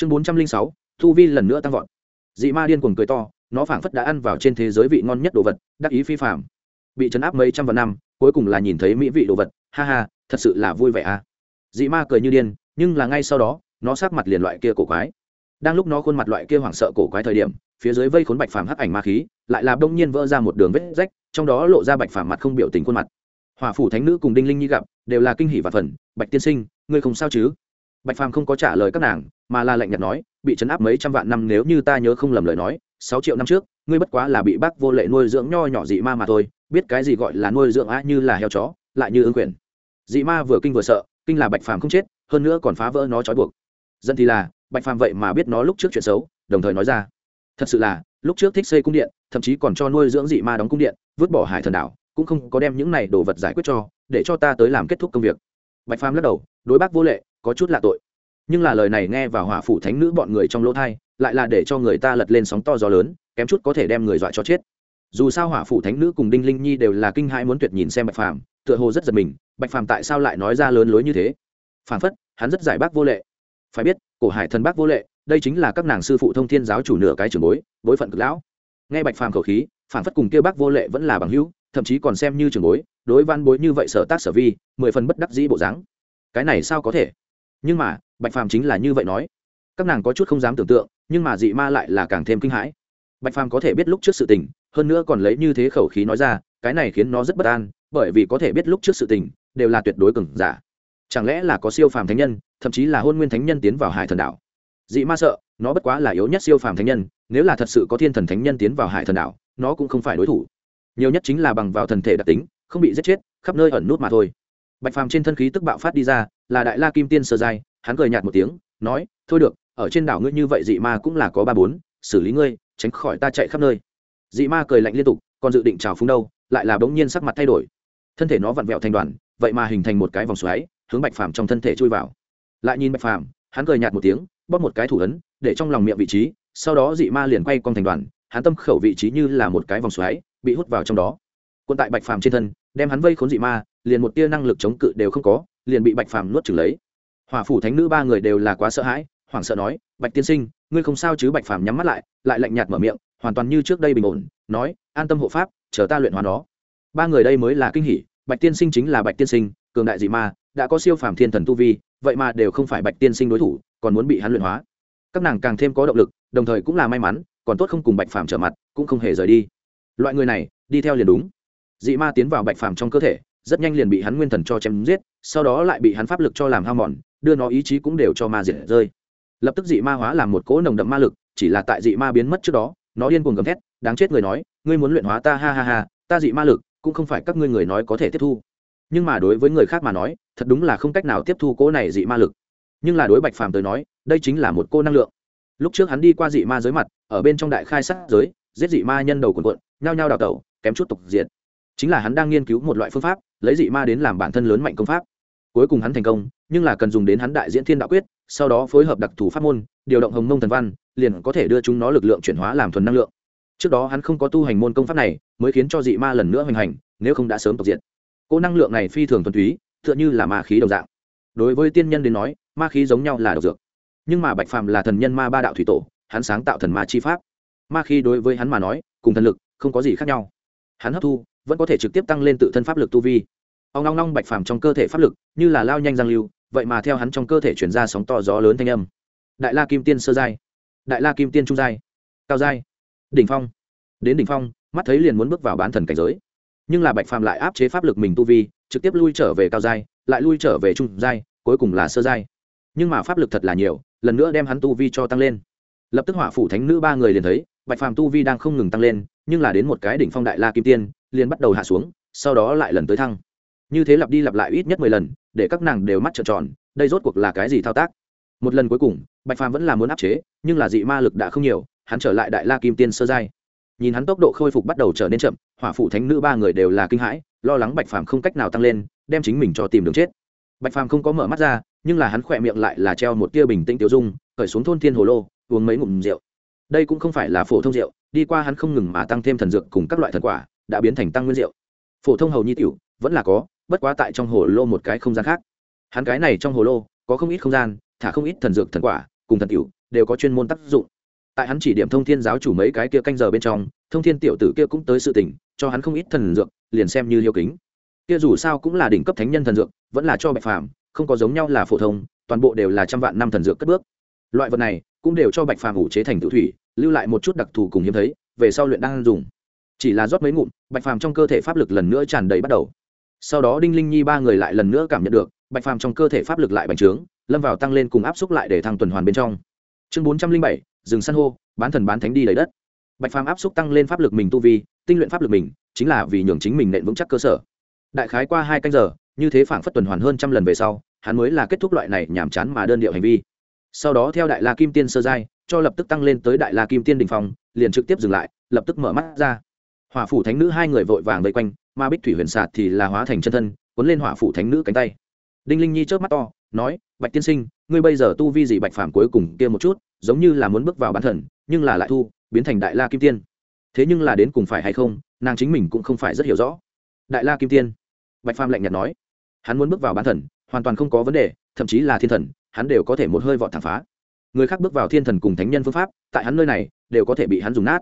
chương bốn trăm linh sáu, thu vi lần nữa tăng vọt. Dị ma điên cuồng cười to, nó phảng phất đã ăn vào trên thế giới vị ngon nhất đồ vật, đắc ý phi phạm bị chấn áp mấy trăm vạn năm, cuối cùng là nhìn thấy mỹ vị đồ vật, ha ha, thật sự là vui vẻ à. Dị ma cười như điên, nhưng là ngay sau đó, nó sát mặt liền loại kia cổ quái. Đang lúc nó khuôn mặt loại kia hoảng sợ cổ quái thời điểm, phía dưới vây khốn bạch phàm hắc ảnh ma khí, lại là đông nhiên vỡ ra một đường vết rách, trong đó lộ ra bạch phàm mặt không biểu tình khuôn mặt. Hòa phủ thánh nữ cùng đinh linh nhi gặp, đều là kinh hỷ và phần bạch tiên sinh, ngươi không sao chứ? Bạch phàm không có trả lời các nàng, mà là lạnh nhạt nói, bị chấn áp mấy trăm vạn năm nếu như ta nhớ không lầm lời nói, sáu triệu năm trước, ngươi bất quá là bị bác vô lệ nuôi dưỡng nho nhỏ dị ma mà thôi, biết cái gì gọi là nuôi dưỡng á như là heo chó, lại như ứng quyền. Dị ma vừa kinh vừa sợ, kinh là bạch phàm không chết, hơn nữa còn phá vỡ nó trói buộc. Dân thì là, bạch phàm vậy mà biết nó lúc trước chuyện xấu, đồng thời nói ra, thật sự là, lúc trước thích xây cung điện, thậm chí còn cho nuôi dưỡng dị ma đóng cung điện, vứt bỏ hải thần đảo, cũng không có đem những này đồ vật giải quyết cho, để cho ta tới làm kết thúc công việc. Bạch phàm lắc đầu, đối bác vô lệ có chút lạ tội. Nhưng là lời này nghe vào hỏa phủ thánh nữ bọn người trong lỗ thai, lại là để cho người ta lật lên sóng to gió lớn, kém chút có thể đem người dọa cho chết. Dù sao hỏa phủ thánh nữ cùng đinh linh nhi đều là kinh hãi muốn tuyệt nhìn xem bạch phàm, tựa hồ rất giật mình, bạch phàm tại sao lại nói ra lớn lối như thế? Phản phất, hắn rất giải bác vô lệ. Phải biết, cổ hải thần bác vô lệ, đây chính là các nàng sư phụ thông thiên giáo chủ nửa cái trường bối bối phận cực lão. Nghe bạch phàm khẩu khí phản phất cùng kêu bác vô lệ vẫn là bằng hữu, thậm chí còn xem như trường bối, đối văn bối như vậy sở tác sở vi, mười phần bất đắc dĩ bộ dáng. Cái này sao có thể? Nhưng mà, bạch phàm chính là như vậy nói. Các nàng có chút không dám tưởng tượng, nhưng mà dị ma lại là càng thêm kinh hãi. Bạch phàm có thể biết lúc trước sự tình, hơn nữa còn lấy như thế khẩu khí nói ra, cái này khiến nó rất bất an, bởi vì có thể biết lúc trước sự tình, đều là tuyệt đối cừng giả. Chẳng lẽ là có siêu phàm thánh nhân, thậm chí là hôn nguyên thánh nhân tiến vào hải thần đảo? Dị ma sợ, nó bất quá là yếu nhất siêu phàm thánh nhân, nếu là thật sự có thiên thần thánh nhân tiến vào hải thần đảo, nó cũng không phải đối thủ. Nhiều nhất chính là bằng vào thần thể đặc tính, không bị giết chết, khắp nơi ẩn nút mà thôi. Bạch phàm trên thân khí tức bạo phát đi ra là đại la kim tiên sơ giai, hắn cười nhạt một tiếng, nói, thôi được, ở trên đảo ngươi như vậy dị ma cũng là có ba bốn, xử lý ngươi, tránh khỏi ta chạy khắp nơi. Dị ma cười lạnh liên tục, còn dự định trào phúng đâu, lại là bỗng nhiên sắc mặt thay đổi. Thân thể nó vặn vẹo thành đoàn, vậy mà hình thành một cái vòng xoáy, hướng bạch phàm trong thân thể chui vào. Lại nhìn bạch phàm, hắn cười nhạt một tiếng, bóp một cái thủ ấn, để trong lòng miệng vị trí, sau đó dị ma liền quay con thành đoàn, hắn tâm khẩu vị trí như là một cái vòng xoáy, bị hút vào trong đó. Quân tại bạch phàm trên thân, đem hắn vây khốn dị ma, liền một tia năng lực chống cự đều không có liền bị bạch phàm nuốt trừng lấy. Hỏa phủ thánh nữ ba người đều là quá sợ hãi, hoảng sợ nói, bạch tiên sinh, ngươi không sao chứ? Bạch phàm nhắm mắt lại lại lạnh nhạt mở miệng, hoàn toàn như trước đây bình ổn, nói, an tâm hộ pháp, chờ ta luyện hóa nó. Ba người đây mới là kinh hỉ, bạch tiên sinh chính là bạch tiên sinh, cường đại dị ma, đã có siêu phàm thiên thần tu vi, vậy mà đều không phải bạch tiên sinh đối thủ, còn muốn bị hắn luyện hóa. Các nàng càng thêm có động lực, đồng thời cũng là may mắn, còn tốt không cùng bạch phàm trở mặt, cũng không hề rời đi. Loại người này, đi theo liền đúng. Dị ma tiến vào bạch phàm trong cơ thể rất nhanh liền bị hắn nguyên thần cho chém giết, sau đó lại bị hắn pháp lực cho làm hao mòn, đưa nó ý chí cũng đều cho ma diệt rơi. Lập tức dị ma hóa làm một cỗ nồng đậm ma lực, chỉ là tại dị ma biến mất trước đó, nó điên cuồng gầm thét, đáng chết người nói, ngươi muốn luyện hóa ta, ha ha ha, ta dị ma lực, cũng không phải các ngươi người nói có thể tiếp thu. Nhưng mà đối với người khác mà nói, thật đúng là không cách nào tiếp thu cỗ này dị ma lực. Nhưng là đối bạch phàm tới nói, đây chính là một cô năng lượng. Lúc trước hắn đi qua dị ma giới mặt, ở bên trong đại khai sát giới, giết dị ma nhân đầu quần quận nhao nhao đào tẩu, kém chút tục diệt chính là hắn đang nghiên cứu một loại phương pháp, lấy dị ma đến làm bản thân lớn mạnh công pháp. Cuối cùng hắn thành công, nhưng là cần dùng đến hắn đại diễn thiên đạo quyết, sau đó phối hợp đặc thù pháp môn, điều động hồng mông thần văn, liền có thể đưa chúng nó lực lượng chuyển hóa làm thuần năng lượng. Trước đó hắn không có tu hành môn công pháp này, mới khiến cho dị ma lần nữa hoành hành, nếu không đã sớm tộc diệt. Cô năng lượng này phi thường thuần túy, tựa như là ma khí đồng dạng. Đối với tiên nhân đến nói, ma khí giống nhau là độc dược. Nhưng mà bạch phàm là thần nhân ma ba đạo thủy tổ, hắn sáng tạo thần ma chi pháp. Ma khí đối với hắn mà nói, cùng thần lực không có gì khác nhau. Hắn hấp thu vẫn có thể trực tiếp tăng lên tự thân pháp lực tu vi. Ông long long bạch phàm trong cơ thể pháp lực, như là lao nhanh giang lưu, vậy mà theo hắn trong cơ thể chuyển ra sóng to gió lớn thanh âm. Đại la kim tiên sơ giai, đại la kim tiên trung giai, cao giai, đỉnh phong. Đến đỉnh phong, mắt thấy liền muốn bước vào bán thần cảnh giới. Nhưng là bạch phàm lại áp chế pháp lực mình tu vi, trực tiếp lui trở về cao giai, lại lui trở về trung giai, cuối cùng là sơ giai. Nhưng mà pháp lực thật là nhiều, lần nữa đem hắn tu vi cho tăng lên. Lập tức hỏa phủ thánh nữ ba người liền thấy, bạch phàm tu vi đang không ngừng tăng lên, nhưng là đến một cái đỉnh phong đại la kim tiên liền bắt đầu hạ xuống, sau đó lại lần tới thăng. Như thế lặp đi lặp lại ít nhất mười lần, để các nàng đều mắt trợn tròn, đây rốt cuộc là cái gì thao tác? Một lần cuối cùng, bạch phàm vẫn là muốn áp chế, nhưng là dị ma lực đã không nhiều, hắn trở lại đại la kim tiên sơ giai. Nhìn hắn tốc độ khôi phục bắt đầu trở nên chậm, hỏa phụ thánh nữ ba người đều là kinh hãi, lo lắng bạch phàm không cách nào tăng lên, đem chính mình cho tìm đường chết. Bạch phàm không có mở mắt ra, nhưng là hắn khỏe miệng lại là treo một tia bình tĩnh tiêu dung khởi xuống thôn thiên hồ lô, uống mấy ngụm rượu. Đây cũng không phải là phổ thông rượu, đi qua hắn không ngừng mà tăng thêm thần dược cùng các loại thần quả đã biến thành tăng nguyên rượu. Phổ thông hầu nhi tiểu, vẫn là có, bất quá tại trong hồ lô một cái không gian khác. Hắn cái này trong hồ lô, có không ít không gian, thả không ít thần dược thần quả, cùng thần tiểu, đều có chuyên môn tác dụng. Tại hắn chỉ điểm thông thiên giáo chủ mấy cái kia canh giờ bên trong, thông thiên tiểu tử kia cũng tới sự tỉnh cho hắn không ít thần dược, liền xem như hiếu kính. Kia dù sao cũng là đỉnh cấp thánh nhân thần dược, vẫn là cho bạch phàm, không có giống nhau là phổ thông, toàn bộ đều là trăm vạn năm thần dược cất bước. Loại vật này, cũng đều cho bạch phàm ủ chế thành tự thủy, lưu lại một chút đặc thù cùng hiếm thấy, về sau luyện đang dùng chỉ là rót mấy ngụm, bạch phàm trong cơ thể pháp lực lần nữa tràn đầy bắt đầu. Sau đó đinh linh nhi ba người lại lần nữa cảm nhận được, bạch phàm trong cơ thể pháp lực lại bành trướng, lâm vào tăng lên cùng áp xúc lại để thăng tuần hoàn bên trong. Chương bốn trăm linh bảy, rừng san hô, bán thần bán thánh đi lấy đất. Bạch phàm áp xúc tăng lên pháp lực mình tu vi, tinh luyện pháp lực mình, chính là vì nhường chính mình nện vững chắc cơ sở. Đại khái qua hai canh giờ, như thế phảng phất tuần hoàn hơn trăm lần về sau, hắn mới là kết thúc loại này nhàm chán mà đơn điệu hành vi. Sau đó theo đại la kim tiên sơ giai, cho lập tức tăng lên tới đại la kim tiên đình phong, liền trực tiếp dừng lại, lập tức mở mắt ra hỏa phủ thánh nữ hai người vội vàng vây quanh ma bích thủy huyền sạt thì là hóa thành chân thân, cuốn lên hỏa phủ thánh nữ cánh tay. Đinh linh nhi chớp mắt to, nói, bạch tiên sinh, ngươi bây giờ tu vi gì bạch phàm cuối cùng kia một chút, giống như là muốn bước vào bán thần, nhưng là lại thu, biến thành đại la kim tiên. Thế nhưng là đến cùng phải hay không, nàng chính mình cũng không phải rất hiểu rõ. Đại la kim tiên? Bạch phàm lạnh nhạt nói. Hắn muốn bước vào bán thần, hoàn toàn không có vấn đề, thậm chí là thiên thần, hắn đều có thể một hơi vọt thẳng phá. Người khác bước vào thiên thần cùng thánh nhân phương pháp, tại hắn nơi này, đều có thể bị hắn dùng nát.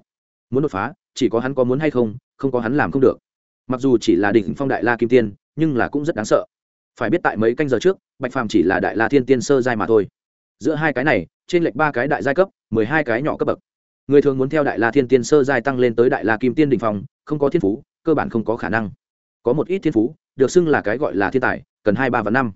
Muốn đột phá chỉ có hắn có muốn hay không không có hắn làm không được. Mặc dù chỉ là đỉnh phong đại la kim tiên, nhưng là cũng rất đáng sợ. Phải biết tại mấy canh giờ trước, bạch phàm chỉ là đại la thiên tiên sơ giai mà thôi. Giữa hai cái này, trên lệch ba cái đại giai cấp, mười hai cái nhỏ cấp bậc. Người thường muốn theo đại la thiên tiên sơ giai tăng lên tới đại la kim tiên đình phong, không có thiên phú, cơ bản không có khả năng. Có một ít thiên phú, được xưng là cái gọi là thiên tài, cần hai ba và năm.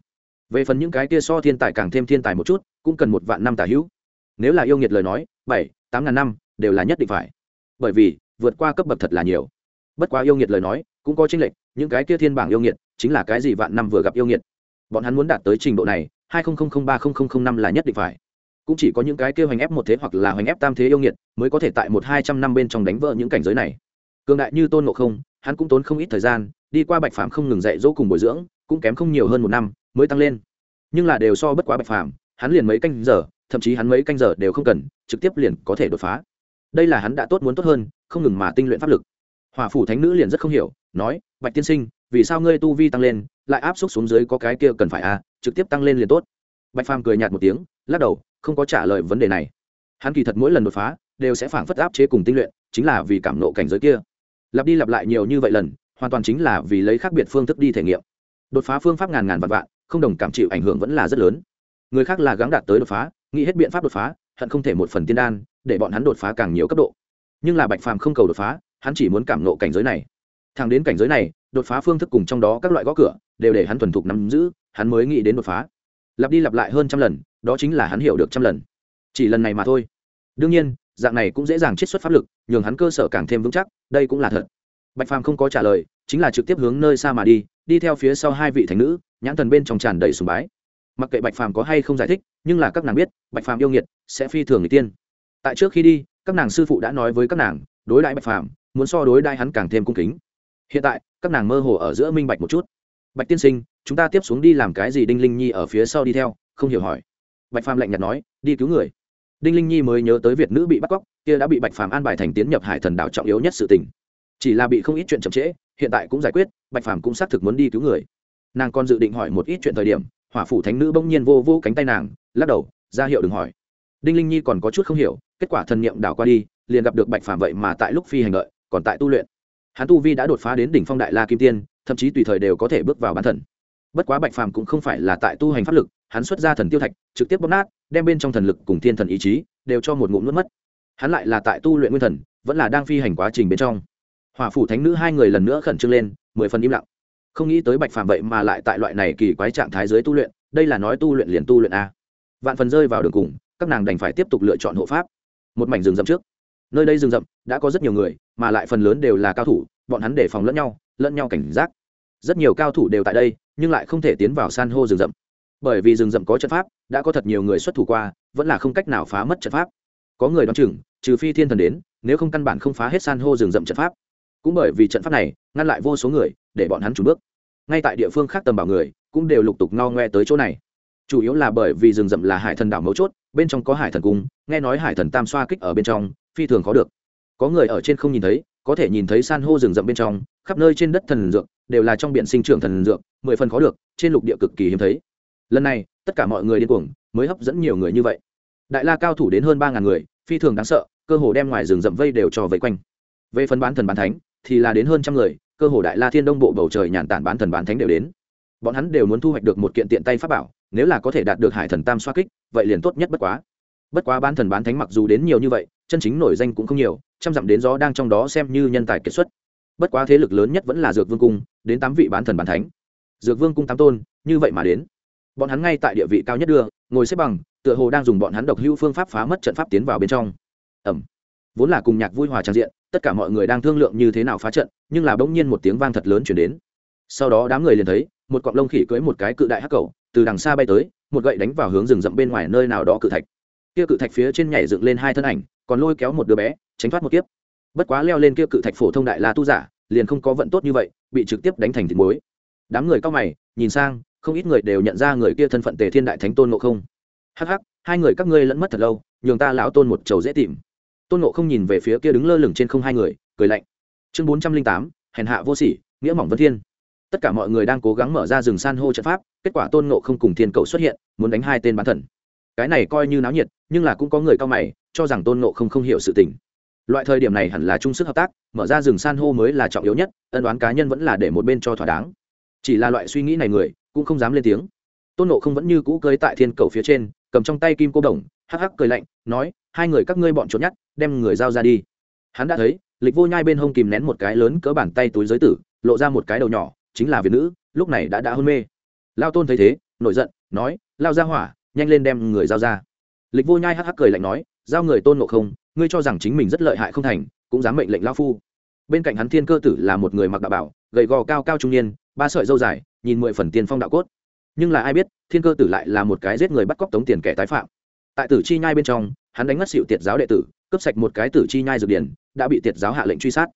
Về phần những cái kia so thiên tài càng thêm thiên tài một chút, cũng cần một vạn năm tả hữu. Nếu là yêu nghiệt lời nói, bảy, tám ngàn năm đều là nhất định phải. Bởi vì vượt qua cấp bậc thật là nhiều. Bất quá yêu nghiệt lời nói, cũng có tranh lệch, những cái kia thiên bảng yêu nghiệt, chính là cái gì vạn năm vừa gặp yêu nghiệt. Bọn hắn muốn đạt tới trình độ này, hai ba năm là nhất định phải. Cũng chỉ có những cái kia hoành ép một thế hoặc là hoành ép tam thế yêu nghiệt, mới có thể tại một hai trăm năm bên trong đánh vỡ những cảnh giới này. Cường đại như tôn ngộ không, hắn cũng tốn không ít thời gian, đi qua bạch phạm không ngừng dạy dỗ cùng bồi dưỡng, cũng kém không nhiều hơn một năm mới tăng lên. Nhưng là đều so bất quá bạch phạm hắn liền mấy canh giờ, thậm chí hắn mấy canh giờ đều không cần, trực tiếp liền có thể đột phá đây là hắn đã tốt muốn tốt hơn, không ngừng mà tinh luyện pháp lực. Hòa phủ thánh nữ liền rất không hiểu, nói, bạch tiên sinh, vì sao ngươi tu vi tăng lên, lại áp suất xuống dưới có cái kia cần phải à trực tiếp tăng lên liền tốt. Bạch phàm cười nhạt một tiếng, lắc đầu, không có trả lời vấn đề này. Hắn kỳ thật mỗi lần đột phá, đều sẽ phản phất áp chế cùng tinh luyện, chính là vì cảm nộ cảnh giới kia. Lặp đi lặp lại nhiều như vậy lần, hoàn toàn chính là vì lấy khác biệt phương thức đi thể nghiệm. Đột phá phương pháp ngàn ngàn vạn vạn, không đồng cảm chịu ảnh hưởng vẫn là rất lớn. Người khác là gắng đạt tới đột phá, nghĩ hết biện pháp đột phá, hận không thể một phần tiên đan để bọn hắn đột phá càng nhiều cấp độ. Nhưng là bạch phàm không cầu đột phá, hắn chỉ muốn cảm nộ cảnh giới này. Thẳng đến cảnh giới này, đột phá phương thức cùng trong đó các loại gõ cửa đều để hắn thuần thục nắm giữ, hắn mới nghĩ đến đột phá. Lặp đi lặp lại hơn trăm lần, đó chính là hắn hiểu được trăm lần. Chỉ lần này mà thôi. Đương nhiên, dạng này cũng dễ dàng chiết xuất pháp lực, nhường hắn cơ sở càng thêm vững chắc, đây cũng là thật. Bạch phàm không có trả lời, chính là trực tiếp hướng nơi xa mà đi đi theo phía sau hai vị thành nữ, nhãn thần bên trong tràn đầy sùng bái. Mặc kệ bạch phàm có hay không giải thích, nhưng là các nàng biết, bạch phàm yêu nghiệt, sẽ phi thường người tiên tại trước khi đi, các nàng sư phụ đã nói với các nàng, đối đại bạch phàm, muốn so đối đại hắn càng thêm cung kính. Hiện tại, các nàng mơ hồ ở giữa minh bạch một chút. Bạch tiên sinh, chúng ta tiếp xuống đi làm cái gì? Đinh linh nhi ở phía sau đi theo, không hiểu hỏi. Bạch phàm lạnh nhạt nói, đi cứu người. Đinh linh nhi mới nhớ tới việt nữ bị bắt cóc, kia đã bị bạch phàm an bài thành tiến nhập hải thần đảo trọng yếu nhất sự tình. Chỉ là bị không ít chuyện chậm trễ, hiện tại cũng giải quyết, bạch phàm cũng xác thực muốn đi cứu người. Nàng còn dự định hỏi một ít chuyện thời điểm, hỏa phủ thánh nữ bỗng nhiên vô vô cánh tay nàng, lắc đầu, ra hiệu đừng hỏi đinh linh nhi còn có chút không hiểu, kết quả thần niệm đảo qua đi, liền gặp được bạch phàm vậy mà tại lúc phi hành lợi còn tại tu luyện. Hắn tu vi đã đột phá đến đỉnh phong đại la kim tiên, thậm chí tùy thời đều có thể bước vào bán thần. Bất quá bạch phàm cũng không phải là tại tu hành pháp lực, hắn xuất ra thần tiêu thạch, trực tiếp bóp nát, đem bên trong thần lực cùng thiên thần ý chí đều cho một ngụm nuốt mất. Hắn lại là tại tu luyện nguyên thần, vẫn là đang phi hành quá trình bên trong. Hỏa phủ thánh nữ hai người lần nữa khẩn trương lên, mười phần im lặng. Không nghĩ tới bạch phàm vậy mà lại tại loại này kỳ quái trạng thái dưới tu luyện, đây là nói tu luyện liền tu luyện a. Vạn phần rơi vào đường cùng các nàng đành phải tiếp tục lựa chọn hộ pháp. Một mảnh rừng rậm trước. Nơi đây rừng rậm, đã có rất nhiều người, mà lại phần lớn đều là cao thủ, bọn hắn đề phòng lẫn nhau lẫn nhau cảnh giác. Rất nhiều cao thủ đều tại đây, nhưng lại không thể tiến vào san hô rừng rậm. Bởi vì rừng rậm có trận pháp, đã có thật nhiều người xuất thủ qua, vẫn là không cách nào phá mất trận pháp. Có người đoán chừng, trừ phi thiên thần đến, nếu không căn bản không phá hết san hô rừng rậm trận pháp. Cũng bởi vì trận pháp này, ngăn lại vô số người, để bọn hắn trùn bước. Ngay tại địa phương khác tầm bảo người, cũng đều lục tục no ngoe tới chỗ này chủ yếu là bởi vì rừng rậm là hải thần đảo mấu chốt, bên trong có hải thần cung, nghe nói hải thần tam xoa kích ở bên trong, phi thường khó được. Có người ở trên không nhìn thấy, có thể nhìn thấy san hô rừng rậm bên trong, khắp nơi trên đất thần dược, đều là trong biển sinh trưởng thần dược, mười phần khó được, trên lục địa cực kỳ hiếm thấy. Lần này, tất cả mọi người điên cuồng, mới hấp dẫn nhiều người như vậy. Đại la cao thủ đến hơn ba ngàn người, phi thường đáng sợ, cơ hồ đem ngoài rừng rậm vây đều cho vây quanh. Về phần bán thần bán thánh, thì là đến hơn trăm người, cơ hồ đại la thiên đông bộ bầu trời nhàn tản bán thần bán thánh đều đến bọn hắn đều muốn thu hoạch được một kiện tiện tay pháp bảo, nếu là có thể đạt được hải thần tam xoa kích, vậy liền tốt nhất bất quá. Bất quá bán thần bán thánh mặc dù đến nhiều như vậy, chân chính nổi danh cũng không nhiều, trăm dặm đến gió đang trong đó xem như nhân tài kiệt xuất. Bất quá thế lực lớn nhất vẫn là dược vương cung, đến tám vị bán thần bán thánh. Dược vương cung tám tôn, như vậy mà đến. Bọn hắn ngay tại địa vị cao nhất đưa, ngồi xếp bằng, tựa hồ đang dùng bọn hắn độc hữu phương pháp phá mất trận pháp tiến vào bên trong. Ẩm vốn là cùng nhạc vui hòa trang diện, tất cả mọi người đang thương lượng như thế nào phá trận, nhưng là bỗng nhiên một tiếng vang thật lớn chuyển đến. Sau đó đám người liền thấy một cọng lông khỉ cưỡi một cái cự đại hắc cầu, từ đằng xa bay tới, một gậy đánh vào hướng rừng rậm bên ngoài nơi nào đó cự thạch. Kia cự thạch phía trên nhảy dựng lên hai thân ảnh, còn lôi kéo một đứa bé, tránh thoát một kiếp. Bất quá leo lên kia cự thạch phổ thông đại la tu giả, liền không có vận tốt như vậy, bị trực tiếp đánh thành thịt muối. Đám người cao mày, nhìn sang, không ít người đều nhận ra người kia thân phận tề thiên đại thánh tôn ngộ không. Hắc hắc, hai người các ngươi lẫn mất thật lâu, nhường ta lão tôn một chầu dễ tìm. Tôn ngộ không nhìn về phía kia đứng lơ lửng trên không hai người, cười lạnh. Chương bốn trăm linh tám, hèn hạ vô sỉ, nghĩa mỏng vân thiên tất cả mọi người đang cố gắng mở ra rừng san hô trận pháp, kết quả tôn ngộ không cùng thiên cầu xuất hiện, muốn đánh hai tên bán thần. Cái này coi như náo nhiệt, nhưng là cũng có người cao mày, cho rằng tôn ngộ không không hiểu sự tình. Loại thời điểm này hẳn là chung sức hợp tác, mở ra rừng san hô mới là trọng yếu nhất, ân đoán cá nhân vẫn là để một bên cho thỏa đáng. Chỉ là loại suy nghĩ này người, cũng không dám lên tiếng. Tôn nộ không vẫn như cũ cưới tại thiên cầu phía trên, cầm trong tay kim cô đồng, hắc hắc cười lạnh, nói, hai người các ngươi bọn trốn nhát, đem người giao ra đi. Hắn đã thấy, lịch vô nhai bên hông kìm nén một cái lớn cỡ bàn tay túi giới tử, lộ ra một cái đầu nhỏ chính là việt nữ, lúc này đã đã hôn mê. Lao tôn thấy thế, nổi giận, nói, lao ra hỏa, nhanh lên đem người giao ra. Lịch vô nhai hắc hắc cười lạnh nói, giao người tôn nộ không, ngươi cho rằng chính mình rất lợi hại không thành, cũng dám mệnh lệnh lao phu. Bên cạnh hắn thiên cơ tử là một người mặc đạo bảo, gầy gò cao cao trung niên, ba sợi dâu dài, nhìn mười phần tiền phong đạo cốt. Nhưng là ai biết, thiên cơ tử lại là một cái giết người bắt cóc tống tiền kẻ tái phạm. Tại tử chi nhai bên trong, hắn đánh mất xịu tiệt giáo đệ tử, cướp sạch một cái tử chi nhai dược điển đã bị tiệt giáo hạ lệnh truy sát.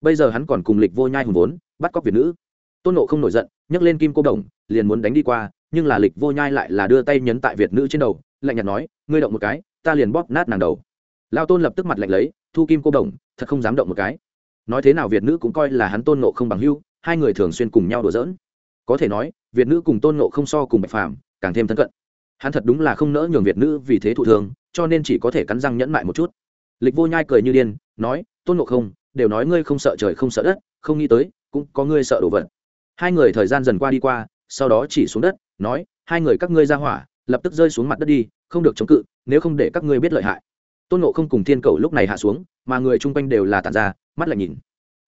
Bây giờ hắn còn cùng lịch vô nhai hùng vốn, bắt cóc việt nữ tôn nộ không nổi giận, nhấc lên kim cô đồng, liền muốn đánh đi qua, nhưng là lịch vô nhai lại là đưa tay nhấn tại việt nữ trên đầu, lạnh nhạt nói, ngươi động một cái, ta liền bóp nát nàng đầu. Lao tôn lập tức mặt lạnh lấy, thu kim cô đồng, thật không dám động một cái. Nói thế nào việt nữ cũng coi là hắn tôn nộ không bằng hưu, hai người thường xuyên cùng nhau đùa giỡn. Có thể nói, việt nữ cùng tôn nộ không so cùng bạch phàm, càng thêm thân cận. Hắn thật đúng là không nỡ nhường việt nữ vì thế thụ thương, cho nên chỉ có thể cắn răng nhẫn mại một chút. Lịch vô nhai cười như điên, nói, tôn nộ không, đều nói ngươi không sợ trời không sợ đất, không nghĩ tới, cũng có ngươi sợ đồ vật hai người thời gian dần qua đi qua, sau đó chỉ xuống đất, nói, hai người các ngươi ra hỏa, lập tức rơi xuống mặt đất đi, không được chống cự, nếu không để các ngươi biết lợi hại. Tôn nộ không cùng thiên cầu lúc này hạ xuống, mà người chung quanh đều là tàn ra, mắt lại nhìn.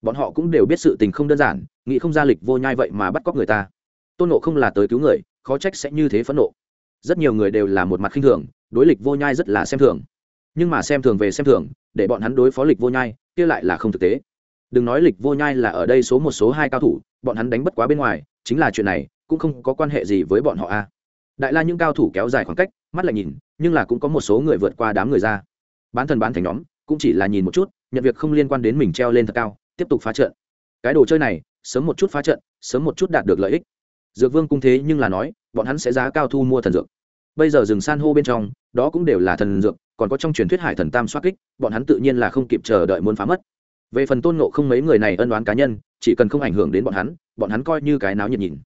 Bọn họ cũng đều biết sự tình không đơn giản, nghĩ không ra lịch vô nhai vậy mà bắt cóc người ta. Tôn nộ không là tới cứu người, khó trách sẽ như thế phẫn nộ. Rất nhiều người đều là một mặt khinh thường, đối lịch vô nhai rất là xem thường. Nhưng mà xem thường về xem thường, để bọn hắn đối phó lịch vô nhai, kia lại là không thực tế. Đừng nói lịch vô nhai là ở đây số một, số hai cao thủ bọn hắn đánh bất quá bên ngoài, chính là chuyện này, cũng không có quan hệ gì với bọn họ a đại la những cao thủ kéo dài khoảng cách, mắt lại nhìn, nhưng là cũng có một số người vượt qua đám người ra. Bán thần bán thành nhóm, cũng chỉ là nhìn một chút, nhận việc không liên quan đến mình treo lên thật cao, tiếp tục phá trận. Cái đồ chơi này, sớm một chút phá trận, sớm một chút đạt được lợi ích. Dược vương cung thế nhưng là nói, bọn hắn sẽ giá cao thu mua thần dược. Bây giờ rừng san hô bên trong, đó cũng đều là thần dược, còn có trong truyền thuyết hải thần tam xoát kích, bọn hắn tự nhiên là không kịp chờ đợi muốn phá mất. Về phần tôn nộ không mấy người này ân đoán cá nhân chỉ cần không ảnh hưởng đến bọn hắn bọn hắn coi như cái náo nhiệt nhìn.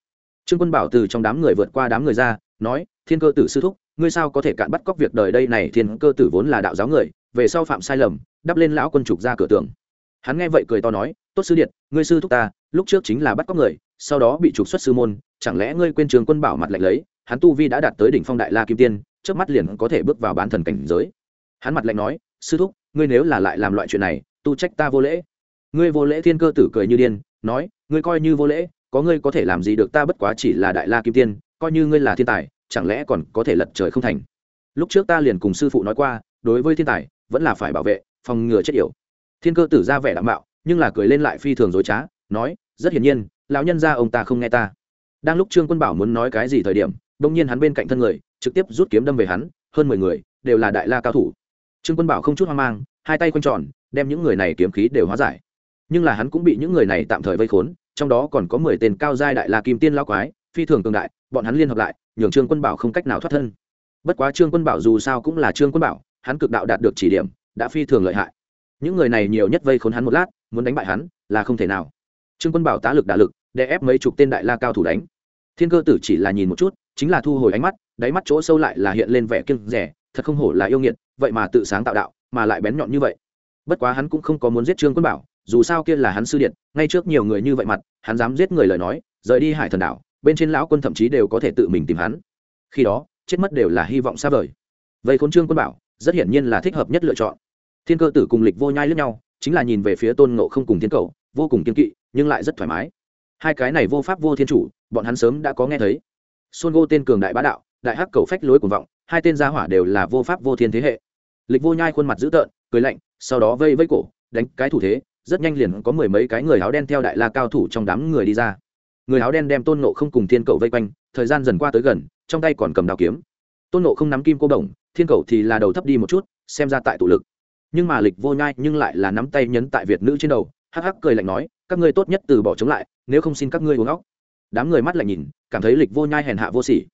Trương quân bảo từ trong đám người vượt qua đám người ra, nói, thiên cơ tử sư thúc, ngươi sao có thể cạn bắt cóc việc đời đây này? Thiên cơ tử vốn là đạo giáo người, về sau phạm sai lầm, đắp lên lão quân trục ra cửa tường. Hắn nghe vậy cười to nói, tốt sư điện, ngươi sư thúc ta, lúc trước chính là bắt cóc người, sau đó bị trục xuất sư môn, chẳng lẽ ngươi quên trường quân bảo mặt lạnh lấy, hắn tu vi đã đạt tới đỉnh phong đại la kim tiên trước mắt liền có thể bước vào bán thần cảnh giới. Hắn mặt lạnh nói, sư thúc, ngươi nếu là lại làm loại chuyện này, tu trách ta vô lễ ngươi vô lễ thiên cơ tử cười như điên, nói, ngươi coi như vô lễ, có ngươi có thể làm gì được ta bất quá chỉ là đại la kim tiên, coi như ngươi là thiên tài, chẳng lẽ còn có thể lật trời không thành? Lúc trước ta liền cùng sư phụ nói qua, đối với thiên tài, vẫn là phải bảo vệ, phòng ngừa chết yểu. Thiên cơ tử ra vẻ đảm bảo nhưng là cười lên lại phi thường dối trá, nói, rất hiển nhiên, lão nhân ra ông ta không nghe ta. Đang lúc trương quân bảo muốn nói cái gì thời điểm đông nhiên hắn bên cạnh thân người, trực tiếp rút kiếm đâm về hắn, hơn mười người, đều là đại la cao thủ. Trương quân bảo không chút hoang mang, hai tay quanh tròn, đem những người này kiếm khí đều hóa giải nhưng là hắn cũng bị những người này tạm thời vây khốn, trong đó còn có mười tên cao giai đại la kim tiên lao quái, phi thường cường đại, bọn hắn liên hợp lại, nhường trương quân bảo không cách nào thoát thân. Bất quá trương quân bảo dù sao cũng là trương quân bảo, hắn cực đạo đạt được chỉ điểm, đã phi thường lợi hại. Những người này nhiều nhất vây khốn hắn một lát, muốn đánh bại hắn, là không thể nào. Trương quân bảo tá lực đả lực để ép mấy chục tên đại la cao thủ đánh. Thiên cơ tử chỉ là nhìn một chút, chính là thu hồi ánh mắt, đáy mắt chỗ sâu lại là hiện lên vẻ kiêng rẻ thật không hổ là yêu nghiệt, vậy mà tự sáng tạo đạo, mà lại bén nhọn như vậy. Bất quá hắn cũng không có muốn giết trương quân bảo dù sao kia là hắn sư điện ngay trước nhiều người như vậy mặt hắn dám giết người lời nói rời đi hải thần đảo bên trên lão quân thậm chí đều có thể tự mình tìm hắn. Khi đó chết mất đều là hy vọng xa vời. Vậy khôn trương quân bảo rất hiển nhiên là thích hợp nhất lựa chọn. Thiên cơ tử cùng lịch vô nhai lẫn nhau chính là nhìn về phía tôn ngộ không cùng thiên cầu vô cùng kiên kỵ nhưng lại rất thoải mái. Hai cái này vô pháp vô thiên chủ bọn hắn sớm đã có nghe thấy. Xuân Gô tên cường đại bá đạo, đại hắc cầu phách lối cuồng vọng, hai tên gia hỏa đều là vô pháp vô thiên thế hệ. Lịch Vô Nhai khuôn mặt dữ tợn, cười lạnh, sau đó vây vây cổ, đánh cái thủ thế, rất nhanh liền có mười mấy cái người áo đen theo đại la cao thủ trong đám người đi ra. Người áo đen đem Tôn nộ không cùng Thiên cầu vây quanh, thời gian dần qua tới gần, trong tay còn cầm đào kiếm. Tôn nộ không nắm kim cô đồng, Thiên cầu thì là đầu thấp đi một chút, xem ra tại tụ lực. Nhưng mà Lịch Vô Nhai nhưng lại là nắm tay nhấn tại Việt nữ trên đầu, hắc hắc cười lạnh nói, các ngươi tốt nhất từ bỏ chống lại, nếu không xin các ngươi uống óc đám người mắt lại nhìn cảm thấy lịch vô nhai hèn hạ vô sỉ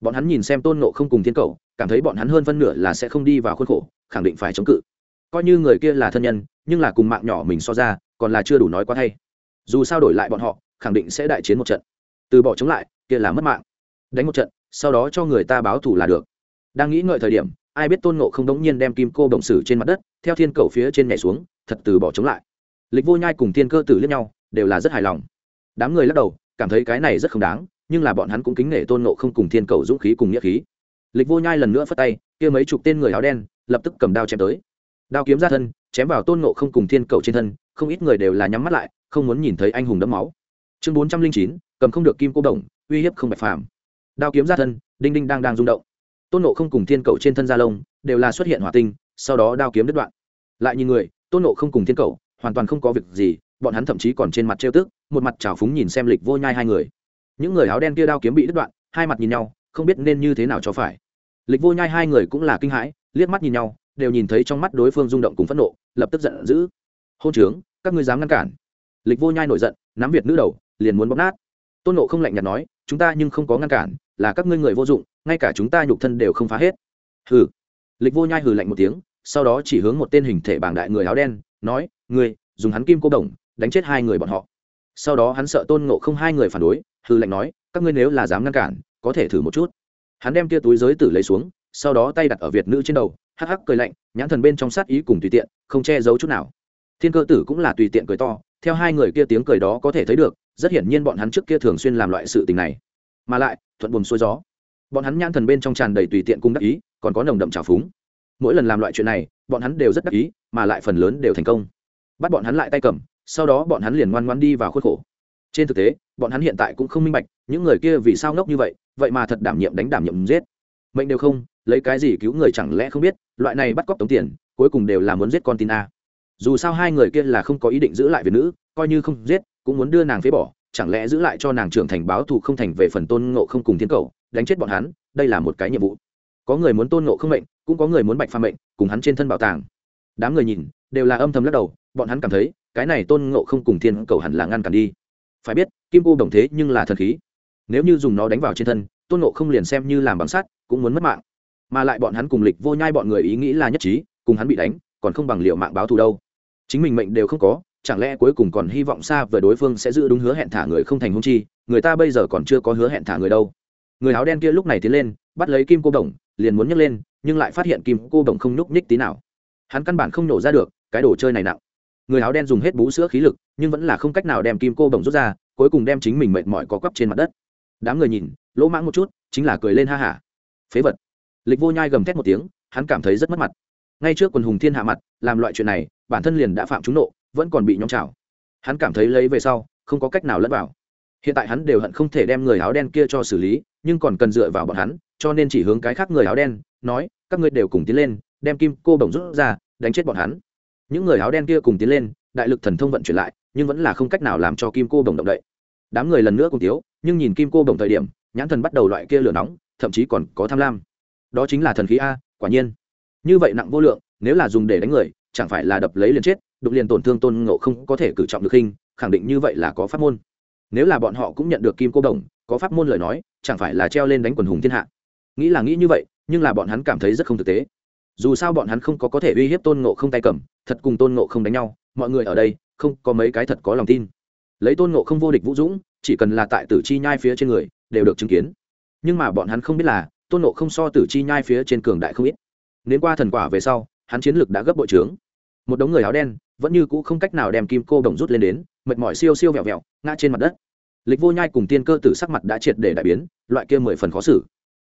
bọn hắn nhìn xem tôn nộ không cùng thiên cầu cảm thấy bọn hắn hơn phân nửa là sẽ không đi vào khuôn khổ khẳng định phải chống cự coi như người kia là thân nhân nhưng là cùng mạng nhỏ mình so ra, còn là chưa đủ nói quá thay dù sao đổi lại bọn họ, khẳng định sẽ đại chiến một trận. Từ bỏ chống lại, kia là mất mạng. Đánh một trận, sau đó cho người ta báo thù là được. Đang nghĩ ngợi thời điểm, ai biết tôn nộ không đống nhiên đem kim cô động sử trên mặt đất, theo thiên cầu phía trên nhảy xuống, thật từ bỏ chống lại. Lịch vô nhai cùng thiên cơ tử liếc nhau, đều là rất hài lòng. Đám người lắc đầu, cảm thấy cái này rất không đáng, nhưng là bọn hắn cũng kính nể tôn nộ không cùng thiên cầu dũng khí cùng nghĩa khí. Lịch vô nhai lần nữa phất tay, kia mấy chục tên người áo đen, lập tức cầm đao chém tới. Đao kiếm ra thân chém vào tôn nộ không cùng thiên cầu trên thân, không ít người đều là nhắm mắt lại, không muốn nhìn thấy anh hùng đẫm máu. Chương bốn trăm linh chín, cầm không được kim cô đồng, uy hiếp không bạch phàm. Đao kiếm ra thân, đinh đinh đang đang rung động. Tôn nộ không cùng thiên cầu trên thân gia lông đều là xuất hiện hỏa tinh, sau đó đao kiếm đứt đoạn. Lại nhìn người, tôn nộ không cùng thiên cầu, hoàn toàn không có việc gì, bọn hắn thậm chí còn trên mặt trêu tức, một mặt trào phúng nhìn xem lịch vô nhai hai người. Những người áo đen kia đao kiếm bị đứt đoạn, hai mặt nhìn nhau, không biết nên như thế nào cho phải. Lịch vô nhai hai người cũng là kinh hãi, liếc mắt nhìn nhau đều nhìn thấy trong mắt đối phương rung động cùng phẫn nộ, lập tức giận dữ. Hôn trướng, các ngươi dám ngăn cản. Lịch vô nhai nổi giận, nắm việt nữ đầu, liền muốn bóp nát. Tôn nộ không lạnh nhạt nói, chúng ta nhưng không có ngăn cản, là các ngươi người vô dụng, ngay cả chúng ta nhục thân đều không phá hết. Hừ. Lịch vô nhai hừ lạnh một tiếng, sau đó chỉ hướng một tên hình thể bảng đại người áo đen, nói, ngươi, dùng hắn kim cô đồng, đánh chết hai người bọn họ. Sau đó hắn sợ tôn ngộ không hai người phản đối, hừ lạnh nói, các ngươi nếu là dám ngăn cản, có thể thử một chút. Hắn đem tia túi giới tử lấy xuống, sau đó tay đặt ở việt nữ trên đầu hắc hắc cười lạnh, nhãn thần bên trong sát ý cùng tùy tiện, không che giấu chút nào. Thiên cơ tử cũng là tùy tiện cười to, theo hai người kia tiếng cười đó có thể thấy được, rất hiển nhiên bọn hắn trước kia thường xuyên làm loại sự tình này. Mà lại, thuận buồm xuôi gió. Bọn hắn nhãn thần bên trong tràn đầy tùy tiện cung đắc ý, còn có nồng đậm trào phúng. Mỗi lần làm loại chuyện này, bọn hắn đều rất đắc ý, mà lại phần lớn đều thành công. Bắt bọn hắn lại tay cầm, sau đó bọn hắn liền ngoan ngoan đi vào khuất khổ. Trên thực tế, bọn hắn hiện tại cũng không minh bạch, những người kia vì sao ngốc như vậy vậy mà thật đảm nhiệm đánh đảm nhiệm giết. Mệnh đều không lấy cái gì cứu người chẳng lẽ không biết, loại này bắt cóc tống tiền, cuối cùng đều là muốn giết con tin a. Dù sao hai người kia là không có ý định giữ lại việt nữ, coi như không giết, cũng muốn đưa nàng phế bỏ, chẳng lẽ giữ lại cho nàng trưởng thành báo thù không thành về phần tôn ngộ không cùng thiên cầu, đánh chết bọn hắn, đây là một cái nhiệm vụ. Có người muốn tôn ngộ không mệnh, cũng có người muốn bạch pha mệnh, cùng hắn trên thân bảo tàng. Đám người nhìn, đều là âm thầm lắc đầu, bọn hắn cảm thấy, cái này tôn ngộ không cùng thiên cầu hẳn là ngăn cản đi. Phải biết, kim cô đồng thế nhưng là thần khí. Nếu như dùng nó đánh vào trên thân, tôn ngộ không liền xem như làm bằng sắt, cũng muốn mất mạng mà lại bọn hắn cùng lịch vô nhai bọn người ý nghĩ là nhất trí, cùng hắn bị đánh, còn không bằng liệu mạng báo thù đâu. Chính mình mệnh đều không có, chẳng lẽ cuối cùng còn hy vọng xa về đối phương sẽ giữ đúng hứa hẹn thả người không thành hung chi, người ta bây giờ còn chưa có hứa hẹn thả người đâu. Người áo đen kia lúc này tiến lên, bắt lấy kim cô đồng, liền muốn nhấc lên, nhưng lại phát hiện kim cô đồng không nhúc nhích tí nào. Hắn căn bản không nổ ra được, cái đồ chơi này nặng. Người áo đen dùng hết bú sữa khí lực, nhưng vẫn là không cách nào đem kim cô đồng rút ra, cuối cùng đem chính mình mệt mỏi có quắp trên mặt đất. Đám người nhìn, lỗ mãng một chút, chính là cười lên ha hả. Phế vật lịch vô nhai gầm thét một tiếng, hắn cảm thấy rất mất mặt. Ngay trước quần hùng thiên hạ mặt, làm loại chuyện này, bản thân liền đã phạm trúng nộ, vẫn còn bị nhóm trào hắn cảm thấy lấy về sau, không có cách nào lẫn vào. Hiện tại hắn đều hận không thể đem người áo đen kia cho xử lý, nhưng còn cần dựa vào bọn hắn, cho nên chỉ hướng cái khác người áo đen, nói, các ngươi đều cùng tiến lên, đem kim cô bồng rút ra, đánh chết bọn hắn. Những người áo đen kia cùng tiến lên, đại lực thần thông vận chuyển lại, nhưng vẫn là không cách nào làm cho kim cô bồng động đậy. Đám người lần nữa cùng tiếu, nhưng nhìn kim cô bồng thời điểm, nhãn thần bắt đầu loại kia lửa nóng, thậm chí còn có tham lam đó chính là thần khí a, quả nhiên. Như vậy nặng vô lượng, nếu là dùng để đánh người, chẳng phải là đập lấy liền chết, đụng liền tổn thương tôn ngộ không có thể cử trọng được hình, khẳng định như vậy là có pháp môn. Nếu là bọn họ cũng nhận được kim cô đồng, có pháp môn lời nói, chẳng phải là treo lên đánh quần hùng thiên hạ. Nghĩ là nghĩ như vậy, nhưng là bọn hắn cảm thấy rất không thực tế. Dù sao bọn hắn không có có thể uy hiếp tôn ngộ không tay cầm, thật cùng tôn ngộ không đánh nhau, mọi người ở đây, không có mấy cái thật có lòng tin. Lấy tôn ngộ không vô địch vũ dũng, chỉ cần là tại tử chi nhai phía trên người, đều được chứng kiến. Nhưng mà bọn hắn không biết là tôn nộ không so tử chi nhai phía trên cường đại không ít. Đến qua thần quả về sau, hắn chiến lực đã gấp bội trướng. Một đống người áo đen, vẫn như cũ không cách nào đem kim cô đồng rút lên đến, mệt mỏi siêu siêu vẹo vẹo, ngã trên mặt đất. Lịch vô nhai cùng tiên cơ tử sắc mặt đã triệt để đại biến, loại kia mười phần khó xử.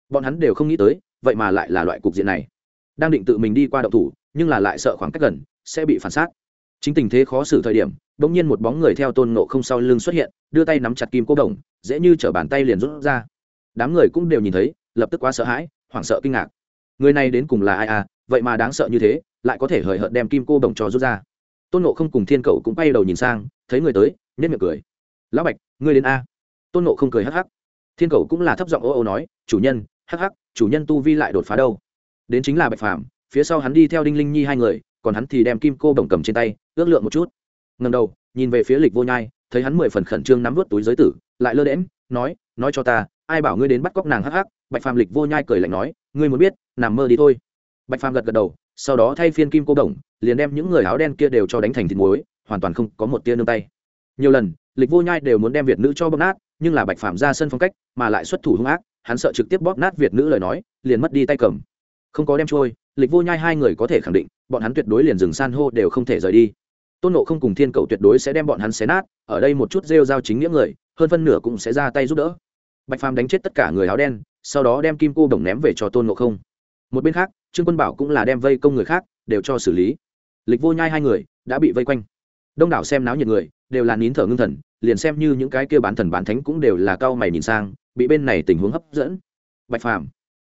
Bọn hắn đều không nghĩ tới, vậy mà lại là loại cục diện này. Đang định tự mình đi qua đậu thủ, nhưng là lại sợ khoảng cách gần, sẽ bị phản xác. Chính tình thế khó xử thời điểm đ ỗ n g nhiên một bóng người theo tôn nộ không sau lưng xuất hiện, đưa tay nắm chặt kim cô đồng, dễ như t bàn tay liền rút ra. Đám người cũng đều nhìn thấy lập tức quá sợ hãi, hoảng sợ kinh ngạc. Người này đến cùng là ai à? Vậy mà đáng sợ như thế, lại có thể hời hợt đem kim cô đồng trò rút ra. Tôn nộ không cùng thiên cậu cũng bay đầu nhìn sang, thấy người tới nhất miệng cười. Lão bạch, ngươi đến a? Tôn nộ không cười hắc hắc. Thiên cậu cũng là thấp giọng ô ô nói, chủ nhân, hắc hắc, chủ nhân tu vi lại đột phá đâu? Đến chính là bạch phàm, phía sau hắn đi theo đinh linh nhi hai người, còn hắn thì đem kim cô đồng cầm trên tay, ước lượng một chút. Ngần đầu, nhìn về phía lịch vô nhai, thấy hắn mười phần khẩn trương nắm vớt túi giới tử, lại lơ đễm nói nói cho ta, ai bảo ngươi đến bắt cóc nàng hắc hắc bạch phàm lịch vô nhai cười lạnh nói, ngươi muốn biết, nằm mơ đi thôi. Bạch phàm gật gật đầu, sau đó thay phiên kim cô đồng, liền đem những người áo đen kia đều cho đánh thành thịt muối, hoàn toàn không có một tia nương tay. Nhiều lần, lịch vô nhai đều muốn đem việt nữ cho bóp nát, nhưng là bạch phàm ra sân phong cách, mà lại xuất thủ hung ác, hắn sợ trực tiếp bóp nát việt nữ lời nói, liền mất đi tay cầm. Không có đem trôi, lịch vô nhai hai người có thể khẳng định, bọn hắn tuyệt đối liền rừng san hô đều không thể rời đi. Tôn nộ không cùng thiên cầu tuyệt đối sẽ đem bọn hắn xé nát, ở đây một chút rêu giao chính nghĩa người, hơn phân nửa cũng sẽ ra tay giúp đỡ. Bạch phàm đánh chết tất cả người áo đen sau đó đem kim cô đồng ném về cho tôn ngộ không. Một bên khác, trương quân bảo cũng là đem vây công người khác đều cho xử lý. Lịch vô nhai hai người đã bị vây quanh. Đông đảo xem náo nhiệt người đều là nín thở ngưng thần, liền xem như những cái kia bán thần bán thánh cũng đều là cao mày nhìn sang, bị bên này tình huống hấp dẫn. Bạch phàm,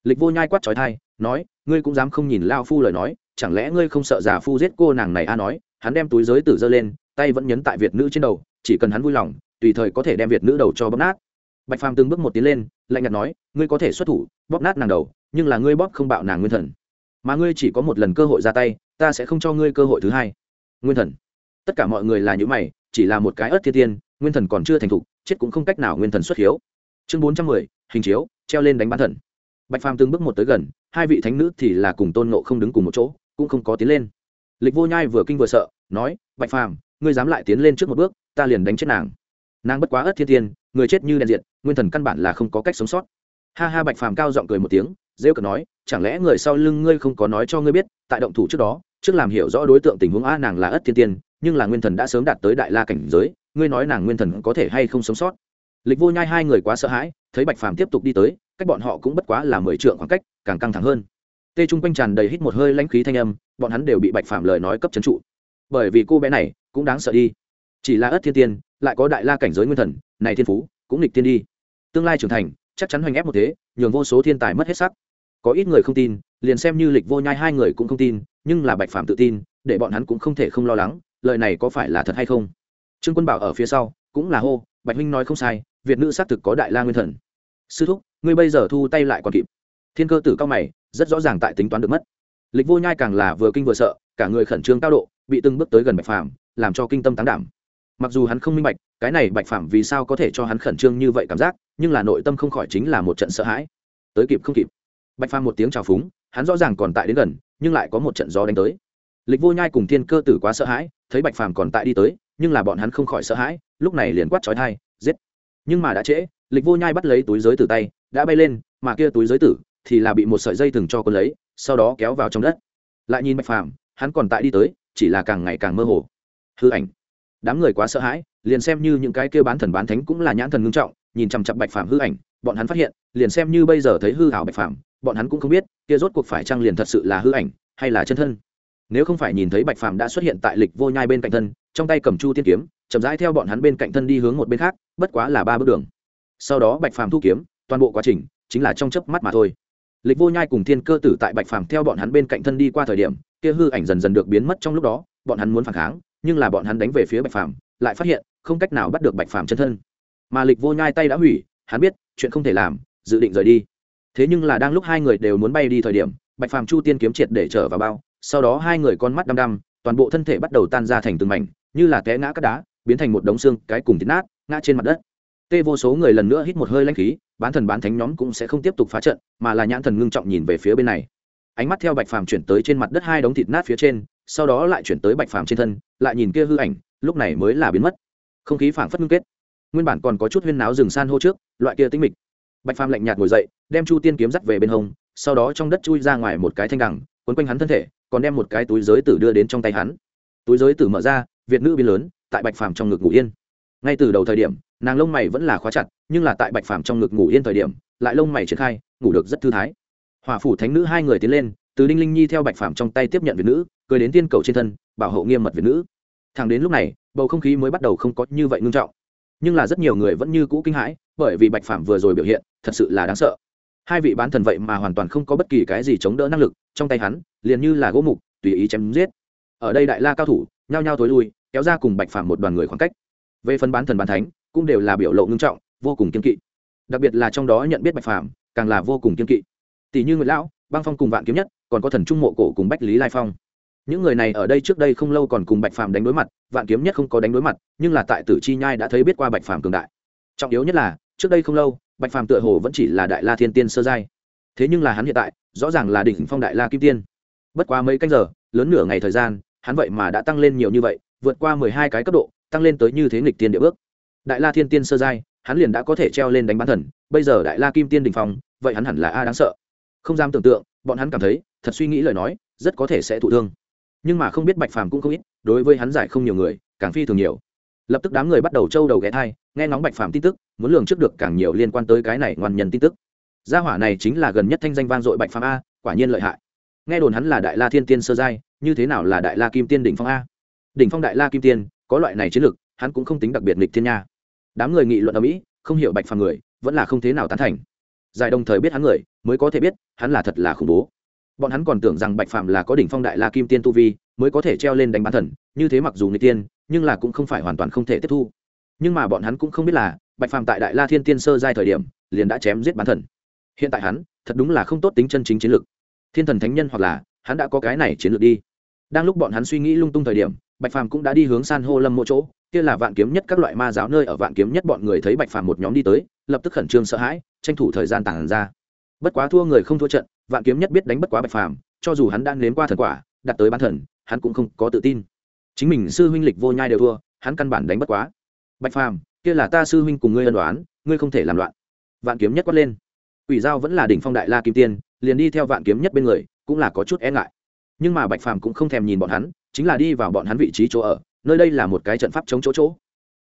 lịch vô nhai quát trói thai nói, ngươi cũng dám không nhìn lao phu lời nói, chẳng lẽ ngươi không sợ già phu giết cô nàng này a? Nói, hắn đem túi giới tử dơ lên, tay vẫn nhấn tại việt nữ trên đầu, chỉ cần hắn vui lòng, tùy thời có thể đem việt nữ đầu cho bấm nát bạch phàm từng bước một tiến lên, lạnh nhạt nói, ngươi có thể xuất thủ, bóp nát nàng đầu, nhưng là ngươi bóp không bạo nàng nguyên thần. Mà ngươi chỉ có một lần cơ hội ra tay, ta sẽ không cho ngươi cơ hội thứ hai. Nguyên thần. Tất cả mọi người là những mày, chỉ là một cái ớt thiên tiên, nguyên thần còn chưa thành thục, chết cũng không cách nào nguyên thần xuất hiếu. Chương bốn trăm mười, hình chiếu, treo lên đánh bán thần. Bạch phàm từng bước một tới gần, hai vị thánh nữ thì là cùng tôn nộ không đứng cùng một chỗ, cũng không có tiến lên. Lịch vô nhai vừa kinh vừa sợ, nói, bạch phàm, ngươi dám lại tiến lên trước một bước, ta liền đánh chết nàng nàng bất quá ớt thiên tiên, người chết như đèn diện nguyên thần căn bản là không có cách sống sót. Ha ha, bạch phàm cao giọng cười một tiếng, rêu cờ nói, chẳng lẽ người sau lưng ngươi không có nói cho ngươi biết, tại động thủ trước đó, trước làm hiểu rõ đối tượng tình huống a nàng là ất thiên tiên, nhưng là nguyên thần đã sớm đạt tới đại la cảnh giới, ngươi nói nàng nguyên thần có thể hay không sống sót? Lịch vô nhai hai người quá sợ hãi, thấy bạch phàm tiếp tục đi tới, cách bọn họ cũng bất quá là mười trượng khoảng cách, càng căng thẳng hơn. Tê trung quanh tràn đầy hít một hơi lãnh khí thanh âm, bọn hắn đều bị bạch phàm lời nói cấp trấn trụ. Bởi vì cô bé này cũng đáng sợ đi. Chỉ là ất thiên tiên lại có đại la cảnh giới nguyên thần, này thiên phú, cũng nghịch tiên đi. Tương lai trưởng thành, chắc chắn hoành ép một thế, nhường vô số thiên tài mất hết sắc. Có ít người không tin, liền xem như lịch vô nhai hai người cũng không tin, nhưng là bạch phạm tự tin, để bọn hắn cũng không thể không lo lắng, lời này có phải là thật hay không? Trương quân bảo ở phía sau, cũng là hô, bạch huynh nói không sai, việt nữ xác thực có đại la nguyên thần. Sư thúc, ngươi bây giờ thu tay lại còn kịp. Thiên cơ tử cao mày, rất rõ ràng tại tính toán được mất. Lịch vô nhai càng là vừa kinh vừa sợ, cả người khẩn trương cao độ, bị từng bước tới gần bạch phàm, làm cho kinh tâm tán đảm mặc dù hắn không minh bạch, cái này bạch phàm vì sao có thể cho hắn khẩn trương như vậy cảm giác, nhưng là nội tâm không khỏi chính là một trận sợ hãi. Tới kịp không kịp. Bạch phàm một tiếng chào phúng, hắn rõ ràng còn tại đến gần, nhưng lại có một trận gió đánh tới. Lịch vô nhai cùng thiên cơ tử quá sợ hãi, thấy bạch phàm còn tại đi tới, nhưng là bọn hắn không khỏi sợ hãi, lúc này liền quát trói thai, giết. Nhưng mà đã trễ, lịch vô nhai bắt lấy túi giới tử tay, đã bay lên, mà kia túi giới tử thì là bị một sợi dây thừng cho con lấy, sau đó kéo vào trong đất. Lại nhìn bạch phàm, hắn còn tại đi tới, chỉ là càng ngày càng mơ hồ. Hư ảnh đám người quá sợ hãi, liền xem như những cái kêu bán thần bán thánh cũng là nhãn thần ngưng trọng, nhìn chằm chặp bạch phàm hư ảnh, bọn hắn phát hiện, liền xem như bây giờ thấy hư hảo bạch phàm, bọn hắn cũng không biết, kia rốt cuộc phải trang liền thật sự là hư ảnh, hay là chân thân. Nếu không phải nhìn thấy bạch phàm đã xuất hiện tại lịch vô nhai bên cạnh thân, trong tay cầm chu tiên kiếm, chậm rãi theo bọn hắn bên cạnh thân đi hướng một bên khác, bất quá là ba bước đường. Sau đó bạch phàm thu kiếm, toàn bộ quá trình chính là trong chớp mắt mà thôi. Lịch vô nhai cùng thiên cơ tử tại bạch phàm theo bọn hắn bên cạnh thân đi qua thời điểm, kia hư ảnh dần dần được biến mất trong lúc đó, bọn hắn muốn phản kháng nhưng là bọn hắn đánh về phía bạch phàm, lại phát hiện, không cách nào bắt được bạch phàm chân thân. Mà lịch vô nhai tay đã hủy, hắn biết, chuyện không thể làm, dự định rời đi. Thế nhưng là đang lúc hai người đều muốn bay đi thời điểm, bạch phàm chu tiên kiếm triệt để trở vào bao, sau đó hai người con mắt đăm đăm, toàn bộ thân thể bắt đầu tan ra thành từng mảnh, như là té ngã cắt đá, biến thành một đống xương, cái cùng thịt nát, ngã trên mặt đất. Tê vô số người lần nữa hít một hơi lanh khí, bán thần bán thánh nhóm cũng sẽ không tiếp tục phá trận, mà là nhãn thần ngưng trọng nhìn về phía bên này. Ánh mắt theo bạch phàm chuyển tới trên mặt đất hai đống thịt nát phía trên sau đó lại chuyển tới bạch phàm trên thân, lại nhìn kia hư ảnh, lúc này mới là biến mất. Không khí phảng phất ngưng kết. Nguyên bản còn có chút huyên náo rừng san hô trước, loại kia tĩnh mịch. Bạch phàm lạnh nhạt ngồi dậy, đem chu tiên kiếm dắt về bên hông, sau đó trong đất chui ra ngoài một cái thanh đằng, quấn quanh hắn thân thể, còn đem một cái túi giới tử đưa đến trong tay hắn. Túi giới tử mở ra, việt nữ biến lớn, tại bạch phàm trong ngực ngủ yên. Ngay từ đầu thời điểm, nàng lông mày vẫn là khóa chặt, nhưng là tại bạch phàm trong ngực ngủ yên thời điểm, lại lông mày triển khai, ngủ được rất thư thái. Hòa phủ thánh nữ hai người tiến lên từ đinh linh nhi theo bạch phàm trong tay tiếp nhận việt nữ, cười đến tiên cầu trên thân, bảo hộ nghiêm mật việt nữ. Thẳng đến lúc này, bầu không khí mới bắt đầu không có như vậy ngưng trọng. Nhưng là rất nhiều người vẫn như cũ kinh hãi, bởi vì bạch phàm vừa rồi biểu hiện, thật sự là đáng sợ. Hai vị bán thần vậy mà hoàn toàn không có bất kỳ cái gì chống đỡ năng lực, trong tay hắn, liền như là gỗ mục, tùy ý chém giết. Ở đây đại la cao thủ, nhao nhao tối lui, kéo ra cùng bạch phàm một đoàn người khoảng cách. Về phần bán thần bán thánh, cũng đều là biểu lộ ngưng trọng, vô cùng kiên kỵ. Đặc biệt là trong đó nhận biết bạch phàm, càng là vô cùng kiên kỵ. Tỷ như người lão băng phong cùng vạn kiếm nhất, còn có thần trung mộ cổ cùng bách lý lai phong. Những người này ở đây trước đây không lâu còn cùng bạch phàm đánh đối mặt, vạn kiếm nhất không có đánh đối mặt, nhưng là tại tử chi nhai đã thấy biết qua bạch phàm cường đại. Trọng yếu nhất là, trước đây không lâu, bạch phàm tựa hồ vẫn chỉ là đại la thiên tiên sơ giai. Thế nhưng là hắn hiện tại, rõ ràng là đỉnh phong đại la kim tiên. Bất quá mấy canh giờ, lớn nửa ngày thời gian, hắn vậy mà đã tăng lên nhiều như vậy, vượt qua mười hai cái cấp độ, tăng lên tới như thế nghịch tiên địa bước. Đại la thiên tiên sơ giai, hắn liền đã có thể treo lên đánh bán thần, bây giờ đại la kim tiên đình phong, vậy hắn hẳn là a đáng sợ không dám tưởng tượng, bọn hắn cảm thấy, thật suy nghĩ lời nói, rất có thể sẽ thụ thương. Nhưng mà không biết bạch phàm cũng không ít, đối với hắn giải không nhiều người, càng phi thường nhiều. Lập tức đám người bắt đầu trâu đầu ghé thai, nghe ngóng bạch phàm tin tức, muốn lường trước được càng nhiều liên quan tới cái này ngoan nhân tin tức. Gia hỏa này chính là gần nhất thanh danh vang dội bạch phàm a, quả nhiên lợi hại. Nghe đồn hắn là đại la thiên tiên sơ giai, như thế nào là đại la kim tiên đỉnh phong a? Đỉnh phong đại la kim tiên, có loại này chiến lực, hắn cũng không tính đặc biệt nghịch thiên nha. Đám người nghị luận ở mỹ, không hiểu bạch phàm người, vẫn là không thế nào tán thành giải đồng thời biết hắn người, mới có thể biết, hắn là thật là khủng bố. Bọn hắn còn tưởng rằng bạch phạm là có đỉnh phong đại la kim tiên tu vi, mới có thể treo lên đánh bán thần, như thế mặc dù người tiên, nhưng là cũng không phải hoàn toàn không thể tiếp thu. Nhưng mà bọn hắn cũng không biết là, bạch phạm tại đại la thiên tiên sơ giai thời điểm, liền đã chém giết bán thần. Hiện tại hắn, thật đúng là không tốt tính chân chính chiến lược. Thiên thần thánh nhân hoặc là, hắn đã có cái này chiến lược đi. Đang lúc bọn hắn suy nghĩ lung tung thời điểm, bạch phàm cũng đã đi hướng san hô lâm mộ chỗ kia là vạn kiếm nhất các loại ma giáo nơi ở vạn kiếm nhất bọn người thấy bạch phàm một nhóm đi tới, lập tức khẩn trương sợ hãi, tranh thủ thời gian tàn ra. Bất quá thua người không thua trận, vạn kiếm nhất biết đánh bất quá bạch phàm, cho dù hắn đã nếm qua thần quả đặt tới bán thần, hắn cũng không có tự tin. Chính mình sư huynh lịch vô nhai đều thua, hắn căn bản đánh bất quá. Bạch phàm, kia là ta sư huynh cùng ngươi ân đoán ngươi không thể làm loạn. Vạn kiếm nhất quát lên. Ủy giao vẫn là đỉnh phong đại la kim tiên, liền đi theo vạn kiếm nhất bên người, cũng là có chút e ngại. Nhưng mà bạch phàm cũng không thèm nhìn bọn hắn, chính là đi vào bọn hắn vị trí chỗ ở nơi đây là một cái trận pháp chống chỗ chỗ.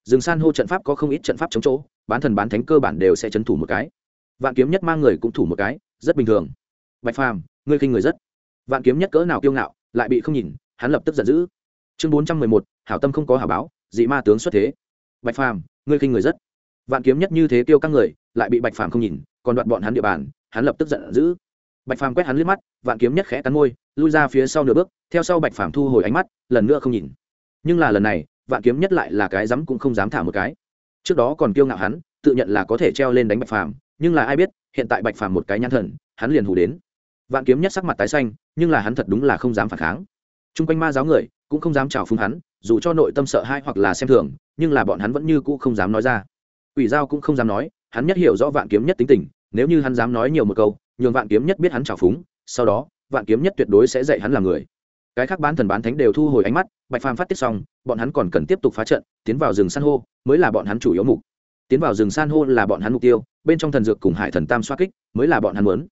Rừng san hô trận pháp có không ít trận pháp chống chỗ, bán thần bán thánh cơ bản đều sẽ trấn thủ một cái. Vạn kiếm nhất mang người cũng thủ một cái, rất bình thường. Bạch phàm, ngươi khinh người rất. Vạn kiếm nhất cỡ nào kiêu ngạo, lại bị không nhìn, hắn lập tức giận dữ. Chương bốn trăm mười một, hảo tâm không có hảo báo, dị ma tướng xuất thế. Bạch phàm, ngươi khinh người rất. Vạn kiếm nhất như thế tiêu các người, lại bị bạch phàm không nhìn, còn đoạn bọn hắn địa bàn, hắn lập tức giận dữ. Bạch phàm quét hắn liếc mắt, vạn kiếm nhất khẽ cắn môi, lui ra phía sau nửa bước, theo sau bạch phàm thu hồi ánh mắt, lần nữa không nhìn nhưng là lần này, vạn kiếm nhất lại là cái dám cũng không dám thả một cái. Trước đó còn kiêu ngạo hắn, tự nhận là có thể treo lên đánh bạch phàm, nhưng là ai biết, hiện tại bạch phàm một cái nhãn thần, hắn liền hù đến. Vạn kiếm nhất sắc mặt tái xanh, nhưng là hắn thật đúng là không dám phản kháng. T r u n g quanh ma giáo người, cũng không dám trào phúng hắn, dù cho nội tâm sợ hai hoặc là xem thường, nhưng là bọn hắn vẫn như cũ không dám nói ra. Ủy giao cũng không dám nói, hắn nhất hiểu rõ vạn kiếm nhất tính tình, nếu như hắn dám nói nhiều một câu, nhường vạn kiếm nhất biết hắn trào phúng, sau đó, vạn kiếm nhất tuyệt đối sẽ dạy hắn là người cái khác bán thần bán thánh đều thu hồi ánh mắt, bạch phàm phát tiết xong, bọn hắn còn cần tiếp tục phá trận, tiến vào rừng san hô, mới là bọn hắn chủ yếu mục. Tiến vào rừng san hô là bọn hắn mục tiêu, bên trong thần dược cùng hải thần tam xoa kích, mới là bọn hắn muốn.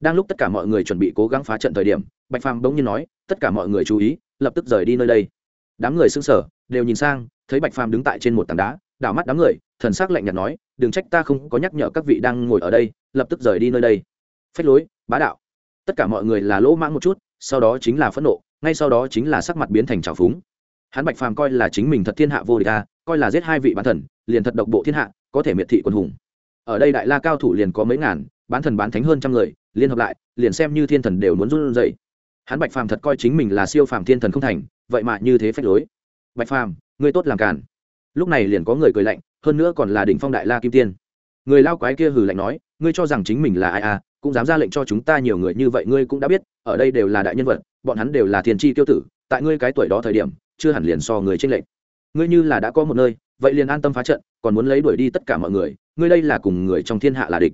Đang lúc tất cả mọi người chuẩn bị cố gắng phá trận thời điểm, bạch phàm bỗng nhiên nói, tất cả mọi người chú ý, lập tức rời đi nơi đây. Đám người xưng sở đều nhìn sang, thấy bạch phàm đứng tại trên một tảng đá, đảo mắt đám người, thần s ắ c lạnh nhạt nói, đừng trách ta không có nhắc nhở các vị đang ngồi ở đây, lập tức rời đi nơi đây. Phách lối, bá đạo. Tất cả mọi người là lỗ mãng một chút sau đó chính là phẫn nộ, ngay sau đó chính là sắc mặt biến thành trào phúng. Hắn bạch phàm coi là chính mình thật thiên hạ vô địch ta coi là giết hai vị bán thần, liền thật độc bộ thiên hạ, có thể miệt thị quân hùng. Ở đây đại la cao thủ liền có mấy ngàn, bán thần bán thánh hơn trăm người, liên hợp lại, liền xem như thiên thần đều muốn run dậy hắn bạch phàm thật coi chính mình là siêu phàm thiên thần không thành, vậy mà như thế phách lối. Bạch phàm, ngươi tốt làm cản lúc này liền có người cười lạnh, hơn nữa còn là đỉnh phong đại la kim tiên. Người lao quái kia hừ lạnh nói, ngươi cho rằng chính mình là ai à cũng dám ra lệnh cho chúng ta nhiều người như vậy, ngươi cũng đã biết, ở đây đều là đại nhân vật, bọn hắn đều là thiên tri tiêu tử, tại ngươi cái tuổi đó thời điểm, chưa hẳn liền so người tranh lệnh ngươi như là đã có một nơi, vậy liền an tâm phá trận, còn muốn lấy đuổi đi tất cả mọi người, ngươi đây là cùng người trong thiên hạ là địch.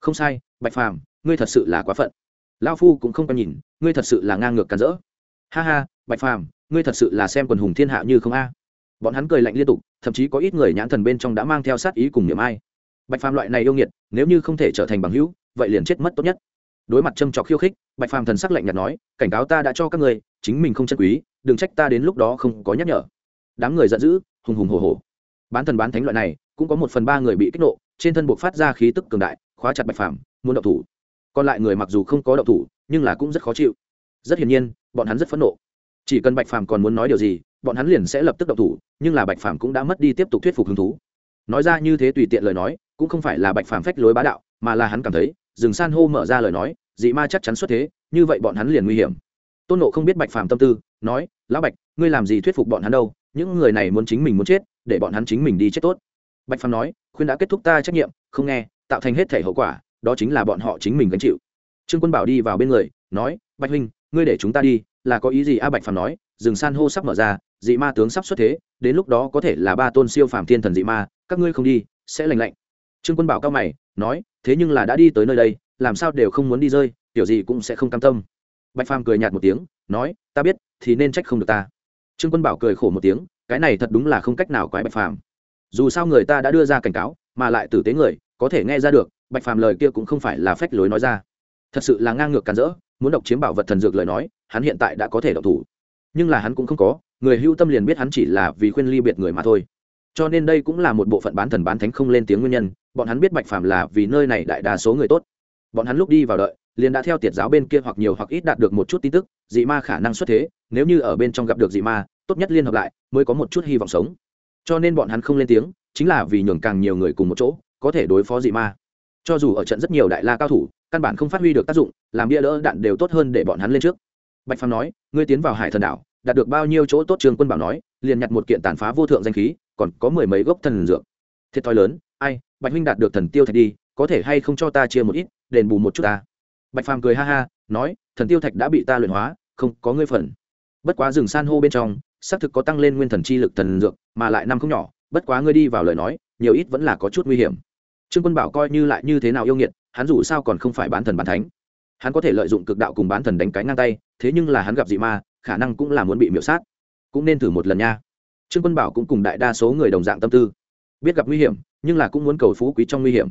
Không sai, bạch phàm, ngươi thật sự là quá phận. Lao phu cũng không có nhìn, ngươi thật sự là ngang ngược càn rỡ. Ha ha, bạch phàm, ngươi thật sự là xem quần hùng thiên hạ như không a. Bọn hắn cười lạnh liên tục, thậm chí có ít người nhãn thần bên trong đã mang theo sát ý cùng niềm ai. Bạch phàm loại này yêu nghiệt nếu như không thể trở thành bằng hữu, vậy liền chết mất tốt nhất. Đối mặt châm trọc khiêu khích, bạch phàm thần sắc lạnh nhạt nói, cảnh cáo ta đã cho các ngươi, chính mình không chân quý, đừng trách ta đến lúc đó không có nhắc nhở. Đám người giận dữ, hùng hùng hồ hồ bán thần bán thánh loại này, cũng có một phần ba người bị kích nộ, trên thân buộc phát ra khí tức cường đại, khóa chặt bạch phàm, muốn động thủ. Còn lại người mặc dù không có động thủ, nhưng là cũng rất khó chịu. Rất hiển nhiên, bọn hắn rất phẫn nộ. Chỉ cần bạch phàm còn muốn nói điều gì, bọn hắn liền sẽ lập tức động thủ, nhưng là bạch phàm cũng đã mất đi tiếp tục thuyết phục hứng thú. Nói ra như thế tùy tiện lời nói cũng không phải là bạch phàm phách lối bá đạo, mà là hắn cảm thấy, rừng san hô mở ra lời nói, dị ma chắc chắn xuất thế, như vậy bọn hắn liền nguy hiểm. Tôn nộ không biết bạch phàm tâm tư, nói, lão bạch, ngươi làm gì thuyết phục bọn hắn đâu? Những người này muốn chính mình muốn chết, để bọn hắn chính mình đi chết tốt. Bạch phàm nói, khuyên đã kết thúc ta trách nhiệm, không nghe, tạo thành hết thể hậu quả, đó chính là bọn họ chính mình gánh chịu. Trương quân bảo đi vào bên người, nói, bạch huynh, ngươi để chúng ta đi, là có ý gì? A bạch phàm nói, rừng san hô sắp mở ra, dị ma tướng sắp xuất thế, đến lúc đó có thể là ba tôn siêu phàm thiên thần dị ma, các ngươi không đi, sẽ lành lạnh trương quân bảo cao mày, nói, thế nhưng là đã đi tới nơi đây, làm sao đều không muốn đi rơi kiểu gì cũng sẽ không cam tâm. Bạch phàm cười nhạt một tiếng, nói, ta biết, thì nên trách không được ta. Trương quân bảo cười khổ một tiếng, cái này thật đúng là không cách nào quái bạch phàm. Dù sao người ta đã đưa ra cảnh cáo, mà lại tử tế người, có thể nghe ra được, bạch phàm lời kia cũng không phải là phách lối nói ra. Thật sự là ngang ngược càn rỡ, muốn độc chiếm bảo vật thần dược lời nói, hắn hiện tại đã có thể độc thủ. Nhưng là hắn cũng không có, người hưu tâm liền biết hắn chỉ là vì khuyên ly biệt người mà thôi. Cho nên đây cũng là một bộ phận bán thần bán thánh không lên tiếng nguyên nhân bọn hắn biết bạch phàm là vì nơi này đại đa số người tốt. Bọn hắn lúc đi vào đợi, liền đã theo tiệt giáo bên kia hoặc nhiều hoặc ít đạt được một chút tin tức, dị ma khả năng xuất thế, nếu như ở bên trong gặp được dị ma, tốt nhất liên hợp lại, mới có một chút hy vọng sống. Cho nên bọn hắn không lên tiếng, chính là vì nhường càng nhiều người cùng một chỗ, có thể đối phó dị ma. Cho dù ở trận rất nhiều đại la cao thủ, căn bản không phát huy được tác dụng, làm bia đỡ đạn đều tốt hơn để bọn hắn lên trước. Bạch phàm nói, ngươi tiến vào hải thần đảo, đạt được bao nhiêu chỗ tốt? Trường quân bảo nói, liền nhặt một kiện tàn phá vô thượng danh khí, còn có mười mấy gốc thần dược. Thiệt thòi lớn, ai bạch huynh đạt được thần tiêu thạch đi, có thể hay không cho ta chia một ít, đền bù một chút ta? Bạch phàm cười ha ha, nói, thần tiêu thạch đã bị ta luyện hóa, không có ngươi phần. Bất quá rừng san hô bên trong, xác thực có tăng lên nguyên thần chi lực thần dược, mà lại năm không nhỏ, bất quá ngươi đi vào lời nói, nhiều ít vẫn là có chút nguy hiểm. Trương quân bảo coi như lại như thế nào yêu nghiệt, hắn dù sao còn không phải bán thần bán thánh. Hắn có thể lợi dụng cực đạo cùng bán thần đánh cái ngang tay, thế nhưng là hắn gặp dị ma, khả năng cũng là muốn bị miễu sát. Cũng nên thử một lần nha. Trương quân bảo cũng cùng đại đa số người đồng dạng tâm tư. Biết gặp nguy hiểm nhưng là cũng muốn cầu phú quý trong nguy hiểm.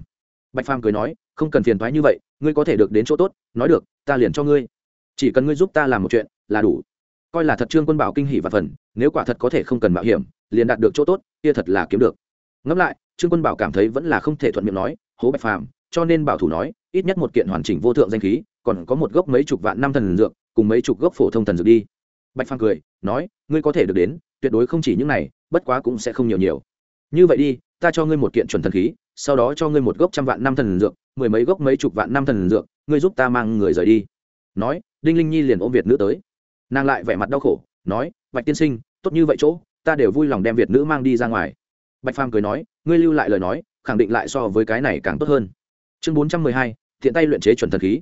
Bạch phàm cười nói, không cần phiền thoái như vậy, ngươi có thể được đến chỗ tốt, nói được, ta liền cho ngươi. Chỉ cần ngươi giúp ta làm một chuyện, là đủ. Coi là thật trương quân bảo kinh hỉ và phần, nếu quả thật có thể không cần mạo hiểm, liền đạt được chỗ tốt, kia thật là kiếm được. Ngẫm lại, trương quân bảo cảm thấy vẫn là không thể thuận miệng nói, hố bạch phàm, cho nên bảo thủ nói, ít nhất một kiện hoàn chỉnh vô thượng danh khí, còn có một gốc mấy chục vạn năm thần dược, cùng mấy chục gốc phổ thông thần dược đi. Bạch phàm cười, nói, ngươi có thể được đến, tuyệt đối không chỉ những này, bất quá cũng sẽ không nhiều nhiều. Như vậy đi ta cho ngươi một kiện chuẩn thần khí, sau đó cho ngươi một gốc trăm vạn năm thần dược, mười mấy gốc mấy chục vạn năm thần dược, ngươi giúp ta mang người rời đi. Nói, đinh linh nhi liền ôm việt nữ tới. Nàng lại vẻ mặt đau khổ, nói, bạch tiên sinh, tốt như vậy chỗ, ta đều vui lòng đem việt nữ mang đi ra ngoài. Bạch phàm cười nói, ngươi lưu lại lời nói, khẳng định lại so với cái này càng tốt hơn. Chương bốn trăm mười hai thiện tay luyện chế chuẩn thần khí.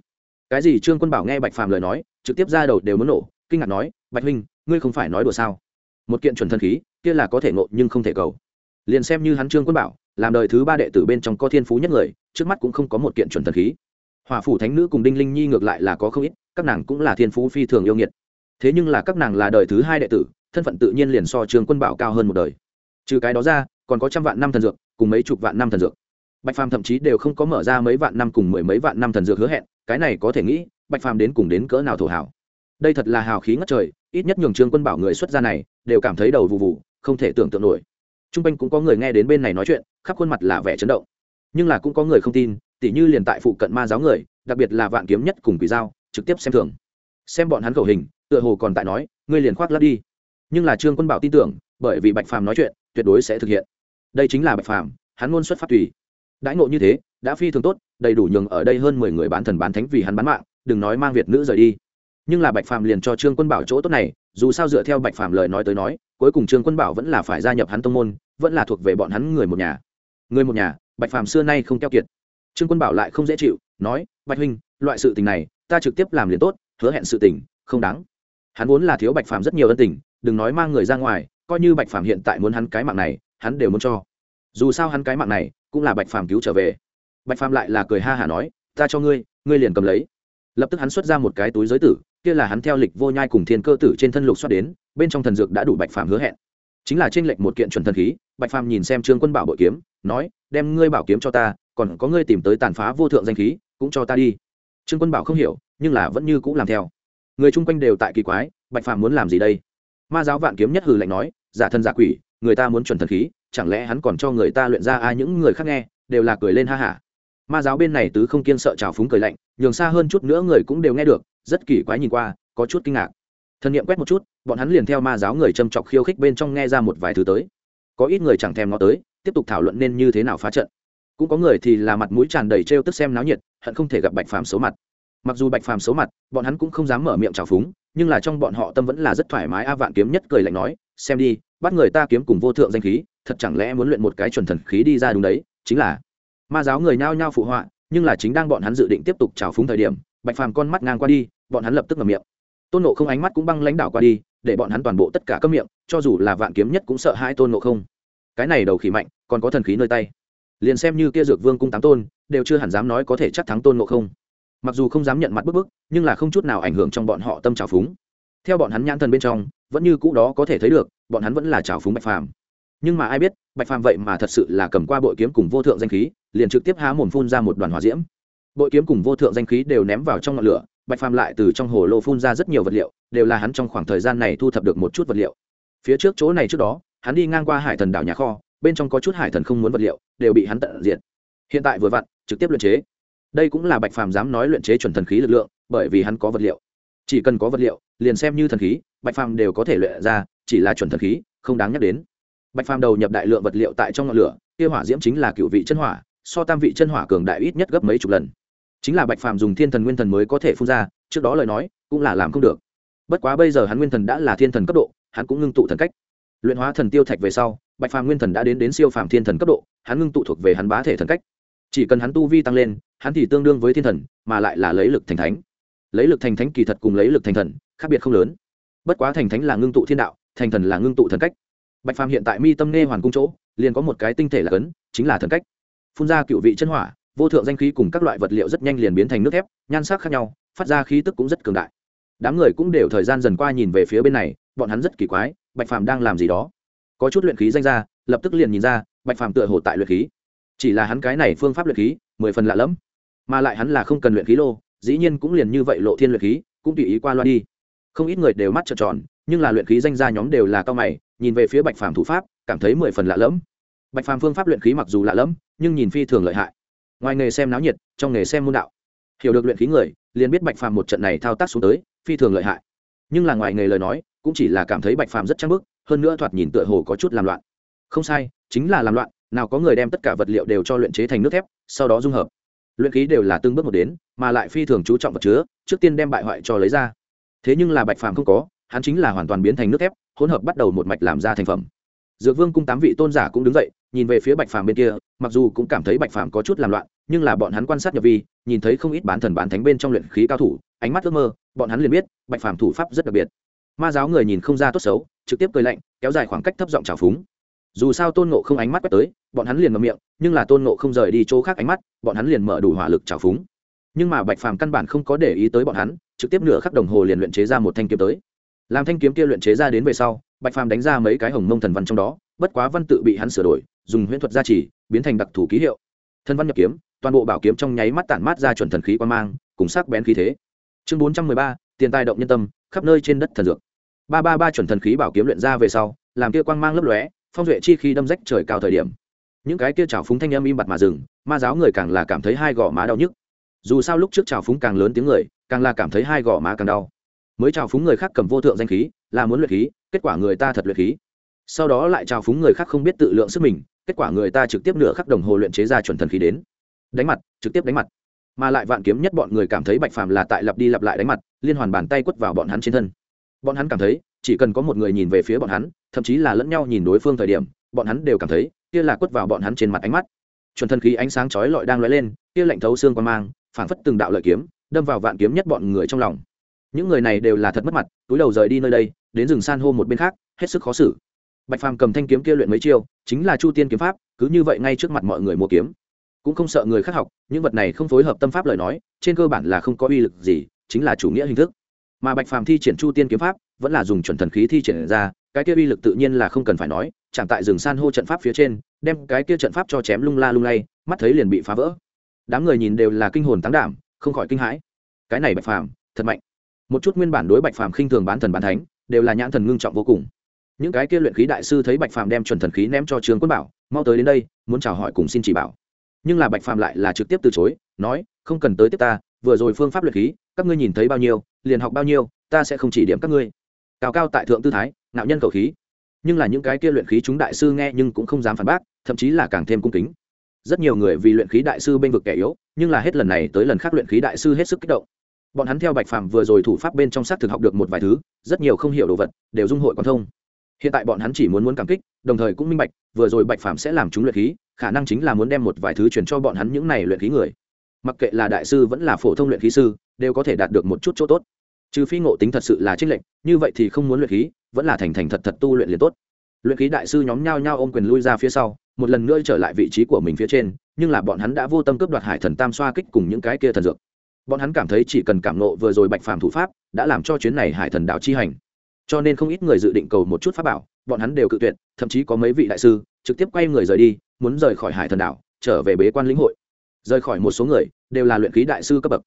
Cái gì trương quân bảo nghe bạch phàm lời nói, trực tiếp ra đầu đều muốn nổ, kinh ngạc nói, bạch huynh, ngươi không phải nói đùa sao? Một kiện chuẩn thần khí, kia là có thể ngộ nhưng không thể cầu liền xem như hắn trương quân bảo, làm đời thứ ba đệ tử bên trong có thiên phú nhất người, trước mắt cũng không có một kiện chuẩn thần khí. Hòa phủ thánh nữ cùng đinh linh nhi ngược lại là có không ít, các nàng cũng là thiên phú phi thường yêu nghiệt. Thế nhưng là các nàng là đời thứ hai đệ tử, thân phận tự nhiên liền so trương quân bảo cao hơn một đời. Trừ cái đó ra, còn có trăm vạn năm thần dược, cùng mấy chục vạn năm thần dược. Bạch phàm thậm chí đều không có mở ra mấy vạn năm cùng mười mấy vạn năm thần dược hứa hẹn, cái này có thể nghĩ, bạch phàm đến cùng đến cỡ nào thổ hảo đây thật là hào khí ngất trời, ít nhất nhường trương quân bảo người xuất gia này, đều cảm thấy đầu vụ vụ không thể tưởng tượng nổi t r u n g quanh cũng có người nghe đến bên này nói chuyện, khắp khuôn mặt là vẻ chấn động. Nhưng là cũng có người không tin, tỉ như liền tại phụ cận ma giáo người, đặc biệt là vạn kiếm nhất cùng quỷ dao trực tiếp xem thường. Xem bọn hắn khẩu hình, tựa hồ còn tại nói, ngươi liền khoác lắp đi. Nhưng là trương quân bảo tin tưởng, bởi vì bạch phàm nói chuyện, tuyệt đối sẽ thực hiện. Đây chính là bạch phàm, hắn ngôn xuất phát tùy. Đãi ngộ như thế, đã phi thường tốt, đầy đủ nhường ở đây hơn mười người bán thần bán thánh vì hắn bán mạng, đừng nói mang việt nữ rời đi nhưng là bạch phàm liền cho trương quân bảo chỗ tốt này, dù sao dựa theo bạch phàm lời nói tới nói, cuối cùng trương quân bảo vẫn là phải gia nhập hắn tông môn, vẫn là thuộc về bọn hắn người một nhà. Người một nhà, bạch phàm xưa nay không keo kiệt. Trương quân bảo lại không dễ chịu, nói, bạch huynh, loại sự tình này, ta trực tiếp làm liền tốt, hứa hẹn sự tình, không đáng. Hắn vốn là thiếu bạch phàm rất nhiều ân tình, đừng nói mang người ra ngoài, coi như bạch phàm hiện tại muốn hắn cái mạng này, hắn đều muốn cho. Dù sao hắn cái mạng này, cũng là bạch phàm cứu trở về. Bạch phàm lại là cười ha hả nói, ta cho ngươi ngươi liền cầm lấy. Lập tức hắn xuất ra một cái túi giới tử kia là hắn theo lịch vô nhai cùng thiên cơ tử trên thân lục xoát đến, bên trong thần dược đã đủ bạch phàm hứa hẹn. Chính là trên lệnh một kiện chuẩn thần khí, bạch phàm nhìn xem trương quân bảo bội kiếm, nói, đem ngươi bảo kiếm cho ta, còn có ngươi tìm tới tàn phá vô thượng danh khí, cũng cho ta đi. Trương quân bảo không hiểu, nhưng là vẫn như cũng làm theo. Người chung quanh đều tại kỳ quái, bạch phàm muốn làm gì đây? Ma giáo vạn kiếm nhất hừ lạnh nói, giả thân giả quỷ, người ta muốn chuẩn thần khí, chẳng lẽ hắn còn cho người ta luyện ra ai những người khác nghe, đều là cười lên ha hả ma giáo bên này tứ không kiên sợ trào phúng cười lạnh, nhường xa hơn chút nữa người cũng đều nghe được rất kỳ quái nhìn qua, có chút kinh ngạc. Thân niệm quét một chút, bọn hắn liền theo ma giáo người châm chọc khiêu khích bên trong nghe ra một vài thứ tới. Có ít người chẳng thèm nó tới, tiếp tục thảo luận nên như thế nào phá trận. Cũng có người thì là mặt mũi tràn đầy trêu tức xem náo nhiệt, hận không thể gặp bạch phàm số mặt. Mặc dù bạch phàm số mặt, bọn hắn cũng không dám mở miệng trào phúng, nhưng là trong bọn họ tâm vẫn là rất thoải mái, a vạn kiếm nhất cười lạnh nói, xem đi, bắt người ta kiếm cùng vô thượng danh khí, thật chẳng lẽ muốn luyện một cái chuẩn thần khí đi ra đúng đấy, chính là. Ma giáo người nhao nhao phụ họa, nhưng là chính đang bọn hắn dự định tiếp tục trào phúng thời điểm bạch phàm con mắt ngang qua đi, bọn hắn lập tức ngầm miệng. Tôn nộ không ánh mắt cũng băng lãnh đạo qua đi, để bọn hắn toàn bộ tất cả các miệng, cho dù là vạn kiếm nhất cũng sợ hai tôn nộ không. Cái này đầu khí mạnh, còn có thần khí nơi tay. Liền xem như kia dược vương cung tám tôn, đều chưa hẳn dám nói có thể chắc thắng tôn nộ không. Mặc dù không dám nhận mặt bức bức, nhưng là không chút nào ảnh hưởng trong bọn họ tâm trào phúng. Theo bọn hắn nhãn thần bên trong, vẫn như cũ đó có thể thấy được, bọn hắn vẫn là trào phúng bạch phàm. Nhưng mà ai biết, bạch phàm vậy mà thật sự là cầm qua bội kiếm cùng vô thượng danh khí, liền trực tiếp há mồm phun ra một đoàn hỏa diễm bội kiếm cùng vô thượng danh khí đều ném vào trong ngọn lửa, bạch phàm lại từ trong hồ lô phun ra rất nhiều vật liệu, đều là hắn trong khoảng thời gian này thu thập được một chút vật liệu. Phía trước chỗ này trước đó, hắn đi ngang qua hải thần đảo nhà kho, bên trong có chút hải thần không muốn vật liệu, đều bị hắn tận diệt. Hiện tại vừa vặn, trực tiếp luyện chế. Đây cũng là bạch phàm dám nói luyện chế chuẩn thần khí lực lượng, bởi vì hắn có vật liệu. Chỉ cần có vật liệu, liền xem như thần khí, bạch phàm đều có thể luyện ra, chỉ là chuẩn thần khí, không đáng nhắc đến. Bạch phàm đầu nhập đại lượng vật liệu tại trong ngọn lửa, kia hỏa diễm chính là cựu vị chân hỏa, so tam vị chân hỏa cường đại ít nhất gấp mấy chục lần chính là bạch phàm dùng thiên thần nguyên thần mới có thể phun ra, trước đó lời nói, cũng là làm không được. Bất quá bây giờ hắn nguyên thần đã là thiên thần cấp độ, hắn cũng ngưng tụ thần cách. Luyện hóa thần tiêu thạch về sau, bạch phàm nguyên thần đã đến đến siêu phàm thiên thần cấp độ, hắn ngưng tụ thuộc về hắn bá thể thần cách. Chỉ cần hắn tu vi tăng lên, hắn thì tương đương với thiên thần, mà lại là lấy lực thành thánh. Lấy lực thành thánh kỳ thật cùng lấy lực thành thần khác biệt không lớn. Bất quá thành thánh là ngưng tụ thiên đạo, thành thần là ngưng tụ thần cách. Bạch phàm hiện tại mi tâm nghe hoàn cung chỗ, liền có một cái tinh thể là cấn, chính là thần cách. Phun ra cựu vị chân hỏa vô thượng danh khí cùng các loại vật liệu rất nhanh liền biến thành nước thép, nhan sắc khác nhau, phát ra khí tức cũng rất cường đại. Đám người cũng đều thời gian dần qua nhìn về phía bên này, bọn hắn rất kỳ quái, bạch phàm đang làm gì đó? Có chút luyện khí danh ra, lập tức liền nhìn ra, bạch phàm tựa hồ tại luyện khí. Chỉ là hắn cái này phương pháp luyện khí, mười phần lạ lẫm. Mà lại hắn là không cần luyện khí lô, dĩ nhiên cũng liền như vậy lộ thiên luyện khí, cũng tùy ý qua loa đi. Không ít người đều mắt trợn tròn, nhưng là luyện khí danh ra nhóm đều là cao mày, nhìn về phía bạch phàm thủ pháp, cảm thấy mười phần lạ lẫm. Bạch phàm phương pháp luyện khí mặc dù lạ lẫm, nhưng nhìn phi thường lợi hại ngoài nghề xem náo nhiệt, trong nghề xem môn đạo. Hiểu được luyện khí người, liền biết bạch phàm một trận này thao tác xuống tới, phi thường lợi hại. Nhưng là ngoài nghề lời nói, cũng chỉ là cảm thấy bạch phàm rất trang bức hơn nữa thoạt nhìn tựa hồ có chút làm loạn. Không sai, chính là làm loạn, nào có người đem tất cả vật liệu đều cho luyện chế thành nước thép, sau đó dung hợp. Luyện khí đều là tương bước một đến, mà lại phi thường chú trọng vật chứa, trước tiên đem bại hoại cho lấy ra. Thế nhưng là bạch phàm không có, hắn chính là hoàn toàn biến thành nước thép, hỗn hợp bắt đầu một mạch làm ra thành phẩm. Dược vương cung tám vị tôn giả cũng đứng dậy nhìn về phía bạch phàm bên kia, mặc dù cũng cảm thấy bạch phàm có chút làm loạn, nhưng là bọn hắn quan sát nhập vi, nhìn thấy không ít bán thần bán thánh bên trong luyện khí cao thủ, ánh mắt ước mơ, bọn hắn liền biết bạch phàm thủ pháp rất đặc biệt. Ma giáo người nhìn không ra tốt xấu, trực tiếp cười lạnh, kéo dài khoảng cách thấp giọng trào phúng. Dù sao tôn nộ không ánh mắt quét tới, bọn hắn liền mở miệng, nhưng là tôn nộ không rời đi chỗ khác ánh mắt, bọn hắn liền mở đủ hỏa lực trào phúng. Nhưng mà bạch phàm căn bản không có để ý tới bọn hắn, trực tiếp nửa khắc đồng hồ liền luyện chế ra một thanh kiếm tới. Làm thanh kiếm kia luyện chế ra đến về sau, bạch phàm đánh ra mấy cái hồng mông thần văn trong đó bất quá văn tự bị hắn sửa đổi, dùng huyễn thuật gia trì, biến thành đặc thù ký hiệu. Thân văn nhập kiếm, toàn bộ bảo kiếm trong nháy mắt tản mát ra chuẩn thần khí quan mang, cùng sắc bén khí thế. Chương bốn trăm mười ba, tiền tài động nhân tâm, khắp nơi trên đất thần dược. Ba ba ba chuẩn thần khí bảo kiếm luyện ra về sau, làm kia quang mang lấp lóe, phong duệ chi khi đâm rách trời cao thời điểm. Những cái kia trào phúng thanh âm im bặt mà dừng, ma giáo người càng là cảm thấy hai gò má đau nhức. Dù sao lúc trước trào phúng càng lớn tiếng người, càng là cảm thấy hai gò má càng đau. Mới trào phúng người khác cầm vô thượng danh khí, là muốn luyện khí, kết quả người ta thật luyện khí sau đó lại trào phúng người khác không biết tự lượng sức mình, kết quả người ta trực tiếp nửa khắc đồng hồ luyện chế ra chuẩn thần khí đến. Đánh mặt, trực tiếp đánh mặt. Mà lại vạn kiếm nhất bọn người cảm thấy bạch phàm là tại lặp đi lặp lại đánh mặt, liên hoàn bàn tay quất vào bọn hắn trên thân. Bọn hắn cảm thấy, chỉ cần có một người nhìn về phía bọn hắn, thậm chí là lẫn nhau nhìn đối phương thời điểm, bọn hắn đều cảm thấy, kia là quất vào bọn hắn trên mặt ánh mắt. Chuẩn thần khí ánh sáng chói lọi đang lóe lên, kia lạnh thấu xương quan mang, phảng phất từng đạo lợi kiếm, đâm vào vạn kiếm nhất bọn người trong lòng. Những người này đều là thật mất mặt, túi đầu rời đi nơi đây, đến rừng san hô một bên khác, hết sức khó xử bạch phàm cầm thanh kiếm kia luyện mấy chiêu, chính là chu tiên kiếm pháp, cứ như vậy ngay trước mặt mọi người mua kiếm. Cũng không sợ người khác học, những vật này không phối hợp tâm pháp lời nói, trên cơ bản là không có uy lực gì, chính là chủ nghĩa hình thức. Mà bạch phàm thi triển chu tiên kiếm pháp, vẫn là dùng chuẩn thần khí thi triển ra, cái kia uy lực tự nhiên là không cần phải nói chẳng tại rừng san hô trận pháp phía trên, đem cái kia trận pháp cho chém lung la lung lay, mắt thấy liền bị phá vỡ. Đám người nhìn đều là kinh hồn tán đảm, không khỏi kinh hãi. Cái này bạch phàm, thật mạnh. Một chút nguyên bản đối bạch phàm khinh thường bán thần bán thánh, đều là nhãn thần ngưng trọng vô cùng những cái kia luyện khí đại sư thấy bạch phàm đem chuẩn thần khí ném cho trương quân bảo, mau tới đến đây, muốn chào hỏi cùng xin chỉ bảo. Nhưng là bạch phàm lại là trực tiếp từ chối, nói, không cần tới tiếp ta, vừa rồi phương pháp luyện khí, các ngươi nhìn thấy bao nhiêu, liền học bao nhiêu, ta sẽ không chỉ điểm các ngươi. Cao cao tại thượng tư thái nạo nhân cầu khí. Nhưng là những cái kia luyện khí chúng đại sư nghe nhưng cũng không dám phản bác, thậm chí là càng thêm cung kính. Rất nhiều người vì luyện khí đại sư bên vực kẻ yếu, nhưng là hết lần này tới lần khác luyện khí đại sư hết sức kích động. Bọn hắn theo bạch phàm vừa rồi thủ pháp bên trong xác thực học được một vài thứ, rất nhiều không hiểu đồ vật, đều dung hội quan thông hiện tại bọn hắn chỉ muốn muốn cảm kích, đồng thời cũng minh bạch, vừa rồi bạch phàm sẽ làm chúng luyện khí, khả năng chính là muốn đem một vài thứ truyền cho bọn hắn những này luyện khí người. Mặc kệ là đại sư vẫn là phổ thông luyện khí sư, đều có thể đạt được một chút chỗ tốt. Trừ phi ngộ tính thật sự là trích lệnh như vậy thì không muốn luyện khí, vẫn là thành thành thật thật tu luyện liền tốt. Luyện khí đại sư nhóm nhau nhau ôm quyền lui ra phía sau, một lần nữa trở lại vị trí của mình phía trên, nhưng là bọn hắn đã vô tâm cướp đoạt hải thần tam xoa kích cùng những cái kia thần dược. Bọn hắn cảm thấy chỉ cần cảm nộ vừa rồi bạch phàm thủ pháp, đã làm cho chuyến này hải thần đạo chi hành cho nên không ít người dự định cầu một chút pháp bảo, bọn hắn đều cự tuyệt, thậm chí có mấy vị đại sư trực tiếp quay người rời đi, muốn rời khỏi hải thần đảo, trở về bế quan lĩnh hội. Rời khỏi một số người, đều là luyện khí đại sư cấp bậc.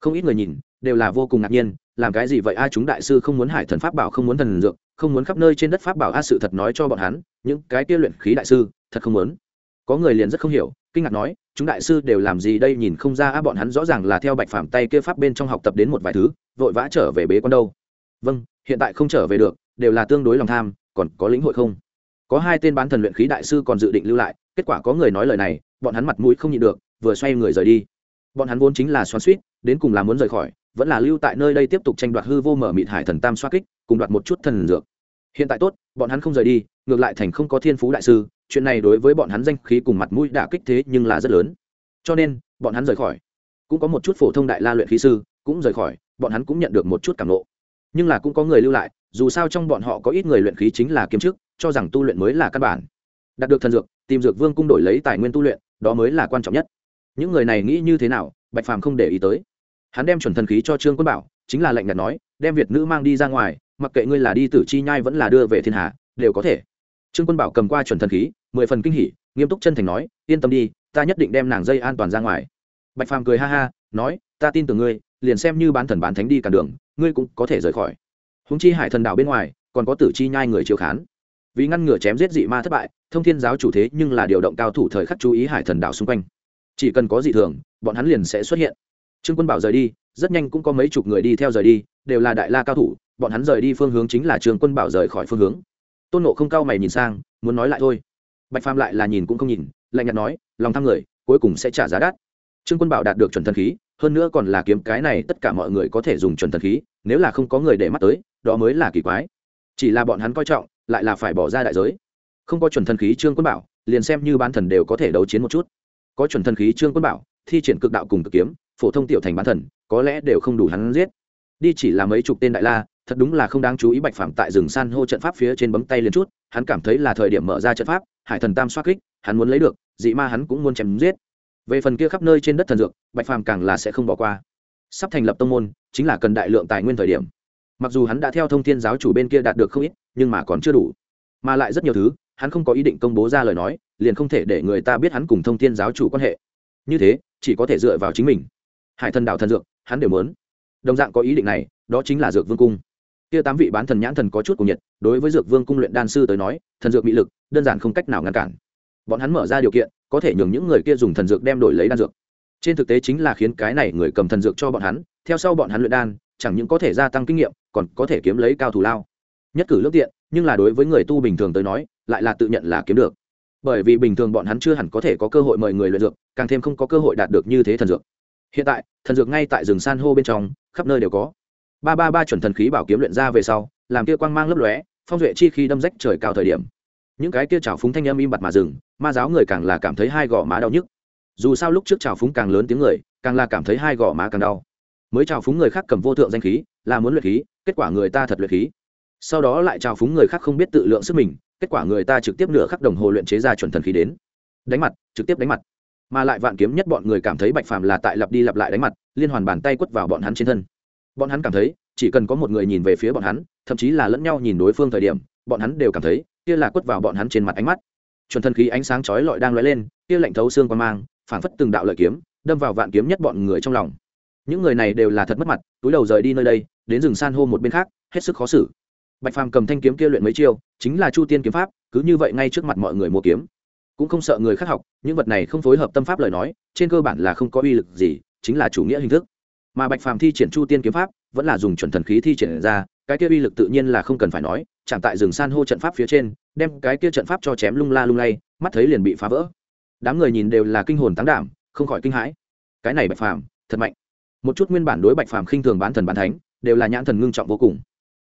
Không ít người nhìn, đều là vô cùng ngạc nhiên, làm cái gì vậy? A, chúng đại sư không muốn hải thần pháp bảo, không muốn thần dược, không muốn khắp nơi trên đất pháp bảo, a, sự thật nói cho bọn hắn, những cái kia luyện khí đại sư, thật không muốn. Có người liền rất không hiểu, kinh ngạc nói, chúng đại sư đều làm gì đây? Nhìn không ra a, bọn hắn rõ ràng là theo bạch phàm tay kia pháp bên trong học tập đến một vài thứ, vội vã trở về bế quan đâu vâng hiện tại không trở về được, đều là tương đối lòng tham, còn có lĩnh hội không? Có hai tên bán thần luyện khí đại sư còn dự định lưu lại, kết quả có người nói lời này, bọn hắn mặt mũi không nhịn được, vừa xoay người rời đi. Bọn hắn vốn chính là xoắn suýt đến cùng là muốn rời khỏi, vẫn là lưu tại nơi đây tiếp tục tranh đoạt hư vô mở mịt hải thần tam xoa kích, cùng đoạt một chút thần dược. Hiện tại tốt, bọn hắn không rời đi, ngược lại thành không có thiên phú đại sư, chuyện này đối với bọn hắn danh khí cùng mặt mũi đã kích thế nhưng là rất lớn. Cho nên, bọn hắn rời khỏi. Cũng có một chút phổ thông đại la luyện khí sư, cũng rời khỏi, bọn hắn cũng nhận được một chút cảm nộ nhưng là cũng có người lưu lại, dù sao trong bọn họ có ít người luyện khí chính là kiếm chức, cho rằng tu luyện mới là căn bản. Đạt được thần dược, tìm dược vương cung đổi lấy tài nguyên tu luyện, đó mới là quan trọng nhất. Những người này nghĩ như thế nào, bạch phàm không để ý tới. Hắn đem chuẩn thần khí cho trương quân bảo, chính là lệnh nhạt nói, đem việt nữ mang đi ra ngoài, mặc kệ ngươi là đi tử chi nhai vẫn là đưa về thiên hà đều có thể. Trương quân bảo cầm qua chuẩn thần khí, mười phần kinh hỉ, nghiêm túc chân thành nói, yên tâm đi, ta nhất định đem nàng dây an toàn ra ngoài. Bạch phàm cười ha ha, nói, ta tin tưởng ngươi, liền xem như bán thần bán thánh đi cả đường ngươi cũng có thể rời khỏi. Húng chi hải thần đạo bên ngoài, còn có tử chi nhai người chiếu khán. Vì ngăn ngừa chém giết dị ma thất bại, thông thiên giáo chủ thế nhưng là điều động cao thủ thời khắc chú ý hải thần đạo xung quanh. Chỉ cần có dị thường, bọn hắn liền sẽ xuất hiện. Trương quân bảo rời đi, rất nhanh cũng có mấy chục người đi theo rời đi, đều là đại la cao thủ, bọn hắn rời đi phương hướng chính là trương quân bảo rời khỏi phương hướng. Tôn nộ không cao mày nhìn sang, muốn nói lại thôi. Bạch phàm lại là nhìn cũng không nhìn, lạnh nhạt nói, lòng tham người, cuối cùng sẽ trả giá đắt. Trương quân bảo đạt được chuẩn thần khí hơn nữa còn là kiếm cái này tất cả mọi người có thể dùng chuẩn thần khí, nếu là không có người để mắt tới, đó mới là kỳ quái. Chỉ là bọn hắn coi trọng, lại là phải bỏ ra đại giới. Không có chuẩn thần khí trương quân bảo, liền xem như bán thần đều có thể đấu chiến một chút. Có chuẩn thần khí trương quân bảo, thi triển cực đạo cùng cực kiếm, phổ thông tiểu thành bán thần, có lẽ đều không đủ hắn giết. Đi chỉ là mấy chục tên đại la, thật đúng là không đáng chú ý bạch phạm tại rừng san hô trận pháp phía trên bấm tay liền chút, hắn cảm thấy là thời điểm mở ra trận pháp, hải thần tam xoa kích, hắn muốn lấy được, dị ma hắn cũng muốn chém giết về phần kia khắp nơi trên đất thần dược, bạch phàm càng là sẽ không bỏ qua. Sắp thành lập tông môn, chính là cần đại lượng tài nguyên thời điểm. Mặc dù hắn đã theo thông thiên giáo chủ bên kia đạt được không ít, nhưng mà còn chưa đủ. Mà lại rất nhiều thứ, hắn không có ý định công bố ra lời nói, liền không thể để người ta biết hắn cùng thông thiên giáo chủ quan hệ. Như thế, chỉ có thể dựa vào chính mình. Hải thần đạo thần dược, hắn đều muốn. Đồng dạng có ý định này, đó chính là dược vương cung. Kia tám vị bán thần nhãn thần có chút cùng nhiệt, đối với dược vương cung luyện đan sư tới nói, thần dược bị lực, đơn giản không cách nào ngăn cản. Bọn hắn mở ra điều kiện có thể nhường những người kia dùng thần dược đem đổi lấy đan dược. Trên thực tế chính là khiến cái này người cầm thần dược cho bọn hắn, theo sau bọn hắn luyện đan, chẳng những có thể gia tăng kinh nghiệm, còn có thể kiếm lấy cao thủ lao. Nhất cử lước tiện, nhưng là đối với người tu bình thường tới nói, lại là tự nhận là kiếm được. Bởi vì bình thường bọn hắn chưa hẳn có thể có cơ hội mời người luyện dược, càng thêm không có cơ hội đạt được như thế thần dược. Hiện tại, thần dược ngay tại rừng san hô bên trong, khắp nơi đều có. Ba ba ba chuẩn thần khí bảo kiếm luyện ra về sau, làm kia quang mang lấp lóe, phong duệ chi khi đâm rách trời cao thời điểm những cái kia trào phúng thanh âm im bặt mà dừng, ma giáo người càng là cảm thấy hai gò má đau nhức. Dù sao lúc trước trào phúng càng lớn tiếng người, càng là cảm thấy hai gò má càng đau. Mới trào phúng người khác cầm vô thượng danh khí, là muốn luyện khí, kết quả người ta thật luyện khí. Sau đó lại trào phúng người khác không biết tự lượng sức mình, kết quả người ta trực tiếp nửa khắc đồng hồ luyện chế ra chuẩn thần khí đến. Đánh mặt, trực tiếp đánh mặt. Mà lại vạn kiếm nhất bọn người cảm thấy bạch phàm là tại lặp đi lặp lại đánh mặt, liên hoàn bàn tay quất vào bọn hắn trên thân. Bọn hắn cảm thấy, chỉ cần có một người nhìn về phía bọn hắn, thậm chí là lẫn nhau nhìn đối phương thời điểm, bọn hắn đều cảm thấy kia là quất vào bọn hắn trên mặt ánh mắt. Chuẩn thân khí ánh sáng chói lọi đang lóe lên, kia lạnh thấu xương quan mang, phảng phất từng đạo lợi kiếm, đâm vào vạn kiếm nhất bọn người trong lòng. Những người này đều là thật mất mặt, túi đầu rời đi nơi đây, đến rừng san hô một bên khác, hết sức khó xử. Bạch phàm cầm thanh kiếm kia luyện mấy chiêu, chính là chu tiên kiếm pháp, cứ như vậy ngay trước mặt mọi người mua kiếm. Cũng không sợ người khác học, những vật này không phối hợp tâm pháp lời nói, trên cơ bản là không có uy lực gì, chính là chủ nghĩa hình thức. Mà bạch phàm thi triển chu tiên kiếm pháp vẫn là dùng chuẩn thần khí thi triển ra, cái kia uy lực tự nhiên là không cần phải nói chẳng tại rừng san hô trận pháp phía trên, đem cái kia trận pháp cho chém lung la lung lay, mắt thấy liền bị phá vỡ. Đám người nhìn đều là kinh hồn tán đảm, không khỏi kinh hãi. Cái này bạch phàm, thật mạnh. Một chút nguyên bản đối bạch phàm khinh thường bán thần bán thánh, đều là nhãn thần ngưng trọng vô cùng.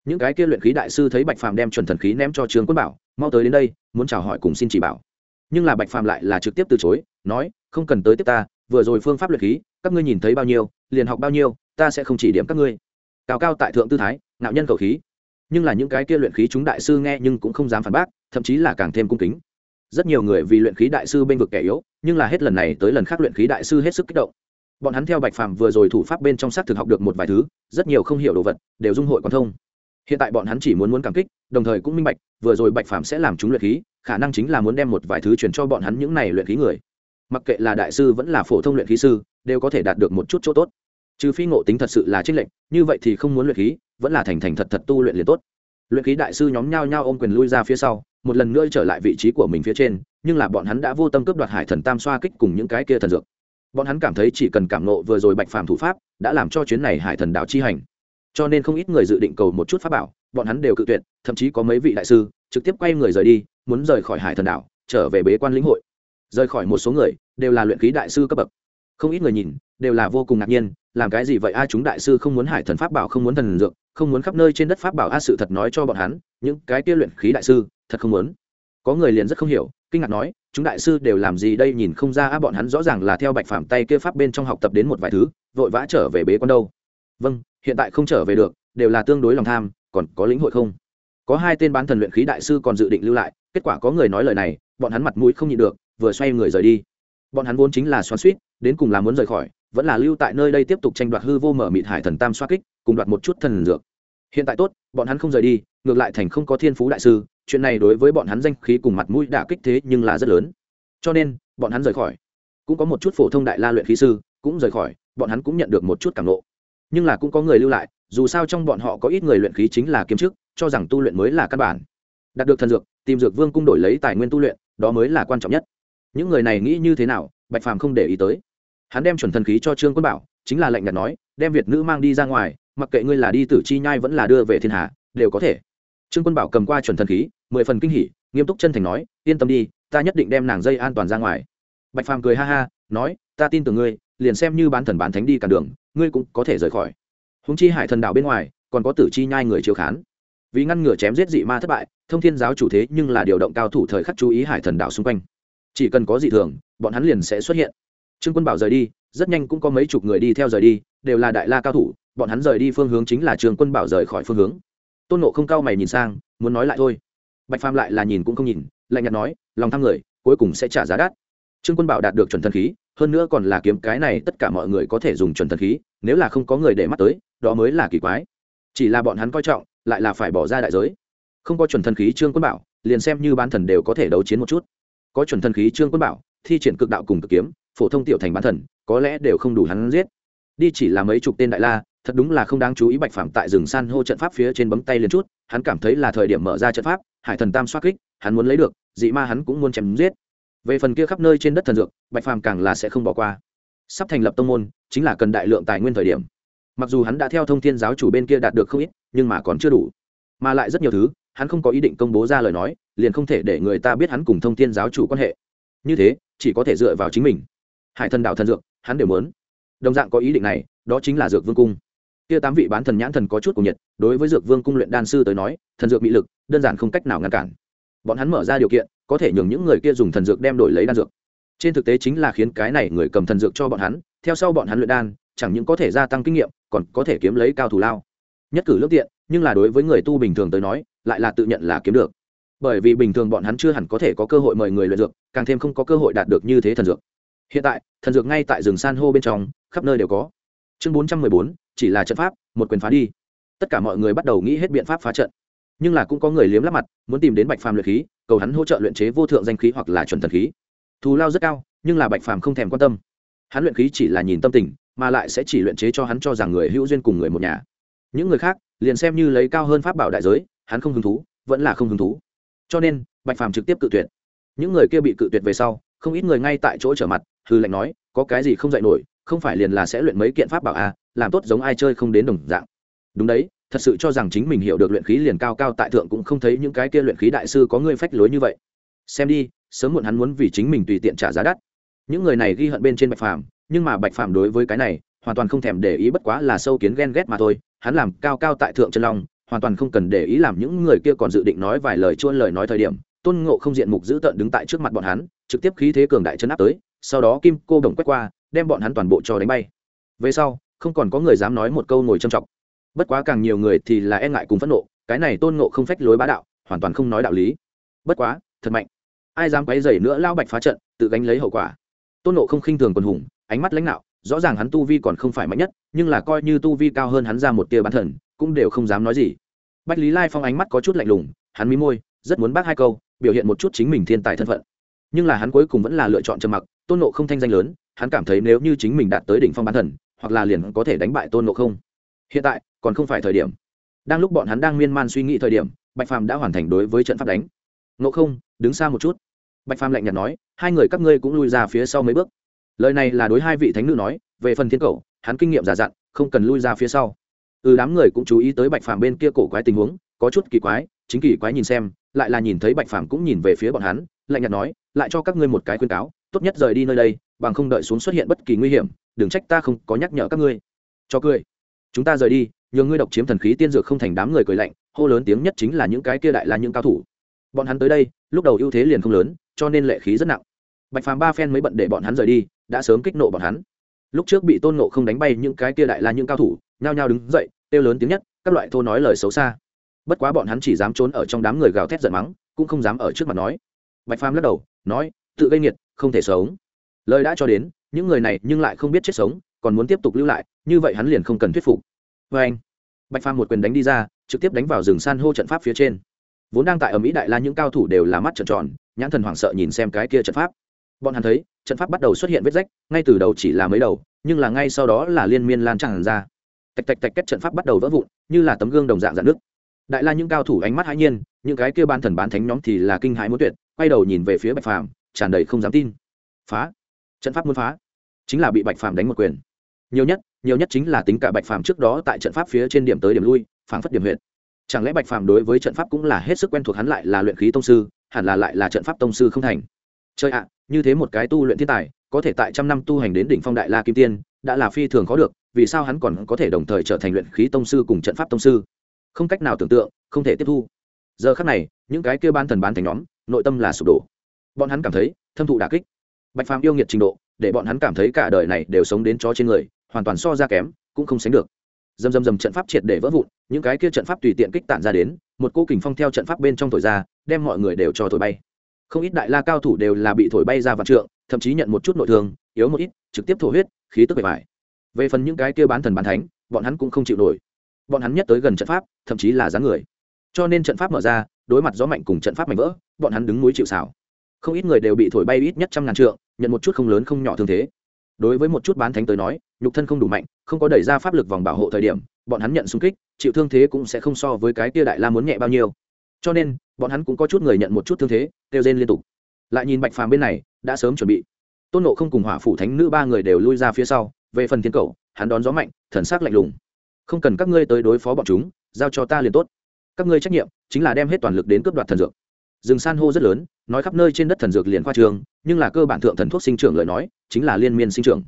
Những cái kia luyện khí đại sư thấy bạch phàm đem chuẩn thần khí ném cho trường quân bảo, mau tới đến đây, muốn chào hỏi cùng xin chỉ bảo. Nhưng là bạch phàm lại là trực tiếp từ chối, nói, không cần tới tiếp ta, vừa rồi phương pháp luyện khí, các ngươi nhìn thấy bao nhiêu, liền học bao nhiêu, ta sẽ không chỉ điểm các ngươi cao cao tại thượng tư thái nạo nhân cầu khí. Nhưng là những cái kia luyện khí chúng đại sư nghe nhưng cũng không dám phản bác, thậm chí là càng thêm cung kính. Rất nhiều người vì luyện khí đại sư bên vực kẻ yếu, nhưng là hết lần này tới lần khác luyện khí đại sư hết sức kích động. Bọn hắn theo bạch phàm vừa rồi thủ pháp bên trong sát thực học được một vài thứ, rất nhiều không hiểu đồ vật, đều dung hội quan thông. Hiện tại bọn hắn chỉ muốn muốn cảm kích, đồng thời cũng minh bạch, vừa rồi bạch phàm sẽ làm chúng luyện khí, khả năng chính là muốn đem một vài thứ truyền cho bọn hắn những này luyện khí người. Mặc kệ là đại sư vẫn là phổ thông luyện khí sư, đều có thể đạt được một chút chỗ tốt trừ phi ngộ tính thật sự là trích lệnh như vậy thì không muốn luyện khí, vẫn là thành thành thật thật tu luyện liền tốt. Luyện khí đại sư nhóm nhao nhao ôm quyền lui ra phía sau, một lần nữa trở lại vị trí của mình phía trên, nhưng là bọn hắn đã vô tâm cướp đoạt hải thần tam xoa kích cùng những cái kia thần dược. Bọn hắn cảm thấy chỉ cần cảm nộ vừa rồi bạch phàm thủ pháp, đã làm cho chuyến này hải thần đạo chi hành. Cho nên không ít người dự định cầu một chút pháp bảo, bọn hắn đều cự tuyệt, thậm chí có mấy vị đại sư, trực tiếp quay người rời đi, muốn rời khỏi hải thần đảo, trở về bế quan lĩnh hội. Rời khỏi một số người, đều là luyện khí đại sư cấp bậc không ít người nhìn, đều là vô cùng ngạc nhiên, làm cái gì vậy? A, chúng đại sư không muốn hải thần pháp bảo, không muốn thần dược, không muốn khắp nơi trên đất pháp bảo. A, sự thật nói cho bọn hắn, những cái kia luyện khí đại sư, thật không muốn. Có người liền rất không hiểu, kinh ngạc nói, chúng đại sư đều làm gì đây? Nhìn không ra a, bọn hắn rõ ràng là theo bạch phạm tay kia pháp bên trong học tập đến một vài thứ, vội vã trở về bế con đâu. Vâng hiện tại không trở về được, đều là tương đối lòng tham, còn có lĩnh hội không? Có hai tên bán thần luyện khí đại sư còn dự định lưu lại, kết quả có người nói lời này, bọn hắn mặt mũi không nhịn được, vừa xoay người rời đi. Bọn hắn vốn chính là xoắn suýt đến cùng là muốn rời khỏi, vẫn là lưu tại nơi đây tiếp tục tranh đoạt hư vô mở mịt hải thần tam xoa kích, cùng đoạt một chút thần dược. Hiện tại tốt, bọn hắn không rời đi, ngược lại thành không có thiên phú đại sư, chuyện này đối với bọn hắn danh khí cùng mặt mũi đả kích thế nhưng là rất lớn. Cho nên, bọn hắn rời khỏi. Cũng có một chút phổ thông đại la luyện khí sư, cũng rời khỏi, bọn hắn cũng nhận được một chút cảm lộ nhưng là cũng có người lưu lại, dù sao trong bọn họ có ít người luyện khí chính là kiếm chức, cho rằng tu luyện mới là căn bản. Đạt được thần dược, tìm dược vương cung đổi lấy tài nguyên tu luyện, đó mới là quan trọng nhất. Những người này nghĩ như thế nào, bạch phàm không để ý tới hắn đem chuẩn thần khí cho trương quân bảo, chính là lệnh nhạt nói, đem việt nữ mang đi ra ngoài, mặc kệ ngươi là đi tử chi nhai vẫn là đưa về thiên hạ, đều có thể. Trương quân bảo cầm qua chuẩn thần khí, mười phần kinh hỉ, nghiêm túc chân thành nói, yên tâm đi, ta nhất định đem nàng dây an toàn ra ngoài. Bạch phàm cười ha ha, nói, ta tin tưởng ngươi, liền xem như bán thần bán thánh đi cả đường, ngươi cũng có thể rời khỏi. Húng chi hải thần đạo bên ngoài, còn có tử chi nhai người chiếu khán. Vì ngăn ngừa chém giết dị ma thất bại, thông thiên giáo chủ thế nhưng là điều động cao thủ thời khắc chú ý hải thần đạo xung quanh. Chỉ cần có dị thường, bọn hắn liền sẽ xuất hiện trương quân bảo rời đi, rất nhanh cũng có mấy chục người đi theo rời đi, đều là đại la cao thủ, bọn hắn rời đi phương hướng chính là trương quân bảo rời khỏi phương hướng. Tôn nộ không cao mày nhìn sang, muốn nói lại thôi. Bạch phàm lại là nhìn cũng không nhìn, lạnh nhạt nói, lòng tham người, cuối cùng sẽ trả giá đắt. Trương quân bảo đạt được chuẩn thần khí, hơn nữa còn là kiếm cái này tất cả mọi người có thể dùng chuẩn thần khí, nếu là không có người để mắt tới, đó mới là kỳ quái. Chỉ là bọn hắn coi trọng, lại là phải bỏ ra đại giới. Không có chuẩn thần khí trương quân bảo, liền xem như bán thần đều có thể đấu chiến một chút. Có chuẩn thần khí trương quân bảo, thi triển cực đạo cùng cực kiếm phổ thông tiểu thành bán thần, có lẽ đều không đủ hắn giết. Đi chỉ là mấy chục tên đại la, thật đúng là không đáng chú ý bạch phạm tại rừng san hô trận pháp phía trên bấm tay lên chút, hắn cảm thấy là thời điểm mở ra trận pháp, hải thần tam xoát kích, hắn muốn lấy được, dị ma hắn cũng muốn chém giết. Về phần kia khắp nơi trên đất thần dược, bạch phàm càng là sẽ không bỏ qua. Sắp thành lập tông môn, chính là cần đại lượng tài nguyên thời điểm. Mặc dù hắn đã theo thông thiên giáo chủ bên kia đạt được không ít, nhưng mà còn chưa đủ. Mà lại rất nhiều thứ, hắn không có ý định công bố ra lời nói, liền không thể để người ta biết hắn cùng thông thiên giáo chủ quan hệ. Như thế, chỉ có thể dựa vào chính mình hải thần đạo thần dược, hắn đều muốn. Đồng dạng có ý định này, đó chính là dược vương cung. Kia tám vị bán thần nhãn thần có chút cùng nhiệt, đối với dược vương cung luyện đan sư tới nói, thần dược bị lực, đơn giản không cách nào ngăn cản. Bọn hắn mở ra điều kiện, có thể nhường những người kia dùng thần dược đem đổi lấy đan dược. Trên thực tế chính là khiến cái này người cầm thần dược cho bọn hắn, theo sau bọn hắn luyện đan, chẳng những có thể gia tăng kinh nghiệm, còn có thể kiếm lấy cao thủ lao. Nhất cử lước tiện, nhưng là đối với người tu bình thường tới nói, lại là tự nhận là kiếm được. Bởi vì bình thường bọn hắn chưa hẳn có thể có cơ hội mời người luyện dược, càng thêm không có cơ hội đạt được như thế thần dược hiện tại, thần dược ngay tại rừng san hô bên trong, khắp nơi đều có. Chương bốn trăm mười bốn, chỉ là trận pháp, một quyền phá đi. Tất cả mọi người bắt đầu nghĩ hết biện pháp phá trận. Nhưng là cũng có người liếm lắp mặt, muốn tìm đến bạch phàm luyện khí, cầu hắn hỗ trợ luyện chế vô thượng danh khí hoặc là chuẩn thần khí. Thù lao rất cao, nhưng là bạch phàm không thèm quan tâm. Hắn luyện khí chỉ là nhìn tâm tình, mà lại sẽ chỉ luyện chế cho hắn cho rằng người hữu duyên cùng người một nhà. Những người khác, liền xem như lấy cao hơn pháp bảo đại giới, hắn không hứng thú, vẫn là không hứng thú. Cho nên, bạch phàm trực tiếp cự tuyệt. Những người kia bị cự tuyệt về sau, không ít người ngay tại chỗ trở mặt hư lệnh nói, có cái gì không dạy nổi, không phải liền là sẽ luyện mấy kiện pháp bảo à làm tốt giống ai chơi không đến đồng dạng. Đúng đấy, thật sự cho rằng chính mình hiểu được luyện khí liền cao cao tại thượng cũng không thấy những cái kia luyện khí đại sư có người phách lối như vậy. Xem đi, sớm muộn hắn muốn vì chính mình tùy tiện trả giá đắt. Những người này ghi hận bên trên bạch phàm, nhưng mà bạch phàm đối với cái này, hoàn toàn không thèm để ý bất quá là sâu kiến ghen ghét mà thôi. Hắn làm cao cao tại thượng chân long, hoàn toàn không cần để ý làm những người kia còn dự định nói vài lời chuôn lời nói thời điểm, tôn ngộ không diện mục giữ tợn đứng tại trước mặt bọn hắn, trực tiếp khí thế cường đại chân áp tới sau đó kim cô đồng quét qua, đem bọn hắn toàn bộ cho đánh bay. Về sau, không còn có người dám nói một câu ngồi trầm trọng bất quá càng nhiều người thì là e ngại cùng phẫn nộ, cái này tôn ngộ không phách lối bá đạo, hoàn toàn không nói đạo lý. Bất quá, thật mạnh. Ai dám quấy dày nữa lao bạch phá trận, tự gánh lấy hậu quả. Tôn ngộ không khinh thường quần hùng, ánh mắt lãnh đạo, rõ ràng hắn tu vi còn không phải mạnh nhất, nhưng là coi như tu vi cao hơn hắn ra một tia bán thần, cũng đều không dám nói gì. Bách lý lai phong ánh mắt có chút lạnh lùng, hắn mí môi, rất muốn bác hai câu, biểu hiện một chút chính mình thiên tài thân phận. Nhưng là hắn cuối cùng vẫn là lựa chọn trầm mặc tôn nộ không thanh danh lớn, hắn cảm thấy nếu như chính mình đạt tới đỉnh phong bán thần, hoặc là liền có thể đánh bại tôn nộ không. Hiện tại, còn không phải thời điểm. Đang lúc bọn hắn đang miên man suy nghĩ thời điểm, bạch phàm đã hoàn thành đối với trận pháp đánh. Nộ không, đứng xa một chút. Bạch phàm lạnh nhạt nói, hai người các ngươi cũng lui ra phía sau mấy bước. Lời này là đối hai vị thánh nữ nói, về phần thiên cầu, hắn kinh nghiệm giả dặn, không cần lui ra phía sau. Ừ đám người cũng chú ý tới bạch phàm bên kia cổ quái tình huống, có chút kỳ quái, chính kỳ quái nhìn xem, lại là nhìn thấy bạch phàm cũng nhìn về phía bọn hắn, lạnh nhạt nói, lại cho các ngươi một cái khuyên cáo tốt nhất rời đi nơi đây, bằng không đợi xuống xuất hiện bất kỳ nguy hiểm, đừng trách ta không có nhắc nhở các ngươi. Cho cười. Chúng ta rời đi, Nhường ngươi độc chiếm thần khí tiên dược không thành đám người cười lạnh, hô lớn tiếng nhất chính là những cái kia đại là những cao thủ. Bọn hắn tới đây, lúc đầu ưu thế liền không lớn, cho nên lệ khí rất nặng. Bạch phàm ba phen mới bận để bọn hắn rời đi, đã sớm kích nộ bọn hắn. Lúc trước bị tôn nộ không đánh bay những cái kia đại là những cao thủ, nhao nhao đứng dậy, kêu lớn tiếng nhất, các loại thô nói lời xấu xa. Bất quá bọn hắn chỉ dám trốn ở trong đám người gào thét giận mắng, cũng không dám ở trước mặt nói. Bạch phàm lắc đầu, nói, tự gây nghiệt không thể sống. Lời đã cho đến, những người này nhưng lại không biết chết sống, còn muốn tiếp tục lưu lại, như vậy hắn liền không cần thuyết phục. Vê anh, bạch phàm một quyền đánh đi ra, trực tiếp đánh vào rừng san hô trận pháp phía trên. Vốn đang tại ở mỹ đại la những cao thủ đều là mắt trợn tròn, nhãn thần hoảng sợ nhìn xem cái kia trận pháp. Bọn hắn thấy, trận pháp bắt đầu xuất hiện vết rách, ngay từ đầu chỉ là mấy đầu, nhưng là ngay sau đó là liên miên lan tràn ra. Tạch tạch tạch kết trận pháp bắt đầu vỡ vụn, như là tấm gương đồng dạng dạn nước đại la những cao thủ ánh mắt hãi nhiên, những cái kia ban thần bán thánh nhóm thì là kinh hãi muốn tuyệt, quay đầu nhìn về phía bạch phàm tràn đầy không dám tin. Phá. Trận pháp muốn phá. Chính là bị bạch phàm đánh một quyền. Nhiều nhất nhiều nhất chính là tính cả bạch phàm trước đó tại trận pháp phía trên điểm tới điểm lui, phảng phất điểm huyện chẳng lẽ bạch phàm đối với trận pháp cũng là hết sức quen thuộc hắn lại là luyện khí tông sư, hẳn là lại là trận pháp tông sư không thành? Chơi ạ, như thế một cái tu luyện thiên tài, có thể tại trăm năm tu hành đến đỉnh phong đại la kim tiên, đã là phi thường khó được, vì sao hắn còn có thể đồng thời trở thành luyện khí tông sư cùng trận pháp tông sư? Không cách nào tưởng tượng, không thể tiếp thu. Giờ khắc này, những cái kia ban thần bán thành nhóm, nội tâm là sụp đổ bọn hắn cảm thấy thâm thụ đà kích. Bạch phàm yêu nghiệt trình độ, để bọn hắn cảm thấy cả đời này đều sống đến chó trên người, hoàn toàn so ra kém, cũng không sánh được. Dầm dầm dầm trận pháp triệt để vỡ vụn, những cái kia trận pháp tùy tiện kích tản ra đến, một cô kình phong theo trận pháp bên trong thổi ra, đem mọi người đều cho thổi bay. Không ít đại la cao thủ đều là bị thổi bay ra vạn trượng, thậm chí nhận một chút nội thương, yếu một ít, trực tiếp thổ huyết, khí tức bề bài về phần những cái kia bán thần bán thánh, bọn hắn cũng không chịu nổi. Bọn hắn nhất tới gần trận pháp, thậm chí là dáng người. Cho nên trận pháp mở ra, đối mặt gió mạnh cùng trận pháp mạnh vỡ, bọn hắn đứng núi chịu xảo không ít người đều bị thổi bay ít nhất trăm ngàn trượng, nhận một chút không lớn không nhỏ thương thế. Đối với một chút bán thánh tới nói, nhục thân không đủ mạnh, không có đẩy ra pháp lực vòng bảo hộ thời điểm, bọn hắn nhận xung kích, chịu thương thế cũng sẽ không so với cái kia đại la muốn nhẹ bao nhiêu. Cho nên, bọn hắn cũng có chút người nhận một chút thương thế, kêu rên liên tục. Lại nhìn bạch phàm bên này, đã sớm chuẩn bị. Tôn nộ không cùng hỏa phủ thánh nữ ba người đều lui ra phía sau, về phần thiên cầu, hắn đón gió mạnh, thần sắc lạnh lùng. Không cần các ngươi tới đối phó bọn chúng, giao cho ta liền tốt. Các ngươi trách nhiệm chính là đem hết toàn lực đến cướp đoạt thần dược. Rừng san hô rất lớn nói khắp nơi trên đất thần dược liền khoa trường, nhưng là cơ bản thượng thần thuốc sinh trưởng lời nói, chính là liên miên sinh trưởng.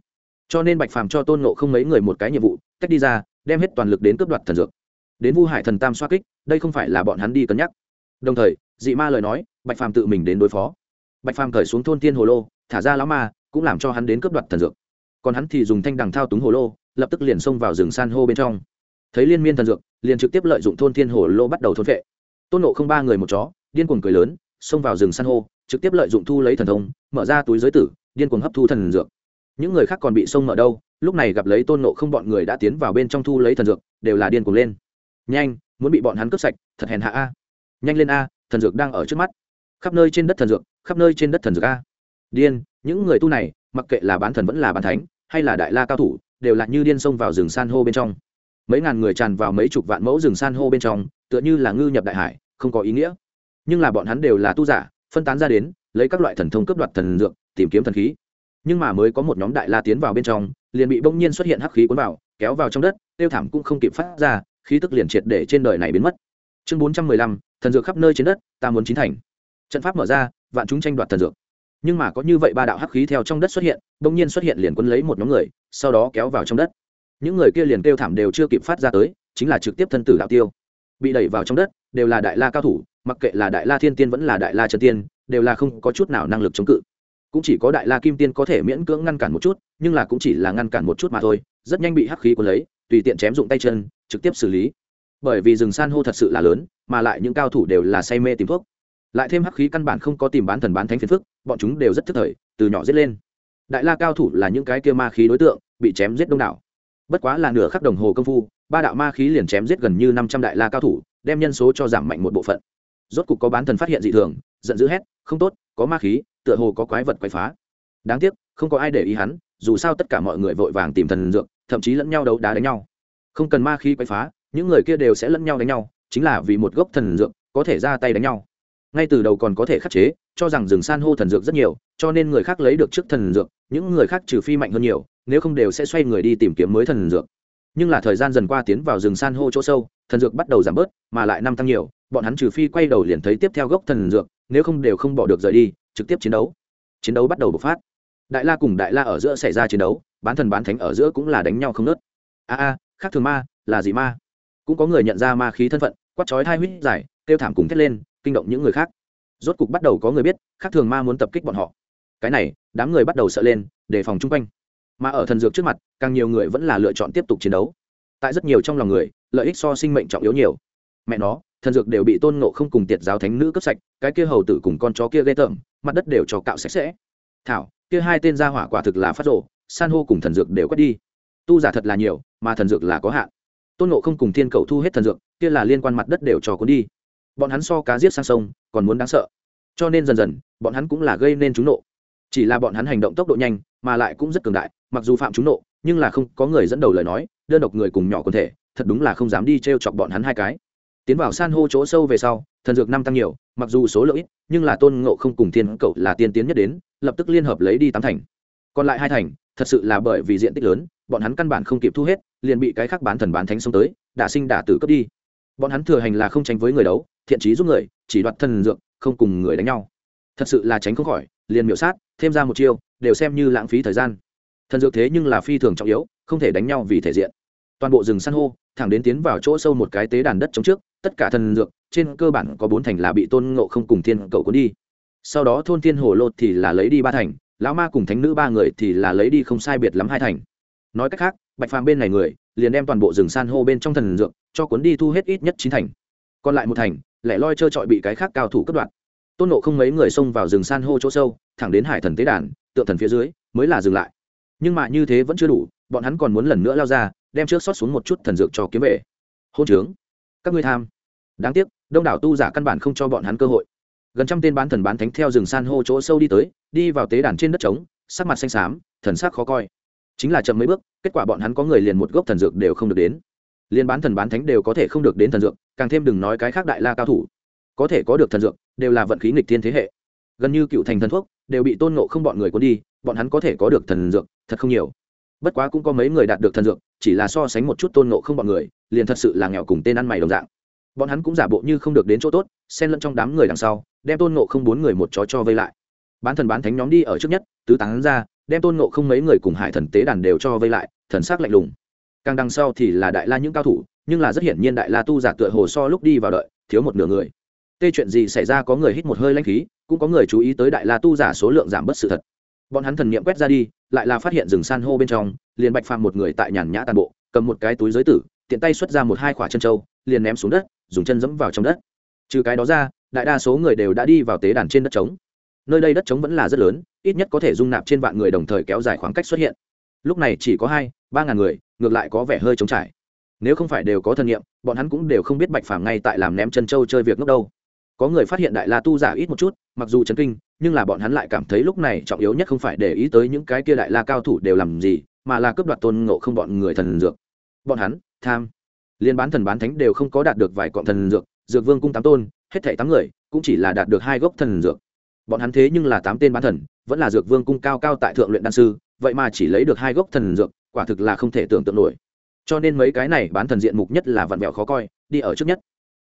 Cho nên bạch phàm cho tôn nộ không mấy người một cái nhiệm vụ, cách đi ra, đem hết toàn lực đến cướp đoạt thần dược. Đến vu hải thần tam xoa kích, đây không phải là bọn hắn đi cân nhắc. Đồng thời, dị ma lời nói, bạch phàm tự mình đến đối phó. Bạch phàm cởi xuống thôn tiên hồ lô, thả ra lão ma, cũng làm cho hắn đến cướp đoạt thần dược. Còn hắn thì dùng thanh đằng thao túng hồ lô, lập tức liền xông vào rừng san hô bên trong. Thấy liên miên thần dược, liền trực tiếp lợi dụng thôn thiên hồ lô bắt đầu thôn vệ tôn nộ không ba người một chó, điên cuồng cười lớn xông vào rừng san hô, trực tiếp lợi dụng thu lấy thần thông, mở ra túi giới tử, điên cuồng hấp thu thần dược. Những người khác còn bị sông mở đâu, lúc này gặp lấy tôn nộ không bọn người đã tiến vào bên trong thu lấy thần dược, đều là điên cuồng lên. Nhanh, muốn bị bọn hắn cướp sạch, thật hèn hạ a. Nhanh lên a, thần dược đang ở trước mắt. Khắp nơi trên đất thần dược, khắp nơi trên đất thần dược a. Điên, những người tu này, mặc kệ là bán thần vẫn là bán thánh, hay là đại la cao thủ, đều là như điên xông vào rừng san hô bên trong. Mấy ngàn người tràn vào mấy chục vạn mẫu rừng san hô bên trong, tựa như là ngư nhập đại hải, không có ý nghĩa nhưng là bọn hắn đều là tu giả, phân tán ra đến, lấy các loại thần thông cướp đoạt thần dược, tìm kiếm thần khí. Nhưng mà mới có một nhóm đại la tiến vào bên trong, liền bị bỗng nhiên xuất hiện hắc khí cuốn vào, kéo vào trong đất, tiêu thảm cũng không kịp phát ra, khí tức liền triệt để trên đời này biến mất. Chương bốn trăm mười lăm, thần dược khắp nơi trên đất, ta muốn chín thành. Trận pháp mở ra, vạn chúng tranh đoạt thần dược. Nhưng mà có như vậy ba đạo hắc khí theo trong đất xuất hiện, bỗng nhiên xuất hiện liền quân lấy một nhóm người, sau đó kéo vào trong đất. Những người kia liền kêu thảm đều chưa kịp phát ra tới, chính là trực tiếp thân tử đạo tiêu. Bị đẩy vào trong đất, đều là đại la cao thủ mặc kệ là đại la thiên tiên vẫn là đại la trần tiên, đều là không có chút nào năng lực chống cự. Cũng chỉ có đại la kim tiên có thể miễn cưỡng ngăn cản một chút, nhưng là cũng chỉ là ngăn cản một chút mà thôi, rất nhanh bị hắc khí cuốn lấy, tùy tiện chém dụng tay chân, trực tiếp xử lý. Bởi vì rừng san hô thật sự là lớn, mà lại những cao thủ đều là say mê tìm thuốc. Lại thêm hắc khí căn bản không có tìm bán thần bán thánh phiền phức, bọn chúng đều rất thức thời, từ nhỏ giết lên. Đại la cao thủ là những cái kia ma khí đối tượng, bị chém giết đông đảo. Bất quá là nửa khắc đồng hồ công phu, ba đạo ma khí liền chém giết gần như năm trăm đại la cao thủ, đem nhân số cho giảm mạnh một bộ phận rốt cục có bán thần phát hiện dị thường, giận dữ hét, không tốt, có ma khí, tựa hồ có quái vật quậy phá. Đáng tiếc, không có ai để ý hắn, dù sao tất cả mọi người vội vàng tìm thần dược, thậm chí lẫn nhau đấu đá đánh nhau. Không cần ma khí quậy phá, những người kia đều sẽ lẫn nhau đánh nhau, chính là vì một gốc thần dược có thể ra tay đánh nhau. Ngay từ đầu còn có thể khắc chế, cho rằng rừng san hô thần dược rất nhiều, cho nên người khác lấy được trước thần dược, những người khác trừ phi mạnh hơn nhiều, nếu không đều sẽ xoay người đi tìm kiếm mới thần dược nhưng là thời gian dần qua tiến vào rừng san hô chỗ sâu, thần dược bắt đầu giảm bớt, mà lại năm tăng nhiều, bọn hắn trừ phi quay đầu liền thấy tiếp theo gốc thần dược, nếu không đều không bỏ được rời đi, trực tiếp chiến đấu. Chiến đấu bắt đầu bộc phát. Đại la cùng đại la ở giữa xảy ra chiến đấu, bán thần bán thánh ở giữa cũng là đánh nhau không nớt. A a, khác thường ma, là gì ma. Cũng có người nhận ra ma khí thân phận, quát chói thai huyết giải, kêu thảm cùng thét lên, kinh động những người khác. Rốt cục bắt đầu có người biết, khác thường ma muốn tập kích bọn họ. Cái này, đám người bắt đầu sợ lên, đề phòng chung quanh mà ở thần dược trước mặt, càng nhiều người vẫn là lựa chọn tiếp tục chiến đấu. Tại rất nhiều trong lòng người, lợi ích so sinh mệnh trọng yếu nhiều. Mẹ nó, thần dược đều bị tôn ngộ không cùng tiệt giáo thánh nữ cấp sạch, cái kia hầu tử cùng con chó kia ghê tởm, mặt đất đều cho cạo sạch sẽ. Thảo, kia hai tên gia hỏa quả thực là phát rộ san hô cùng thần dược đều quét đi. Tu giả thật là nhiều, mà thần dược là có hạn. Tôn ngộ không cùng thiên cầu thu hết thần dược, kia là liên quan mặt đất đều cho cuốn đi. Bọn hắn so cá giết sang sông, còn muốn đáng sợ. Cho nên dần dần, bọn hắn cũng là gây nên chúng nộ. Chỉ là bọn hắn hành động tốc độ nhanh mà lại cũng rất cường đại, mặc dù phạm chúng nộ, nhưng là không có người dẫn đầu lời nói, đơn độc người cùng nhỏ quần thể, thật đúng là không dám đi t r e o chọc bọn hắn hai cái. Tiến vào san hô chỗ sâu về sau, thần dược năm tăng nhiều, mặc dù số lượng ít, nhưng là tôn ngộ không cùng thiên cậu là tiên tiến nhất đến, lập tức liên hợp lấy đi tám thành. Còn lại hai thành, thật sự là bởi vì diện tích lớn, bọn hắn căn bản không kịp thu hết, liền bị cái khác bán thần bán thánh xông tới, đả sinh đả tử cướp đi. Bọn hắn thừa hành là không tránh với người đấu, thiện trí giúp người, chỉ đoạt thần dược, không cùng người đánh nhau. Thật sự là tránh không khỏi, liền miểu sát thêm ra một chiêu, đều xem như lãng phí thời gian. Thần dược thế nhưng là phi thường trọng yếu, không thể đánh nhau vì thể diện. Toàn bộ rừng san hô, thẳng đến tiến vào chỗ sâu một cái tế đàn đất chống trước, tất cả thần dược, trên cơ bản có bốn thành là bị tôn ngộ không cùng thiên cậu cuốn đi. Sau đó thôn thiên hồ lột thì là lấy đi ba thành, lão ma cùng thánh nữ ba người thì là lấy đi không sai biệt lắm hai thành. Nói cách khác, bạch phàm bên này người, liền đem toàn bộ rừng san hô bên trong thần dược, cho cuốn đi thu hết ít nhất chín thành. Còn lại một thành, lẻ loi trơ trọi bị cái khác cao thủ cất đoạn tôn nộ không mấy người xông vào rừng san hô chỗ sâu, thẳng đến hải thần tế đàn, tượng thần phía dưới, mới là dừng lại. Nhưng mà như thế vẫn chưa đủ, bọn hắn còn muốn lần nữa lao ra, đem trước xót xuống một chút thần dược cho kiếm về. Hôn trướng. Các ngươi tham. Đáng tiếc, đông đảo tu giả căn bản không cho bọn hắn cơ hội. Gần trăm tên bán thần bán thánh theo rừng san hô chỗ sâu đi tới, đi vào tế đàn trên đất trống, sắc mặt xanh xám, thần sắc khó coi. Chính là chậm mấy bước, kết quả bọn hắn có người liền một gốc thần dược đều không được đến. Liền bán thần bán thánh đều có thể không được đến thần dược, càng thêm đừng nói cái khác đại la cao thủ. Có thể có được thần dược đều là vận khí nghịch thiên thế hệ. Gần như cựu thành thần thuốc, đều bị tôn nộ không bọn người cuốn đi, bọn hắn có thể có được thần dược, thật không nhiều. Bất quá cũng có mấy người đạt được thần dược, chỉ là so sánh một chút tôn nộ không bọn người, liền thật sự là nghèo cùng tên ăn mày đồng dạng. Bọn hắn cũng giả bộ như không được đến chỗ tốt, xen lẫn trong đám người đằng sau, đem tôn nộ không bốn người một chó cho vây lại. Bán thần bán thánh nhóm đi ở trước nhất, tứ tán ra, đem tôn nộ không mấy người cùng hải thần tế đàn đều cho vây lại, thần s ắ c lạnh lùng. Càng đằng sau thì là đại la những cao thủ, nhưng là rất hiển nhiên đại la tu giả tựa hồ so lúc đi vào đợi, thiếu một nửa người tê chuyện gì xảy ra có người hít một hơi lanh khí, cũng có người chú ý tới đại la tu giả số lượng giảm bớt sự thật. Bọn hắn thần n i ệ m quét ra đi, lại là phát hiện rừng san hô bên trong, liền bạch phàm một người tại nhàn nhã tàn bộ, cầm một cái túi giới tử, tiện tay xuất ra một hai quả chân trâu liền ném xuống đất, dùng chân dẫm vào trong đất. Trừ cái đó ra, đại đa số người đều đã đi vào tế đàn trên đất trống. Nơi đây đất trống vẫn là rất lớn, ít nhất có thể dung nạp trên vạn người đồng thời kéo dài khoảng cách xuất hiện. Lúc này chỉ có hai, ba ngàn người, ngược lại có vẻ hơi trống trải. Nếu không phải đều có thần nghiệm bọn hắn cũng đều không biết bạch phàm ngay tại làm ném chân trâu chơi việc ngốc đâu có người phát hiện đại la tu giả ít một chút, mặc dù chấn kinh, nhưng là bọn hắn lại cảm thấy lúc này trọng yếu nhất không phải để ý tới những cái kia đại la cao thủ đều làm gì, mà là cướp đoạt tôn ngộ không bọn người thần dược. Bọn hắn, tham. Liên bán thần bán thánh đều không có đạt được vài cọng thần dược dược vương cung tám tôn, hết thảy tám người, cũng chỉ là đạt được hai gốc thần dược. Bọn hắn thế nhưng là tám tên bán thần, vẫn là dược vương cung cao cao tại thượng luyện đan sư, vậy mà chỉ lấy được hai gốc thần dược, quả thực là không thể tưởng tượng nổi. Cho nên mấy cái này bán thần diện mục nhất là vặn vẹo khó coi, đi ở trước nhất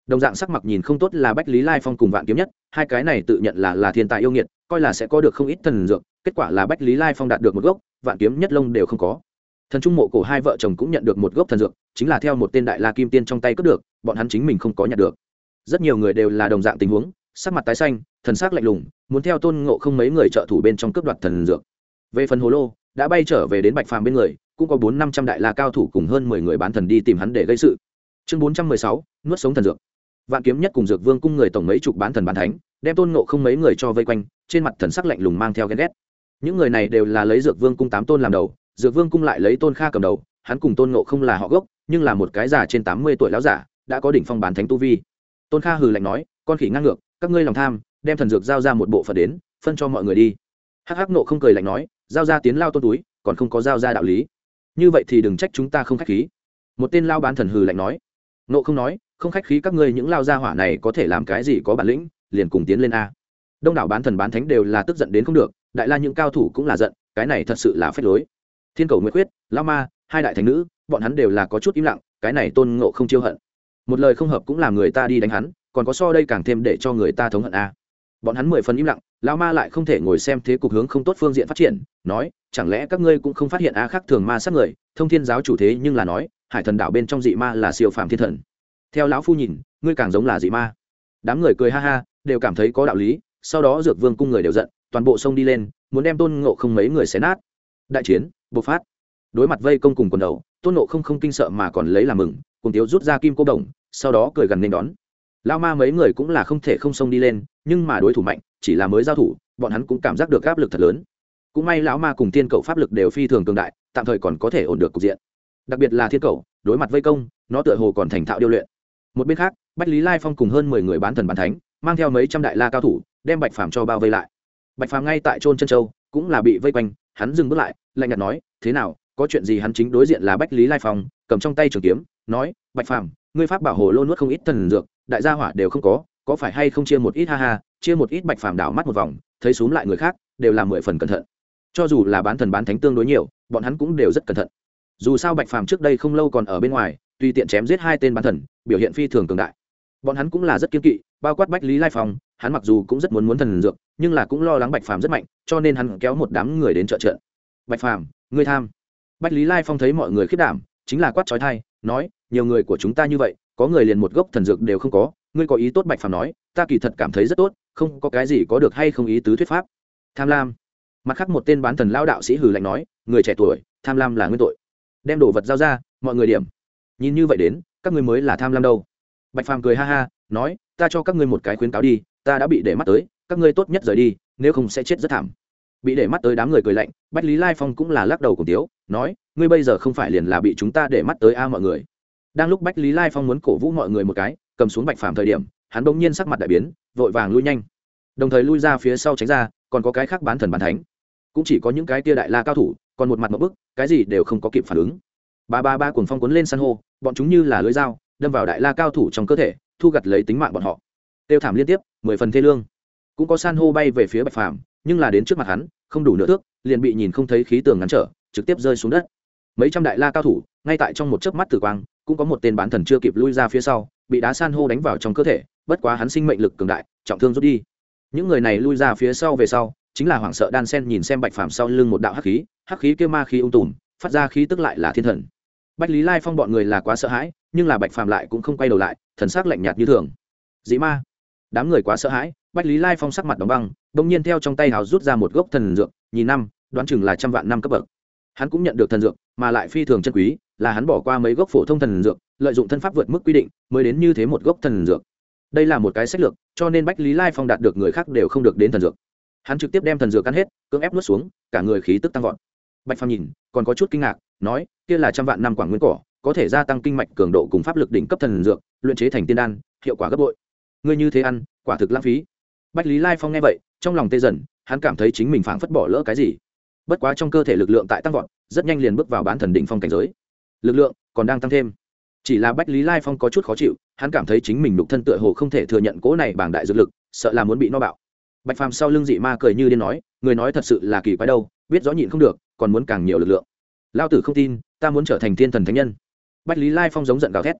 đồng dạng sắc mặt nhìn không tốt là bách lý lai phong cùng vạn kiếm nhất, hai cái này tự nhận là là thiên tài yêu nghiệt, coi là sẽ có được không ít thần dược, kết quả là bách lý lai phong đạt được một gốc, vạn kiếm nhất lông đều không có. Thần trung mộ cổ hai vợ chồng cũng nhận được một gốc thần dược, chính là theo một tên đại la kim tiên trong tay cướp được, bọn hắn chính mình không có nhận được. Rất nhiều người đều là đồng dạng tình huống, sắc mặt tái xanh, thần sắc lạnh lùng, muốn theo tôn ngộ không mấy người trợ thủ bên trong cướp đoạt thần dược. Về phần hồ lô, đã bay trở về đến bạch phàm bên người, cũng có bốn năm trăm đại la cao thủ cùng hơn mười người bán thần đi tìm hắn để gây sự. Chương bốn trăm mười sáu, nuốt sống thần dược vạn kiếm nhất cùng dược vương cung người tổng mấy chục bán thần bán thánh, đem tôn ngộ không mấy người cho vây quanh, trên mặt thần sắc lạnh lùng mang theo ghen ghét. Những người này đều là lấy dược vương cung tám tôn làm đầu, dược vương cung lại lấy tôn kha cầm đầu, hắn cùng tôn ngộ không là họ gốc, nhưng là một cái già trên tám mươi tuổi lão giả đã có đỉnh phong bán thánh tu vi. Tôn kha hừ lạnh nói, con khỉ ngang ngược, các ngươi lòng tham, đem thần dược giao ra một bộ phận đến, phân cho mọi người đi. Hắc hắc nộ không cười lạnh nói, giao ra tiến lao tôn túi, còn không có giao ra đạo lý. Như vậy thì đừng trách chúng ta không khách khí. Một tên lao bán thần hừ lạnh nói. Nộ không nói không khách khí các ngươi những lao gia hỏa này có thể làm cái gì có bản lĩnh, liền cùng tiến lên a. Đông đảo bán thần bán thánh đều là tức giận đến không được, đại la những cao thủ cũng là giận, cái này thật sự là phép lối. Thiên cầu nguyệt quyết lao ma, hai đại thành nữ, bọn hắn đều là có chút im lặng, cái này tôn ngộ không chiêu hận. Một lời không hợp cũng làm người ta đi đánh hắn, còn có so đây càng thêm để cho người ta thống hận a. Bọn hắn mười phần im lặng lao ma lại không thể ngồi xem thế cục hướng không tốt phương diện phát triển, nói, chẳng lẽ các ngươi cũng không phát hiện a khác thường ma sát người, thông thiên giáo chủ thế nhưng là nói, hải thần đảo bên trong dị ma là siêu phàm thiên thần theo lão phu nhìn, ngươi càng giống là dị ma. Đám người cười ha ha, đều cảm thấy có đạo lý, sau đó dược vương cung người đều giận, toàn bộ sông đi lên, muốn đem tôn ngộ không mấy người xé nát. Đại chiến, bộc phát. Đối mặt vây công cùng quần đầu, tôn ngộ không không kinh sợ mà còn lấy làm mừng, cùng tiếu rút ra kim cô đồng, sau đó cười gần nên đón. Lao ma mấy người cũng là không thể không xông đi lên, nhưng mà đối thủ mạnh, chỉ là mới giao thủ, bọn hắn cũng cảm giác được áp lực thật lớn. Cũng may lão ma cùng thiên cầu pháp lực đều phi thường cường đại, tạm thời còn có thể ổn được cục diện. Đặc biệt là thiên cầu, đối mặt vây công, nó tựa hồ còn thành thạo điêu luyện một bên khác, bách lý lai phong cùng hơn mười người bán thần bán thánh, mang theo mấy trăm đại la cao thủ, đem bạch phàm cho bao vây lại. Bạch phàm ngay tại trôn chân châu, cũng là bị vây quanh, hắn dừng bước lại, lạnh nhạt nói, thế nào, có chuyện gì hắn chính đối diện là bách lý lai phong, cầm trong tay trường kiếm, nói, bạch phàm, ngươi pháp bảo hồ lô nuốt không ít thần dược, đại gia hỏa đều không có có phải hay không chia một ít ha ha, chia một ít bạch phàm đảo mắt một vòng, thấy xúm lại người khác, đều là mười phần cẩn thận. Cho dù là bán thần bán thánh tương đối nhiều, bọn hắn cũng đều rất cẩn thận. Dù sao bạch phàm trước đây không lâu còn ở bên ngoài tùy tiện chém giết hai tên bán thần, biểu hiện phi thường cường đại. Bọn hắn cũng là rất kiên kỵ, bao quát bách lý lai phong, hắn mặc dù cũng rất muốn muốn thần dược, nhưng là cũng lo lắng bạch phàm rất mạnh, cho nên hắn kéo một đám người đến trợ trợ bạch phàm, ngươi tham. Bách lý lai phong thấy mọi người khiết đảm, chính là quát trói thai, nói, nhiều người của chúng ta như vậy, có người liền một gốc thần dược đều không có, ngươi có ý tốt bạch phàm nói, ta kỳ thật cảm thấy rất tốt, không có cái gì có được hay không ý tứ thuyết pháp. Tham lam. Mặt khác một tên bán thần lao đạo sĩ hử lạnh nói, người trẻ tuổi, tham lam là nguyên tội. Đem đồ vật giao ra, mọi người điểm nhìn như vậy đến, các ngươi mới là tham lam đâu. Bạch phàm cười ha ha, nói, ta cho các ngươi một cái khuyến cáo đi, ta đã bị để mắt tới, các ngươi tốt nhất rời đi, nếu không sẽ chết rất thảm. Bị để mắt tới đám người cười lạnh, bách lý lai phong cũng là lắc đầu cùng tiếu, nói, ngươi bây giờ không phải liền là bị chúng ta để mắt tới a mọi người. Đang lúc bách lý lai phong muốn cổ vũ mọi người một cái, cầm xuống bạch phàm thời điểm, hắn bỗng nhiên sắc mặt đại biến, vội vàng lui nhanh. Đồng thời lui ra phía sau tránh ra, còn có cái khác bán thần bán thánh. Cũng chỉ có những cái tia đại la cao thủ, còn một mặt một bức, cái gì đều không có kịp phản ứng ba ba ba cuồng phong cuốn lên san hô, bọn chúng như là lưới dao, đâm vào đại la cao thủ trong cơ thể, thu gặt lấy tính mạng bọn họ. Tiêu thảm liên tiếp, mười phần thê lương. Cũng có san hô bay về phía bạch phàm, nhưng là đến trước mặt hắn, không đủ nửa thước, liền bị nhìn không thấy khí tường ngắn trở, trực tiếp rơi xuống đất. Mấy trăm đại la cao thủ, ngay tại trong một chớp mắt tử quang, cũng có một tên bán thần chưa kịp lui ra phía sau, bị đá san hô đánh vào trong cơ thể, bất quá hắn sinh mệnh lực cường đại, trọng thương rút đi. Những người này lui ra phía sau về sau, chính là hoảng sợ đan sen nhìn xem bạch phàm sau lưng một đạo hắc khí hắc khí kêu ma khí ung tùm phát ra khí tức lại là thiên thần. Bạch lý lai phong bọn người là quá sợ hãi, nhưng là bạch phàm lại cũng không quay đầu lại, thần sắc lạnh nhạt như thường. Dĩ ma. Đám người quá sợ hãi bạch lý lai phong sắc mặt đóng băng, bỗng nhiên theo trong tay hào rút ra một gốc thần dược, nhìn năm, đoán chừng là trăm vạn năm cấp bậc. Hắn cũng nhận được thần dược, mà lại phi thường chân quý, là hắn bỏ qua mấy gốc phổ thông thần dược, lợi dụng thân pháp vượt mức quy định, mới đến như thế một gốc thần dược. Đây là một cái sách lược, cho nên bách lý lai phong đạt được người khác đều không được đến thần dược. Hắn trực tiếp đem thần dược ăn hết, cưỡng ép nuốt xuống, cả người khí tức tăng vọt bạch phàm nhìn, còn có chút kinh ngạc, nói, kia là trăm vạn năm quảng nguyên cỏ, có thể gia tăng kinh mạch cường độ cùng pháp lực đỉnh cấp thần dược, luyện chế thành tiên đan, hiệu quả gấp bội. Ngươi như thế ăn, quả thực lãng phí. Bách lý lai phong nghe vậy, trong lòng tê dần, hắn cảm thấy chính mình phảng phất bỏ lỡ cái gì. Bất quá trong cơ thể lực lượng tại tăng vọt, rất nhanh liền bước vào bán thần đỉnh phong cảnh giới. Lực lượng còn đang tăng thêm. Chỉ là bách lý lai phong có chút khó chịu, hắn cảm thấy chính mình đục thân tựa hồ không thể thừa nhận cỗ này bảng đại dược lực, sợ là muốn bị no bạo. Bạch phàm sau lưng dị ma cười như điên nói, người nói thật sự là kỳ quái đâu, biết rõ nhịn không được còn muốn càng nhiều lực lượng. Lao tử không tin, ta muốn trở thành thiên thần thánh nhân. Bách lý lai phong giống giận gào thét.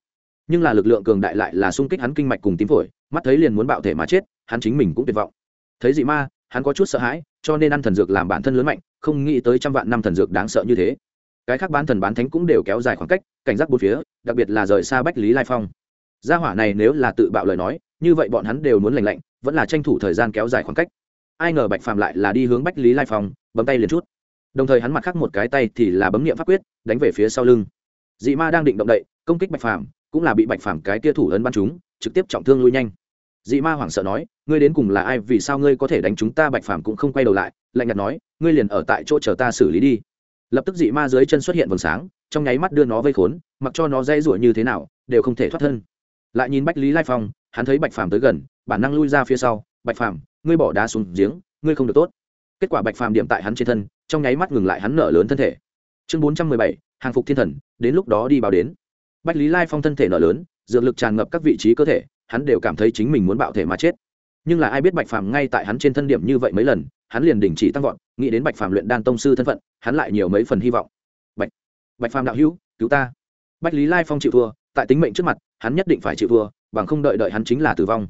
Nhưng là lực lượng cường đại lại là sung kích hắn kinh mạch cùng tím phổi, mắt thấy liền muốn bạo thể mà chết, hắn chính mình cũng tuyệt vọng. Thấy dị ma, hắn có chút sợ hãi, cho nên ăn thần dược làm bản thân lớn mạnh, không nghĩ tới trăm vạn năm thần dược đáng sợ như thế. Cái khác bán thần bán thánh cũng đều kéo dài khoảng cách, cảnh giác bốn phía, đặc biệt là rời xa bách lý lai phong. Gia hỏa này nếu là tự bạo lời nói, như vậy bọn hắn đều muốn lành lạnh, vẫn là tranh thủ thời gian kéo dài khoảng cách. Ai ngờ bạch phàm lại là đi hướng bách lý lai phong, bấm tay liền chút đồng thời hắn mặt khác một cái tay thì là bấm nghiệm pháp quyết, đánh về phía sau lưng. Dị ma đang định động đậy, công kích bạch phàm, cũng là bị bạch phàm cái kia thủ ấn bắn chúng trực tiếp trọng thương lui nhanh. Dị ma hoảng sợ nói, ngươi đến cùng là ai? Vì sao ngươi có thể đánh chúng ta? Bạch phàm cũng không quay đầu lại, lạnh nhạt nói, ngươi liền ở tại chỗ chờ ta xử lý đi. Lập tức dị ma dưới chân xuất hiện vầng sáng, trong nháy mắt đưa nó vây khốn, mặc cho nó dây rủa như thế nào, đều không thể thoát thân. Lại nhìn bách lý lai phong, hắn thấy bạch phàm tới gần, bản năng lui ra phía sau, bạch phàm, ngươi bỏ đá xuống giếng, ngươi không được tốt. Kết quả bạch phàm điểm tại hắn trên thân trong nháy mắt ngừng lại hắn nở lớn thân thể. Chương bốn trăm mười bảy, hàng phục thiên thần, đến lúc đó đi báo đến. Bách lý lai phong thân thể nở lớn, dược lực tràn ngập các vị trí cơ thể, hắn đều cảm thấy chính mình muốn bạo thể mà chết. Nhưng là ai biết bạch phàm ngay tại hắn trên thân điểm như vậy mấy lần, hắn liền đình chỉ tăng vọt, nghĩ đến bạch phàm luyện đan tông sư thân phận, hắn lại nhiều mấy phần hy vọng. Bạch bạch phàm đạo hữu, cứu ta. Bách lý lai phong chịu thua, tại tính mệnh trước mặt, hắn nhất định phải chịu thua, bằng không đợi đợi hắn chính là tử vong.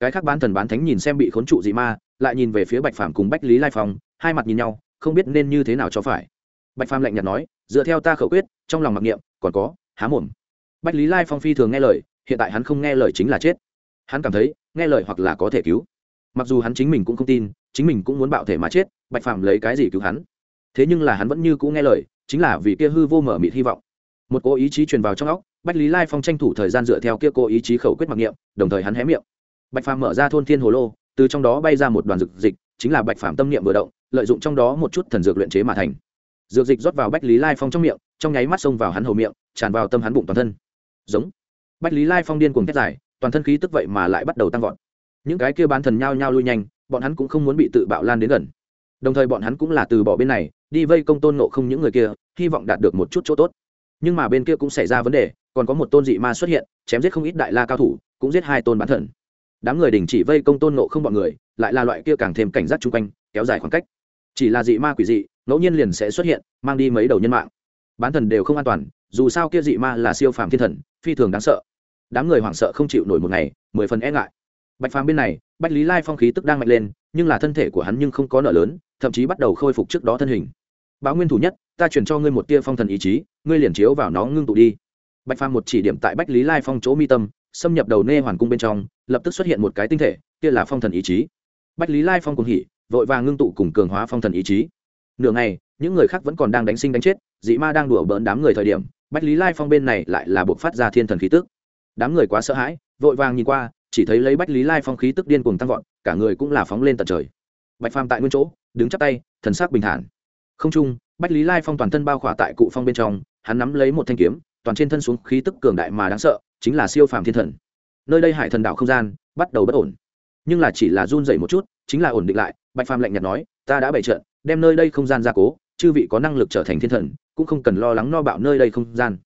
Cái khác bán thần bán thánh nhìn xem bị khốn trụ dị ma, lại nhìn về phía bạch phàm cùng bách lý lai phong, hai mặt nhìn nhau không biết nên như thế nào cho phải. Bạch phàm lạnh nhạt nói, dựa theo ta khẩu quyết, trong lòng mặc niệm, còn có, há mồm. Bách lý lai phong phi thường nghe lời, hiện tại hắn không nghe lời chính là chết. Hắn cảm thấy, nghe lời hoặc là có thể cứu. Mặc dù hắn chính mình cũng không tin, chính mình cũng muốn bạo thể mà chết, bạch phàm lấy cái gì cứu hắn? Thế nhưng là hắn vẫn như cũ nghe lời, chính là vì kia hư vô mở mịt hy vọng. Một cố ý chí truyền vào trong óc bách lý lai phong tranh thủ thời gian dựa theo kia cố ý chí khẩu quyết mặc niệm, đồng thời hắn hé miệng. Bạch phàm mở ra thôn thiên hồ lô, từ trong đó bay ra một đoàn rực dịch, chính là bạch phàm tâm niệm vừa động lợi dụng trong đó một chút thần dược luyện chế mà thành. Dược dịch rót vào bách lý lai phong trong miệng, trong nháy mắt xông vào hắn hầu miệng, tràn vào tâm hắn bụng toàn thân. Giống. Bách lý lai phong điên cuồng thét dài, toàn thân khí tức vậy mà lại bắt đầu tăng vọt. Những cái kia bán thần nhao nhao lui nhanh, bọn hắn cũng không muốn bị tự bạo lan đến gần. Đồng thời bọn hắn cũng là từ bỏ bên này, đi vây công tôn nộ không những người kia, hy vọng đạt được một chút chỗ tốt. Nhưng mà bên kia cũng xảy ra vấn đề, còn có một tôn dị ma xuất hiện, chém giết không ít đại la cao thủ, cũng giết hai tôn bán thần. Đám người đình chỉ vây công tôn nộ không bọn người, lại là loại kia càng thêm cảnh giác chung quanh, kéo dài khoảng cách chỉ là dị ma quỷ dị, ngẫu nhiên liền sẽ xuất hiện, mang đi mấy đầu nhân mạng. Bán thần đều không an toàn, dù sao kia dị ma là siêu phàm thiên thần, phi thường đáng sợ. Đám người hoảng sợ không chịu nổi một ngày, mười phần e ngại. Bạch phàm bên này bách lý lai phong khí tức đang mạnh lên, nhưng là thân thể của hắn nhưng không có nợ lớn, thậm chí bắt đầu khôi phục trước đó thân hình. Báo nguyên thủ nhất, ta chuyển cho ngươi một tia phong thần ý chí, ngươi liền chiếu vào nó ngưng tụ đi. Bạch phàm một chỉ điểm tại bách lý lai phong chỗ mi tâm, xâm nhập đầu nê hoàn cung bên trong, lập tức xuất hiện một cái tinh thể, kia là phong thần ý chí. Bách lý lai phong cùng hỉ vội vàng ngưng tụ cùng cường hóa phong thần ý chí. Nửa ngày, những người khác vẫn còn đang đánh sinh đánh chết, dị ma đang đùa bỡn đám người thời điểm, bách lý lai phong bên này lại là buộc phát ra thiên thần khí tức. Đám người quá sợ hãi, vội vàng nhìn qua, chỉ thấy lấy bách lý lai phong khí tức điên cuồng tăng vọt, cả người cũng là phóng lên tận trời. Bạch phàm tại nguyên chỗ, đứng chắp tay, thần sắc bình thản. Không trung bách lý lai phong toàn thân bao khỏa tại cụ phong bên trong, hắn nắm lấy một thanh kiếm, toàn trên thân xuống khí tức cường đại mà đáng sợ, chính là siêu phàm thiên thần. Nơi đây hải thần đạo không gian, bắt đầu bất ổn. Nhưng là chỉ là run dậy một chút chính là ổn định lại bạch phàm lạnh nhạt nói ta đã bày trận đem nơi đây không gian gia cố chư vị có năng lực trở thành thiên thần cũng không cần lo lắng no bạo nơi đây không gian.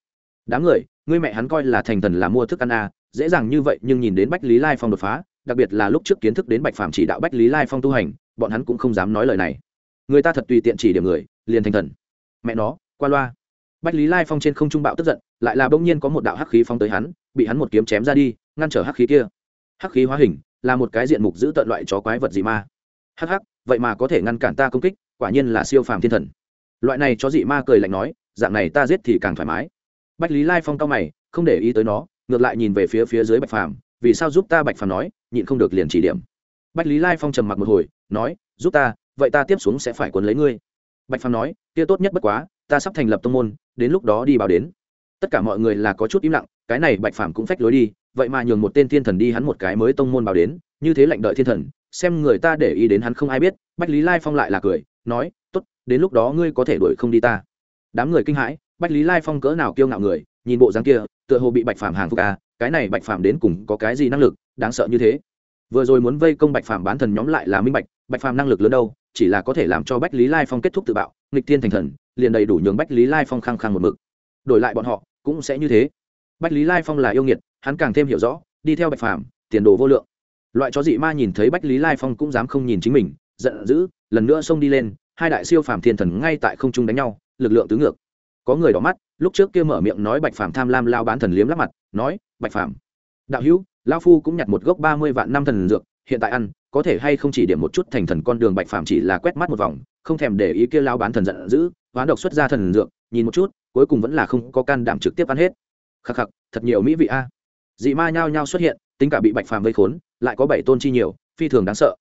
Đám người ngươi mẹ hắn coi là thành thần là mua thức ăn à, dễ dàng như vậy nhưng nhìn đến bách lý lai phong đột phá đặc biệt là lúc trước kiến thức đến bạch phàm chỉ đạo bách lý lai phong tu hành bọn hắn cũng không dám nói lời này. Người ta thật tùy tiện chỉ điểm người liền thành thần. Mẹ nó qua loa. Bách lý lai phong trên không trung bạo tức giận lại là bỗng nhiên có một đạo hắc khí phong tới hắn bị hắn một kiếm chém ra đi ngăn trở hắc khí kia. Hắc khí hóa hình là một cái diện mục giữ tận loại chó quái vật dị ma. Hắc hắc, vậy mà có thể ngăn cản ta công kích, quả nhiên là siêu phàm thiên thần. Loại này chó dị ma cười lạnh nói, dạng này ta giết thì càng thoải mái. Bách lý lai phong cao mày, không để ý tới nó, ngược lại nhìn về phía phía dưới bạch phàm, vì sao giúp ta bạch phàm nói, nhịn không được liền chỉ điểm. Bách lý lai phong trầm mặc một hồi, nói, giúp ta, vậy ta tiếp xuống sẽ phải quấn lấy ngươi. Bạch phàm nói, kia tốt nhất bất quá, ta sắp thành lập tông môn, đến lúc đó đi báo đến. Tất cả mọi người là có chút im lặng, cái này bạch phàm cũng phách lối đi vậy mà nhường một tên thiên thần đi hắn một cái mới tông môn báo đến, như thế lệnh đợi thiên thần, xem người ta để ý đến hắn không ai biết, bách lý lai phong lại là cười, nói, tốt, đến lúc đó ngươi có thể đuổi không đi ta. Đám người kinh hãi, bách lý lai phong cỡ nào kiêu ngạo người, nhìn bộ dáng kia, tựa hồ bị bạch phàm hàng phục à cái này bạch phàm đến cùng có cái gì năng lực, đáng sợ như thế. Vừa rồi muốn vây công bạch phàm bán thần nhóm lại là minh bạch bạch phàm năng lực lớn đâu, chỉ là có thể làm cho bách lý lai phong kết thúc tự bạo, nghịch thiên thành thần, liền đầy đủ nhường bách lý lai phong khăng khăng một mực. Đổi lại bọn họ, cũng sẽ như thế. Bách lý lai phong là yêu nghiệt hắn càng thêm hiểu rõ, đi theo bạch phàm, tiền đồ vô lượng. Loại chó dị ma nhìn thấy bách lý lai phong cũng dám không nhìn chính mình, giận dữ, lần nữa xông đi lên, hai đại siêu phàm thiên thần ngay tại không trung đánh nhau, lực lượng tứ ngược. Có người đỏ mắt, lúc trước kia mở miệng nói bạch phàm tham lam lao bán thần liếm lắp mặt, nói, bạch phàm, đạo hữu lao phu cũng nhặt một gốc ba mươi vạn năm thần dược, hiện tại ăn, có thể hay không chỉ điểm một chút thành thần con đường? Bạch phàm chỉ là quét mắt một vòng, không thèm để ý kia lao bán thần giận dữ, hoán độc xuất ra thần dược, nhìn một chút, cuối cùng vẫn là không có can đảm trực tiếp ăn hết. Khắc khắc, thật nhiều mỹ vị a dị ma nhao nhao xuất hiện, tính cả bị bạch phàm vây khốn, lại có bảy tôn chi nhiều, phi thường đáng sợ.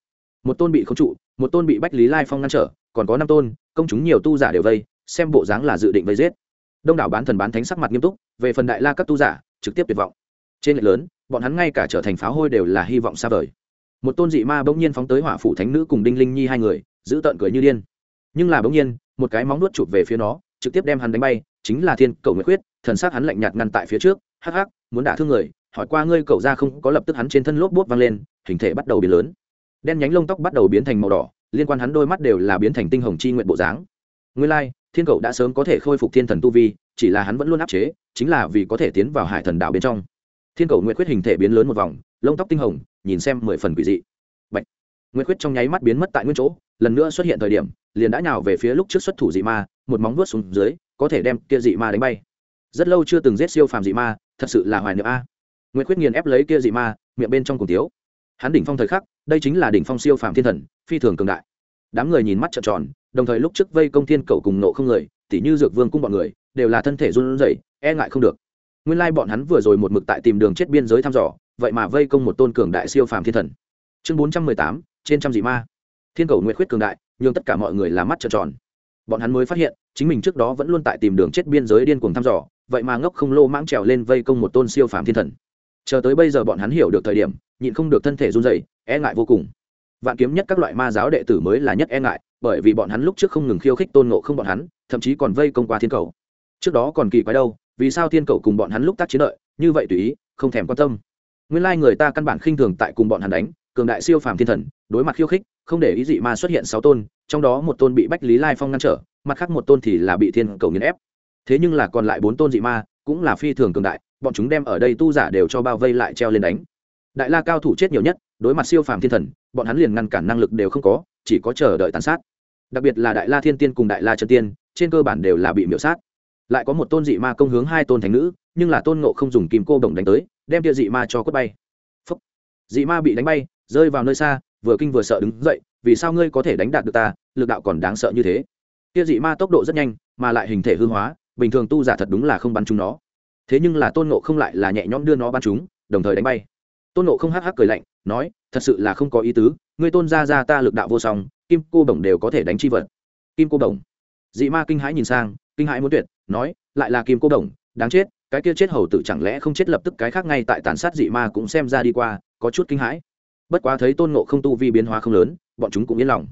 Một tôn bị khống trụ, một tôn bị bách lý lai phong ngăn trở, còn có năm tôn, công chúng nhiều tu giả đều vây, xem bộ dáng là dự định vây giết. Đông đảo bán thần bán thánh sắc mặt nghiêm túc, về phần đại la các tu giả, trực tiếp tuyệt vọng. Trên lệch lớn, bọn hắn ngay cả trở thành pháo hôi đều là hy vọng xa vời. Một tôn dị ma bỗng nhiên phóng tới hỏa phủ thánh nữ cùng đinh linh nhi hai người, giữ tợn cười như điên. Nhưng là bỗng nhiên, một cái móng nuốt chụp về phía nó, trực tiếp đem hắn đánh bay, chính là thiên cầu nguyệt quyết thần sắc hắn lạnh nhạt ngăn tại phía trước, hắc hắc, muốn đả thương người hỏi qua ngươi cậu ra không có lập tức hắn trên thân lốp bút văng lên, hình thể bắt đầu biến lớn. Đen nhánh lông tóc bắt đầu biến thành màu đỏ, liên quan hắn đôi mắt đều là biến thành tinh hồng chi nguyện bộ dáng. Nguyên lai, thiên cậu đã sớm có thể khôi phục thiên thần tu vi, chỉ là hắn vẫn luôn áp chế, chính là vì có thể tiến vào hải thần đạo bên trong. Thiên cầu nguyện quyết hình thể biến lớn một vòng, lông tóc tinh hồng, nhìn xem mười phần quỷ dị. Bạch. nguyện quyết trong nháy mắt biến mất tại nguyên chỗ, lần nữa xuất hiện thời điểm, liền đã nhào về phía lúc trước xuất thủ dị ma, một móng vuốt xuống dưới, có thể đem kia dị ma đánh bay. Rất lâu chưa từng giết siêu phàm dị ma, thật sự là hoài niệm a. Nguyệt Khuyết nghiền ép lấy kia dị ma, miệng bên trong cùng tiếu. Hắn đỉnh phong thời khắc, đây chính là đỉnh phong siêu phàm thiên thần, phi thường cường đại. Đám người nhìn mắt trợn tròn, đồng thời lúc trước vây công thiên cầu cùng nộ không người, tỉ như dược vương cung bọn người, đều là thân thể run rẩy e ngại không được. Nguyên lai bọn hắn vừa rồi một mực tại tìm đường chết biên giới thăm dò, vậy mà vây công một tôn cường đại siêu phàm thiên thần. Chương bốn trăm mười tám, trên trăm dị ma. Thiên cầu nguyệt khuyết cường đại nhưng tất cả mọi người là mắt trợn tròn. Bọn hắn mới phát hiện, chính mình trước đó vẫn luôn tại tìm đường chết biên giới điên cuồng thăm dò, vậy mà ngốc không lô mãng trèo lên vây công một tôn siêu phàm thiên thần chờ tới bây giờ bọn hắn hiểu được thời điểm, nhịn không được thân thể run rẩy e ngại vô cùng. Vạn kiếm nhất các loại ma giáo đệ tử mới là nhất e ngại, bởi vì bọn hắn lúc trước không ngừng khiêu khích tôn ngộ không bọn hắn, thậm chí còn vây công qua thiên cầu. Trước đó còn kỳ quái đâu, vì sao thiên cầu cùng bọn hắn lúc tác chiến lợi như vậy tùy ý, không thèm quan tâm. Nguyên lai người ta căn bản khinh thường tại cùng bọn hắn đánh, cường đại siêu phàm thiên thần, đối mặt khiêu khích, không để ý dị ma xuất hiện sáu tôn, trong đó một tôn bị bách lý lai phong ngăn trở, mặt khác một tôn thì là bị thiên cầu nghiền ép. Thế nhưng là còn lại bốn tôn dị ma, cũng là phi thường cường đại bọn chúng đem ở đây tu giả đều cho bao vây lại treo lên đánh. Đại la cao thủ chết nhiều nhất, đối mặt siêu phàm thiên thần, bọn hắn liền ngăn cản năng lực đều không có, chỉ có chờ đợi tàn sát. Đặc biệt là đại la thiên tiên cùng đại la trần tiên, trên cơ bản đều là bị miễu sát. Lại có một tôn dị ma công hướng hai tôn thánh nữ, nhưng là tôn ngộ không dùng kim cô động đánh tới, đem tia dị ma cho quất bay. Phúc. dị ma bị đánh bay, rơi vào nơi xa, vừa kinh vừa sợ đứng dậy, vì sao ngươi có thể đánh đạt được ta? Lực đạo còn đáng sợ như thế. Tia dị ma tốc độ rất nhanh, mà lại hình thể hư hóa, bình thường tu giả thật đúng là không bắn chúng nó thế nhưng là tôn ngộ không lại là nhẹ nhõm đưa nó bắn chúng, đồng thời đánh bay. Tôn ngộ không hắc hắc cười lạnh, nói, thật sự là không có ý tứ, ngươi tôn ra ra ta lực đạo vô song, kim cô bổng đều có thể đánh chi vật. Kim cô bổng. Dị ma kinh hãi nhìn sang, kinh hãi muốn tuyệt, nói, lại là kim cô đồng đáng chết, cái kia chết hầu tử chẳng lẽ không chết lập tức cái khác ngay tại tàn sát dị ma cũng xem ra đi qua, có chút kinh hãi. Bất quá thấy tôn nộ không tu vi biến hóa không lớn, bọn chúng cũng yên lòng.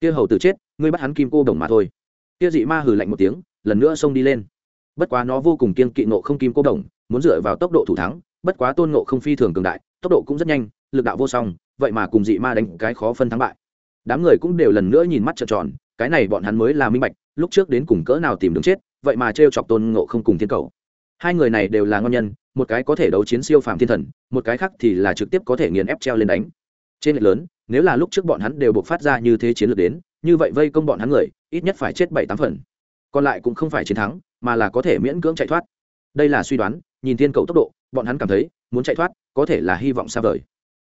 Kia hầu tử chết, ngươi bắt hắn kim cô đồng mà thôi. Kia dị ma hừ lạnh một tiếng, lần nữa xông đi lên bất quá nó vô cùng kiên kỵ nộ không kim cô đồng, muốn dựa vào tốc độ thủ thắng, bất quá tôn nộ không phi thường cường đại, tốc độ cũng rất nhanh, lực đạo vô song, vậy mà cùng dị ma đánh cái khó phân thắng bại. Đám người cũng đều lần nữa nhìn mắt trợn tròn, cái này bọn hắn mới là minh bạch, lúc trước đến cùng cỡ nào tìm đường chết, vậy mà t chọc tôn ngộ không cùng thiên cầu. Hai người này đều là ngon nhân, một cái có thể đấu chiến siêu phàm thiên thần, một cái khác thì là trực tiếp có thể nghiền ép treo lên đánh. Trên lệch lớn, nếu là lúc trước bọn hắn đều buộc phát ra như thế chiến lược đến, như vậy vây công bọn hắn người, ít nhất phải chết bảy tám phần. Còn lại cũng không phải chiến thắng mà là có thể miễn cưỡng chạy thoát. Đây là suy đoán, nhìn thiên cầu tốc độ, bọn hắn cảm thấy, muốn chạy thoát, có thể là hy vọng xa vời.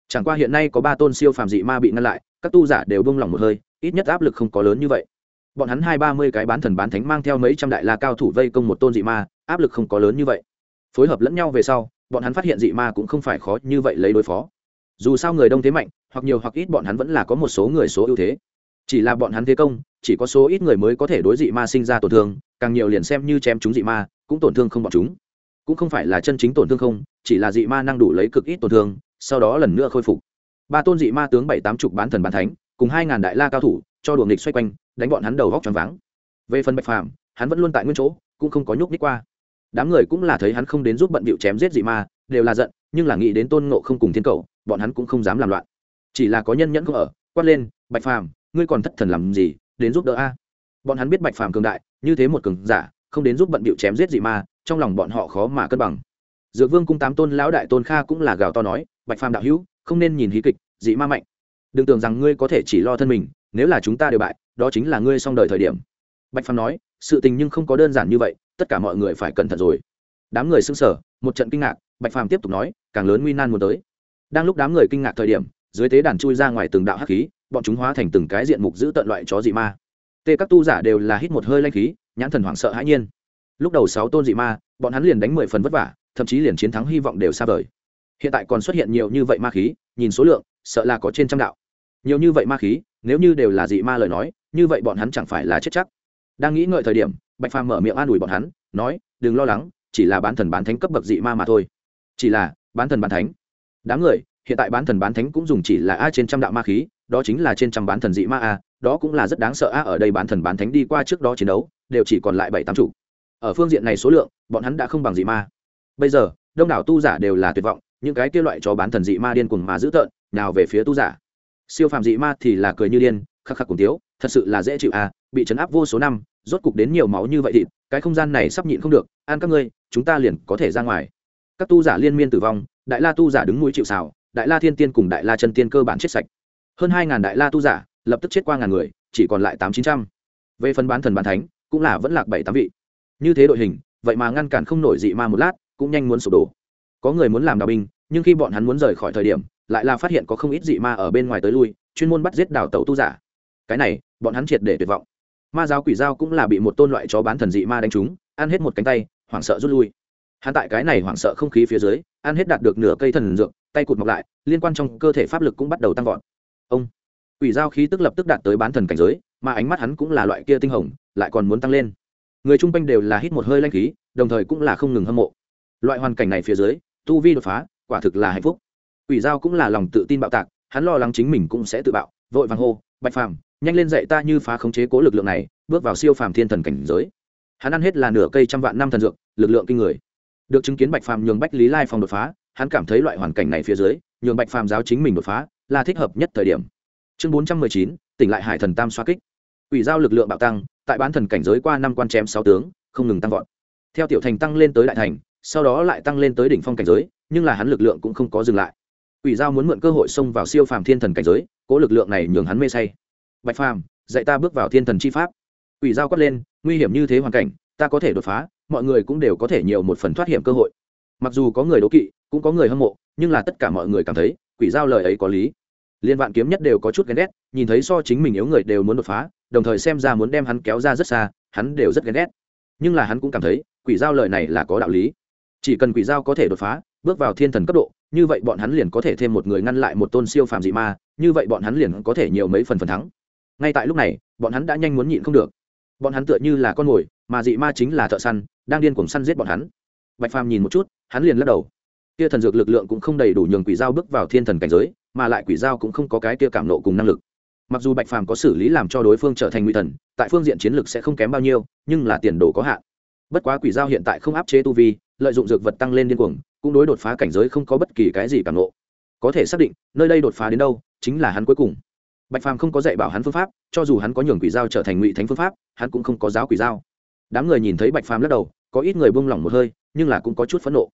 Chẳng qua hiện nay có ba tôn siêu phàm dị ma bị ngăn lại, các tu giả đều bông lỏng một hơi, ít nhất áp lực không có lớn như vậy. Bọn hắn hai ba mươi cái bán thần bán thánh mang theo mấy trăm đại la cao thủ vây công một tôn dị ma, áp lực không có lớn như vậy. Phối hợp lẫn nhau về sau, bọn hắn phát hiện dị ma cũng không phải khó như vậy lấy đối phó. Dù sao người đông thế mạnh, hoặc nhiều hoặc ít bọn hắn vẫn là có một số người số ưu thế. Chỉ là bọn hắn thế công, chỉ có số ít người mới có thể đối dị ma sinh ra tổn thương càng nhiều liền xem như chém chúng dị ma, cũng tổn thương không bọn chúng. Cũng không phải là chân chính tổn thương không, chỉ là dị ma năng đủ lấy cực ít tổn thương, sau đó lần nữa khôi phục. Ba tôn dị ma tướng bảy tám chục bán thần bán thánh, cùng hai ngàn đại la cao thủ, cho đuồng địch xoay quanh, đánh bọn hắn đầu góc tròn váng. Về phần bạch phàm, hắn vẫn luôn tại nguyên chỗ, cũng không có nhúc nhích qua. Đám người cũng là thấy hắn không đến giúp bận bịu chém giết dị ma, đều là giận, nhưng là nghĩ đến tôn ngộ không cùng thiên cầu, bọn hắn cũng không dám làm loạn. Chỉ là có nhân nhẫn không ở, quát lên, bạch phàm, ngươi còn thất thần làm gì, đến giúp đỡ a? Bọn hắn biết bạch phàm cường đại, như thế một cường giả, không đến giúp bận bịu chém giết dị ma, trong lòng bọn họ khó mà cân bằng. Dược vương cung tám tôn lão đại tôn kha cũng là gào to nói, bạch phàm đạo hữu, không nên nhìn hí kịch, dị ma mạnh. Đừng tưởng rằng ngươi có thể chỉ lo thân mình, nếu là chúng ta đều bại, đó chính là ngươi xong đời thời điểm. Bạch phàm nói, sự tình nhưng không có đơn giản như vậy, tất cả mọi người phải cẩn thận rồi. Đám người xưng sở một trận kinh ngạc, bạch phàm tiếp tục nói, càng lớn nguy nan muốn tới. Đang lúc đám người kinh ngạc thời điểm, dưới tế đàn chui ra ngoài từng đạo hắc khí, bọn chúng hóa thành từng cái diện mục giữ tận loại chó dị ma tê các tu giả đều là hít một hơi lanh khí, nhãn thần hoảng sợ hãi nhiên. Lúc đầu sáu tôn dị ma, bọn hắn liền đánh mười phần vất vả, thậm chí liền chiến thắng hy vọng đều xa vời. Hiện tại còn xuất hiện nhiều như vậy ma khí, nhìn số lượng, sợ là có trên trăm đạo. Nhiều như vậy ma khí, nếu như đều là dị ma lời nói, như vậy bọn hắn chẳng phải là chết chắc. Đang nghĩ ngợi thời điểm, bạch phàm mở miệng an ủi bọn hắn, nói, đừng lo lắng, chỉ là bán thần bán thánh cấp bậc dị ma mà thôi. Chỉ là, bán thần bán thánh. Đám người hiện tại bán thần bán thánh cũng dùng chỉ là a trên trăm đạo ma khí, đó chính là trên trăm bán thần dị ma a, đó cũng là rất đáng sợ a ở đây bán thần bán thánh đi qua trước đó chiến đấu, đều chỉ còn lại bảy tám chủ ở phương diện này số lượng, bọn hắn đã không bằng dị ma. Bây giờ, đông đảo tu giả đều là tuyệt vọng, những cái kia loại cho bán thần dị ma điên cuồng mà dữ tợn, nào về phía tu giả. Siêu phàm dị ma thì là cười như điên, khắc khắc cùng tiếu, thật sự là dễ chịu à bị chấn áp vô số năm, rốt cục đến nhiều máu như vậy thịt, cái không gian này sắp nhịn không được, an các ngươi, chúng ta liền có thể ra ngoài. Các tu giả liên miên tử vong, đại la tu giả đứng mũi chịu xào đại la thiên tiên cùng đại la chân tiên cơ bản chết sạch. Hơn hai ngàn đại la tu giả, lập tức chết qua ngàn người, chỉ còn lại tám chín trăm. Về phần bán thần bán thánh, cũng là vẫn lạc bảy tám vị. Như thế đội hình, vậy mà ngăn cản không nổi dị ma một lát, cũng nhanh muốn sụp đổ. Có người muốn làm đào binh, nhưng khi bọn hắn muốn rời khỏi thời điểm, lại là phát hiện có không ít dị ma ở bên ngoài tới lui, chuyên môn bắt giết đào tẩu tu giả. Cái này, bọn hắn triệt để tuyệt vọng. Ma giáo quỷ dao cũng là bị một tôn loại chó bán thần dị ma đánh trúng, ăn hết một cánh tay, hoảng sợ rút lui. Hắn tại cái này hoảng sợ không khí phía dưới, ăn hết đạt được nửa cây thần dược tay cụt mọc lại, liên quan trong cơ thể pháp lực cũng bắt đầu tăng vọt. Ông quỷ giao khí tức lập tức đạt tới bán thần cảnh giới, mà ánh mắt hắn cũng là loại kia tinh hồng, lại còn muốn tăng lên. Người chung quanh đều là hít một hơi lanh khí, đồng thời cũng là không ngừng hâm mộ. Loại hoàn cảnh này phía dưới, tu vi đột phá, quả thực là hạnh phúc. Quỷ giao cũng là lòng tự tin bạo tạc, hắn lo lắng chính mình cũng sẽ tự bạo, vội vàng hô, bạch phàm, nhanh lên dậy ta như phá khống chế cố lực lượng này, bước vào siêu phàm thiên thần cảnh giới. Hắn ăn hết là nửa cây trăm vạn năm thần dược, lực lượng kinh người. Được chứng kiến bạch phàm nhường bách lý lai phòng đột phá hắn cảm thấy loại hoàn cảnh này phía dưới, nhường bạch phàm giáo chính mình đột phá là thích hợp nhất thời điểm. Chương bốn trăm mười chín, tỉnh lại hải thần tam xoa kích. Ủy giao lực lượng bạo tăng, tại bán thần cảnh giới qua năm quan chém sáu tướng, không ngừng tăng vọt. Theo tiểu thành tăng lên tới đại thành, sau đó lại tăng lên tới đỉnh phong cảnh giới, nhưng là hắn lực lượng cũng không có dừng lại. Ủy giao muốn mượn cơ hội xông vào siêu phàm thiên thần cảnh giới, cố lực lượng này nhường hắn mê say. Bạch phàm, dạy ta bước vào thiên thần chi pháp. Ủy giao quát lên, nguy hiểm như thế hoàn cảnh, ta có thể đột phá, mọi người cũng đều có thể nhiều một phần thoát hiểm cơ hội mặc dù có người đố kỵ, cũng có người hâm mộ, nhưng là tất cả mọi người cảm thấy, quỷ giao lời ấy có lý. Liên vạn kiếm nhất đều có chút ghen ghét, nhìn thấy so chính mình yếu người đều muốn đột phá, đồng thời xem ra muốn đem hắn kéo ra rất xa, hắn đều rất ghen ghét. Nhưng là hắn cũng cảm thấy, quỷ giao lời này là có đạo lý. Chỉ cần quỷ giao có thể đột phá, bước vào thiên thần cấp độ, như vậy bọn hắn liền có thể thêm một người ngăn lại một tôn siêu phàm dị ma, như vậy bọn hắn liền có thể nhiều mấy phần phần thắng. Ngay tại lúc này, bọn hắn đã nhanh muốn nhịn không được. Bọn hắn tựa như là con mồi, mà dị ma chính là thợ săn, đang điên cuồng săn giết bọn hắn bạch phàm nhìn một chút, hắn liền lắc đầu. Kia thần dược lực lượng cũng không đầy đủ nhường quỷ giao bước vào thiên thần cảnh giới, mà lại quỷ giao cũng không có cái kia cảm nộ cùng năng lực. Mặc dù bạch phàm có xử lý làm cho đối phương trở thành ngụy thần, tại phương diện chiến lược sẽ không kém bao nhiêu, nhưng là tiền đồ có hạn. Bất quá quỷ giao hiện tại không áp chế tu vi, lợi dụng dược vật tăng lên điên cuồng, cũng đối đột phá cảnh giới không có bất kỳ cái gì cảm nộ. Có thể xác định, nơi đây đột phá đến đâu, chính là hắn cuối cùng. Bạch phàm không có dạy bảo hắn phương pháp, cho dù hắn có nhường quỷ giao trở thành ngụy thánh phương pháp, hắn cũng không có giáo quỷ giao. Đám người nhìn thấy bạch phàm lắc đầu, có ít người buông lỏng một hơi nhưng là cũng có chút phẫn nộ.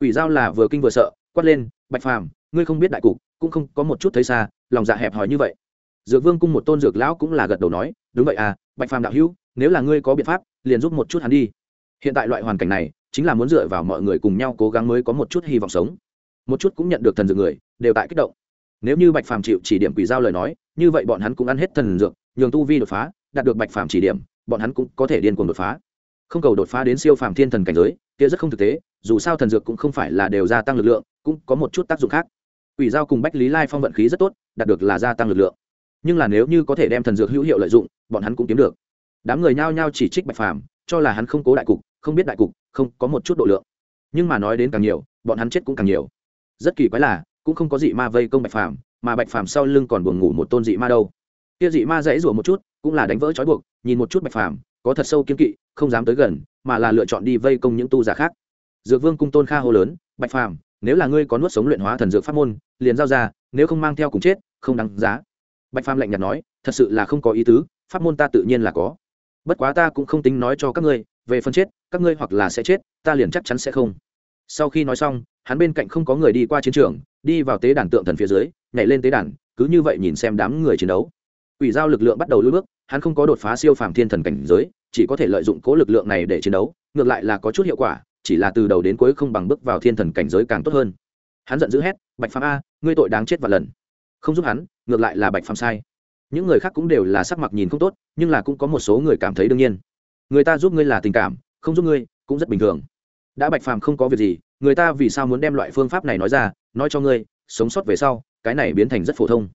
Quỷ giao là vừa kinh vừa sợ, quát lên, bạch phàm, ngươi không biết đại cục, cũng không có một chút thấy xa, lòng dạ hẹp hòi như vậy. Dược vương cung một tôn dược lão cũng là gật đầu nói, đúng vậy à bạch phàm đạo hữu, nếu là ngươi có biện pháp, liền giúp một chút hắn đi. Hiện tại loại hoàn cảnh này, chính là muốn dựa vào mọi người cùng nhau cố gắng mới có một chút hy vọng sống. Một chút cũng nhận được thần dược người, đều tại kích động. Nếu như bạch phàm chịu chỉ điểm quỷ giao lời nói, như vậy bọn hắn cũng ăn hết thần dược, nhường tu vi đột phá, đạt được bạch phàm chỉ điểm, bọn hắn cũng có thể điên cuồng đột phá không cầu đột phá đến siêu phàm thiên thần cảnh giới, kia rất không thực tế, dù sao thần dược cũng không phải là đều gia tăng lực lượng, cũng có một chút tác dụng khác. Quỷ giao cùng bách lý lai phong vận khí rất tốt, đạt được là gia tăng lực lượng. Nhưng là nếu như có thể đem thần dược hữu hiệu lợi dụng, bọn hắn cũng kiếm được. Đám người nhao nhao chỉ trích bạch phàm, cho là hắn không cố đại cục, không biết đại cục, không có một chút độ lượng. Nhưng mà nói đến càng nhiều, bọn hắn chết cũng càng nhiều. Rất kỳ quái là, cũng không có dị ma vây công bạch phàm, mà bạch phàm sau lưng còn buồn ngủ một tôn dị ma đâu. Kia dị ma dãy rủa một chút, cũng là đánh vỡ trói buộc, nhìn một chút bạch phàm có thật sâu kiên kỵ, không dám tới gần, mà là lựa chọn đi vây công những tu giả khác. Dược vương cung tôn kha hô lớn, bạch phàm, nếu là ngươi có nuốt sống luyện hóa thần dược pháp môn, liền giao ra, nếu không mang theo cùng chết, không đáng giá. Bạch phàm lạnh nhạt nói, thật sự là không có ý tứ, pháp môn ta tự nhiên là có. Bất quá ta cũng không tính nói cho các ngươi, về phần chết, các ngươi hoặc là sẽ chết, ta liền chắc chắn sẽ không. Sau khi nói xong, hắn bên cạnh không có người đi qua chiến trường, đi vào tế đàn tượng thần phía dưới, nhảy lên tế đàn, cứ như vậy nhìn xem đám người chiến đấu. Ủy giao lực lượng bắt đầu lùi bước hắn không có đột phá siêu phàm thiên thần cảnh giới, chỉ có thể lợi dụng cố lực lượng này để chiến đấu, ngược lại là có chút hiệu quả, chỉ là từ đầu đến cuối không bằng bước vào thiên thần cảnh giới càng tốt hơn. Hắn giận dữ hét, bạch phàm a, ngươi tội đáng chết và lần. Không giúp hắn, ngược lại là bạch phàm sai. Những người khác cũng đều là sắc mặt nhìn không tốt, nhưng là cũng có một số người cảm thấy đương nhiên. Người ta giúp ngươi là tình cảm, không giúp ngươi cũng rất bình thường. Đã bạch phàm không có việc gì, người ta vì sao muốn đem loại phương pháp này nói ra, nói cho ngươi, sống sót về sau, cái này biến thành rất phổ thông.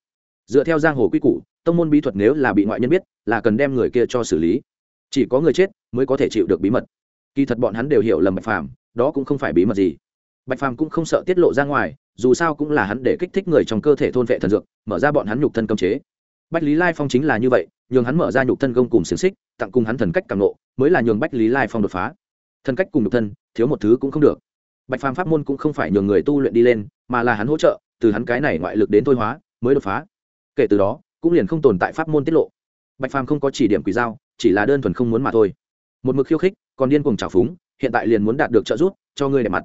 Dựa theo giang hồ quy củ, tông môn bí thuật nếu là bị ngoại nhân biết là cần đem người kia cho xử lý. Chỉ có người chết mới có thể chịu được bí mật. Kỳ thật bọn hắn đều hiểu lầm bạch phàm, đó cũng không phải bí mật gì. Bạch phàm cũng không sợ tiết lộ ra ngoài, dù sao cũng là hắn để kích thích người trong cơ thể thôn vệ thần dược, mở ra bọn hắn nhục thân cấm chế. Bách lý lai phong chính là như vậy, nhường hắn mở ra nhục thân gông cùng xiềng xích, tặng cùng hắn thần cách càng nộ mới là nhường bách lý lai phong đột phá. Thần cách cùng nhục thân, thiếu một thứ cũng không được. Bạch phàm pháp môn cũng không phải nhường người tu luyện đi lên, mà là hắn hỗ trợ, từ hắn cái này ngoại lực đến thôi hóa, mới đột phá. Kể từ đó, cũng liền không tồn tại pháp môn tiết lộ bạch phàm không có chỉ điểm quỷ giao, chỉ là đơn thuần không muốn mà thôi. Một mực khiêu khích, còn điên cuồng trào phúng, hiện tại liền muốn đạt được trợ giúp, cho ngươi đẹp mặt.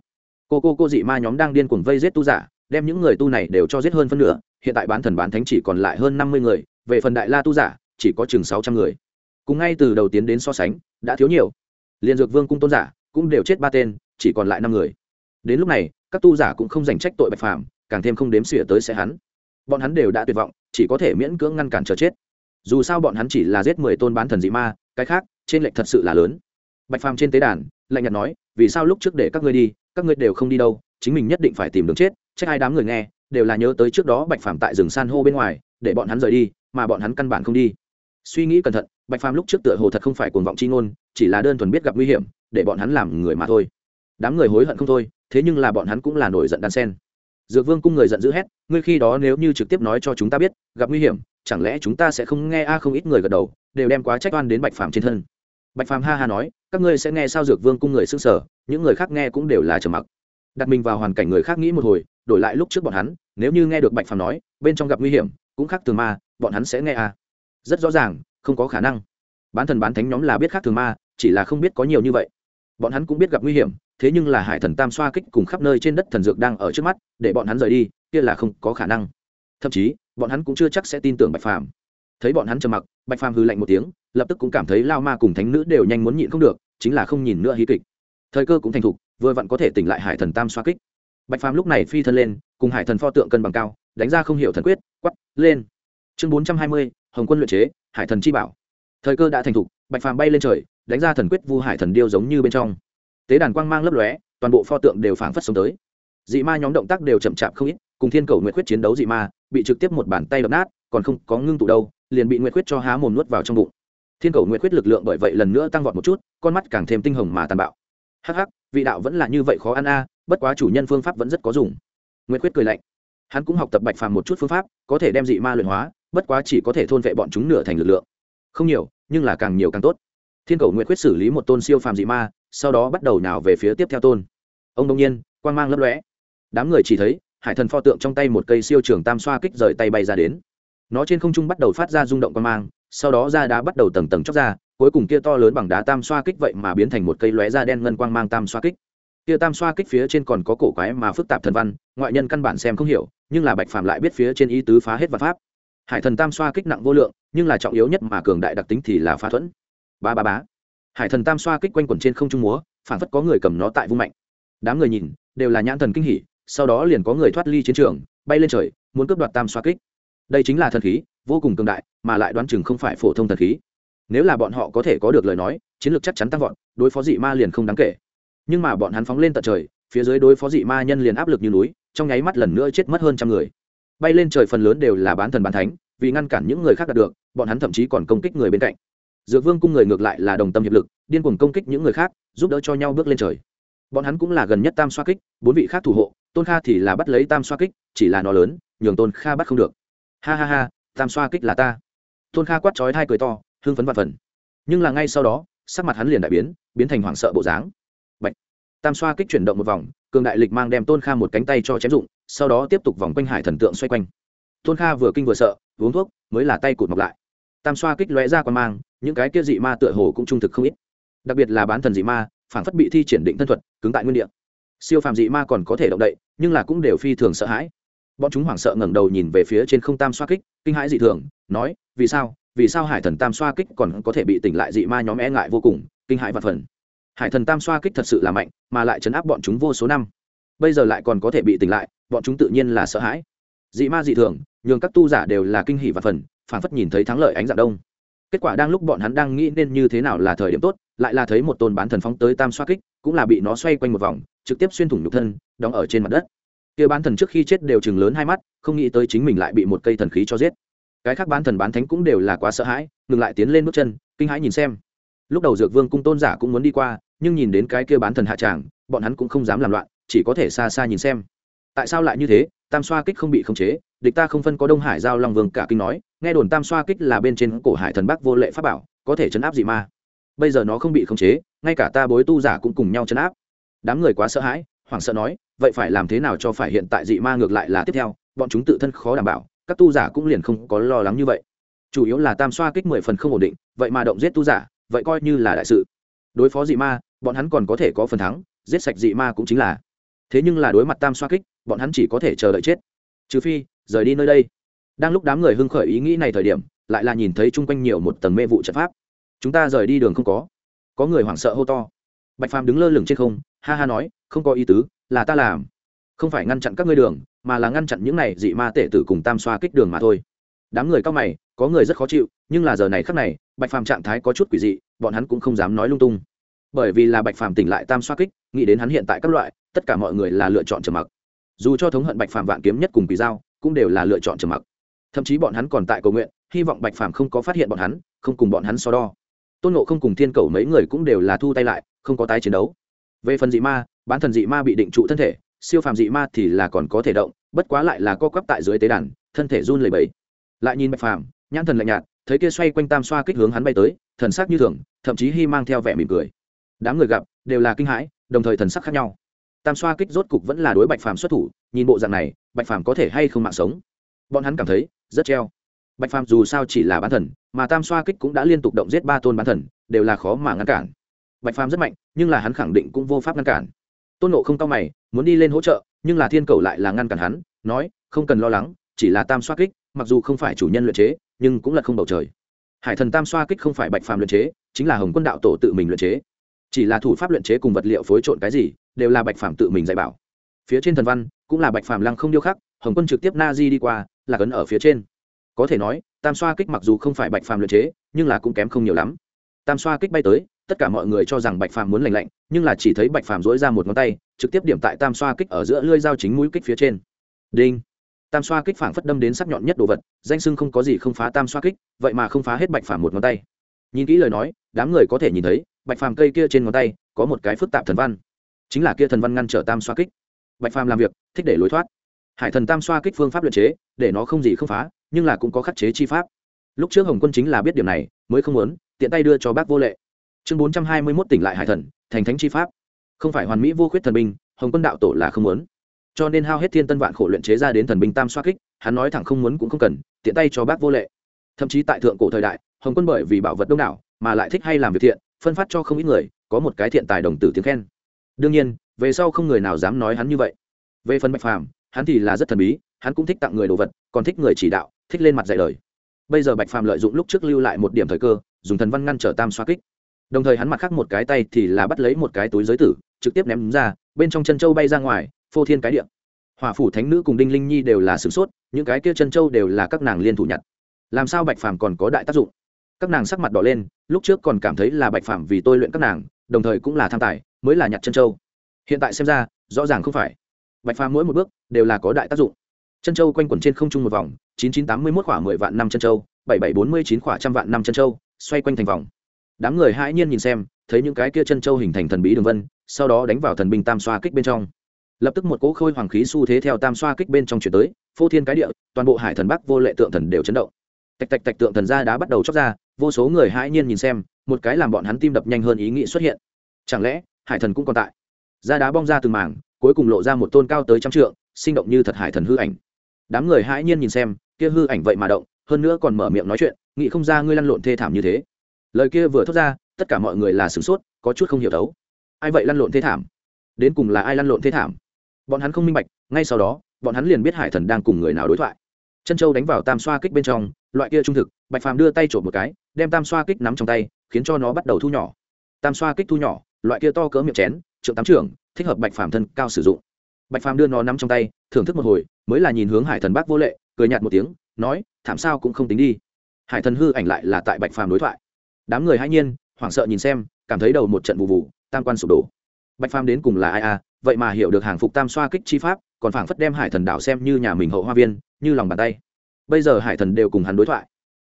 Cô cô cô dị ma nhóm đang điên cuồng vây giết tu giả, đem những người tu này đều cho giết hơn phân nửa, hiện tại bán thần bán thánh chỉ còn lại hơn năm mươi người, về phần đại la tu giả, chỉ có chừng sáu trăm người. Cùng ngay từ đầu tiến đến so sánh, đã thiếu nhiều. Liền dược vương cung tôn giả cũng đều chết ba tên, chỉ còn lại năm người. Đến lúc này, các tu giả cũng không dành trách tội bạch phàm, càng thêm không đếm xỉa tới sẽ hắn. Bọn hắn đều đã tuyệt vọng, chỉ có thể miễn cưỡng ngăn cản chờ chết dù sao bọn hắn chỉ là giết mười tôn bán thần dị ma, cái khác, trên lệnh thật sự là lớn. Bạch phàm trên tế đàn, lạnh nhạt nói, vì sao lúc trước để các ngươi đi, các ngươi đều không đi đâu, chính mình nhất định phải tìm đường chết trách hai đám người nghe, đều là nhớ tới trước đó bạch phàm tại rừng san hô bên ngoài, để bọn hắn rời đi, mà bọn hắn căn bản không đi. Suy nghĩ cẩn thận, bạch phàm lúc trước tựa hồ thật không phải cuồng vọng chi ngôn, chỉ là đơn thuần biết gặp nguy hiểm, để bọn hắn làm người mà thôi. Đám người hối hận không thôi, thế nhưng là bọn hắn cũng là nổi giận đan sen. Dược vương cung người giận dữ hét, ngươi khi đó nếu như trực tiếp nói cho chúng ta biết, gặp nguy hiểm chẳng lẽ chúng ta sẽ không nghe a không ít người gật đầu, đều đem quá trách oan đến bạch phàm trên thân. Bạch phàm ha ha nói, các ngươi sẽ nghe sao dược vương cung người xưng sở, những người khác nghe cũng đều là trầm mặc. Đặt mình vào hoàn cảnh người khác nghĩ một hồi, đổi lại lúc trước bọn hắn, nếu như nghe được bạch phàm nói, bên trong gặp nguy hiểm, cũng khác thường ma, bọn hắn sẽ nghe a. Rất rõ ràng, không có khả năng. Bán thần bán thánh nhóm là biết khác thường ma, chỉ là không biết có nhiều như vậy. Bọn hắn cũng biết gặp nguy hiểm, thế nhưng là hải thần tam xoa kích cùng khắp nơi trên đất thần dược đang ở trước mắt, để bọn hắn rời đi, kia là không có khả năng thậm chí, bọn hắn cũng chưa chắc sẽ tin tưởng bạch phàm. Thấy bọn hắn trầm mặc, bạch phàm hư lạnh một tiếng, lập tức cũng cảm thấy lao ma cùng thánh nữ đều nhanh muốn nhịn không được, chính là không nhìn nữa hí kịch. Thời cơ cũng thành thục, vừa vặn có thể tỉnh lại hải thần tam xoa kích. Bạch phàm lúc này phi thân lên, cùng hải thần pho tượng cân bằng cao, đánh ra không hiểu thần quyết quắp lên. Chương bốn trăm hai mươi, hồng quân luyện chế, hải thần chi bảo. Thời cơ đã thành thục, bạch phàm bay lên trời, đánh ra thần quyết vu hải thần điêu giống như bên trong. Tế đàn quang mang lấp lóe, toàn bộ pho tượng đều phảng phất sống tới. Dị ma nhóm động tác đều chậm chạp không ít cùng thiên cầu nguyệt quyết chiến đấu dị ma, bị trực tiếp một bàn tay đập nát, còn không có ngưng tụ đâu, liền bị nguyệt quyết cho há mồm nuốt vào trong bụng. Thiên cầu nguyệt quyết lực lượng bởi vậy lần nữa tăng vọt một chút, con mắt càng thêm tinh hồng mà tàn bạo. Hắc hắc, vị đạo vẫn là như vậy khó ăn a, bất quá chủ nhân phương pháp vẫn rất có dùng. Nguyệt quyết cười lạnh. Hắn cũng học tập bạch phàm một chút phương pháp, có thể đem dị ma luyện hóa, bất quá chỉ có thể thôn vệ bọn chúng nửa thành lực lượng. Không nhiều, nhưng là càng nhiều càng tốt. Thiên cầu nguyệt quyết xử lý một tôn siêu phàm dị ma, sau đó bắt đầu nào về phía tiếp theo tôn. Ông đông nhiên, quang mang lấp lóe. Đám người chỉ thấy hải thần pho tượng trong tay một cây siêu trường tam xoa kích rời tay bay ra đến. Nó trên không trung bắt đầu phát ra rung động quang mang, sau đó ra đá bắt đầu tầng tầng chóc ra, cuối cùng kia to lớn bằng đá tam xoa kích vậy mà biến thành một cây lóe da đen ngân quang mang tam xoa kích. Kia tam xoa kích phía trên còn có cổ quái mà phức tạp thần văn, ngoại nhân căn bản xem không hiểu, nhưng là bạch phàm lại biết phía trên ý tứ phá hết vật pháp. Hải thần tam xoa kích nặng vô lượng, nhưng là trọng yếu nhất mà cường đại đặc tính thì là phá thuẫn. Ba ba bá hải thần tam xoa kích quanh quẩn trên không trung múa phản phất có người cầm nó tại vung mạnh. Đám người nhìn, đều là nhãn thần kinh hỉ sau đó liền có người thoát ly chiến trường, bay lên trời, muốn cướp đoạt tam xoa kích. Đây chính là thần khí, vô cùng cường đại, mà lại đoán chừng không phải phổ thông thần khí. Nếu là bọn họ có thể có được lời nói, chiến lược chắc chắn tăng vọt, đối phó dị ma liền không đáng kể. Nhưng mà bọn hắn phóng lên tận trời, phía dưới đối phó dị ma nhân liền áp lực như núi, trong nháy mắt lần nữa chết mất hơn trăm người. Bay lên trời phần lớn đều là bán thần bán thánh, vì ngăn cản những người khác đạt được, bọn hắn thậm chí còn công kích người bên cạnh. Dược vương cung người ngược lại là đồng tâm hiệp lực, điên cuồng công kích những người khác, giúp đỡ cho nhau bước lên trời. Bọn hắn cũng là gần nhất tam xoa kích, bốn vị khác thủ hộ tôn kha thì là bắt lấy tam xoa kích, chỉ là nó lớn, nhường tôn kha bắt không được. Ha ha ha, tam xoa kích là ta. Tôn kha quát chói hai cười to, hưng phấn và phần. Nhưng là ngay sau đó, sắc mặt hắn liền đại biến biến thành hoảng sợ bộ dáng. Bạch. tam xoa kích chuyển động một vòng, cường đại lịch mang đem tôn kha một cánh tay cho chém dụng, sau đó tiếp tục vòng quanh hải thần tượng xoay quanh. Tôn kha vừa kinh vừa sợ, uống thuốc, mới là tay cụt mọc lại. Tam xoa kích lóe ra qua mang, những cái kia dị ma tựa hồ cũng trung thực không ít. Đặc biệt là bán thần dị ma, phản phất bị thi triển định thân thuật, cứng tại nguyên địa siêu phàm dị ma còn có thể động đậy, nhưng là cũng đều phi thường sợ hãi. Bọn chúng hoảng sợ ngẩng đầu nhìn về phía trên không tam xoa kích, kinh hãi dị thường, nói, vì sao? Vì sao hải thần tam xoa kích còn có thể bị tỉnh lại dị ma nhóm e ngại vô cùng? Kinh hãi và phần. Hải thần tam xoa kích thật sự là mạnh, mà lại chấn áp bọn chúng vô số năm. Bây giờ lại còn có thể bị tỉnh lại, bọn chúng tự nhiên là sợ hãi. Dị ma dị thường, nhường các tu giả đều là kinh hỷ và phần phản phất nhìn thấy thắng lợi ánh dạng đông. Kết quả đang lúc bọn hắn đang nghĩ nên như thế nào là thời điểm tốt, lại là thấy một tôn bán thần phóng tới tam xoa kích, cũng là bị nó xoay quanh một vòng trực tiếp xuyên thủng nhục thân, đóng ở trên mặt đất. Kia bán thần trước khi chết đều chừng lớn hai mắt, không nghĩ tới chính mình lại bị một cây thần khí cho giết. Cái khác bán thần bán thánh cũng đều là quá sợ hãi, ngừng lại tiến lên bước chân, kinh hãi nhìn xem. Lúc đầu dược vương cung tôn giả cũng muốn đi qua, nhưng nhìn đến cái kia bán thần hạ tràng, bọn hắn cũng không dám làm loạn, chỉ có thể xa xa nhìn xem. Tại sao lại như thế? Tam xoa kích không bị khống chế, địch ta không phân có đông hải giao long vương cả kinh nói, nghe đồn tam xoa kích là bên trên cổ hải thần bắc vô lệ pháp bảo, có thể chấn áp dị ma. Bây giờ nó không bị khống chế, ngay cả ta bối tu giả cũng cùng nhau chấn áp đám người quá sợ hãi, hoảng sợ nói, vậy phải làm thế nào cho phải hiện tại dị ma ngược lại là tiếp theo, bọn chúng tự thân khó đảm bảo, các tu giả cũng liền không có lo lắng như vậy. Chủ yếu là tam xoa kích mười phần không ổn định, vậy mà động giết tu giả, vậy coi như là đại sự. Đối phó dị ma, bọn hắn còn có thể có phần thắng, giết sạch dị ma cũng chính là. Thế nhưng là đối mặt tam xoa kích, bọn hắn chỉ có thể chờ đợi chết. Trừ phi, rời đi nơi đây. Đang lúc đám người hưng khởi ý nghĩ này thời điểm, lại là nhìn thấy chung quanh nhiều một tầng mê vụ trận pháp. Chúng ta rời đi đường không có. Có người hoảng sợ hô to. Bạch phàm đứng lơ lửng trên không ha ha nói, không có ý tứ, là ta làm. Không phải ngăn chặn các ngươi đường, mà là ngăn chặn những này dị ma tể tử cùng tam xoa kích đường mà thôi. Đám người cao mày, có người rất khó chịu, nhưng là giờ này khắc này, bạch phàm trạng thái có chút quỷ dị, bọn hắn cũng không dám nói lung tung. Bởi vì là bạch phàm tỉnh lại tam xoa kích, nghĩ đến hắn hiện tại các loại, tất cả mọi người là lựa chọn trầm mặc. Dù cho thống hận bạch phàm vạn kiếm nhất cùng quỷ dao cũng đều là lựa chọn trầm mặc. Thậm chí bọn hắn còn tại cầu nguyện, hy vọng bạch phàm không có phát hiện bọn hắn, không cùng bọn hắn so đo. Tôn nộ không cùng thiên cầu mấy người cũng đều là thu tay lại, không có tái chiến đấu về phần dị ma, bán thần dị ma bị định trụ thân thể, siêu phàm dị ma thì là còn có thể động, bất quá lại là co quắp tại dưới tế đàn, thân thể run lẩy bẩy. Lại nhìn bạch phàm, nhãn thần lạnh nhạt, thấy kia xoay quanh tam xoa kích hướng hắn bay tới, thần sắc như thường, thậm chí hy mang theo vẻ mỉm cười. Đám người gặp, đều là kinh hãi, đồng thời thần sắc khác nhau. Tam xoa kích rốt cục vẫn là đối bạch phàm xuất thủ, nhìn bộ dạng này, bạch phàm có thể hay không mạng sống? Bọn hắn cảm thấy, rất treo. Bạch phàm dù sao chỉ là bán thần, mà tam xoa kích cũng đã liên tục động giết ba tôn bán thần, đều là khó mà ngăn cản bạch phàm rất mạnh, nhưng là hắn khẳng định cũng vô pháp ngăn cản. Tôn nộ không cao mày, muốn đi lên hỗ trợ, nhưng là thiên cầu lại là ngăn cản hắn, nói, không cần lo lắng, chỉ là tam xoa kích, mặc dù không phải chủ nhân luyện chế, nhưng cũng là không bầu trời. Hải thần tam xoa kích không phải bạch phàm luyện chế, chính là hồng quân đạo tổ tự mình luyện chế. Chỉ là thủ pháp luyện chế cùng vật liệu phối trộn cái gì, đều là bạch phàm tự mình dạy bảo. Phía trên thần văn, cũng là bạch phàm lăng không điêu khắc, hồng quân trực tiếp na di đi qua, là cấn ở phía trên. Có thể nói, tam xoa kích mặc dù không phải bạch phàm luyện chế, nhưng là cũng kém không nhiều lắm. Tam xoa kích bay tới tất cả mọi người cho rằng bạch phàm muốn lành lạnh, nhưng là chỉ thấy bạch phàm dỗi ra một ngón tay, trực tiếp điểm tại tam xoa kích ở giữa lưỡi dao chính mũi kích phía trên. Đinh! Tam xoa kích phảng phất đâm đến sắc nhọn nhất đồ vật, danh sưng không có gì không phá tam xoa kích, vậy mà không phá hết bạch phàm một ngón tay. Nhìn kỹ lời nói, đám người có thể nhìn thấy, bạch phàm cây kia trên ngón tay, có một cái phức tạp thần văn. Chính là kia thần văn ngăn trở tam xoa kích. Bạch phàm làm việc, thích để lối thoát. Hải thần tam xoa kích phương pháp luyện chế, để nó không gì không phá, nhưng là cũng có khắc chế chi pháp. Lúc trước hồng quân chính là biết điểm này, mới không muốn, tiện tay đưa cho bác vô lệ chương bốn trăm hai mươi mốt tỉnh lại hải thần, thành thánh chi pháp. Không phải hoàn mỹ vô khuyết thần binh, hồng quân đạo tổ là không muốn. Cho nên hao hết thiên tân vạn khổ luyện chế ra đến thần binh tam xoa kích, hắn nói thẳng không muốn cũng không cần, tiện tay cho bác vô lệ. Thậm chí tại thượng cổ thời đại, hồng quân bởi vì bảo vật đông đảo, mà lại thích hay làm việc thiện, phân phát cho không ít người, có một cái thiện tài đồng tử tiếng khen. Đương nhiên, về sau không người nào dám nói hắn như vậy. Về phần bạch phàm, hắn thì là rất thần bí, hắn cũng thích tặng người đồ vật, còn thích người chỉ đạo, thích lên mặt dạy lời bây giờ bạch phàm lợi dụng lúc trước lưu lại một điểm thời cơ, dùng thần văn ngăn trở tam xoa kích đồng thời hắn mặt khác một cái tay thì là bắt lấy một cái túi giới tử, trực tiếp ném ra, bên trong chân châu bay ra ngoài, phô thiên cái điện hỏa phủ thánh nữ cùng đinh linh nhi đều là sửng sốt, những cái kia chân châu đều là các nàng liên thủ nhặt. Làm sao bạch phàm còn có đại tác dụng? Các nàng sắc mặt đỏ lên, lúc trước còn cảm thấy là bạch phàm vì tôi luyện các nàng, đồng thời cũng là tham tài, mới là nhặt chân châu. Hiện tại xem ra, rõ ràng không phải. Bạch phàm mỗi một bước đều là có đại tác dụng. Chân châu quanh quẩn trên không trung một vòng, chín chín tám mươi mốt khoảng mười vạn năm chân châu, bảy bảy bốn mươi chín khoảng trăm vạn năm chân châu, xoay quanh thành vòng đám người hãi nhiên nhìn xem, thấy những cái kia chân châu hình thành thần bí đường vân, sau đó đánh vào thần binh tam xoa kích bên trong. Lập tức một cỗ khôi hoàng khí xu thế theo tam xoa kích bên trong chuyển tới, phô thiên cái địa, toàn bộ hải thần bắc vô lệ tượng thần đều chấn động. Tạch tạch tạch tượng thần ra đã bắt đầu chóc ra, vô số người hãi nhiên nhìn xem, một cái làm bọn hắn tim đập nhanh hơn ý nghĩ xuất hiện. Chẳng lẽ, hải thần cũng còn tại? Ra đá bong ra từng mảng, cuối cùng lộ ra một tôn cao tới trăm trượng, sinh động như thật hải thần hư ảnh. Đám người hãi nhiên nhìn xem, kia hư ảnh vậy mà động, hơn nữa còn mở miệng nói chuyện, nghĩ không ra ngươi lăn lộn thê thảm như thế lời kia vừa thốt ra, tất cả mọi người là sửng sốt, có chút không hiểu thấu. Ai vậy lăn lộn thế thảm? Đến cùng là ai lăn lộn thế thảm? Bọn hắn không minh bạch, ngay sau đó, bọn hắn liền biết hải thần đang cùng người nào đối thoại. Chân châu đánh vào tam xoa kích bên trong, loại kia trung thực, bạch phàm đưa tay trộm một cái, đem tam xoa kích nắm trong tay, khiến cho nó bắt đầu thu nhỏ. Tam xoa kích thu nhỏ, loại kia to cỡ miệng chén, trượng tám trưởng, thích hợp bạch phàm thân cao sử dụng. Bạch phàm đưa nó nắm trong tay, thưởng thức một hồi, mới là nhìn hướng hải thần bác vô lệ, cười nhạt một tiếng, nói, thảm sao cũng không tính đi. Hải thần hư ảnh lại là tại bạch phàm đối thoại đám người hãy nhiên, hoảng sợ nhìn xem, cảm thấy đầu một trận vụ vụ, tam quan sụp đổ. Bạch phàm đến cùng là ai à? Vậy mà hiểu được hàng phục tam xoa kích chi pháp, còn phảng phất đem hải thần đảo xem như nhà mình hậu hoa viên, như lòng bàn tay. Bây giờ hải thần đều cùng hắn đối thoại.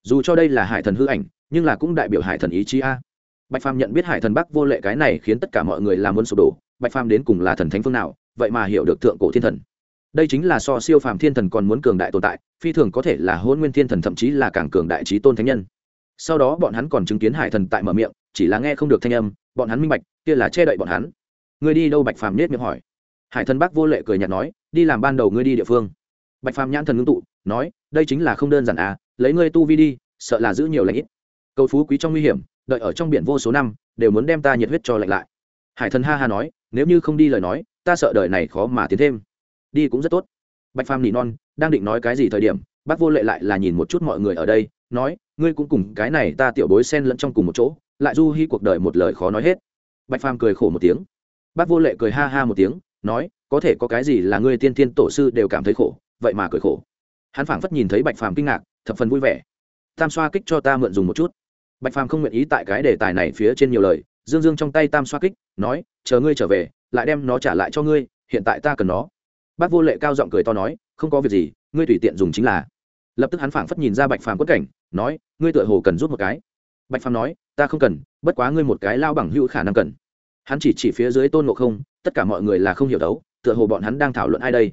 Dù cho đây là hải thần hư ảnh, nhưng là cũng đại biểu hải thần ý chí a. Bạch phàm nhận biết hải thần bắc vô lệ cái này khiến tất cả mọi người làm muốn sụp đổ. Bạch phàm đến cùng là thần thánh phương nào, vậy mà hiểu được thượng cổ thiên thần. Đây chính là so siêu phàm thiên thần còn muốn cường đại tồn tại, phi thường có thể là hôn nguyên thiên thần thậm chí là càng cường đại trí tôn thánh nhân sau đó bọn hắn còn chứng kiến hải thần tại mở miệng, chỉ là nghe không được thanh âm, bọn hắn minh bạch, kia là che đậy bọn hắn. Ngươi đi đâu bạch phàm nết miệng hỏi. Hải thần bắc vô lệ cười nhạt nói, đi làm ban đầu ngươi đi địa phương. Bạch phàm nhãn thần ngưng tụ, nói, đây chính là không đơn giản à lấy ngươi tu vi đi, sợ là giữ nhiều lãnh ít. Cầu phú quý trong nguy hiểm, đợi ở trong biển vô số năm, đều muốn đem ta nhiệt huyết cho lạnh lại. Hải thần ha ha nói, nếu như không đi lời nói, ta sợ đời này khó mà tiến thêm. Đi cũng rất tốt. Bạch phàm nỉ non, đang định nói cái gì thời điểm bác vô lệ lại là nhìn một chút mọi người ở đây nói, ngươi cũng cùng cái này ta tiểu bối xen lẫn trong cùng một chỗ. Lại du hy cuộc đời một lời khó nói hết. Bạch phàm cười khổ một tiếng. Bác vô lệ cười ha ha một tiếng, nói, có thể có cái gì là ngươi tiên tiên tổ sư đều cảm thấy khổ, vậy mà cười khổ. Hắn phảng phất nhìn thấy bạch phàm kinh ngạc, thập phần vui vẻ. Tam xoa kích cho ta mượn dùng một chút. Bạch phàm không nguyện ý tại cái đề tài này phía trên nhiều lời, dương dương trong tay tam xoa kích, nói, chờ ngươi trở về, lại đem nó trả lại cho ngươi, hiện tại ta cần nó. Bác vô lệ cao giọng cười to nói, không có việc gì, ngươi tùy tiện dùng chính là. Lập tức hắn phảng phất nhìn ra bạch phàm quất cảnh nói, ngươi tựa hồ cần rút một cái. Bạch phàm nói, ta không cần, bất quá ngươi một cái lao bằng hữu khả năng cần. Hắn chỉ chỉ phía dưới tôn ngộ không, tất cả mọi người là không hiểu đấu, tựa hồ bọn hắn đang thảo luận ai đây.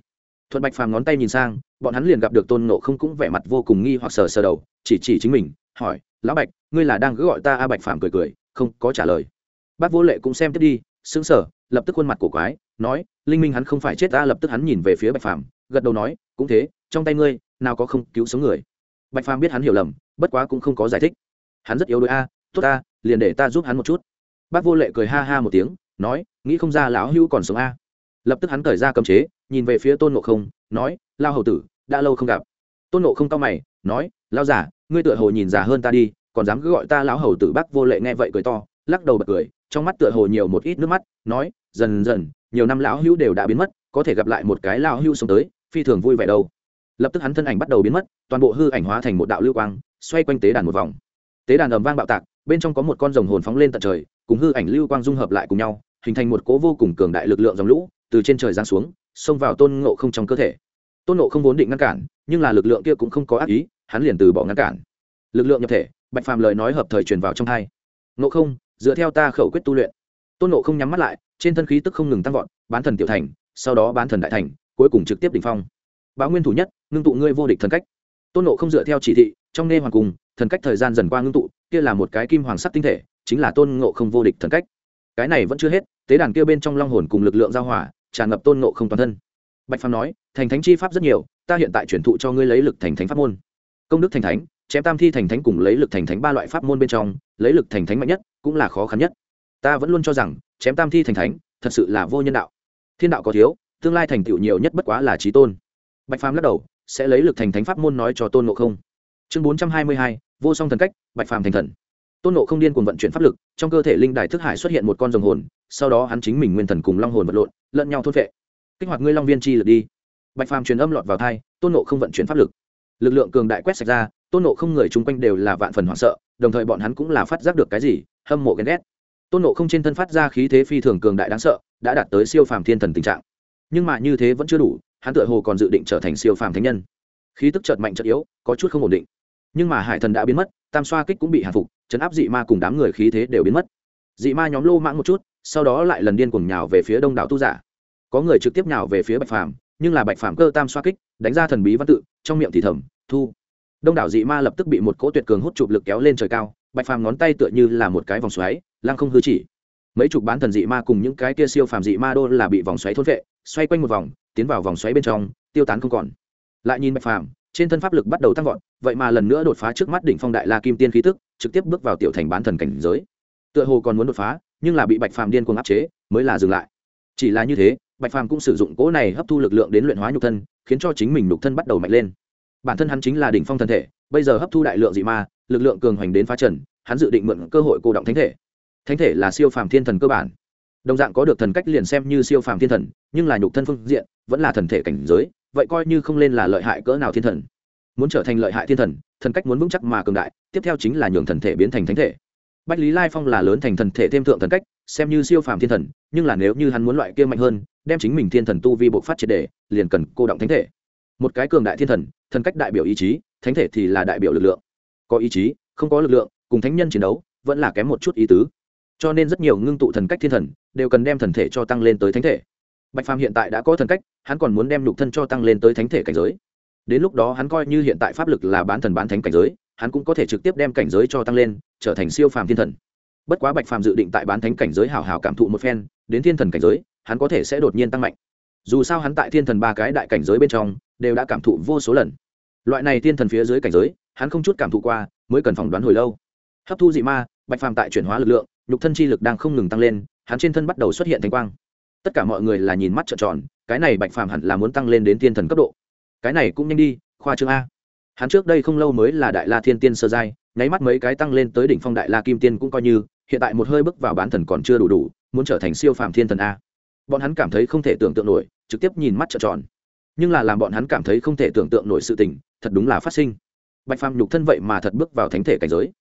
Thuận bạch phàm ngón tay nhìn sang, bọn hắn liền gặp được tôn ngộ không cũng vẻ mặt vô cùng nghi hoặc sờ sờ đầu, chỉ chỉ chính mình, hỏi, lão bạch, ngươi là đang cứ gọi ta a bạch phàm cười cười, không có trả lời. Bác vô lệ cũng xem tiếp đi xứng sở lập tức khuôn mặt của quái, nói, linh minh hắn không phải chết ta lập tức hắn nhìn về phía bạch phàm, gật đầu nói, cũng thế, trong tay ngươi, nào có không cứu sống người? Bạch phàm biết hắn hiểu lầm, bất quá cũng không có giải thích. Hắn rất yếu đuối a, tốt ta liền để ta giúp hắn một chút. Bác vô lệ cười ha ha một tiếng, nói, nghĩ không ra lão hữu còn sống a. Lập tức hắn cởi ra cầm chế, nhìn về phía tôn ngộ không, nói, lao hầu tử, đã lâu không gặp. Tôn ngộ không cao mày, nói lao giả ngươi tựa hồ nhìn già hơn ta đi, còn dám cứ gọi ta lão hầu tử. Bác vô lệ nghe vậy cười to, lắc đầu bật cười, trong mắt tựa hồ nhiều một ít nước mắt, nói, dần dần, nhiều năm lão hữu đều đã biến mất, có thể gặp lại một cái lão hữu sống tới, phi thường vui vẻ đâu lập tức hắn thân ảnh bắt đầu biến mất, toàn bộ hư ảnh hóa thành một đạo lưu quang, xoay quanh tế đàn một vòng. Tế đàn ầm vang bạo tạc, bên trong có một con rồng hồn phóng lên tận trời, cùng hư ảnh lưu quang dung hợp lại cùng nhau, hình thành một cố vô cùng cường đại lực lượng dòng lũ, từ trên trời giáng xuống, xông vào tôn ngộ không trong cơ thể. Tôn ngộ không vốn định ngăn cản, nhưng là lực lượng kia cũng không có ác ý, hắn liền từ bỏ ngăn cản. Lực lượng nhập thể, bạch phàm lời nói hợp thời truyền vào trong hai. Ngộ không, dựa theo ta khẩu quyết tu luyện. Tôn ngộ không nhắm mắt lại, trên thân khí tức không ngừng tăng vọt, bán thần tiểu thành, sau đó bán thần đại thành, cuối cùng trực tiếp đ ỉ n h phong báo nguyên thủ nhất, ngưng tụ ngươi vô địch thần cách. Tôn nộ không dựa theo chỉ thị, trong nghe hoàng cùng, thần cách thời gian dần qua ngưng tụ, kia là một cái kim hoàng sắc tinh thể, chính là tôn ngộ không vô địch thần cách. Cái này vẫn chưa hết, tế đàn kia bên trong long hồn cùng lực lượng giao hỏa tràn ngập tôn ngộ không toàn thân. Bạch phàm nói, thành thánh chi pháp rất nhiều, ta hiện tại chuyển thụ cho ngươi lấy lực thành thánh pháp môn. Công đức thành thánh, chém tam thi thành thánh cùng lấy lực thành thánh ba loại pháp môn bên trong, lấy lực thành thánh mạnh nhất, cũng là khó khăn nhất. Ta vẫn luôn cho rằng, chém tam thi thành thánh, thật sự là vô nhân đạo. Thiên đạo có thiếu, tương lai thành tựu nhiều nhất bất quá là trí tôn bạch phàm lắc đầu, sẽ lấy lực thành thánh pháp môn nói cho tôn ngộ không. Chương bốn trăm hai mươi hai, vô song thần cách, bạch phàm thành thần. Tôn ngộ không điên cuồng vận chuyển pháp lực, trong cơ thể linh đài thức hải xuất hiện một con rồng hồn, sau đó hắn chính mình nguyên thần cùng long hồn vật lộn, lẫn nhau thốt vệ kích hoạt ngươi long viên chi lực đi. Bạch phàm truyền âm lọt vào thai tôn ngộ không vận chuyển pháp lực. Lực lượng cường đại quét sạch ra, tôn ngộ không người chung quanh đều là vạn phần hoảng sợ, đồng thời bọn hắn cũng là phát giác được cái gì, hâm mộ ghen ghét. Tôn ngộ không trên thân phát ra khí thế phi thường cường đại đáng sợ, đã đạt tới siêu phàm thiên thần tình trạng. Nhưng mà như thế vẫn chưa đủ hắn tựa hồ còn dự định trở thành siêu phàm thánh nhân. Khí tức chợt mạnh chợt yếu, có chút không ổn định. Nhưng mà hải thần đã biến mất, tam xoa kích cũng bị hạ phục, chấn áp dị ma cùng đám người khí thế đều biến mất. Dị ma nhóm lô mãng một chút, sau đó lại lần điên cuồng nhào về phía đông đảo tu giả. Có người trực tiếp nhào về phía bạch phàm, nhưng là bạch phàm cơ tam xoa kích, đánh ra thần bí văn tự, trong miệng thì thầm, thu. Đông đảo dị ma lập tức bị một cỗ tuyệt cường hút chụp lực kéo lên trời cao, bạch phàm ngón tay tựa như là một cái vòng xoáy, lăng không hư chỉ. Mấy chục bán thần dị ma cùng những cái kia siêu phàm dị ma đô là bị vòng xoáy thôn vệ, xoay quanh một vòng tiến vào vòng xoáy bên trong, tiêu tán không còn. Lại nhìn bạch phàm, trên thân pháp lực bắt đầu tăng vọt, vậy mà lần nữa đột phá trước mắt đỉnh phong đại la kim tiên khí tức, trực tiếp bước vào tiểu thành bán thần cảnh giới. Tựa hồ còn muốn đột phá, nhưng là bị bạch phàm điên cuồng áp chế, mới là dừng lại. Chỉ là như thế, bạch phàm cũng sử dụng cỗ này hấp thu lực lượng đến luyện hóa nhục thân, khiến cho chính mình nhục thân bắt đầu mạnh lên. Bản thân hắn chính là đỉnh phong thân thể, bây giờ hấp thu đại lượng dị ma, lực lượng cường hoành đến phá trần, hắn dự định mượn cơ hội cô động thánh thể. Thánh thể là siêu phàm thiên thần cơ bản đồng dạng có được thần cách liền xem như siêu phàm thiên thần, nhưng là nhục thân phương diện, vẫn là thần thể cảnh giới, vậy coi như không lên là lợi hại cỡ nào thiên thần. Muốn trở thành lợi hại thiên thần thần cách muốn vững chắc mà cường đại, tiếp theo chính là nhường thần thể biến thành thánh thể. Bách lý lai phong là lớn thành thần thể thêm thượng thần cách, xem như siêu phàm thiên thần, nhưng là nếu như hắn muốn loại kia mạnh hơn, đem chính mình thiên thần tu vi bộc phát triệt đề liền cần cô động thánh thể. Một cái cường đại thiên thần thần cách đại biểu ý chí, thánh thể thì là đại biểu lực lượng. Có ý chí, không có lực lượng, cùng thánh nhân chiến đấu, vẫn là kém một chút ý tứ cho nên rất nhiều ngưng tụ thần cách thiên thần đều cần đem thần thể cho tăng lên tới thánh thể. Bạch phàm hiện tại đã có thần cách, hắn còn muốn đem nhục thân cho tăng lên tới thánh thể cảnh giới. Đến lúc đó hắn coi như hiện tại pháp lực là bán thần bán thánh cảnh giới, hắn cũng có thể trực tiếp đem cảnh giới cho tăng lên, trở thành siêu phàm thiên thần. Bất quá bạch phàm dự định tại bán thánh cảnh giới hào hào cảm thụ một phen, đến thiên thần cảnh giới, hắn có thể sẽ đột nhiên tăng mạnh. Dù sao hắn tại thiên thần ba cái đại cảnh giới bên trong, đều đã cảm thụ vô số lần. Loại này thiên thần phía dưới cảnh giới, hắn không chút cảm thụ qua, mới cần phỏng đoán hồi lâu. Hấp thu dị ma, bạch phàm tại chuyển hóa lực lượng nhục thân chi lực đang không ngừng tăng lên, hắn trên thân bắt đầu xuất hiện thanh quang. Tất cả mọi người là nhìn mắt trợn tròn, cái này bạch phàm hẳn là muốn tăng lên đến thiên thần cấp độ. Cái này cũng nhanh đi, khoa trương a. Hắn trước đây không lâu mới là đại la thiên tiên sơ giai, nháy mắt mấy cái tăng lên tới đỉnh phong đại la kim tiên cũng coi như, hiện tại một hơi bước vào bán thần còn chưa đủ đủ, muốn trở thành siêu phàm thiên thần a. Bọn hắn cảm thấy không thể tưởng tượng nổi, trực tiếp nhìn mắt trợn tròn. Nhưng là làm bọn hắn cảm thấy không thể tưởng tượng nổi sự tình, thật đúng là phát sinh. Bạch phàm nhục thân vậy mà thật bước vào thánh thể cảnh giới.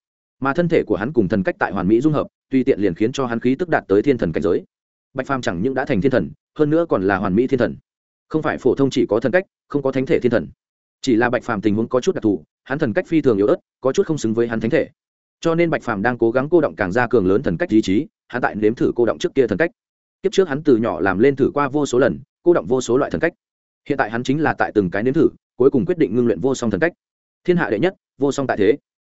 Mà thân thể của hắn cùng thần cách tại hoàn mỹ dung hợp tuy tiện liền khiến cho hắn khí tức đạt tới thiên thần cảnh giới. Bạch phàm chẳng những đã thành thiên thần, hơn nữa còn là hoàn mỹ thiên thần. Không phải phổ thông chỉ có thần cách, không có thánh thể thiên thần. Chỉ là bạch phàm tình huống có chút đặc thù, hắn thần cách phi thường yếu ớt, có chút không xứng với hắn thánh thể. Cho nên bạch phàm đang cố gắng cô động càng ra cường lớn thần cách ý chí, hắn tại nếm thử cô động trước kia thần cách. Kiếp trước hắn từ nhỏ làm lên thử qua vô số lần, cô động vô số loại thần cách. Hiện tại hắn chính là tại từng cái nếm thử, cuối cùng quyết định ngưng luyện vô song thần cách. Thiên hạ đệ nhất, vô song tại thế.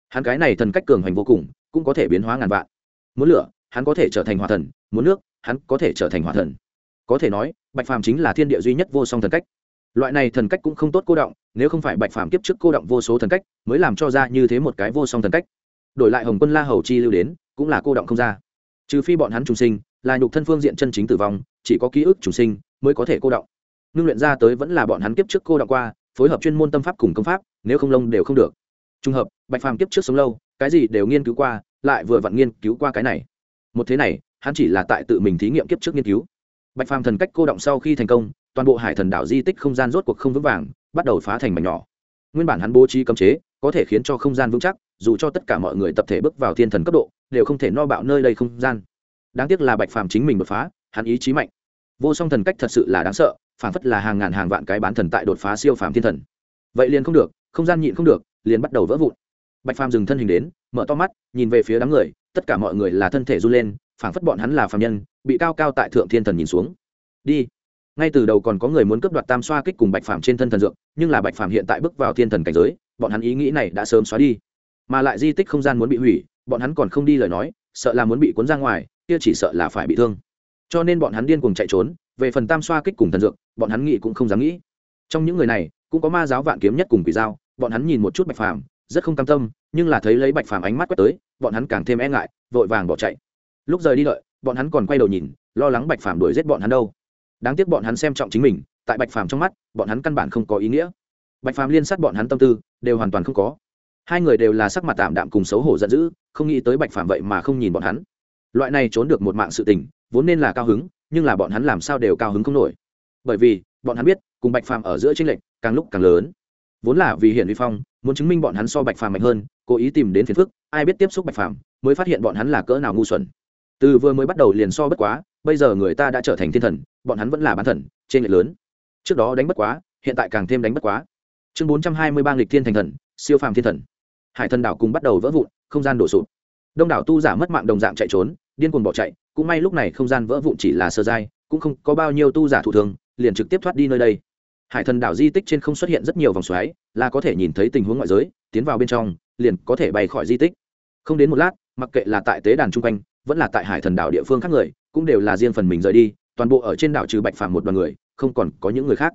Hắn cái này thần cách cường hành vô cùng, cũng có thể biến hóa ngàn vạn muốn lửa, hắn có thể trở thành hỏa thần, muốn nước, hắn có thể trở thành hỏa thần. Có thể nói, bạch phàm chính là thiên địa duy nhất vô song thần cách. Loại này thần cách cũng không tốt cô động, nếu không phải bạch phàm kiếp trước cô động vô số thần cách, mới làm cho ra như thế một cái vô song thần cách. Đổi lại hồng quân la hầu chi lưu đến, cũng là cô động không ra. Trừ phi bọn hắn trùng sinh, là nhục thân phương diện chân chính tử vong, chỉ có ký ức trùng sinh mới có thể cô động. Ngưng luyện ra tới vẫn là bọn hắn kiếp trước cô động qua, phối hợp chuyên môn tâm pháp cùng công pháp, nếu không lông đều không được. Trùng hợp, bạch phàm kiếp trước sống lâu, cái gì đều nghiên cứu qua lại vừa vặn nghiên cứu qua cái này. Một thế này, hắn chỉ là tại tự mình thí nghiệm kiếp trước nghiên cứu. Bạch phàm thần cách cô động sau khi thành công, toàn bộ hải thần đảo di tích không gian rốt cuộc không vững vàng, bắt đầu phá thành mảnh nhỏ. Nguyên bản hắn bố trí cấm chế, có thể khiến cho không gian vững chắc, dù cho tất cả mọi người tập thể bước vào thiên thần cấp độ, đều không thể no bạo nơi đây không gian. Đáng tiếc là bạch phàm chính mình đột phá, hắn ý chí mạnh. Vô song thần cách thật sự là đáng sợ phản phất là hàng ngàn hàng vạn cái bán thần tại đột phá siêu phàm thiên thần. Vậy liền không được, không gian nhịn không được, liền bắt đầu vỡ vụn. Bạch phàm dừng thân hình đến mở to mắt, nhìn về phía đám người, tất cả mọi người là thân thể run lên, phảng phất bọn hắn là phàm nhân, bị cao cao tại thượng thiên thần nhìn xuống. Đi. Ngay từ đầu còn có người muốn cướp đoạt tam xoa kích cùng bạch phàm trên thân thần dược, nhưng là bạch phàm hiện tại bước vào thiên thần cảnh giới, bọn hắn ý nghĩ này đã sớm xóa đi. Mà lại di tích không gian muốn bị hủy, bọn hắn còn không đi lời nói, sợ là muốn bị cuốn ra ngoài, kia chỉ sợ là phải bị thương. Cho nên bọn hắn điên cùng chạy trốn, về phần tam xoa kích cùng thần dược, bọn hắn nghĩ cũng không dám nghĩ. Trong những người này, cũng có ma giáo vạn kiếm nhất cùng quỷ dao bọn hắn nhìn một chút bạch phàm rất không cam tâm, nhưng là thấy lấy bạch phàm ánh mắt quét tới, bọn hắn càng thêm e ngại, vội vàng bỏ chạy. Lúc rời đi đợi, bọn hắn còn quay đầu nhìn, lo lắng bạch phàm đuổi giết bọn hắn đâu. Đáng tiếc bọn hắn xem trọng chính mình, tại bạch phàm trong mắt, bọn hắn căn bản không có ý nghĩa. Bạch phàm liên sát bọn hắn tâm tư, đều hoàn toàn không có. Hai người đều là sắc mặt tạm đạm cùng xấu hổ giận dữ, không nghĩ tới bạch phàm vậy mà không nhìn bọn hắn. Loại này trốn được một mạng sự tình, vốn nên là cao hứng, nhưng là bọn hắn làm sao đều cao hứng không nổi. Bởi vì, bọn hắn biết, cùng bạch phàm ở giữa tranh lệch càng lúc càng lớn vốn là vì hiển vi phong, muốn chứng minh bọn hắn so bạch phàm mạnh hơn, cố ý tìm đến phiền phức, ai biết tiếp xúc bạch phàm, mới phát hiện bọn hắn là cỡ nào ngu xuẩn. Từ vừa mới bắt đầu liền so bất quá, bây giờ người ta đã trở thành thiên thần, bọn hắn vẫn là bán thần, trên lệch lớn. Trước đó đánh bất quá, hiện tại càng thêm đánh bất quá. Chương bốn trăm hai mươi ba nghịch thiên thành thần, siêu phàm thiên thần. Hải thần đảo cùng bắt đầu vỡ vụn, không gian đổ sụp. Đông đảo tu giả mất mạng đồng dạng chạy trốn, điên cuồng bỏ chạy, cũng may lúc này không gian vỡ vụn chỉ là sơ giai, cũng không có bao nhiêu tu giả thụ thường liền trực tiếp thoát đi nơi đây hải thần đảo di tích trên không xuất hiện rất nhiều vòng xoáy, là có thể nhìn thấy tình huống ngoại giới, tiến vào bên trong, liền có thể bay khỏi di tích. Không đến một lát, mặc kệ là tại tế đàn chung quanh, vẫn là tại hải thần đảo địa phương khác người, cũng đều là riêng phần mình rời đi, toàn bộ ở trên đảo trừ bạch phàm một đoàn người, không còn có những người khác.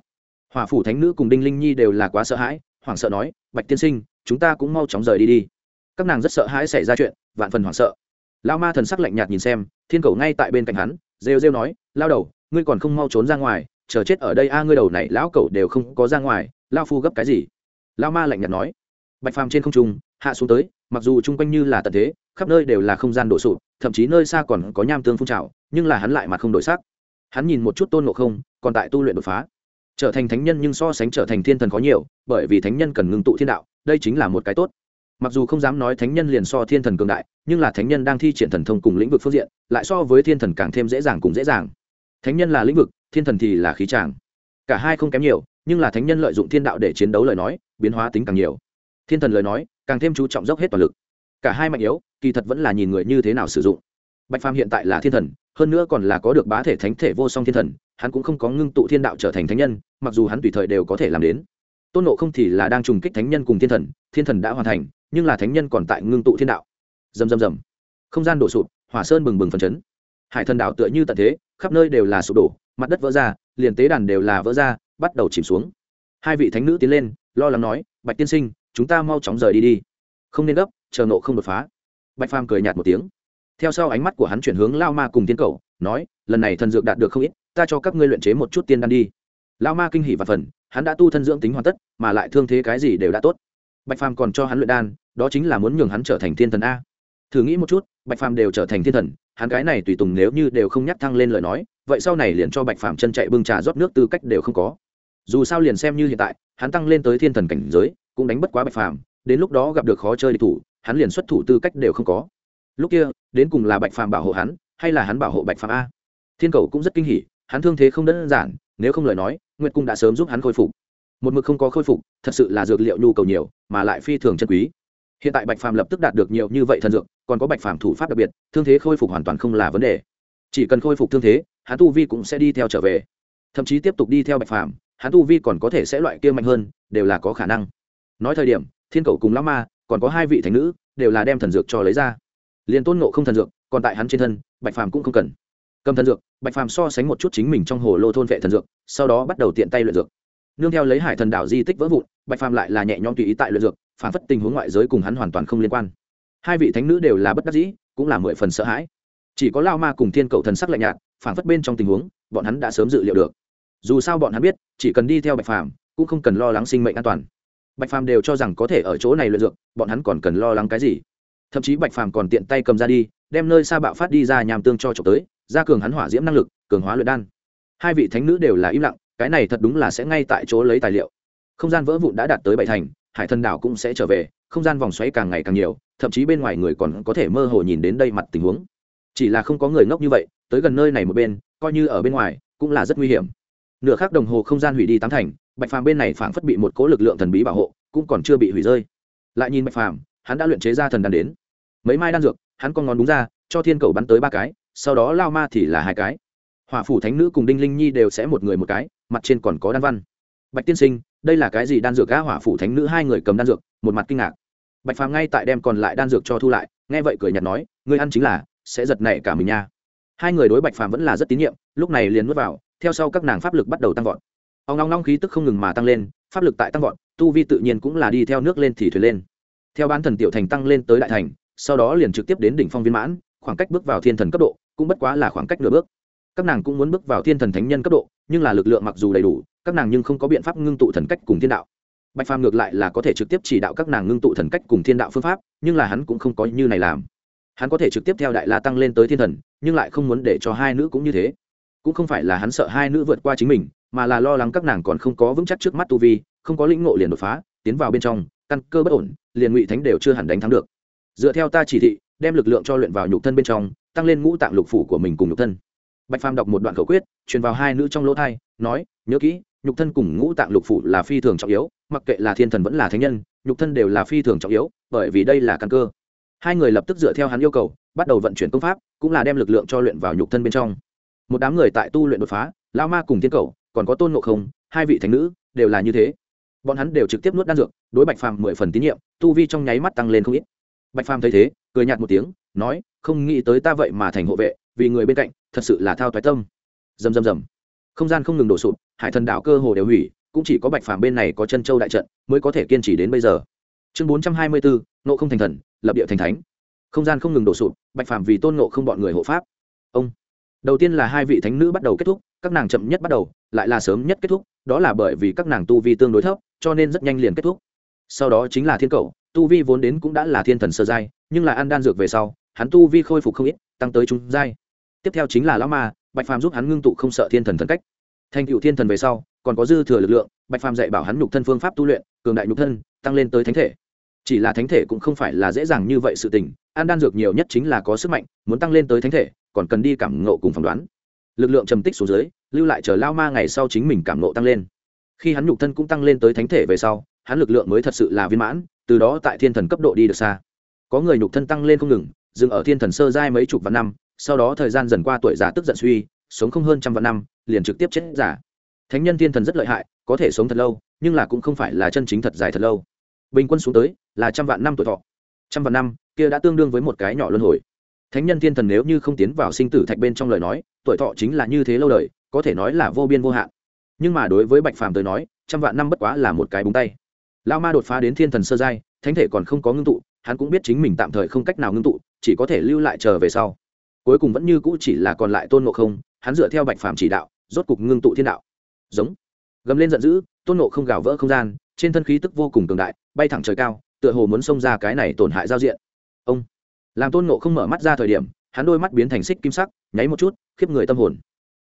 Hòa phủ thánh nữ cùng đinh linh nhi đều là quá sợ hãi, hoảng sợ nói, bạch tiên sinh, chúng ta cũng mau chóng rời đi đi. Các nàng rất sợ hãi xảy ra chuyện, vạn phần hoảng sợ. Lao ma thần sắc lạnh nhạt nhìn xem, thiên cầu ngay tại bên cạnh hắn, rêu rêu nói, lao đầu, ngươi còn không mau trốn ra ngoài chờ chết ở đây, a, ngươi đầu này, lão cẩu đều không có ra ngoài lao phu gấp cái gì? Lao ma lạnh nhạt nói. Bạch phàm trên không trung, hạ xuống tới, mặc dù chung quanh như là tận thế, khắp nơi đều là không gian đổ sụp, thậm chí nơi xa còn có nham tương phun trào, nhưng là hắn lại mặt không đổi sắc. Hắn nhìn một chút tôn ngộ không, còn tại tu luyện đột phá. Trở thành thánh nhân nhưng so sánh trở thành thiên thần có nhiều, bởi vì thánh nhân cần ngưng tụ thiên đạo, đây chính là một cái tốt. Mặc dù không dám nói thánh nhân liền so thiên thần cường đại, nhưng là thánh nhân đang thi triển thần thông cùng lĩnh vực phương diện, lại so với thiên thần càng thêm dễ dàng cùng dễ dàng. Thánh nhân là lĩnh vực thiên thần thì là khí tràng cả hai không kém nhiều, nhưng là thánh nhân lợi dụng thiên đạo để chiến đấu lời nói, biến hóa tính càng nhiều. Thiên thần lời nói, càng thêm chú trọng dốc hết toàn lực. Cả hai mạnh yếu, kỳ thật vẫn là nhìn người như thế nào sử dụng. Bạch phàm hiện tại là thiên thần, hơn nữa còn là có được bá thể thánh thể vô song thiên thần, hắn cũng không có ngưng tụ thiên đạo trở thành thánh nhân, mặc dù hắn tùy thời đều có thể làm đến. Tôn nộ không thì là đang trùng kích thánh nhân cùng thiên thần thiên thần đã hoàn thành, nhưng là thánh nhân còn tại ngưng tụ thiên đạo. Dầm dầm dầm không gian đổ sụp, hỏa sơn bừng bừng phần chấn. Hải thần đạo tựa như tận thế, khắp nơi đều là sụp đổ mặt đất vỡ ra, liền tế đàn đều là vỡ ra, bắt đầu chìm xuống. Hai vị thánh nữ tiến lên, lo lắng nói, bạch tiên sinh, chúng ta mau chóng rời đi đi. Không nên gấp, chờ nộ không đột phá. Bạch phàm cười nhạt một tiếng. Theo sau ánh mắt của hắn chuyển hướng lao ma cùng tiên cầu, nói, lần này thần dược đạt được không ít, ta cho các ngươi luyện chế một chút tiên đan đi. Lao ma kinh hỉ và phần, hắn đã tu thân dưỡng tính hoàn tất, mà lại thương thế cái gì đều đã tốt. Bạch phàm còn cho hắn luyện đan, đó chính là muốn nhường hắn trở thành thiên thần a thử nghĩ một chút, bạch phàm đều trở thành thiên thần, hắn cái này tùy tùng nếu như đều không nhắc thăng lên lời nói, vậy sau này liền cho bạch phàm chân chạy bưng trà rót nước tư cách đều không có. Dù sao liền xem như hiện tại, hắn tăng lên tới thiên thần cảnh giới, cũng đánh bất quá bạch phàm, đến lúc đó gặp được khó chơi địch thủ, hắn liền xuất thủ tư cách đều không có. Lúc kia, đến cùng là bạch phàm bảo hộ hắn, hay là hắn bảo hộ bạch phàm a? Thiên cầu cũng rất kinh hỉ, hắn thương thế không đơn giản, nếu không lời nói, nguyệt cung đã sớm giúp hắn khôi phục. Một mực không có khôi phục, thật sự là dược liệu nhu cầu nhiều, mà lại phi thường chân quý hiện tại bạch phàm lập tức đạt được nhiều như vậy thần dược, còn có bạch phàm thủ pháp đặc biệt, thương thế khôi phục hoàn toàn không là vấn đề. Chỉ cần khôi phục thương thế hắn tu vi cũng sẽ đi theo trở về. Thậm chí tiếp tục đi theo bạch phàm hắn tu vi còn có thể sẽ loại kia mạnh hơn, đều là có khả năng. Nói thời điểm, thiên cầu cùng lão ma, còn có hai vị thành nữ, đều là đem thần dược cho lấy ra. Liền tôn nộ không thần dược, còn tại hắn trên thân, bạch phàm cũng không cần. Cầm thần dược, bạch phàm so sánh một chút chính mình trong hồ lô thôn vệ thần dược, sau đó bắt đầu tiện tay luyện dược. Nương theo lấy hải thần đảo di tích vỡ vụn, bạch phàm lại là nhẹ nhõm tùy ý tại luyện dược phản phất tình huống ngoại giới cùng hắn hoàn toàn không liên quan. Hai vị thánh nữ đều là bất đắc dĩ, cũng là mười phần sợ hãi. Chỉ có lao ma cùng thiên cầu thần sắc lạnh nhạt, phản phất bên trong tình huống, bọn hắn đã sớm dự liệu được. Dù sao bọn hắn biết, chỉ cần đi theo bạch phàm, cũng không cần lo lắng sinh mệnh an toàn. Bạch phàm đều cho rằng có thể ở chỗ này luyện dược, bọn hắn còn cần lo lắng cái gì? Thậm chí bạch phàm còn tiện tay cầm ra đi, đem nơi xa bạo phát đi ra nhàm tương cho trộm tới, ra cường hắn hỏa diễm năng lực, cường hóa luyện đan. Hai vị thánh nữ đều là im lặng, cái này thật đúng là sẽ ngay tại chỗ lấy tài liệu. Không gian vỡ vụn đã đạt tới bảy thành hải thần đảo cũng sẽ trở về, không gian vòng xoáy càng ngày càng nhiều, thậm chí bên ngoài người còn có thể mơ hồ nhìn đến đây mặt tình huống. Chỉ là không có người ngốc như vậy, tới gần nơi này một bên, coi như ở bên ngoài, cũng là rất nguy hiểm. Nửa khác đồng hồ không gian hủy đi tám thành, bạch phàm bên này phảng phất bị một cố lực lượng thần bí bảo hộ, cũng còn chưa bị hủy rơi. Lại nhìn bạch phàm, hắn đã luyện chế ra thần đan đến. Mấy mai đan dược, hắn con ngón đúng ra, cho thiên cầu bắn tới ba cái, sau đó lao ma thì là hai cái. Hỏa phủ thánh nữ cùng đinh linh nhi đều sẽ một người một cái, mặt trên còn có đan văn. Bạch tiên sinh đây là cái gì đan dược gã hỏa phủ thánh nữ hai người cầm đan dược, một mặt kinh ngạc. Bạch phàm ngay tại đem còn lại đan dược cho thu lại, nghe vậy cười nhạt nói, ngươi ăn chính là, sẽ giật nảy cả mình nha. Hai người đối bạch phàm vẫn là rất tín nhiệm, lúc này liền nuốt vào, theo sau các nàng pháp lực bắt đầu tăng vọt. Ông long long khí tức không ngừng mà tăng lên, pháp lực tại tăng vọt, tu vi tự nhiên cũng là đi theo nước lên thì thuyền lên. Theo bán thần tiểu thành tăng lên tới đại thành, sau đó liền trực tiếp đến đỉnh phong viên mãn, khoảng cách bước vào thiên thần cấp độ, cũng bất quá là khoảng cách nửa bước các nàng cũng muốn bước vào thiên thần thánh nhân cấp độ, nhưng là lực lượng mặc dù đầy đủ, các nàng nhưng không có biện pháp ngưng tụ thần cách cùng thiên đạo. Bạch phàm ngược lại là có thể trực tiếp chỉ đạo các nàng ngưng tụ thần cách cùng thiên đạo phương pháp, nhưng là hắn cũng không có như này làm. Hắn có thể trực tiếp theo đại la tăng lên tới thiên thần, nhưng lại không muốn để cho hai nữ cũng như thế. Cũng không phải là hắn sợ hai nữ vượt qua chính mình, mà là lo lắng các nàng còn không có vững chắc trước mắt tu vi, không có lĩnh ngộ liền đột phá, tiến vào bên trong, căn cơ bất ổn, liền ngụy thánh đều chưa hẳn đánh thắng được. Dựa theo ta chỉ thị, đem lực lượng cho luyện vào nhục thân bên trong, tăng lên ngũ tạng lục phủ của mình cùng nhục thân bạch phàm đọc một đoạn khẩu quyết, truyền vào hai nữ trong lỗ thai, nói, nhớ kỹ, nhục thân cùng ngũ tạng lục phủ là phi thường trọng yếu, mặc kệ là thiên thần vẫn là thánh nhân, nhục thân đều là phi thường trọng yếu, bởi vì đây là căn cơ. Hai người lập tức dựa theo hắn yêu cầu, bắt đầu vận chuyển công pháp, cũng là đem lực lượng cho luyện vào nhục thân bên trong. Một đám người tại tu luyện đột phá lao ma cùng thiên cầu còn có tôn ngộ không, hai vị thánh nữ, đều là như thế. Bọn hắn đều trực tiếp nuốt đan dược, đối bạch phàm mười phần tín nhiệm, tu vi trong nháy mắt tăng lên không ít. Bạch phàm thấy thế, cười nhạt một tiếng, nói, không nghĩ tới ta vậy mà thành hộ vệ vì người bên cạnh, thật sự là thao toái tâm. Dầm dầm dầm không gian không ngừng đổ sụp, hải thần đảo cơ hồ đều hủy, cũng chỉ có bạch phàm bên này có chân châu đại trận mới có thể kiên trì đến bây giờ. Chương bốn trăm hai mươi bốn nộ không thành thần, lập địa thành thánh. Không gian không ngừng đổ sụp, bạch phàm vì tôn nộ không bọn người hộ pháp. Ông. Đầu tiên là hai vị thánh nữ bắt đầu kết thúc, các nàng chậm nhất bắt đầu, lại là sớm nhất kết thúc, đó là bởi vì các nàng tu vi tương đối thấp, cho nên rất nhanh liền kết thúc. Sau đó chính là thiên cầu, tu vi vốn đến cũng đã là thiên thần sơ giai, nhưng là ăn đan dược về sau, hắn tu vi khôi phục không ít, tăng tới trung giai tiếp theo chính là lão ma, bạch phàm giúp hắn ngưng tụ không sợ thiên thần thần cách. Thành cựu thiên thần về sau, còn có dư thừa lực lượng, bạch phàm dạy bảo hắn nhục thân phương pháp tu luyện, cường đại nhục thân, tăng lên tới thánh thể. Chỉ là thánh thể cũng không phải là dễ dàng như vậy sự tình ăn đan dược nhiều nhất chính là có sức mạnh, muốn tăng lên tới thánh thể, còn cần đi cảm ngộ cùng phỏng đoán. Lực lượng trầm tích xuống dưới, lưu lại chờ lao ma ngày sau chính mình cảm ngộ tăng lên. Khi hắn nhục thân cũng tăng lên tới thánh thể về sau, hắn lực lượng mới thật sự là viên mãn, từ đó tại thiên thần cấp độ đi được xa. Có người nhục thân tăng lên không ngừng, dừng ở thiên thần sơ giai mấy chục vạn năm sau đó thời gian dần qua tuổi già tức giận suy, sống không hơn trăm vạn năm, liền trực tiếp chết giả thánh nhân thiên thần rất lợi hại, có thể sống thật lâu, nhưng là cũng không phải là chân chính thật dài thật lâu. Bình quân xuống tới là trăm vạn năm tuổi thọ. Trăm vạn năm, kia đã tương đương với một cái nhỏ luân hồi. Thánh nhân thiên thần nếu như không tiến vào sinh tử thạch bên trong lời nói, tuổi thọ chính là như thế lâu đời, có thể nói là vô biên vô hạn. Nhưng mà đối với bạch phàm tới nói, trăm vạn năm bất quá là một cái búng tay. Lao ma đột phá đến thiên thần sơ giai, thánh thể còn không có ngưng tụ, hắn cũng biết chính mình tạm thời không cách nào ngưng tụ, chỉ có thể lưu lại chờ về sau cuối cùng vẫn như cũ chỉ là còn lại tôn ngộ không, hắn dựa theo bạch phàm chỉ đạo, rốt cục ngưng tụ thiên đạo. Giống. Gầm lên giận dữ, tôn ngộ không gào vỡ không gian, trên thân khí tức vô cùng cường đại, bay thẳng trời cao, tựa hồ muốn xông ra cái này tổn hại giao diện. Ông. Làm tôn ngộ không mở mắt ra thời điểm, hắn đôi mắt biến thành xích kim sắc, nháy một chút, khiếp người tâm hồn.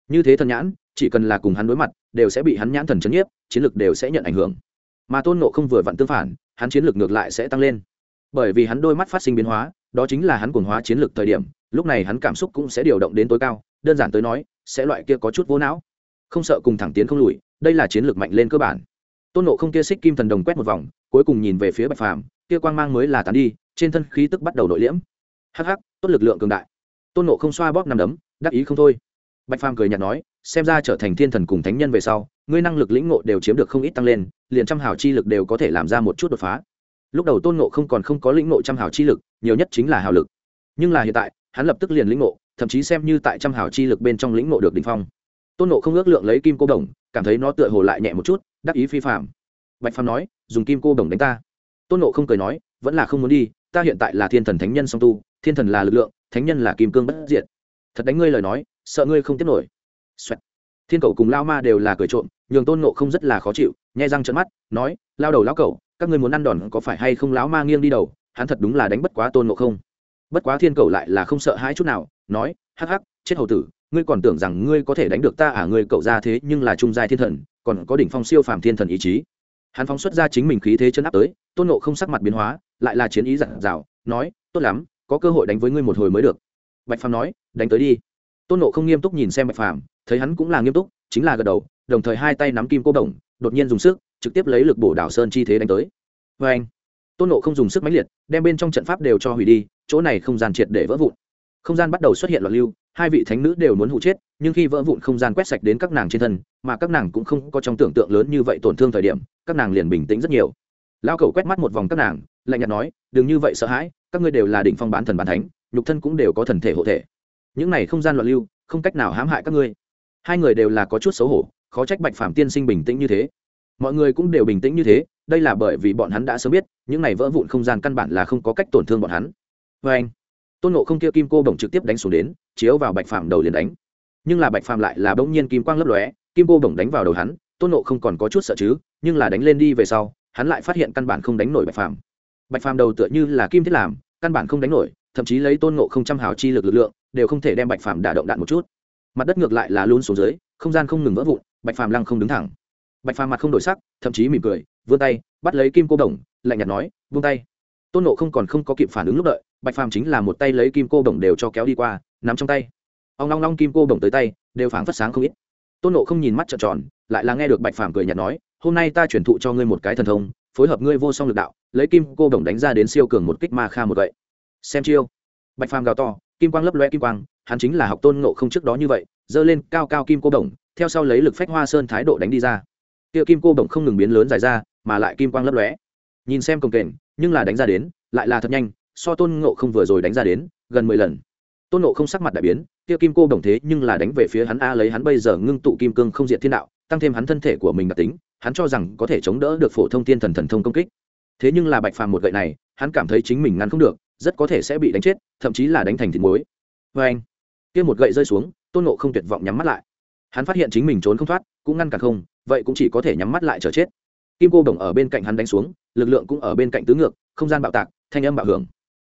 Như thế thần nhãn, chỉ cần là cùng hắn đối mặt, đều sẽ bị hắn nhãn thần chấn nhiếp, chiến lược đều sẽ nhận ảnh hưởng. Mà tôn ngộ không vừa vặn tương phản, hắn chiến lược ngược lại sẽ tăng lên. Bởi vì hắn đôi mắt phát sinh biến hóa, đó chính là hắn cuồng hóa chiến lược thời điểm lúc này hắn cảm xúc cũng sẽ điều động đến tối cao, đơn giản tới nói, sẽ loại kia có chút vô não. Không sợ cùng thẳng tiến không lùi, đây là chiến lược mạnh lên cơ bản. Tôn nộ không kia xích kim thần đồng quét một vòng, cuối cùng nhìn về phía bạch phàm, kia quang mang mới là tán đi, trên thân khí tức bắt đầu nội liễm. Hắc hắc, tốt lực lượng cường đại. Tôn nộ không xoa bóp nằm đấm, đắc ý không thôi. Bạch phàm cười nhạt nói, xem ra trở thành thiên thần cùng thánh nhân về sau, ngươi năng lực lĩnh ngộ đều chiếm được không ít tăng lên, liền trăm hào chi lực đều có thể làm ra một chút đột phá. Lúc đầu tôn nộ không còn không có lĩnh ngộ trăm hào chi lực, nhiều nhất chính là hào lực. Nhưng là hiện tại hắn lập tức liền lĩnh ngộ, thậm chí xem như tại trăm hào chi lực bên trong lĩnh ngộ được đ ỉ n h phong. Tôn nộ không ước lượng lấy kim cô đồng, cảm thấy nó tựa hồ lại nhẹ một chút, đắc ý phi phạm bạch phàm nói, dùng kim cô đồng đánh ta. Tôn nộ không cười nói, vẫn là không muốn đi, ta hiện tại là thiên thần thánh nhân song tu, thiên thần là lực lượng, thánh nhân là kim cương bất diệt. thật đánh ngươi lời nói, sợ ngươi không tiếp nổi、Xoẹt. thiên cầu cùng lao ma đều là cười trộm, nhường tôn nộ không rất là khó chịu, nhai răng trận mắt, nói, lao đầu lao cầu các ngươi muốn ăn đòn có phải hay không lão ma nghiêng đi đầu? Hắn thật đúng là đánh bất quá tôn nộ không bất quá thiên cầu lại là không sợ hãi chút nào nói hắc hắc chết hầu tử ngươi còn tưởng rằng ngươi có thể đánh được ta à? Ngươi cậu ra thế nhưng là trung giai thiên thần còn có đỉnh phong siêu phàm thiên thần ý chí. Hắn phóng xuất ra chính mình khí thế chân áp tới tôn nộ không sắc mặt biến hóa lại là chiến ý giản dào, nói tốt lắm có cơ hội đánh với ngươi một hồi mới được. Bạch phàm nói đánh tới đi. Tôn nộ không nghiêm túc nhìn xem bạch phàm thấy hắn cũng là nghiêm túc chính là gật đầu đồng thời hai tay nắm kim cô đồng đột nhiên dùng sức trực tiếp lấy lực bổ đảo sơn chi thế đánh tới. Vê anh tôn nộ không dùng sức mãnh liệt đem bên trong trận pháp đều cho hủy đi chỗ này không gian triệt để vỡ vụn. Không gian bắt đầu xuất hiện loạn lưu, hai vị thánh nữ đều muốn hụ chết, nhưng khi vỡ vụn không gian quét sạch đến các nàng trên thân, mà các nàng cũng không có trong tưởng tượng lớn như vậy tổn thương thời điểm, các nàng liền bình tĩnh rất nhiều. Lao cầu quét mắt một vòng các nàng, lạnh nhạt nói, đừng như vậy sợ hãi, các ngươi đều là đỉnh phong bán thần bán thánh, nhục thân cũng đều có thần thể hộ thể. Những này không gian loạn lưu, không cách nào hãm hại các ngươi. Hai người đều là có chút xấu hổ, khó trách bạch phạm tiên sinh bình tĩnh như thế. Mọi người cũng đều bình tĩnh như thế, đây là bởi vì bọn hắn đã sớm biết, những này vỡ vụn không gian căn bản là không có cách tổn thương bọn hắn vê anh, tôn nộ không kia kim cô bổng trực tiếp đánh xuống đến, chiếu vào bạch phàm đầu liền đánh. Nhưng là bạch phàm lại là bỗng nhiên kim quang lấp lóe, kim cô bổng đánh vào đầu hắn, tôn nộ không còn có chút sợ chứ, nhưng là đánh lên đi về sau, hắn lại phát hiện căn bản không đánh nổi bạch phàm. Bạch phàm đầu tựa như là kim thiết làm, căn bản không đánh nổi, thậm chí lấy tôn nộ không trăm hào chi lực lực lượng, đều không thể đem bạch phàm đả động đạn một chút. Mặt đất ngược lại là luôn xuống dưới, không gian không ngừng vỡ vụn, bạch phàm lăng không đứng thẳng. Bạch phàm mặt không đổi sắc, thậm chí mỉm cười, vươn tay, bắt lấy kim cô đồng lạnh nhạt nói vươn tay. Tôn nộ không còn không có kịp phản ứng lúc đợi bạch phàm chính là một tay lấy kim cô đồng đều cho kéo đi qua, nắm trong tay. Ông long long kim cô đồng tới tay, đều phảng phất sáng không ít. Tôn nộ không nhìn mắt trợn tròn, lại là nghe được bạch phàm cười nhạt nói, hôm nay ta chuyển thụ cho ngươi một cái thần thông, phối hợp ngươi vô song lực đạo, lấy kim cô đồng đánh ra đến siêu cường một kích ma kha một vậy xem chiêu. Bạch phàm gào to, kim quang lấp loe kim quang, hắn chính là học tôn nộ không trước đó như vậy, giơ lên cao cao kim cô đồng theo sau lấy lực phách hoa sơn thái độ đánh đi ra. Kia kim cô đồng không ngừng biến lớn dài ra, mà lại kim quang lấp lóe nhìn xem công kềnh, nhưng là đánh ra đến, lại là thật nhanh so tôn ngộ không vừa rồi đánh ra đến gần mười lần. Tôn ngộ không sắc mặt đại biến, kia kim cô đồng thế nhưng là đánh về phía hắn a lấy hắn bây giờ ngưng tụ kim cương không diện thiên đạo, tăng thêm hắn thân thể của mình đặc tính, hắn cho rằng có thể chống đỡ được phổ thông thiên thần thần thông công kích. Thế nhưng là bạch phàm một gậy này, hắn cảm thấy chính mình ngăn không được, rất có thể sẽ bị đánh chết, thậm chí là đánh thành thịt muối. Vê anh, kia một gậy rơi xuống, tôn nộ không tuyệt vọng nhắm mắt lại. Hắn phát hiện chính mình trốn không thoát, cũng ngăn cản không, vậy cũng chỉ có thể nhắm mắt lại chờ chết. Kim cô đồng ở bên cạnh hắn đánh xuống, lực lượng cũng ở bên cạnh tứ ngược, không gian bạo tạc, thanh âm bạo hưởng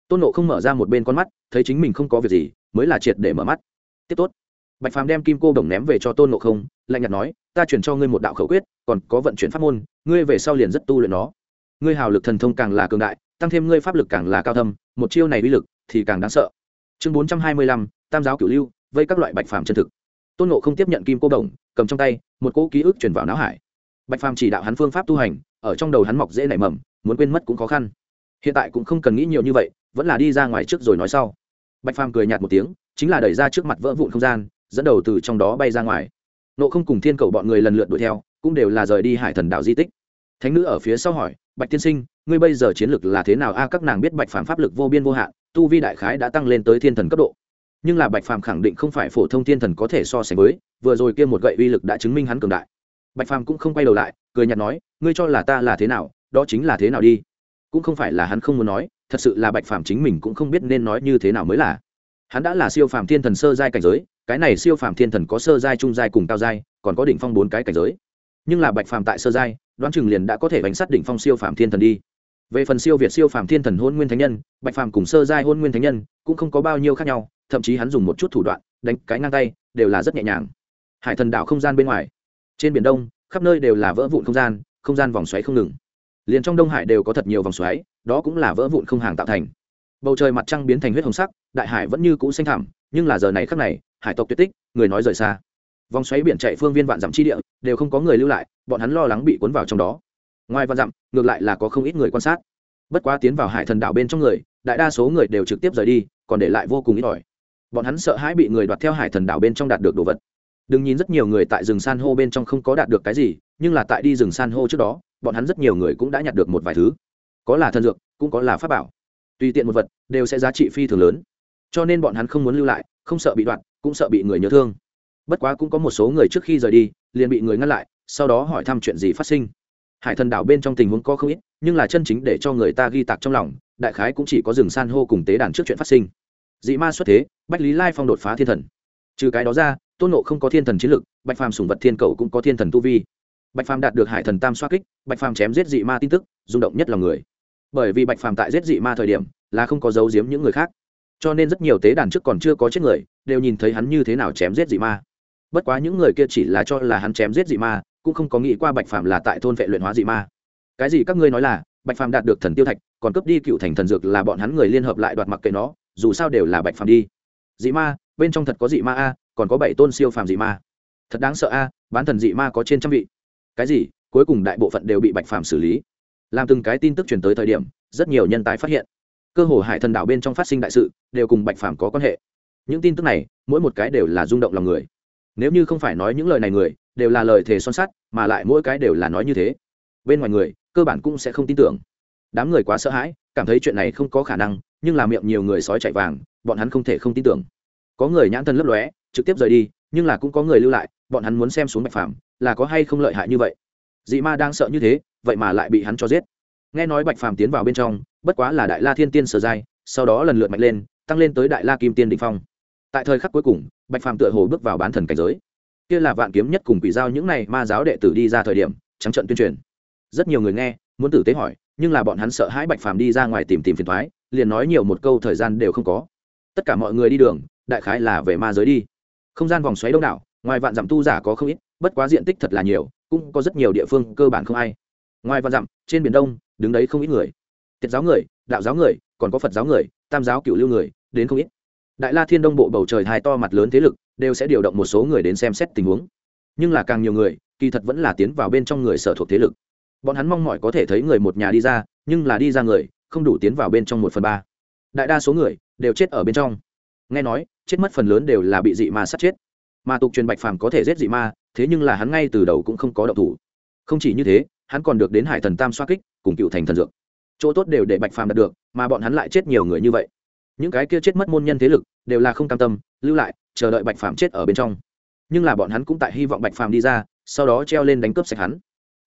tôn nộ không mở ra một bên con mắt thấy chính mình không có việc gì mới là triệt để mở mắt tiếp tốt bạch phàm đem kim cô đồng ném về cho tôn nộ không lạnh nhạt nói ta chuyển cho ngươi một đạo khẩu quyết còn có vận chuyển pháp môn ngươi về sau liền rất tu luyện nó ngươi hào lực thần thông càng là cường đại tăng thêm ngươi pháp lực càng là cao thâm một chiêu này uy lực thì càng đáng sợ chương bốn trăm hai mươi lăm tam giáo cửu lưu vây các loại bạch phàm chân thực tôn nộ không tiếp nhận kim cô đồng cầm trong tay một cỗ ký ức chuyển vào não hải bạch phàm chỉ đạo hắn phương pháp tu hành ở trong đầu hắn mọc dễ nảy mầm muốn quên mất cũng khó khăn hiện tại cũng không cần nghĩ nhiều như vậy vẫn là đi ra ngoài trước rồi nói sau. Bạch phàm cười nhạt một tiếng, chính là đẩy ra trước mặt vỡ vụn không gian, dẫn đầu từ trong đó bay ra ngoài. Nộ không cùng thiên cầu bọn người lần lượt đuổi theo, cũng đều là rời đi hải thần đạo di tích. Thánh nữ ở phía sau hỏi, bạch tiên sinh, ngươi bây giờ chiến lực là thế nào? A, các nàng biết bạch phàm pháp lực vô biên vô hạn, tu vi đại khái đã tăng lên tới thiên thần cấp độ. Nhưng là bạch phàm khẳng định không phải phổ thông thiên thần có thể so sánh với, vừa rồi kia một gậy uy lực đã chứng minh hắn cường đại. Bạch phàm cũng không quay đầu lại, cười nhạt nói, ngươi cho là ta là thế nào, đó chính là thế nào đi cũng không phải là hắn không muốn nói, thật sự là bạch phàm chính mình cũng không biết nên nói như thế nào mới là. Hắn đã là siêu phàm thiên thần sơ giai cảnh giới, cái này siêu phàm thiên thần có sơ giai, trung giai cùng cao giai, còn có đỉnh phong bốn cái cảnh giới. Nhưng là bạch phàm tại sơ giai, đoán chừng liền đã có thể bánh sát đỉnh phong siêu phàm thiên thần đi. Về phần siêu việt siêu phàm thiên thần hôn nguyên thánh nhân, bạch phàm cùng sơ giai hôn nguyên thánh nhân cũng không có bao nhiêu khác nhau, thậm chí hắn dùng một chút thủ đoạn, đánh cái ngang tay, đều là rất nhẹ nhàng. Hải thần đảo không gian bên ngoài, trên biển đông, khắp nơi đều là vỡ vụn không gian không gian vòng xoáy không ngừng liền trong đông hải đều có thật nhiều vòng xoáy, đó cũng là vỡ vụn không hàng tạo thành. Bầu trời mặt trăng biến thành huyết hồng sắc, đại hải vẫn như cũ xanh thẳm, nhưng là giờ này khắc này, hải tộc tuyệt tích, người nói rời xa. Vòng xoáy biển chạy phương viên vạn dặm chi địa, đều không có người lưu lại, bọn hắn lo lắng bị cuốn vào trong đó. Ngoài vạn dặm, ngược lại là có không ít người quan sát. Bất quá tiến vào hải thần đảo bên trong người, đại đa số người đều trực tiếp rời đi, còn để lại vô cùng ít ỏi. Bọn hắn sợ hãi bị người đoạt theo hải thần đảo bên trong đạt được đồ vật. Đừng nhìn rất nhiều người tại rừng san hô bên trong không có đạt được cái gì, nhưng là tại đi rừng san hô trước đó bọn hắn rất nhiều người cũng đã nhặt được một vài thứ. Có là thần dược, cũng có là pháp bảo. Tùy tiện một vật, đều sẽ giá trị phi thường lớn. Cho nên bọn hắn không muốn lưu lại, không sợ bị đoạn, cũng sợ bị người nhớ thương. Bất quá cũng có một số người trước khi rời đi, liền bị người ngăn lại, sau đó hỏi thăm chuyện gì phát sinh. Hải thần đảo bên trong tình huống có không ít, nhưng là chân chính để cho người ta ghi tạc trong lòng, đại khái cũng chỉ có rừng san hô cùng tế đàn trước chuyện phát sinh. Dị ma xuất thế, bách lý lai phong đột phá thiên thần. Trừ cái đó ra, tôn nộ không có thiên thần chiến lực, bạch phàm sùng vật thiên cầu cũng có thiên thần tu vi bạch phàm đạt được hải thần tam xoa kích, bạch phàm chém giết dị ma tin tức, rung động nhất là người. Bởi vì bạch phàm tại giết dị ma thời điểm, là không có giấu giếm những người khác. Cho nên rất nhiều tế đàn trước còn chưa có chết người, đều nhìn thấy hắn như thế nào chém giết dị ma. Bất quá những người kia chỉ là cho là hắn chém giết dị ma, cũng không có nghĩ qua bạch phàm là tại thôn vệ luyện hóa dị ma. Cái gì các ngươi nói là, bạch phàm đạt được thần tiêu thạch, còn cướp đi cựu thành thần dược là bọn hắn người liên hợp lại đoạt mặc kệ nó, dù sao đều là bạch phàm đi. Dị ma, bên trong thật có dị ma a, còn có bảy tôn siêu phàm dị ma. Thật đáng sợ a, bán thần dị ma có trên trăm vị cái gì, cuối cùng đại bộ phận đều bị bạch phàm xử lý. Làm từng cái tin tức truyền tới thời điểm, rất nhiều nhân tài phát hiện. Cơ hồ hải thần đảo bên trong phát sinh đại sự, đều cùng bạch phàm có quan hệ. Những tin tức này, mỗi một cái đều là rung động lòng người. Nếu như không phải nói những lời này người, đều là lời thề son sắt, mà lại mỗi cái đều là nói như thế. Bên ngoài người, cơ bản cũng sẽ không tin tưởng. Đám người quá sợ hãi, cảm thấy chuyện này không có khả năng, nhưng là miệng nhiều người sói chạy vàng, bọn hắn không thể không tin tưởng. Có người nhãn thân lấp lóe, trực tiếp rời đi, nhưng là cũng có người lưu lại bọn hắn muốn xem xuống bạch phàm, là có hay không lợi hại như vậy. Dị ma đang sợ như thế, vậy mà lại bị hắn cho giết. Nghe nói bạch phàm tiến vào bên trong, bất quá là đại la thiên tiên sở giai, sau đó lần lượt mạnh lên, tăng lên tới đại la kim tiên định phong. Tại thời khắc cuối cùng, bạch phàm tựa hồ bước vào bán thần cảnh giới. Kia là vạn kiếm nhất cùng quỷ giao những này ma giáo đệ tử đi ra thời điểm, trắng trận tuyên truyền. Rất nhiều người nghe, muốn tử tế hỏi, nhưng là bọn hắn sợ hãi bạch phàm đi ra ngoài tìm tìm phiền thoái liền nói nhiều một câu thời gian đều không có. Tất cả mọi người đi đường, đại khái là về ma giới đi. Không gian vòng xoáy đông đảo ngoài vạn dặm tu giả có không ít, bất quá diện tích thật là nhiều, cũng có rất nhiều địa phương cơ bản không ai. Ngoài vạn dặm, trên biển đông, đứng đấy không ít người. Tiết giáo người, đạo giáo người, còn có phật giáo người, tam giáo cựu lưu người, đến không ít. Đại la thiên đông bộ bầu trời hai to mặt lớn thế lực, đều sẽ điều động một số người đến xem xét tình huống. Nhưng là càng nhiều người, kỳ thật vẫn là tiến vào bên trong người sở thuộc thế lực. Bọn hắn mong mỏi có thể thấy người một nhà đi ra, nhưng là đi ra người, không đủ tiến vào bên trong một phần ba. Đại đa số người, đều chết ở bên trong. Nghe nói, chết mất phần lớn đều là bị dị ma sát chết mà tục truyền bạch phàm có thể giết dị ma, thế nhưng là hắn ngay từ đầu cũng không có động thủ. Không chỉ như thế, hắn còn được đến hải thần tam xoa kích, cùng cựu thành thần dược. Chỗ tốt đều để bạch phàm đạt được, mà bọn hắn lại chết nhiều người như vậy. Những cái kia chết mất môn nhân thế lực, đều là không cam tâm, lưu lại, chờ đợi bạch phàm chết ở bên trong. Nhưng là bọn hắn cũng tại hy vọng bạch phàm đi ra, sau đó treo lên đánh cướp sạch hắn.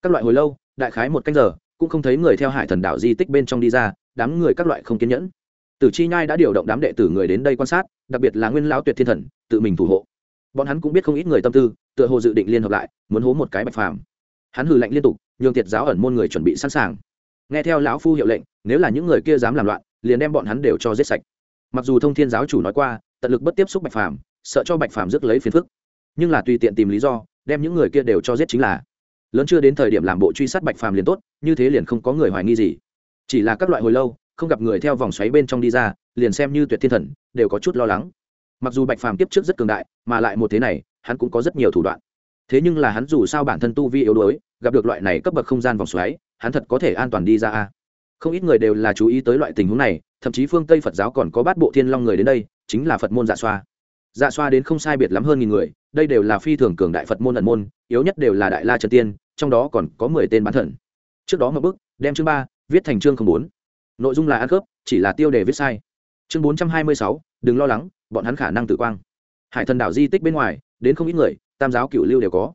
Các loại hồi lâu, đại khái một canh giờ, cũng không thấy người theo hải thần đảo di tích bên trong đi ra, đám người các loại không kiên nhẫn. Tử chi nhai đã điều động đám đệ tử người đến đây quan sát, đặc biệt là nguyên lão tuyệt thiên thần, tự mình thủ hộ bọn hắn cũng biết không ít người tâm tư, tựa hồ dự định liên hợp lại, muốn hố một cái bạch phàm. Hắn hừ lạnh liên tục, nhường tiệt giáo ẩn môn người chuẩn bị sẵn sàng. Nghe theo lão phu hiệu lệnh, nếu là những người kia dám làm loạn, liền đem bọn hắn đều cho giết sạch. Mặc dù thông thiên giáo chủ nói qua, tận lực bất tiếp xúc bạch phàm, sợ cho bạch phàm rước lấy phiền phức. Nhưng là tùy tiện tìm lý do, đem những người kia đều cho giết chính là. Lớn chưa đến thời điểm làm bộ truy sát bạch phàm liền tốt, như thế liền không có người hoài nghi gì. Chỉ là các loại hồi lâu, không gặp người theo vòng xoáy bên trong đi ra, liền xem như tuyệt thiên thần, đều có chút lo lắng mặc dù bạch phàm tiếp trước rất cường đại, mà lại một thế này, hắn cũng có rất nhiều thủ đoạn. Thế nhưng là hắn dù sao bản thân tu vi yếu đuối, gặp được loại này cấp bậc không gian vòng xoáy, hắn thật có thể an toàn đi ra a. Không ít người đều là chú ý tới loại tình huống này, thậm chí phương tây phật giáo còn có bát bộ thiên long người đến đây, chính là phật môn dạ xoa. Dạ xoa đến không sai biệt lắm hơn nghìn người, đây đều là phi thường cường đại phật môn ẩn môn, yếu nhất đều là đại la trần tiên, trong đó còn có mười tên bán thần. Trước đó một bức đem chương ba viết thành chương không bốn. Nội dung là ăn khớp, chỉ là tiêu đề viết sai. Chương bốn trăm hai mươi sáu, đừng lo lắng bọn hắn khả năng tử quang. Hải thần đảo di tích bên ngoài, đến không ít người, tam giáo cựu lưu đều có.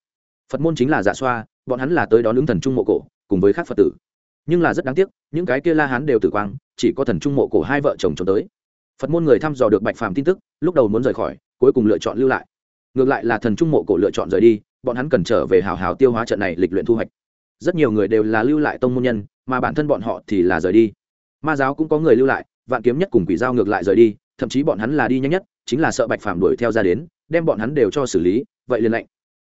Phật môn chính là dạ xoa, bọn hắn là tới đón ứng thần trung mộ cổ, cùng với các phật tử. Nhưng là rất đáng tiếc, những cái kia la hán đều tử quang, chỉ có thần trung mộ cổ hai vợ chồng trốn tới. Phật môn người thăm dò được bạch phàm tin tức, lúc đầu muốn rời khỏi, cuối cùng lựa chọn lưu lại. Ngược lại là thần trung mộ cổ lựa chọn rời đi, bọn hắn cần trở về hào hào tiêu hóa trận này lịch luyện thu hoạch. Rất nhiều người đều là lưu lại tông môn nhân, mà bản thân bọn họ thì là rời đi. Ma giáo cũng có người lưu lại, vạn kiếm nhất cùng quỷ giao ngược lại rời đi thậm chí bọn hắn là đi nhanh nhất, chính là sợ bạch phàm đuổi theo ra đến, đem bọn hắn đều cho xử lý, vậy liền lệnh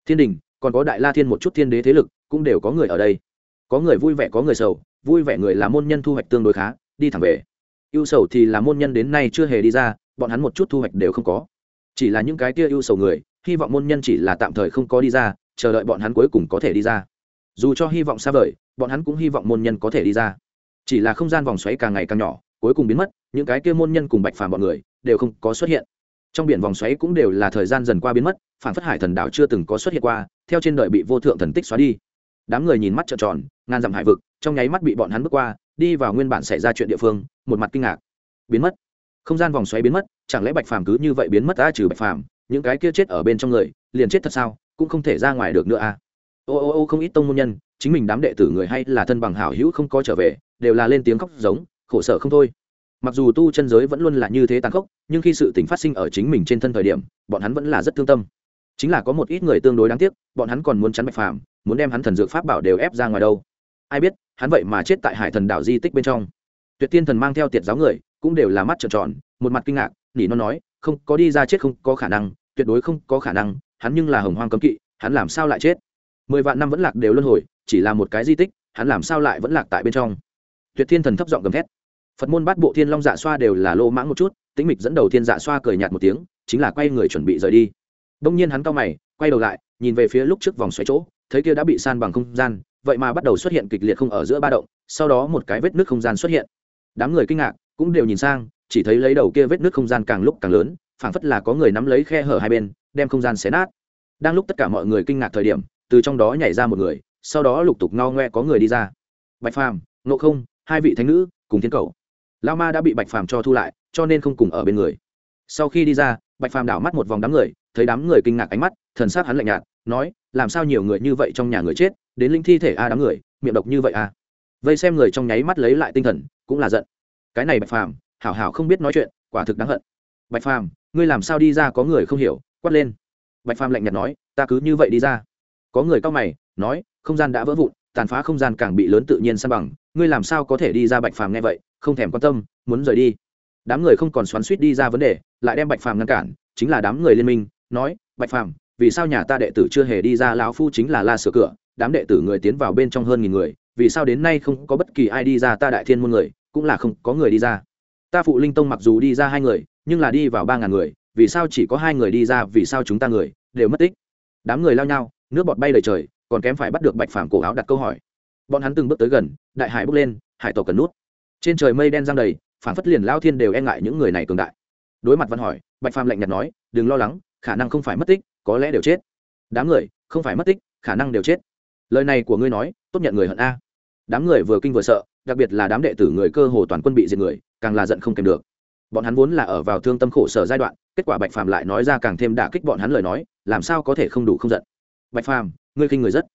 thiên đình, còn có đại la thiên một chút thiên đế thế lực, cũng đều có người ở đây. Có người vui vẻ, có người sầu, vui vẻ người là môn nhân thu hoạch tương đối khá, đi thẳng về. Ưu sầu thì là môn nhân đến nay chưa hề đi ra, bọn hắn một chút thu hoạch đều không có. Chỉ là những cái kia ưu sầu người, hy vọng môn nhân chỉ là tạm thời không có đi ra, chờ đợi bọn hắn cuối cùng có thể đi ra. Dù cho hy vọng xa vời, bọn hắn cũng hy vọng môn nhân có thể đi ra. Chỉ là không gian vòng xoáy càng ngày càng nhỏ cuối cùng biến mất, những cái kia môn nhân cùng bạch phàm bọn người đều không có xuất hiện. Trong biển vòng xoáy cũng đều là thời gian dần qua biến mất, phản phất hải thần đảo chưa từng có xuất hiện qua, theo trên đời bị vô thượng thần tích xóa đi. Đám người nhìn mắt trợn tròn, ngàn dặm hải vực, trong nháy mắt bị bọn hắn bước qua, đi vào nguyên bản xảy ra chuyện địa phương, một mặt kinh ngạc. Biến mất. Không gian vòng xoáy biến mất, chẳng lẽ bạch phàm cứ như vậy biến mất a trừ bạch phàm, những cái kia chết ở bên trong người, liền chết thật sao, cũng không thể ra ngoài được nữa a ô ô ô, không ít tông môn nhân, chính mình đám đệ tử người hay là thân bằng hảo hữu không có trở về, đều là lên tiếng khóc giống khổ sở không thôi. Mặc dù tu chân giới vẫn luôn là như thế tàn khốc, nhưng khi sự tình phát sinh ở chính mình trên thân thời điểm, bọn hắn vẫn là rất thương tâm. Chính là có một ít người tương đối đáng tiếc, bọn hắn còn muốn chắn bạch phàm, muốn đem hắn thần dược pháp bảo đều ép ra ngoài đâu. Ai biết, hắn vậy mà chết tại hải thần đảo di tích bên trong. Tuyệt tiên thần mang theo tiệt giáo người, cũng đều là mắt trợn tròn, một mặt kinh ngạc, nỉ nó nói, không, có đi ra chết không có khả năng, tuyệt đối không có khả năng, hắn nhưng là hồng hoang cấm kỵ, hắn làm sao lại chết? Mười vạn năm vẫn lạc đều luân hồi, chỉ là một cái di tích, hắn làm sao lại vẫn lạc tại bên trong? Tuyệt thiên thần thấp giọng gầm thét phật môn bát bộ thiên long dạ xoa đều là lô mãng một chút, tĩnh mịch dẫn đầu thiên dạ xoa cười nhạt một tiếng, chính là quay người chuẩn bị rời đi. Đông nhiên hắn cao mày, quay đầu lại, nhìn về phía lúc trước vòng xoáy chỗ, thấy kia đã bị san bằng không gian, vậy mà bắt đầu xuất hiện kịch liệt không ở giữa ba động, sau đó một cái vết nước không gian xuất hiện. Đám người kinh ngạc, cũng đều nhìn sang, chỉ thấy lấy đầu kia vết nước không gian càng lúc càng lớn, phảng phất là có người nắm lấy khe hở hai bên, đem không gian xé nát. Đang lúc tất cả mọi người kinh ngạc thời điểm, từ trong đó nhảy ra một người, sau đó lục tục ngao ngoe có người đi ra. Bạch phàm, ngộ không, hai vị thánh nữ, cùng thiên cầu lao ma đã bị bạch phàm cho thu lại, cho nên không cùng ở bên người. Sau khi đi ra, bạch phàm đảo mắt một vòng đám người, thấy đám người kinh ngạc ánh mắt, thần s á c hắn lạnh nhạt, nói, làm sao nhiều người như vậy trong nhà người chết, đến linh thi thể a đám người, miệng độc như vậy a? Vây xem người trong nháy mắt lấy lại tinh thần, cũng là giận. Cái này bạch phàm, hảo hảo không biết nói chuyện, quả thực đáng hận. Bạch phàm, ngươi làm sao đi ra có người không hiểu, quát lên. Bạch phàm lạnh nhạt nói, ta cứ như vậy đi ra. Có người cao mày, nói, không gian đã vỡ vụn tàn phá không gian càng bị lớn tự nhiên san bằng, ngươi làm sao có thể đi ra bạch phàm nghe vậy, không thèm quan tâm, muốn rời đi. Đám người không còn xoắn suýt đi ra vấn đề, lại đem bạch phàm ngăn cản, chính là đám người liên minh, nói, bạch phàm, vì sao nhà ta đệ tử chưa hề đi ra, lão phu chính là la sửa cửa, đám đệ tử người tiến vào bên trong hơn nghìn người, vì sao đến nay không có bất kỳ ai đi ra ta đại thiên môn người, cũng là không có người đi ra. Ta phụ linh tông mặc dù đi ra hai người, nhưng là đi vào ba ngàn người, vì sao chỉ có hai người đi ra, vì sao chúng ta người đều mất tích? Đám người lao nhau, nước bọt bay đầy trời còn kém phải bắt được bạch phàm cổ áo đặt câu hỏi. Bọn hắn từng bước tới gần, đại hải bước lên, hải tộc cần nút. Trên trời mây đen giang đầy phản phất liền lao thiên đều e ngại những người này cường đại. Đối mặt văn hỏi, bạch phàm lạnh nhạt nói, đừng lo lắng, khả năng không phải mất tích, có lẽ đều chết. Đám người, không phải mất tích, khả năng đều chết. Lời này của ngươi nói, tốt nhận người hận a. Đám người vừa kinh vừa sợ, đặc biệt là đám đệ tử người cơ hồ toàn quân bị diệt người, càng là giận không kèm được. Bọn hắn vốn là ở vào thương tâm khổ sở giai đoạn, kết quả bạch phàm lại nói ra càng thêm đả kích bọn hắn lời nói, làm sao có thể không đủ không giận. Bạch phàm ngươi khinh người rất.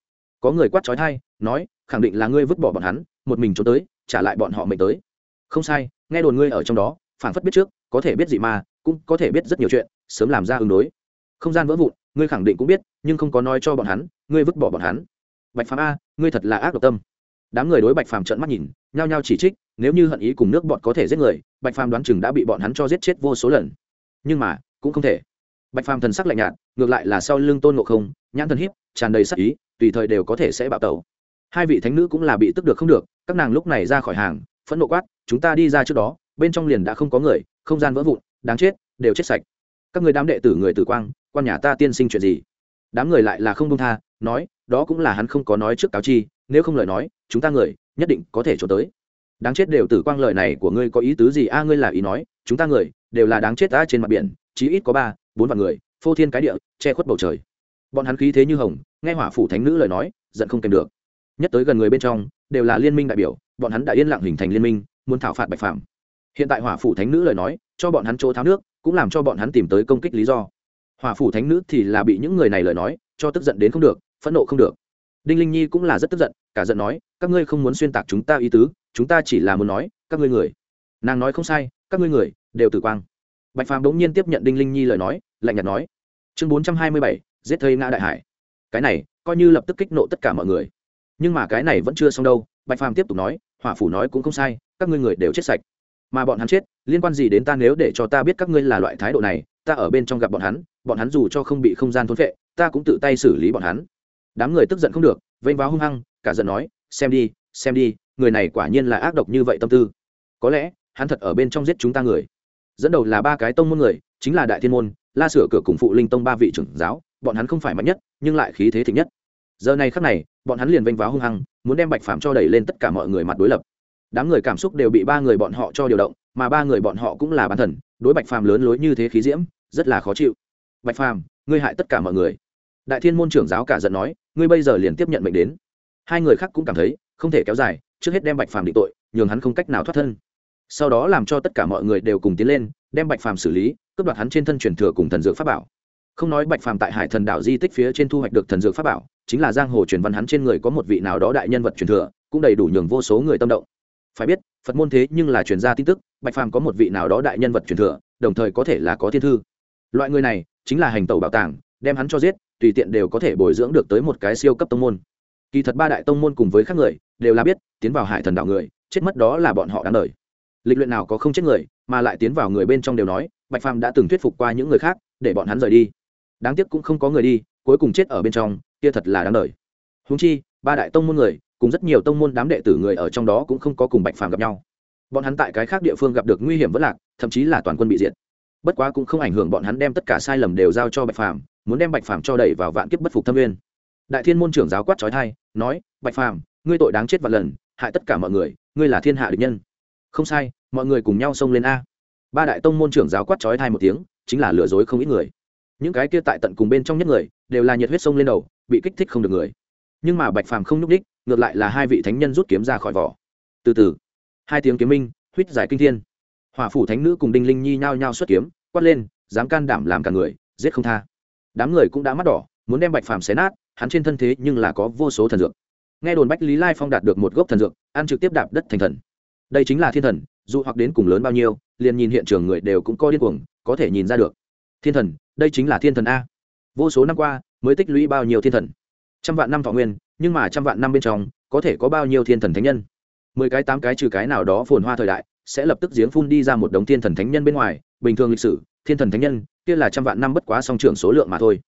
Có người quát trói thai nói, khẳng định là ngươi vứt bỏ bọn hắn, một mình trốn tới, trả lại bọn họ mệnh tới. Không sai, nghe đồn ngươi ở trong đó phản phất biết trước, có thể biết gì mà, cũng có thể biết rất nhiều chuyện, sớm làm ra ứng đối. Không gian vỡ vụn, ngươi khẳng định cũng biết, nhưng không có nói cho bọn hắn, ngươi vứt bỏ bọn hắn. Bạch phàm a, ngươi thật là ác độc tâm. Đám người đối bạch phàm trợn mắt nhìn, nhao nhao chỉ trích, nếu như hận ý cùng nước bọn có thể giết người, bạch phàm đoán chừng đã bị bọn hắn cho giết chết vô số lần. Nhưng mà, cũng không thể. Bạch phàm thần sắc lạnh nhạt, ngược lại là sau lưng tôn ngộ không nhãn thần hiếp tràn đầy sắc ý, tùy thời đều có thể sẽ bạo tẩu. Hai vị thánh nữ cũng là bị tức được không được, các nàng lúc này ra khỏi hàng, phẫn nộ quát, chúng ta đi ra trước đó, bên trong liền đã không có người, không gian vỡ vụn, đáng chết, đều chết sạch. Các người đám đệ tử người tử quang, quan nhà ta tiên sinh chuyện gì? Đám người lại là không đông tha, nói, đó cũng là hắn không có nói trước cáo chi, nếu không lời nói, chúng ta người, nhất định có thể trốn tới. Đáng chết đều tử quang lời này của ngươi có ý tứ gì a? Ngươi là ý nói, chúng ta người, đều là đáng chết ta trên mặt biển, chí ít có ba, bốn vạn người, phô thiên cái địa, che khuất bầu trời bọn hắn khí thế như hồng, nghe hỏa phủ thánh nữ lời nói, giận không kèm được. Nhất tới gần người bên trong, đều là liên minh đại biểu, bọn hắn đã yên lặng hình thành liên minh, muốn thảo phạt bạch phạm hiện tại hỏa phủ thánh nữ lời nói, cho bọn hắn chỗ tháo nước, cũng làm cho bọn hắn tìm tới công kích lý do. Hỏa phủ thánh nữ thì là bị những người này lời nói, cho tức giận đến không được, phẫn nộ không được. Đinh linh nhi cũng là rất tức giận, cả giận nói, các ngươi không muốn xuyên tạc chúng ta ý tứ, chúng ta chỉ là muốn nói, các ngươi người. Nàng nói không sai, các ngươi người đều tử quang. Bạch phàm bỗng nhiên tiếp nhận đinh linh nhi lời nói, lạnh nhạt nói, chương bốn trăm hai mươi bảy giết thây ngã đại hải. Cái này, coi như lập tức kích nộ tất cả mọi người. Nhưng mà cái này vẫn chưa xong đâu, bạch phàm tiếp tục nói, hỏa phủ nói cũng không sai, các ngươi người đều chết sạch. Mà bọn hắn chết, liên quan gì đến ta nếu để cho ta biết các ngươi là loại thái độ này, ta ở bên trong gặp bọn hắn bọn hắn dù cho không bị không gian thôn vệ ta cũng tự tay xử lý bọn hắn. Đám người tức giận không được, vênh váo hung hăng, cả giận nói, xem đi xem đi, người này quả nhiên là ác độc như vậy tâm tư. Có lẽ, hắn thật ở bên trong giết chúng ta người. Dẫn đầu là ba cái tông môn người, chính là đại thiên môn, la sửa cửa cùng phụ linh tông ba vị trưởng giáo bọn hắn không phải mạnh nhất, nhưng lại khí thế thịnh nhất. Giờ này khắc này, bọn hắn liền vênh váo hung hăng, muốn đem bạch phàm cho đẩy lên tất cả mọi người mặt đối lập. Đám người cảm xúc đều bị ba người bọn họ cho điều động, mà ba người bọn họ cũng là bán thần, đối bạch phàm lớn lối như thế khí diễm, rất là khó chịu. Bạch phàm, ngươi hại tất cả mọi người. Đại thiên môn trưởng giáo cả giận nói, ngươi bây giờ liền tiếp nhận mệnh đến. Hai người khác cũng cảm thấy, không thể kéo dài, trước hết đem bạch phàm định tội, nhường hắn không cách nào thoát thân. Sau đó làm cho tất cả mọi người đều cùng tiến lên, đem bạch phàm xử lý, cướp đoạt hắn trên thân truyền thừa cùng thần dược pháp bảo không nói bạch phàm tại hải thần đảo di tích phía trên thu hoạch được thần dược pháp bảo, chính là giang hồ truyền văn hắn trên người có một vị nào đó đại nhân vật truyền thừa, cũng đầy đủ nhường vô số người tâm động. Phải biết, phật môn thế nhưng là truyền gia tin tức, bạch phàm có một vị nào đó đại nhân vật truyền thừa, đồng thời có thể là có thiên thư. Loại người này, chính là hành tẩu bảo tàng, đem hắn cho giết, tùy tiện đều có thể bồi dưỡng được tới một cái siêu cấp tông môn. Kỳ thật ba đại tông môn cùng với các người, đều là biết, tiến vào hải thần đạo người, chết mất đó là bọn họ đáng đời. Lịch luyện nào có không chết người, mà lại tiến vào người bên trong đều nói, bạch phàm đã từng thuyết phục qua những người khác, để bọn hắn rời đi đáng tiếc cũng không có người đi, cuối cùng chết ở bên trong, kia thật là đáng đời. Húng chi, ba đại tông môn người, cùng rất nhiều tông môn đám đệ tử người ở trong đó cũng không có cùng bạch phàm gặp nhau. Bọn hắn tại cái khác địa phương gặp được nguy hiểm vất lạc, thậm chí là toàn quân bị diệt. Bất quá cũng không ảnh hưởng bọn hắn đem tất cả sai lầm đều giao cho bạch phàm, muốn đem bạch phàm cho đẩy vào vạn kiếp bất phục thâm nguyên. Đại thiên môn trưởng giáo quát trói thai nói, bạch phàm, ngươi tội đáng chết vạn lần, hại tất cả mọi người, ngươi là thiên hạ địch nhân. Không sai, mọi người cùng nhau xông lên a. Ba đại tông môn trưởng giáo quát trói thai một tiếng, chính là lừa dối không ít người những cái kia tại tận cùng bên trong nhất người, đều là nhiệt huyết sông lên đầu, bị kích thích không được người. Nhưng mà bạch phàm không nhúc đích ngược lại là hai vị thánh nhân rút kiếm ra khỏi vỏ. Từ từ. Hai tiếng kiếm minh, huyết giải kinh thiên. Hỏa phủ thánh nữ cùng đinh linh nhi nhao nhao xuất kiếm, quát lên, dám can đảm làm cả người, giết không tha. Đám người cũng đã mắt đỏ, muốn đem bạch phàm xé nát, hắn trên thân thế nhưng là có vô số thần dược. Nghe đồn bách lý lai phong đạt được một gốc thần dược, ăn trực tiếp đạp đất thành thần. Đây chính là thiên thần, dù hoặc đến cùng lớn bao nhiêu, liền nhìn hiện trường người đều cũng coi điên cuồng, có thể nhìn ra được. Thiên thần đây chính là thiên thần a. Vô số năm qua, mới tích lũy bao nhiêu thiên thần? Trăm vạn năm thọ nguyên, nhưng mà trăm vạn năm bên trong, có thể có bao nhiêu thiên thần thánh nhân? Mười cái tám cái trừ cái nào đó phồn hoa thời đại, sẽ lập tức giếng phun đi ra một đống thiên thần thánh nhân bên ngoài. Bình thường lịch sử, thiên thần thánh nhân, kia là trăm vạn năm bất quá song trưởng số lượng mà thôi.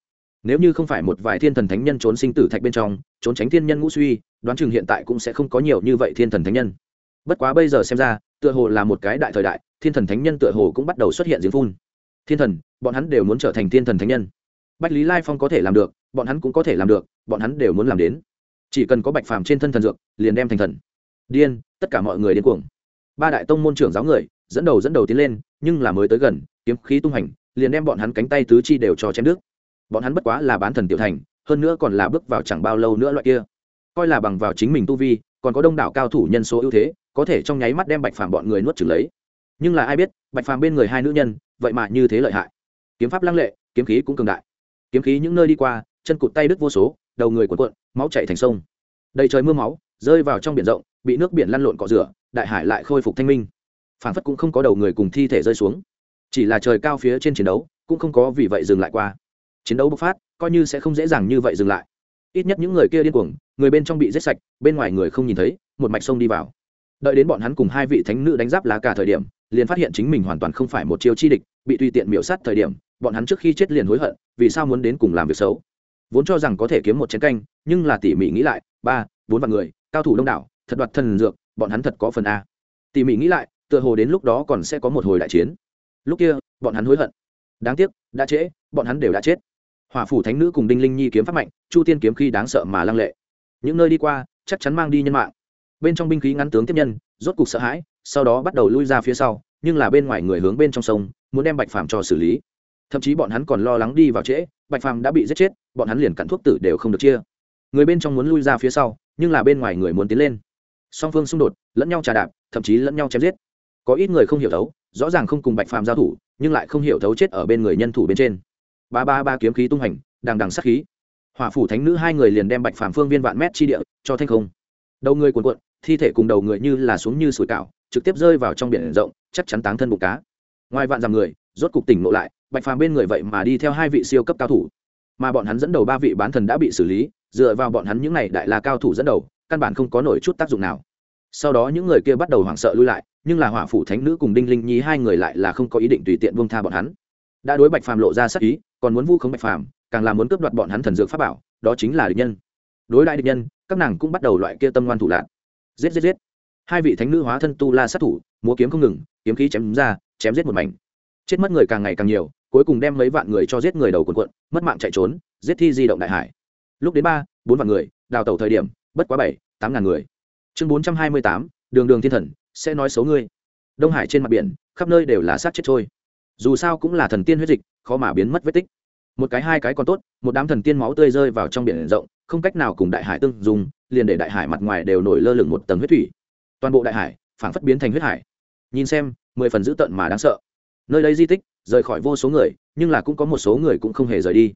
Nếu như không phải một vài thiên thần thánh nhân trốn sinh tử thạch bên trong, trốn tránh thiên nhân ngũ suy, đoán chừng hiện tại cũng sẽ không có nhiều như vậy thiên thần thánh nhân. Bất quá bây giờ xem ra, tựa hồ là một cái đại thời đại, thiên thần thánh nhân tựa hồ cũng bắt đầu xuất hiện giếng phun thiên thần, bọn hắn đều muốn trở thành thiên thần thánh nhân. Bách lý lai phong có thể làm được, bọn hắn cũng có thể làm được, bọn hắn đều muốn làm đến. Chỉ cần có bạch phàm trên thân thần dược, liền đem thành thần. Điên, tất cả mọi người điên cuồng. Ba đại tông môn trưởng giáo người, dẫn đầu dẫn đầu tiến lên, nhưng là mới tới gần, kiếm khí tung hành, liền đem bọn hắn cánh tay tứ chi đều cho chém nước bọn hắn bất quá là bán thần tiểu thành, hơn nữa còn là bước vào chẳng bao lâu nữa loại kia. Coi là bằng vào chính mình tu vi, còn có đông đảo cao thủ nhân số ưu thế, có thể trong nháy mắt đem bạch phàm bọn người nuốt trừng lấy nhưng là ai biết, bạch phàm bên người hai nữ nhân, vậy mà như thế lợi hại. Kiếm pháp lăng lệ, kiếm khí cũng cường đại. Kiếm khí những nơi đi qua, chân cụt tay đứt vô số, đầu người cuộn cuộn, máu chảy thành sông. Đầy trời mưa máu, rơi vào trong biển rộng, bị nước biển lăn lộn cọ rửa, đại hải lại khôi phục thanh minh. Phản phất cũng không có đầu người cùng thi thể rơi xuống. Chỉ là trời cao phía trên chiến đấu, cũng không có vì vậy dừng lại qua. Chiến đấu bộc phát, coi như sẽ không dễ dàng như vậy dừng lại. Ít nhất những người kia điên cuồng, người bên trong bị giết sạch, bên ngoài người không nhìn thấy, một mạch sông đi vào đợi đến bọn hắn cùng hai vị thánh nữ đánh giáp lá cả thời điểm, liền phát hiện chính mình hoàn toàn không phải một chiêu chi địch, bị tùy tiện miểu sát thời điểm, bọn hắn trước khi chết liền hối hận, vì sao muốn đến cùng làm việc xấu. Vốn cho rằng có thể kiếm một chén canh, nhưng là tỉ mỉ nghĩ lại, ba, bốn vạn người, cao thủ đông đảo, thật đoạt thần dược, bọn hắn thật có phần a. Tỉ mỉ nghĩ lại, tựa hồ đến lúc đó còn sẽ có một hồi đại chiến. Lúc kia, bọn hắn hối hận. Đáng tiếc, đã trễ, bọn hắn đều đã chết. Hỏa phủ thánh nữ cùng đinh linh nhi kiếm pháp mạnh, chu tiên kiếm khi đáng sợ mà lăng lệ. Những nơi đi qua, chắc chắn mang đi nhân mạng bên trong binh khí ngắn tướng tiếp nhân, rốt cục sợ hãi, sau đó bắt đầu lui ra phía sau, nhưng là bên ngoài người hướng bên trong sông, muốn đem bạch phàm cho xử lý. Thậm chí bọn hắn còn lo lắng đi vào trễ, bạch phàm đã bị giết chết, bọn hắn liền cặn thuốc tử đều không được chia. Người bên trong muốn lui ra phía sau, nhưng là bên ngoài người muốn tiến lên. Song phương xung đột, lẫn nhau trà đạp, thậm chí lẫn nhau chém giết. Có ít người không hiểu thấu, rõ ràng không cùng bạch phàm giao thủ, nhưng lại không hiểu thấu chết ở bên người nhân thủ bên trên. Ba ba ba kiếm khí tung hành, đằng đằng sát khí. Hỏa phủ thánh nữ hai người liền đem bạch phàm phương viên vạn mét chi địa cho thanh không. Đầu người cuồn cuộn thi thể cùng đầu người như là xuống như sủi cảo, trực tiếp rơi vào trong biển rộng, chắc chắn táng thân bụng cá. Ngoài vạn dằm người, rốt cục tỉnh ngộ lại, bạch phàm bên người vậy mà đi theo hai vị siêu cấp cao thủ. Mà bọn hắn dẫn đầu ba vị bán thần đã bị xử lý, dựa vào bọn hắn những n à y đại là cao thủ dẫn đầu, căn bản không có nổi chút tác dụng nào. Sau đó những người kia bắt đầu hoảng sợ lui lại, nhưng là hỏa phủ thánh nữ cùng đinh linh nhi hai người lại là không có ý định tùy tiện buông tha bọn hắn. Đã đối bạch phàm lộ ra sắc ý, còn muốn vu khống bạch phàm, càng là muốn cướp đoạt bọn hắn thần dược pháp bảo, đó chính là địch nhân. Đối đại địch nhân, các nàng cũng bắt đầu loại kia tâm ngoan thủ lạc giết giết giết. Hai vị thánh nữ hóa thân tu la sát thủ, múa kiếm không ngừng, kiếm khí chém ra, chém giết một mảnh. Chết mất người càng ngày càng nhiều, cuối cùng đem mấy vạn người cho giết người đầu quần quận mất mạng chạy trốn, giết thi di động đại hải. Lúc đến ba, bốn vạn người, đào tẩu thời điểm, bất quá bảy, tám ngàn người. Chương bốn trăm hai mươi tám, đường đường thiên thần, sẽ nói xấu ngươi. Đông hải trên mặt biển, khắp nơi đều là sát chết trôi. Dù sao cũng là thần tiên huyết dịch, khó mà biến mất vết tích. Một cái hai cái còn tốt, một đám thần tiên máu tươi rơi vào trong biển rộng không cách nào cùng đại hải tương dùng liền để đại hải mặt ngoài đều nổi lơ lửng một tầng huyết thủy. Toàn bộ đại hải, phảng phất biến thành huyết hải. Nhìn xem, mười phần dữ tợn mà đáng sợ. Nơi đây di tích, rời khỏi vô số người, nhưng là cũng có một số người cũng không hề rời đi.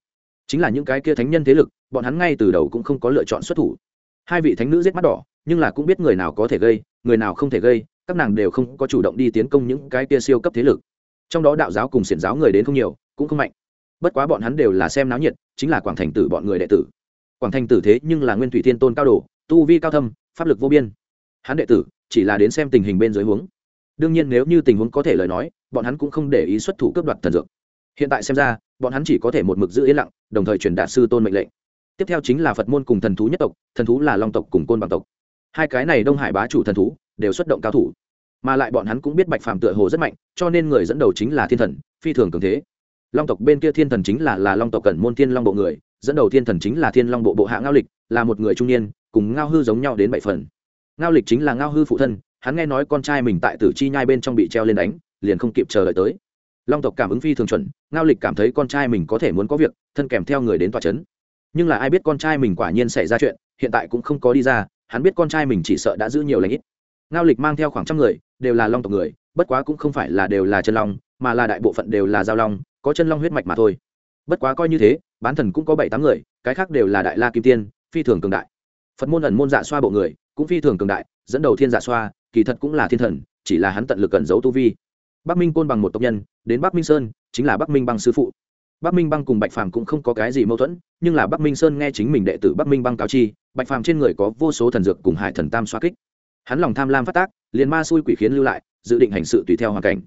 Chính là những cái kia thánh nhân thế lực, bọn hắn ngay từ đầu cũng không có lựa chọn xuất thủ. Hai vị thánh nữ giết mắt đỏ, nhưng là cũng biết người nào có thể gây, người nào không thể gây, các nàng đều không có chủ động đi tiến công những cái kia siêu cấp thế lực. Trong đó đạo giáo cùng xiển giáo người đến không nhiều, cũng không mạnh. Bất quá bọn hắn đều là xem náo nhiệt, chính là quảng thành tử bọn người đệ tử quảng thành tử thế nhưng là nguyên thủy thiên tôn cao đồ tu vi cao thâm, pháp lực vô biên. Hắn đệ tử chỉ là đến xem tình hình bên dưới huống. Đương nhiên nếu như tình huống có thể lời nói, bọn hắn cũng không để ý xuất thủ cướp đoạt thần dược. Hiện tại xem ra, bọn hắn chỉ có thể một mực giữ yên lặng, đồng thời truyền đạt sư tôn mệnh lệnh. Tiếp theo chính là phật môn cùng thần thú nhất tộc, thần thú là long tộc cùng côn bằng tộc. Hai cái này đông hải bá chủ thần thú đều xuất động cao thủ. Mà lại bọn hắn cũng biết bạch phàm tựa hồ rất mạnh, cho nên người dẫn đầu chính là thiên thần, phi thường cường thế. Long tộc bên kia thiên thần chính là là long tộc cẩn môn thiên long bộ người dẫn đầu thiên thần chính là thiên long bộ bộ hạ ngao lịch, là một người trung niên, cùng ngao hư giống nhau đến bảy phần. Ngao lịch chính là ngao hư phụ thân, hắn nghe nói con trai mình tại tử chi nhai bên trong bị treo lên đánh, liền không kịp chờ đợi tới. Long tộc cảm ứng phi thường chuẩn, ngao lịch cảm thấy con trai mình có thể muốn có việc, thân kèm theo người đến tòa c h ấ n nhưng là ai biết con trai mình quả nhiên xảy ra chuyện, hiện tại cũng không có đi ra, hắn biết con trai mình chỉ sợ đã giữ nhiều lãnh ít. Ngao lịch mang theo khoảng trăm người, đều là long tộc người, bất quá cũng không phải là đều là chân long, mà là đại bộ phận đều là giao long, có chân long huyết mạch mà thôi. Bất quá coi như thế bán thần cũng có bảy tám người, cái khác đều là đại la kim tiên, phi thường cường đại. Phật môn ẩn môn dạ xoa bộ người, cũng phi thường cường đại, dẫn đầu thiên dạ xoa, kỳ thật cũng là thiên thần, chỉ là hắn tận lực cẩn giấu tu vi. Bắc minh côn bằng một tộc nhân, đến bắc minh sơn, chính là bắc minh băng sư phụ. Bắc minh băng cùng bạch phàm cũng không có cái gì mâu thuẫn, nhưng là bắc minh sơn nghe chính mình đệ tử bắc minh băng cáo chi, bạch phàm trên người có vô số thần dược cùng hải thần tam xoa kích. Hắn lòng tham lam phát tác, liền ma xui quỷ khiến lưu lại, dự định hành sự tùy theo hoàn cảnh.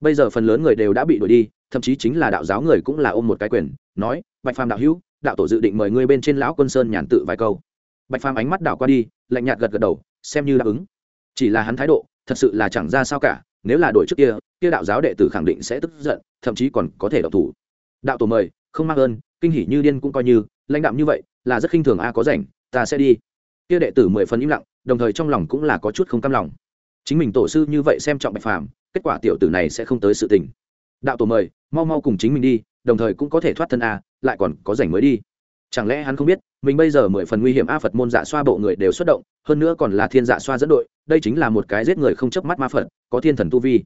Bây giờ phần lớn người đều đã bị đuổi đi, thậm chí chính là đạo giáo người cũng là ôm một cái quyền, nói bạch phàm đạo hữu, đạo tổ dự định mời ngươi bên trên lão quân sơn nhàn tự vài câu. Bạch phàm ánh mắt đảo qua đi, lạnh nhạt gật gật đầu, xem như đáp ứng. Chỉ là hắn thái độ, thật sự là chẳng ra sao cả, nếu là đổi trước kia kia đạo giáo đệ tử khẳng định sẽ tức giận, thậm chí còn có thể độc thủ. Đạo tổ mời, không mang ơn, kinh hỉ như điên cũng coi như, lãnh đạm như vậy, là rất khinh thường a, có rảnh, ta sẽ đi. Kia đệ tử mười phần im lặng, đồng thời trong lòng cũng là có chút không cam lòng. Chính mình tổ sư như vậy xem trọng bạch phàm, kết quả tiểu tử này sẽ không tới sự tình. Đạo tổ mời, mau mau cùng chính mình đi, đồng thời cũng có thể thoát thân a lại còn có rảnh mới đi. Chẳng lẽ hắn không biết, mình bây giờ mười phần nguy hiểm a phật môn dạ xoa bộ người đều xuất động, hơn nữa còn là thiên dạ xoa dẫn đội, đây chính là một cái giết người không chớp mắt ma phật, có thiên thần tu vi.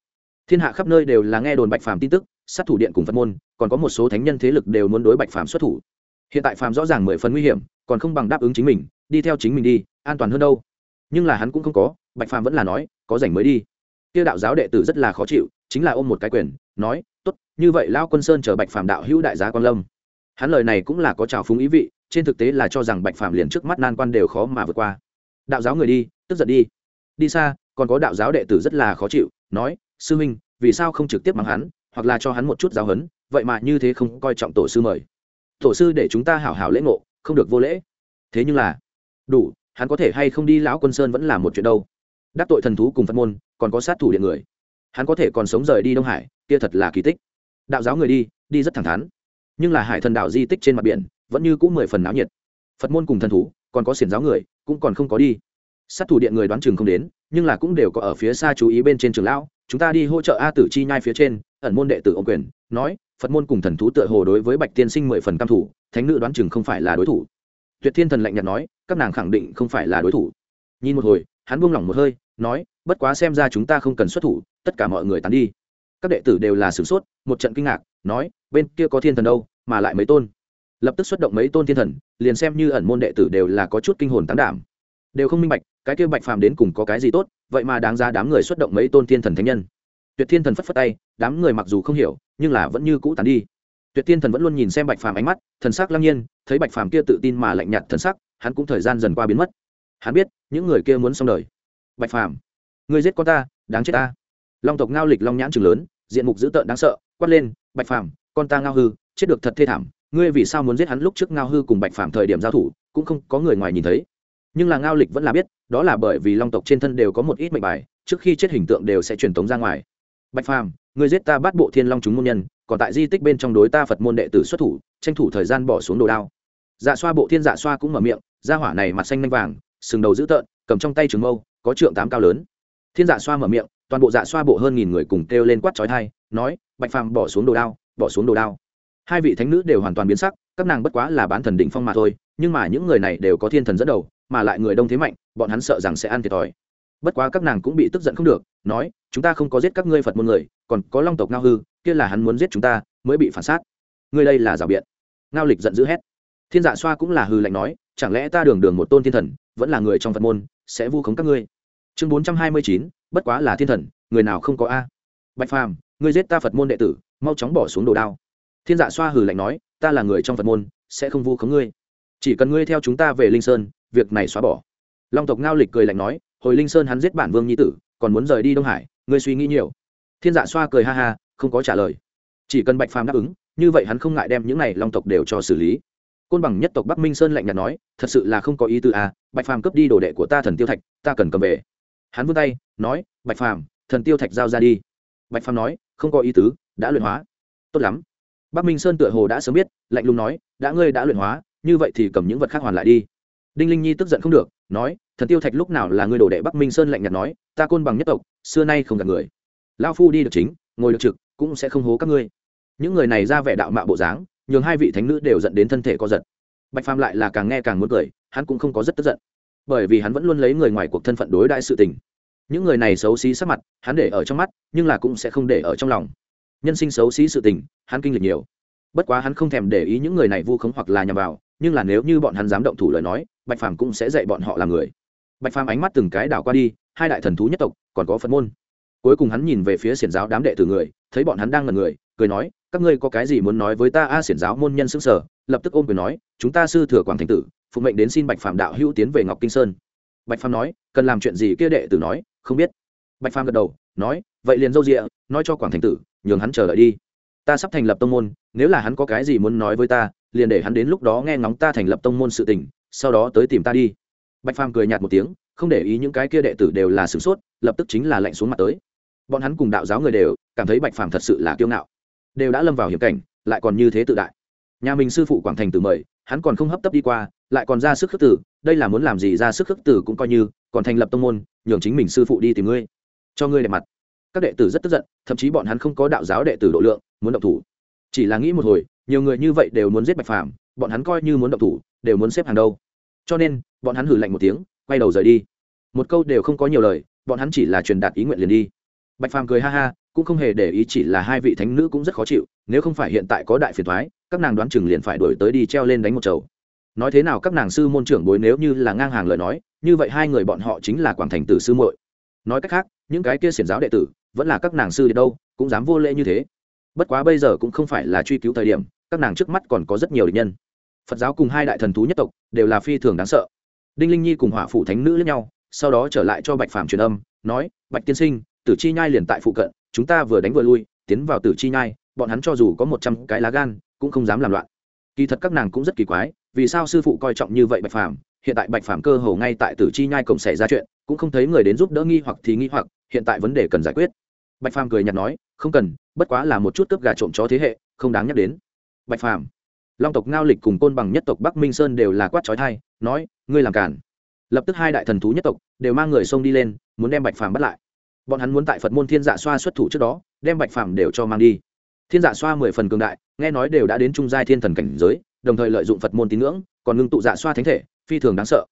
Thiên hạ khắp nơi đều là nghe đồn bạch phàm tin tức, sát thủ điện cùng phật môn, còn có một số thánh nhân thế lực đều muốn đối bạch phàm xuất thủ. Hiện tại phàm rõ ràng mười phần nguy hiểm, còn không bằng đáp ứng chính mình, đi theo chính mình đi, an toàn hơn đâu. Nhưng là hắn cũng không có, bạch phàm vẫn là nói, có rảnh mới đi. Tiêu đạo giáo đệ tử rất là khó chịu, chính là ôm một cái quyền, nói, tốt, như vậy lao quân sơn chờ bạch phàm đạo hữu đại giá quan lâm hắn lời này cũng là có trào phúng ý vị, trên thực tế là cho rằng bạch phàm liền trước mắt nan quan đều khó mà vượt qua. Đạo giáo người đi, tức giận đi. Đi xa, còn có đạo giáo đệ tử rất là khó chịu, nói, sư huynh, vì sao không trực tiếp mắng hắn, hoặc là cho hắn một chút giáo huấn, vậy mà như thế không coi trọng tổ sư mời. Tổ sư để chúng ta hảo hảo lễ ngộ, không được vô lễ. Thế nhưng là, đủ, hắn có thể hay không đi lão quân sơn vẫn là một chuyện đâu. Đắc tội thần thú cùng phật môn, còn có sát thủ điện người. Hắn có thể còn sống rời đi đông hải, kia thật là kỳ tích. Đạo giáo người đi đi rất thẳng thắn nhưng là hải thần đảo di tích trên mặt biển vẫn như cũng mười phần náo nhiệt. Phật môn cùng thần thú, còn có xiển giáo người, cũng còn không có đi. Sát thủ điện người đoán chừng không đến, nhưng là cũng đều có ở phía xa chú ý bên trên trường lão, chúng ta đi hỗ trợ a tử chi nhai phía trên, ẩn môn đệ tử ông quyền, nói, phật môn cùng thần thú tựa hồ đối với bạch tiên sinh mười phần cam thủ, thánh nữ đoán chừng không phải là đối thủ. Tuyệt thiên thần lạnh nhạt nói, các nàng khẳng định không phải là đối thủ. Nhìn một hồi, hắn buông lỏng một hơi, nói, bất quá xem ra chúng ta không cần xuất thủ, tất cả mọi người tán đi các đệ tử đều là sửng sốt, một trận kinh ngạc, nói, bên kia có thiên thần đâu, mà lại mấy tôn. Lập tức xuất động mấy tôn thiên thần, liền xem như ẩn môn đệ tử đều là có chút kinh hồn tán đảm. Đều không minh bạch, cái kia bạch phàm đến cùng có cái gì tốt, vậy mà đáng ra đám người xuất động mấy tôn thiên thần thánh nhân. Tuyệt thiên thần phất phất tay, đám người mặc dù không hiểu, nhưng là vẫn như cũ tán đi. Tuyệt thiên thần vẫn luôn nhìn xem bạch phàm ánh mắt, thần sắc lăng nhiên, thấy bạch phàm kia tự tin mà lạnh nhạt thần sắc, hắn cũng thời gian dần qua biến mất. Hắn biết, những người kia muốn xong đời. Bạch phàm, người giết con ta, đáng chết ta long tộc ngao lịch long nhãn trường lớn, diện mục dữ tợn đáng sợ, quát lên, bạch phàm, con ta ngao hư, chết được thật thê thảm, ngươi vì sao muốn giết hắn lúc trước ngao hư cùng bạch phàm thời điểm giao thủ, cũng không có người ngoài nhìn thấy. Nhưng là ngao lịch vẫn là biết, đó là bởi vì long tộc trên thân đều có một ít mệnh bài, trước khi chết hình tượng đều sẽ truyền tống ra ngoài. Bạch phàm, ngươi giết ta bắt bộ thiên long chúng môn nhân, còn tại di tích bên trong đối ta phật môn đệ tử xuất thủ, tranh thủ thời gian bỏ xuống đồ đao. Dạ xoa bộ thiên dạ xoa cũng mở miệng ra hỏa này mặt xanh nanh vàng, sừng đầu dữ tợn, cầm trong tay trường mâu, có trượng tám cao lớn. Thiên dạ xoa mở miệng toàn bộ dạ xoa bộ hơn nghìn người cùng kêu lên quát trói thai, nói, bạch phàm, bỏ xuống đồ đao, bỏ xuống đồ đao. Hai vị thánh nữ đều hoàn toàn biến sắc, các nàng bất quá là bán thần định phong mà thôi, nhưng mà những người này đều có thiên thần dẫn đầu, mà lại người đông thế mạnh, bọn hắn sợ rằng sẽ ăn thiệt thòi. Bất quá các nàng cũng bị tức giận không được, nói, chúng ta không có giết các ngươi phật môn người, còn có long tộc ngao hư, kia là hắn muốn giết chúng ta, mới bị phản sát ngươi đây là rào biện. Ngao lịch giận dữ hét. Thiên dạ xoa cũng là hư lạnh nói, chẳng lẽ ta đường đường một tôn thiên thần, vẫn là người trong phật môn, sẽ vu khống các ngươi? Chương bốn trăm hai mươi chín, bất quá là thiên thần, người nào không có a? Bạch phàm, ngươi giết ta phật môn đệ tử, mau chóng bỏ xuống đồ đao. Thiên dạ xoa hừ lạnh nói, ta là người trong phật môn, sẽ không vu khống ngươi. Chỉ cần ngươi theo chúng ta về linh sơn, việc này xóa bỏ. Long tộc ngao lịch cười lạnh nói, hồi linh sơn hắn giết bản vương nhi tử, còn muốn rời đi đông hải, ngươi suy nghĩ nhiều. Thiên dạ xoa cười ha ha, không có trả lời. Chỉ cần bạch phàm đáp ứng, như vậy hắn không ngại đem những này long tộc đều cho xử lý. Côn bằng nhất tộc bắc minh sơn lạnh nhạt nói, thật sự là không có ý tư à bạch phàm cướp đi đồ đệ của ta thần tiêu thạch, ta cần cầm về hắn vươn tay, nói, bạch phàm, thần tiêu thạch giao ra đi. Bạch phàm nói, không có ý tứ, đã luyện hóa. Tốt lắm. Bắc minh sơn tựa hồ đã sớm biết, lạnh lùng nói, đã ngươi đã luyện hóa, như vậy thì cầm những vật khác hoàn lại đi. Đinh linh nhi tức giận không được, nói, thần tiêu thạch lúc nào là ngươi đồ đệ? Bắc minh sơn lạnh nhạt nói, ta côn bằng nhất tộc, xưa nay không gặp người. Lao phu đi được chính, ngồi được trực, cũng sẽ không hố các ngươi. Những người này ra vẻ đạo mạo bộ dáng, nhường hai vị thánh nữ đều dẫn đến thân thể co giật. Bạch phàm lại là càng nghe càng muốn cười, hắn cũng không có rất tức giận bởi vì hắn vẫn luôn lấy người ngoài cuộc thân phận đối đại sự tình. Những người này xấu xí sắc mặt, hắn để ở trong mắt, nhưng là cũng sẽ không để ở trong lòng. Nhân sinh xấu xí sự tình, hắn kinh lịch nhiều. Bất quá hắn không thèm để ý những người này vu khống hoặc là nhằm vào, nhưng là nếu như bọn hắn dám động thủ lời nói, bạch phàm cũng sẽ dạy bọn họ làm người. Bạch phàm ánh mắt từng cái đảo qua đi, hai đại thần thú nhất tộc, còn có phật môn. Cuối cùng hắn nhìn về phía xiển giáo đám đệ tử người, thấy bọn hắn đang ngần người, cười nói, các ngươi có cái gì muốn nói với ta? A xiển giáo môn nhân xưng sở lập tức ôm cười nói, chúng ta sư thừa quảng thành tử phụ mệnh đến xin bạch phàm đạo hữu tiến về ngọc kinh sơn. Bạch phàm nói, cần làm chuyện gì kia đệ tử nói, không biết. Bạch phàm gật đầu, nói, vậy liền dâu rịa nói cho quảng thành tử, nhường hắn chờ đợi đi. Ta sắp thành lập tông môn, nếu là hắn có cái gì muốn nói với ta, liền để hắn đến lúc đó nghe ngóng ta thành lập tông môn sự tình, sau đó tới tìm ta đi. Bạch phàm cười nhạt một tiếng, không để ý những cái kia đệ tử đều là sửng sốt, lập tức chính là lạnh xuống mặt tới. Bọn hắn cùng đạo giáo người đều cảm thấy bạch phàm thật sự là kiêu ngạo, đều đã lâm vào hiểm cảnh, lại còn như thế tự đại. Nhà mình sư phụ quảng thành tử mời, hắn còn không hấp tấp đi qua lại còn ra sức khước tử đây là muốn làm gì ra sức khước tử cũng coi như, còn thành lập tông môn, nhường chính mình sư phụ đi tìm ngươi, cho ngươi đẹp mặt. Các đệ tử rất tức giận, thậm chí bọn hắn không có đạo giáo đệ tử độ lượng, muốn động thủ. Chỉ là nghĩ một hồi, nhiều người như vậy đều muốn giết bạch phàm, bọn hắn coi như muốn động thủ, đều muốn xếp hàng đâu. Cho nên, bọn hắn hử lạnh một tiếng, quay đầu rời đi. Một câu đều không có nhiều lời, bọn hắn chỉ là truyền đạt ý nguyện liền đi. Bạch phàm cười ha ha, cũng không hề để ý chỉ là hai vị thánh nữ cũng rất khó chịu, nếu không phải hiện tại có đại phiền thoái các nàng đoán chừng liền phải đổi tới đi treo lên đánh một chầu nói thế nào các nàng sư môn trưởng bối nếu như là ngang hàng lời nói, như vậy hai người bọn họ chính là quảng thành tử sư muội. Nói cách khác, những cái kia xiển giáo đệ tử, vẫn là các nàng sư đi đâu, cũng dám vô lễ như thế. Bất quá bây giờ cũng không phải là truy cứu thời điểm, các nàng trước mắt còn có rất nhiều địch nhân. Phật giáo cùng hai đại thần thú nhất tộc, đều là phi thường đáng sợ. Đinh linh nhi cùng hỏa phủ thánh nữ lẫn nhau, sau đó trở lại cho bạch phàm truyền âm, nói, bạch tiên sinh, tử chi nhai liền tại phụ cận, chúng ta vừa đánh vừa lui, tiến vào tử chi nhai, bọn hắn cho dù có một trăm cái lá gan, cũng không dám làm loạn. Kỳ thật các nàng cũng rất kỳ quái vì sao sư phụ coi trọng như vậy bạch phàm? Hiện tại bạch phàm cơ hồ ngay tại tử chi nhai cổng xảy ra chuyện, cũng không thấy người đến giúp đỡ nghi hoặc thì nghi hoặc, hiện tại vấn đề cần giải quyết. Bạch phàm cười nhạt nói, không cần, bất quá là một chút cướp gà trộm chó thế hệ, không đáng nhắc đến. Bạch phàm, long tộc ngao lịch cùng côn bằng nhất tộc bắc minh sơn đều là quát trói thai nói, ngươi làm cản lập tức hai đại thần thú nhất tộc đều mang người xông đi lên, muốn đem bạch phàm bắt lại. Bọn hắn muốn tại phật môn thiên dạ xoa xuất thủ trước đó, đem bạch phàm đều cho mang đi. Thiên dạ xoa mười phần cường đại, nghe nói đều đã đến trung giai thiên thần cảnh giới đồng thời lợi dụng phật môn tín ngưỡng, còn ngưng tụ dạ xoa thánh thể, phi thường đáng sợ.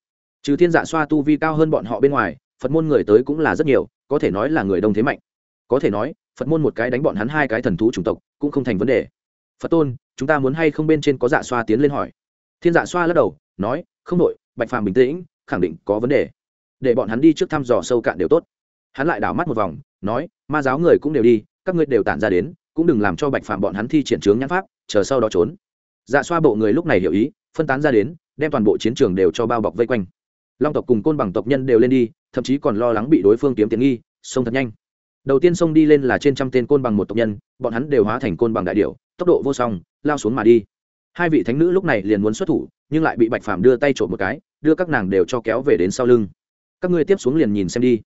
Trừ thiên dạ xoa tu vi cao hơn bọn họ bên ngoài, phật môn người tới cũng là rất nhiều, có thể nói là người đông thế mạnh. Có thể nói, phật môn một cái đánh bọn hắn hai cái thần thú chủng tộc, cũng không thành vấn đề. Phật tôn, chúng ta muốn hay không bên trên có dạ xoa tiến lên hỏi? Thiên dạ xoa lắc đầu, nói, không nội bạch phàm bình tĩnh, khẳng định có vấn đề. Để bọn hắn đi trước thăm dò sâu cạn đều tốt. Hắn lại đảo mắt một vòng, nói, ma giáo người cũng đều đi, các ngươi đều tản ra đến, cũng đừng làm cho bạch phàm bọn hắn thi triển trướng nhãn pháp, chờ sau đó trốn dạ xoa bộ người lúc này hiểu ý, phân tán ra đến, đem toàn bộ chiến trường đều cho bao bọc vây quanh. Long tộc cùng côn bằng tộc nhân đều lên đi, thậm chí còn lo lắng bị đối phương kiếm tiện nghi, xông thật nhanh. Đầu tiên xông đi lên là trên trăm tên côn bằng một tộc nhân, bọn hắn đều hóa thành côn bằng đại điệu tốc độ vô song, lao xuống mà đi. Hai vị thánh nữ lúc này liền muốn xuất thủ, nhưng lại bị bạch phàm đưa tay trộm một cái, đưa các nàng đều cho kéo về đến sau lưng. Các ngươi tiếp xuống liền nhìn xem đi.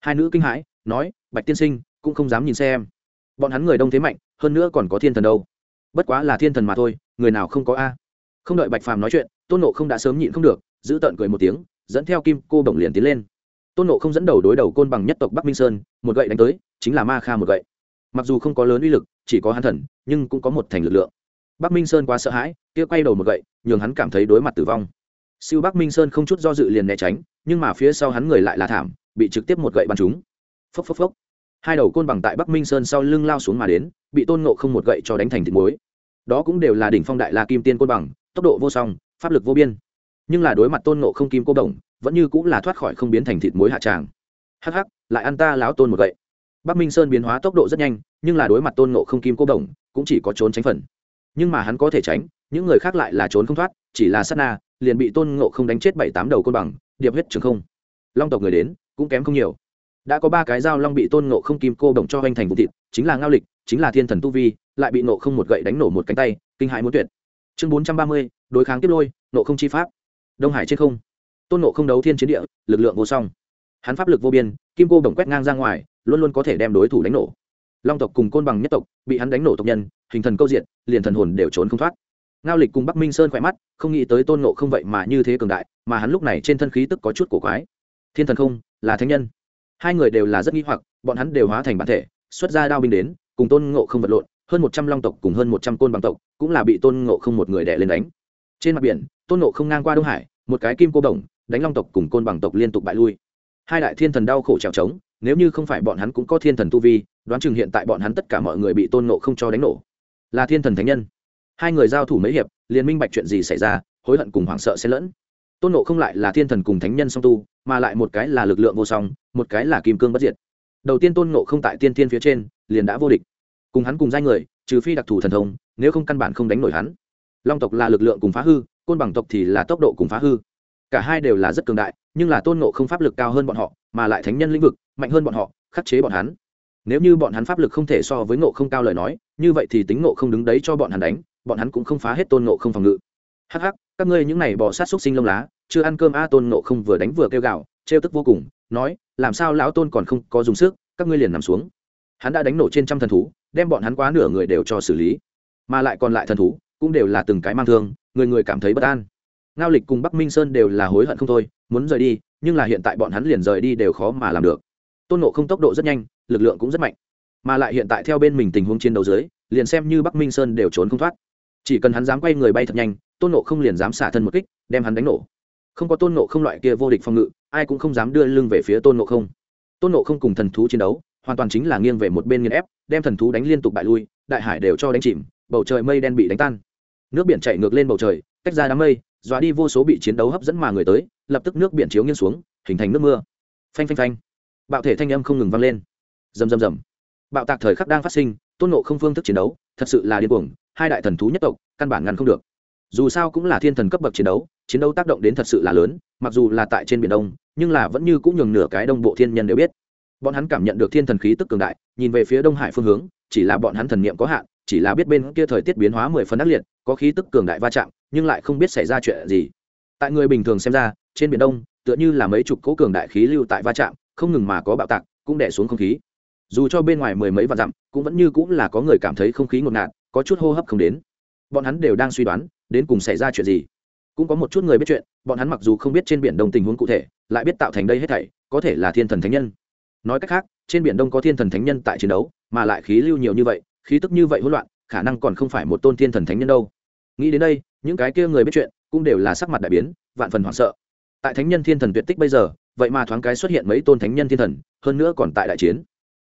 Hai nữ kinh hãi, nói, bạch tiên sinh, cũng không dám nhìn xem. Bọn hắn người đông thế mạnh, hơn nữa còn có thiên thần đâu bất quá là thiên thần mà thôi, người nào không có a. Không đợi bạch phàm nói chuyện, tôn nộ không đã sớm nhịn không được, giữ tợn cười một tiếng, dẫn theo kim cô đồng liền tiến lên. Tôn nộ không dẫn đầu đối đầu côn bằng nhất tộc bắc minh sơn, một gậy đánh tới, chính là ma kha một gậy. Mặc dù không có lớn uy lực, chỉ có hắn thần, nhưng cũng có một thành lực lượng. Bắc minh sơn quá sợ hãi, kia quay đầu một gậy, nhường hắn cảm thấy đối mặt tử vong. Siêu bắc minh sơn không chút do dự liền né tránh, nhưng mà phía sau hắn người lại là thảm, bị trực tiếp một gậy bắn trúng. Phốc phốc phốc hai đầu côn bằng tại bắc minh sơn sau lưng lao xuống mà đến, bị tôn ngộ không một gậy cho đánh thành thịt muối. Đó cũng đều là đỉnh phong đại la kim tiên côn bằng, tốc độ vô song, pháp lực vô biên. Nhưng là đối mặt tôn ngộ không kim cô đồng, vẫn như cũng là thoát khỏi không biến thành thịt muối hạ tràng. Hắc hắc, lại ăn ta láo tôn một gậy. Bắc minh sơn biến hóa tốc độ rất nhanh, nhưng là đối mặt tôn ngộ không kim cô đồng, cũng chỉ có trốn tránh phần. Nhưng mà hắn có thể tránh, những người khác lại là trốn không thoát, chỉ là sát na, liền bị tôn ngộ không đánh chết bảy tám đầu côn bằng, điệp huyết trường không. Long tộc người đến, cũng kém không nhiều đã có ba cái dao long bị tôn ngộ không kim cô đồng cho hoành thành vụ thịt, chính là ngao lịch, chính là thiên thần tu vi, lại bị nộ không một gậy đánh nổ một cánh tay, kinh hãi muốn tuyệt. Chương bốn trăm ba mươi, đối kháng tiếp lôi nộ không chi pháp. Đông hải trên không. Tôn nộ không đấu thiên chiến địa, lực lượng vô song. Hắn pháp lực vô biên, kim cô đồng quét ngang ra ngoài, luôn luôn có thể đem đối thủ đánh nổ. Long tộc cùng côn bằng nhất tộc, bị hắn đánh nổ tộc nhân, hình thần câu diện liền thần hồn đều trốn không thoát. Ngao lịch cùng bắc minh sơn khỏe mắt, không nghĩ tới tôn nộ không vậy mà như thế cường đại, mà hắn lúc này trên thân khí tức có chút cổ quái. Thiên thần không, là thánh nhân hai người đều là rất nghi hoặc, bọn hắn đều hóa thành bản thể, xuất ra đao binh đến, cùng tôn ngộ không vật lộn, hơn một trăm long tộc cùng hơn một trăm côn bằng tộc, cũng là bị tôn ngộ không một người đẻ lên đánh. Trên mặt biển, tôn ngộ không ngang qua đông hải, một cái kim cô đồng, đánh long tộc cùng côn bằng tộc liên tục bại lui. Hai đại thiên thần đau khổ trèo trống, nếu như không phải bọn hắn cũng có thiên thần tu vi, đoán chừng hiện tại bọn hắn tất cả mọi người bị tôn ngộ không cho đánh nổ. Là thiên thần thánh nhân. Hai người giao thủ mấy hiệp, liền minh bạch chuyện gì xảy ra, hối hận cùng hoảng sợ xen lẫn tôn ngộ không lại là thiên thần cùng thánh nhân song tu, mà lại một cái là lực lượng vô song, một cái là kim cương bất diệt. Đầu tiên tôn ngộ không tại tiên thiên phía trên, liền đã vô địch. Cùng hắn cùng giai người, trừ phi đặc thù thần thông, nếu không căn bản không đánh nổi hắn. Long tộc là lực lượng cùng phá hư, côn bằng tộc thì là tốc độ cùng phá hư. Cả hai đều là rất cường đại, nhưng là tôn ngộ không pháp lực cao hơn bọn họ, mà lại thánh nhân lĩnh vực, mạnh hơn bọn họ, khắc chế bọn hắn. Nếu như bọn hắn pháp lực không thể so với ngộ không cao lời nói, như vậy thì tính ngộ không đứng đấy cho bọn hắn đánh, bọn hắn cũng không phá hết tôn ngộ không phòng ngự. Hắc hắc các ngươi những này bỏ sát xúc sinh lông lá, chưa ăn cơm a tôn nộ không vừa đánh vừa kêu gạo trêu tức vô cùng, nói, làm sao lão tôn còn không có dùng sức, các ngươi liền nằm xuống. Hắn đã đánh nổ trên trăm thần thú, đem bọn hắn quá nửa người đều cho xử lý. Mà lại còn lại thần thú, cũng đều là từng cái mang thương, người người cảm thấy bất an. Ngao lịch cùng bắc minh sơn đều là hối hận không thôi, muốn rời đi, nhưng là hiện tại bọn hắn liền rời đi đều khó mà làm được. Tôn nộ không tốc độ rất nhanh, lực lượng cũng rất mạnh. Mà lại hiện tại theo bên mình tình huống chiến đấu dưới, liền xem như bắc minh sơn đều trốn không thoát. Chỉ cần hắn dám quay người bay thật nhanh tôn nộ không liền dám xả thân một kích, đem hắn đánh nổ. Không có tôn nộ không loại kia vô địch phòng ngự, ai cũng không dám đưa lưng về phía tôn nộ không. Tôn nộ không cùng thần thú chiến đấu, hoàn toàn chính là nghiêng về một bên nghiên ép, đem thần thú đánh liên tục bại lui, đại hải đều cho đánh chìm, bầu trời mây đen bị đánh tan. Nước biển chạy ngược lên bầu trời, tách ra đám mây, dọa đi vô số bị chiến đấu hấp dẫn mà người tới, lập tức nước biển chiếu nghiêng xuống, hình thành nước mưa. Phanh phanh phanh. Bạo thể thanh âm không ngừng vang lên. Rầm rầm rầm. Bạo tạc thời khắc đang phát sinh, tôn nộ không phương thức chiến đấu, thật sự là điên cuồng, hai đại thần thú nhất tộc, căn bản ngăn không được dù sao cũng là thiên thần cấp bậc chiến đấu chiến đấu tác động đến thật sự là lớn, mặc dù là tại trên biển đông, nhưng là vẫn như cũng nhường nửa cái đông bộ thiên nhân đều biết. Bọn hắn cảm nhận được thiên thần khí tức cường đại, nhìn về phía đông hải phương hướng, chỉ là bọn hắn thần niệm có hạn, chỉ là biết bên kia thời tiết biến hóa mười phần ác liệt, có khí tức cường đại va chạm, nhưng lại không biết xảy ra chuyện gì. Tại người bình thường xem ra, trên biển đông, tựa như là mấy chục cỗ cường đại khí lưu tại va chạm, không ngừng mà có bạo tạc, cũng đẻ xuống không khí. Dù cho bên ngoài mười mấy vạn dặm, cũng vẫn như cũng là có người cảm thấy không khí ngột ngạt, có chút hô hấp không đến. Bọn hắn đều đang suy đoán đến cùng xảy ra chuyện gì. Cũng có một chút người biết chuyện, bọn hắn mặc dù không biết trên biển đông tình huống cụ thể, lại biết tạo thành đây hết thảy, có thể là thiên thần thánh nhân. Nói cách khác, trên biển đông có thiên thần thánh nhân tại chiến đấu, mà lại khí lưu nhiều như vậy, khí tức như vậy hỗn loạn, khả năng còn không phải một tôn thiên thần thánh nhân đâu. Nghĩ đến đây, những cái kia người biết chuyện cũng đều là sắc mặt đại biến, vạn phần hoảng sợ. Tại thánh nhân thiên thần tuyệt tích bây giờ, vậy mà thoáng cái xuất hiện mấy tôn thánh nhân thiên thần, hơn nữa còn tại đại chiến.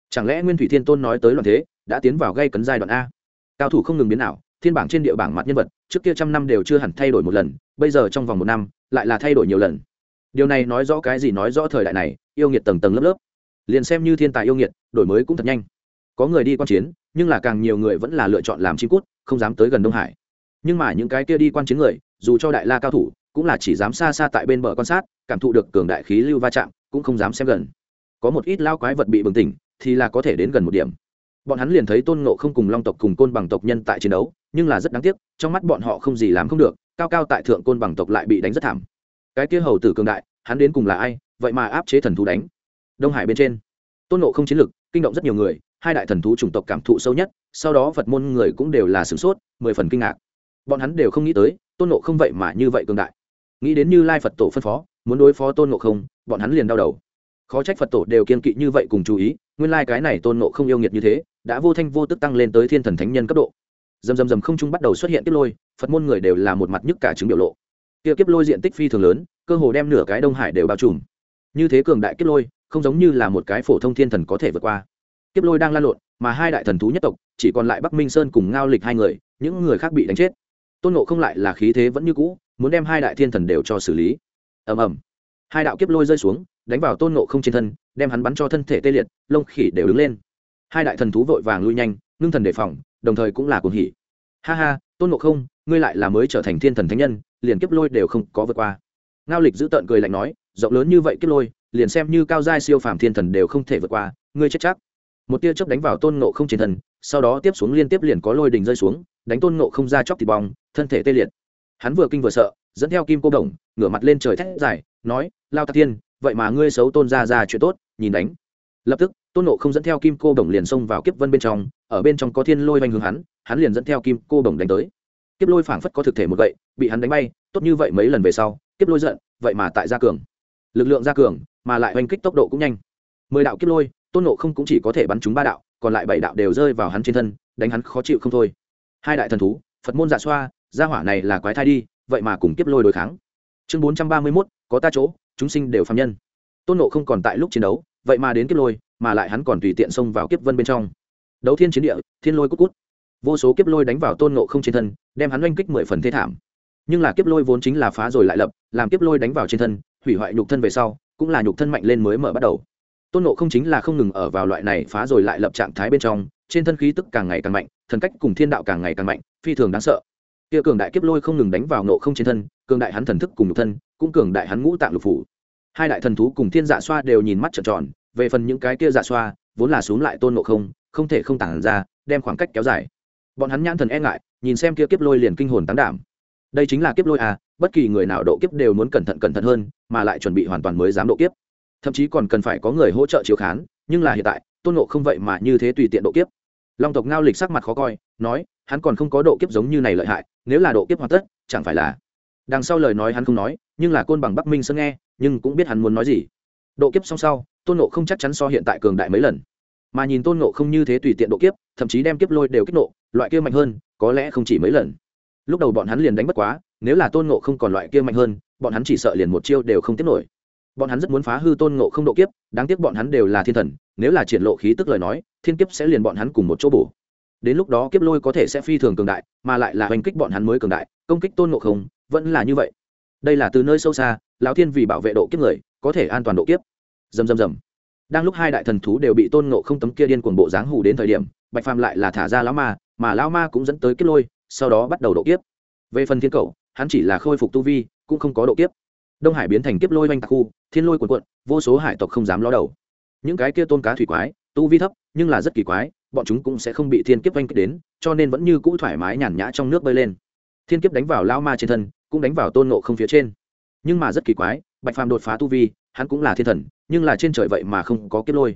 Chẳng lẽ nguyên thủy thiên tôn nói tới loạn thế, đã tiến vào gây cấn giai đoạn a? Cao thủ không ngừng biến ảo, thiên bảng trên địa bảng mặt nhân vật trước kia trăm năm đều chưa hẳn thay đổi một lần, bây giờ trong vòng một năm, lại là thay đổi nhiều lần. Điều này nói rõ cái gì nói rõ thời đại này, yêu nghiệt tầng tầng lớp lớp. Liền xem như thiên tài yêu nghiệt, đổi mới cũng thật nhanh. Có người đi quan chiến, nhưng là càng nhiều người vẫn là lựa chọn làm chim cút, không dám tới gần đông hải. Nhưng mà những cái kia đi quan chiến người, dù cho đại la cao thủ, cũng là chỉ dám xa xa tại bên bờ quan sát, cảm thụ được cường đại khí lưu va chạm, cũng không dám xem gần. Có một ít lao quái vật bị bừng tỉnh, thì là có thể đến gần một điểm bọn hắn liền thấy tôn ngộ không cùng long tộc cùng côn bằng tộc nhân tại chiến đấu, nhưng là rất đáng tiếc, trong mắt bọn họ không gì làm không được, cao cao tại thượng côn bằng tộc lại bị đánh rất thảm. Cái kia hầu tử cường đại, hắn đến cùng là ai, vậy mà áp chế thần thú đánh. Đông hải bên trên, tôn ngộ không chiến lực, kinh động rất nhiều người, hai đại thần thú chủng tộc cảm thụ sâu nhất, sau đó phật môn người cũng đều là sửng sốt, mười phần kinh ngạc. Bọn hắn đều không nghĩ tới, tôn ngộ không vậy mà như vậy cường đại. Nghĩ đến như lai phật tổ phân phó, muốn đối phó tôn ngộ không, bọn hắn liền đau đầu. Khó trách phật tổ đều kiên kỵ như vậy cùng chú ý, nguyên lai cái này tôn ngộ không yêu nghiệt như thế đã vô thanh vô tức tăng lên tới thiên thần thánh nhân cấp độ. Dầm dầm dầm không trung bắt đầu xuất hiện kiếp lôi, phật môn người đều là một mặt nhức cả chứng biểu lộ. Kia kiếp lôi diện tích phi thường lớn, cơ hồ đem nửa cái đông hải đều bao trùm. Như thế cường đại kiếp lôi, không giống như là một cái phổ thông thiên thần có thể vượt qua. Kiếp lôi đang lan lộn, mà hai đại thần thú nhất tộc, chỉ còn lại bắc minh sơn cùng ngao lịch hai người, những người khác bị đánh chết. Tôn nộ không lại là khí thế vẫn như cũ, muốn đem hai đại thiên thần đều cho xử lý. Ầm ầm. Hai đạo kiếp lôi rơi xuống, đánh vào tôn nộ không trên thân, đem hắn bắn cho thân thể tê liệt, lông khỉ đều đứng lên hai đại thần thú vội vàng lui nhanh ngưng thần đề phòng đồng thời cũng là cuồng hỉ. Ha ha tôn ngộ không ngươi lại là mới trở thành thiên thần thánh nhân liền kiếp lôi đều không có vượt qua. Ngao lịch giữ tợn cười lạnh nói rộng lớn như vậy kiếp lôi liền xem như cao giai siêu phàm thiên thần đều không thể vượt qua ngươi chết chắc. Một tia chớp đánh vào tôn ngộ không trên thần sau đó tiếp xuống liên tiếp liền có lôi đình rơi xuống đánh tôn ngộ không ra chóc thịt bong thân thể tê liệt. Hắn vừa kinh vừa sợ dẫn theo kim cô đồng ngửa mặt lên trời thét dài nói lao tạc thiên, vậy mà ngươi xấu tôn ra ra chuyện tốt nhìn đánh. Lập tức tôn nộ không dẫn theo kim cô đồng liền xông vào kiếp vân bên trong, ở bên trong có thiên lôi vanh hướng hắn hắn liền dẫn theo kim cô đồng đánh tới. Kiếp lôi phảng phất có thực thể một gậy, bị hắn đánh bay, tốt như vậy mấy lần về sau, kiếp lôi giận, vậy mà tại gia cường. Lực lượng gia cường, mà lại oanh kích tốc độ cũng nhanh. Mười đạo kiếp lôi, tôn nộ không cũng chỉ có thể bắn chúng ba đạo, còn lại bảy đạo đều rơi vào hắn trên thân, đánh hắn khó chịu không thôi. Hai đại thần thú, phật môn dạ xoa, gia hỏa này là quái thai đi, vậy mà cùng kiếp lôi đối kháng. Chương bốn trăm ba mươi mốt, có ta chỗ, chúng sinh đều phạm nhân. Tôn nộ không còn tại lúc chiến đấu, vậy mà đến kiếp lôi mà lại hắn còn tùy tiện xông vào kiếp vân bên trong. Đấu thiên chiến địa, thiên lôi cút cút. Vô số kiếp lôi đánh vào tôn nộ không trên thân, đem hắn oanh kích mười phần thế thảm. Nhưng là kiếp lôi vốn chính là phá rồi lại lập, làm kiếp lôi đánh vào trên thân, hủy hoại nhục thân về sau, cũng là nhục thân mạnh lên mới mở bắt đầu. Tôn nộ không chính là không ngừng ở vào loại này phá rồi lại lập trạng thái bên trong, trên thân khí tức càng ngày càng mạnh, thần cách cùng thiên đạo càng ngày càng mạnh, phi thường đáng sợ. Kia cường đại kiếp lôi không ngừng đánh vào nộ không trên thân, cường đại hắn thần thức cùng nhục thân, cũng cường đại hắn ngũ tạng lục phủ. Hai đại thần thú cùng thiên dạ xoa đều nhìn mắt trợn tròn về phần những cái kia dạ xoa, vốn là xuống lại tôn ngộ không không thể không tản ra, đem khoảng cách kéo dài. Bọn hắn nhãn thần e ngại, nhìn xem kia kiếp lôi liền kinh hồn tán đảm. Đây chính là kiếp lôi à bất kỳ người nào độ kiếp đều muốn cẩn thận cẩn thận hơn, mà lại chuẩn bị hoàn toàn mới dám độ kiếp. Thậm chí còn cần phải có người hỗ trợ chiếu khán, nhưng là hiện tại, tôn ngộ không vậy mà như thế tùy tiện độ kiếp. Long tộc ngao lịch sắc mặt khó coi, nói, hắn còn không có độ kiếp giống như này lợi hại, nếu là độ kiếp hoàn tất, chẳng phải là. Đằng sau lời nói hắn không nói, nhưng là côn bằng bắc minh sơn nghe, nhưng cũng biết hắn muốn nói gì độ kiếp xong sau, tôn nộ không chắc chắn so hiện tại cường đại mấy lần. Mà nhìn tôn nộ không như thế tùy tiện độ kiếp, thậm chí đem kiếp lôi đều kích nộ, loại kia mạnh hơn, có lẽ không chỉ mấy lần. Lúc đầu bọn hắn liền đánh bất quá, nếu là tôn nộ không còn loại kia mạnh hơn, bọn hắn chỉ sợ liền một chiêu đều không tiếp nổi. Bọn hắn rất muốn phá hư tôn nộ không độ kiếp, đáng tiếc bọn hắn đều là thiên thần, nếu là triển lộ khí tức lời nói, thiên kiếp sẽ liền bọn hắn cùng một chỗ bổ. Đến lúc đó kiếp lôi có thể sẽ phi thường cường đại, mà lại là hành kích bọn hắn mới cường đại, công kích tôn nộ không, vẫn là như vậy. Đây là từ nơi sâu xa, lão thiên vì bảo vệ độ kiếp người có thể an toàn độ kiếp. Dầm dầm dầm đang lúc hai đại thần thú đều bị tôn ngộ không tấm kia điên cuồng bộ dáng hù đến thời điểm, bạch phàm lại là thả ra lão ma, mà lão ma cũng dẫn tới kiếp lôi, sau đó bắt đầu độ kiếp. Về phần thiên cầu, hắn chỉ là khôi phục tu vi, cũng không có độ kiếp. Đông hải biến thành kiếp lôi oanh tạc khu, thiên lôi cuồn cuộn, vô số hải tộc không dám ló đầu. Những cái kia tôn cá thủy quái, tu vi thấp, nhưng là rất kỳ quái, bọn chúng cũng sẽ không bị thiên kiếp oanh kích đến, cho nên vẫn như cũ thoải mái nhàn nhã trong nước bơi lên. Thiên kiếp đánh vào lao ma trên thân, cũng đánh vào tôn nộ không phía trên. Nhưng mà rất kỳ quái bạch phàm đột phá tu vi, hắn cũng là thiên thần, nhưng là trên trời vậy mà không có kiếp lôi.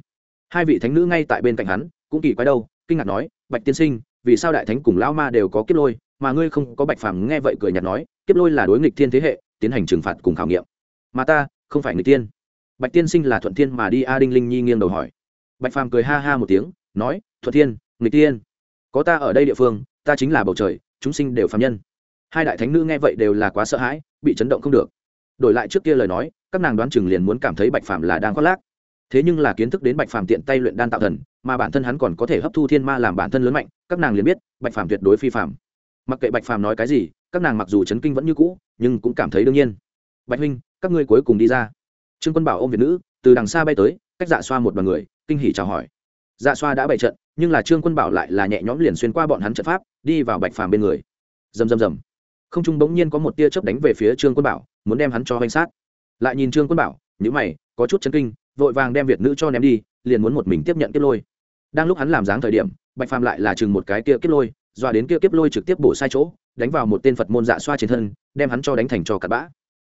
Hai vị thánh nữ ngay tại bên cạnh hắn, cũng kỳ quái đâu, kinh ngạc nói, bạch tiên sinh, vì sao đại thánh cùng lão ma đều có kiếp lôi, mà ngươi không có bạch phàm nghe vậy cười nhạt nói, kiếp lôi là đối nghịch thiên thế hệ, tiến hành trừng phạt cùng khảo nghiệm. Mà ta, không phải người tiên. Bạch tiên sinh là thuận thiên mà đi, a đinh linh nhi nghiêng đầu hỏi. Bạch phàm cười ha ha một tiếng, nói, thuận thiên người tiên. Có ta ở đây địa phương, ta chính là bầu trời, chúng sinh đều phạm nhân. Hai đại thánh nữ nghe vậy đều là quá sợ hãi, bị chấn động không được đổi lại trước kia lời nói, các nàng đoán chừng liền muốn cảm thấy bạch phàm là đang khoác lác. Thế nhưng là kiến thức đến bạch phàm tiện tay luyện đan tạo thần, mà bản thân hắn còn có thể hấp thu thiên ma làm bản thân lớn mạnh, các nàng liền biết, bạch phàm tuyệt đối phi phàm. Mặc kệ bạch phàm nói cái gì, các nàng mặc dù chấn kinh vẫn như cũ, nhưng cũng cảm thấy đương nhiên. Bạch huynh, các ngươi cuối cùng đi ra. Trương quân bảo ô m việt nữ, từ đằng xa bay tới, cách dạ xoa một đ n người, kinh hỉ chào hỏi. Dạ xoa đã bày trận, nhưng là trương quân bảo lại là nhẹ nhõm liền xuyên qua bọn hắn trận pháp, đi vào bạch phàm bên người. Rầm rầm rầm. Không trung bỗng nhiên có một tia chớp đánh về phía trương quân bảo muốn đem hắn cho hoành sát. Lại nhìn trương quân bảo nhữ mày, có chút chấn kinh, vội vàng đem việt nữ cho ném đi, liền muốn một mình tiếp nhận kiếp lôi. Đang lúc hắn làm dáng thời điểm, bạch phàm lại là chừng một cái kia kiếp lôi, dọa đến kia kiếp lôi trực tiếp bổ sai chỗ, đánh vào một tên phật môn dạ xoa trên thân, đem hắn cho đánh thành cho cặn bã.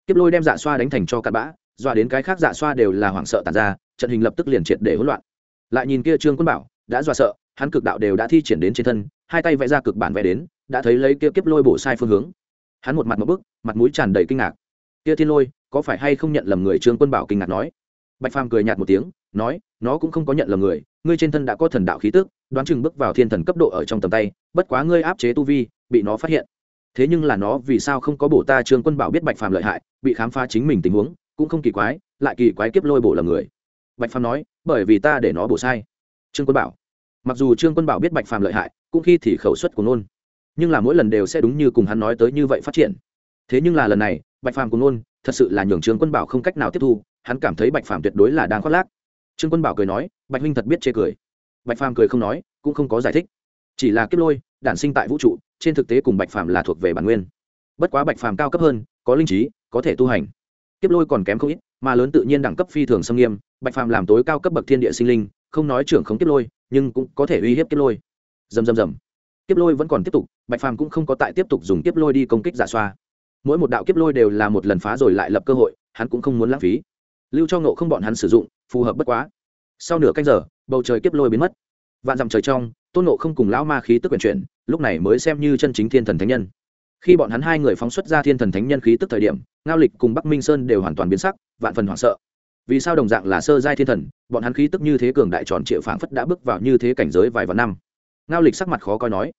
Kiếp lôi đem dạ xoa đánh thành cho cặn bã, dọa đến cái khác dạ xoa đều là hoảng sợ tàn ra, trận hình lập tức liền triệt để hỗn loạn. Lại nhìn kia trương quân bảo, đã dọa sợ, hắn cực đạo đều đã thi triển đến trên thân, hai tay vẽ ra cực bản vẽ đến, đã thấy lấy kia kiếp lôi bổ sai phương hướng. Hắn một mặt một bức, mặt mũi tràn đầy kinh ngạc kia thiên lôi, có phải hay không nhận lầm người trương quân bảo kinh ngạc nói? Bạch phàm cười nhạt một tiếng, nói, nó cũng không có nhận lầm người, ngươi trên thân đã có thần đạo khí tức, đoán chừng bước vào thiên thần cấp độ ở trong tầm tay, bất quá ngươi áp chế tu vi, bị nó phát hiện. Thế nhưng là nó vì sao không có bổ ta trương quân bảo biết bạch phàm lợi hại, bị khám phá chính mình tình huống, cũng không kỳ quái, lại kỳ quái kiếp lôi bổ lầm người. Bạch phàm nói, bởi vì ta để nó bổ sai. Trương quân bảo, mặc dù trương quân bảo biết bạch phàm lợi hại, cũng khi thì khẩu suất của nôn. Nhưng là mỗi lần đều sẽ đúng như cùng hắn nói tới như vậy phát triển. Thế nhưng là lần này bạch phàm cùng nôn, thật sự là nhường trương quân bảo không cách nào tiếp thu, hắn cảm thấy bạch phàm tuyệt đối là đang khoác lác. Trương quân bảo cười nói, bạch huynh thật biết chê cười. Bạch phàm cười không nói, cũng không có giải thích. Chỉ là kiếp lôi, đản sinh tại vũ trụ, trên thực tế cùng bạch phàm là thuộc về bản nguyên. Bất quá bạch phàm cao cấp hơn, có linh trí, có thể tu hành. Kiếp lôi còn kém không ít, mà lớn tự nhiên đẳng cấp phi thường xâm nghiêm, bạch phàm làm tối cao cấp bậc thiên địa sinh linh, không nói trưởng không kiếp lôi, nhưng cũng có thể uy hiếp kiếp lôi. Dầm dầm dầm kiếp lôi vẫn còn tiếp tục, bạch phàm cũng không có tại tiếp tục dùng kiếp lôi đi công kích giả xoa mỗi một đạo kiếp lôi đều là một lần phá rồi lại lập cơ hội, hắn cũng không muốn lãng phí. Lưu cho ngộ không bọn hắn sử dụng, phù hợp bất quá. Sau nửa canh giờ, bầu trời kiếp lôi biến mất. Vạn dặm trời trong, tôn nộ không cùng lão ma khí tức quyển chuyển, lúc này mới xem như chân chính thiên thần thánh nhân. Khi bọn hắn hai người phóng xuất ra thiên thần thánh nhân khí tức thời điểm, ngao lịch cùng bắc minh sơn đều hoàn toàn biến sắc, vạn phần hoảng sợ. Vì sao đồng dạng là sơ giai thiên thần, bọn hắn khí tức như thế cường đại tròn triệu phảng phất đã bước vào như thế cảnh giới vài vạn năm. Ngao lịch sắc mặt khó coi nói,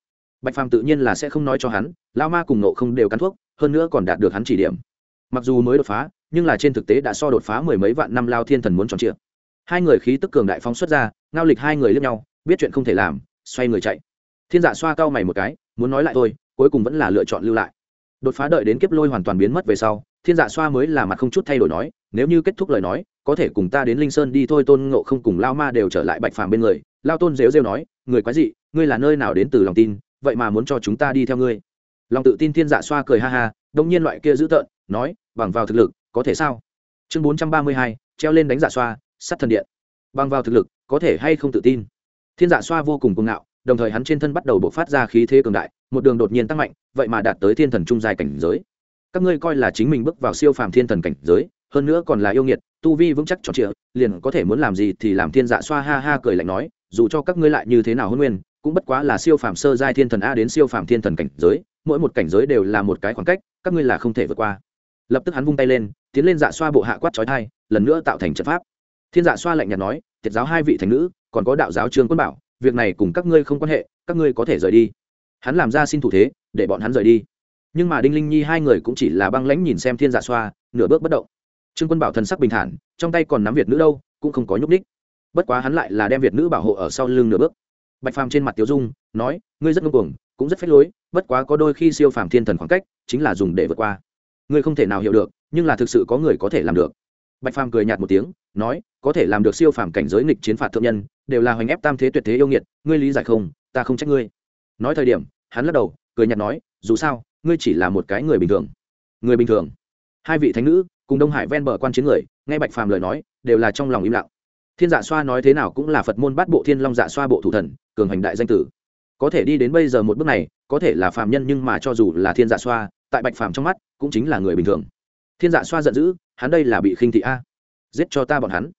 bạch phàm tự nhiên là sẽ không nói cho hắn lao ma cùng nộ không đều cắn thuốc hơn nữa còn đạt được hắn chỉ điểm. Mặc dù mới đột phá, nhưng là trên thực tế đã so đột phá mười mấy vạn năm lao thiên thần muốn tròn trịa. Hai người khí tức cường đại phóng xuất ra, ngao lịch hai người lướt nhau, biết chuyện không thể làm, xoay người chạy. Thiên dạ xoa cao mày một cái, muốn nói lại thôi, cuối cùng vẫn là lựa chọn lưu lại. Đột phá đợi đến kiếp lôi hoàn toàn biến mất về sau, thiên dạ xoa mới là mặt không chút thay đổi nói, nếu như kết thúc lời nói, có thể cùng ta đến linh sơn đi thôi, tôn ngộ không cùng lao ma đều trở lại bạch phàm bên người. Lao tôn rêu rêu nói, người quái dị, ngươi là nơi nào đến từ lòng tin, vậy mà muốn cho chúng ta đi theo ngươi lòng tự tin thiên dạ xoa cười ha ha, đông nhiên loại kia dữ tợn, nói, bằng vào thực lực, có thể sao? Chương bốn trăm ba mươi hai, treo lên đánh dạ xoa, sắt thần điện. Bằng vào thực lực, có thể hay không tự tin? Thiên dạ xoa vô cùng cuồng ngạo, đồng thời hắn trên thân bắt đầu bộc phát ra khí thế cường đại, một đường đột nhiên tăng mạnh, vậy mà đạt tới thiên thần trung dài cảnh giới. Các ngươi coi là chính mình bước vào siêu phàm thiên thần cảnh giới, hơn nữa còn là yêu nghiệt, tu vi vững chắc tròn trịa, liền có thể muốn làm gì thì làm. Thiên dạ xoa ha ha cười lạnh nói, dù cho các ngươi lại như thế nào hôn nguyên, cũng bất quá là siêu phàm sơ giai thiên thần a đến siêu phàm thiên thần cảnh giới mỗi một cảnh giới đều là một cái khoảng cách, các ngươi là không thể vượt qua. Lập tức hắn vung tay lên, tiến lên dạ xoa bộ hạ quát trói thai, lần nữa tạo thành trận pháp. Thiên dạ xoa lạnh nhạt nói thiệt giáo hai vị thành nữ, còn có đạo giáo trương quân bảo, việc này cùng các ngươi không quan hệ, các ngươi có thể rời đi. Hắn làm ra xin thủ thế, để bọn hắn rời đi. Nhưng mà đinh linh nhi hai người cũng chỉ là băng lãnh nhìn xem thiên dạ xoa, nửa bước bất động. Trương quân bảo thần sắc bình thản, trong tay còn nắm việt nữ đâu, cũng không có nhúc ních bất quá hắn lại là đem việt nữ bảo hộ ở sau lưng nửa bước. Bạch phàm trên mặt tiêu dung, nói, ngươi rất ngông cuồng cũng rất phách lối, bất quá có đôi khi siêu phàm thiên thần khoảng cách chính là dùng để vượt qua. Ngươi không thể nào hiểu được, nhưng là thực sự có người có thể làm được. Bạch phàm cười nhạt một tiếng, nói, có thể làm được siêu phàm cảnh giới nghịch chiến phạt thượng nhân, đều là hoành ép tam thế tuyệt thế yêu nghiệt, ngươi lý giải không? Ta không trách ngươi. Nói thời điểm, hắn lắc đầu, cười nhạt nói, dù sao, ngươi chỉ là một cái người bình thường. Người bình thường. Hai vị thánh nữ, cùng đông hải ven bờ quan chiến người, nghe bạch phàm lời nói, đều là trong lòng im lặng. Thiên dạ xoa nói thế nào cũng là phật môn bát bộ thiên long dạ xoa bộ thủ thần, cường hành đại danh tử có thể đi đến bây giờ một bước này, có thể là phàm nhân nhưng mà cho dù là thiên dạ xoa, tại bạch phàm trong mắt, cũng chính là người bình thường. Thiên dạ xoa giận dữ, hắn đây là bị khinh thị a. Giết cho ta bọn hắn.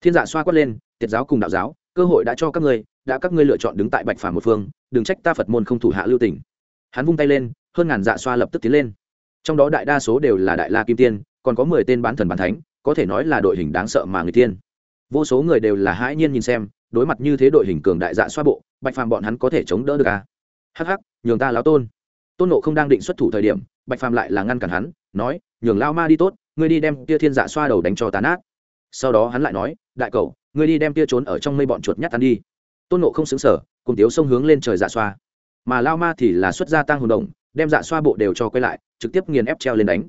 Thiên dạ xoa quát lên, tiệt giáo cùng đạo giáo, cơ hội đã cho các ngươi, đã các ngươi lựa chọn đứng tại bạch phàm một phương, đừng trách ta phật môn không thủ hạ lưu tỉnh hắn vung tay lên, hơn ngàn dạ xoa lập tức tiến lên. Trong đó đại đa số đều là đại la kim tiên, còn có mười tên bán thần bán thánh, có thể nói là đội hình đáng sợ mà người tiên. Vô số người đều là hãi nhiên nhìn xem, đối mặt như thế đội hình cường đại dạ xoa bộ bạch phàm bọn hắn có thể chống đỡ được à? Hắc hắc, nhường ta láo tôn. Tôn nộ không đang định xuất thủ thời điểm, bạch phàm lại là ngăn cản hắn, nói, nhường lao ma đi tốt, ngươi đi đem tia thiên dạ xoa đầu đánh cho tàn ác. Sau đó hắn lại nói, đại cậu ngươi đi đem tia trốn ở trong mây bọn chuột nhắt tan đi. Tôn nộ không xứng sở cùng tiếu sông hướng lên trời dạ xoa. Mà lao ma thì là xuất gia tăng hồn đồng đem dạ xoa bộ đều cho quay lại, trực tiếp nghiền ép treo lên đánh.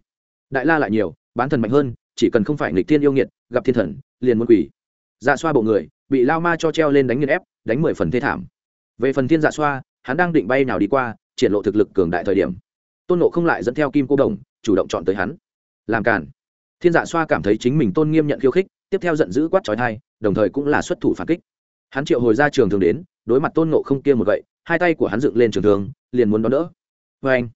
Đại la lại nhiều, bán thần mạnh hơn, chỉ cần không phải nghịch thiên yêu nghiệt, gặp thiên thần, liền muốn quỷ dạ xoa bộ người, bị lao ma cho treo lên đánh nghiền ép, đánh mười phần thê thảm về phần thiên dạ xoa, hắn đang định bay nào đi qua, triển lộ thực lực cường đại thời điểm. Tôn nộ không lại dẫn theo kim cô đồng, chủ động chọn tới hắn. Làm cản thiên dạ xoa cảm thấy chính mình tôn nghiêm nhận khiêu khích, tiếp theo giận dữ quát trói thai, đồng thời cũng là xuất thủ phản kích. Hắn triệu hồi ra trường thường đến, đối mặt tôn nộ không kia một gậy, hai tay của hắn dựng lên trường thường liền muốn đón đỡ. Vê anh.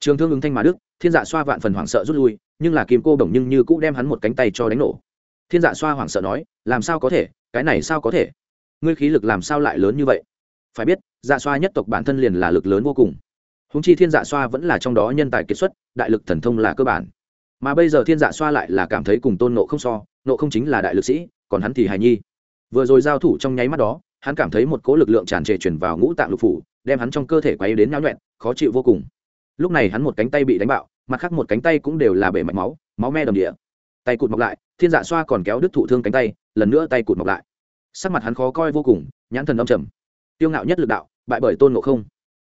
Trường thương ứng thanh mà đức thiên dạ xoa vạn phần hoảng sợ rút lui, nhưng là kim cô bổng nhưng như cũ đem hắn một cánh tay cho đánh nổ. Thiên dạ xoa hoảng sợ nói, làm sao có thể? Cái này sao có thể? Ngươi khí lực làm sao lại lớn như vậy? Phải biết dạ xoa nhất tộc bản thân liền là lực lớn vô cùng. Húng chi thiên dạ xoa vẫn là trong đó nhân tài kiệt xuất, đại lực thần thông là cơ bản. Mà bây giờ thiên dạ xoa lại là cảm thấy cùng tôn nộ không so nộ không chính là đại lực sĩ, còn hắn thì hài nhi. Vừa rồi giao thủ trong nháy mắt đó, hắn cảm thấy một cỗ lực lượng tràn trề chuyển vào ngũ tạng lục phủ, đem hắn trong cơ thể quay đến nháo nhuẹn khó chịu vô cùng. Lúc này hắn một cánh tay bị đánh bạo, mặt khác một cánh tay cũng đều là bể mạch máu máu me đầm địa. Tay cụt mọc lại, thiên dạ xoa còn kéo đứt thụ thương cánh tay, lần nữa tay cụt mọc lại sắc mặt hắn khó coi vô cùng, nhãn thần âm trầm. Tiêu ngạo nhất lực đạo, bại bởi tôn ngộ không.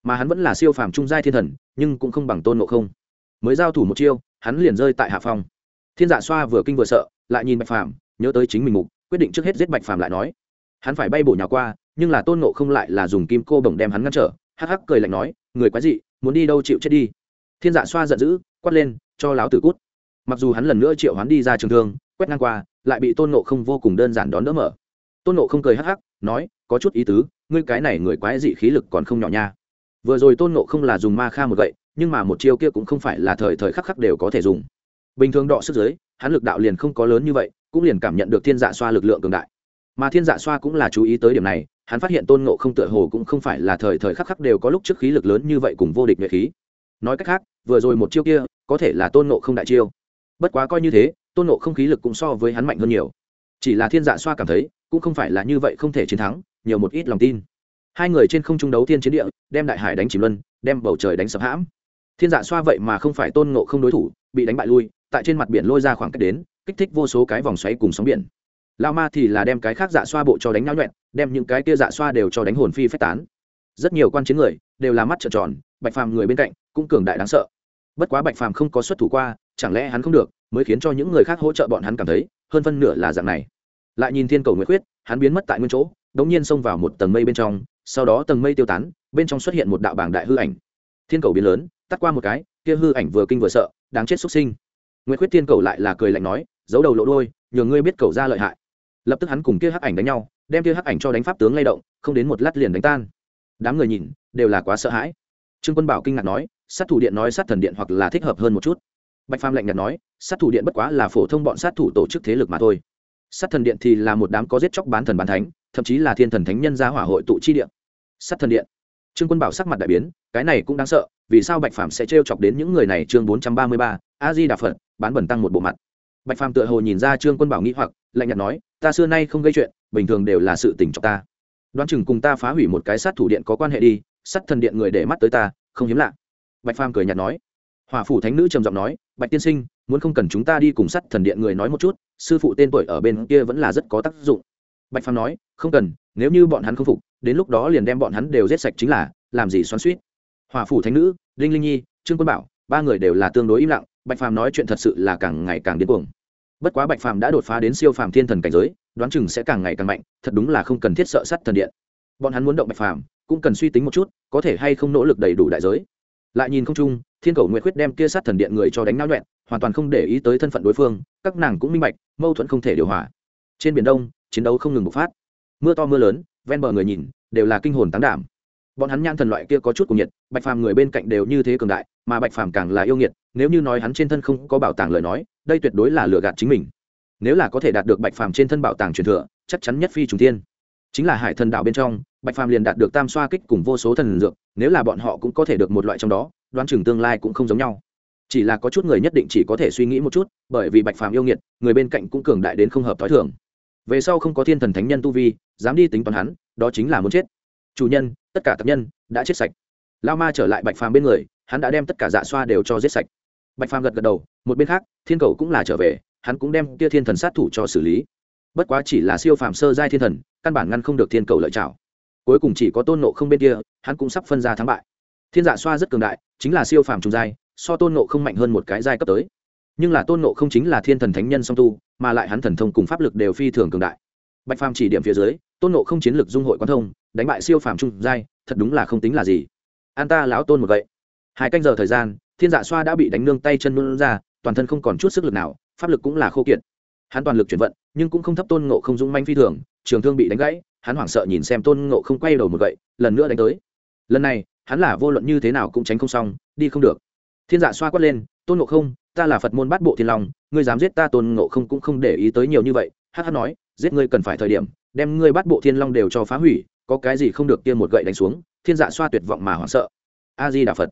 Mà hắn vẫn là siêu phàm trung giai thiên thần, nhưng cũng không bằng tôn ngộ không. Mới giao thủ một chiêu, hắn liền rơi tại hạ phong. Thiên dạ xoa vừa kinh vừa sợ, lại nhìn bạch phàm, nhớ tới chính mình mục, quyết định trước hết giết bạch phàm lại nói. Hắn phải bay bổ nhào qua, nhưng là tôn ngộ không lại là dùng kim cô bổng đem hắn ngăn trở, hắc hắc cười lạnh nói, người quái dị, muốn đi đâu chịu chết đi? Thiên dạ xoa giận dữ, quát lên, cho láo tử cút. Mặc dù hắn lần nữa triệu hắn đi ra trường thương, quét ngang qua, lại bị tôn ngộ không vô cùng đơn giản đón đỡ mở tôn nộ không cười hắc hắc, nói, có chút ý tứ, ngươi cái này người quái dị khí lực còn không nhỏ nha. Vừa rồi tôn nộ không là dùng ma kha một gậy, nhưng mà một chiêu kia cũng không phải là thời thời khắc khắc đều có thể dùng. Bình thường đọ sức giới hắn lực đạo liền không có lớn như vậy, cũng liền cảm nhận được thiên dạ xoa lực lượng cường đại. Mà thiên dạ xoa cũng là chú ý tới điểm này, hắn phát hiện tôn nộ không tựa hồ cũng không phải là thời thời khắc khắc đều có lúc trước khí lực lớn như vậy cùng vô địch nhuệ khí. Nói cách khác, vừa rồi một chiêu kia, có thể là tôn nộ không đại chiêu. Bất quá coi như thế, tôn nộ không khí lực cũng so với hắn mạnh hơn nhiều. Chỉ là thiên dạ xoa cảm thấy cũng không phải là như vậy không thể chiến thắng, nhiều một ít lòng tin. Hai người trên không trung đấu thiên chiến địa, đem đại hải đánh chìm luân, đem bầu trời đánh sập hãm. Thiên dạ xoa vậy mà không phải tôn ngộ không đối thủ, bị đánh bại lui, tại trên mặt biển lôi ra khoảng cách đến, kích thích vô số cái vòng xoáy cùng sóng biển. Lao ma thì là đem cái khác dạ xoa bộ cho đánh náo nhuẹn, đem những cái kia dạ xoa đều cho đánh hồn phi phách tán. Rất nhiều quan chiến người đều là mắt trợn tròn, bạch phàm người bên cạnh cũng cường đại đáng sợ. Bất quá bạch phàm không có xuất thủ qua, chẳng lẽ hắn không được, mới khiến cho những người khác hỗ trợ bọn hắn cảm thấy, hơn phân nửa là dạng này lại nhìn thiên cầu nguyệt khuyết, hắn biến mất tại nguyên chỗ, đống nhiên xông vào một tầng mây bên trong, sau đó tầng mây tiêu tán, bên trong xuất hiện một đạo bảng đại hư ảnh. Thiên cầu biến lớn, tắt qua một cái, kia hư ảnh vừa kinh vừa sợ, đáng chết xuất sinh. Nguyệt khuyết thiên cầu lại là cười lạnh nói, giấu đầu lộ đôi nhường ngươi biết cầu ra lợi hại. Lập tức hắn cùng kia hắc ảnh đánh nhau, đem kia hắc ảnh cho đánh pháp tướng lay động, không đến một lát liền đánh tan. Đám người nhìn, đều là quá sợ hãi. Trương quân bảo kinh ngạc nói, sát thủ điện nói sát thần điện hoặc là thích hợp hơn một chút. Bạch phàm lạnh nhạt nói, sát thủ điện bất quá là phổ thông bọn sát thủ tổ chức thế lực mà thôi sát thần điện thì là một đám có giết chóc bán thần bán thánh, thậm chí là thiên thần thánh nhân gia hỏa hội tụ chi điện sát thần điện. Trương quân bảo sắc mặt đại biến, cái này cũng đáng sợ, vì sao bạch phàm sẽ trêu chọc đến những người này? Chương bốn trăm ba mươi ba, a di đà phật, bán bẩn tăng một bộ mặt. Bạch phàm tựa hồ nhìn ra trương quân bảo nghĩ hoặc, lạnh nhạt nói, ta xưa nay không gây chuyện, bình thường đều là sự tình cho ta. Đoán chừng cùng ta phá hủy một cái sát thủ điện có quan hệ đi, sát thần điện người để mắt tới ta, không hiếm lạ. Bạch phàm cười nhạt nói. Hòa phủ thánh nữ trầm giọng nói, bạch tiên sinh muốn không cần chúng ta đi cùng sát thần điện người nói một chút, sư phụ tên tuổi ở bên kia vẫn là rất có tác dụng. Bạch phàm nói, không cần, nếu như bọn hắn không phục, đến lúc đó liền đem bọn hắn đều giết sạch chính là, làm gì xoắn suýt hỏa phủ thánh nữ linh linh nhi, trương quân bảo, ba người đều là tương đối im lặng, bạch phàm nói chuyện thật sự là càng ngày càng điên cuồng. Bất quá bạch phàm đã đột phá đến siêu phàm thiên thần cảnh giới, đoán chừng sẽ càng ngày càng mạnh, thật đúng là không cần thiết sợ sắt thần điện. Bọn hắn muốn động bạch phàm, cũng cần suy tính một chút, có thể hay không nỗ lực đầy đủ đại giới. Lại nhìn không chung, thiên cầu nguyệt khuyết đem kia sát thần điện người cho đánh náo nhuẹn hoàn toàn không để ý tới thân phận đối phương, các nàng cũng minh bạch, mâu thuẫn không thể điều hòa. Trên biển đông, chiến đấu không ngừng bộc phát. Mưa to mưa lớn, ven bờ người nhìn, đều là kinh hồn tán đảm. Bọn hắn nhãn thần loại kia có chút cùng nhiệt, bạch phàm người bên cạnh đều như thế cường đại, mà bạch phàm càng là yêu nghiệt, nếu như nói hắn trên thân không có bảo tàng lời nói, đây tuyệt đối là lừa gạt chính mình. Nếu là có thể đạt được bạch phàm trên thân bảo tàng truyền thừa, chắc chắn nhất phi trùng tiên chính là hải thần đạo bên trong, bạch phàm liền đạt được tam xoa kích cùng vô số thần dược, nếu là bọn họ cũng có thể được một loại trong đó, đoán chừng tương lai cũng không giống nhau chỉ là có chút người nhất định chỉ có thể suy nghĩ một chút, bởi vì bạch phàm yêu nghiệt, người bên cạnh cũng cường đại đến không hợp t h o i thường. Về sau không có thiên thần thánh nhân tu vi, dám đi tính toán hắn, đó chính là muốn chết. Chủ nhân, tất cả tập nhân đã chết sạch. Lao ma trở lại bạch phàm bên người, hắn đã đem tất cả dạ xoa đều cho giết sạch. Bạch phàm gật gật đầu, một bên khác, thiên cầu cũng là trở về, hắn cũng đem kia thiên thần sát thủ cho xử lý. Bất quá chỉ là siêu phàm sơ giai thiên thần, căn bản ngăn không được thiên cầu lợi trảo. Cuối cùng chỉ có tôn nộ không bên kia, hắn cũng sắp phân ra thắng bại. Thiên dạ xoa rất cường đại, chính là siêu phàm trung giai so tôn nộ không mạnh hơn một cái giai cấp tới. Nhưng là tôn nộ không chính là thiên thần thánh nhân song tu, mà lại hắn thần thông cùng pháp lực đều phi thường cường đại. Bạch phàm chỉ điểm phía dưới, tôn nộ không chiến lực dung hội quan thông, đánh bại siêu phàm trung giai, thật đúng là không tính là gì. An ta lão tôn một vậy. Hai canh giờ thời gian, thiên dạ xoa đã bị đánh nương tay chân luôn ra, toàn thân không còn chút sức lực nào, pháp lực cũng là khô kiệt. Hắn toàn lực chuyển vận, nhưng cũng không thấp tôn ngộ không dũng manh phi thường, trường thương bị đánh gãy, hắn hoảng sợ nhìn xem tôn ngộ không quay đầu một gậy lần nữa đánh tới. Lần này, hắn là vô luận như thế nào cũng tránh không xong, đi không được thiên dạ xoa quát lên, tôn ngộ không, ta là phật môn bát bộ thiên long, ngươi dám giết ta? Tôn ngộ không cũng không để ý tới nhiều như vậy hh nói, giết ngươi cần phải thời điểm, đem ngươi bát bộ thiên long đều cho phá hủy, có cái gì không được tiên một gậy đánh xuống. Thiên dạ xoa tuyệt vọng mà hoảng sợ. A di đà phật.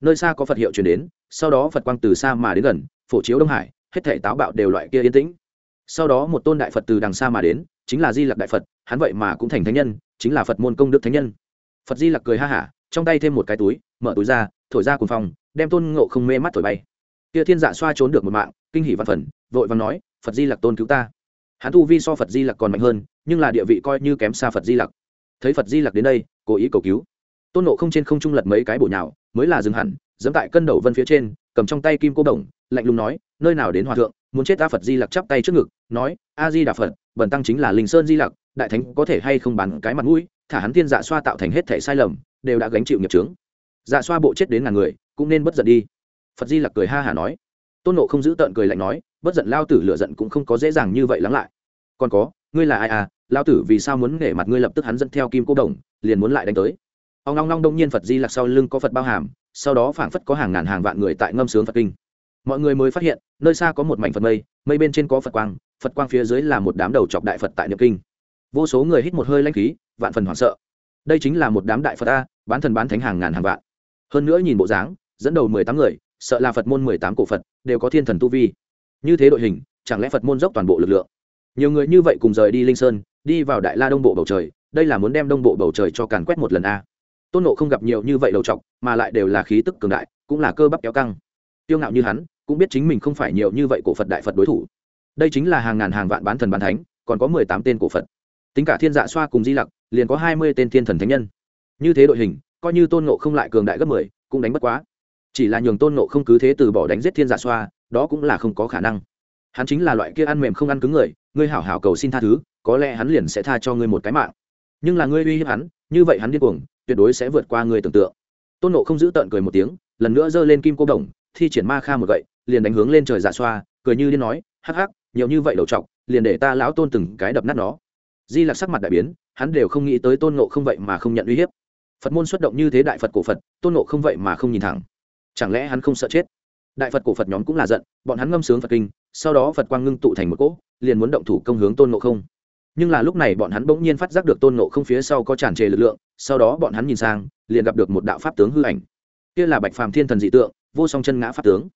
Nơi xa có phật hiệu truyền đến, sau đó phật quang từ xa mà đến gần, phổ chiếu đông hải, hết thể táo bạo đều loại kia yên tĩnh. Sau đó một tôn đại phật từ đằng xa mà đến, chính là di lặc đại phật, hắn vậy mà cũng thành thánh nhân, chính là phật môn công đức thánh nhân. Phật di lặc cười ha hả, trong tay thêm một cái túi, mở túi ra, thổi ra cùng phòng đem tôn ngộ không mê mắt thổi bay. Kia thiên dạ xoa trốn được một mạng, kinh hỷ văn phần, vội vàng nói, phật di lặc tôn cứu ta. Hắn tu vi so phật di lặc còn mạnh hơn, nhưng là địa vị coi như kém xa phật di lặc. Thấy phật di lặc đến đây, cố ý cầu cứu. Tôn nộ không trên không trung lật mấy cái bổ nhào, mới là dừng hẳn, dẫm tại cân đầu vân phía trên, cầm trong tay kim cô đồng, lạnh lùng nói, nơi nào đến hòa thượng, muốn chết ta phật di lặc chắp tay trước ngực, nói, a di đà phật, bần tăng chính là linh sơn di lặc, đại thánh có thể hay không bàn cái mặt mũi, thả hắn thiên dạ xoa tạo thành hết thể sai lầm, đều đã gánh chịu nghiệp trướng dạ xoa bộ chết đến ngàn người, cũng nên bất giận đi. Phật di lặc cười ha hả nói. Tôn nộ không giữ tợn cười lạnh nói, bất giận lao tử lựa giận cũng không có dễ dàng như vậy lắng lại. Còn có, ngươi là ai à? Lao tử vì sao muốn nể mặt ngươi lập tức hắn dẫn theo kim cô đồng, liền muốn lại đánh tới. Ông long long đông nhiên phật di lặc sau lưng có phật bao hàm, sau đó phảng phất có hàng ngàn hàng vạn người tại ngâm sướng phật kinh. Mọi người mới phát hiện, nơi xa có một mảnh phật mây mây bên trên có phật quang phật quang phía dưới là một đám đầu chọc đại phật tại niệm kinh. Vô số người hít một hơi lanh khí, vạn phần hoảng sợ. Đây chính là một đám đại phật a bán thần bán thánh hàng ngàn hàng vạn hơn nữa nhìn bộ dáng, dẫn đầu mười tám người, sợ là phật môn mười tám cổ phật, đều có thiên thần tu vi. Như thế đội hình, chẳng lẽ phật môn dốc toàn bộ lực lượng? Nhiều người như vậy cùng rời đi linh sơn, đi vào đại la đông bộ bầu trời, đây là muốn đem đông bộ bầu trời cho càn quét một lần a. Tôn nộ không gặp nhiều như vậy đầu trọc, mà lại đều là khí tức cường đại, cũng là cơ bắp kéo căng. Tiêu ngạo như hắn, cũng biết chính mình không phải nhiều như vậy cổ phật đại phật đối thủ. Đây chính là hàng ngàn hàng vạn bán thần bán thánh, còn có mười tám tên cổ phật. Tính cả thiên dạ xoa cùng di lặc, liền có hai mươi tên thiên thần thánh nhân. Như thế đội hình coi như tôn nộ không lại cường đại gấp mười, cũng đánh bất quá. Chỉ là nhường tôn nộ không cứ thế từ bỏ đánh giết thiên giả xoa, đó cũng là không có khả năng. Hắn chính là loại kia ăn mềm không ăn cứng người, ngươi hảo hảo cầu xin tha thứ, có lẽ hắn liền sẽ tha cho ngươi một cái mạng. Nhưng là ngươi uy hiếp hắn, như vậy hắn điên cuồng, tuyệt đối sẽ vượt qua ngươi tưởng tượng. Tôn nộ không giữ tợn cười một tiếng, lần nữa giơ lên kim cô đồng, thi triển ma kha một gậy, liền đánh hướng lên trời giả xoa, cười như điên nói, hắc hắc, nhiều như vậy đầu trọc, liền để ta lão tôn từng cái đập nát nó. Di lặc sắc mặt đại biến, hắn đều không nghĩ tới tôn nộ không vậy mà không nhận uy hiếp phật môn xuất động như thế đại phật cổ phật, tôn nộ không vậy mà không nhìn thẳng. Chẳng lẽ hắn không sợ chết? Đại phật cổ phật nhóm cũng là giận, bọn hắn ngâm sướng phật kinh, sau đó phật quang ngưng tụ thành một cỗ, liền muốn động thủ công hướng tôn nộ không. Nhưng là lúc này bọn hắn bỗng nhiên phát giác được tôn nộ không phía sau có tràn trề lực lượng, sau đó bọn hắn nhìn sang, liền gặp được một đạo pháp tướng hư ảnh. Kia là bạch phàm thiên thần dị tượng, vô song chân ngã pháp tướng.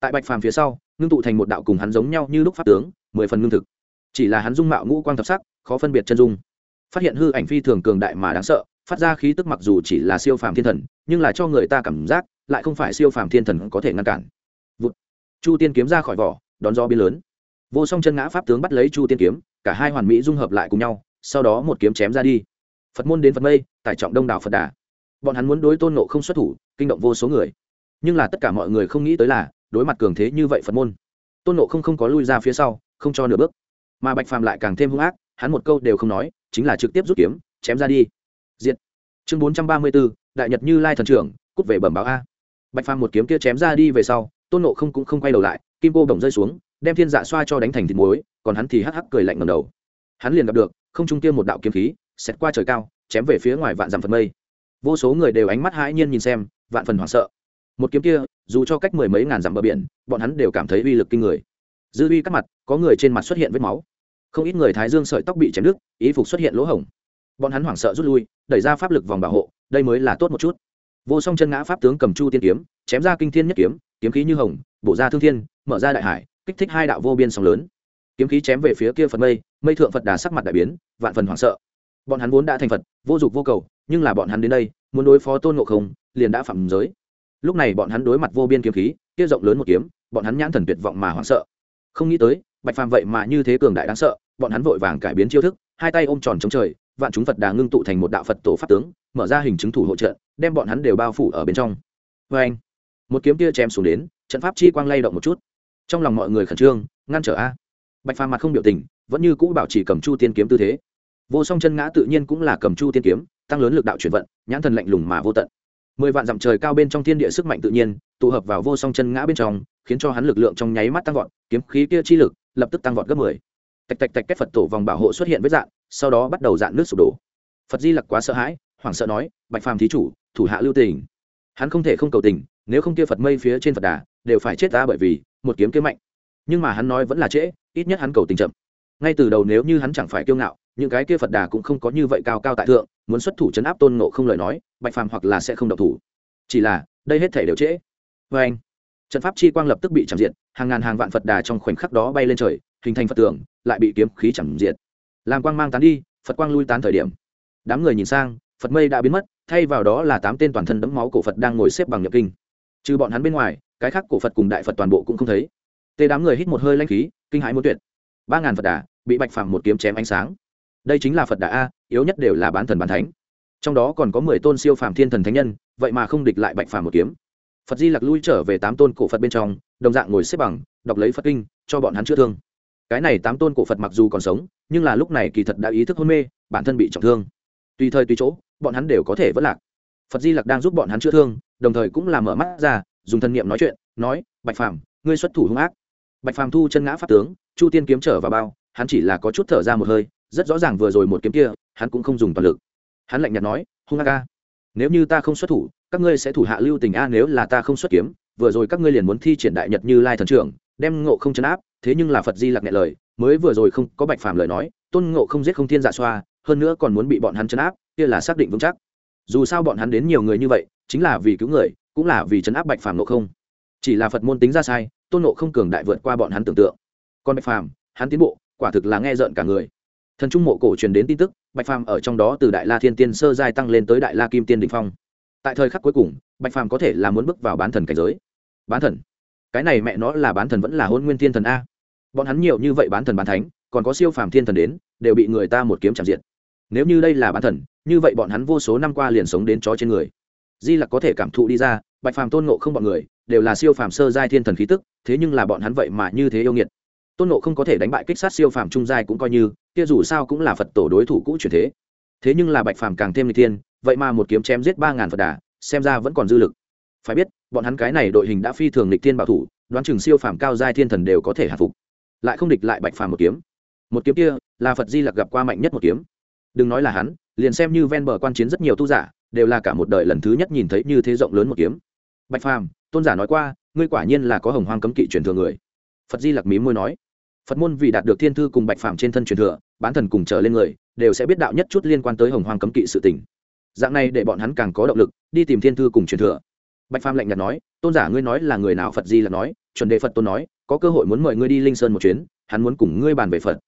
Tại bạch phàm phía sau, ngưng tụ thành một đạo cùng hắn giống nhau như lúc pháp tướng, mười phần ngưng thực. Chỉ là hắn dung mạo ngũ quang thập sắc, khó phân biệt chân dung. Phát hiện hư ảnh phi thường cường đại mà đáng sợ phát ra khí tức mặc dù chỉ là siêu phàm thiên thần, nhưng là cho người ta cảm giác lại không phải siêu phàm thiên thần có thể ngăn cản. Vụt. chu tiên kiếm ra khỏi vỏ, đón gió biến lớn. Vô song chân ngã pháp tướng bắt lấy chu tiên kiếm, cả hai hoàn mỹ dung hợp lại cùng nhau, sau đó một kiếm chém ra đi. Phật môn đến phật mây tải trọng đông đảo phật đà. Bọn hắn muốn đối tôn nộ không xuất thủ, kinh động vô số người. Nhưng là tất cả mọi người không nghĩ tới là, đối mặt cường thế như vậy phật môn, tôn nộ không không có lui ra phía sau, không cho nửa bước. Mà bạch phàm lại càng thêm hung ác, hắn một câu đều không nói, chính là trực tiếp rút kiếm, chém ra đi chương bốn trăm ba mươi b ố đại nhật như lai thần trưởng, cút về bẩm báo a. Bạch phàm một kiếm kia chém ra đi về sau, tôn nộ không cũng không quay đầu lại, kim cô bổng rơi xuống, đem thiên dạ xoa cho đánh thành thịt muối, còn hắn thì hắc hắc cười lạnh ngầm đầu. Hắn liền gặp được, không trung kia một đạo kiếm khí, xẹt qua trời cao, chém về phía ngoài vạn dặm phần mây. Vô số người đều ánh mắt hãi nhiên nhìn xem, vạn phần hoảng sợ. Một kiếm kia, dù cho cách mười mấy ngàn dặm bờ biển, bọn hắn đều cảm thấy uy lực kinh người. Dư uy cắt mặt, có người trên mặt xuất hiện vết máu. Không ít người thái dương sợi tóc bị chém đứt ý phục xuất hiện lỗ hổng bọn hắn hoảng sợ rút lui, đẩy ra pháp lực vòng bảo hộ, đây mới là tốt một chút. Vô song chân ngã pháp tướng cầm chu tiên kiếm, chém ra kinh thiên nhất kiếm kiếm khí như hồng, bổ ra thương thiên, mở ra đại hải, kích thích hai đạo vô biên sóng lớn. Kiếm khí chém về phía kia phật mây mây thượng phật đà sắc mặt đại biến, vạn phần hoảng sợ. Bọn hắn vốn đã thành phật, vô dục vô cầu, nhưng là bọn hắn đến đây, muốn đối phó tôn ngộ không, liền đã phạm giới. Lúc này bọn hắn đối mặt vô biên kiếm khí, kia rộng lớn một kiếm, bọn hắn nhãn thần tuyệt vọng mà hoảng sợ. Không nghĩ tới, bạch phàm vậy mà như thế cường đại đáng sợ, bọn hắn vội vàng cải biến chiêu thức, hai tay ôm tròn chống trời vạn chúng phật đà ngưng tụ thành một đạo phật tổ pháp tướng, mở ra hình chứng thủ hộ trợ đem bọn hắn đều bao phủ ở bên trong. Vê anh, một kiếm kia chém xuống đến, trận pháp chi quang lay động một chút. Trong lòng mọi người khẩn trương, ngăn trở a. Bạch phàm mặt không biểu tình, vẫn như cũ bảo trì cầm chu tiên kiếm tư thế. Vô song chân ngã tự nhiên cũng là cầm chu tiên kiếm, tăng lớn lực đạo chuyển vận, nhãn thần lạnh lùng mà vô tận. Mười vạn dặm trời cao bên trong thiên địa sức mạnh tự nhiên, tụ hợp vào vô song chân ngã bên trong, khiến cho hắn lực lượng trong nháy mắt tăng vọt, kiếm khí kia chi lực lập tức tăng vọt gấp mười. Tạch tạch tạch cách phật tổ vòng bảo hộ xuất hiện với dạng sau đó bắt đầu dạn nước sụp đổ. Phật di lặc quá sợ hãi, hoảng sợ nói, bạch phàm thí chủ, thủ hạ lưu tình. Hắn không thể không cầu tình, nếu không kia phật mây phía trên phật đà, đều phải chết ta bởi vì một kiếm kiếm mạnh. Nhưng mà hắn nói vẫn là trễ, ít nhất hắn cầu tình chậm. Ngay từ đầu nếu như hắn chẳng phải kiêu ngạo, những cái kia phật đà cũng không có như vậy cao cao tại thượng, muốn xuất thủ chấn áp tôn ngộ không lời nói, bạch phàm hoặc là sẽ không độc thủ. Chỉ là, đây hết thể đều trễ. Vê anh, trận pháp chi quang lập tức bị chạm diện hàng ngàn hàng vạn phật đà trong khoảnh khắc đó bay lên trời, hình thành phật tường lại bị kiếm khí chạm diện làm quang mang tán đi, phật quang lui tán thời điểm. Đám người nhìn sang, phật mây đã biến mất, thay vào đó là tám tên toàn thân đẫm máu cổ phật đang ngồi xếp bằng nhập kinh. Trừ bọn hắn bên ngoài, cái khác cổ phật cùng đại phật toàn bộ cũng không thấy. Tê đám người hít một hơi lanh khí, kinh hãi muốn tuyệt. Ba ngàn phật đà, bị bạch phàm một kiếm chém ánh sáng. Đây chính là phật đà a, yếu nhất đều là bán thần bán thánh. Trong đó còn có mười tôn siêu phàm thiên thần thánh nhân, vậy mà không địch lại bạch phàm một kiếm. Phật di lặc lui trở về tám tôn cổ phật bên trong, đồng dạng ngồi xếp bằng, đọc lấy phật kinh, cho bọn hắn chữa thương. Cái này tám tôn cổ phật mặc dù còn sống nhưng là lúc này kỳ thật đã ý thức hôn mê, bản thân bị trọng thương. Tùy thời tùy chỗ, bọn hắn đều có thể vất lạc. Phật di lặc đang giúp bọn hắn chữa thương, đồng thời cũng làm mở mắt ra, dùng thân nhiệm nói chuyện, nói, bạch phàm, ngươi xuất thủ hung ác. Bạch phàm thu chân ngã pháp tướng, chu tiên kiếm trở vào bao, hắn chỉ là có chút thở ra một hơi, rất rõ ràng vừa rồi một kiếm kia, hắn cũng không dùng toàn lực. Hắn lạnh nhạt nói, hung ác ca nếu như ta không xuất thủ, các ngươi sẽ thủ hạ lưu tình a, nếu là ta không xuất kiếm, vừa rồi các ngươi liền muốn thi triển đại nhật như lai thần trưởng, đem ngộ không chấn áp, thế nhưng là phật di lặc nhẹ lời mới vừa rồi không có bạch phàm lời nói, tôn ngộ không giết không thiên giả xoa, hơn nữa còn muốn bị bọn hắn chấn áp, kia là xác định vững chắc. Dù sao bọn hắn đến nhiều người như vậy, chính là vì cứu người, cũng là vì chấn áp bạch phàm ngộ không. Chỉ là phật môn tính ra sai, tôn ngộ không cường đại vượt qua bọn hắn tưởng tượng. Còn bạch phàm, hắn tiến bộ, quả thực là nghe rợn cả người. Thần trung mộ cổ truyền đến tin tức, bạch phàm ở trong đó từ đại la thiên tiên sơ giai tăng lên tới đại la kim tiên đình phong. Tại thời khắc cuối cùng, bạch phàm có thể là muốn bước vào bán thần cảnh giới. Bán thần? Cái này mẹ nó là bán thần vẫn là hôn nguyên thiên thần a? Bọn hắn nhiều như vậy bán thần bán thánh, còn có siêu phàm thiên thần đến, đều bị người ta một kiếm chạm diện nếu như đây là bán thần, như vậy bọn hắn vô số năm qua liền sống đến chó trên người. Di lặc có thể cảm thụ đi ra, bạch phàm tôn nộ không bọn người, đều là siêu phàm sơ giai thiên thần khí tức, thế nhưng là bọn hắn vậy mà như thế yêu nghiệt. Tôn nộ không có thể đánh bại kích sát siêu phàm trung giai cũng coi như, kia dù sao cũng là phật tổ đối thủ cũ chuyển thế. Thế nhưng là bạch phàm càng thêm n thiên, vậy mà một kiếm chém giết ba ngàn phật đà, xem ra vẫn còn dư lực. Phải biết, bọn hắn cái này đội hình đã phi thường lịch thiên bảo thủ, đoán chừng siêu phàm cao giai thiên thần đều có thể hạ phục lại không địch lại bạch phàm một kiếm. Một kiếm kia là phật di lặc gặp qua mạnh nhất một kiếm. Đừng nói là hắn, liền xem như ven bờ quan chiến rất nhiều tu giả, đều là cả một đời lần thứ nhất nhìn thấy như thế rộng lớn một kiếm. Bạch phàm, tôn giả nói qua, ngươi quả nhiên là có hồng hoang cấm kỵ truyền thừa người. Phật di lặc mí môi nói. Phật môn vì đạt được thiên thư cùng bạch phàm trên thân truyền thừa, bán thần cùng trở lên người, đều sẽ biết đạo nhất chút liên quan tới hồng hoang cấm kỵ sự tình. Dạng này để bọn hắn càng có động lực, đi tìm thiên thư cùng truyền thừa. Bạch phàm lạnh nhạt nói, tôn giả, ngươi nói là người nào? Phật di Lặc nói, chuẩn đề phật tôn nói có cơ hội muốn mời ngươi đi linh sơn một chuyến, hắn muốn cùng ngươi bàn về phật.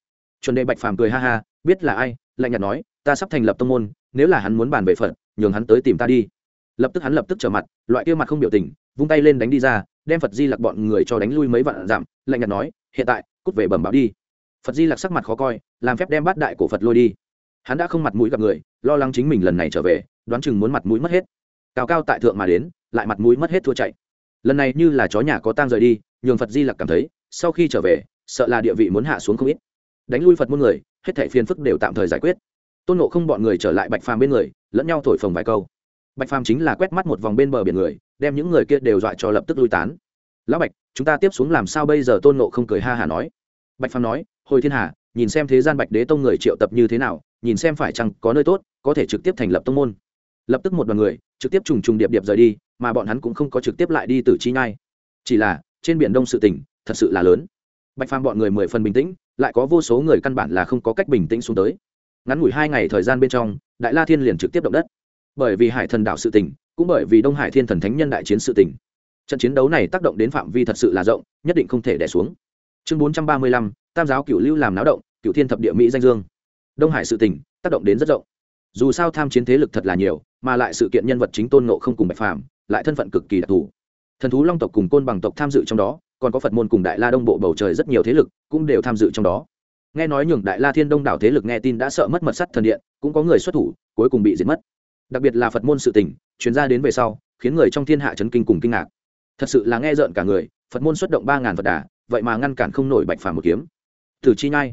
Chuẩn đề bạch phàm cười ha ha, biết là ai, lạnh nhạt nói, ta sắp thành lập tông môn, nếu là hắn muốn bàn về phật, nhường hắn tới tìm ta đi. Lập tức hắn lập tức trở mặt, loại kia mặt không biểu tình, vung tay lên đánh đi ra, đem phật di lặc bọn người cho đánh lui mấy vạn giảm lạnh nhạt nói, hiện tại, cút về bẩm báo đi. Phật di lặc sắc mặt khó coi, làm phép đem bát đại cổ phật lôi đi. Hắn đã không mặt mũi gặp người, lo lắng chính mình lần này trở về, đoán chừng muốn mặt mũi mất hết. Cao cao tại thượng mà đến, lại mặt mũi mất hết thua chạy. Lần này như là chó nhà có tang rời đi nhường phật di lặc cảm thấy, sau khi trở về, sợ là địa vị muốn hạ xuống không ít. Đánh lui phật môn người, hết thảy phiền phức đều tạm thời giải quyết. Tôn nộ không bọn người trở lại bạch phàm bên người, lẫn nhau thổi phồng vài câu. Bạch phàm chính là quét mắt một vòng bên bờ biển người, đem những người kia đều dọa cho lập tức lui tán. Lão bạch, chúng ta tiếp xuống làm sao bây giờ? Tôn nộ không cười ha hả nói. Bạch phàm nói, hồi thiên hà, nhìn xem thế gian bạch đế tông người triệu tập như thế nào, nhìn xem phải chăng có nơi tốt, có thể trực tiếp thành lập tông môn. Lập tức một đoàn người, trực tiếp trùng trùng điệp điệp rời đi, mà bọn hắn cũng không có trực tiếp lại đi từ chi nhai. Chỉ là trên biển đông sự tỉnh thật sự là lớn. Bạch phàm bọn người mười phần bình tĩnh, lại có vô số người căn bản là không có cách bình tĩnh xuống tới. Ngắn ngủi hai ngày thời gian bên trong, đại la thiên liền trực tiếp động đất. Bởi vì hải thần đảo sự tỉnh cũng bởi vì đông hải thiên thần thánh nhân đại chiến sự tỉnh trận chiến đấu này tác động đến phạm vi thật sự là rộng, nhất định không thể đẻ xuống. Chương bốn trăm ba mươi lăm, tam giáo cựu lưu làm náo động cựu thiên thập địa mỹ danh dương. Đông hải sự tỉnh tác động đến rất rộng. Dù sao tham chiến thế lực thật là nhiều, mà lại sự kiện nhân vật chính tôn nộ không cùng bạch phàm, lại thân phận cực kỳ đặc thù thần thú long tộc cùng côn bằng tộc tham dự trong đó, còn có phật môn cùng đại la đông bộ bầu trời rất nhiều thế lực cũng đều tham dự trong đó. Nghe nói nhường đại la thiên đông đảo thế lực nghe tin đã sợ mất mật sắt thần điện, cũng có người xuất thủ, cuối cùng bị diệt mất. Đặc biệt là phật môn sự tình chuyến ra đến về sau, khiến người trong thiên hạ chấn kinh cùng kinh ngạc. Thật sự là nghe rợn cả người, phật môn xuất động ba ngàn phật đà, vậy mà ngăn cản không nổi bạch phàm một kiếm. Từ chi nhai.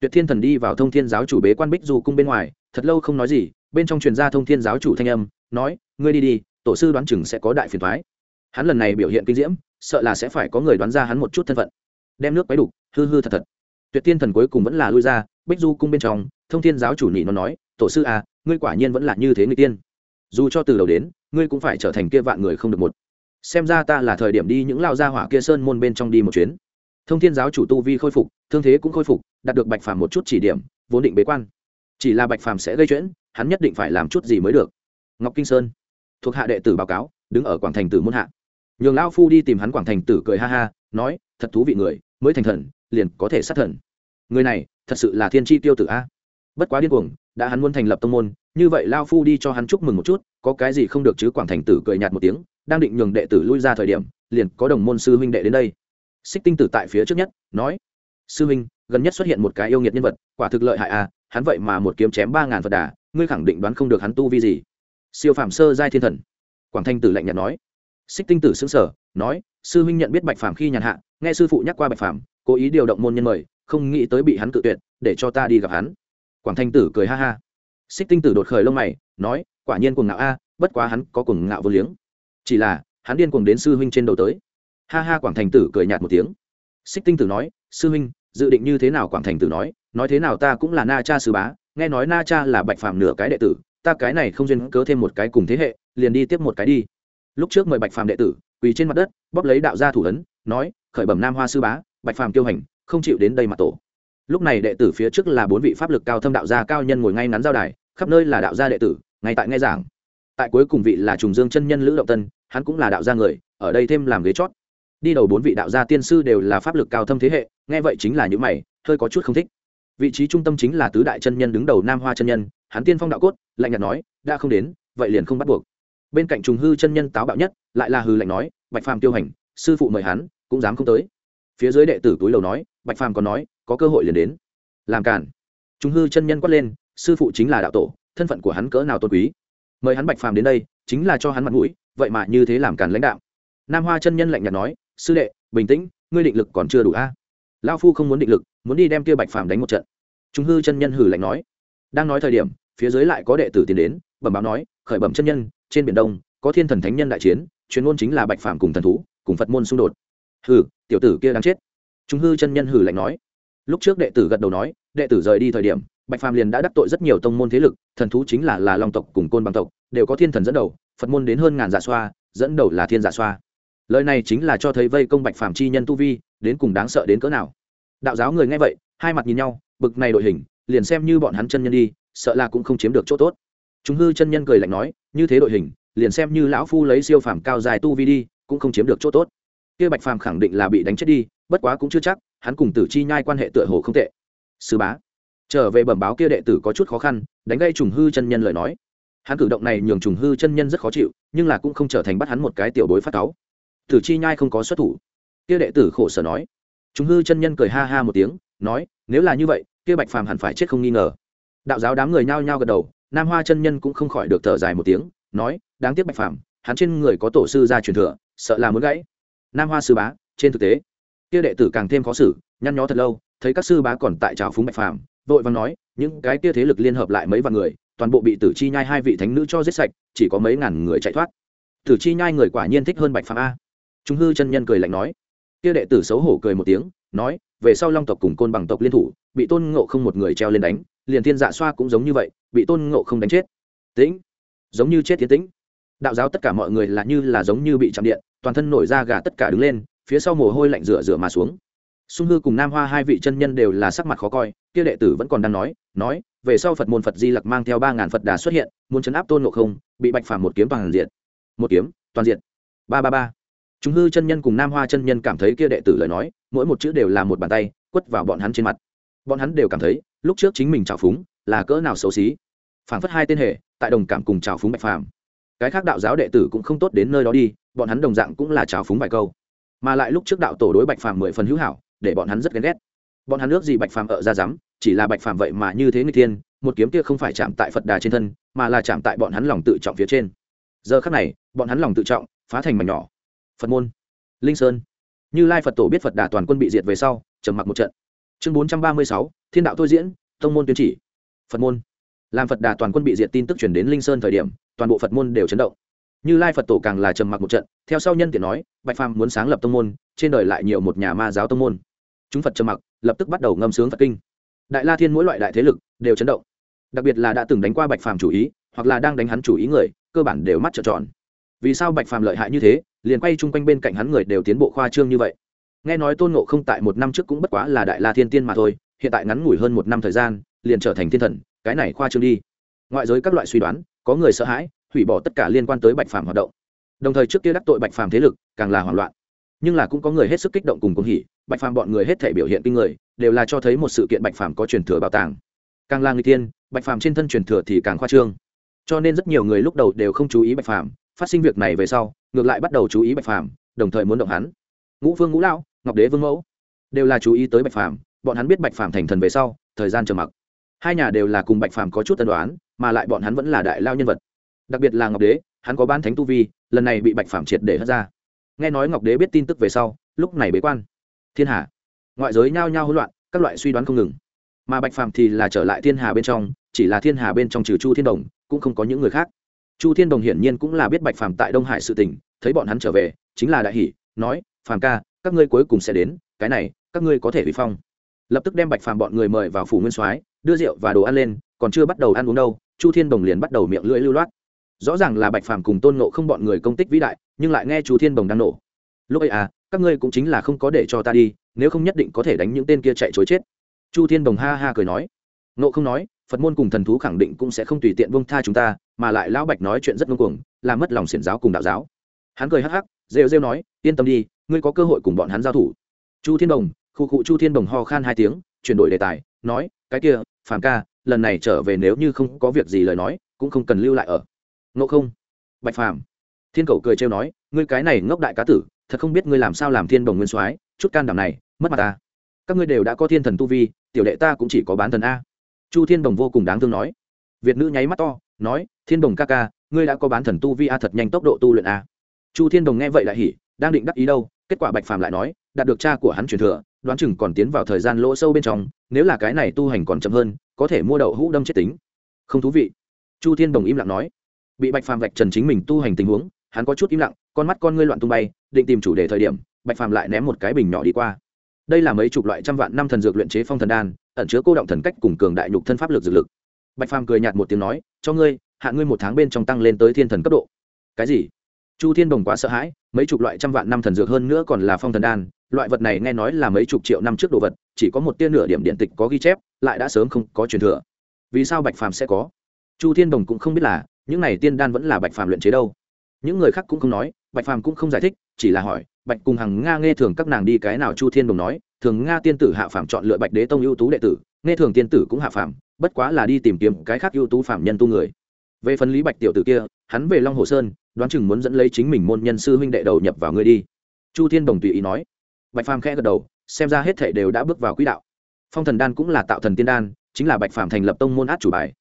Tuyệt thiên thần đi vào thông thiên giáo chủ bế quan bích du cung bên ngoài, thật lâu không nói gì, bên trong truyền gia thông thiên giáo chủ thanh âm, nói, ngươi đi đi, tổ sư đoán chừng sẽ có đại phiền thoái hắn lần này biểu hiện kinh diễm, sợ là sẽ phải có người đoán ra hắn một chút thân phận. Đem nước quấy đục, hư hư thật thật. Tuyệt tiên thần cuối cùng vẫn là lui ra, bích du cung bên trong, thông thiên giáo chủ nhị nó nói, tổ sư à ngươi quả nhiên vẫn là như thế người tiên. Dù cho từ đầu đến, ngươi cũng phải trở thành kia vạn người không được một. Xem ra ta là thời điểm đi những lao gia hỏa kia sơn môn bên trong đi một chuyến. Thông thiên giáo chủ tu vi khôi phục, thương thế cũng khôi phục, đạt được bạch phàm một chút chỉ điểm, vốn định bế quan. Chỉ là bạch phàm sẽ gây chuyện, hắn nhất định phải làm chút gì mới được. Ngọc kinh sơn, thuộc hạ đệ tử báo cáo, đứng ở quảng thành tử môn hạ nhường lao phu đi tìm hắn quảng thành tử cười ha ha, nói, thật thú vị người, mới thành thần, liền có thể sát thần. Người này, thật sự là thiên tri tiêu tử a. Bất quá điên cuồng, đã hắn muốn thành lập tông môn, như vậy lao phu đi cho hắn chúc mừng một chút, có cái gì không được chứ? Quảng thành tử cười nhạt một tiếng, đang định nhường đệ tử lui ra thời điểm, liền có đồng môn sư huynh đệ đến đây. Xích tinh tử tại phía trước nhất, nói, sư huynh, gần nhất xuất hiện một cái yêu nghiệt nhân vật, quả thực lợi hại a, hắn vậy mà một kiếm chém ba ngàn phật đà, ngươi khẳng định đoán không được hắn tu vi gì. Siêu phạm sơ giai thiên thần. Quảng thanh tử lạnh nhạt nói xích tinh tử xứng sở nói, sư huynh nhận biết bạch phàm khi nhàn hạ, nghe sư phụ nhắc qua bạch phàm, cố ý điều động môn nhân mời, không nghĩ tới bị hắn tự tuyệt, để cho ta đi gặp hắn. Quảng thanh tử cười ha ha. Xích tinh tử đột khởi lông mày, nói, quả nhiên cuồng ngạo a, bất quá hắn có cuồng ngạo vô liếng. Chỉ là, hắn điên cuồng đến sư huynh trên đầu tới. Ha ha, quảng thành tử cười nhạt một tiếng. Xích tinh tử nói, sư huynh, dự định như thế nào? Quảng thành tử nói nói thế nào ta cũng là na cha sư bá, nghe nói na cha là bạch phàm nửa cái đệ tử, ta cái này không duyên cớ thêm một cái cùng thế hệ, liền đi tiếp một cái đi lúc trước mời bạch phàm đệ tử, quỳ trên mặt đất, bóp lấy đạo gia thủ ấn, nói, khởi bẩm nam hoa sư bá, bạch phàm tiêu hành, không chịu đến đây mặt tổ. Lúc này đệ tử phía trước là bốn vị pháp lực cao thâm đạo gia cao nhân ngồi ngay ngắn giao đài, khắp nơi là đạo gia đệ tử, ngay tại nghe giảng. Tại cuối cùng vị là trùng dương chân nhân lữ động tân, hắn cũng là đạo gia người, ở đây thêm làm ghế chót. Đi đầu bốn vị đạo gia tiên sư đều là pháp lực cao thâm thế hệ, nghe vậy chính là những mày, hơi có chút không thích. Vị trí trung tâm chính là tứ đại chân nhân đứng đầu nam hoa chân nhân, hắn tiên phong đạo cốt, lạnh nhạt nói, đã không đến, vậy liền không bắt buộc bên cạnh trùng hư chân nhân táo bạo nhất, lại là hư lạnh nói, bạch phàm tiêu hành, sư phụ mời hắn, cũng dám không tới. Phía dưới đệ tử túi lầu nói, bạch phàm còn nói, có cơ hội liền đến. Làm cản trùng hư chân nhân quát lên, sư phụ chính là đạo tổ, thân phận của hắn cỡ nào tôn quý? Mời hắn bạch phàm đến đây, chính là cho hắn mặt mũi, vậy mà như thế làm cản lãnh đạo. Nam hoa chân nhân lạnh nhạt nói, sư đệ, bình tĩnh, ngươi định lực còn chưa đủ a. À? lao phu không muốn định lực, muốn đi đem kia bạch phàm đánh một trận. Trung hư chân nhân hử lạnh nói. Đang nói thời điểm, phía dưới lại có đệ tử tiến đến, bẩm báo nói, khởi bẩm chân nhân trên biển đông có thiên thần thánh nhân đại chiến chuyên môn chính là bạch phàm cùng thần thú cùng phật môn xung đột. Hừ, tiểu tử kia đang chết. Chúng hư chân nhân hừ lạnh nói. Lúc trước đệ tử gật đầu nói đệ tử rời đi thời điểm bạch phàm liền đã đắc tội rất nhiều tông môn thế lực thần thú chính là là long tộc cùng côn bằng tộc đều có thiên thần dẫn đầu phật môn đến hơn ngàn giả xoa dẫn đầu là thiên giả xoa. Lời này chính là cho thấy vây công bạch phàm chi nhân tu vi đến cùng đáng sợ đến cỡ nào. Đạo giáo người nghe vậy hai mặt nhìn nhau bực này đội hình liền xem như bọn hắn chân nhân đi sợ là cũng không chiếm được chỗ tốt chúng hư chân nhân cười lạnh nói, như thế đội hình, liền xem như lão phu lấy siêu phàm cao dài tu vi đi, cũng không chiếm được chỗ tốt. Kia bạch phàm khẳng định là bị đánh chết đi, bất quá cũng chưa chắc, hắn cùng tử chi nhai quan hệ tựa hồ không tệ. Sư bá. Trở về bẩm báo kia đệ tử có chút khó khăn, đánh gây trùng hư chân nhân lời nói. Hắn cử động này nhường trùng hư chân nhân rất khó chịu, nhưng là cũng không trở thành bắt hắn một cái tiểu bối phát cáu. Tử chi nhai không có xuất thủ. Kia đệ tử khổ sở nói. Chúng hư chân nhân cười ha ha một tiếng, nói, nếu là như vậy, kia bạch phàm hẳn phải chết không nghi ngờ. Đạo giáo đám người nhao nhao gật đầu nam hoa chân nhân cũng không khỏi được thở dài một tiếng, nói, đáng tiếc bạch phàm, hắn trên người có tổ sư ra truyền thừa, sợ là muốn gãy. Nam hoa sư bá, trên thực tế, kia đệ tử càng thêm khó xử, nhăn nhó thật lâu, thấy các sư bá còn tại trào phúng bạch phàm, vội vàng nói, những cái kia thế lực liên hợp lại mấy vạn người, toàn bộ bị tử chi nhai hai vị thánh nữ cho giết sạch, chỉ có mấy ngàn người chạy thoát. Tử chi nhai người quả nhiên thích hơn bạch phàm a. Chúng hư chân nhân cười lạnh nói. Kia đệ tử xấu hổ cười một tiếng, nói, về sau long tộc cùng côn bằng tộc liên thủ, bị tôn ngộ không một người treo lên đánh liền thiên dạ xoa cũng giống như vậy, bị tôn ngộ không đánh chết. Tĩnh. Giống như chết tiến tĩnh. Đạo giáo tất cả mọi người là như là giống như bị chạm điện, toàn thân nổi ra gà tất cả đứng lên, phía sau mồ hôi lạnh rửa rửa mà xuống. Sung hư cùng nam hoa hai vị chân nhân đều là sắc mặt khó coi, kia đệ tử vẫn còn đang nói nói, về sau phật môn phật di lặc mang theo ba ngàn phật đà xuất hiện, muốn chấn áp tôn ngộ không, bị bạch phàm một kiếm toàn diện một kiếm, toàn diện ba ba ba. Chúng hư chân nhân cùng nam hoa chân nhân cảm thấy kia đệ tử lời nói, mỗi một chữ đều là một bàn tay, quất vào bọn hắn trên mặt. Bọn hắn đều cảm thấy lúc trước chính mình trào phúng là cỡ nào xấu xí. Phảng phất hai tên hệ tại đồng cảm cùng trào phúng bạch phàm. Cái khác đạo giáo đệ tử cũng không tốt đến nơi đó đi, bọn hắn đồng dạng cũng là trào phúng vài câu. Mà lại lúc trước đạo tổ đối bạch phàm mười phần hữu hảo, để bọn hắn rất ghen ghét. Bọn hắn ước gì bạch phàm ở ra dám chỉ là bạch phàm vậy mà như thế người thiên, một kiếm kia không phải chạm tại phật đà trên thân, mà là chạm tại bọn hắn lòng tự trọng phía trên. Giờ khắc này, bọn hắn lòng tự trọng, phá thành mảnh nhỏ. Phật môn. Linh sơn. Như lai phật tổ biết phật đà toàn quân bị diệt về sau, trầm mặc một trận chương bốn trăm ba mươi sáu, thiên đạo thôi diễn, tông môn tuyên chỉ. Phật môn. Làm phật đà toàn quân bị diệt tin tức chuyển đến linh sơn thời điểm, toàn bộ phật môn đều chấn động. Như lai phật tổ càng là trầm mặc một trận, theo sau nhân tiện nói, bạch phàm muốn sáng lập tông môn, trên đời lại nhiều một nhà ma giáo tông môn. Chúng phật trầm mặc, lập tức bắt đầu ngâm sướng phật kinh. Đại la thiên mỗi loại đại thế lực đều chấn động. Đặc biệt là đã từng đánh qua bạch phàm chủ ý, hoặc là đang đánh hắn chủ ý người, cơ bản đều mắt trợn tròn. Vì sao bạch phàm lợi hại như thế, liền quay chung quanh bên cạnh hắn người đều tiến bộ khoa trương như vậy? Nghe nói tôn ngộ không tại một năm trước cũng bất quá là đại la thiên tiên mà thôi, hiện tại ngắn ngủi hơn một năm thời gian, liền trở thành thiên thần, cái này khoa trương đi. Ngoại giới các loại suy đoán, có người sợ hãi, hủy bỏ tất cả liên quan tới bạch phàm hoạt động. Đồng thời trước kia đắc tội bạch phàm thế lực, càng là hoảng loạn. Nhưng là cũng có người hết sức kích động cùng cung hỉ, bạch phàm bọn người hết thể biểu hiện kinh người, đều là cho thấy một sự kiện bạch phàm có truyền thừa bảo tàng. Càng là người tiên, bạch phàm trên thân truyền thừa thì càng khoa trương. Cho nên rất nhiều người lúc đầu đều không chú ý bạch phàm, phát sinh việc này về sau, ngược lại bắt đầu chú ý bạch phàm, đồng thời muốn động hắn. Ngũ vương ngũ lão ngọc đế vương mẫu. Đều là chú ý tới bạch phàm, bọn hắn biết bạch phàm thành thần về sau, thời gian trầm mặc. Hai nhà đều là cùng bạch phàm có chút tân đoán mà lại bọn hắn vẫn là đại lao nhân vật. Đặc biệt là ngọc đế, hắn có ban thánh tu vi, lần này bị bạch phàm triệt để hất ra. Nghe nói ngọc đế biết tin tức về sau, lúc này bế quan. Thiên hà. Ngoại giới nhao nhao hỗn loạn, các loại suy đoán không ngừng. Mà bạch phàm thì là trở lại thiên hà bên trong, chỉ là thiên hà bên trong trừ chu thiên đồng, cũng không có những người khác. Chu thiên đồng hiển nhiên cũng là biết bạch phàm tại đông hải sự tình, thấy bọn hắn trở về, chính là đại hỷ nói, phàm ca các ngươi cuối cùng sẽ đến, cái này, các ngươi có thể bị phong. Lập tức đem bạch phàm bọn người mời vào phủ nguyên soái, đưa rượu và đồ ăn lên, còn chưa bắt đầu ăn uống đâu, chu thiên đồng liền bắt đầu miệng lưỡi lưu loát. Rõ ràng là bạch phàm cùng tôn nộ không bọn người công tích vĩ đại, nhưng lại nghe chu thiên đồng đang nổ. Lúc ấy à các ngươi cũng chính là không có để cho ta đi, nếu không nhất định có thể đánh những tên kia chạy chối chết. Chu thiên đồng ha ha cười nói. Nộ không nói, phật môn cùng thần thú khẳng định cũng sẽ không tùy tiện bông tha chúng ta, mà lại lão bạch nói chuyện rất ngông cuồng, làm mất lòng xiển giáo cùng đạo giáo. Hắn cười hắc hắc, rêu rêu nói, yên tâm đi ngươi có cơ hội cùng bọn hắn giao thủ. Chu thiên đồng, khu cụ chu thiên đồng ho khan hai tiếng, chuyển đổi đề tài, nói, cái kia, phàm ca, lần này trở về nếu như không có việc gì lời nói, cũng không cần lưu lại ở. Ngộ không? Bạch phàm. Thiên cầu cười trêu nói, ngươi cái này ngốc đại cá tử, thật không biết ngươi làm sao làm thiên đồng nguyên soái, chút can đảm này, mất mặt ta. Các ngươi đều đã có thiên thần tu vi, tiểu đệ ta cũng chỉ có bán thần a. Chu thiên đồng vô cùng đáng thương nói. Việt nữ nháy mắt to, nói, thiên đồng ca ca, ngươi đã có bán thần tu vi a thật nhanh tốc độ tu luyện a. Chu thiên đồng nghe vậy lại hỉ, đang định đắc ý đâu kết quả bạch phàm lại nói, đạt được cha của hắn truyền thừa, đoán chừng còn tiến vào thời gian lỗ sâu bên trong, nếu là cái này tu hành còn chậm hơn, có thể mua đậu hũ đâm chết tính. Không thú vị. Chu thiên đồng im lặng nói. Bị bạch phàm vạch trần chính mình tu hành tình huống, hắn có chút im lặng, con mắt con ngươi loạn tung bay, định tìm chủ đề thời điểm, bạch phàm lại ném một cái bình nhỏ đi qua. Đây là mấy chục loại trăm vạn năm thần dược luyện chế phong thần đan, ẩn chứa cô động thần cách cùng cường đại nhục thân pháp lực dược lực. Bạch phàm cười nhạt một tiếng nói, cho ngươi, hạ ngươi một tháng bên trong tăng lên tới thiên thần cấp độ. Cái gì? Chu thiên đồng quá sợ hãi, mấy chục loại trăm vạn năm thần dược hơn nữa còn là phong thần đan, loại vật này nghe nói là mấy chục triệu năm trước đồ vật, chỉ có một tia nửa điểm điện tịch có ghi chép, lại đã sớm không có truyền thừa. Vì sao bạch phàm sẽ có? Chu thiên đồng cũng không biết là, những này tiên đan vẫn là bạch phàm luyện chế đâu. Những người khác cũng không nói, bạch phàm cũng không giải thích, chỉ là hỏi, bạch cùng hằng nga nghe thường các nàng đi cái nào? Chu thiên đồng nói, thường nga tiên tử hạ phàm chọn lựa bạch đế tông ưu tú đệ tử, nghe thường tiên tử cũng hạ phàm, bất quá là đi tìm kiếm cái khác ưu tú phạm nhân tu người về phần lý bạch tiểu tử kia, hắn về long hồ sơn, đoán chừng muốn dẫn lấy chính mình môn nhân sư huynh đệ đầu nhập vào ngươi đi. Chu thiên đồng tùy ý nói. Bạch phàm khẽ gật đầu, xem ra hết thể đều đã bước vào quỹ đạo. Phong thần đan cũng là tạo thần tiên đan, chính là bạch phàm thành lập tông môn át chủ bài.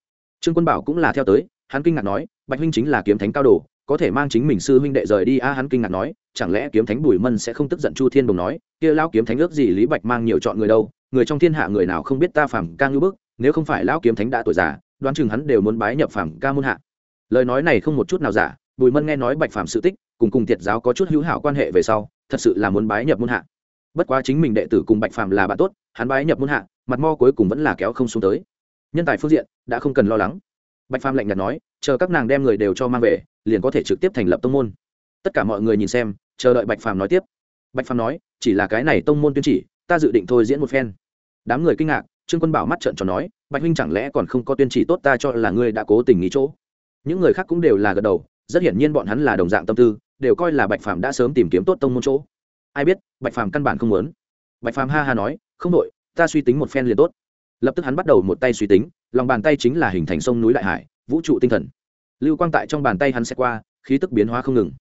Trương quân bảo cũng là theo tới, hắn kinh ngạc nói, bạch huynh chính là kiếm thánh cao đồ, có thể mang chính mình sư huynh đệ rời đi a, hắn kinh ngạc nói, chẳng lẽ kiếm thánh bùi mân sẽ không tức giận chu thiên đồng nói, kia lão kiếm thánh ước gì lý bạch mang nhiều chọn người đâu, người trong thiên hạ người nào không biết ta phàm ca ngưỡng bức nếu không phải lão kiếm thánh đã tuổi già, đoán chừng hắn đều muốn bái nhập phàm ca môn hạ. Lời nói này không một chút nào giả, bùi mân nghe nói bạch phàm sự tích, cùng cùng tiệt giáo có chút hữu hảo quan hệ về sau, thật sự là muốn bái nhập môn hạ. Bất quá chính mình đệ tử cùng bạch phàm là bạn tốt, hắn bái nhập môn hạ, mặt mo cuối cùng vẫn là kéo không xuống tới. Nhân tài phương diện, đã không cần lo lắng. Bạch phàm lạnh nhạt nói, chờ các nàng đem người đều cho mang về, liền có thể trực tiếp thành lập tông môn. Tất cả mọi người nhìn xem, chờ đợi bạch phàm nói tiếp. Bạch phàm nói, chỉ là cái này tông môn tuyên chỉ, ta dự định thôi diễn một phen. Đám người kinh ngạc trương quân bảo mắt trợn tròn nói, bạch huynh chẳng lẽ còn không có tuyên chỉ tốt ta cho là ngươi đã cố tình nghĩ chỗ? Những người khác cũng đều là gật đầu, rất hiển nhiên bọn hắn là đồng dạng tâm tư, đều coi là bạch phàm đã sớm tìm kiếm tốt tông môn chỗ. Ai biết, bạch phàm căn bản không muốn. Bạch phàm ha ha nói, không đội ta suy tính một phen liền tốt. Lập tức hắn bắt đầu một tay suy tính, lòng bàn tay chính là hình thành sông núi đại hải, vũ trụ tinh thần. Lưu quang tại trong bàn tay hắn sẽ qua, khí tức biến hóa không ngừng.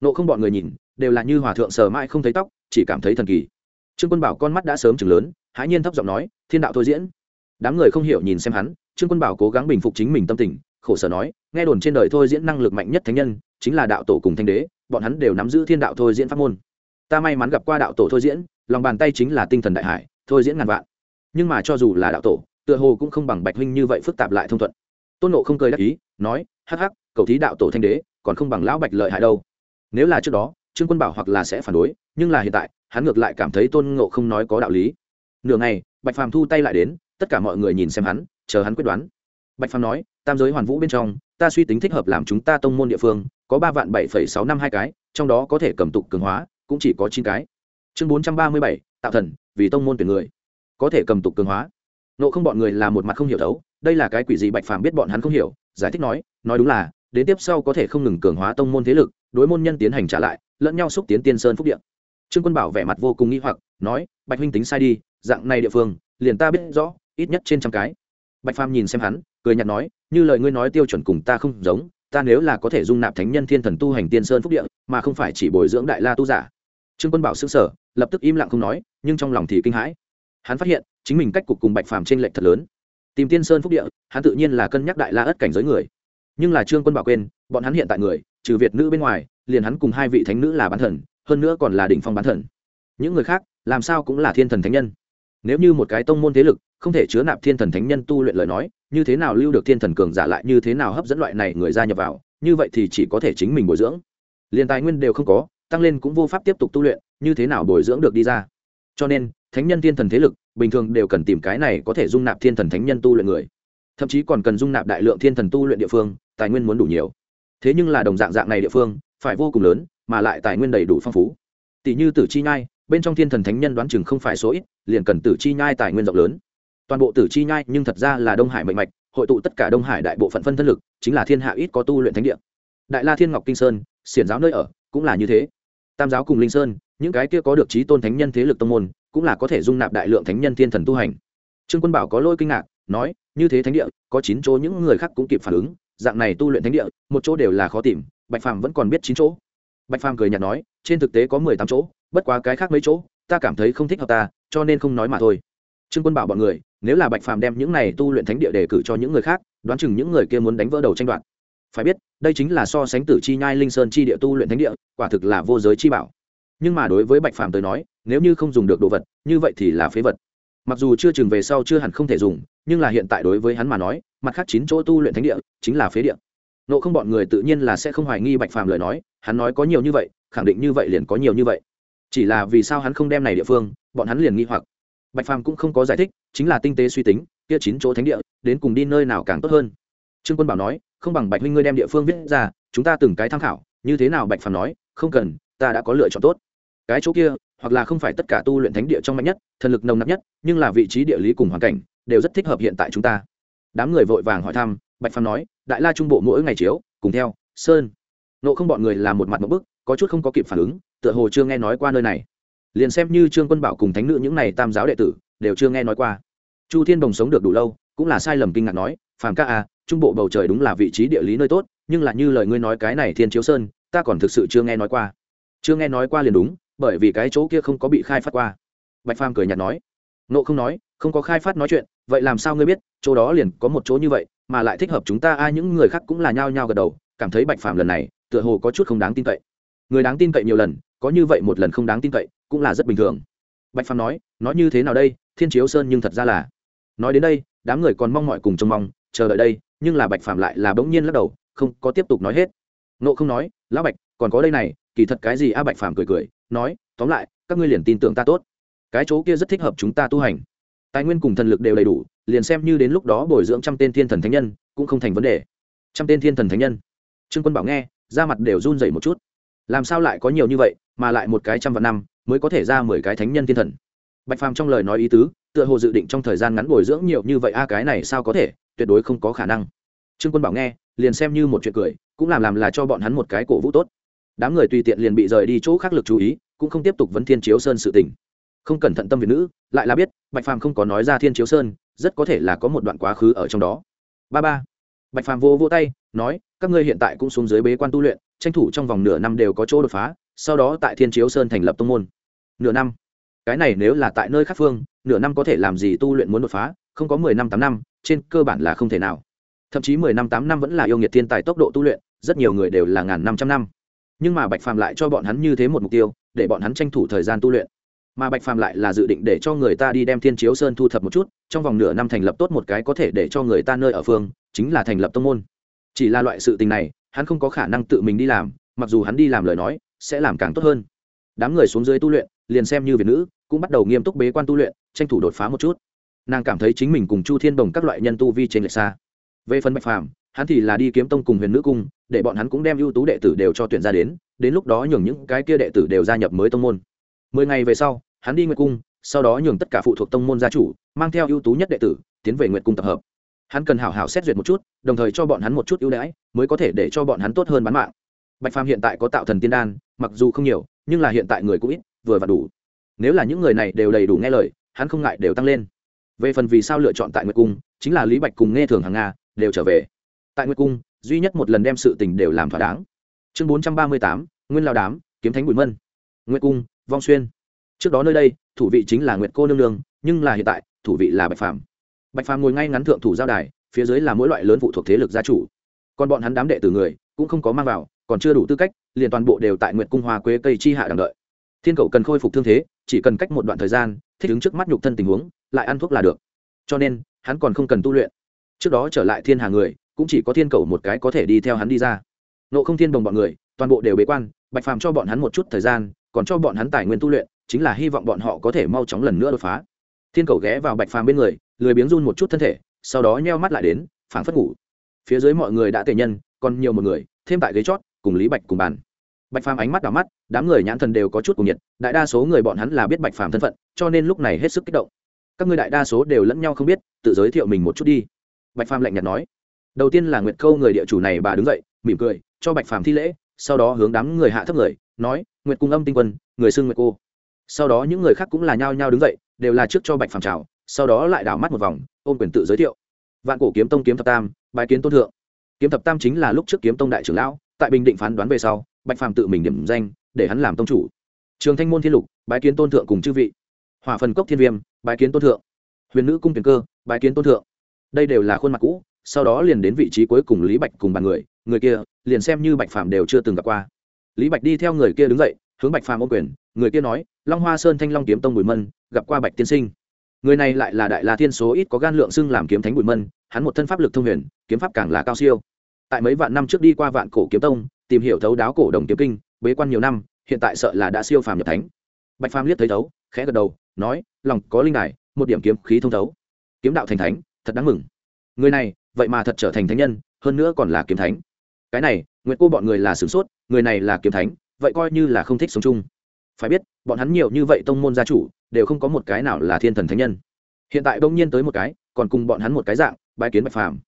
Nộ không bọn người nhìn, đều là như hòa thượng sờ mãi không thấy tóc, chỉ cảm thấy thần kỳ. Trương quân bảo con mắt đã sớm chừng lớn, hãi nhiên thấp giọng nói thiên đạo thôi diễn. Đám người không hiểu nhìn xem hắn, trương quân bảo cố gắng bình phục chính mình tâm tình, khổ sở nói, nghe đồn trên đời thôi diễn năng lực mạnh nhất thánh nhân, chính là đạo tổ cùng thanh đế, bọn hắn đều nắm giữ thiên đạo thôi diễn pháp môn. Ta may mắn gặp qua đạo tổ thôi diễn, lòng bàn tay chính là tinh thần đại hải, thôi diễn ngàn vạn. Nhưng mà cho dù là đạo tổ, tựa hồ cũng không bằng bạch huynh như vậy phức tạp lại thông thuận. Tôn nộ không cười đắc ý, nói, hắc hắc, cầu thí đạo tổ thanh đế, còn không bằng lão bạch lợi hại đâu. Nếu là trước đó, trương quân bảo hoặc là sẽ phản đối, nhưng là hiện tại, hắn ngược lại cảm thấy tôn ngộ không nói có đạo lý. Nửa ngày bạch phàm thu tay lại đến, tất cả mọi người nhìn xem hắn, chờ hắn quyết đoán. Bạch phàm nói, tam giới hoàn vũ bên trong, ta suy tính thích hợp làm chúng ta tông môn địa phương, có ba vạn bảy phẩy sáu năm hai cái, trong đó có thể cầm tục cường hóa, cũng chỉ có chín cái. Chương bốn trăm ba mươi bảy, tạo thần, vì tông môn tuyển người. Có thể cầm tục cường hóa. Nộ không bọn người là một mặt không hiểu thấu, đây là cái quỷ gì bạch phàm biết bọn hắn không hiểu, giải thích nói nói đúng là, đến tiếp sau có thể không ngừng cường hóa tông môn thế lực, đối môn nhân tiến hành trả lại, lẫn nhau xúc tiến tiên sơn phúc điện trương quân bảo vẻ mặt vô cùng nghi hoặc, nói, bạch huynh tính sai đi dạng này địa phương, liền ta biết rõ, ít nhất trên trăm cái. Bạch phàm nhìn xem hắn, cười nhạt nói, như lời ngươi nói tiêu chuẩn cùng ta không giống, ta nếu là có thể dung nạp thánh nhân thiên thần tu hành tiên sơn phúc địa, mà không phải chỉ bồi dưỡng đại la tu giả. Trương quân bảo xứng sở lập tức im lặng không nói, nhưng trong lòng thì kinh hãi. Hắn phát hiện, chính mình cách cục cùng bạch phàm t r ê n lệch thật lớn. Tìm tiên sơn phúc địa, hắn tự nhiên là cân nhắc đại la ất cảnh giới người. Nhưng là trương quân bảo quên, bọn hắn hiện tại người, trừ việt nữ bên ngoài, liền hắn cùng hai vị thánh nữ là bán thần, hơn nữa còn là đỉnh phong bán thần. Những người khác, làm sao cũng là thiên thần thánh nhân nếu như một cái tông môn thế lực không thể chứa nạp thiên thần thánh nhân tu luyện lời nói, như thế nào lưu được thiên thần cường giả lại như thế nào hấp dẫn loại này người gia nhập vào, như vậy thì chỉ có thể chính mình bồi dưỡng. Liền tài nguyên đều không có, tăng lên cũng vô pháp tiếp tục tu luyện, như thế nào bồi dưỡng được đi ra. Cho nên, thánh nhân thiên thần thế lực bình thường đều cần tìm cái này có thể dung nạp thiên thần thánh nhân tu luyện người. Thậm chí còn cần dung nạp đại lượng thiên thần tu luyện địa phương, tài nguyên muốn đủ nhiều. Thế nhưng là đồng dạng dạng này địa phương, phải vô cùng lớn, mà lại tài nguyên đầy đủ phong phú. Tỷ như tử chi nhai bên trong thiên thần thánh nhân đoán chừng không phải số ít, liền cần tử chi nhai tài nguyên rộng lớn. Toàn bộ tử chi nhai, nhưng thật ra là đông hải mệnh mạch, hội tụ tất cả đông hải đại bộ phận phân thân lực, chính là thiên hạ ít có tu luyện thánh địa. Đại la thiên ngọc kinh sơn, xiển giáo nơi ở, cũng là như thế. Tam giáo cùng linh sơn, những cái kia có được trí tôn thánh nhân thế lực tông môn, cũng là có thể dung nạp đại lượng thánh nhân thiên thần tu hành. Trương quân bảo có lôi kinh ngạc, nói, như thế thánh địa, có chín chỗ những người khác cũng kịp phản ứng, dạng này tu luyện thánh địa, một chỗ đều là khó tìm, bạch phàm vẫn còn biết chín chỗ. Bạch phàm cười nhạt nói, trên thực tế có mười tám chỗ bất quá cái khác mấy chỗ, ta cảm thấy không thích hợp ta, cho nên không nói mà thôi. Trương quân bảo bọn người, nếu là bạch phàm đem những này tu luyện thánh địa đề cử cho những người khác, đoán chừng những người kia muốn đánh vỡ đầu tranh đoạt. Phải biết, đây chính là so sánh tử chi nhai linh sơn chi địa tu luyện thánh địa, quả thực là vô giới chi bảo. Nhưng mà đối với bạch phàm tới nói, nếu như không dùng được đồ vật, như vậy thì là phế vật. Mặc dù chưa chừng về sau chưa hẳn không thể dùng, nhưng là hiện tại đối với hắn mà nói, mặt khác chín chỗ tu luyện thánh địa, chính là phế địa. Nộ không bọn người tự nhiên là sẽ không hoài nghi bạch phàm lời nói, hắn nói có nhiều như vậy, khẳng định như vậy liền có nhiều như vậy chỉ là vì sao hắn không đem này địa phương, bọn hắn liền nghi hoặc. Bạch phàm cũng không có giải thích, chính là tinh tế suy tính, kia chín chỗ thánh địa, đến cùng đi nơi nào càng tốt hơn. Trương quân bảo nói, không bằng bạch huynh ngươi đem địa phương viết ra, chúng ta từng cái tham khảo, như thế nào bạch phàm nói, không cần, ta đã có lựa chọn tốt. Cái chỗ kia, hoặc là không phải tất cả tu luyện thánh địa trong mạnh nhất, thần lực nồng nặc nhất, nhưng là vị trí địa lý cùng hoàn cảnh, đều rất thích hợp hiện tại chúng ta. Đám người vội vàng hỏi thăm, bạch phàm nói, đại la trung bộ mỗi ngày chiếu, cùng theo, sơn. Nộ không bọn người làm một mặt một bức, có chút không có kịp phản ứng tựa hồ chưa nghe nói qua nơi này. Liền xem như trương quân bảo cùng thánh nữ những này tam giáo đệ tử, đều chưa nghe nói qua. Chu thiên đồng sống được đủ lâu, cũng là sai lầm kinh ngạc nói, phàm ca à trung bộ bầu trời đúng là vị trí địa lý nơi tốt, nhưng là như lời ngươi nói cái này thiên chiếu sơn, ta còn thực sự chưa nghe nói qua. Chưa nghe nói qua liền đúng, bởi vì cái chỗ kia không có bị khai phát qua. Bạch phàm cười nhạt nói. Nộ không nói, không có khai phát nói chuyện, vậy làm sao ngươi biết, chỗ đó liền có một chỗ như vậy, mà lại thích hợp chúng ta ai những người khác cũng là nhao nhao gật đầu, cảm thấy bạch phàm lần này, tựa hồ có chút không đáng tin cậy. Người đáng tin cậy nhiều lần có như vậy một lần không đáng tin cậy, cũng là rất bình thường. Bạch phàm nói nói như thế nào đây? Thiên chiếu sơn nhưng thật ra là nói đến đây, đám người còn mong mọi cùng trông mong, chờ đợi đây, nhưng là bạch phàm lại là bỗng nhiên lắc đầu, không, có tiếp tục nói hết. Nộ không nói, lão bạch, còn có đây này, kỳ thật cái gì? A bạch phàm cười cười, nói, tóm lại, các ngươi liền tin tưởng ta tốt. Cái chỗ kia rất thích hợp chúng ta tu hành. Tài nguyên cùng thần lực đều đầy đủ, liền xem như đến lúc đó bồi dưỡng trăm tên thiên thần thánh nhân, cũng không thành vấn đề. Trăm tên thiên thần thánh nhân. Trương quân bảo nghe, da mặt đều run dậy một chút làm sao lại có nhiều như vậy, mà lại một cái trăm vạn năm mới có thể ra mười cái thánh nhân thiên thần? Bạch phàm trong lời nói ý tứ, tựa hồ dự định trong thời gian ngắn bồi dưỡng nhiều như vậy, a, cái này sao có thể, tuyệt đối không có khả năng. Trương quân bảo nghe, liền xem như một chuyện cười, cũng làm làm là cho bọn hắn một cái cổ vũ tốt. Đám người tùy tiện liền bị rời đi chỗ khác lực chú ý, cũng không tiếp tục vấn thiên chiếu sơn sự tình. Không cẩn thận tâm việt nữ, lại là biết, bạch phàm không có nói ra thiên chiếu sơn, rất có thể là có một đoạn quá khứ ở trong đó. Ba ba. Bạch phàm vô vô tay nói, các ngươi hiện tại cũng xuống dưới bế quan tu luyện, tranh thủ trong vòng nửa năm đều có chỗ đột phá, sau đó tại thiên chiếu sơn thành lập tông môn. Nửa năm? Cái này nếu là tại nơi khác phương, nửa năm có thể làm gì tu luyện muốn đột phá, không có mười năm tám năm, trên cơ bản là không thể nào. Thậm chí mười năm tám năm vẫn là yêu nghiệt thiên tài tốc độ tu luyện, rất nhiều người đều là ngàn năm trăm năm. Nhưng mà bạch phàm lại cho bọn hắn như thế một mục tiêu, để bọn hắn tranh thủ thời gian tu luyện. Mà bạch phàm lại là dự định để cho người ta đi đem thiên chiếu sơn thu thập một chút, trong vòng nửa năm thành lập tốt một cái có thể để cho người ta nơi ở phương, chính là thành lập tông môn chỉ là loại sự tình này, hắn không có khả năng tự mình đi làm, mặc dù hắn đi làm lời nói, sẽ làm càng tốt hơn. Đám người xuống dưới tu luyện, liền xem như việt nữ, cũng bắt đầu nghiêm túc bế quan tu luyện, tranh thủ đột phá một chút. Nàng cảm thấy chính mình cùng chu thiên đồng các loại nhân tu vi trên lệch xa. Về phần bạch phàm, hắn thì là đi kiếm tông cùng huyền nữ cung, để bọn hắn cũng đem ưu tú đệ tử đều cho tuyển ra đến đến lúc đó nhường những cái kia đệ tử đều gia nhập mới tông môn. Mười ngày về sau, hắn đi nguyệt cung, sau đó nhường tất cả phụ thuộc tông môn gia chủ, mang theo ưu tú nhất đệ tử, tiến về nguyệt cung tập hợp hắn cần hảo hảo xét duyệt một chút, đồng thời cho bọn hắn một chút ưu đãi, mới có thể để cho bọn hắn tốt hơn bán mạng. Bạch phàm hiện tại có tạo thần tiên đan, mặc dù không nhiều, nhưng là hiện tại người cũng ít, vừa và đủ. Nếu là những người này đều đầy đủ nghe lời, hắn không ngại đều tăng lên. Về phần vì sao lựa chọn tại nguyệt cung, chính là lý bạch cùng nghe thường hàng nga, đều trở về. Tại nguyệt cung, duy nhất một lần đem sự tình đều làm thỏa đáng. Chương bốn trăm ba mươi tám, nguyên lao đám, kiếm thánh bùi mân. Nguyệt cung, vong xuyên. Trước đó nơi đây, thủ vị chính là nguyệt cô nương nương, nhưng là hiện tại, thủ vị là bạch phàm bạch phàm ngồi ngay ngắn thượng thủ giao đài, phía dưới là mỗi loại lớn phụ thuộc thế lực gia chủ. Còn bọn hắn đám đệ tử người, cũng không có mang vào, còn chưa đủ tư cách, liền toàn bộ đều tại nguyện cung hoa quế cây chi hạ đang đợi. Thiên cầu cần khôi phục thương thế, chỉ cần cách một đoạn thời gian, thích ứng trước mắt nhục thân tình huống, lại ăn thuốc là được. Cho nên, hắn còn không cần tu luyện. Trước đó trở lại thiên hà người, cũng chỉ có thiên cầu một cái có thể đi theo hắn đi ra. Nộ không thiên đồng bọn người, toàn bộ đều bế quan, bạch phàm cho bọn hắn một chút thời gian, còn cho bọn hắn tài nguyên tu luyện, chính là hy vọng bọn họ có thể mau chóng lần nữa đột phá. Thiên cầu ghé vào bạch phàm bên người lười biếng run một chút thân thể, sau đó nheo mắt lại đến, phảng phất ngủ. Phía dưới mọi người đã tề nhân, còn nhiều một người, thêm tại ghế chót, cùng lý bạch cùng bàn. Bạch phàm ánh mắt đỏ mắt, đám người nhãn thần đều có chút cùng nhiệt, đại đa số người bọn hắn là biết bạch phàm thân phận, cho nên lúc này hết sức kích động. Các ngươi đại đa số đều lẫn nhau không biết, tự giới thiệu mình một chút đi. Bạch phàm lạnh nhạt nói. Đầu tiên là nguyệt câu người địa chủ này bà đứng dậy, mỉm cười, cho bạch phàm thi lễ, sau đó hướng đám người hạ thấp người, nói, nguyệt cung âm tinh quân, người xưng nguyệt cô. Sau đó những người khác cũng là nhao nhao đứng dậy, đều là trước cho bạch phàm chào sau đó lại đảo mắt một vòng, ôm quyền tự giới thiệu. Vạn cổ kiếm tông kiếm thập tam bài kiến tôn thượng. Kiếm thập tam chính là lúc trước kiếm tông đại trưởng lão, tại bình định phán đoán về sau, bạch phàm tự mình điểm danh, để hắn làm tông chủ. Trường thanh môn thiên lục, bái kiến tôn thượng cùng chư vị. Hỏa phần cốc thiên viêm, bái kiến tôn thượng. Huyền nữ cung tiền cơ, bái kiến tôn thượng. Đây đều là khuôn mặt cũ, sau đó liền đến vị trí cuối cùng lý bạch cùng bàn người người kia liền xem như bạch phàm đều chưa từng gặp qua. Lý bạch đi theo người kia đứng dậy, hướng bạch phàm ô quyền, người kia nói, long hoa sơn thanh long kiếm tông bùi mân, gặp qua bạch tiên sinh người này lại là đại la thiên số ít có gan lượng xưng làm kiếm thánh bùi mân, hắn một thân pháp lực thông huyền, kiếm pháp càng là cao siêu. Tại mấy vạn năm trước đi qua vạn cổ kiếm tông, tìm hiểu thấu đáo cổ đồng kiếm kinh, bế quan nhiều năm, hiện tại sợ là đã siêu phàm nhập thánh. Bạch phàm liếc thấy thấu, khẽ gật đầu, nói, lòng có linh đài, một điểm kiếm khí thông thấu. Kiếm đạo thành thánh, thật đáng mừng. Người này, vậy mà thật trở thành thánh nhân, hơn nữa còn là kiếm thánh. Cái này nguyện cô bọn người là sửng sốt, người này là kiếm thánh, vậy coi như là không thích sống chung phải biết, bọn hắn nhiều như vậy tông môn gia chủ, đều không có một cái nào là thiên thần thánh nhân. Hiện tại bỗng nhiên tới một cái, còn cùng bọn hắn một cái dạng, bái kiến bạch phàm.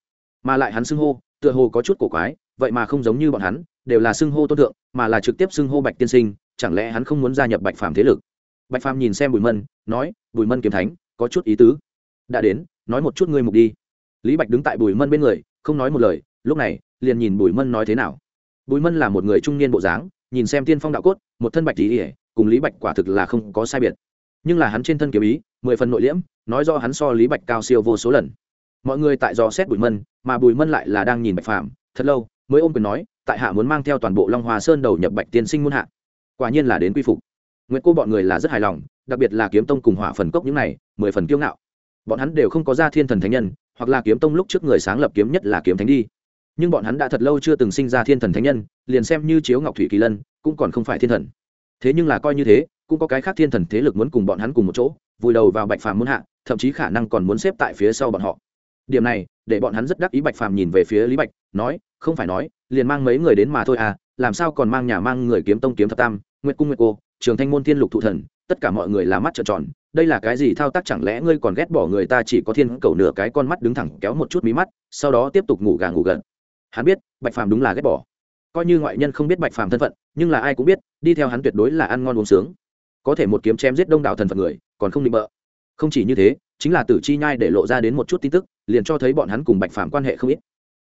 Mà lại hắn xưng hô, tựa hồ có chút cổ quái, vậy mà không giống như bọn hắn, đều là xưng hô tôn thượng, mà là trực tiếp xưng hô bạch tiên sinh, chẳng lẽ hắn không muốn gia nhập bạch phàm thế lực? Bạch phàm nhìn xem bùi mân, nói, bùi mân kiếm thánh, có chút ý tứ. Đã đến, nói một chút ngươi mục đi. Lý bạch đứng tại bùi mân bên người, không nói một lời, lúc này, liền nhìn bùi mân nói thế nào. Bùi mân là một người trung niên bộ dáng, nhìn xem tiên phong đạo cốt, một thân bạch tỉ ỉa cùng lý bạch quả thực là không có sai biệt. Nhưng là hắn trên thân kiếm ý, mười phần nội liễm, nói do hắn so lý bạch cao siêu vô số lần. Mọi người tại dò xét bùi mân, mà bùi mân lại là đang nhìn bạch phàm, thật lâu, mới ôm quyền nói, tại hạ muốn mang theo toàn bộ long hòa sơn đầu nhập bạch tiên sinh muôn hạ. Quả nhiên là đến quy phục. Nguyễn cô bọn người là rất hài lòng, đặc biệt là kiếm tông cùng hỏa phần cốc những này, mười phần kiêu ngạo. Bọn hắn đều không có ra thiên thần thánh nhân, hoặc là kiếm tông lúc trước người sáng lập kiếm nhất là kiếm thánh đi. Nhưng bọn hắn đã thật lâu chưa từng sinh ra thiên thần thánh nhân, liền xem như chiếu ngọc thủy kỳ lân, cũng còn không phải thiên thần thế nhưng là coi như thế, cũng có cái khác thiên thần thế lực muốn cùng bọn hắn cùng một chỗ, vùi đầu vào bạch phàm muôn hạ, thậm chí khả năng còn muốn xếp tại phía sau bọn họ. Điểm này, để bọn hắn rất đắc ý bạch phàm nhìn về phía lý bạch, nói, không phải nói, liền mang mấy người đến mà thôi à làm sao còn mang nhà mang người kiếm tông kiếm thập tam, nguyệt cung nguyệt cô, trường thanh môn thiên lục thụ thần, tất cả mọi người là mắt trợn tròn, đây là cái gì thao tác chẳng lẽ ngươi còn ghét bỏ người ta chỉ có thiên cầu nửa cái con mắt đứng thẳng kéo một chút mí mắt, sau đó tiếp tục ngủ gà ngủ gật. Hắn biết, bạch phàm đúng là ghét bỏ. Coi như ngoại nhân không biết bạch phàm thân phận nhưng là ai cũng biết, đi theo hắn tuyệt đối là ăn ngon uống sướng. Có thể một kiếm chém giết đông đảo thần phật người, còn không định bợ. Không chỉ như thế, chính là tử chi nhai để lộ ra đến một chút tin tức, liền cho thấy bọn hắn cùng bạch phàm quan hệ không ít.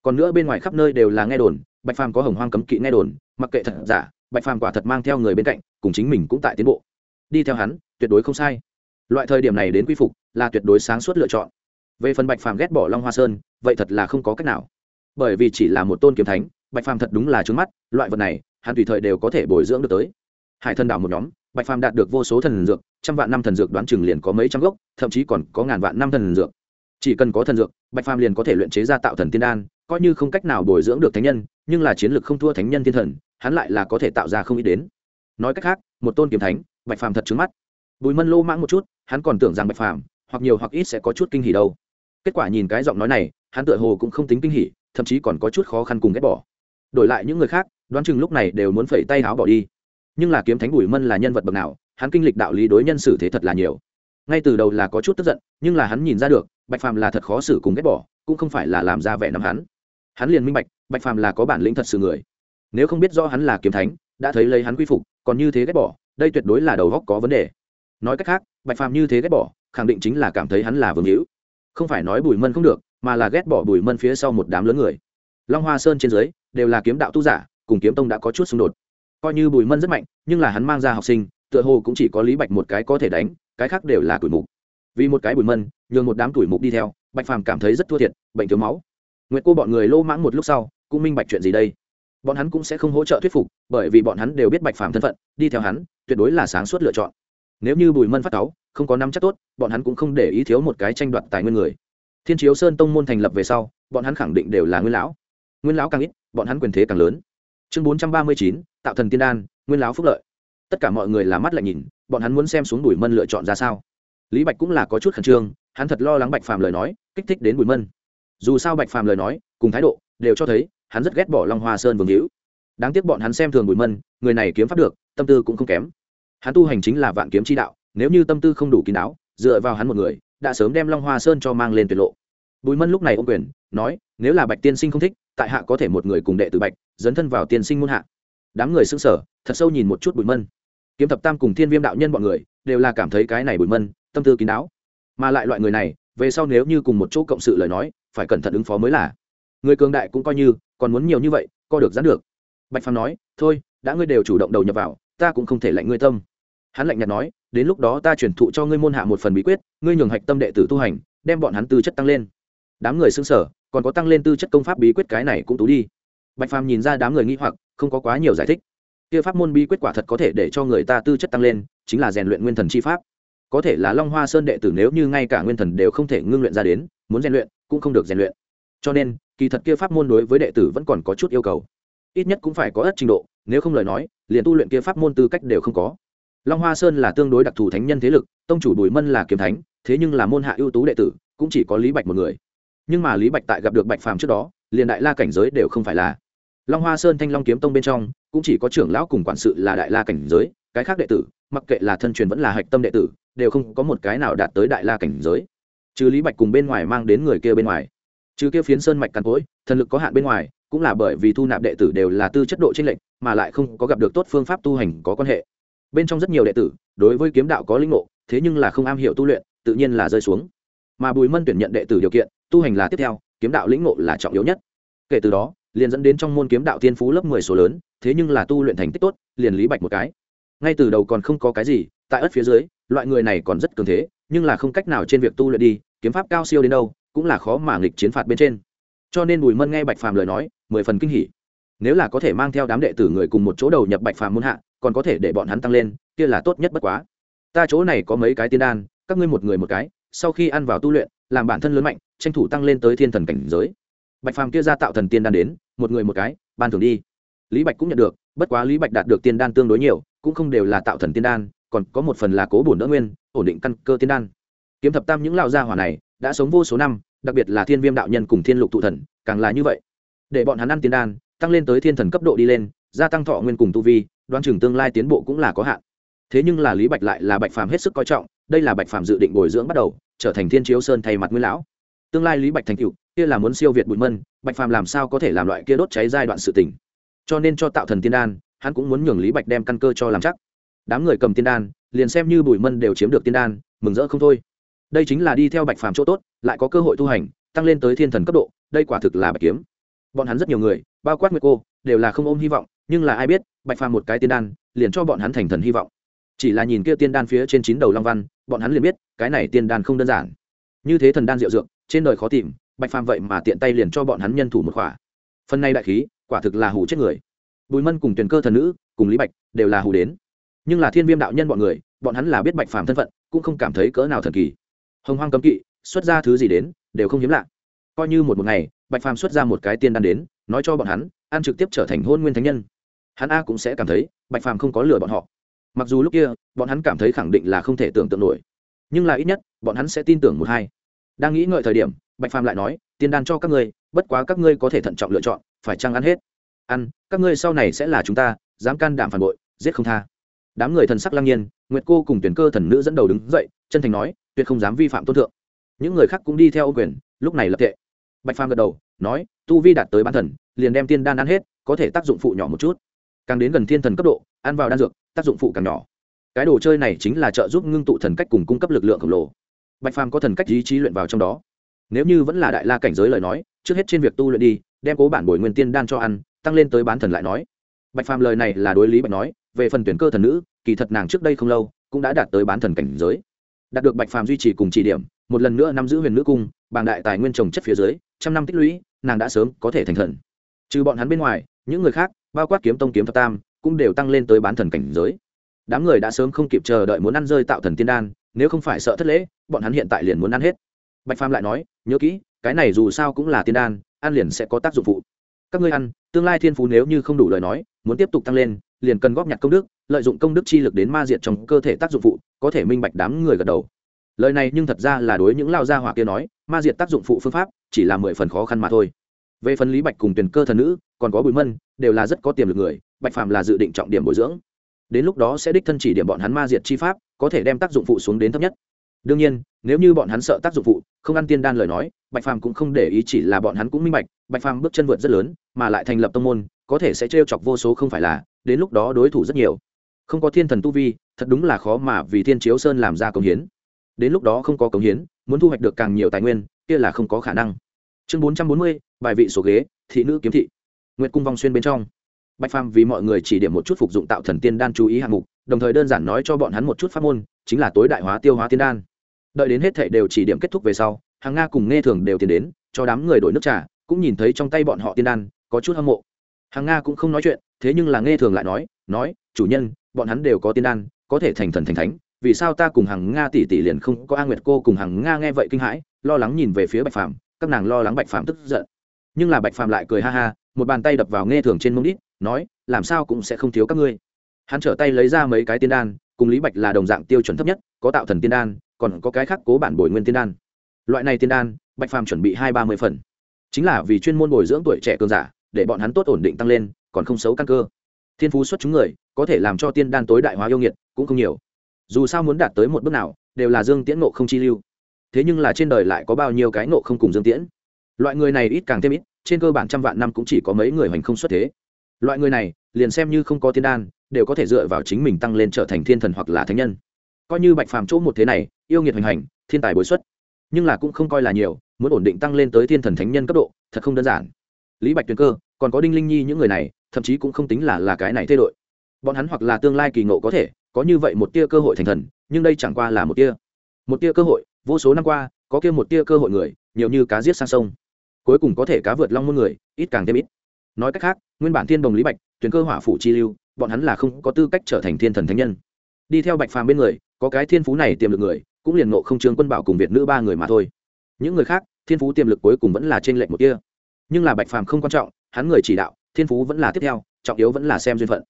Còn nữa bên ngoài khắp nơi đều là nghe đồn, bạch phàm có hồng hoang cấm kỵ nghe đồn, mặc kệ thật giả, bạch phàm quả thật mang theo người bên cạnh, cùng chính mình cũng tại tiến bộ. Đi theo hắn, tuyệt đối không sai. Loại thời điểm này đến quy phục, là tuyệt đối sáng suốt lựa chọn. Về phần bạch phàm ghét bỏ long hoa sơn, vậy thật là không có cách nào. Bởi vì chỉ là một tôn kiếm thánh, bạch phàm thật đúng là trướng mắt, loại vật này hắn tùy thời đều có thể bồi dưỡng được tới. Hải thần đảo một nhóm, bạch phàm đạt được vô số thần dược, trăm vạn năm thần dược đoán chừng liền có mấy trăm gốc, thậm chí còn có ngàn vạn năm thần dược. Chỉ cần có thần dược, bạch phàm liền có thể luyện chế ra tạo thần tiên đan, coi như không cách nào bồi dưỡng được thánh nhân, nhưng là chiến lược không thua thánh nhân thiên thần, hắn lại là có thể tạo ra không ít đến. Nói cách khác, một tôn kiếm thánh, bạch phàm thật trứng mắt. Bùi mân lô mãng một chút, hắn còn tưởng rằng bạch phàm, hoặc nhiều hoặc ít sẽ có chút kinh hỉ đâu. Kết quả nhìn cái giọng nói này, hắn tựa hồ cũng không tính kinh hỉ, thậm chí còn có chút khó khăn cùng ghét bỏ. Đổi lại những người khác đoán chừng lúc này đều muốn phẩy tay áo bỏ đi. Nhưng là kiếm thánh bùi mân là nhân vật bậc nào, hắn kinh lịch đạo lý đối nhân xử thế thật là nhiều. Ngay từ đầu là có chút tức giận, nhưng là hắn nhìn ra được, bạch phàm là thật khó xử cùng ghét bỏ, cũng không phải là làm ra vẻ nắm hắn. Hắn liền minh bạch bạch phàm là có bản lĩnh thật sự người. Nếu không biết rõ hắn là kiếm thánh, đã thấy lấy hắn quy phục, còn như thế ghét bỏ, đây tuyệt đối là đầu góc có vấn đề. Nói cách khác, bạch phàm như thế ghét bỏ, khẳng định chính là cảm thấy hắn là vương hữu. Không phải nói bùi mân không được, mà là ghét bỏ bùi mân phía sau một đám lớn người. Long hoa sơn trên dưới, đều là kiếm đạo tu giả cùng kiếm tông đã có chút xung đột. Coi như bùi mân rất mạnh nhưng là hắn mang ra học sinh tựa hồ cũng chỉ có lý bạch một cái có thể đánh cái khác đều là tuổi mục. Vì một cái bùi mân nhường một đám tuổi mục đi theo bạch phàm cảm thấy rất thua thiệt bệnh thiếu máu. Nguyệt cô bọn người lô mãng một lúc sau cũng minh bạch chuyện gì đây. Bọn hắn cũng sẽ không hỗ trợ thuyết phục bởi vì bọn hắn đều biết bạch phàm thân phận đi theo hắn tuyệt đối là sáng suốt lựa chọn. Nếu như bùi mân phát táo, không có năm chắc tốt bọn hắn cũng không để ý thiếu một cái tranh đoạt tài nguyên người. Thiên chiếu sơn tông môn thành lập về sau bọn hắn khẳng định đều là nguyên lão. Nguyên lão càng ít bọn hắn quyền thế càng lớn chương bốn trăm ba mươi chín, tạo thần tiên đan, nguyên lão phúc lợi. Tất cả mọi người là mắt lại nhìn, bọn hắn muốn xem xuống bùi mân lựa chọn ra sao. Lý bạch cũng là có chút khẩn trương, hắn thật lo lắng bạch phàm lời nói, kích thích đến bùi mân. Dù sao bạch phàm lời nói, cùng thái độ, đều cho thấy, hắn rất ghét bỏ long hoa sơn vương hữu. Đáng tiếc bọn hắn xem thường bùi mân, người này kiếm pháp được, tâm tư cũng không kém. Hắn tu hành chính là vạn kiếm chi đạo, nếu như tâm tư không đủ kín đáo, dựa vào hắn một người, đã sớm đem long hoa sơn cho mang lên tuyệt lộ. Bùi mân lúc này ô quyền, nói, nếu là bạch tiên sinh không thích, tại hạ có thể một người cùng đệ tử bạch dấn thân vào tiên sinh môn hạ. Đám người xưng sở thật sâu nhìn một chút bùi mân. Kiếm thập tam cùng thiên viêm đạo nhân bọn người đều là cảm thấy cái này bùi mân, tâm tư kín đáo. Mà lại loại người này, về sau nếu như cùng một chỗ cộng sự lời nói, phải cẩn thận ứng phó mới là. Người cường đại cũng coi như, còn muốn nhiều như vậy, co được dán được. Bạch phàm nói, thôi, đã ngươi đều chủ động đầu nhập vào, ta cũng không thể lạnh ngươi tâm. Hắn lạnh nhạt nói, đến lúc đó ta chuyển thụ cho ngươi môn hạ một phần bí quyết, ngươi nhường hạch tâm đệ tử tu hành, đem bọn hắn tư chất tăng lên. Đám người xưng sở còn có tăng lên tư chất công pháp bí quyết cái này cũng tú đi bạch phàm nhìn ra đám người nghi hoặc, không có quá nhiều giải thích. Kia pháp môn bí quyết quả thật có thể để cho người ta tư chất tăng lên, chính là rèn luyện nguyên thần chi pháp. Có thể là long hoa sơn đệ tử nếu như ngay cả nguyên thần đều không thể ngưng luyện ra đến, muốn rèn luyện, cũng không được rèn luyện. Cho nên, kỳ thật kia pháp môn đối với đệ tử vẫn còn có chút yêu cầu. Ít nhất cũng phải có ất trình độ, nếu không lời nói, liền tu luyện kia pháp môn tư cách đều không có. Long hoa sơn là tương đối đặc thù thánh nhân thế lực, tông chủ bùi mân là kiếm thánh, thế nhưng là môn hạ ưu tú đệ tử, cũng chỉ có lý bạch một người. Nhưng mà lý bạch tại gặp được bạch phàm trước đó, liền đại la cảnh giới đều không phải là long hoa sơn thanh long kiếm tông bên trong, cũng chỉ có trưởng lão cùng quản sự là đại la cảnh giới, cái khác đệ tử, mặc kệ là thân truyền vẫn là hạch tâm đệ tử, đều không có một cái nào đạt tới đại la cảnh giới. Trừ lý bạch cùng bên ngoài mang đến người kia bên ngoài. Trừ kia phiến sơn mạch càn cối, thần lực có hạn bên ngoài, cũng là bởi vì thu nạp đệ tử đều là tư chất độ tranh lệch, mà lại không có gặp được tốt phương pháp tu hành có quan hệ. Bên trong rất nhiều đệ tử, đối với kiếm đạo có linh ngộ, thế nhưng là không am hiểu tu luyện, tự nhiên là rơi xuống. Mà bùi mân tuyển nhận đệ tử điều kiện, tu hành là tiếp theo, kiếm đạo lĩnh ngộ là trọng yếu nhất. Kể từ đó liền dẫn đến trong môn kiếm đạo tiên phú lớp mười số lớn, thế nhưng là tu luyện thành tích tốt, liền lý bạch một cái. Ngay từ đầu còn không có cái gì, tại ớt phía dưới, loại người này còn rất cường thế, nhưng là không cách nào trên việc tu luyện đi, kiếm pháp cao siêu đến đâu, cũng là khó mà nghịch chiến phạt bên trên. Cho nên bùi mân nghe bạch phàm lời nói, mười phần kinh hỉ. Nếu là có thể mang theo đám đệ tử người cùng một chỗ đầu nhập bạch phàm muôn hạ, còn có thể để bọn hắn tăng lên, kia là tốt nhất bất quá. Ta chỗ này có mấy cái tiên đan, các ngươi một người một cái, sau khi ăn vào tu luyện, làm bản thân lớn mạnh, tranh thủ tăng lên tới thiên thần cảnh giới bạch phàm kia ra tạo thần tiên đan đến, một người một cái, ban thưởng đi. Lý bạch cũng nhận được, bất quá lý bạch đạt được tiên đan tương đối nhiều, cũng không đều là tạo thần tiên đan, còn có một phần là cố bổn đỡ nguyên, ổn định căn cơ tiên đan. Kiếm thập tam những lão gia hỏa này, đã sống vô số năm, đặc biệt là thiên viêm đạo nhân cùng thiên lục tụ thần, càng là như vậy. Để bọn hắn ăn tiên đan, tăng lên tới thiên thần cấp độ đi lên, gia tăng thọ nguyên cùng tu vi đoan chừng tương lai tiến bộ cũng là có hạn. Thế nhưng là lý bạch lại là bạch phàm hết sức coi trọng, đây là bạch phàm dự định bồi dưỡng bắt đầu, trở thành thiên chiếu sơn thay mặt nguyên lão. Tương lai lý bạch thành cựu kia là muốn siêu việt bụi mân, bạch phàm làm sao có thể làm loại kia đốt cháy giai đoạn sự tỉnh cho nên cho tạo thần tiên đan, hắn cũng muốn nhường lý bạch đem căn cơ cho làm chắc. Đám người cầm tiên đan, liền xem như bùi mân đều chiếm được tiên đan, mừng rỡ không thôi. Đây chính là đi theo bạch phàm chỗ tốt, lại có cơ hội tu hành, tăng lên tới thiên thần cấp độ, đây quả thực là bạch kiếm. Bọn hắn rất nhiều người, bao quát nguyệt cô, đều là không ôm hy vọng, nhưng là ai biết, bạch phàm một cái tiên đan, liền cho bọn hắn thành thần hy vọng. Chỉ là nhìn kia tiên đan phía trên chín đầu long văn, bọn hắn liền biết, cái này tiên đan không đơn giản. Như thế thần đan diệu dược, trên đời khó tìm bạch phàm vậy mà tiện tay liền cho bọn hắn nhân thủ một khỏa. Phần này đại khí, quả thực là hủ chết người. Bùi mân cùng tuyển cơ thần nữ, cùng lý bạch, đều là hủ đến. Nhưng là thiên viêm đạo nhân bọn người, bọn hắn là biết bạch phàm thân phận, cũng không cảm thấy cỡ nào thần kỳ. Hồng hoang cấm kỵ, xuất ra thứ gì đến, đều không hiếm lạ. Coi như một một ngày, bạch phàm xuất ra một cái tiên đan đến, nói cho bọn hắn, ăn trực tiếp trở thành hôn nguyên thánh nhân. Hắn a cũng sẽ cảm thấy, bạch phàm không có lừa bọn họ. Mặc dù lúc kia, bọn hắn cảm thấy khẳng định là không thể tưởng tượng nổi. Nhưng là ít nhất, bọn hắn sẽ tin tưởng một hai. Đang nghĩ ngợi thời điểm bạch phàm lại nói, tiên đan cho các ngươi, bất quá các ngươi có thể thận trọng lựa chọn, phải chăng ăn hết? Ăn, các ngươi sau này sẽ là chúng ta, dám can đảm phản bội, giết không tha. Đám người thần sắc lang nhiên, nguyệt cô cùng tuyển cơ thần nữ dẫn đầu đứng dậy, chân thành nói, tuyệt không dám vi phạm tôn thượng. Những người khác cũng đi theo ô quyền, lúc này lập tệ. Bạch phàm gật đầu, nói, tu vi đạt tới bán thần, liền đem tiên đan ăn hết, có thể tác dụng phụ nhỏ một chút. Càng đến gần thiên thần cấp độ, ăn vào đan dược, tác dụng phụ càng nhỏ. Cái đồ chơi này chính là trợ giúp ngưng tụ thần cách cùng cung cấp lực lượng khổng lồ. Bạch phàm có thần cách ý chí luyện vào trong đó nếu như vẫn là đại la cảnh giới lời nói, trước hết trên việc tu luyện đi, đem cố bản bồi nguyên tiên đan cho ăn, tăng lên tới bán thần lại nói. Bạch phàm lời này là đối lý bạch nói, về phần tuyển cơ thần nữ, kỳ thật nàng trước đây không lâu cũng đã đạt tới bán thần cảnh giới. Đạt được bạch phàm duy trì cùng chỉ điểm, một lần nữa nắm giữ huyền nữ cung, bàng đại tài nguyên trồng chất phía dưới, trăm năm tích lũy, nàng đã sớm có thể thành thần. Trừ bọn hắn bên ngoài, những người khác, bao quát kiếm tông kiếm thập tam, cũng đều tăng lên tới bán thần cảnh giới. Đám người đã sớm không kịp chờ đợi muốn ăn rơi tạo thần tiên đan, nếu không phải sợ thất lễ, bọn hắn hiện tại liền muốn ăn hết bạch phàm lại nói, nhớ kỹ, cái này dù sao cũng là tiên đan, ăn liền sẽ có tác dụng phụ. Các ngươi ăn, tương lai thiên phú nếu như không đủ lời nói, muốn tiếp tục tăng lên, liền cần góp nhặt công đức, lợi dụng công đức chi lực đến ma diệt trong cơ thể tác dụng phụ, có thể minh bạch đám người gật đầu. Lời này nhưng thật ra là đối những lao gia hỏa kia nói, ma diệt tác dụng phụ phương pháp chỉ là mười phần khó khăn mà thôi. Về phần lý bạch cùng tuyển cơ thần nữ, còn có bùi mân, đều là rất có tiềm lực người, bạch phàm là dự định trọng điểm bồi dưỡng. Đến lúc đó sẽ đích thân chỉ điểm bọn hắn ma diệt chi pháp, có thể đem tác dụng phụ xuống đến thấp nhất đương nhiên, nếu như bọn hắn sợ tác dụng phụ, không ăn tiên đan lời nói, bạch phàm cũng không để ý chỉ là bọn hắn cũng minh bạch bạch phàm bước chân vượt rất lớn, mà lại thành lập tông môn, có thể sẽ trêu chọc vô số không phải là, đến lúc đó đối thủ rất nhiều. Không có thiên thần tu vi, thật đúng là khó mà vì thiên chiếu sơn làm ra công hiến. Đến lúc đó không có công hiến, muốn thu hoạch được càng nhiều tài nguyên, kia là không có khả năng. Chương bốn trăm bốn mươi, bài vị số ghế, thị nữ kiếm thị. Nguyệt cung vong xuyên bên trong. Bạch phàm vì mọi người chỉ điểm một chút phục dụng tạo thần tiên đan chú ý hạng mục, đồng thời đơn giản nói cho bọn hắn một chút pháp môn, chính là tối đại hóa tiêu hóa tiên đan đợi đến hết thệ đều chỉ điểm kết thúc về sau, hàng nga cùng nghe thường đều tiến đến, cho đám người đổi nước trà, cũng nhìn thấy trong tay bọn họ tiên đan, có chút hâm mộ. Hàng nga cũng không nói chuyện, thế nhưng là nghe thường lại nói nói, chủ nhân, bọn hắn đều có tiên đan, có thể thành thần thành thánh, vì sao ta cùng hàng nga tỷ tỷ liền không có a nguyệt cô cùng hàng nga nghe vậy kinh hãi, lo lắng nhìn về phía bạch phàm, các nàng lo lắng bạch phàm tức giận. Nhưng là bạch phàm lại cười ha ha, một bàn tay đập vào nghe thường trên mông đít, nói, làm sao cũng sẽ không thiếu các ngươi. Hắn trở tay lấy ra mấy cái tiên đan, cùng lý bạch là đồng dạng tiêu chuẩn thấp nhất, có tạo thần tiên đan còn có cái khác cố bản bồi nguyên tiên đan. Loại này tiên đan, bạch phàm chuẩn bị hai ba mươi phần. Chính là vì chuyên môn bồi dưỡng tuổi trẻ cường giả, để bọn hắn tốt ổn định tăng lên, còn không xấu căn cơ. Thiên phú xuất chúng người, có thể làm cho tiên đan tối đại hóa yêu nghiệt, cũng không nhiều. Dù sao muốn đạt tới một bước nào, đều là dương tiễn nộ không chi lưu. Thế nhưng là trên đời lại có bao nhiêu cái nộ không cùng dương tiễn? Loại người này ít càng thêm ít, trên cơ bản trăm vạn năm cũng chỉ có mấy người hoành không xuất thế. Loại người này, liền xem như không có tiên đan, đều có thể dựa vào chính mình tăng lên trở thành thiên thần hoặc là thánh nhân coi như bạch phàm chỗ một thế này, yêu nghiệt hoành hành, thiên tài bối xuất, nhưng là cũng không coi là nhiều, muốn ổn định tăng lên tới thiên thần thánh nhân cấp độ, thật không đơn giản. Lý bạch tuyền cơ, còn có đinh linh nhi những người này, thậm chí cũng không tính là là cái này thay đổi bọn hắn hoặc là tương lai kỳ ngộ có thể, có như vậy một tia cơ hội thành thần, nhưng đây chẳng qua là một tia. Một tia cơ hội, vô số năm qua, có kia một tia cơ hội người, nhiều như cá giết sang sông. Cuối cùng có thể cá vượt long muôn người, ít càng thêm ít. Nói cách khác, nguyên bản thiên đồng lý bạch tuyển cơ hỏa phủ chi lưu, bọn hắn là không có tư cách trở thành thiên thần thánh nhân đi theo bạch phàm bên người, có cái thiên phú này tiềm lực người, cũng liền nộ không trương quân bảo cùng việt nữ ba người mà thôi. Những người khác, thiên phú tiềm lực cuối cùng vẫn là trên lệnh một kia. Nhưng là bạch phàm không quan trọng, hắn người chỉ đạo, thiên phú vẫn là tiếp theo, trọng yếu vẫn là xem duyên phận.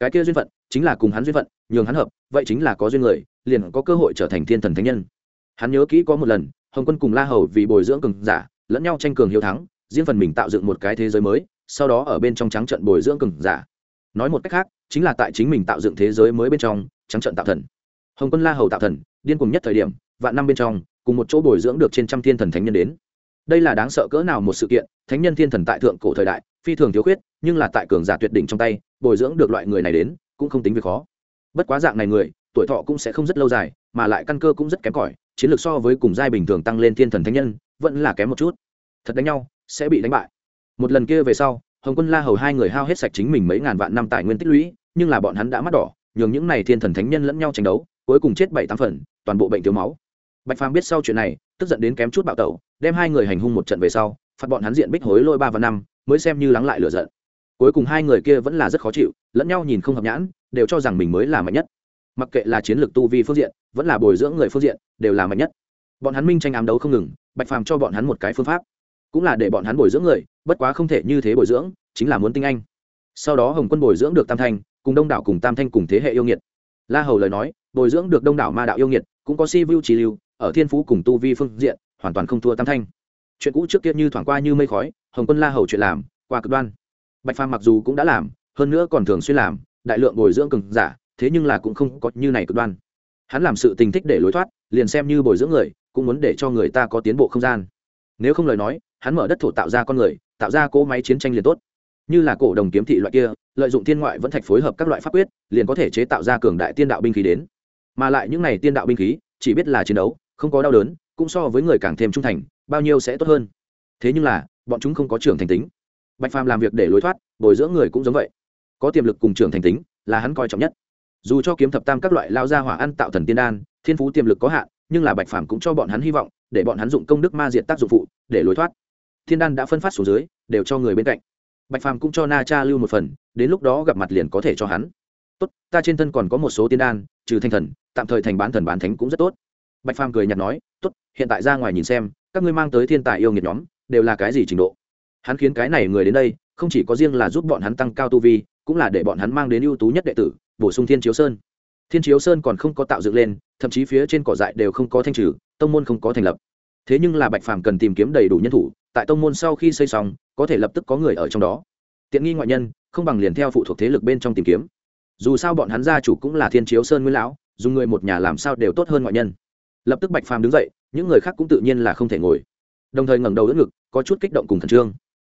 Cái kia duyên phận, chính là cùng hắn duyên phận, nhường hắn hợp, vậy chính là có duyên người, liền có cơ hội trở thành thiên thần thánh nhân. Hắn nhớ kỹ có một lần, hồng quân cùng la hầu vì bồi dưỡng cường giả, lẫn nhau tranh cường hiếu thắng, riêng phần mình tạo dựng một cái thế giới mới, sau đó ở bên trong trắng trận bồi dưỡng cường giả. Nói một cách khác, chính là tại chính mình tạo dựng thế giới mới bên trong trắng trận tạo thần. Hồng quân la hầu tạo thần, điên cùng nhất thời điểm, vạn năm bên trong, cùng một chỗ bồi dưỡng được trên trăm thiên thần thánh nhân đến. Đây là đáng sợ cỡ nào một sự kiện, thánh nhân thiên thần tại thượng cổ thời đại, phi thường thiếu khuyết, nhưng là tại cường giả tuyệt đỉnh trong tay, bồi dưỡng được loại người này đến, cũng không tính việc khó. Bất quá dạng này người, tuổi thọ cũng sẽ không rất lâu dài, mà lại căn cơ cũng rất kém cỏi, chiến lược so với cùng giai bình thường tăng lên thiên thần thánh nhân, vẫn là kém một chút. Thật đánh nhau, sẽ bị đánh bại. Một lần kia về sau, hồng quân la hầu hai người hao hết sạch chính mình mấy ngàn vạn năm tài nguyên tích lũy, nhưng là bọn hắn đã mắt đỏ nhường những này thiên thần thánh nhân lẫn nhau tranh đấu, cuối cùng chết bảy tám phần, toàn bộ bệnh thiếu máu. Bạch phàm biết sau chuyện này, tức giận đến kém chút bạo tẩu, đem hai người hành hung một trận về sau, phạt bọn hắn diện bích hối lôi ba và năm, mới xem như lắng lại lửa giận. Cuối cùng hai người kia vẫn là rất khó chịu, lẫn nhau nhìn không hợp nhãn, đều cho rằng mình mới là mạnh nhất. Mặc kệ là chiến lược tu vi phương diện, vẫn là bồi dưỡng người phương diện, đều là mạnh nhất. Bọn hắn minh tranh ám đấu không ngừng, bạch phàm cho bọn hắn một cái phương pháp, cũng là để bọn hắn bồi dưỡng người, bất quá không thể như thế bồi dưỡng, chính là muốn tinh anh. Sau đó hồng quân bồi dưỡng được tam thanh cùng đông đảo cùng tam thanh cùng thế hệ yêu nghiệt. La hầu lời nói, bồi dưỡng được đông đảo ma đạo yêu nghiệt, cũng có si vu trí lưu, ở thiên phú cùng tu vi phương diện, hoàn toàn không thua tam thanh. Chuyện cũ trước kia như thoảng qua như mây khói, hồng quân la hầu chuyện làm, qua cực đoan. Bạch phàm mặc dù cũng đã làm, hơn nữa còn thường xuyên làm, đại lượng bồi dưỡng cường giả, thế nhưng là cũng không có như này cực đoan. Hắn làm sự tình thích để lối thoát, liền xem như bồi dưỡng người, cũng muốn để cho người ta có tiến bộ không gian. Nếu không lời nói, hắn mở đất thổ tạo ra con người, tạo ra cỗ máy chiến tranh liền tốt như là cổ đồng kiếm thị loại kia, lợi dụng thiên ngoại vẫn thạch phối hợp các loại pháp quyết, liền có thể chế tạo ra cường đại tiên đạo binh khí đến. Mà lại những này tiên đạo binh khí, chỉ biết là chiến đấu, không có đau đớn, cũng so với người càng thêm trung thành, bao nhiêu sẽ tốt hơn. Thế nhưng là, bọn chúng không có trưởng thành tính. Bạch phàm làm việc để lối thoát, bồi dưỡng người cũng giống vậy. Có tiềm lực cùng trưởng thành tính, là hắn coi trọng nhất. Dù cho kiếm thập tam các loại lao ra hỏa ăn tạo thần tiên đan, thiên phú tiềm lực có hạn, nhưng là bạch phàm cũng cho bọn hắn hy vọng, để bọn hắn dụng công đức ma diệt tác dụng phụ, để lối thoát. Thiên đan đã phân phát xuống dưới, đều cho người bên cạnh bạch phàm cũng cho na cha lưu một phần, đến lúc đó gặp mặt liền có thể cho hắn. Tốt, ta trên thân còn có một số tiên đan, trừ thanh thần, tạm thời thành bán thần bán thánh cũng rất tốt. Bạch phàm cười nhạt nói, tốt, hiện tại ra ngoài nhìn xem, các ngươi mang tới thiên tài yêu nghiệt nhóm, đều là cái gì trình độ? Hắn khiến cái này người đến đây, không chỉ có riêng là giúp bọn hắn tăng cao tu vi, cũng là để bọn hắn mang đến ưu tú nhất đệ tử, bổ sung thiên chiếu sơn. Thiên chiếu sơn còn không có tạo dựng lên, thậm chí phía trên cỏ dại đều không có thanh trừ, tông môn không có thành lập. Thế nhưng là bạch phàm cần tìm kiếm đầy đủ nhân thủ tại tông môn sau khi xây xong, có thể lập tức có người ở trong đó. Tiện nghi ngoại nhân, không bằng liền theo phụ thuộc thế lực bên trong tìm kiếm. Dù sao bọn hắn gia chủ cũng là thiên chiếu sơn nguyên lão, dùng người một nhà làm sao đều tốt hơn ngoại nhân. Lập tức bạch phàm đứng dậy, những người khác cũng tự nhiên là không thể ngồi. Đồng thời ngẩng đầu đỡ ngực, có chút kích động cùng khẩn trương.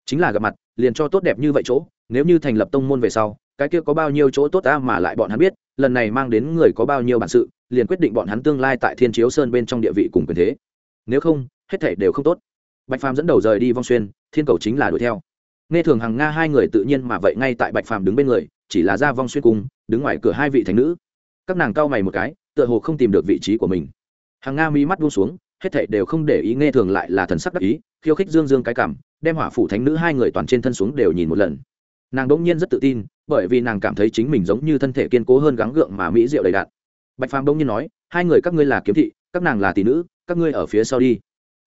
Chính là gặp mặt, liền cho tốt đẹp như vậy chỗ, nếu như thành lập tông môn về sau, cái kia có bao nhiêu chỗ tốt ta mà lại bọn hắn biết, lần này mang đến người có bao nhiêu bản sự, liền quyết định bọn hắn tương lai tại thiên chiếu sơn bên trong địa vị cùng quyền thế. Nếu không, hết thể đều không tốt bạch phàm dẫn đầu rời đi vong xuyên, thiên cầu chính là đuổi theo. Nghe thường hàng nga hai người tự nhiên mà vậy ngay tại bạch phàm đứng bên người, chỉ là ra vong xuyên cung, đứng ngoài cửa hai vị thành nữ. Các nàng cau mày một cái, tựa hồ không tìm được vị trí của mình. Hàng nga mi mắt buông xuống, hết thảy đều không để ý nghe thường lại là thần sắc đắc ý, khiêu khích dương dương cái cảm, đem hỏa phủ thánh nữ hai người toàn trên thân xuống đều nhìn một lần. Nàng đ ỗ n g nhiên rất tự tin, bởi vì nàng cảm thấy chính mình giống như thân thể kiên cố hơn gắng gượng mà mỹ diệu đầy đạn bạch phàm đông nhiên nói, hai người các ngươi là kiếm thị, các nàng là tỷ nữ, các ngươi ở phía sau đi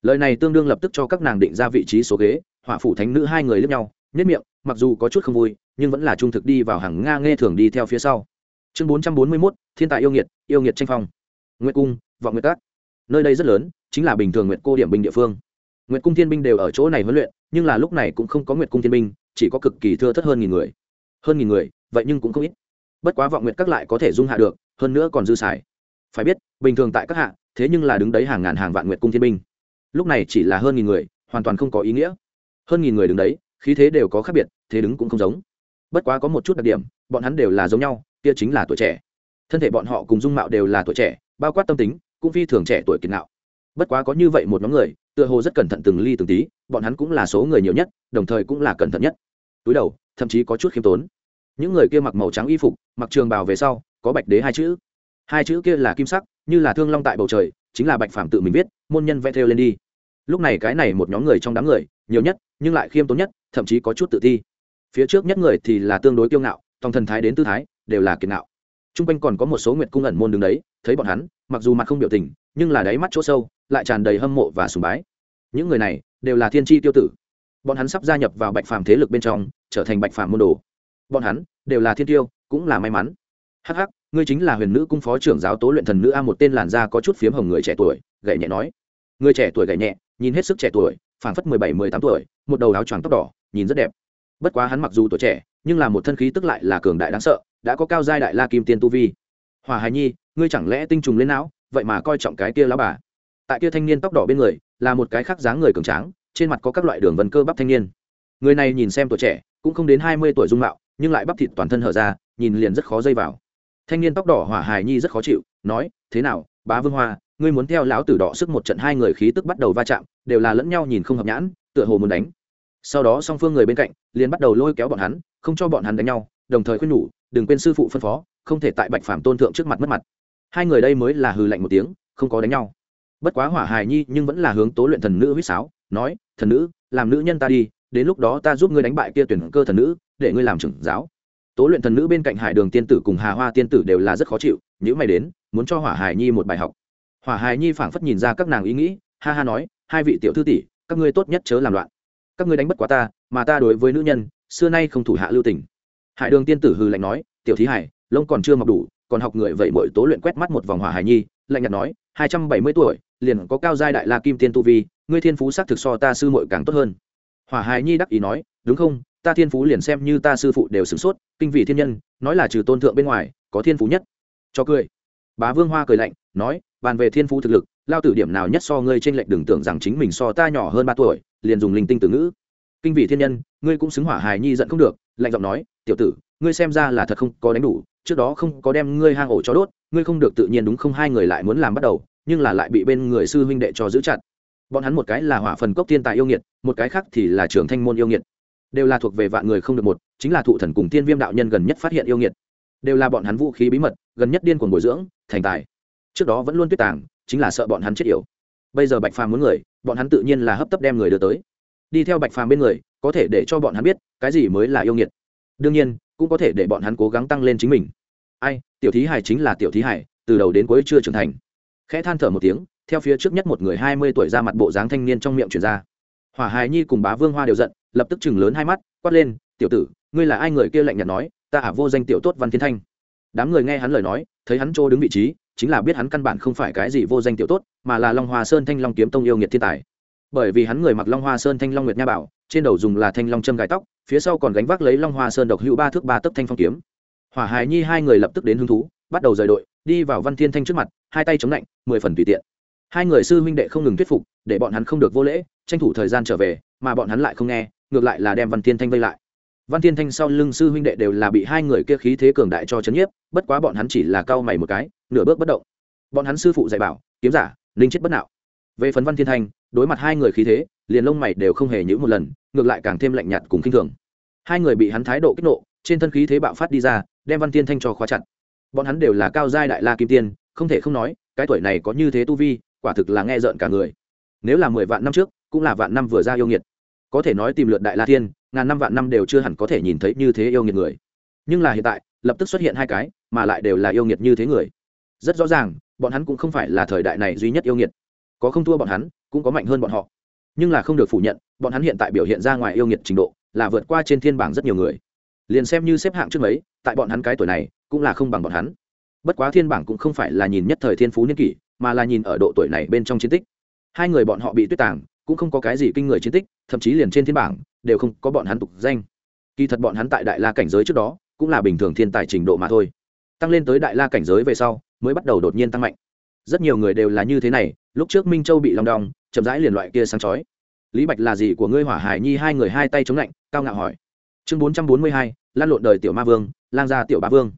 lời này tương đương lập tức cho các nàng định ra vị trí số ghế hỏa phủ thánh nữ hai người lướt nhau, nhất miệng, mặc dù có chút không vui, nhưng vẫn là trung thực đi vào hàng nga nghe thường đi theo phía sau. Chương bốn trăm bốn mươi mốt, thiên tài yêu nghiệt yêu nghiệt tranh phong. Nguyệt cung vọng nguyệt các. Nơi đây rất lớn, chính là bình thường nguyệt cô điểm binh địa phương. Nguyệt cung thiên binh đều ở chỗ này huấn luyện, nhưng là lúc này cũng không có nguyệt cung thiên binh, chỉ có cực kỳ thưa thất hơn nghìn người. Hơn nghìn người, vậy nhưng cũng không ít. Bất quá vọng nguyệt các lại có thể dung hạ được, hơn nữa còn dư xài. Phải biết, bình thường tại các hạ, thế nhưng là đứng đấy hàng ngàn hàng vạn nguyệt cung thiên binh lúc này chỉ là hơn nghìn người, hoàn toàn không có ý nghĩa. Hơn nghìn người đứng đấy, khí thế đều có khác biệt, thế đứng cũng không giống. Bất quá có một chút đặc điểm, bọn hắn đều là giống nhau, kia chính là tuổi trẻ. Thân thể bọn họ cùng dung mạo đều là tuổi trẻ, bao quát tâm tính, cũng phi thường trẻ tuổi kiệt nạo bất quá có như vậy một nhóm người, tựa hồ rất cẩn thận từng ly từng tí, bọn hắn cũng là số người nhiều nhất, đồng thời cũng là cẩn thận nhất. Túi đầu, thậm chí có chút khiêm tốn. Những người kia mặc màu trắng y phục, mặc trường bào về sau, có bạch đế hai chữ. Hai chữ kia là kim sắc, như là thương long tại bầu trời, chính là bạch phạm tự mình viết, môn nhân vẽ theo lên đi lúc này cái này một nhóm người trong đám người, nhiều nhất, nhưng lại khiêm tốn nhất, thậm chí có chút tự ti phía trước nhất người thì là tương đối kiêu ngạo, tòng thần thái đến tư thái, đều là kiệt ngạo. T r u n g quanh còn có một số nguyệt cung ẩn môn đứng đấy, thấy bọn hắn, mặc dù mặt không biểu tình, nhưng là đáy mắt chỗ sâu, lại tràn đầy hâm mộ và sùng bái. Những người này, đều là thiên tri tiêu tử. Bọn hắn sắp gia nhập vào bạch phàm thế lực bên trong, trở thành bạch phàm môn đồ. Bọn hắn, đều là thiên tiêu, cũng là may mắn. Hh ngươi chính là huyền nữ cung phó trưởng giáo tố luyện thần nữ a một tên làn da có chút phiếm hồng người trẻ tuổi, gậy nhẹ nói. Người trẻ tuổi gậy nhẹ nhìn hết sức trẻ tuổi, phảng phất mười bảy, mười tám tuổi, một đầu áo choàng tóc đỏ, nhìn rất đẹp. Bất quá hắn mặc dù tuổi trẻ, nhưng là một thân khí tức lại là cường đại đáng sợ, đã có cao giai đại la kim tiên tu vi. Hòa hài nhi, ngươi chẳng lẽ tinh trùng lên não, vậy mà coi trọng cái kia lão bà? Tại kia thanh niên tóc đỏ bên người, là một cái khác dáng người cường tráng, trên mặt có các loại đường vân cơ bắp thanh niên. Người này nhìn xem tuổi trẻ, cũng không đến hai mươi tuổi dung mạo, nhưng lại bắp thịt toàn thân hở ra, nhìn liền rất khó dây vào. Thanh niên tóc đỏ hỏa hài nhi rất khó chịu, nói, thế nào, bá vương hoa ngươi muốn theo lão tử đỏ sức một trận hai người khí tức bắt đầu va chạm, đều là lẫn nhau nhìn không hợp nhãn, tựa hồ muốn đánh. Sau đó song phương người bên cạnh liền bắt đầu lôi kéo bọn hắn, không cho bọn hắn đánh nhau, đồng thời khuyên nhủ, đừng quên sư phụ phân phó, không thể tại bạch phàm tôn thượng trước mặt mất mặt. Hai người đây mới là hừ lạnh một tiếng, không có đánh nhau. Bất quá hỏa hài nhi nhưng vẫn là hướng tố luyện thần nữ huýt sáo, nói, thần nữ, làm nữ nhân ta đi, đến lúc đó ta giúp ngươi đánh bại kia tuyển cơ thần nữ, để ngươi làm trưởng giáo. Tố luyện thần nữ bên cạnh hải đường tiên tử cùng hà hoa tiên tử đều là rất khó chịu những mày đến, muốn cho hỏa hải nhi một bài học hỏa hải nhi phảng phất nhìn ra các nàng ý nghĩ, ha ha nói, hai vị tiểu thư tỷ, các ngươi tốt nhất chớ làm loạn. Các ngươi đánh bất quá ta, mà ta đối với nữ nhân, xưa nay không thủ hạ lưu tình. Hải đường tiên tử hư lạnh nói, tiểu thí hải, lông còn chưa mọc đủ, còn học người vậy mỗi tố luyện quét mắt một vòng hỏa hải nhi. Lạnh nhạt nói, hai trăm bảy mươi tuổi, liền có cao giai đại la kim tiên tu vi, ngươi thiên phú sắc thực so ta sư muội càng tốt hơn. Hỏa hải nhi đắc ý nói, đúng không? Ta thiên phú liền xem như ta sư phụ đều sửng sốt, kinh vị thiên nhân, nói là trừ tôn thượng bên ngoài, có thiên phú nhất. Cho cười. Bá vương hoa cười lạnh, nói bàn về thiên phú thực lực, lao tử điểm nào nhất so ngươi trên lệnh đừng tưởng rằng chính mình so ta nhỏ hơn ba tuổi, liền dùng linh tinh từ ngữ. Kinh vị thiên nhân, ngươi cũng xứng hỏa hài nhi giận không được, lạnh giọng nói, tiểu tử, ngươi xem ra là thật không có đánh đủ, trước đó không có đem ngươi hang ổ cho đốt, ngươi không được tự nhiên đúng không? Hai người lại muốn làm bắt đầu, nhưng là lại bị bên người sư huynh đệ cho giữ chặt. Bọn hắn một cái là hỏa phần cốc thiên tài yêu nghiệt, một cái khác thì là trưởng thanh môn yêu nghiệt. Đều là thuộc về vạn người không được một, chính là thụ thần cùng tiên viêm đạo nhân gần nhất phát hiện yêu nghiệt. Đều là bọn hắn vũ khí bí mật, gần nhất điên cuồng bồi dưỡng, thành tài trước đó vẫn luôn tuyết tàng, chính là sợ bọn hắn chết yểu. Bây giờ bạch phàm muốn người, bọn hắn tự nhiên là hấp tấp đem người đưa tới. Đi theo bạch phàm bên người, có thể để cho bọn hắn biết, cái gì mới là yêu nghiệt. Đương nhiên, cũng có thể để bọn hắn cố gắng tăng lên chính mình. Ai, tiểu thí hải chính là tiểu thí hải từ đầu đến cuối chưa trưởng thành. Khẽ than thở một tiếng, theo phía trước nhất một người hai mươi tuổi ra mặt bộ dáng thanh niên trong miệng chuyển ra. Hỏa hài nhi cùng bá vương hoa đều giận, lập tức chừng lớn hai mắt, quát lên, tiểu tử, ngươi là ai? Người kia lạnh nhạt nói, ta ả vô danh tiểu tốt văn thiên thanh. Đám người nghe hắn lời nói, thấy hắn trô đứng vị trí chính là biết hắn căn bản không phải cái gì vô danh tiểu tốt, mà là long hoa sơn thanh long kiếm tông yêu nghiệt thiên tài. Bởi vì hắn người mặc long hoa sơn thanh long nguyệt nha bảo, trên đầu dùng là thanh long châm gài tóc, phía sau còn gánh vác lấy long hoa sơn độc hữu ba thước ba tấc thanh phong kiếm. Hỏa hài nhi hai người lập tức đến hứng thú, bắt đầu rời đội, đi vào văn thiên thanh trước mặt, hai tay chống lạnh, mười phần tùy tiện. Hai người sư huynh đệ không ngừng thuyết phục, để bọn hắn không được vô lễ, tranh thủ thời gian trở về, mà bọn hắn lại không nghe, ngược lại là đem văn thiên thanh vây lại. Văn thiên thanh sau lưng sư huynh đệ đều là bị hai người kia khí thế cường đại cho chấn nhiếp, bất quá bọn hắn chỉ là cau mày một cái nửa bước bất động. Bọn hắn sư phụ dạy bảo, kiếm giả linh chết bất nạo. Về phần văn thiên thanh đối mặt hai người khí thế, liền lông mày đều không hề nhữ một lần, ngược lại càng thêm lạnh nhạt cùng khinh thường. Hai người bị hắn thái độ kích nộ, trên thân khí thế bạo phát đi ra, đem văn thiên thanh cho khóa chặt. Bọn hắn đều là cao giai đại la kim tiên, không thể không nói, cái tuổi này có như thế tu vi, quả thực là nghe rợn cả người. Nếu là mười vạn năm trước, cũng là vạn năm vừa ra yêu nghiệt. Có thể nói tìm lượt đại la thiên ngàn năm vạn năm đều chưa hẳn có thể nhìn thấy như thế yêu nghiệt người. Nhưng là hiện tại, lập tức xuất hiện hai cái, mà lại đều là yêu nghiệt như thế người rất rõ ràng, bọn hắn cũng không phải là thời đại này duy nhất yêu nghiệt. Có không thua bọn hắn, cũng có mạnh hơn bọn họ. Nhưng là không được phủ nhận, bọn hắn hiện tại biểu hiện ra ngoài yêu nghiệt trình độ, là vượt qua trên thiên bảng rất nhiều người. Liền xem như xếp hạng trước mấy, tại bọn hắn cái tuổi này, cũng là không bằng bọn hắn. Bất quá thiên bảng cũng không phải là nhìn nhất thời thiên phú niên kỷ, mà là nhìn ở độ tuổi này bên trong chiến tích. Hai người bọn họ bị tuyết tàng, cũng không có cái gì kinh người chiến tích, thậm chí liền trên thiên bảng, đều không có bọn hắn tục danh. Kỳ thật bọn hắn tại đại la cảnh giới trước đó, cũng là bình thường thiên tài trình độ mà thôi. Tăng lên tới đại la cảnh giới về sau mới bắt đầu đột nhiên tăng mạnh. Rất nhiều người đều là như thế này, lúc trước minh châu bị lòng đong, chậm rãi liền loại kia sáng chói. Lý bạch là gì của ngươi hỏa hải nhi hai người hai tay chống lạnh, cao ngạo hỏi. Chương bốn trăm bốn mươi hai, lan lộn đời tiểu ma vương, lang gia tiểu bá vương.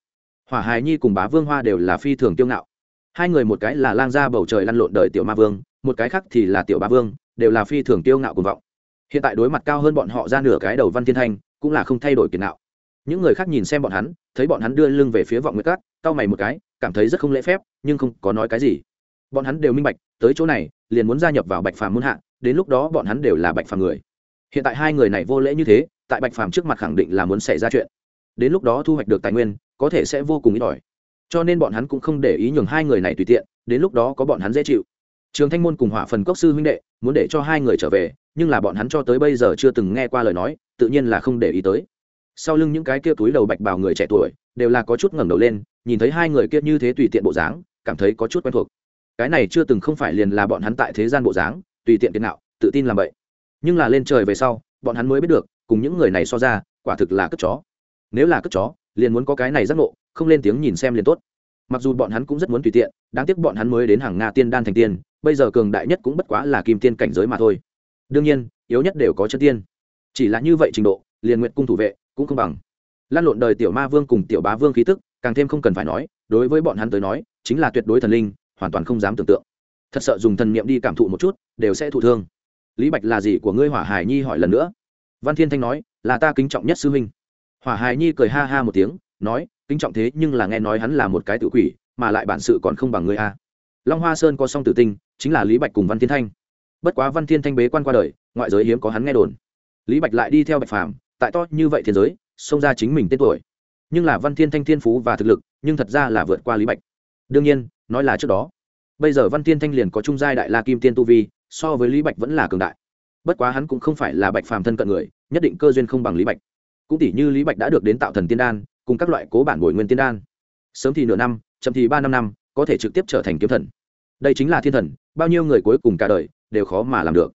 Hỏa hải nhi cùng bá vương hoa đều là phi thường kiêu ngạo. Hai người một cái là lang gia bầu trời lăn lộn đời tiểu ma vương, một cái khác thì là tiểu bá vương, đều là phi thường kiêu ngạo cuồng vọng. Hiện tại đối mặt cao hơn bọn họ ra nửa cái đầu văn thiên thanh, cũng là không thay đổi kiệt nạo. Những người khác nhìn xem bọn hắn, thấy bọn hắn đưa lưng về phía vọng nguyệt cát, cau mày một cái cảm thấy rất không lễ phép, nhưng không có nói cái gì. Bọn hắn đều minh bạch, tới chỗ này, liền muốn gia nhập vào bạch phàm muôn hạ, đến lúc đó bọn hắn đều là bạch phàm người. Hiện tại hai người này vô lễ như thế, tại bạch phàm trước mặt khẳng định là muốn xảy ra chuyện. Đến lúc đó thu hoạch được tài nguyên, có thể sẽ vô cùng ít ỏi. Cho nên bọn hắn cũng không để ý nhường hai người này tùy tiện, đến lúc đó có bọn hắn dễ chịu. Trường thanh môn cùng hỏa phần cốc sư huynh đệ, muốn để cho hai người trở về, nhưng là bọn hắn cho tới bây giờ chưa từng nghe qua lời nói, tự nhiên là không để ý tới. Sau lưng những cái kia túi đầu bạch bào người trẻ tuổi đều là có chút ngẩng đầu lên, nhìn thấy hai người kia như thế tùy tiện bộ dáng, cảm thấy có chút quen thuộc. Cái này chưa từng không phải liền là bọn hắn tại thế gian bộ dáng, tùy tiện tiền nào tự tin làm vậy. Nhưng là lên trời về sau, bọn hắn mới biết được, cùng những người này so ra, quả thực là cất chó. Nếu là cất chó, liền muốn có cái này giác ngộ, không lên tiếng nhìn xem liền tốt. Mặc dù bọn hắn cũng rất muốn tùy tiện, đáng tiếc bọn hắn mới đến hàng nga tiên đan thành tiên, bây giờ cường đại nhất cũng bất quá là kim tiên cảnh giới mà thôi. Đương nhiên, yếu nhất đều có chân tiên. Chỉ là như vậy trình độ, liền nguyện cung thủ vệ cũng không bằng lan lộn đời tiểu ma vương cùng tiểu bá vương khí tức, càng thêm không cần phải nói, đối với bọn hắn tới nói, chính là tuyệt đối thần linh, hoàn toàn không dám tưởng tượng. Thật sợ dùng thần niệm đi cảm thụ một chút, đều sẽ thụ thương. Lý bạch là gì của ngươi hỏa hải nhi hỏi lần nữa. Văn thiên thanh nói, là ta kính trọng nhất sư huynh. Hỏa hải nhi cười ha ha một tiếng, nói, kính trọng thế nhưng là nghe nói hắn là một cái tự quỷ, mà lại bản sự còn không bằng ngươi a. Long hoa sơn có song tử tinh, chính là lý bạch cùng văn thiên thanh. Bất quá văn thiên thanh bế quan qua đời, ngoại giới hiếm có hắn nghe đồn. Lý bạch lại đi theo bạch phàm, tại to như vậy thế giới xông ra chính mình tên tuổi. Nhưng là văn thiên thanh thiên phú và thực lực, nhưng thật ra là vượt qua lý bạch. Đương nhiên, nói là trước đó. Bây giờ văn thiên thanh liền có trung giai đại la kim tiên tu vi, so với lý bạch vẫn là cường đại. Bất quá hắn cũng không phải là bạch phàm thân cận người, nhất định cơ duyên không bằng lý bạch. Cũng tỷ như lý bạch đã được đến tạo thần tiên đan, cùng các loại cố bản bồi nguyên tiên đan. Sớm thì nửa năm, chậm thì ba năm năm, có thể trực tiếp trở thành kiếm thần. Đây chính là thiên thần, bao nhiêu người cuối cùng cả đời đều khó mà làm được.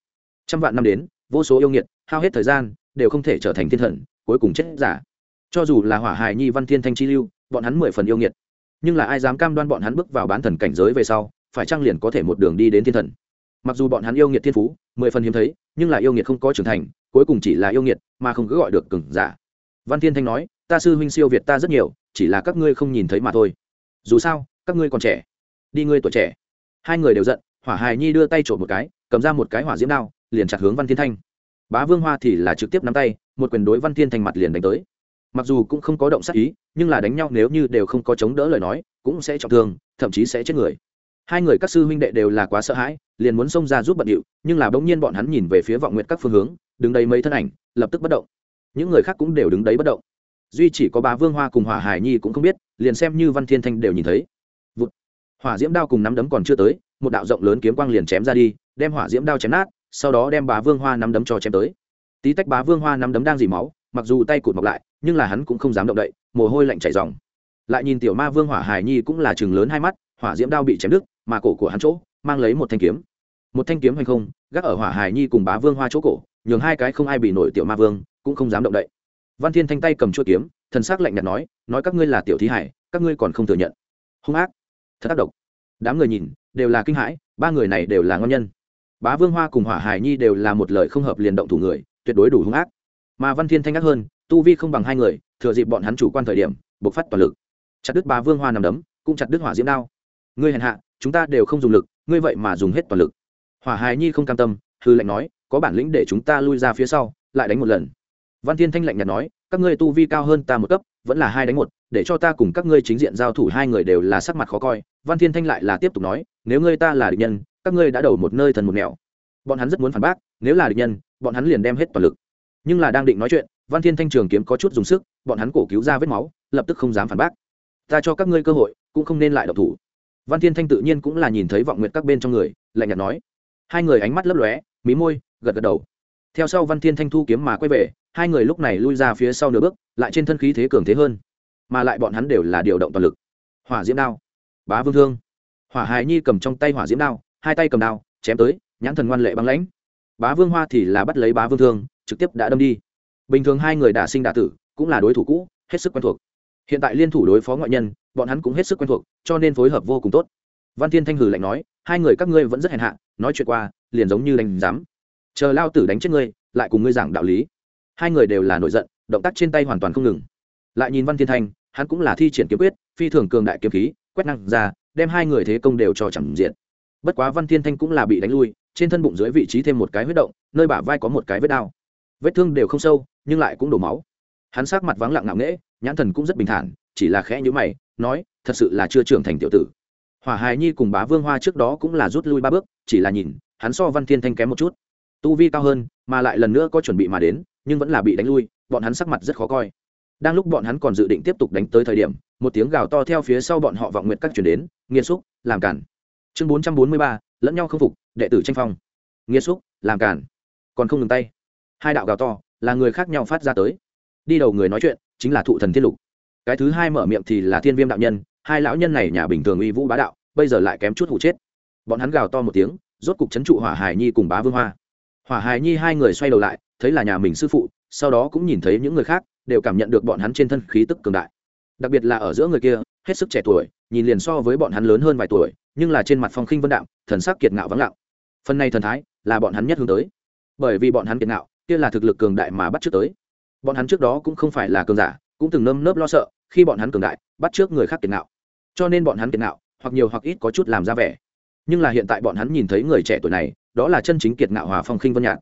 Trăm vạn năm đến, vô số yêu nghiệt, hao hết thời gian, đều không thể trở thành thiên thần cuối cùng chết giả. Cho dù là hỏa hài nhi văn thiên thanh chi lưu, bọn hắn mười phần yêu nghiệt. Nhưng là ai dám cam đoan bọn hắn bước vào bán thần cảnh giới về sau, phải trang liền có thể một đường đi đến thiên thần? Mặc dù bọn hắn yêu nghiệt thiên phú, mười phần hiếm thấy, nhưng là yêu nghiệt không có trưởng thành, cuối cùng chỉ là yêu nghiệt, mà không cứ gọi được cừng giả. Văn thiên thanh nói, ta sư huynh siêu việt ta rất nhiều, chỉ là các ngươi không nhìn thấy mà thôi. Dù sao, các ngươi còn trẻ. Đi ngươi tuổi trẻ. Hai người đều giận, hỏa hài nhi đưa tay trộm một cái, cầm ra một cái hỏa diễm đao, liền chặt hướng văn thiên thanh. Bá vương hoa thì là trực tiếp nắm tay một quyền đối văn thiên thanh mặt liền đánh tới. Mặc dù cũng không có động sát ý, nhưng là đánh nhau nếu như đều không có chống đỡ lời nói, cũng sẽ trọng thương, thậm chí sẽ chết người. Hai người các sư huynh đệ đều là quá sợ hãi, liền muốn xông ra giúp bận điệu, nhưng là bỗng nhiên bọn hắn nhìn về phía vọng nguyện các phương hướng, đứng đấy mấy thân ảnh, lập tức bất động. Những người khác cũng đều đứng đấy bất động. Duy chỉ có bà vương hoa cùng hỏa hải nhi cũng không biết, liền xem như văn thiên thanh đều nhìn thấy. Vụt. hỏa diễm đao cùng nắm đấm còn chưa tới, một đạo rộng lớn kiếm quang liền chém ra đi, đem hỏa diễm đao chém nát, sau đó đem bà vương hoa nắm đấm cho chém tới tí tách bá vương hoa nắm đấm đang dì máu, mặc dù tay cụt mọc lại, nhưng là hắn cũng không dám động đậy, mồ hôi lạnh chảy dòng lại nhìn tiểu ma vương hỏa hải nhi cũng là chừng lớn hai mắt, hỏa diễm đao bị chém đứt, mà cổ của hắn chỗ, mang lấy một thanh kiếm. Một thanh kiếm hay không, gác ở hỏa hải nhi cùng bá vương hoa chỗ cổ, nhường hai cái không ai bị nổi tiểu ma vương, cũng không dám động đậy. Văn thiên thanh tay cầm chuỗi kiếm, thần s ắ c lạnh nhạt nói nói các ngươi là tiểu thí hải, các ngươi còn không thừa nhận. Hung ác, thật tác động đám người nhìn, đều là kinh hãi, ba người này đều là ngon nhân. Bá vương hoa cùng hỏa hải nhi đều là một lời không hợp liền động thủ người tuyệt đối đủ hung ác. Mà văn thiên thanh ác hơn, tu vi không bằng hai người, thừa dịp bọn hắn chủ quan thời điểm, bộc phát toàn lực. Chặt đứt ba vương hoa nằm đấm, cũng chặt đứt hỏa diễm đao. Ngươi hèn hạ, chúng ta đều không dùng lực, ngươi vậy mà dùng hết toàn lực. Hỏa hải nhi không cam tâm, hư lệnh nói, có bản lĩnh để chúng ta lui ra phía sau, lại đánh một lần. Văn thiên thanh lạnh nhạt nói, các ngươi tu vi cao hơn ta một cấp, vẫn là hai đánh một, để cho ta cùng các ngươi chính diện giao thủ hai người đều là sắc mặt khó coi. Văn thiên thanh lại là tiếp tục nói, nếu ngươi ta là địch nhân, các ngươi đã đầu một nơi thần một nẻo bọn hắn rất muốn phản bác, nếu là địch nhân bọn hắn liền đem hết toàn lực. Nhưng là đang định nói chuyện, văn thiên thanh trường kiếm có chút dùng sức, bọn hắn cổ cứu ra vết máu, lập tức không dám phản bác. Ta cho các ngươi cơ hội, cũng không nên lại độc thủ. Văn thiên thanh tự nhiên cũng là nhìn thấy vọng nguyện các bên trong người, lạnh nhạt nói. Hai người ánh mắt lấp lóe, mí môi, gật gật đầu. Theo sau văn thiên thanh thu kiếm mà quay về, hai người lúc này lui ra phía sau nửa bước, lại trên thân khí thế cường thế hơn. Mà lại bọn hắn đều là điều động toàn lực. Hỏa diễm đao. Bá vương thương. Hỏa hài nhi cầm trong tay hỏa diễm đao, hai tay cầm đao, chém tới, nhãn thần ngoan lệ băng lãnh bá vương hoa thì là bắt lấy bá vương thương, trực tiếp đã đâm đi. Bình thường hai người đả sinh đả tử, cũng là đối thủ cũ, hết sức quen thuộc. Hiện tại liên thủ đối phó ngoại nhân, bọn hắn cũng hết sức quen thuộc, cho nên phối hợp vô cùng tốt. Văn thiên thanh hử lạnh nói, hai người các ngươi vẫn rất hèn hạ, nói chuyện qua, liền giống như đánh giám. Chờ lao tử đánh chết ngươi, lại cùng ngươi giảng đạo lý. Hai người đều là nổi giận, động tác trên tay hoàn toàn không ngừng. Lại nhìn văn thiên thanh, hắn cũng là thi triển kiếm quyết, phi thường cường đại kiếm khí, quét năng ra, đem hai người thế công đều cho chẳng diện. Bất quá văn thiên thanh cũng là bị đánh lui trên thân bụng dưới vị trí thêm một cái huyết động, nơi bả vai có một cái vết đao. Vết thương đều không sâu, nhưng lại cũng đổ máu. Hắn sát mặt vắng lặng ngạo nghễ, nhãn thần cũng rất bình thản, chỉ là khẽ nhữ mày, nói, thật sự là chưa trưởng thành tiểu tử. Hỏa hài nhi cùng bá vương hoa trước đó cũng là rút lui ba bước, chỉ là nhìn, hắn so văn thiên thanh kém một chút. Tu vi cao hơn, mà lại lần nữa có chuẩn bị mà đến, nhưng vẫn là bị đánh lui, bọn hắn sắc mặt rất khó coi. Đang lúc bọn hắn còn dự định tiếp tục đánh tới thời điểm, một tiếng gào to theo phía sau bọn họ vọng nguyện các chuyển đến nghiêm xúc, làm cản. Chương bốn trăm bốn mươi ba, lẫn nhau không phục đệ tử tranh phong. Nghĩa xúc, làm cản còn không ngừng tay. Hai đạo gào to, là người khác nhau phát ra tới. Đi đầu người nói chuyện, chính là thụ thần thiên lục. Cái thứ hai mở miệng thì là thiên viêm đạo nhân, hai lão nhân này nhà bình thường uy vũ bá đạo, bây giờ lại kém chút hụ chết. Bọn hắn gào to một tiếng, rốt cục chấn trụ hỏa hải nhi cùng bá vương hoa. Hỏa hải nhi hai người xoay đầu lại, thấy là nhà mình sư phụ, sau đó cũng nhìn thấy những người khác, đều cảm nhận được bọn hắn trên thân khí tức cường đại. Đặc biệt là ở giữa người kia, hết sức trẻ tuổi, nhìn liền so với bọn hắn lớn hơn vài tuổi, nhưng là trên mặt phong khinh vân đạm, thần sắc kiệt ngạo vắng lặng phần này thần thái là bọn hắn nhất hướng tới. Bởi vì bọn hắn kiệt ngạo, kia là thực lực cường đại mà bắt trước tới. Bọn hắn trước đó cũng không phải là cường giả, cũng từng nơm nớp lo sợ, khi bọn hắn cường đại, bắt trước người khác kiệt ngạo. Cho nên bọn hắn kiệt ngạo, hoặc nhiều hoặc ít có chút làm ra vẻ. Nhưng là hiện tại bọn hắn nhìn thấy người trẻ tuổi này, đó là chân chính kiệt ngạo hòa phong khinh vân nhạt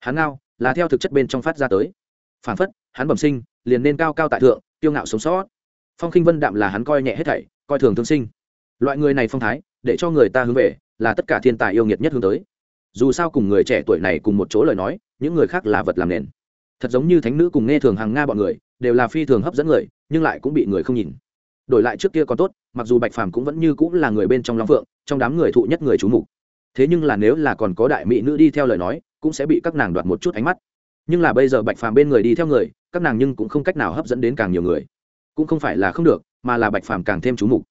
hắn ngao, là theo thực chất bên trong phát ra tới. Phản phất, hắn bẩm sinh, liền nên cao cao tại thượng tiêu ngạo sống sót. Phong khinh vân đạm là hắn coi nhẹ hết thảy, coi thường thương sinh. Loại người này phong thái, để cho người ta hướng về là tất cả thiên tài yêu nghiệt nhất hướng tới. Dù sao cùng người trẻ tuổi này cùng một chỗ lời nói, những người khác là vật làm nền. Thật giống như thánh nữ cùng nghe thường hàng nga bọn người, đều là phi thường hấp dẫn người, nhưng lại cũng bị người không nhìn. Đổi lại trước kia còn tốt, mặc dù bạch phàm cũng vẫn như cũng là người bên trong long phượng, trong đám người thụ nhất người chú mục. Thế nhưng là nếu là còn có đại mỹ nữ đi theo lời nói, cũng sẽ bị các nàng đoạt một chút ánh mắt. Nhưng là bây giờ bạch phàm bên người đi theo người, các nàng nhưng cũng không cách nào hấp dẫn đến càng nhiều người. Cũng không phải là không được, mà là bạch phàm càng thêm chú mục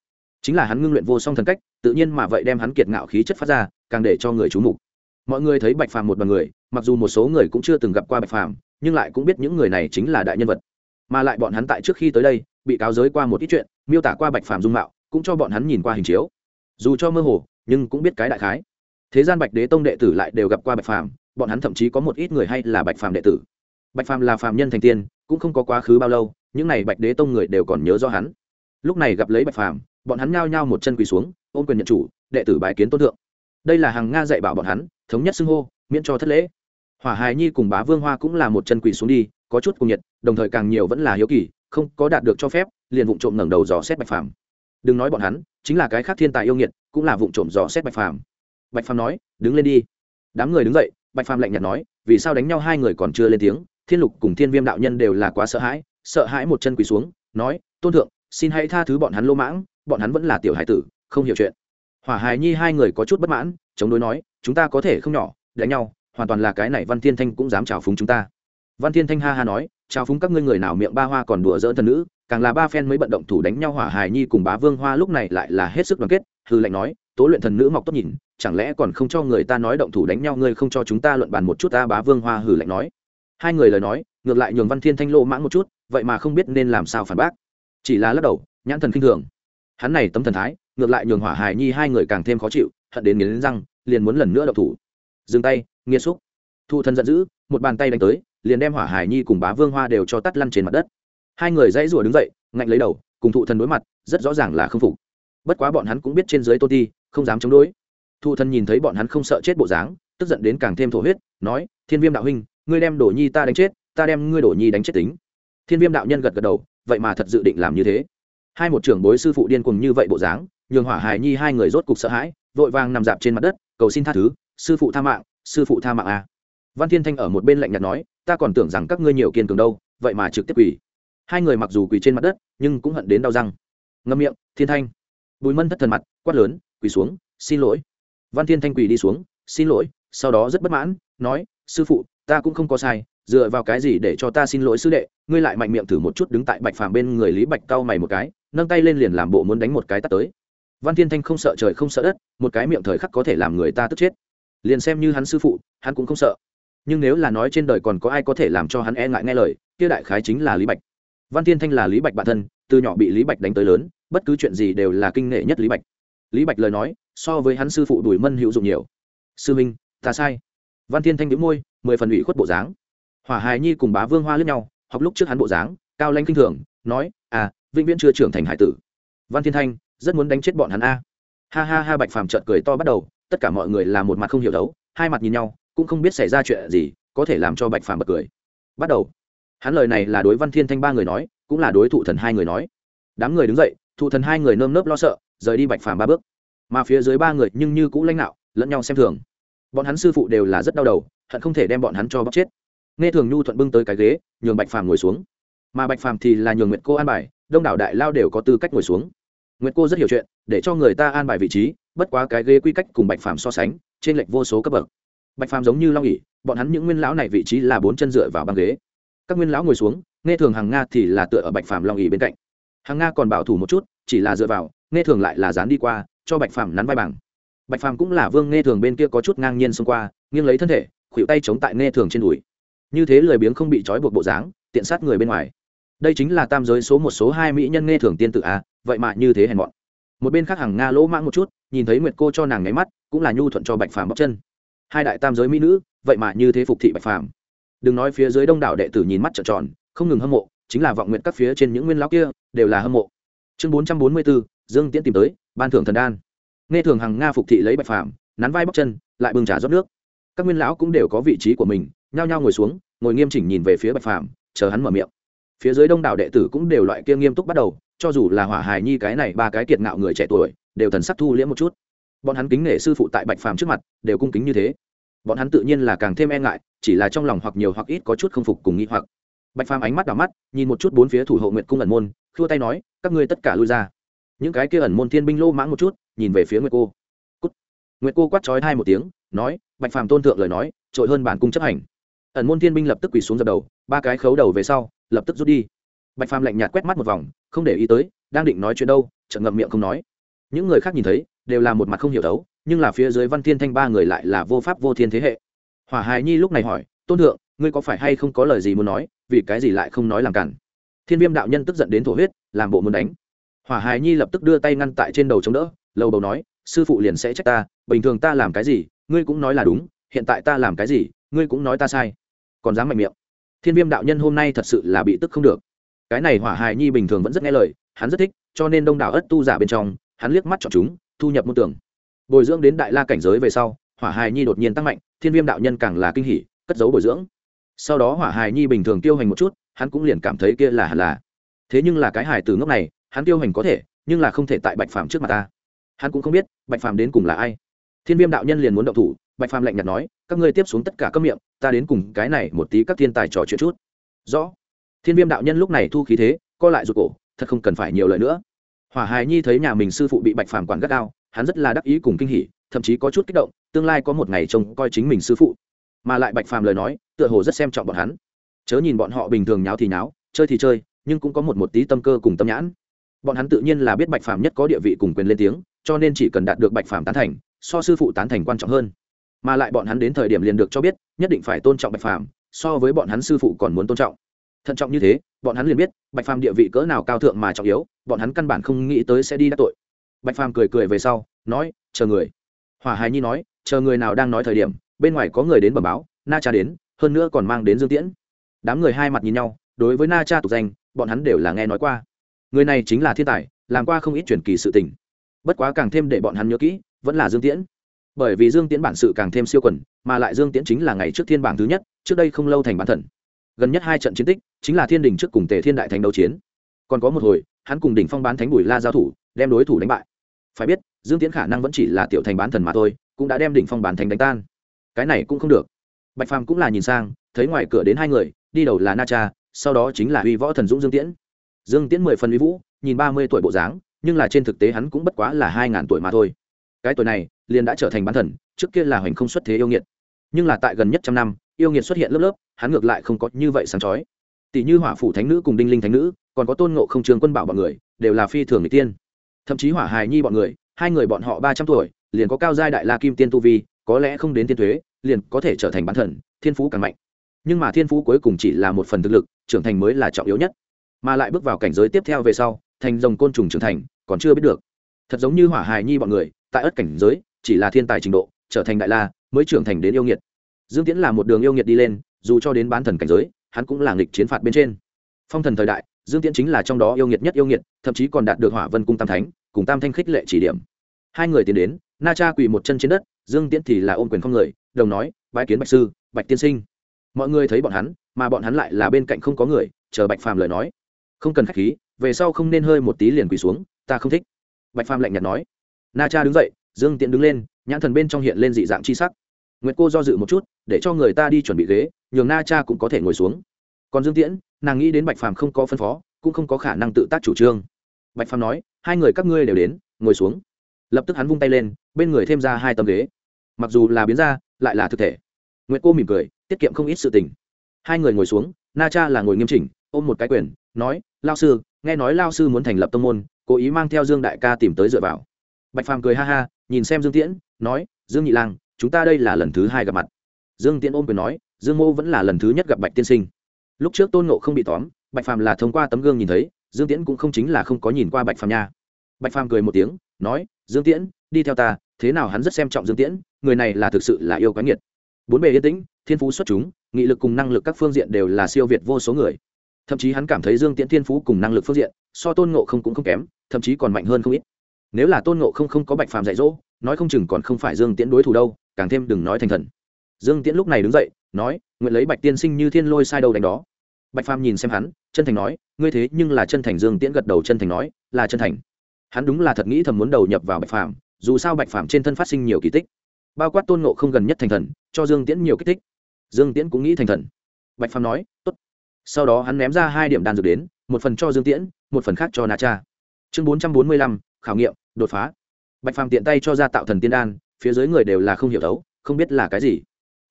chính là hắn ngưng luyện vô song thần cách, tự nhiên mà vậy đem hắn kiệt ngạo khí chất phát ra, càng để cho người chú mục. Mọi người thấy bạch phàm một bằng người, mặc dù một số người cũng chưa từng gặp qua bạch phàm, nhưng lại cũng biết những người này chính là đại nhân vật. Mà lại bọn hắn tại trước khi tới đây, bị cáo giới qua một ít chuyện, miêu tả qua bạch phàm dung mạo, cũng cho bọn hắn nhìn qua hình chiếu. Dù cho mơ hồ, nhưng cũng biết cái đại khái. Thế gian bạch đế tông đệ tử lại đều gặp qua bạch phàm, bọn hắn thậm chí có một ít người hay là bạch phàm đệ tử. Bạch phàm là phàm nhân thành tiên, cũng không có quá khứ bao lâu, những n à y bạch đế tông người đều còn nhớ do hắn. Lúc này gặp lấy bạch phàm bọn hắn nhao nhao một chân quỳ xuống, ôm quyền nhận chủ, đệ tử bài kiến tôn thượng. Đây là hàng nga dạy bảo bọn hắn, thống nhất xưng hô, miễn cho thất lễ. Hỏa hài nhi cùng bá vương hoa cũng là một chân quỳ xuống đi, có chút cùng nhiệt, đồng thời càng nhiều vẫn là hiếu kỳ, không có đạt được cho phép, liền vụ trộm ngẩng đầu dò xét bạch phàm. Đừng nói bọn hắn, chính là cái khác thiên tài yêu nghiệt, cũng là vụ trộm dò xét bạch phàm. Bạch phàm nói, đứng lên đi. Đám người đứng dậy, bạch phàm lạnh nhạt nói, vì sao đánh nhau hai người còn chưa lên tiếng? Thiên lục cùng thiên viêm đạo nhân đều là quá sợ hãi sợ hãi một chân quỳ xuống, nói, tôn thượng, xin hãy tha thứ bọn hắn lô mãng bọn hắn vẫn là tiểu hải tử, không hiểu chuyện. Hỏa hài nhi hai người có chút bất mãn, chống đối nói, chúng ta có thể không nhỏ, đánh nhau, hoàn toàn là cái này văn thiên thanh cũng dám trào phúng chúng ta. Văn thiên thanh ha ha nói trào phúng các ngươi người nào miệng ba hoa còn đùa dỡ thần nữ, càng là ba phen mới bận động thủ đánh nhau hỏa hài nhi cùng bá vương hoa lúc này lại là hết sức đoàn kết, hư lệnh nói, tố luyện thần nữ mọc tốt nhìn, chẳng lẽ còn không cho người ta nói động thủ đánh nhau, ngươi không cho chúng ta luận bàn một chút ta bá vương hoa hử lạnh nói. Hai người lời nói, ngược lại nhường văn thiên thanh lộ mãng một chút, vậy mà không biết nên làm sao phản bác. Chỉ là lắc đầu, nhãn thần kinh thường hắn này tấm thần thái, ngược lại nhường hỏa hài nhi hai người càng thêm khó chịu, hận đến nghiến răng, liền muốn lần nữa đậu thủ. Dừng tay nghiêm xúc. Thụ thần giận dữ, một bàn tay đánh tới, liền đem hỏa hài nhi cùng bá vương hoa đều cho tắt lăn trên mặt đất. Hai người dãy rủa đứng dậy, ngạnh lấy đầu, cùng thụ thần đối mặt, rất rõ ràng là không phục. Bất quá bọn hắn cũng biết trên dưới tôn ti, không dám chống đối. Thụ thần nhìn thấy bọn hắn không sợ chết bộ dáng, tức giận đến càng thêm thổ huyết, nói, thiên viêm đạo huynh, ngươi đem đổ nhi ta đánh chết, ta đem ngươi đổ nhi đánh chết tính. Thiên viêm đạo nhân gật gật đầu, vậy mà thật dự định làm như thế hai một trưởng bối sư phụ điên cùng như vậy bộ dáng, nhường hỏa hài nhi hai người rốt cục sợ hãi, vội vàng nằm dạp trên mặt đất, cầu xin tha thứ, sư phụ tha mạng, sư phụ tha mạng à. văn thiên thanh ở một bên lạnh nhạt nói, ta còn tưởng rằng các ngươi nhiều kiên cường đâu, vậy mà trực tiếp quỳ. Hai người mặc dù quỳ trên mặt đất, nhưng cũng hận đến đau răng. Ngâm miệng, thiên thanh. Bùi mân thất thần mặt, quát lớn, quỳ xuống, xin lỗi. Văn thiên thanh quỳ đi xuống, xin lỗi. Sau đó rất bất mãn, nói, sư phụ, ta cũng không có sai, dựa vào cái gì để cho ta xin lỗi sư đệ, ngươi lại mạnh miệng thử một chút đứng tại bạch phàm bên người lý bạch cau mày một cái nâng tay lên liền làm bộ muốn đánh một cái tắt tới. Văn thiên thanh không sợ trời không sợ đất, một cái miệng thời khắc có thể làm người ta tức chết. Liền xem như hắn sư phụ, hắn cũng không sợ. Nhưng nếu là nói trên đời còn có ai có thể làm cho hắn e ngại nghe lời, kia đại khái chính là lý bạch. Văn thiên thanh là lý bạch bản thân, từ nhỏ bị lý bạch đánh tới lớn, bất cứ chuyện gì đều là kinh nghệ nhất lý bạch. Lý bạch lời nói, so với hắn sư phụ đùi mân hữu dụng nhiều. Sư minh, ta sai. Văn thiên thanh đĩu môi, mười phần ủy khuất bộ dáng. Hỏa hài nhi cùng bá vương hoa lướt nhau, học lúc trước hắn bộ dáng, cao lanh kinh thường, nói à vĩnh viễn chưa trưởng thành hải tử. Văn thiên thanh, rất muốn đánh chết bọn hắn a. Ha ha ha, bạch phàm trợn cười to bắt đầu, tất cả mọi người là một mặt không hiểu đấu, hai mặt nhìn nhau, cũng không biết xảy ra chuyện gì, có thể làm cho bạch phàm bật cười. Bắt đầu. Hắn lời này là đối văn thiên thanh ba người nói, cũng là đối thụ thần hai người nói. Đám người đứng dậy, thụ thần hai người nơm nớp lo sợ, rời đi bạch phàm ba bước. Mà phía dưới ba người nhưng như cũng lãnh đạo, lẫn nhau xem thường. Bọn hắn sư phụ đều là rất đau đầu, hận không thể đem bọn hắn cho bóc chết. Nghe thường nhu thuận bưng tới cái ghế, nhường bạch phàm ngồi xuống mà bạch phàm thì là nhường nguyện cô an bài, đông đảo đại lao đều có tư cách ngồi xuống. Nguyện cô rất hiểu chuyện, để cho người ta an bài vị trí, bất quá cái ghế quy cách cùng bạch phàm so sánh, trên lệch vô số cấp bậc. Bạch phàm giống như long ỉ bọn hắn những nguyên lão này vị trí là bốn chân dựa vào băng ghế. Các nguyên lão ngồi xuống, nghe thường hàng nga thì là tựa ở bạch phàm long ỉ bên cạnh. Hàng nga còn bảo thủ một chút, chỉ là dựa vào, nghe thường lại là dán đi qua, cho bạch phàm nắn vai bằng. Bạch phàm cũng là vương nghe thường bên kia có chút ngang nhiên xông qua, nghiêng lấy thân thể, khuỷu tay chống tại nghe thường trên đùi. Như thế lười biếng không bị trói buộc bộ dáng, tiện sát người bên ngoài đây chính là tam giới số một số hai mỹ nhân nghe thường tiên tự à vậy mà như thế hèn mọn. Một bên khác hàng nga lỗ mãng một chút, nhìn thấy nguyệt cô cho nàng nháy mắt, cũng là nhu thuận cho bạch phàm bóc chân. Hai đại tam giới mỹ nữ, vậy mà như thế phục thị bạch phàm. Đừng nói phía dưới đông đảo đệ tử nhìn mắt trợn tròn, không ngừng hâm mộ, chính là vọng nguyện các phía trên những nguyên lão kia, đều là hâm mộ. Chương bốn trăm bốn mươi bốn dương tiễn tìm tới, ban thưởng thần đan. Nghe thường hàng nga phục thị lấy bạch phàm, nắn vai bóc chân, lại bưng trà rót nước. Các nguyên lão cũng đều có vị trí của mình, nhao nhao ngồi xuống, ngồi nghiêm chỉnh nhìn về phía bạch phàm, chờ hắn mở miệng phía dưới đông đảo đệ tử cũng đều loại kia nghiêm túc bắt đầu, cho dù là hỏa hài nhi cái này ba cái kiệt ngạo người trẻ tuổi, đều thần sắc thu liễm một chút. Bọn hắn kính nể sư phụ tại bạch phàm trước mặt, đều cung kính như thế. Bọn hắn tự nhiên là càng thêm e ngại, chỉ là trong lòng hoặc nhiều hoặc ít có chút không phục cùng nghĩ hoặc. Bạch phàm ánh mắt đỏ mắt, nhìn một chút bốn phía thủ hộ nguyện cung ẩn môn, khua tay nói, các ngươi tất cả lui ra. Những cái kia ẩn môn thiên binh lô mãng một chút, nhìn về phía nguyệt cô. Cút. nguyệt cô quát trói hai một tiếng, nói, bạch phàm tôn thượng lời nói, trội hơn bản cung chấp hành. Ẩn môn thiên binh lập tức quỳ xuống dập đầu, ba cái khấu đầu về sau lập tức rút đi. Bạch phàm lạnh nhạt quét mắt một vòng, không để ý tới, đang định nói chuyện đâu, chợt ngậm miệng không nói. Những người khác nhìn thấy, đều là một mặt không hiểu đấu nhưng là phía dưới văn thiên thanh ba người lại là vô pháp vô thiên thế hệ. Hỏa hài nhi lúc này hỏi, tôn thượng, ngươi có phải hay không có lời gì muốn nói, vì cái gì lại không nói làm cản? Thiên viêm đạo nhân tức giận đến thổ huyết, làm bộ muốn đánh. Hỏa hài nhi lập tức đưa tay ngăn tại trên đầu chống đỡ, lầu bầu nói, sư phụ liền sẽ trách ta, bình thường ta làm cái gì, ngươi cũng nói là đúng, hiện tại ta làm cái gì, ngươi cũng nói ta sai. Còn dám mạnh miệng thiên viêm đạo nhân hôm nay thật sự là bị tức không được. Cái này hỏa hài nhi bình thường vẫn rất nghe lời, hắn rất thích, cho nên đông đảo ất tu giả bên trong, hắn liếc mắt chọn chúng, thu nhập môn tưởng bồi dưỡng đến đại la cảnh giới về sau, hỏa hài nhi đột nhiên tăng mạnh, thiên viêm đạo nhân càng là kinh hỉ, cất giấu bồi dưỡng. Sau đó hỏa hài nhi bình thường tiêu hành một chút, hắn cũng liền cảm thấy kia là hẳn là. Thế nhưng là cái hài từ ngốc này, hắn tiêu hành có thể, nhưng là không thể tại bạch phàm trước mặt ta. Hắn cũng không biết bạch phàm đến cùng là ai. Thiên viêm đạo nhân liền muốn động thủ, bạch phàm lạnh nhạt nói các ngươi tiếp xuống tất cả các miệng, ta đến cùng cái này một tí các thiên tài trò chuyện chút. Rõ. Thiên viêm đạo nhân lúc này thu khí thế, co lại ruột cổ, thật không cần phải nhiều lời nữa. Hỏa hài nhi thấy nhà mình sư phụ bị bạch phàm quản gắt gao, hắn rất là đắc ý cùng kinh hỉ, thậm chí có chút kích động, tương lai có một ngày trông coi chính mình sư phụ. Mà lại bạch phàm lời nói, tựa hồ rất xem trọng bọn hắn. Chớ nhìn bọn họ bình thường nháo thì nháo, chơi thì chơi, nhưng cũng có một một tí tâm cơ cùng tâm nhãn. Bọn hắn tự nhiên là biết bạch phàm nhất có địa vị cùng quyền lên tiếng, cho nên chỉ cần đạt được bạch phàm tán thành, so sư phụ tán thành quan trọng hơn mà lại bọn hắn đến thời điểm liền được cho biết, nhất định phải tôn trọng bạch phàm, so với bọn hắn sư phụ còn muốn tôn trọng. Thận trọng như thế, bọn hắn liền biết, bạch phàm địa vị cỡ nào cao thượng mà trọng yếu, bọn hắn căn bản không nghĩ tới sẽ đi đắc tội. Bạch phàm cười cười về sau, nói, chờ người. Hỏa hài nhi nói, chờ người nào đang nói thời điểm, bên ngoài có người đến bẩm báo, na cha đến, hơn nữa còn mang đến dương tiễn. Đám người hai mặt nhìn nhau, đối với na cha tục danh, bọn hắn đều là nghe nói qua. Người này chính là thiên tài, làm qua không ít truyền kỳ sự tình. Bất quá càng thêm để bọn hắn nhớ kỹ, vẫn là dương tiễn bởi vì dương tiễn bản sự càng thêm siêu quần, mà lại dương tiễn chính là ngày trước thiên bảng thứ nhất, trước đây không lâu thành bán thần. Gần nhất hai trận chiến tích, chính là thiên đình trước cùng tề thiên đại thánh đấu chiến. Còn có một hồi, hắn cùng đỉnh phong bán thánh bùi la giao thủ, đem đối thủ đánh bại. Phải biết, dương tiễn khả năng vẫn chỉ là tiểu thành bán thần mà thôi, cũng đã đem đỉnh phong bán thánh đánh tan. Cái này cũng không được. Bạch phàm cũng là nhìn sang, thấy ngoài cửa đến hai người, đi đầu là na cha, sau đó chính là uy võ thần dũng dương tiễn. Dương tiễn mười phần uy vũ, nhìn ba mươi tuổi bộ dáng, nhưng là trên thực tế hắn cũng bất quá là hai ngàn tuổi mà thôi cái tuổi này liền đã trở thành bán thần, trước kia là hoành không xuất thế yêu nghiệt. Nhưng là tại gần nhất trăm năm, yêu nghiệt xuất hiện lớp lớp, hắn ngược lại không có như vậy sáng chói. Tỷ như hỏa phủ thánh nữ cùng đinh linh thánh nữ, còn có tôn ngộ không trường quân bảo bọn người, đều là phi thường người tiên. Thậm chí hỏa hài nhi bọn người, hai người bọn họ ba trăm tuổi, liền có cao giai đại la kim tiên tu vi, có lẽ không đến tiên thuế liền có thể trở thành bán thần, thiên phú càng mạnh. Nhưng mà thiên phú cuối cùng chỉ là một phần thực lực, trưởng thành mới là trọng yếu nhất. Mà lại bước vào cảnh giới tiếp theo về sau, thành dòng côn trùng trưởng thành, còn chưa biết được. Thật giống như hỏa hài nhi bọn người tại ất cảnh giới, chỉ là thiên tài trình độ, trở thành đại la, mới trưởng thành đến yêu nghiệt. Dương tiễn là một đường yêu nghiệt đi lên, dù cho đến bán thần cảnh giới, hắn cũng là nghịch chiến phạt bên trên. Phong thần thời đại, dương tiễn chính là trong đó yêu nghiệt nhất yêu nghiệt, thậm chí còn đạt được hỏa vân cung tam thánh, cùng tam thanh khích lệ chỉ điểm. Hai người tiến đến, na cha quỳ một chân trên đất, dương tiễn thì là ôm quyền không người, đồng nói bãi kiến bạch sư, bạch tiên sinh. Mọi người thấy bọn hắn, mà bọn hắn lại là bên cạnh không có người, chờ bạch phàm lời nói. Không cần khách khí, về sau không nên hơi một tí liền quỳ xuống, ta không thích. Bạch phàm lạnh nhạt nói na cha đứng dậy, dương tiễn đứng lên, nhãn thần bên trong hiện lên dị dạng chi sắc. Nguyệt cô do dự một chút, để cho người ta đi chuẩn bị ghế, nhường na cha cũng có thể ngồi xuống. Còn dương tiễn, nàng nghĩ đến bạch phàm không có phân phó, cũng không có khả năng tự tác chủ trương. Bạch phàm nói, hai người các ngươi đều đến, ngồi xuống. Lập tức hắn vung tay lên, bên người thêm ra hai tấm ghế. Mặc dù là biến ra, lại là thực thể. Nguyệt cô mỉm cười, tiết kiệm không ít sự tình. Hai người ngồi xuống, na cha là ngồi nghiêm chỉnh, ôm một cái quyền, nói, lao sư, nghe nói lao sư muốn thành lập tông môn, cố ý mang theo dương đại ca tìm tới dựa vào bạch phàm cười ha ha, nhìn xem dương tiễn, nói, dương nhị lang, chúng ta đây là lần thứ hai gặp mặt. Dương tiễn ôm quyền nói, dương mô vẫn là lần thứ nhất gặp bạch tiên sinh. Lúc trước tôn nộ không bị tóm, bạch phàm là thông qua tấm gương nhìn thấy, dương tiễn cũng không chính là không có nhìn qua bạch phàm nha. Bạch phàm cười một tiếng, nói, dương tiễn, đi theo ta, thế nào hắn rất xem trọng dương tiễn, người này là thực sự là yêu quái nghiệt. Bốn bề yên tĩnh, thiên phú xuất chúng, nghị lực cùng năng lực các phương diện đều là siêu việt vô số người. Thậm chí hắn cảm thấy dương tiễn thiên phú cùng năng lực phương diện, so tôn ngộ không cũng không kém, thậm chí còn mạnh hơn không ít nếu là tôn ngộ không không có bạch phàm dạy dỗ, nói không chừng còn không phải dương tiễn đối thủ đâu, càng thêm đừng nói thành thần. Dương tiễn lúc này đứng dậy, nói, nguyện lấy bạch tiên sinh như thiên lôi sai đầu đánh đó. Bạch phàm nhìn xem hắn, chân thành nói, ngươi thế nhưng là chân thành. Dương tiễn gật đầu chân thành nói, là chân thành. Hắn đúng là thật nghĩ thầm muốn đầu nhập vào bạch phàm, dù sao bạch phàm trên thân phát sinh nhiều kỳ tích. Bao quát tôn ngộ không gần nhất thành thần, cho dương tiễn nhiều kích thích. Dương tiễn cũng nghĩ thành thần. Bạch phàm nói, tốt. Sau đó hắn ném ra hai điểm đan dược đến, một phần cho dương tiễn, một phần khác cho na cha. Chương bốn trăm bốn mươi lăm, khảo nghiệm đột phá. Bạch phàm tiện tay cho ra tạo thần tiên đan, phía dưới người đều là không hiểu đấu không biết là cái gì.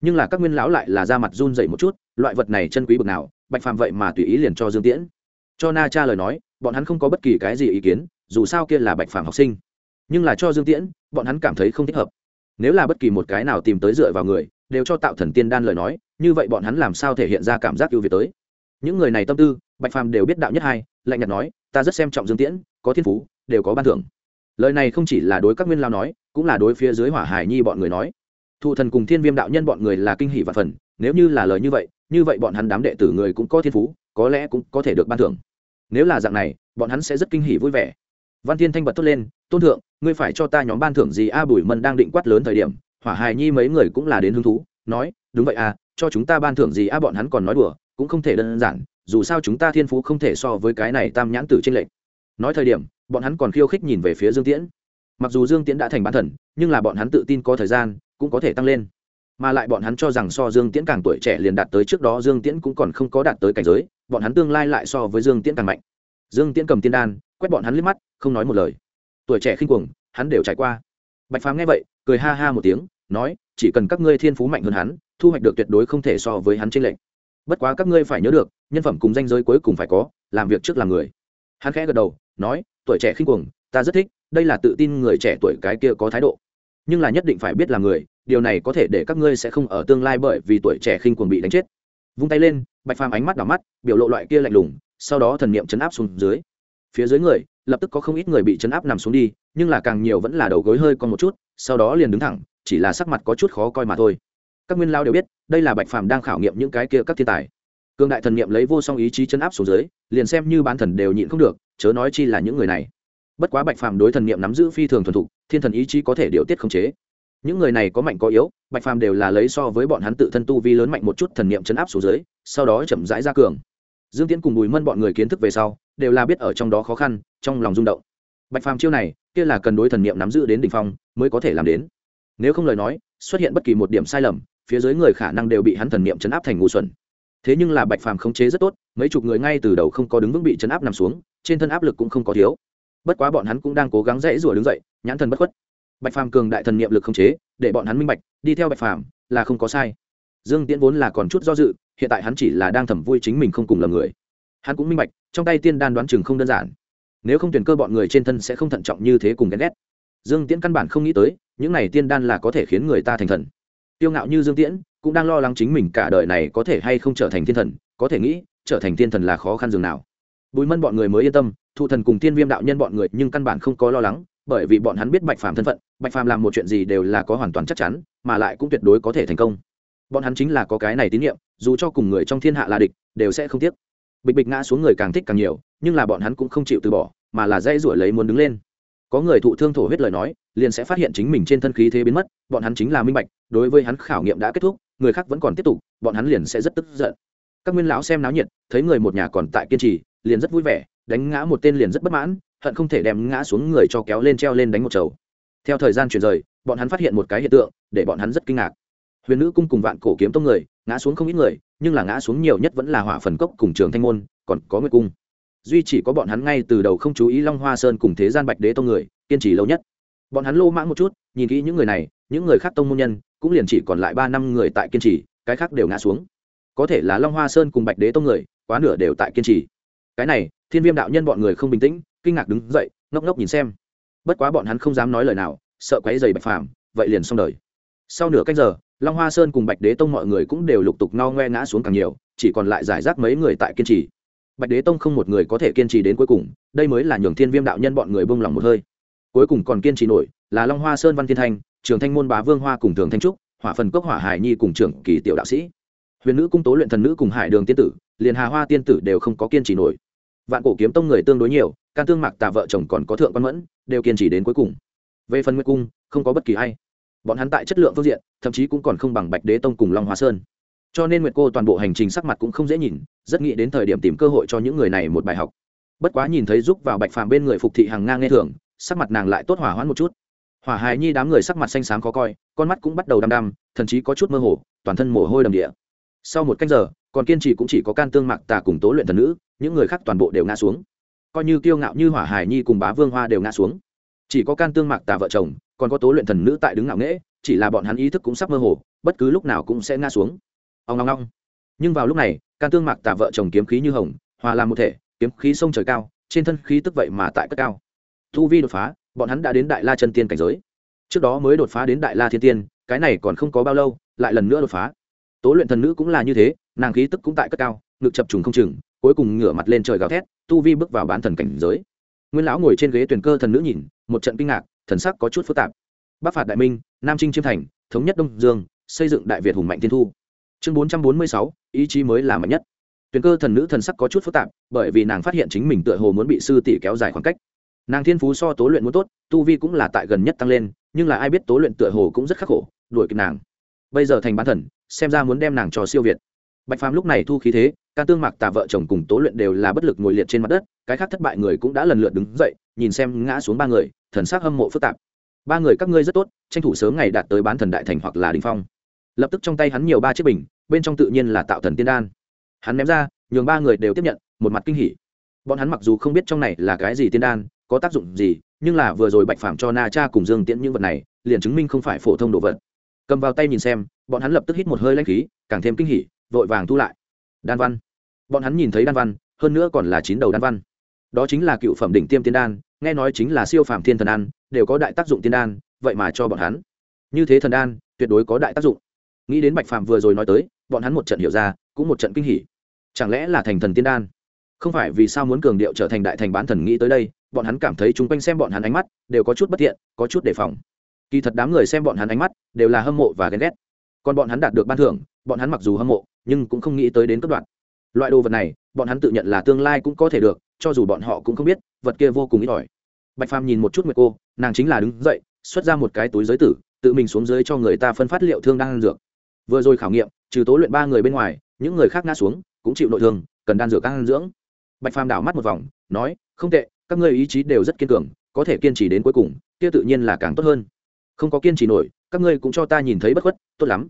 Nhưng là các nguyên lão lại là ra mặt run dậy một chút, loại vật này chân quý bực nào, bạch phàm vậy mà tùy ý liền cho dương tiễn. Cho na cha lời nói, bọn hắn không có bất kỳ cái gì ý kiến, dù sao kia là bạch phàm học sinh. Nhưng là cho dương tiễn, bọn hắn cảm thấy không thích hợp. Nếu là bất kỳ một cái nào tìm tới dựa vào người, đều cho tạo thần tiên đan lời nói, như vậy bọn hắn làm sao thể hiện ra cảm giác ưu việt tới? Những người này tâm tư, bạch phàm đều biết đạo nhất hai, lạnh nhạt nói, ta rất xem trọng dương tiễn, có thiên phú, đều có ban thưởng lời này không chỉ là đối các nguyên lao nói, cũng là đối phía dưới hỏa hải nhi bọn người nói. Thụ thần cùng thiên viêm đạo nhân bọn người là kinh hỷ và phần, nếu như là lời như vậy như vậy bọn hắn đám đệ tử người cũng có thiên phú, có lẽ cũng có thể được ban thưởng. Nếu là dạng này, bọn hắn sẽ rất kinh hỷ vui vẻ. Văn thiên thanh bật tốt lên, tôn thượng, ngươi phải cho ta nhóm ban thưởng gì a à, bùi mân đang định quát lớn thời điểm, hỏa hài nhi mấy người cũng là đến hứng thú, nói, đúng vậy à cho chúng ta ban thưởng gì a à, bọn hắn còn nói đùa, cũng không thể đơn giản, dù sao chúng ta thiên phú không thể so với cái này tam nhãn tử trên lệnh nói thời điểm, bọn hắn còn khiêu khích nhìn về phía dương tiễn. Mặc dù dương tiễn đã thành bán thần, nhưng là bọn hắn tự tin có thời gian, cũng có thể tăng lên. Mà lại bọn hắn cho rằng so dương tiễn càng tuổi trẻ liền đạt tới trước đó dương tiễn cũng còn không có đạt tới cảnh giới, bọn hắn tương lai lại so với dương tiễn càng mạnh. Dương tiễn cầm tiên đan, quét bọn hắn liếc mắt, không nói một lời. Tuổi trẻ khinh cuồng, hắn đều trải qua. Bạch phàm nghe vậy, cười ha ha một tiếng, nói, chỉ cần các ngươi thiên phú mạnh hơn hắn, thu hoạch được tuyệt đối không thể so với hắn trên lệnh. Bất quá các ngươi phải nhớ được, nhân phẩm cùng danh giới cuối cùng phải có, làm việc trước làm người. Hắn khẽ gật đầu nói, tuổi trẻ khinh cuồng, ta rất thích, đây là tự tin người trẻ tuổi cái kia có thái độ. Nhưng là nhất định phải biết là người, điều này có thể để các ngươi sẽ không ở tương lai bởi vì tuổi trẻ khinh cuồng bị đánh chết. Vung tay lên, bạch phàm ánh mắt đỏ mắt, biểu lộ loại kia lạnh lùng, sau đó thần niệm chấn áp xuống dưới. Phía dưới người, lập tức có không ít người bị chấn áp nằm xuống đi, nhưng là càng nhiều vẫn là đầu gối hơi con một chút, sau đó liền đứng thẳng, chỉ là sắc mặt có chút khó coi mà thôi. Các nguyên lao đều biết, đây là bạch phàm đang khảo nghiệm những cái kia các thiên tài cương đại thần niệm lấy vô song ý chí chấn áp xuống dưới, liền xem như bán thần đều nhịn không được, chớ nói chi là những người này. Bất quá bạch phàm đối thần niệm nắm giữ phi thường thuần thục, thiên thần ý chí có thể điều tiết khống chế. Những người này có mạnh có yếu, bạch phàm đều là lấy so với bọn hắn tự thân tu vi lớn mạnh một chút thần niệm chấn áp xuống dưới, sau đó chậm rãi ra cường. Dương tiễn cùng bùi mân bọn người kiến thức về sau, đều là biết ở trong đó khó khăn, trong lòng rung động. Bạch phàm chiêu này, kia là cần đối thần niệm nắm giữ đến đ ỉ n h phong, mới có thể làm đến. Nếu không lời nói, xuất hiện bất kỳ một điểm sai lầm, phía dưới người khả năng đều bị hắn thần niệm chấn áp thành ngu xuẩn thế nhưng là bạch phàm khống chế rất tốt, mấy chục người ngay từ đầu không có đứng vững bị chấn áp nằm xuống, trên thân áp lực cũng không có thiếu. Bất quá bọn hắn cũng đang cố gắng dễ rủa đứng dậy, nhãn thần bất khuất. Bạch phàm cường đại thần niệm lực khống chế, để bọn hắn minh bạch, đi theo bạch phàm là không có sai. Dương tiễn vốn là còn chút do dự, hiện tại hắn chỉ là đang thầm vui chính mình không cùng lầm người. Hắn cũng minh bạch, trong tay tiên đan đoán chừng không đơn giản. Nếu không tuyển cơ bọn người trên thân sẽ không thận trọng như thế cùng ghen ghét. Dương tiễn căn bản không nghĩ tới, những này tiên đan là có thể khiến người ta thành thần. Tiêu ngạo như dương tiễn cũng đang lo lắng chính mình cả đời này có thể hay không trở thành thiên thần, có thể nghĩ, trở thành thiên thần là khó khăn dường nào. Bùi mân bọn người mới yên tâm, thụ thần cùng tiên viêm đạo nhân bọn người nhưng căn bản không có lo lắng, bởi vì bọn hắn biết bạch phàm thân phận, bạch phàm làm một chuyện gì đều là có hoàn toàn chắc chắn, mà lại cũng tuyệt đối có thể thành công. Bọn hắn chính là có cái này tín nhiệm, dù cho cùng người trong thiên hạ là địch, đều sẽ không tiếc. Bịch bịch ngã xuống người càng thích càng nhiều, nhưng là bọn hắn cũng không chịu từ bỏ, mà là dây rủi lấy muốn đứng lên. Có người thụ thương thổ huyết lời nói, liền sẽ phát hiện chính mình trên thân khí thế biến mất, bọn hắn chính là minh bạch, đối với hắn khảo nghiệm đã kết thúc người khác vẫn còn tiếp tục, bọn hắn liền sẽ rất tức giận. Các nguyên lão xem náo nhiệt, thấy người một nhà còn tại kiên trì, liền rất vui vẻ, đánh ngã một tên liền rất bất mãn, hận không thể đem ngã xuống người cho kéo lên treo lên đánh một chầu. Theo thời gian chuyển rời, bọn hắn phát hiện một cái hiện tượng, để bọn hắn rất kinh ngạc. Huyền nữ cung cùng vạn cổ kiếm tông người, ngã xuống không ít người, nhưng là ngã xuống nhiều nhất vẫn là hỏa phần cốc cùng trường thanh môn, còn có nguyệt cung. Duy chỉ có bọn hắn ngay từ đầu không chú ý long hoa sơn cùng thế gian bạch đế tông người, kiên trì lâu nhất. Bọn hắn lô mãng một chút, nhìn kỹ những người này, những người khác tông môn nhân cũng liền chỉ còn lại ba năm người tại kiên trì, cái khác đều ngã xuống. Có thể là long hoa sơn cùng bạch đế tông người, quá nửa đều tại kiên trì. Cái này, thiên viêm đạo nhân bọn người không bình tĩnh, kinh ngạc đứng dậy, ngốc ngốc nhìn xem. Bất quá bọn hắn không dám nói lời nào, sợ quấy dày bạch phàm, vậy liền xong đời. Sau nửa cách giờ, long hoa sơn cùng bạch đế tông mọi người cũng đều lục tục no ngoe ngã xuống càng nhiều, chỉ còn lại giải rác mấy người tại kiên trì. Bạch đế tông không một người có thể kiên trì đến cuối cùng, đây mới là nhường thiên viêm đạo nhân bọn người bông lòng một hơi. Cuối cùng còn kiên trì nổi, là long hoa sơn văn thiên thanh trường thanh môn bá vương hoa cùng thường thanh trúc, hỏa phần cốc hỏa hải nhi cùng trưởng kỳ tiểu đạo sĩ. Huyền nữ cung tố luyện thần nữ cùng hải đường tiên tử, liền hà hoa tiên tử đều không có kiên trì nổi. Vạn cổ kiếm tông người tương đối nhiều, can tương mạc tà vợ chồng còn có thượng quan mẫn, đều kiên trì đến cuối cùng. Về phần nguyệt cung, không có bất kỳ ai. Bọn hắn tại chất lượng phương diện, thậm chí cũng còn không bằng bạch đế tông cùng long hoa sơn. Cho nên nguyệt cô toàn bộ hành trình sắc mặt cũng không dễ nhìn, rất nghĩ đến thời điểm tìm cơ hội cho những người này một bài học. Bất quá nhìn thấy giúp vào bạch phàm bên người phục thị hàng ngang nghe thường, sắc mặt nàng lại tốt hỏa hoãn một chút hỏa hài nhi đám người sắc mặt xanh xám khó coi, con mắt cũng bắt đầu đăm đăm thậm chí có chút mơ hồ, toàn thân mồ hôi đầm địa. Sau một cách giờ, còn kiên trì cũng chỉ có can tương mạc tà cùng tố luyện thần nữ, những người khác toàn bộ đều ngã xuống. Coi như kiêu ngạo như hỏa hải nhi cùng bá vương hoa đều ngã xuống. Chỉ có can tương mạc tà vợ chồng, còn có tố luyện thần nữ tại đứng ngạo nghễ, chỉ là bọn hắn ý thức cũng sắp mơ hồ, bất cứ lúc nào cũng sẽ ngã xuống. Ông ngong ngong nhưng vào lúc này, can tương mạc tà vợ chồng kiếm khí như hồng, hòa làm một thể, kiếm khí sông trời cao, trên thân khí tức vậy mà tại cất cao. Thu vi đột phá bọn hắn đã đến đại la chân tiên cảnh giới. Trước đó mới đột phá đến đại la thiên tiên, cái này còn không có bao lâu, lại lần nữa đột phá. Tố luyện thần nữ cũng là như thế, nàng khí tức cũng tại cất cao, ngực chập trùng không chừng, cuối cùng ngửa mặt lên trời gào thét, tu vi bước vào bán thần cảnh giới. Nguyên lão ngồi trên ghế tuyển cơ thần nữ nhìn, một trận kinh ngạc, thần sắc có chút phức tạp. Bắc phạt đại minh, nam trinh chiêm thành, thống nhất đông dương, xây dựng đại việt hùng mạnh tiên thu. Chương bốn trăm bốn mươi sáu, ý chí mới là mạnh nhất. Tuyển cơ thần nữ thần sắc có chút phức tạp, bởi vì nàng phát hiện chính mình tựa hồ muốn bị sư tỷ kéo dài khoảng cách nàng thiên phú so tố luyện muốn tốt, tu vi cũng là tại gần nhất tăng lên, nhưng là ai biết tố luyện tựa hồ cũng rất khắc khổ, đuổi kịp nàng. Bây giờ thành bán thần, xem ra muốn đem nàng cho siêu việt. Bạch phàm lúc này thu khí thế ca tương mạc tà vợ chồng cùng tố luyện đều là bất lực ngồi liệt trên mặt đất, cái khác thất bại người cũng đã lần lượt đứng dậy, nhìn xem ngã xuống ba người, thần sắc hâm mộ phức tạp. Ba người các ngươi rất tốt, tranh thủ sớm ngày đạt tới bán thần đại thành hoặc là đình phong. Lập tức trong tay hắn nhiều ba chiếc bình, bên trong tự nhiên là tạo thần tiên đan. Hắn ném ra, nhường ba người đều tiếp nhận, một mặt kinh hỉ. Bọn hắn mặc dù không biết trong này là cái gì tiên đan có tác dụng gì, nhưng là vừa rồi bạch phàm cho na cha cùng dương tiễn những vật này, liền chứng minh không phải phổ thông đồ vật. Cầm vào tay nhìn xem, bọn hắn lập tức hít một hơi lanh khí, càng thêm kinh hỉ, vội vàng thu lại. Đan văn. Bọn hắn nhìn thấy đan văn, hơn nữa còn là chín đầu đan văn. Đó chính là cựu phẩm đỉnh tiêm tiên đan, nghe nói chính là siêu phàm thiên thần đan, đều có đại tác dụng tiên đan, vậy mà cho bọn hắn. Như thế thần đan, tuyệt đối có đại tác dụng. Nghĩ đến bạch phàm vừa rồi nói tới, bọn hắn một trận hiểu ra, cũng một trận kinh hỉ. Chẳng lẽ là thành thần tiên đan? Không phải vì sao muốn cường điệu trở thành đại thành bán thần nghĩ tới đây bọn hắn cảm thấy chúng quanh xem bọn hắn ánh mắt đều có chút bất thiện có chút đề phòng. Kỳ thật đám người xem bọn hắn ánh mắt đều là hâm mộ và ghen ghét. Còn bọn hắn đạt được ban thưởng, bọn hắn mặc dù hâm mộ, nhưng cũng không nghĩ tới đến cấp đoạn. Loại đồ vật này, bọn hắn tự nhận là tương lai cũng có thể được, cho dù bọn họ cũng không biết, vật kia vô cùng ít ỏi. Bạch phàm nhìn một chút nguyệt cô, nàng chính là đứng dậy, xuất ra một cái túi giới tử, tự mình xuống dưới cho người ta phân phát liệu thương đang ăn dược. Vừa rồi khảo nghiệm, trừ tố luyện ba người bên ngoài, những người khác ngã xuống, cũng chịu nội thương, cần đan dược ăn dưỡng. Bạch phàm đảo mắt một vòng, nói, không tệ các ngươi ý chí đều rất kiên cường, có thể kiên trì đến cuối cùng, kia tự nhiên là càng tốt hơn. Không có kiên trì nổi, các ngươi cũng cho ta nhìn thấy bất khuất, tốt lắm.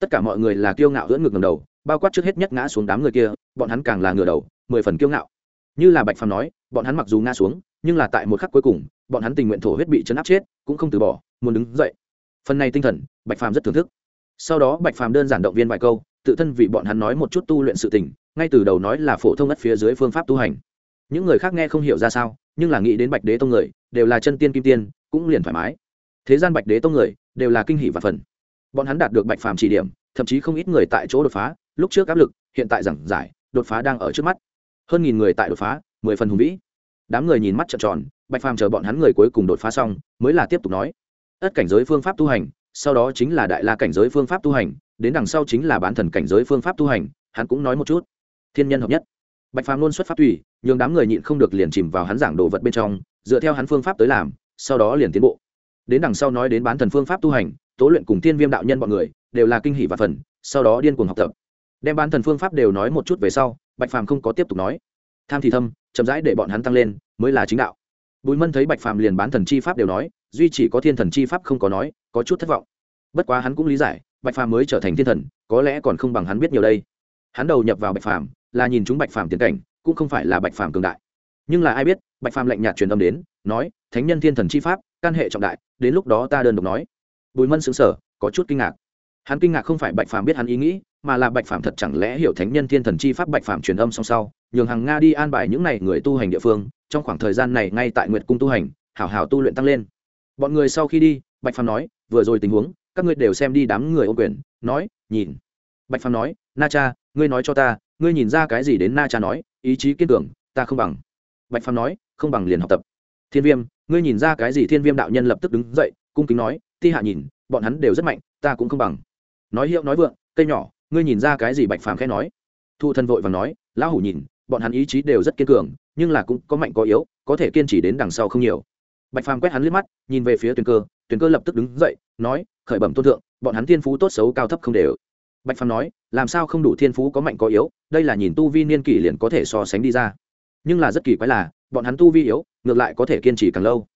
Tất cả mọi người là kiêu ngạo hưỡn ngực ngầm đầu, bao quát trước hết nhất ngã xuống đám người kia, bọn hắn càng là ngửa đầu, mười phần kiêu ngạo. Như là bạch phàm nói, bọn hắn mặc dù ngã xuống, nhưng là tại một khắc cuối cùng, bọn hắn tình nguyện thổ huyết bị chấn áp chết, cũng không từ bỏ, muốn đứng dậy. Phần này tinh thần, bạch phàm rất thưởng thức. Sau đó bạch phàm đơn giản động viên vài câu, tự thân vì bọn hắn nói một chút tu luyện sự tình, ngay từ đầu nói là phổ thông ất phía dưới phương pháp tu hành. Những người khác nghe không hiểu ra sao nhưng là nghĩ đến bạch đế tông người, đều là chân tiên kim tiên, cũng liền thoải mái. Thế gian bạch đế tông người, đều là kinh hỷ và phần. Bọn hắn đạt được bạch phàm chỉ điểm, thậm chí không ít người tại chỗ đột phá, lúc trước áp lực, hiện tại giảng giải, đột phá đang ở trước mắt. Hơn nghìn người tại đột phá, mười phần hùng vĩ. Đám người nhìn mắt trợn tròn, bạch phàm chờ bọn hắn người cuối cùng đột phá xong, mới là tiếp tục nói. Ất cảnh giới phương pháp tu hành, sau đó chính là đại la cảnh giới phương pháp tu hành, đến đằng sau chính là bán thần cảnh giới phương pháp tu hành, hắn cũng nói một chút. Thiên nhân hợp nhất bạch phàm luôn xuất phát tùy, nhường đám người nhịn không được liền chìm vào hắn giảng đồ vật bên trong, dựa theo hắn phương pháp tới làm, sau đó liền tiến bộ. Đến đằng sau nói đến bán thần phương pháp tu hành, tố luyện cùng thiên viêm đạo nhân bọn người, đều là kinh hỷ và phần, sau đó điên cuồng học tập. Đem bán thần phương pháp đều nói một chút về sau, bạch phàm không có tiếp tục nói. Tham thì thâm, chậm rãi để bọn hắn tăng lên, mới là chính đạo. Bùi mân thấy bạch phàm liền bán thần chi pháp đều nói, duy chỉ có thiên thần chi pháp không có nói, có chút thất vọng. Bất quá hắn cũng lý giải, bạch phàm mới trở thành thiên thần, có lẽ còn không bằng hắn biết nhiều đây. Hắn đầu nhập vào bạch phàm là nhìn chúng bạch phàm tiến cảnh, cũng không phải là bạch phàm cường đại. Nhưng là ai biết, bạch phàm lạnh nhạt truyền âm đến, nói, thánh nhân thiên thần chi pháp, căn hệ trọng đại, đến lúc đó ta đơn độc nói. Bùi mân xứng sở có chút kinh ngạc. Hắn kinh ngạc không phải bạch phàm biết hắn ý nghĩ, mà là bạch phàm thật chẳng lẽ hiểu thánh nhân thiên thần chi pháp bạch phàm truyền âm song sau, nhường hàng nga đi an bài những n à y người tu hành địa phương, trong khoảng thời gian này ngay tại nguyệt cung tu hành, hảo hảo tu luyện tăng lên. Bọn người sau khi đi, bạch phàm nói, vừa rồi tình huống, các ngươi đều xem đi đám người ô quyền, nói, nhìn. Bạch phàm nói, na cha ngươi nói cho ta, ngươi nhìn ra cái gì đến na cha nói, ý chí kiên cường, ta không bằng. Bạch phàm nói, không bằng liền học tập. Thiên viêm, ngươi nhìn ra cái gì? Thiên viêm đạo nhân lập tức đứng dậy, cung kính nói, ti hạ nhìn, bọn hắn đều rất mạnh, ta cũng không bằng. Nói hiệu nói vượng, cây nhỏ, ngươi nhìn ra cái gì? Bạch phàm khẽ nói. Thu thân vội và nói, lão hủ nhìn, bọn hắn ý chí đều rất kiên cường, nhưng là cũng có mạnh có yếu, có thể kiên trì đến đằng sau không nhiều. Bạch phàm quét hắn liếc mắt, nhìn về phía tuyền cơ tuyền cơ lập tức đứng dậy, nói, khởi bẩm tôn thượng, bọn hắn thiên phú tốt xấu cao thấp không đều bạch phàm nói, làm sao không đủ thiên phú có mạnh có yếu, đây là nhìn tu vi niên kỷ liền có thể so sánh đi ra. Nhưng là rất kỳ quái là, bọn hắn tu vi yếu, ngược lại có thể kiên trì càng lâu.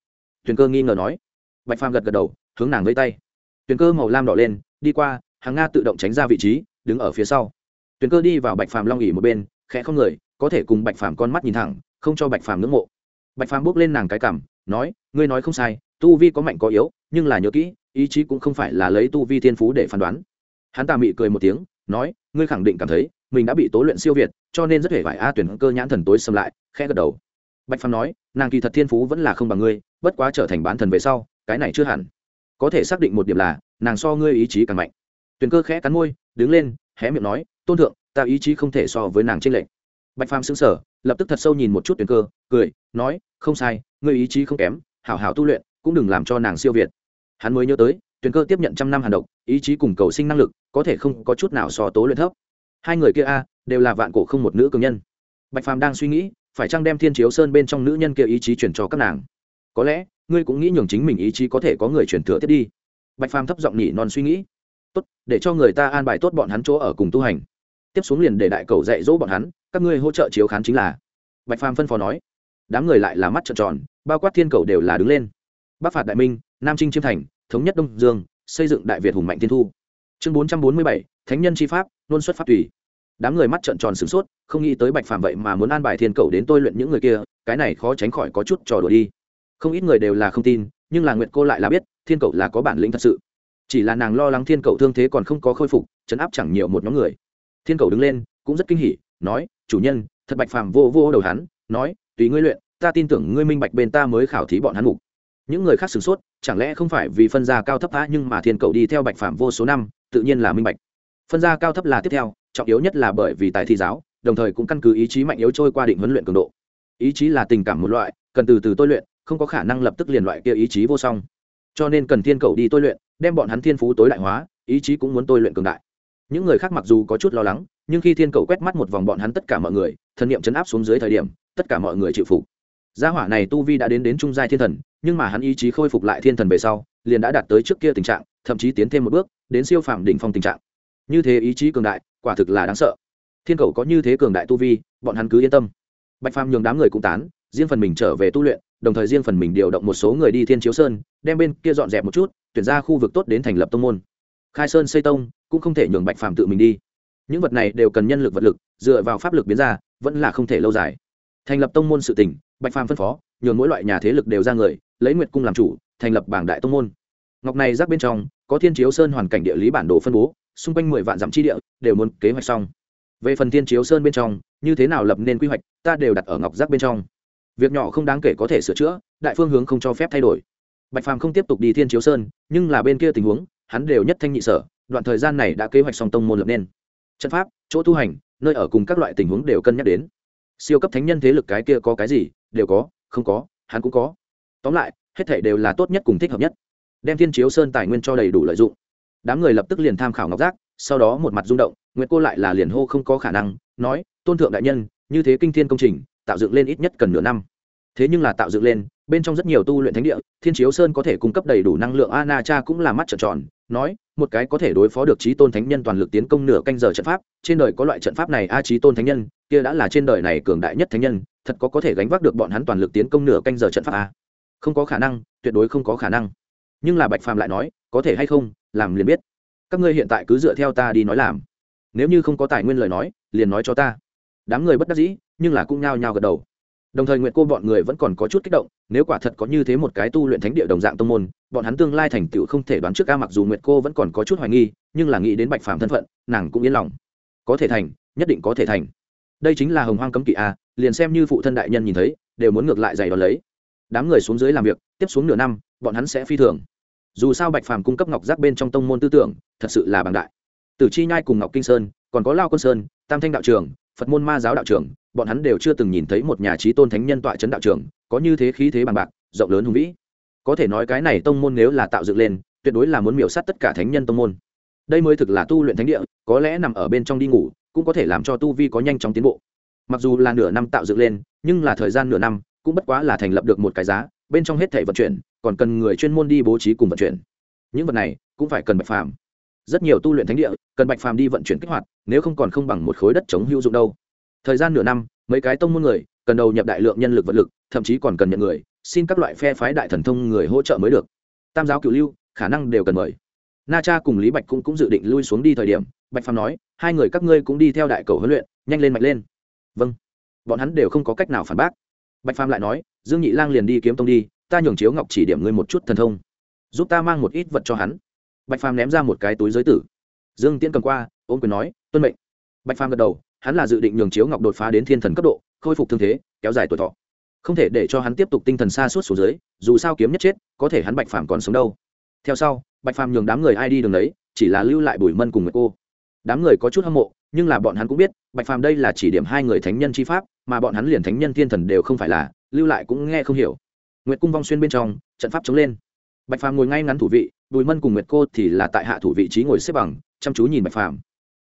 Tuyền cơ nghi ngờ nói. Bạch phàm gật gật đầu, hướng nàng vây tay. Tuyền cơ màu lam đỏ lên, đi qua, hàng nga tự động tránh ra vị trí, đứng ở phía sau. Tuyền cơ đi vào bạch phàm long ỉ một bên, khẽ không người, có thể cùng bạch phàm con mắt nhìn thẳng, không cho bạch phàm ngưỡng mộ. Bạch phàm bước lên nàng cái cảm nói, ngươi nói không sai, tu vi có mạnh có yếu, nhưng là nhớ kỹ, ý chí cũng không phải là lấy tu vi thiên phú để phán đoán hắn tà mị cười một tiếng, nói, ngươi khẳng định cảm thấy mình đã bị tố luyện siêu việt, cho nên rất hề vải a tuyển cơ nhãn thần tối xâm lại, khẽ gật đầu. Bạch phàm nói, nàng kỳ thật thiên phú vẫn là không bằng ngươi, bất quá trở thành bán thần về sau, cái này chưa hẳn. Có thể xác định một điểm là, nàng so ngươi ý chí càng mạnh. Tuyển cơ khẽ cắn môi, đứng lên, hé miệng nói, tôn thượng, ta ý chí không thể so với nàng trên lệnh bạch phàm xứng sở lập tức thật sâu nhìn một chút tuyển cơ, cười, nói, không sai, ngươi ý chí không kém, hảo hảo tu luyện, cũng đừng làm cho nàng siêu việt. Hắn mới nhớ tới tuyền cơ tiếp nhận trăm năm hàn độc, ý chí cùng cầu sinh năng lực có thể không có chút nào so tố luyện thấp. Hai người kia a, đều là vạn cổ không một nữ cường nhân. Bạch phàm đang suy nghĩ, phải chăng đem thiên chiếu sơn bên trong nữ nhân kia ý chí chuyển cho các nàng? Có lẽ, ngươi cũng nghĩ nhường chính mình ý chí có thể có người chuyển thừa tiếp đi. Bạch phàm thấp giọng nhỉ non suy nghĩ. Tốt, để cho người ta an bài tốt bọn hắn chỗ ở cùng tu hành. Tiếp xuống liền để đại cầu dạy dỗ bọn hắn, các ngươi hỗ trợ chiếu khán chính là. Bạch phàm phân phó nói. Đám người lại là mắt trợn tròn, bao quát thiên cầu đều là đứng lên. Bắc phạt đại minh, nam trinh chiêm thành thống nhất đông dương, xây dựng đại việt hùng mạnh tiên thu. Chương bốn trăm bốn mươi bảy, thánh nhân tri pháp luôn xuất pháp tùy. Đám người mắt trợn tròn sửng sốt, không nghĩ tới bạch phàm vậy mà muốn an bài thiên cầu đến tôi luyện những người kia, cái này khó tránh khỏi có chút trò đùa đi. Không ít người đều là không tin, nhưng là nguyệt cô lại là biết, thiên cầu là có bản lĩnh thật sự. Chỉ là nàng lo lắng thiên cầu thương thế còn không có khôi phục, chấn áp chẳng nhiều một nhóm người. Thiên cầu đứng lên, cũng rất kinh hỉ, nói, chủ nhân, thật bạch phàm vô vô đầu hắn, nói, tùy ngươi luyện, ta tin tưởng ngươi minh bạch bên ta mới khảo thí bọn hắn mục những người khác sửng sốt chẳng lẽ không phải vì phân gia cao thấp phá nhưng mà thiên cầu đi theo bạch phạm vô số năm, tự nhiên là minh bạch. Phân gia cao thấp là tiếp theo, trọng yếu nhất là bởi vì tại thi giáo, đồng thời cũng căn cứ ý chí mạnh yếu trôi qua định huấn luyện cường độ. Ý chí là tình cảm một loại, cần từ từ tôi luyện, không có khả năng lập tức liền loại kia ý chí vô song. Cho nên cần thiên cầu đi tôi luyện, đem bọn hắn thiên phú tối đại hóa, ý chí cũng muốn tôi luyện cường đại. Những người khác mặc dù có chút lo lắng, nhưng khi thiên cầu quét mắt một vòng bọn hắn tất cả mọi người, thần niệm chấn áp xuống dưới thời điểm, tất cả mọi người chịu phục. Gia hỏa này tu vi đã đến đến trung giai thiên thần nhưng mà hắn ý chí khôi phục lại thiên thần về sau, liền đã đạt tới trước kia tình trạng, thậm chí tiến thêm một bước, đến siêu phàm đỉnh phong tình trạng. Như thế ý chí cường đại, quả thực là đáng sợ. Thiên cầu có như thế cường đại tu vi, bọn hắn cứ yên tâm. Bạch phàm nhường đám người cũng tán, riêng phần mình trở về tu luyện, đồng thời riêng phần mình điều động một số người đi thiên chiếu sơn, đem bên kia dọn dẹp một chút, tuyển ra khu vực tốt đến thành lập tông môn. Khai sơn xây tông, cũng không thể nhường bạch phàm tự mình đi. Những vật này đều cần nhân lực vật lực, dựa vào pháp lực biến ra, vẫn là không thể lâu dài. Thành lập tông môn sự tỉnh bạch phàm phân phó, nhường mỗi loại nhà thế lực đều ra người lấy nguyệt cung làm chủ, thành lập bảng đại tông môn. Ngọc này rác bên trong, có thiên chiếu sơn hoàn cảnh địa lý bản đồ phân bố, xung quanh mười vạn dặm chi địa, đều muốn kế hoạch xong. Về phần thiên chiếu sơn bên trong, như thế nào lập nên quy hoạch, ta đều đặt ở ngọc rác bên trong. Việc nhỏ không đáng kể có thể sửa chữa, đại phương hướng không cho phép thay đổi. Bạch phàm không tiếp tục đi thiên chiếu sơn, nhưng là bên kia tình huống, hắn đều nhất thanh nhị sở, đoạn thời gian này đã kế hoạch xong tông môn lập nên. Trận pháp, chỗ tu hành, nơi ở cùng các loại tình huống đều cân nhắc đến. Siêu cấp thánh nhân thế lực cái kia có cái gì? Đều có, không có, hắn cũng có tóm lại, hết thể đều là tốt nhất cùng thích hợp nhất. Đem thiên chiếu sơn tài nguyên cho đầy đủ lợi dụng. Đám người lập tức liền tham khảo ngọc giác, sau đó một mặt rung động, nguyệt cô lại là liền hô không có khả năng, nói, tôn thượng đại nhân, như thế kinh thiên công trình, tạo dựng lên ít nhất cần nửa năm. Thế nhưng là tạo dựng lên, bên trong rất nhiều tu luyện thánh địa, thiên chiếu sơn có thể cung cấp đầy đủ năng lượng a na cha cũng là mắt trợn tròn, nói, một cái có thể đối phó được trí tôn thánh nhân toàn lực tiến công nửa canh giờ trận pháp, trên đời có loại trận pháp này, a, trí tôn thánh nhân, kia đã là trên đời này cường đại nhất thánh nhân, thật có có thể gánh vác được bọn hắn toàn lực tiến công nửa canh giờ trận pháp, a không có khả năng, tuyệt đối không có khả năng. Nhưng là bạch phàm lại nói, có thể hay không, làm liền biết. Các ngươi hiện tại cứ dựa theo ta đi nói làm. Nếu như không có tài nguyên lời nói, liền nói cho ta. Đám người bất đắc dĩ, nhưng là cũng nhao nhao gật đầu. Đồng thời nguyện cô bọn người vẫn còn có chút kích động, nếu quả thật có như thế một cái tu luyện thánh địa đồng dạng tông môn, bọn hắn tương lai thành tựu không thể đoán trước ca mặc dù nguyệt cô vẫn còn có chút hoài nghi, nhưng là nghĩ đến bạch phàm thân phận, nàng cũng yên lòng. Có thể thành, nhất định có thể thành. Đây chính là hồng hoang cấm kỵ a, liền xem như phụ thân đại nhân nhìn thấy, đều muốn ngược lại giày đón lấy đám người xuống dưới làm việc, tiếp xuống nửa năm, bọn hắn sẽ phi thường. Dù sao bạch phàm cung cấp ngọc giác bên trong tông môn tư tưởng, thật sự là bằng đại. Tử chi nhai cùng ngọc kinh sơn, còn có lao quân sơn, tam thanh đạo trường, phật môn ma giáo đạo trường, bọn hắn đều chưa từng nhìn thấy một nhà trí tôn thánh nhân tọa trấn đạo trường, có như thế khí thế bằng bạc, rộng lớn hùng vĩ. Có thể nói cái này tông môn nếu là tạo dựng lên, tuyệt đối là muốn miểu sát tất cả thánh nhân tông môn. Đây mới thực là tu luyện thánh địa, có lẽ nằm ở bên trong đi ngủ, cũng có thể làm cho tu vi có nhanh chóng tiến bộ. Mặc dù là nửa năm tạo dựng lên, nhưng là thời gian nửa năm cũng bất quá là thành lập được một cái giá bên trong hết thể vận chuyển còn cần người chuyên môn đi bố trí cùng vận chuyển. Những vật này cũng phải cần bạch phàm. Rất nhiều tu luyện thánh địa cần bạch phàm đi vận chuyển kích hoạt nếu không còn không bằng một khối đất chống hữu dụng đâu. Thời gian nửa năm mấy cái tông môn người cần đầu nhập đại lượng nhân lực vật lực thậm chí còn cần nhận người xin các loại phe phái đại thần thông người hỗ trợ mới được. Tam giáo cựu lưu khả năng đều cần mời. Na cha cùng lý bạch cũng, cũng dự định lui xuống đi thời điểm bạch phàm nói hai người các ngươi cũng đi theo đại cầu huấn luyện nhanh lên mạnh lên. Vâng. Bọn hắn đều không có cách nào phản bác bạch phàm lại nói, dương nhị lang liền đi kiếm tông đi, ta nhường chiếu ngọc chỉ điểm ngươi một chút thần thông, giúp ta mang một ít vật cho hắn. Bạch phàm ném ra một cái túi giới tử. Dương tiễn cầm qua, ôm quyền nói, tuân mệnh. Bạch phàm gật đầu, hắn là dự định nhường chiếu ngọc đột phá đến thiên thần cấp độ, khôi phục thương thế, kéo dài tuổi thọ. Không thể để cho hắn tiếp tục tinh thần xa suốt xuống dưới, dù sao kiếm nhất chết, có thể hắn bạch phàm còn sống đâu. Theo sau, bạch phàm nhường đám người ai đi đường đấy chỉ là lưu lại bùi mân cùng người cô. Đám người có chút hâm mộ, nhưng là bọn hắn cũng biết, bạch phàm đây là chỉ điểm hai người thánh nhân chi pháp mà bọn hắn liền thánh nhân thiên thần đều không phải là, lưu lại cũng nghe không hiểu. Nguyệt cung vong xuyên bên trong, trận pháp chống lên. Bạch phàm ngồi ngay ngắn thủ vị, bùi mân cùng nguyệt cô thì là tại hạ thủ vị trí ngồi xếp bằng, chăm chú nhìn bạch phàm.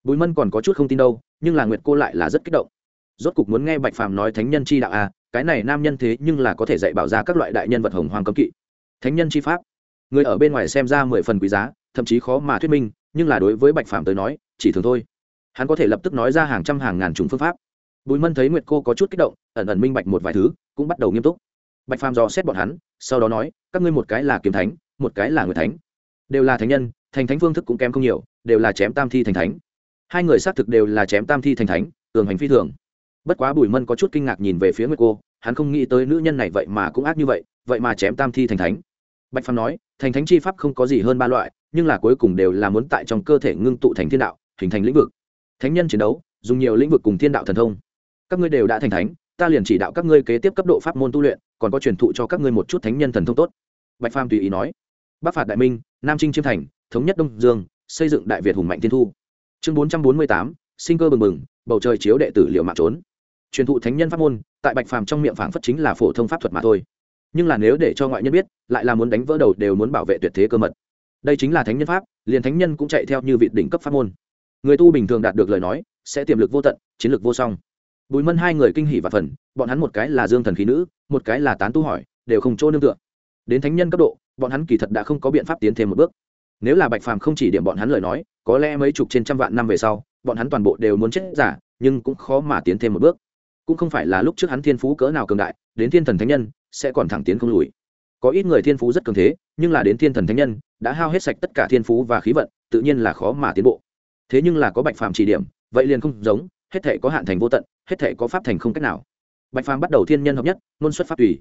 Bùi mân còn có chút không tin đâu, nhưng là nguyệt cô lại là rất kích động. Rốt cục muốn nghe bạch phàm nói thánh nhân chi đạo à cái này nam nhân thế nhưng là có thể dạy bảo ra các loại đại nhân vật hồng hoàng cấm kỵ. Thánh nhân chi pháp. Người ở bên ngoài xem ra mười phần quý giá, thậm chí khó mà thuyết minh, nhưng là đối với bạch phàm tới nói, chỉ thường thôi. Hắn có thể lập tức nói ra hàng trăm hàng ngàn chủng phương pháp bùi mân thấy nguyệt cô có chút kích động, ẩn ẩn minh bạch một vài thứ, cũng bắt đầu nghiêm túc. Bạch phàm dò xét bọn hắn, sau đó nói, các ngươi một cái là kiếm thánh, một cái là người thánh. Đều là thánh nhân, thành thánh phương thức cũng kém không nhiều, đều là chém tam thi thành thánh. Hai người xác thực đều là chém tam thi thành thánh, cường hành phi thường. Bất quá bùi mân có chút kinh ngạc nhìn về phía nguyệt cô, hắn không nghĩ tới nữ nhân này vậy mà cũng ác như vậy vậy mà chém tam thi thành thánh. Bạch phàm nói, thành thánh chi pháp không có gì hơn ba loại, nhưng là cuối cùng đều là muốn tại trong cơ thể ngưng tụ thành thiên đạo, hình thành lĩnh vực. Thánh nhân chiến đấu, dùng nhiều lĩnh vực cùng thiên đạo thần thông các ngươi đều đã thành thánh, ta liền chỉ đạo các ngươi kế tiếp cấp độ pháp môn tu luyện, còn có truyền thụ cho các ngươi một chút thánh nhân thần thông tốt. Bạch phàm tùy ý nói. Bắc phạt đại minh, nam trinh chiêm thành, thống nhất đông dương, xây dựng đại việt hùng mạnh tiên thu. Chương bốn trăm bốn mươi tám, sinh cơ bừng bừng, bầu trời chiếu đệ tử liệu mạng trốn. Truyền thụ thánh nhân pháp môn, tại bạch phàm trong miệng phảng phất chính là phổ thông pháp thuật mà thôi. Nhưng là nếu để cho ngoại nhân biết, lại là muốn đánh vỡ đầu đều muốn bảo vệ tuyệt thế cơ mật. Đây chính là thánh nhân pháp, liền thánh nhân cũng chạy theo như vị đỉnh cấp pháp môn. Người tu bình thường đạt được lời nói, sẽ tiềm lực vô tận, chiến lược vô song bùi mân hai người kinh hỉ và phần, bọn hắn một cái là dương thần khí nữ, một cái là tán tu hỏi, đều không chỗ nương tựa. Đến thánh nhân cấp độ, bọn hắn kỳ thật đã không có biện pháp tiến thêm một bước. Nếu là bạch phàm không chỉ điểm bọn hắn lời nói, có lẽ mấy chục trên trăm vạn năm về sau, bọn hắn toàn bộ đều muốn chết giả, nhưng cũng khó mà tiến thêm một bước. Cũng không phải là lúc trước hắn thiên phú cỡ nào cường đại, đến thiên thần thánh nhân, sẽ còn thẳng tiến không lùi. Có ít người thiên phú rất cường thế, nhưng là đến thiên thần thánh nhân, đã hao hết sạch tất cả thiên phú và khí vận, tự nhiên là khó mà tiến bộ. Thế nhưng là có bạch phàm chỉ điểm, vậy liền không giống hết thể có hạn thành vô tận, hết thể có pháp thành không cách nào. Bạch phàm bắt đầu thiên nhân hợp nhất, ngôn xuất pháp tùy.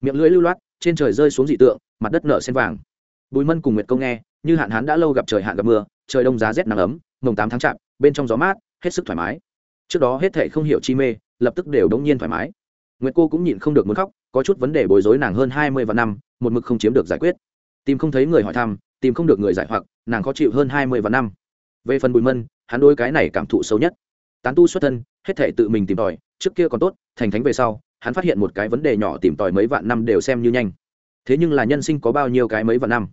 Miệng lưỡi lưu loát, trên trời rơi xuống dị tượng, mặt đất nở sen vàng. Bùi mân cùng nguyệt công nghe, như hạn hán đã lâu gặp trời hạn gặp mưa, trời đông giá rét nắng ấm, mồng tám tháng chạm bên trong gió mát, hết sức thoải mái. Trước đó hết thể không hiểu chi mê, lập tức đều đống nhiên thoải mái. Nguyệt cô cũng nhịn không được muốn khóc, có chút vấn đề bối rối nàng hơn hai mươi vạn năm, một mực không chiếm được giải quyết. Tìm không thấy người hỏi thăm, tìm không được người giải hoặc, nàng khó chịu hơn hai mươi vạn năm. Về phần bùi mân, hắn đôi cái này cảm thụ sâu nhất tán tu xuất thân, hết thể tự mình tìm tòi, trước kia còn tốt, thành thánh về sau, hắn phát hiện một cái vấn đề nhỏ tìm tòi mấy vạn năm đều xem như nhanh. Thế nhưng là nhân sinh có bao nhiêu cái mấy vạn năm?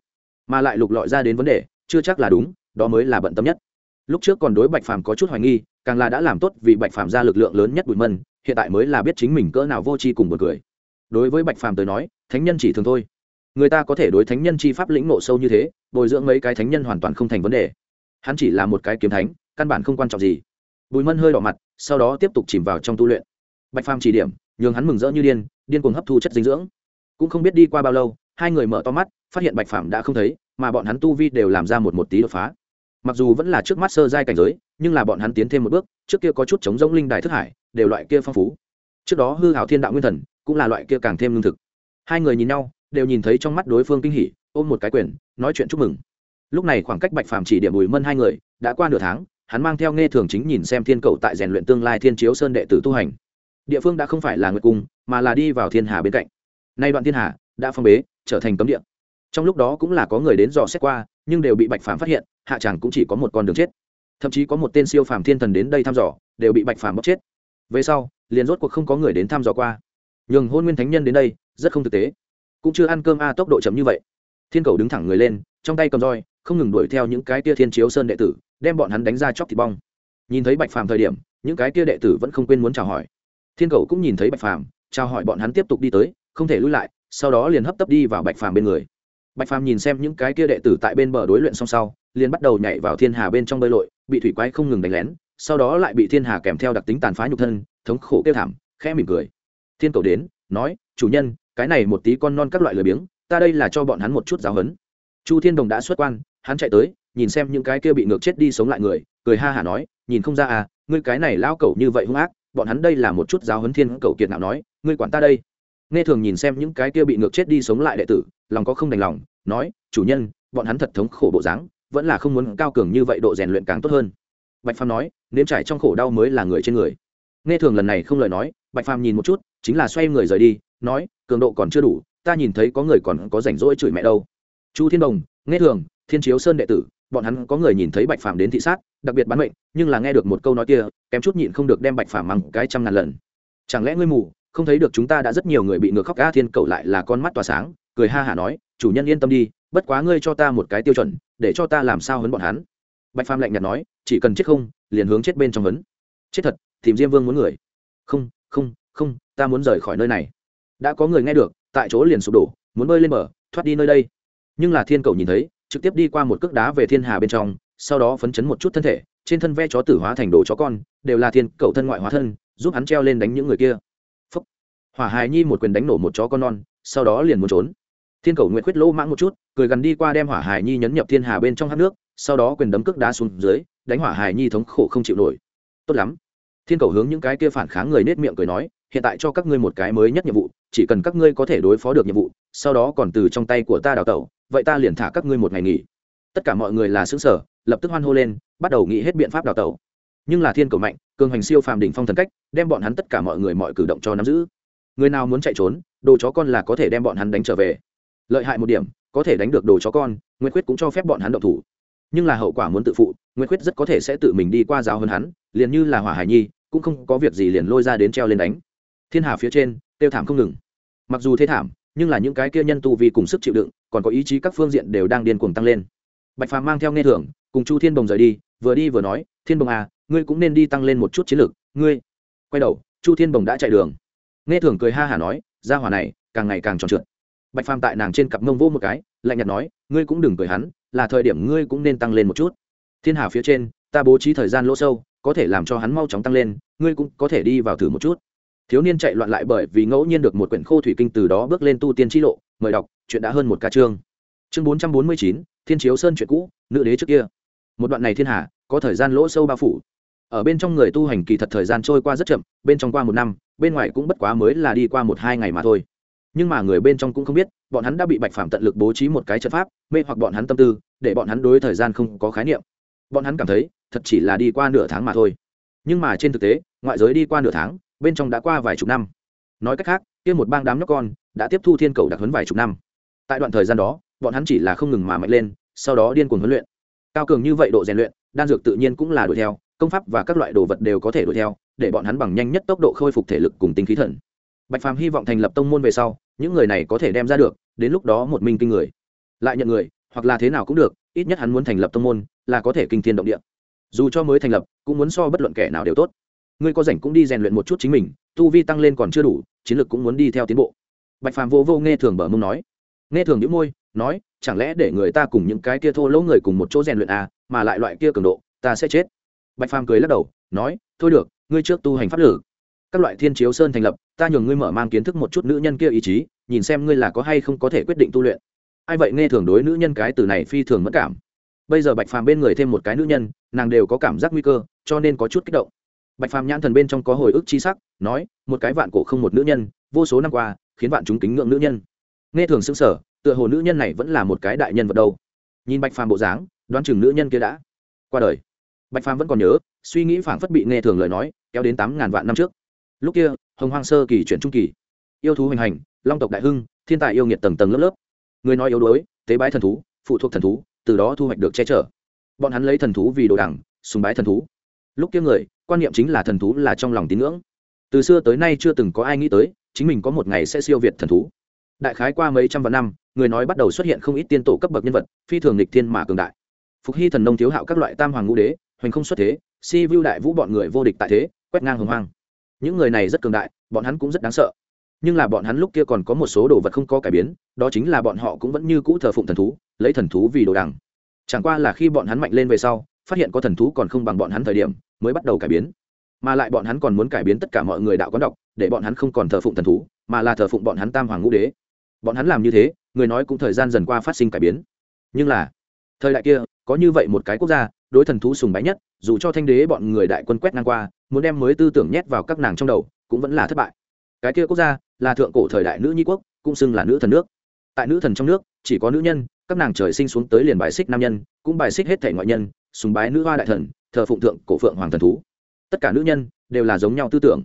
Mà lại lục lọi ra đến vấn đề, chưa chắc là đúng, đó mới là bận tâm nhất. Lúc trước còn đối bạch phàm có chút hoài nghi, càng là đã làm tốt vì bạch phàm ra lực lượng lớn nhất bụi mân, hiện tại mới là biết chính mình cỡ nào vô tri cùng một người đối với bạch phàm tới nói, thánh nhân chỉ thường thôi. Người ta có thể đối thánh nhân chi pháp lĩnh nộ sâu như thế, bồi dưỡng mấy cái thánh nhân hoàn toàn không thành vấn đề. Hắn chỉ là một cái kiếm thánh, căn bản không quan trọng gì bùi mân hơi đỏ mặt, sau đó tiếp tục chìm vào trong tu luyện. Bạch phàm chỉ điểm, nhường hắn mừng rỡ như điên điên cuồng hấp thu chất dinh dưỡng. Cũng không biết đi qua bao lâu, hai người mở to mắt, phát hiện bạch phàm đã không thấy, mà bọn hắn tu vi đều làm ra một một tí đột phá. Mặc dù vẫn là trước mắt sơ giai cảnh giới, nhưng là bọn hắn tiến thêm một bước, trước kia có chút chống giống linh đài thức hải, đều loại kia phong phú. Trước đó hư hảo thiên đạo nguyên thần, cũng là loại kia càng thêm lương thực. Hai người nhìn nhau, đều nhìn thấy trong mắt đối phương kinh hỉ, ôm một cái quyền, nói chuyện chúc mừng. Lúc này khoảng cách bạch phàm chỉ điểm bùi mân hai người, đã qua nửa tháng hắn mang theo nghe thường chính nhìn xem thiên cầu tại rèn luyện tương lai thiên chiếu sơn đệ tử tu hành. Địa phương đã không phải là nguyệt cung, mà là đi vào thiên hà bên cạnh. Nay đoạn thiên hà đã phong bế, trở thành cấm địa. Trong lúc đó cũng là có người đến dò xét qua, nhưng đều bị bạch phàm phát hiện, hạ tràng cũng chỉ có một con đường chết. Thậm chí có một tên siêu phàm thiên thần đến đây thăm dò, đều bị bạch phàm bóc chết. Về sau, liền rốt cuộc không có người đến thăm dò qua. Nhường hôn nguyên thánh nhân đến đây, rất không thực tế. Cũng chưa ăn cơm a, tốc độ chấm như vậy. Thiên cầu đứng thẳng người lên, trong tay cầm roi không ngừng đuổi theo những cái tia thiên chiếu sơn đệ tử, đem bọn hắn đánh ra chóc thịt bong. Nhìn thấy bạch phàm thời điểm, những cái tia đệ tử vẫn không quên muốn chào hỏi. Thiên cầu cũng nhìn thấy bạch phàm, chào hỏi bọn hắn tiếp tục đi tới, không thể lui lại, sau đó liền hấp tấp đi vào bạch phàm bên người. Bạch phàm nhìn xem những cái kia đệ tử tại bên bờ đối luyện song sau, liền bắt đầu nhảy vào thiên hà bên trong bơi lội, bị thủy quái không ngừng đánh lén, sau đó lại bị thiên hà kèm theo đặc tính tàn phá nhục thân, thống khổ kêu thảm, khẽ mỉm cười. Thiên cầu đến, nói, chủ nhân, cái này một tí con non các loại lười biếng, ta đây là cho bọn hắn một chút giáo hấn chu thiên đồng đã xuất quan hắn chạy tới, nhìn xem những cái kia bị ngược chết đi sống lại người, cười ha hả nói, nhìn không ra à ngươi cái này lao cẩu như vậy hung ác, bọn hắn đây là một chút giáo huấn thiên cẩu kiệt nào nói, ngươi quản ta đây. Nghe thường nhìn xem những cái kia bị ngược chết đi sống lại đệ tử, lòng có không đành lòng, nói, chủ nhân, bọn hắn thật thống khổ bộ dáng, vẫn là không muốn cao cường như vậy độ rèn luyện càng tốt hơn. Bạch phàm nói, nếm trải trong khổ đau mới là người trên người. Nghe thường lần này không lời nói, bạch phàm nhìn một chút, chính là xoay người rời đi, nói, cường độ còn chưa đủ, ta nhìn thấy có người còn có rảnh rỗi chửi mẹ đâu. Chu thiên đồng, nghe thường thiên chiếu sơn đệ tử, bọn hắn có người nhìn thấy bạch phàm đến thị sát, đặc biệt bán mệnh, nhưng là nghe được một câu nói kia, kém chút nhịn không được đem bạch phàm mắng cái trăm ngàn lần. Chẳng lẽ ngươi mù, không thấy được chúng ta đã rất nhiều người bị ngược khóc a thiên cầu lại là con mắt tỏa sáng, cười ha hả nói, chủ nhân yên tâm đi, bất quá ngươi cho ta một cái tiêu chuẩn, để cho ta làm sao hấn bọn hắn. Bạch phàm lạnh nhạt nói, chỉ cần chết không, liền hướng chết bên trong hấn chết thật, tìm diêm vương muốn người. Không không không, ta muốn rời khỏi nơi này. Đã có người nghe được, tại chỗ liền sụp đổ, muốn bơi lên bờ, thoát đi nơi đây. Nhưng là thiên cầu nhìn thấy trực tiếp đi qua một cước đá về thiên hà bên trong, sau đó phấn chấn một chút thân thể, trên thân ve chó tử hóa thành đồ chó con, đều là thiên cầu thân ngoại hóa thân, giúp hắn treo lên đánh những người kia. Phúc. hỏa hài nhi một quyền đánh nổ một chó con non, sau đó liền muốn trốn. Thiên cầu nguyện khuyết lỗ mãng một chút, cười gần đi qua đem hỏa hài nhi nhấn nhập thiên hà bên trong hát nước, sau đó quyền đấm cước đá xuống dưới, đánh hỏa hài nhi thống khổ không chịu nổi. Tốt lắm. Thiên cầu hướng những cái kia phản kháng người nết miệng cười nói, hiện tại cho các ngươi một cái mới nhất nhiệm vụ, chỉ cần các ngươi có thể đối phó được nhiệm vụ, sau đó còn từ trong tay của ta đào tẩu vậy ta liền thả các ngươi một ngày nghỉ. Tất cả mọi người là xứng sở lập tức hoan hô lên, bắt đầu nghĩ hết biện pháp đào tẩu. Nhưng là thiên cầu mạnh, cường hành siêu phàm đỉnh phong thần cách, đem bọn hắn tất cả mọi người mọi cử động cho nắm giữ. Người nào muốn chạy trốn, đồ chó con là có thể đem bọn hắn đánh trở về. Lợi hại một điểm, có thể đánh được đồ chó con nguyễn quyết cũng cho phép bọn hắn động thủ. Nhưng là hậu quả muốn tự phụ nguyễn quyết rất có thể sẽ tự mình đi qua giáo hơn hắn, liền như là hỏa hải nhi, cũng không có việc gì liền lôi ra đến treo lên đánh. Thiên hà phía trên tiêu thảm không ngừng. Mặc dù thế thảm nhưng là những cái kia nhân tu vì cùng sức chịu đựng, còn có ý chí các phương diện đều đang điên cuồng tăng lên. Bạch phàm mang theo nghe thưởng, cùng chu thiên bồng rời đi, vừa đi vừa nói, thiên bồng à ngươi cũng nên đi tăng lên một chút chiến lược ngươi quay đầu, chu thiên bồng đã chạy đường. Nghe thưởng cười ha hả nói ra hỏa này, càng ngày càng tròn trượt. Bạch phàm tại nàng trên cặp mông vô một cái, lạnh nhạt nói, ngươi cũng đừng cười hắn, là thời điểm ngươi cũng nên tăng lên một chút. Thiên hà phía trên, ta bố trí thời gian lỗ sâu, có thể làm cho hắn mau chóng tăng lên, ngươi cũng có thể đi vào thử một chút thiếu niên chạy loạn lại bởi vì ngẫu nhiên được một quyển khô thủy kinh từ đó bước lên tu tiên t lộ. Mời đọc, chuyện đã hơn một ca chương. Chương bốn trăm bốn mươi chín, thiên chiếu sơn chuyện cũ, nữ đế trước kia. Một đoạn này thiên hà, có thời gian lỗ sâu bao phủ. Ở bên trong người tu hành kỳ thật thời gian trôi qua rất chậm, bên trong qua một năm, bên ngoài cũng bất quá mới là đi qua một hai ngày mà thôi. Nhưng mà người bên trong cũng không biết, bọn hắn đã bị bạch phạm tận lực bố trí một cái trận pháp, mê hoặc bọn hắn tâm tư, để bọn hắn đối thời gian không có khái niệm. Bọn hắn cảm thấy, thật chỉ là đi qua nửa tháng mà thôi. Nhưng mà trên thực tế, ngoại giới đi qua nửa tháng bên trong đã qua vài chục năm. Nói cách khác, kia một bang đám nhóc con đã tiếp thu thiên cầu đặc huấn vài chục năm. Tại đoạn thời gian đó, bọn hắn chỉ là không ngừng mà mạnh lên, sau đó điên cuồng huấn luyện. Cao cường như vậy độ rèn luyện, đan dược tự nhiên cũng là đuổi theo, công pháp và các loại đồ vật đều có thể đuổi theo, để bọn hắn bằng nhanh nhất tốc độ khôi phục thể lực cùng tinh khí thần. Bạch phàm hy vọng thành lập tông môn về sau, những người này có thể đem ra được, đến lúc đó một minh kinh người. Lại nhận người, hoặc là thế nào cũng được, ít nhất hắn muốn thành lập tông môn, là có thể kinh thiên động địa. Dù cho mới thành lập, cũng muốn so bất luận kẻ nào đều tốt ngươi có rảnh cũng đi rèn luyện một chút chính mình, tu vi tăng lên còn chưa đủ, chiến lược cũng muốn đi theo tiến bộ. Bạch phàm vô vô nghe thường bờ mông nói. Nghe thường những môi, nói, chẳng lẽ để người ta cùng những cái kia thô lỗ người cùng một chỗ rèn luyện à mà lại loại kia cường độ, ta sẽ chết. Bạch phàm cười lắc đầu, nói, thôi được, ngươi trước tu hành pháp lử các loại thiên chiếu sơn thành lập, ta nhường ngươi mở mang kiến thức một chút nữ nhân kia ý chí, nhìn xem ngươi là có hay không có thể quyết định tu luyện. Ai vậy nghe thường đối nữ nhân cái từ này phi thường mất cảm. Bây giờ bạch phàm bên người thêm một cái nữ nhân, nàng đều có cảm giác nguy cơ, cho nên có chút kích động bạch phàm nhãn thần bên trong có hồi ức chi sắc, nói, một cái vạn cổ không một nữ nhân, vô số năm qua, khiến vạn chúng kính ngưỡng nữ nhân. Nghe thường xứng sở tựa hồ nữ nhân này vẫn là một cái đại nhân vật đâu. Nhìn bạch phàm bộ dáng, đoán chừng nữ nhân kia đã qua đời. Bạch phàm vẫn còn nhớ, suy nghĩ phảng phất bị nghe thường lời nói, kéo đến tám ngàn vạn năm trước. Lúc kia, hồng hoang sơ kỳ chuyển trung kỳ. Yêu thú hoành hành, long tộc đại hưng, thiên tài yêu nghiệt tầng tầng lớp lớp. Người nói yếu đuối, tế bái thần thú, phụ thuộc thần thú, từ đó thu hoạch được che chở. Bọn hắn lấy thần thú vì đồ đẳng sùng bái thần thú. Lúc kia người quan niệm chính là thần thú là trong lòng tín ngưỡng. Từ xưa tới nay chưa từng có ai nghĩ tới, chính mình có một ngày sẽ siêu việt thần thú. Đại khái qua mấy trăm vạn năm, người nói bắt đầu xuất hiện không ít tiên tổ cấp bậc nhân vật, phi thường lịch thiên mà cường đại. Phục hy thần nông thiếu hạo các loại tam hoàng ngũ đế, hoành không xuất thế, si vưu đại vũ bọn người vô địch tại thế, quét ngang hồng hoang. Những người này rất cường đại, bọn hắn cũng rất đáng sợ. Nhưng là bọn hắn lúc kia còn có một số đồ vật không có cải biến, đó chính là bọn họ cũng vẫn như cũ thờ phụng thần thú, lấy thần thú vì đồ đằng. Chẳng qua là khi bọn hắn mạnh lên về sau, phát hiện có thần thú còn không bằng bọn hắn thời điểm mới bắt đầu cải biến. Mà lại bọn hắn còn muốn cải biến tất cả mọi người đạo quán đọc, để bọn hắn không còn thờ phụng thần thú, mà là thờ phụng bọn hắn tam hoàng ngũ đế. Bọn hắn làm như thế, người nói cũng thời gian dần qua phát sinh cải biến. Nhưng là, thời đại kia, có như vậy một cái quốc gia, đối thần thú sùng bái nhất, dù cho thanh đế bọn người đại quân quét ngang qua, muốn đem mới tư tưởng nhét vào các nàng trong đầu, cũng vẫn là thất bại. Cái kia quốc gia, là thượng cổ thời đại nữ nhi quốc, cũng xưng là nữ thần nước. Tại nữ thần trong nước, chỉ có nữ nhân, các nàng trời sinh xuống tới liền bài xích nam nhân, cũng bài xích hết thể ngoại nhân, sùng bái nữ hoa đại thần thờ phụng thượng cổ phượng hoàng thần thú. Tất cả nữ nhân đều là giống nhau tư tưởng.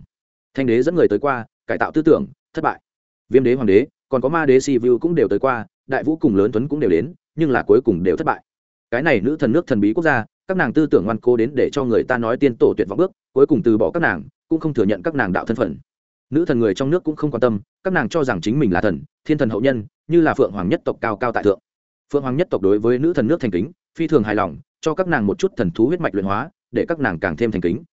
Thanh đế dẫn người tới qua, cải tạo tư tưởng, thất bại. Viêm đế, hoàng đế, còn có ma đế si vu cũng đều tới qua, đại vũ cùng lớn tuấn cũng đều đến, nhưng là cuối cùng đều thất bại. Cái này nữ thần nước thần bí quốc gia, các nàng tư tưởng ngoan cố đến để cho người ta nói tiên tổ tuyệt vọng bước, cuối cùng từ bỏ các nàng, cũng không thừa nhận các nàng đạo thân phận. Nữ thần người trong nước cũng không quan tâm, các nàng cho rằng chính mình là thần, thiên thần hậu nhân, như là phượng hoàng nhất tộc cao cao tại thượng. Phượng hoàng nhất tộc đối với nữ thần nước thành kính phi thường hài lòng, cho các nàng một chút thần thú huyết mạch luyện hóa, để các nàng càng thêm thành kính.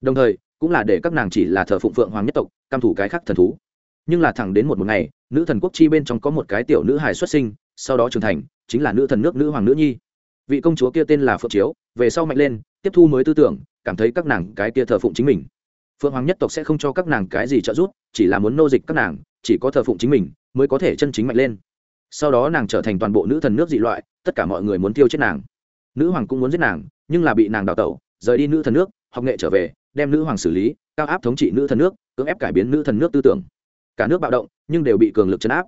Đồng thời, cũng là để các nàng chỉ là thờ phụng phượng hoàng nhất tộc cam thủ cái khác thần thú. Nhưng là thẳng đến một một ngày, nữ thần quốc chi bên trong có một cái tiểu nữ hài xuất sinh, sau đó trưởng thành, chính là nữ thần nước nữ hoàng nữ nhi. Vị công chúa kia tên là phượng chiếu, về sau mạnh lên, tiếp thu mới tư tưởng, cảm thấy các nàng cái kia thờ phụng chính mình. Phượng hoàng nhất tộc sẽ không cho các nàng cái gì trợ giúp, chỉ là muốn nô dịch các nàng, chỉ có thờ phụng chính mình, mới có thể chân chính mạnh lên. Sau đó nàng trở thành toàn bộ nữ thần nước dị loại, tất cả mọi người muốn tiêu chết nàng nữ hoàng cũng muốn giết nàng, nhưng là bị nàng đào tẩu, rời đi nữ thần nước, học nghệ trở về, đem nữ hoàng xử lý, cao áp thống trị nữ thần nước, cưỡng ép cải biến nữ thần nước tư tưởng. Cả nước bạo động, nhưng đều bị cường lực chấn áp.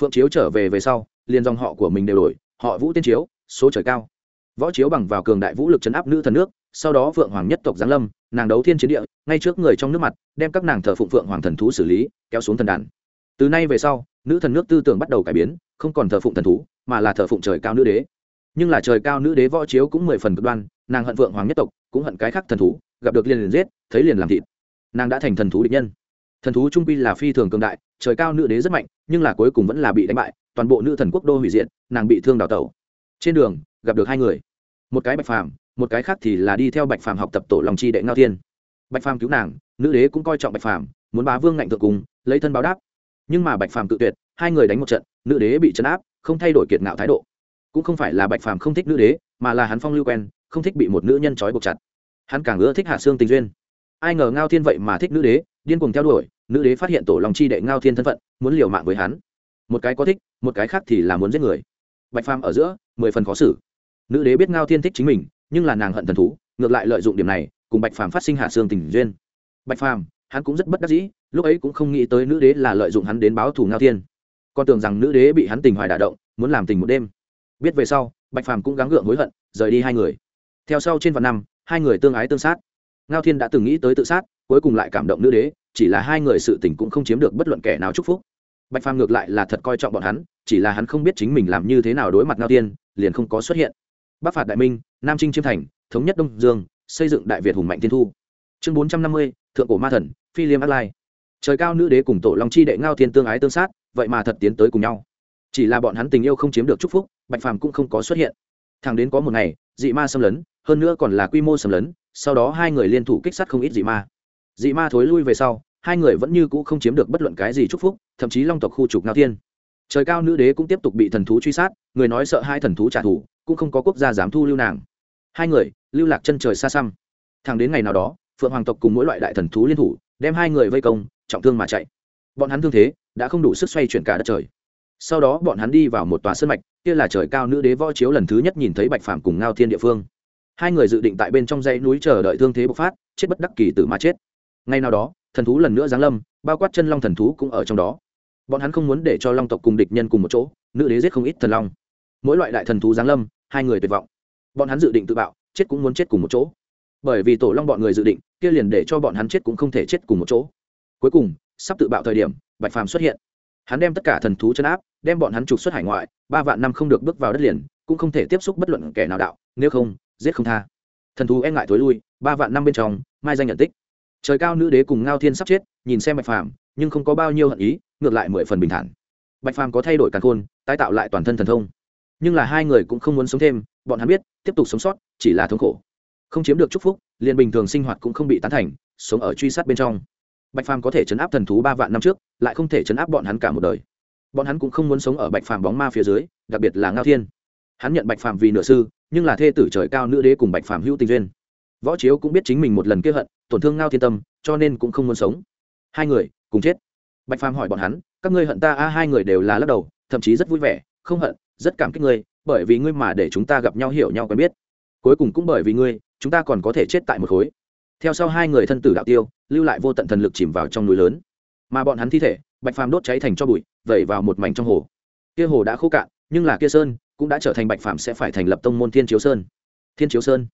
Phượng chiếu trở về về sau, liền dòng họ của mình đều đổi, họ vũ tiên chiếu, số trời cao. Võ chiếu bằng vào cường đại vũ lực chấn áp nữ thần nước, sau đó phượng hoàng nhất tộc giáng lâm, nàng đấu thiên chiến địa, ngay trước người trong nước mặt, đem các nàng thờ phụng phượng hoàng thần thú xử lý, kéo xuống thần đàn. Từ nay về sau, nữ thần nước tư tưởng bắt đầu cải biến, không còn thờ phụng thần thú, mà là thờ phụng trời cao nữ đế nhưng là trời cao nữ đế võ chiếu cũng mười phần cực đoan, nàng hận phượng hoàng nhất tộc, cũng hận cái khác thần thú, gặp được liền liền giết, thấy liền làm thịt. Nàng đã thành thần thú địch nhân. Thần thú trung pi là phi thường cường đại, trời cao nữ đế rất mạnh, nhưng là cuối cùng vẫn là bị đánh bại, toàn bộ nữ thần quốc đô hủy diệt, nàng bị thương đào tẩu. Trên đường, gặp được hai người. Một cái bạch phàm, một cái khác thì là đi theo bạch phàm học tập tổ lòng chi đệ ngao thiên. Bạch phàm cứu nàng, nữ đế cũng coi trọng bạch phàm, muốn bá vương ngạnh thượng cùng, lấy thân báo đáp. Nhưng mà bạch phàm tự tuyệt, hai người đánh một trận, nữ đế bị chấn áp, không thay đổi kiệt ngạo thái độ cũng không phải là bạch phàm không thích nữ đế, mà là hắn phong lưu quen, không thích bị một nữ nhân trói buộc chặt. Hắn càng ưa thích hạ xương tình duyên. Ai ngờ ngao thiên vậy mà thích nữ đế, điên cuồng theo đuổi, nữ đế phát hiện tổ lòng chi đệ ngao thiên thân phận, muốn liều mạng với hắn. Một cái có thích, một cái khác thì là muốn giết người. Bạch phàm ở giữa, mười phần khó xử. Nữ đế biết ngao thiên thích chính mình, nhưng là nàng hận thần thú, ngược lại lợi dụng điểm này, cùng bạch phàm phát sinh hạ xương tình duyên. Bạch phàm, hắn cũng rất bất đắc dĩ, lúc ấy cũng không nghĩ tới nữ đế là lợi dụng hắn đến báo thù ngao thiên. Còn tưởng rằng nữ đế bị hắn tình hoài đả động, muốn làm tình một đêm biết về sau, bạch phàm cũng gắng gượng hối hận, rời đi hai người. Theo sau trên vạn năm, hai người tương ái tương sát. Ngao thiên đã từng nghĩ tới tự sát, cuối cùng lại cảm động nữ đế, chỉ là hai người sự tình cũng không chiếm được bất luận kẻ nào chúc phúc. Bạch phàm ngược lại là thật coi trọng bọn hắn, chỉ là hắn không biết chính mình làm như thế nào đối mặt ngao tiên liền không có xuất hiện. Bắc phạt đại minh, nam trinh chiêm thành, thống nhất đông dương, xây dựng đại việt hùng mạnh tiên thu. Chương bốn trăm năm mươi, thượng cổ ma thần, phi liêm ác lai. Trời cao nữ đế cùng tổ long chi đệ ngao thiên tương ái tương sát, vậy mà thật tiến tới cùng nhau chỉ là bọn hắn tình yêu không chiếm được chúc phúc, bạch phàm cũng không có xuất hiện. Thằng đến có một ngày, dị ma xâm lấn, hơn nữa còn là quy mô xâm lấn, sau đó hai người liên thủ kích sát không ít dị ma. Dị ma thối lui về sau, hai người vẫn như cũ không chiếm được bất luận cái gì chúc phúc, thậm chí long tộc khu trục ngao thiên. Trời cao nữ đế cũng tiếp tục bị thần thú truy sát, người nói sợ hai thần thú trả thù, cũng không có quốc gia dám thu lưu nàng. Hai người, lưu lạc chân trời xa xăm. Thẳng đến ngày nào đó, phượng hoàng tộc cùng mỗi loại đại thần thú liên thủ, đem hai người vây công, trọng thương mà chạy. Bọn hắn thương thế, đã không đủ sức xoay chuyển cả đất trời sau đó bọn hắn đi vào một tòa sân mạch, kia là trời cao nữ đế võ chiếu lần thứ nhất nhìn thấy bạch phàm cùng ngao thiên địa phương. Hai người dự định tại bên trong dãy núi chờ đợi thương thế bộc phát, chết bất đắc kỳ tử mà chết. Ngay nào đó, thần thú lần nữa giáng lâm, bao quát chân long thần thú cũng ở trong đó. Bọn hắn không muốn để cho long tộc cùng địch nhân cùng một chỗ, nữ đế giết không ít thần long. Mỗi loại đại thần thú giáng lâm, hai người tuyệt vọng. Bọn hắn dự định tự bạo, chết cũng muốn chết cùng một chỗ. Bởi vì tổ long bọn người dự định, kia liền để cho bọn hắn chết cũng không thể chết cùng một chỗ. Cuối cùng, sắp tự bạo thời điểm, bạch phàm xuất hiện hắn đem tất cả thần thú chân áp, đem bọn hắn trục xuất hải ngoại, ba vạn năm không được bước vào đất liền, cũng không thể tiếp xúc bất luận kẻ nào đạo, nếu không, giết không tha. Thần thú e ngại thối lui, ba vạn năm bên trong, mai danh nhận tích. Trời cao nữ đế cùng ngao thiên sắp chết, nhìn xem bạch phàm, nhưng không có bao nhiêu hận ý, ngược lại mười phần bình thản. Bạch phàm có thay đổi càn khôn, tái tạo lại toàn thân thần thông. Nhưng là hai người cũng không muốn sống thêm, bọn hắn biết, tiếp tục sống sót, chỉ là thống khổ. Không chiếm được chúc phúc, liền bình thường sinh hoạt cũng không bị tán thành, sống ở truy sát bên trong bạch phàm có thể chấn áp thần thú ba vạn năm trước, lại không thể chấn áp bọn hắn cả một đời. Bọn hắn cũng không muốn sống ở bạch phàm bóng ma phía dưới, đặc biệt là ngao thiên. Hắn nhận bạch phàm vì nửa sư, nhưng là thê tử trời cao nữ đế cùng bạch phàm hữu tình duyên. Võ chiếu cũng biết chính mình một lần kế hận, tổn thương ngao thiên tâm, cho nên cũng không muốn sống. Hai người cùng chết. Bạch phàm hỏi bọn hắn, các ngươi hận ta? A, hai người đều là lắc đầu, thậm chí rất vui vẻ, không hận, rất cảm kích ngươi, bởi vì ngươi mà để chúng ta gặp nhau hiểu nhau quen biết. Cuối cùng cũng bởi vì ngươi, chúng ta còn có thể chết tại một khối theo sau hai người thân tử đạo tiêu, lưu lại vô tận thần lực chìm vào trong núi lớn. Mà bọn hắn thi thể, bạch phàm đốt cháy thành cho bụi, vẩy vào một mảnh trong hồ. Kia hồ đã khô cạn, nhưng là kia sơn cũng đã trở thành bạch phàm sẽ phải thành lập tông môn thiên chiếu sơn. Thiên chiếu sơn?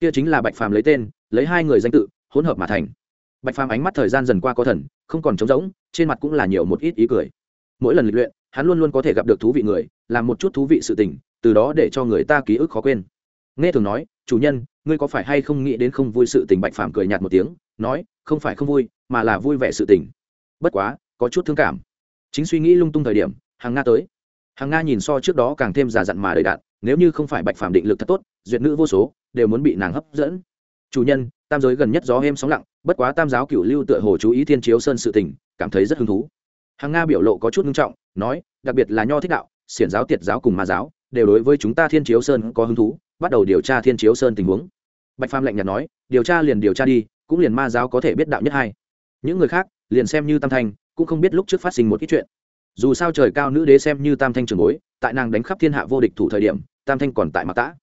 Kia chính là bạch phàm lấy tên, lấy hai người danh tự, hỗn hợp mà thành. Bạch phàm ánh mắt thời gian dần qua có thần, không còn trống rỗng, trên mặt cũng là nhiều một ít ý cười. Mỗi lần lịch luyện, hắn luôn luôn có thể gặp được thú vị người, làm một chút thú vị sự tình, từ đó để cho người ta ký ức khó quên. Nghe thường nói chủ nhân, ngươi có phải hay không nghĩ đến không vui sự tình? Bạch phàm cười nhạt một tiếng, nói, không phải không vui, mà là vui vẻ sự tình. Bất quá, có chút thương cảm. Chính suy nghĩ lung tung thời điểm hàng nga tới. Hàng nga nhìn so trước đó càng thêm già dặn mà đầy đạn, nếu như không phải bạch phàm định lực thật tốt, duyệt nữ vô số, đều muốn bị nàng hấp dẫn. Chủ nhân, tam giới gần nhất gió êm sóng lặng, bất quá tam giáo cửu lưu tựa hồ chú ý thiên chiếu sơn sự tình, cảm thấy rất hứng thú. Hàng nga biểu lộ có chút nghiêm trọng, nói, đặc biệt là nho thích đạo, xiển giáo, tiệt giáo cùng ma giáo, đều đối với chúng ta thiên chiếu sơn có hứng thú bắt đầu điều tra thiên chiếu sơn tình huống bạch phàm lạnh nhạt nói điều tra liền điều tra đi cũng liền ma giáo có thể biết đạo nhất hai những người khác liền xem như tam thanh cũng không biết lúc trước phát sinh một ít chuyện dù sao trời cao nữ đế xem như tam thanh trường bối tại nàng đánh khắp thiên hạ vô địch thủ thời điểm tam thanh còn tại mặc tã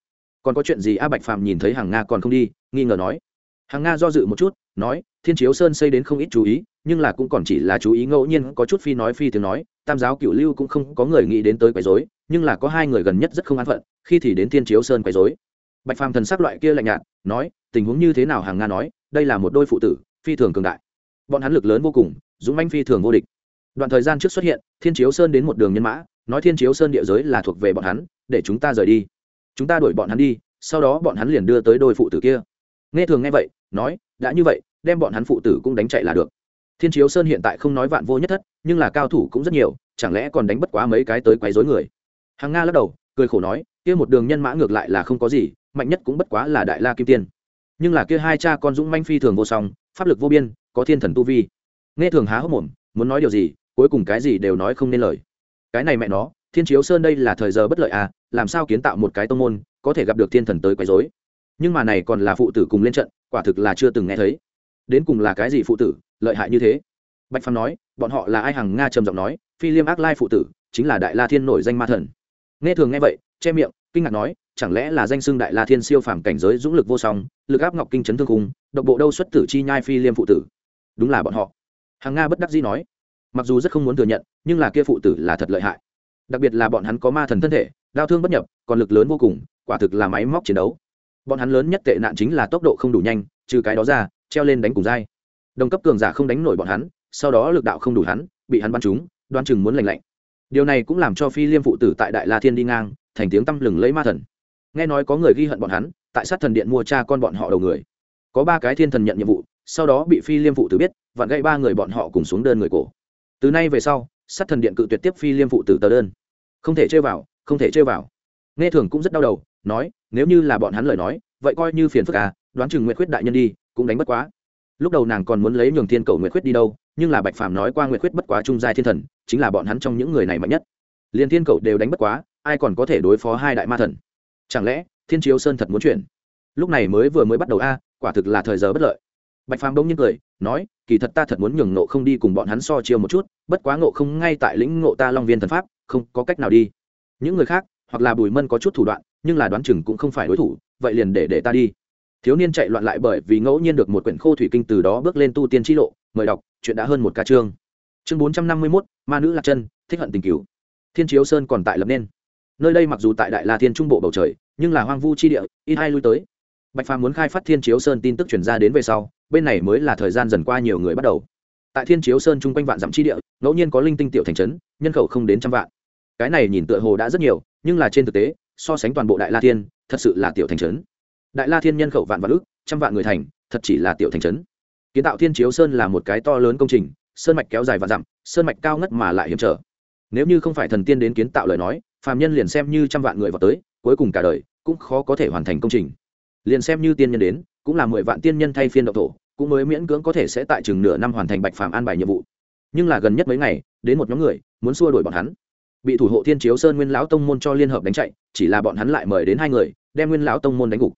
còn có chuyện gì a bạch phàm nhìn thấy hàng nga còn không đi nghi ngờ nói hàng nga do dự một chút nói thiên chiếu sơn xây đến không ít chú ý nhưng là cũng còn chỉ là chú ý ngẫu nhiên có chút phi nói phi tiếng nói tam giáo cựu lưu cũng không có người nghĩ đến tới quấy dối nhưng là có hai người gần nhất rất không an phận, khi thì đến thiên chiếu sơn quấy dối bạch phàm thần sắc loại kia lạnh nhạt, nói, tình huống như thế nào hàng nga nói, đây là một đôi phụ tử, phi thường cường đại. Bọn hắn lực lớn vô cùng, dũng manh phi thường vô địch. Đoạn thời gian trước xuất hiện, thiên chiếu sơn đến một đường nhân mã, nói thiên chiếu sơn địa giới là thuộc về bọn hắn, để chúng ta rời đi. Chúng ta đuổi bọn hắn đi, sau đó bọn hắn liền đưa tới đôi phụ tử kia. Nghe thường nghe vậy, nói, đã như vậy, đem bọn hắn phụ tử cũng đánh chạy là được. Thiên chiếu sơn hiện tại không nói vạn vô nhất thất nhưng là cao thủ cũng rất nhiều, chẳng lẽ còn đánh bất quá mấy cái tới quấy rối người? Hàng nga lắc đầu, cười khổ nói, kia một đường nhân mã ngược lại là không có gì, mạnh nhất cũng bất quá là đại la kim tiên. Nhưng là kia hai cha con dũng manh phi thường vô song, pháp lực vô biên, có thiên thần tu vi. Nghe thường há hốc mồm, muốn nói điều gì, cuối cùng cái gì đều nói không nên lời. Cái này mẹ nó, thiên chiếu sơn đây là thời giờ bất lợi à làm sao kiến tạo một cái tông môn, có thể gặp được thiên thần tới quấy rối? Nhưng mà này còn là phụ tử cùng lên trận, quả thực là chưa từng nghe thấy. Đến cùng là cái gì phụ tử, lợi hại như thế? Bạch phàm nói bọn họ là ai hằng nga trầm giọng nói, phi liêm ác lai phụ tử, chính là đại la thiên nổi danh ma thần. Nghe thường nghe vậy, che miệng, kinh ngạc nói, chẳng lẽ là danh xưng đại la thiên siêu phàm cảnh giới dũng lực vô song, lực áp ngọc kinh chấn thương cung độc bộ đâu xuất tử chi nhai phi liêm phụ tử? Đúng là bọn họ. Hằng nga bất đắc dĩ nói, mặc dù rất không muốn thừa nhận, nhưng là kia phụ tử là thật lợi hại. Đặc biệt là bọn hắn có ma thần thân thể, đau thương bất nhập, còn lực lớn vô cùng, quả thực là máy móc chiến đấu. Bọn hắn lớn nhất tệ nạn chính là tốc độ không đủ nhanh, trừ cái đó ra, treo lên đánh cùng dai. Đồng cấp cường giả không đánh nổi bọn hắn sau đó lực đạo không đủ hắn, bị hắn bắn trúng đoan chừng muốn lành lạnh. Điều này cũng làm cho phi liêm phụ tử tại đại la thiên đi ngang, thành tiếng tăm lừng lấy ma thần. Nghe nói có người ghi hận bọn hắn, tại sát thần điện mua cha con bọn họ đầu người. Có ba cái thiên thần nhận nhiệm vụ, sau đó bị phi liêm phụ tử biết, vặn gãy ba người bọn họ cùng xuống đơn người cổ. Từ nay về sau, sát thần điện cự tuyệt tiếp phi liêm phụ tử tờ đơn. Không thể chơi vào, không thể chơi vào. Nghe thường cũng rất đau đầu, nói, nếu như là bọn hắn lời nói, vậy coi như phiền phức à đoán chừng nguyệt khuyết đại nhân đi, cũng đánh bất quá. Lúc đầu nàng còn muốn lấy nhường thiên cầu nguyệt khuyết đi đâu nhưng là bạch phàm nói qua nguyệt khuyết bất quá trung giai thiên thần, chính là bọn hắn trong những người này mạnh nhất. Liền thiên cầu đều đánh bất quá, ai còn có thể đối phó hai đại ma thần? Chẳng lẽ, thiên chiếu sơn thật muốn chuyển? Lúc này mới vừa mới bắt đầu a, quả thực là thời giờ bất lợi. Bạch phàm đông nhiên cười, nói, kỳ thật ta thật muốn nhường nộ không đi cùng bọn hắn so chiêu một chút, bất quá ngộ không ngay tại lĩnh ngộ ta long viên thần pháp, không có cách nào đi. Những người khác, hoặc là bùi mân có chút thủ đoạn, nhưng là đoán chừng cũng không phải đối thủ, vậy liền để để ta đi. Thiếu niên chạy loạn lại bởi vì ngẫu nhiên được một quyển khô thủy kinh từ đó bước lên tu tiên t lộ mời đọc, chuyện đã hơn một ca chương. Chương bốn trăm năm mươi mốt, ma nữ lạc chân, thích hận tình cứu thiên chiếu sơn còn tại lập nên. Nơi đây mặc dù tại đại la thiên trung bộ bầu trời, nhưng là hoang vu chi địa, ít hai lui tới. Bạch phàm muốn khai phát thiên chiếu sơn tin tức chuyển ra đến về sau, bên này mới là thời gian dần qua nhiều người bắt đầu. Tại thiên chiếu sơn chung quanh vạn dặm chi địa, ngẫu nhiên có linh tinh tiểu thành trấn, nhân khẩu không đến trăm vạn. Cái này nhìn tựa hồ đã rất nhiều, nhưng là trên thực tế, so sánh toàn bộ đại la thiên, thật sự là tiểu thành trấn. Đại la thiên nhân khẩu vạn vạn ước trăm vạn người thành, thật chỉ là tiểu thành trấn kiến tạo thiên chiếu sơn là một cái to lớn công trình, sơn mạch kéo dài và dặm, sơn mạch cao ngất mà lại hiểm trở. Nếu như không phải thần tiên đến kiến tạo lời nói, phàm nhân liền xem như trăm vạn người vào tới, cuối cùng cả đời cũng khó có thể hoàn thành công trình. Liền xem như tiên nhân đến, cũng là mười vạn tiên nhân thay phiên độc thổ, cũng mới miễn cưỡng có thể sẽ tại chừng nửa năm hoàn thành bạch phàm an bài nhiệm vụ. Nhưng là gần nhất mấy ngày, đến một nhóm người muốn xua đuổi bọn hắn. Bị thủ hộ thiên chiếu sơn nguyên lão tông môn cho liên hợp đánh chạy, chỉ là bọn hắn lại mời đến hai người, đem nguyên lão tông môn đánh gục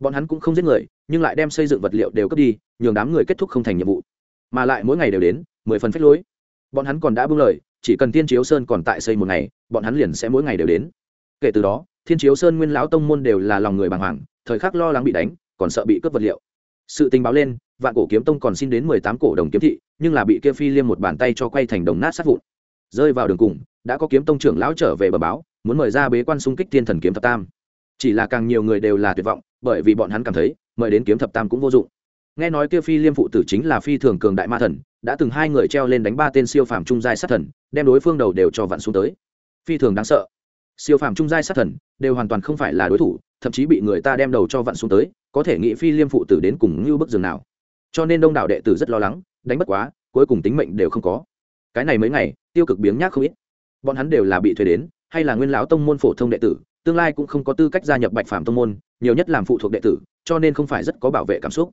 bọn hắn cũng không giết người, nhưng lại đem xây dựng vật liệu đều cướp đi, nhường đám người kết thúc không thành nhiệm vụ. Mà lại mỗi ngày đều đến, mười phần phách lối. Bọn hắn còn đã bưng lời, chỉ cần thiên chiếu sơn còn tại xây một ngày, bọn hắn liền sẽ mỗi ngày đều đến. Kể từ đó, thiên chiếu sơn nguyên lão tông môn đều là lòng người bàng hoàng, thời khắc lo lắng bị đánh, còn sợ bị cướp vật liệu. Sự tình báo lên, vạn cổ kiếm tông còn xin đến mười tám cổ đồng kiếm thị, nhưng là bị kia phi liêm một bàn tay cho quay thành đồng nát sát vụn. Rơi vào đường cùng, đã có kiếm tông trưởng lão trở về bờ báo, muốn mời ra bế quan xung kích thiên thần kiếm thập tam chỉ là càng nhiều người đều là tuyệt vọng, bởi vì bọn hắn cảm thấy, mời đến kiếm thập tam cũng vô dụng. Nghe nói kia phi liêm phụ tử chính là phi thường cường đại ma thần, đã từng hai người treo lên đánh ba tên siêu phàm trung giai sát thần, đem đối phương đầu đều cho vặn xuống tới. Phi thường đáng sợ. Siêu phàm trung giai sát thần, đều hoàn toàn không phải là đối thủ, thậm chí bị người ta đem đầu cho vặn xuống tới, có thể nghĩ phi liêm phụ tử đến cùng như bức giường nào. Cho nên đông đảo đệ tử rất lo lắng, đánh bất quá, cuối cùng tính mệnh đều không có. Cái này mấy ngày, tiêu cực biếng nhác không ít. Bọn hắn đều là bị thuê đến, hay là nguyên lão tông môn phổ thông đệ tử tương lai cũng không có tư cách gia nhập bạch phàm tông môn, nhiều nhất làm phụ thuộc đệ tử, cho nên không phải rất có bảo vệ cảm xúc.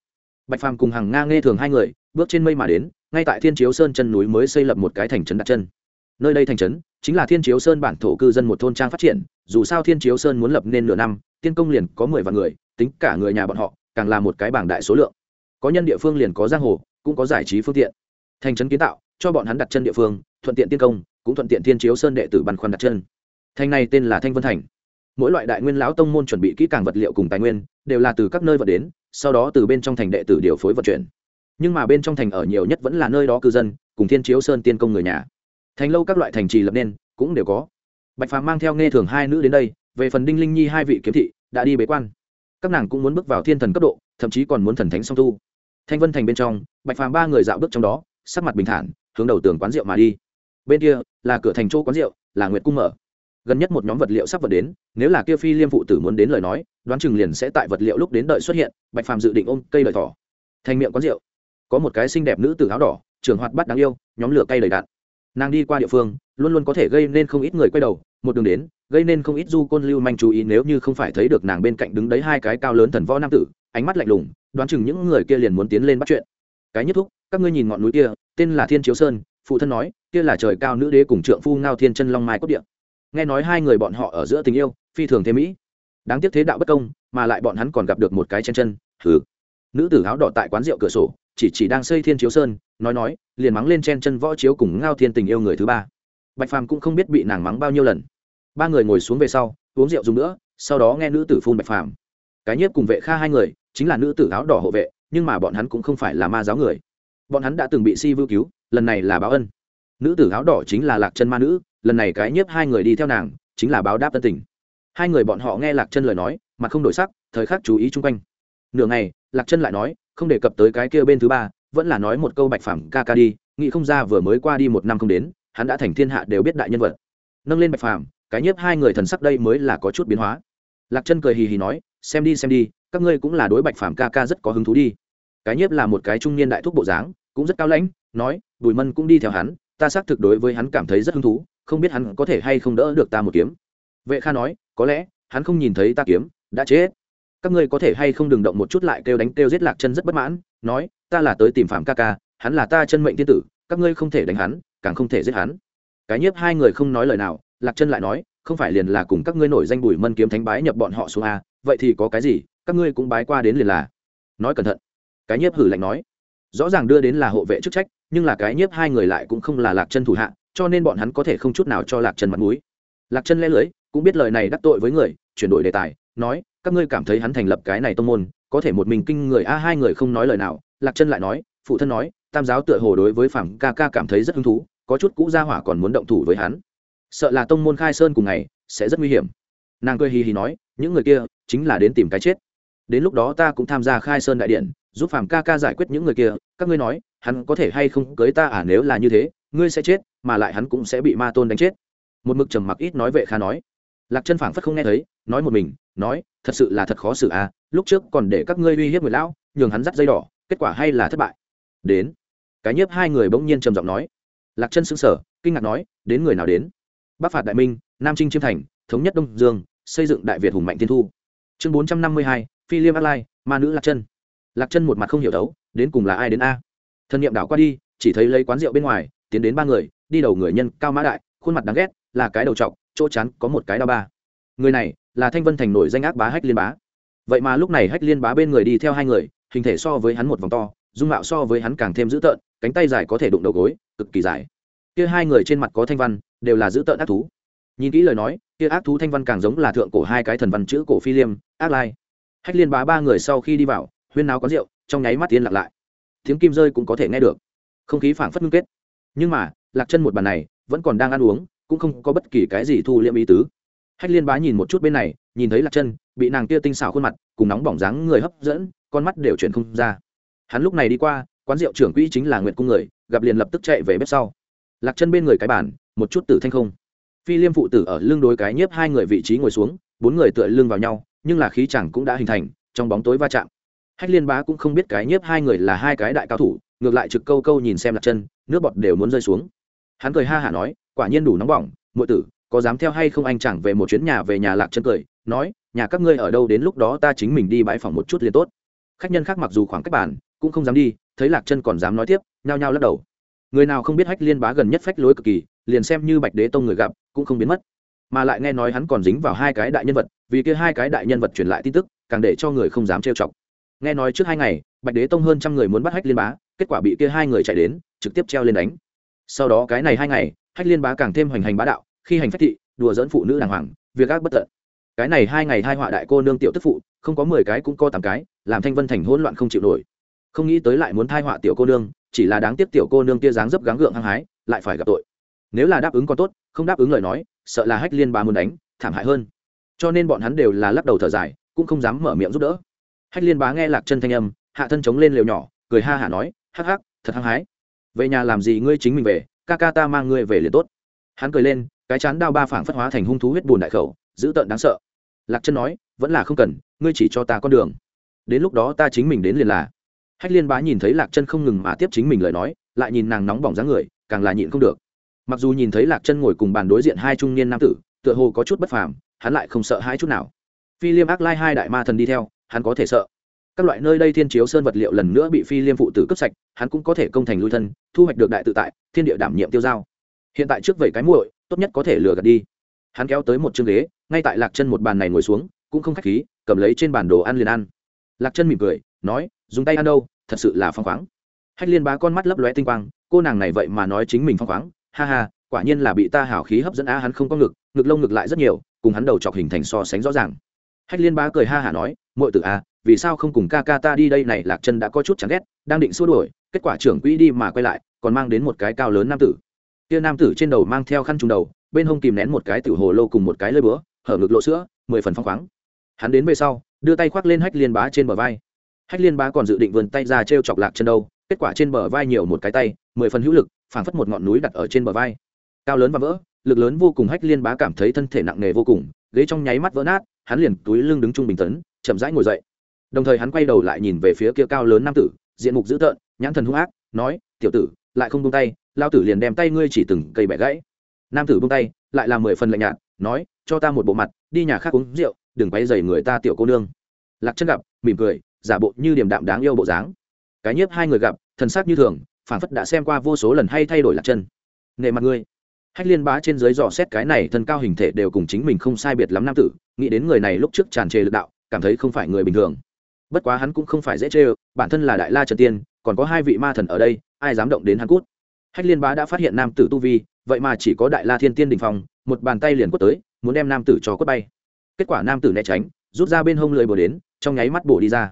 Bạch phàm cùng hàng nga nghe thường hai người, bước trên mây mà đến, ngay tại thiên chiếu sơn chân núi mới xây lập một cái thành trấn đặt chân. Nơi đây thành trấn chính là thiên chiếu sơn bản thổ cư dân một thôn trang phát triển, dù sao thiên chiếu sơn muốn lập nên nửa năm, tiên công liền có mười vạn người, tính cả người nhà bọn họ, càng là một cái bảng đại số lượng. Có nhân địa phương liền có giang hồ, cũng có giải trí phương tiện. Thành trấn kiến tạo, cho bọn hắn đặt chân địa phương, thuận tiện tiên công, cũng thuận tiện thiên chiếu sơn đệ tử băn khoăn đặt chân. Thành này tên là thanh vân thành mỗi loại đại nguyên lão tông môn chuẩn bị kỹ càng vật liệu cùng tài nguyên, đều là từ các nơi vận đến, sau đó từ bên trong thành đệ tử điều phối vận chuyển. Nhưng mà bên trong thành ở nhiều nhất vẫn là nơi đó cư dân, cùng thiên chiếu sơn tiên công người nhà. Thành lâu các loại thành trì lập nên, cũng đều có. Bạch phàm mang theo nghe thường hai nữ đến đây, về phần đinh linh nhi hai vị kiếm thị, đã đi bế quan. Các nàng cũng muốn bước vào thiên thần cấp độ, thậm chí còn muốn thần thánh song tu. Thanh vân thành bên trong, bạch phàm ba người dạo bước trong đó, sắc mặt bình thản, hướng đầu tường quán rượu mà đi. Bên kia, là cửa thành chỗ quán rượu, là nguyệt cung mở gần nhất một nhóm vật liệu sắp vật đến, nếu là kia phi liêm phụ tử muốn đến lời nói, đoán chừng liền sẽ tại vật liệu lúc đến đợi xuất hiện, bạch phàm dự định ôm cây lời thỏ. Thành miệng quán rượu. Có một cái xinh đẹp nữ tử áo đỏ, trường hoạt bắt đáng yêu, nhóm lửa cây đầy đạn. Nàng đi qua địa phương, luôn luôn có thể gây nên không ít người quay đầu, một đường đến, gây nên không ít du côn lưu manh chú ý nếu như không phải thấy được nàng bên cạnh đứng đấy hai cái cao lớn thần võ nam tử, ánh mắt lạnh lùng, đoán chừng những người kia liền muốn tiến lên bắt chuyện. Cái nhất thúc, các ngươi nhìn ngọn núi kia, tên là thiên chiếu sơn, phụ thân nói, kia là trời cao nữ đế cùng trượng phu ngao thiên chân long mai cốt địa nghe nói hai người bọn họ ở giữa tình yêu, phi thường thế mỹ. Đáng tiếc thế đạo bất công, mà lại bọn hắn còn gặp được một cái chân chân, hừ. Nữ tử áo đỏ tại quán rượu cửa sổ, chỉ chỉ đang xây thiên chiếu sơn, nói nói, liền mắng lên chen chân võ chiếu cùng ngao thiên tình yêu người thứ ba. Bạch phàm cũng không biết bị nàng mắng bao nhiêu lần. Ba người ngồi xuống về sau, uống rượu dùng nữa, sau đó nghe nữ tử phun bạch phàm. Cái nhiếp cùng vệ kha hai người, chính là nữ tử áo đỏ hộ vệ, nhưng mà bọn hắn cũng không phải là ma giáo người. Bọn hắn đã từng bị si vưu cứu, lần này là báo ân nữ tử áo đỏ chính là lạc chân ma nữ, lần này cái nhiếp hai người đi theo nàng, chính là báo đáp tân tình. Hai người bọn họ nghe lạc chân lời nói mà không đổi sắc, thời khắc chú ý chung quanh. Nửa ngày, lạc chân lại nói, không đề cập tới cái kia bên thứ ba, vẫn là nói một câu bạch phàm ca ca đi, nghĩ không ra vừa mới qua đi một năm không đến, hắn đã thành thiên hạ đều biết đại nhân vật. Nâng lên bạch phàm, cái nhiếp hai người thần sắc đây mới là có chút biến hóa. Lạc chân cười hì hì nói, xem đi xem đi, các ngươi cũng là đối bạch phàm ca ca rất có hứng thú đi. Cái nhiếp là một cái trung niên đại thúc bộ dáng, cũng rất cao lãnh, nói, bùi mân cũng đi theo hắn ta xác thực đối với hắn cảm thấy rất hứng thú, không biết hắn có thể hay không đỡ được ta một kiếm. Vệ kha nói, có lẽ, hắn không nhìn thấy ta kiếm, đã chết. Các ngươi có thể hay không đừng động một chút lại kêu đánh kêu giết lạc chân rất bất mãn, nói, ta là tới tìm phạm ca ca, hắn là ta chân mệnh thiên tử, các ngươi không thể đánh hắn, càng không thể giết hắn. Cái nhiếp hai người không nói lời nào, lạc chân lại nói, không phải liền là cùng các ngươi nổi danh bùi mân kiếm thánh bái nhập bọn họ xuống a, vậy thì có cái gì, các ngươi cũng bái qua đến liền là. Nói cẩn thận. Cái nhiếp hử lạnh nói rõ ràng đưa đến là hộ vệ chức trách, nhưng là cái nhiếp hai người lại cũng không là lạc chân thủ hạ, cho nên bọn hắn có thể không chút nào cho lạc chân mặt mũi. Lạc chân lẽ lưới cũng biết lời này đắc tội với người, chuyển đổi đề tài, nói, các ngươi cảm thấy hắn thành lập cái này tông môn, có thể một mình kinh người a, hai người không nói lời nào, lạc chân lại nói, phụ thân nói, tam giáo tựa hồ đối với phẳng ca ca cảm thấy rất hứng thú, có chút cũ gia hỏa còn muốn động thủ với hắn. Sợ là tông môn khai sơn cùng ngày, sẽ rất nguy hiểm. Nàng cười hì hì nói, những người kia, chính là đến tìm cái chết. Đến lúc đó ta cũng tham gia khai sơn đại điện giúp phàm ca ca giải quyết những người kia, các ngươi nói, hắn có thể hay không cưới ta à nếu là như thế, ngươi sẽ chết, mà lại hắn cũng sẽ bị ma tôn đánh chết. Một mực trầm mặc ít nói vệ kha nói. Lạc chân phảng phất không nghe thấy, nói một mình, nói, thật sự là thật khó xử à lúc trước còn để các ngươi uy hiếp người lão, nhường hắn dắt dây đỏ, kết quả hay là thất bại. Đến. Cái nhiếp hai người bỗng nhiên trầm giọng nói. Lạc chân sững sờ, kinh ngạc nói, đến người nào đến? Bắc phạt đại minh, nam trinh chiêm thành, thống nhất đông dương, xây dựng đại việt hùng mạnh tiên thu. Chương bốn trăm năm mươi hai, phi liêm ác lai, ma nữ lạc chân lạc chân một mặt không hiểu đấu, đến cùng là ai đến a? Thân nhiệm đảo qua đi, chỉ thấy lấy quán rượu bên ngoài, tiến đến ba người, đi đầu người nhân cao mã đại, khuôn mặt đáng ghét, là cái đầu trọc, chỗ chắn có một cái đao ba. Người này, là thanh vân thành nổi danh ác bá hách liên bá. Vậy mà lúc này hách liên bá bên người đi theo hai người, hình thể so với hắn một vòng to, dung mạo so với hắn càng thêm dữ tợn, cánh tay dài có thể đụng đầu gối, cực kỳ dài. Kia hai người trên mặt có thanh văn, đều là dữ tợn ác thú. Nhìn kỹ lời nói, kia ác thú thanh văn càng giống là thượng cổ hai cái thần văn chữ cổ phi liêm, ác lai. Hách liên bá ba người sau khi đi vào huyên náo có rượu, trong nháy mắt tiên lặng lại. Tiếng kim rơi cũng có thể nghe được. Không khí phảng phất ngưng kết. Nhưng mà, lạc chân một bàn này, vẫn còn đang ăn uống, cũng không có bất kỳ cái gì thu liệm ý tứ. Hách liên bá nhìn một chút bên này, nhìn thấy lạc chân, bị nàng kia tinh xảo khuôn mặt, cùng nóng bỏng dáng người hấp dẫn, con mắt đều chuyển không ra. Hắn lúc này đi qua, quán rượu trưởng quỹ chính là nguyện cung người, gặp liền lập tức chạy về bếp sau. Lạc chân bên người cái bàn, một chút tử thanh không. Phi liêm phụ tử ở lưng đối cái nhiếp hai người vị trí ngồi xuống, bốn người tựa lưng vào nhau, nhưng là khí chẳng cũng đã hình thành, trong bóng tối va chạm hách liên bá cũng không biết cái nhiếp hai người là hai cái đại cao thủ, ngược lại trực câu câu nhìn xem lạc chân, nước bọt đều muốn rơi xuống. Hắn cười ha hả nói, quả nhiên đủ nóng bỏng, muội tử, có dám theo hay không anh chẳng về một chuyến nhà về nhà lạc chân cười, nói, nhà các ngươi ở đâu đến lúc đó ta chính mình đi bãi phòng một chút liền tốt. Khách nhân khác mặc dù khoảng cách bàn, cũng không dám đi, thấy lạc chân còn dám nói tiếp, nhao nhao lắc đầu. Người nào không biết hách liên bá gần nhất phách lối cực kỳ, liền xem như bạch đế tông người gặp, cũng không biến mất. Mà lại nghe nói hắn còn dính vào hai cái đại nhân vật, vì kia hai cái đại nhân vật truyền lại tin tức, càng để cho người không dám trêu chọc nghe nói trước hai ngày, bạch đế tông hơn trăm người muốn bắt hách liên bá, kết quả bị kia hai người chạy đến, trực tiếp treo lên đánh. Sau đó cái này hai ngày, hách liên bá càng thêm hoành hành bá đạo, khi hành phách thị, đùa dẫn phụ nữ đàng hoàng, việc ác bất tận. Cái này hai ngày hai họa đại cô nương tiểu tức phụ, không có mười cái cũng có tám cái, làm thanh vân thành hỗn loạn không chịu nổi. Không nghĩ tới lại muốn thai họa tiểu cô nương, chỉ là đáng tiếc tiểu cô nương kia dáng dấp gắng gượng hăng hái, lại phải gặp tội. Nếu là đáp ứng còn tốt, không đáp ứng lời nói, sợ là hách liên bá muốn đánh, thảm hại hơn. Cho nên bọn hắn đều là lắc đầu thở dài, cũng không dám mở miệng giúp đỡ hách liên bá nghe lạc chân thanh âm, hạ thân chống lên lều nhỏ, cười ha hả nói, hắc hắc, thật hăng hái. Về nhà làm gì ngươi chính mình về, ca ca ta mang ngươi về liền tốt. Hắn cười lên, cái chán đao ba phảng phất hóa thành hung thú huyết bùn đại khẩu, dữ tợn đáng sợ. Lạc chân nói, vẫn là không cần, ngươi chỉ cho ta con đường. Đến lúc đó ta chính mình đến liền là. Hách liên bá nhìn thấy lạc chân không ngừng mà tiếp chính mình lời nói, lại nhìn nàng nóng bỏng dáng người, càng là nhịn không được. Mặc dù nhìn thấy lạc chân ngồi cùng bàn đối diện hai trung niên nam tử, tựa hồ có chút bất phàm, hắn lại không sợ hai chút nào. Phi liêm ác lai hai đại ma thần đi theo hắn có thể sợ. Các loại nơi đây thiên chiếu sơn vật liệu lần nữa bị phi liêm phụ tử cấp sạch, hắn cũng có thể công thành lui thân, thu hoạch được đại tự tại, thiên địa đảm nhiệm tiêu giao. Hiện tại trước vẩy cái muội, tốt nhất có thể lừa gạt đi. Hắn kéo tới một chương ghế, ngay tại lạc chân một bàn này ngồi xuống, cũng không khách khí, cầm lấy trên bàn đồ ăn liền ăn. Lạc chân mỉm cười, nói, dùng tay ăn đâu, thật sự là phong khoáng. Hách liên bá con mắt lấp lóe tinh quang, cô nàng này vậy mà nói chính mình phong khoáng, ha ha, quả nhiên là bị ta hảo khí hấp dẫn á, hắn không có ngực ngực lông ngực lại rất nhiều, cùng hắn đầu chọc hình thành so sánh rõ ràng hách liên bá cười ha hả nói muội tử à, vì sao không cùng ca ca ta đi đây này? Lạc chân đã có chút chán ghét đang định xua đuổi kết quả trưởng quỹ đi mà quay lại còn mang đến một cái cao lớn nam tử. Kia nam tử trên đầu mang theo khăn trùng đầu bên hông kìm nén một cái tiểu hồ lô cùng một cái lơi búa hở ngực lộ sữa mười phần phong khoáng. Hắn đến về sau đưa tay khoác lên hách liên bá trên bờ vai. Hách liên bá còn dự định vươn tay ra t r e o chọc lạc chân đâu kết quả trên bờ vai nhiều một cái tay mười phần hữu lực phảng phất một ngọn núi đặt ở trên bờ vai. Cao lớn và vỡ lực lớn vô cùng hách liên bá cảm thấy thân thể nặng nề vô cùng ghế trong nháy mắt vỡ nát, hắn liền túi lưng đứng trung bình tấn, chậm rãi ngồi dậy. Đồng thời hắn quay đầu lại nhìn về phía kia cao lớn nam tử, diện mục dữ tợn, nhãn thần hung ác, nói, tiểu tử, lại không buông tay lao tử liền đem tay ngươi chỉ từng cây bẻ gãy. Nam tử buông tay, lại làm mười phần lạnh nhạt, nói, cho ta một bộ mặt, đi nhà khác uống rượu, đừng quay dày người ta tiểu cô nương. Lạc chân gặp, mỉm cười, giả bộ như điềm đạm đáng yêu bộ dáng. Cái nhiếp hai người gặp, thần sắc như thường phản phất đã xem qua vô số lần hay thay đổi lạc chân. Nệ mặt ngươi hách liên bá trên dưới dò xét cái này thân cao hình thể đều cùng chính mình không sai biệt lắm nam tử, nghĩ đến người này lúc trước tràn trề lực đạo, cảm thấy không phải người bình thường. Bất quá hắn cũng không phải dễ chê bản thân là đại la trần tiên, còn có hai vị ma thần ở đây, ai dám động đến hắn cút? Hách liên bá đã phát hiện nam tử tu vi, vậy mà chỉ có đại la thiên tiên đình phong, một bàn tay liền quất tới, muốn đem nam tử cho quất bay. Kết quả nam tử né tránh, rút ra bên hông lưỡi búa đến, trong nháy mắt bổ đi ra.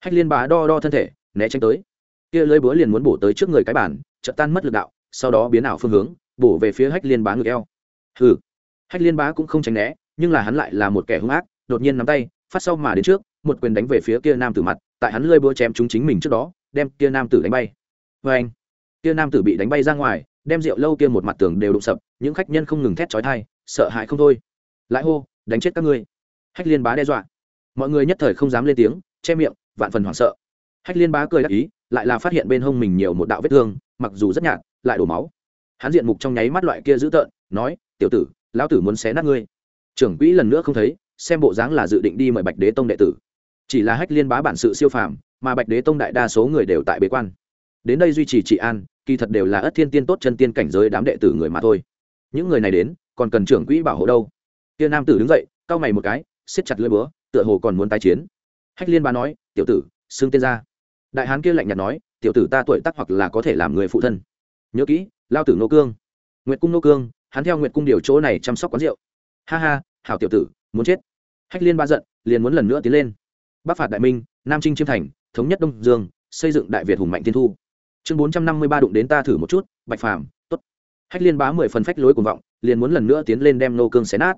Hách liên bá đo đo thân thể, né tránh tới. Kia lưỡi búa liền muốn bổ tới trước người cái bản chợt tan mất lực đạo, sau đó biến ảo phương hướng bổ về phía hách liên bá ngực eo. Hừ. Hách liên bá cũng không tránh né, nhưng là hắn lại là một kẻ hung ác, đột nhiên nắm tay, phát sau mà đến trước, một quyền đánh về phía kia nam tử mặt, tại hắn lơi búa chém trúng chính mình trước đó, đem kia nam tử đánh bay. Vê anh kia nam tử bị đánh bay ra ngoài, đem rượu lâu kia một mặt tường đều đụng sập, những khách nhân không ngừng thét chói thai sợ hãi không thôi. Lại hô, đánh chết các ngươi. Hách liên bá đe dọa. Mọi người nhất thời không dám lên tiếng, che miệng, vạn phần hoảng sợ. Hách liên bá cười đắc ý, lại là phát hiện bên hông mình nhiều một đạo vết thương, mặc dù rất nhạt, lại đổ máu hắn diện mục trong nháy mắt loại kia dữ tợn, nói, tiểu tử, lão tử muốn xé nát ngươi. Trưởng quỹ lần nữa không thấy, xem bộ dáng là dự định đi mời bạch đế tông đệ tử. Chỉ là hách liên bá bản sự siêu phàm, mà bạch đế tông đại đa số người đều tại bế quan. Đến đây duy trì trị an, kỳ thật đều là ất thiên tiên tốt chân tiên cảnh giới đám đệ tử người mà thôi. Những người này đến, còn cần trưởng quỹ bảo hộ đâu? Tiên nam tử đứng dậy, cau mày một cái, siết chặt lưỡi búa, tựa hồ còn muốn tái chiến. Hách liên bá nói, tiểu tử, xưng tên ra. Đại hán kia lạnh nhạt nói, tiểu tử ta tuổi tác hoặc là có thể làm người phụ thân. Nhớ kỹ lao tử nô cương. Nguyệt cung nô cương, hắn theo nguyệt cung điều chỗ này chăm sóc quán rượu. Ha ha, hảo tiểu tử, muốn chết. Hách liên ba giận, liền muốn lần nữa tiến lên. Bắc phạt đại minh, nam trinh chiêm thành, thống nhất đông dương, xây dựng đại việt hùng mạnh tiên thu. Chương bốn trăm năm mươi ba đụng đến ta thử một chút, bạch phàm t ố t hách liên bá mười phần phách lối cuồng vọng, liền muốn lần nữa tiến lên đem nô cương xé nát.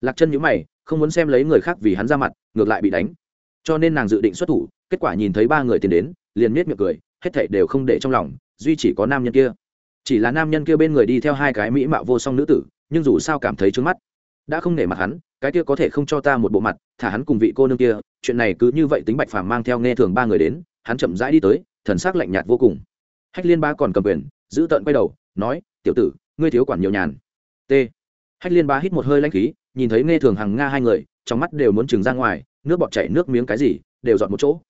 Lạc chân nhữ mày, không muốn xem lấy người khác vì hắn ra mặt, ngược lại bị đánh. Cho nên nàng dự định xuất thủ, kết quả nhìn thấy ba người tiến đến, liền miết miệng cười, hết thảy đều không để trong lòng, duy chỉ có nam nhân kia chỉ là nam nhân kia bên người đi theo hai cái mỹ mạo vô song nữ tử, nhưng dù sao cảm thấy trướng mắt. Đã không nể mặt hắn, cái kia có thể không cho ta một bộ mặt, thả hắn cùng vị cô nương kia, chuyện này cứ như vậy tính bạch phàm mang theo nghe thường ba người đến, hắn chậm rãi đi tới, thần sắc lạnh nhạt vô cùng. Hách liên ba còn cầm quyền, giữ tợn quay đầu, nói, tiểu tử, ngươi thiếu quản nhiều nhàn. T. Hách liên ba hít một hơi lanh khí, nhìn thấy nghe thường hàng nga hai người, trong mắt đều muốn trừng ra ngoài, nước bọt chảy nước miếng cái gì, đều dọn một chỗ.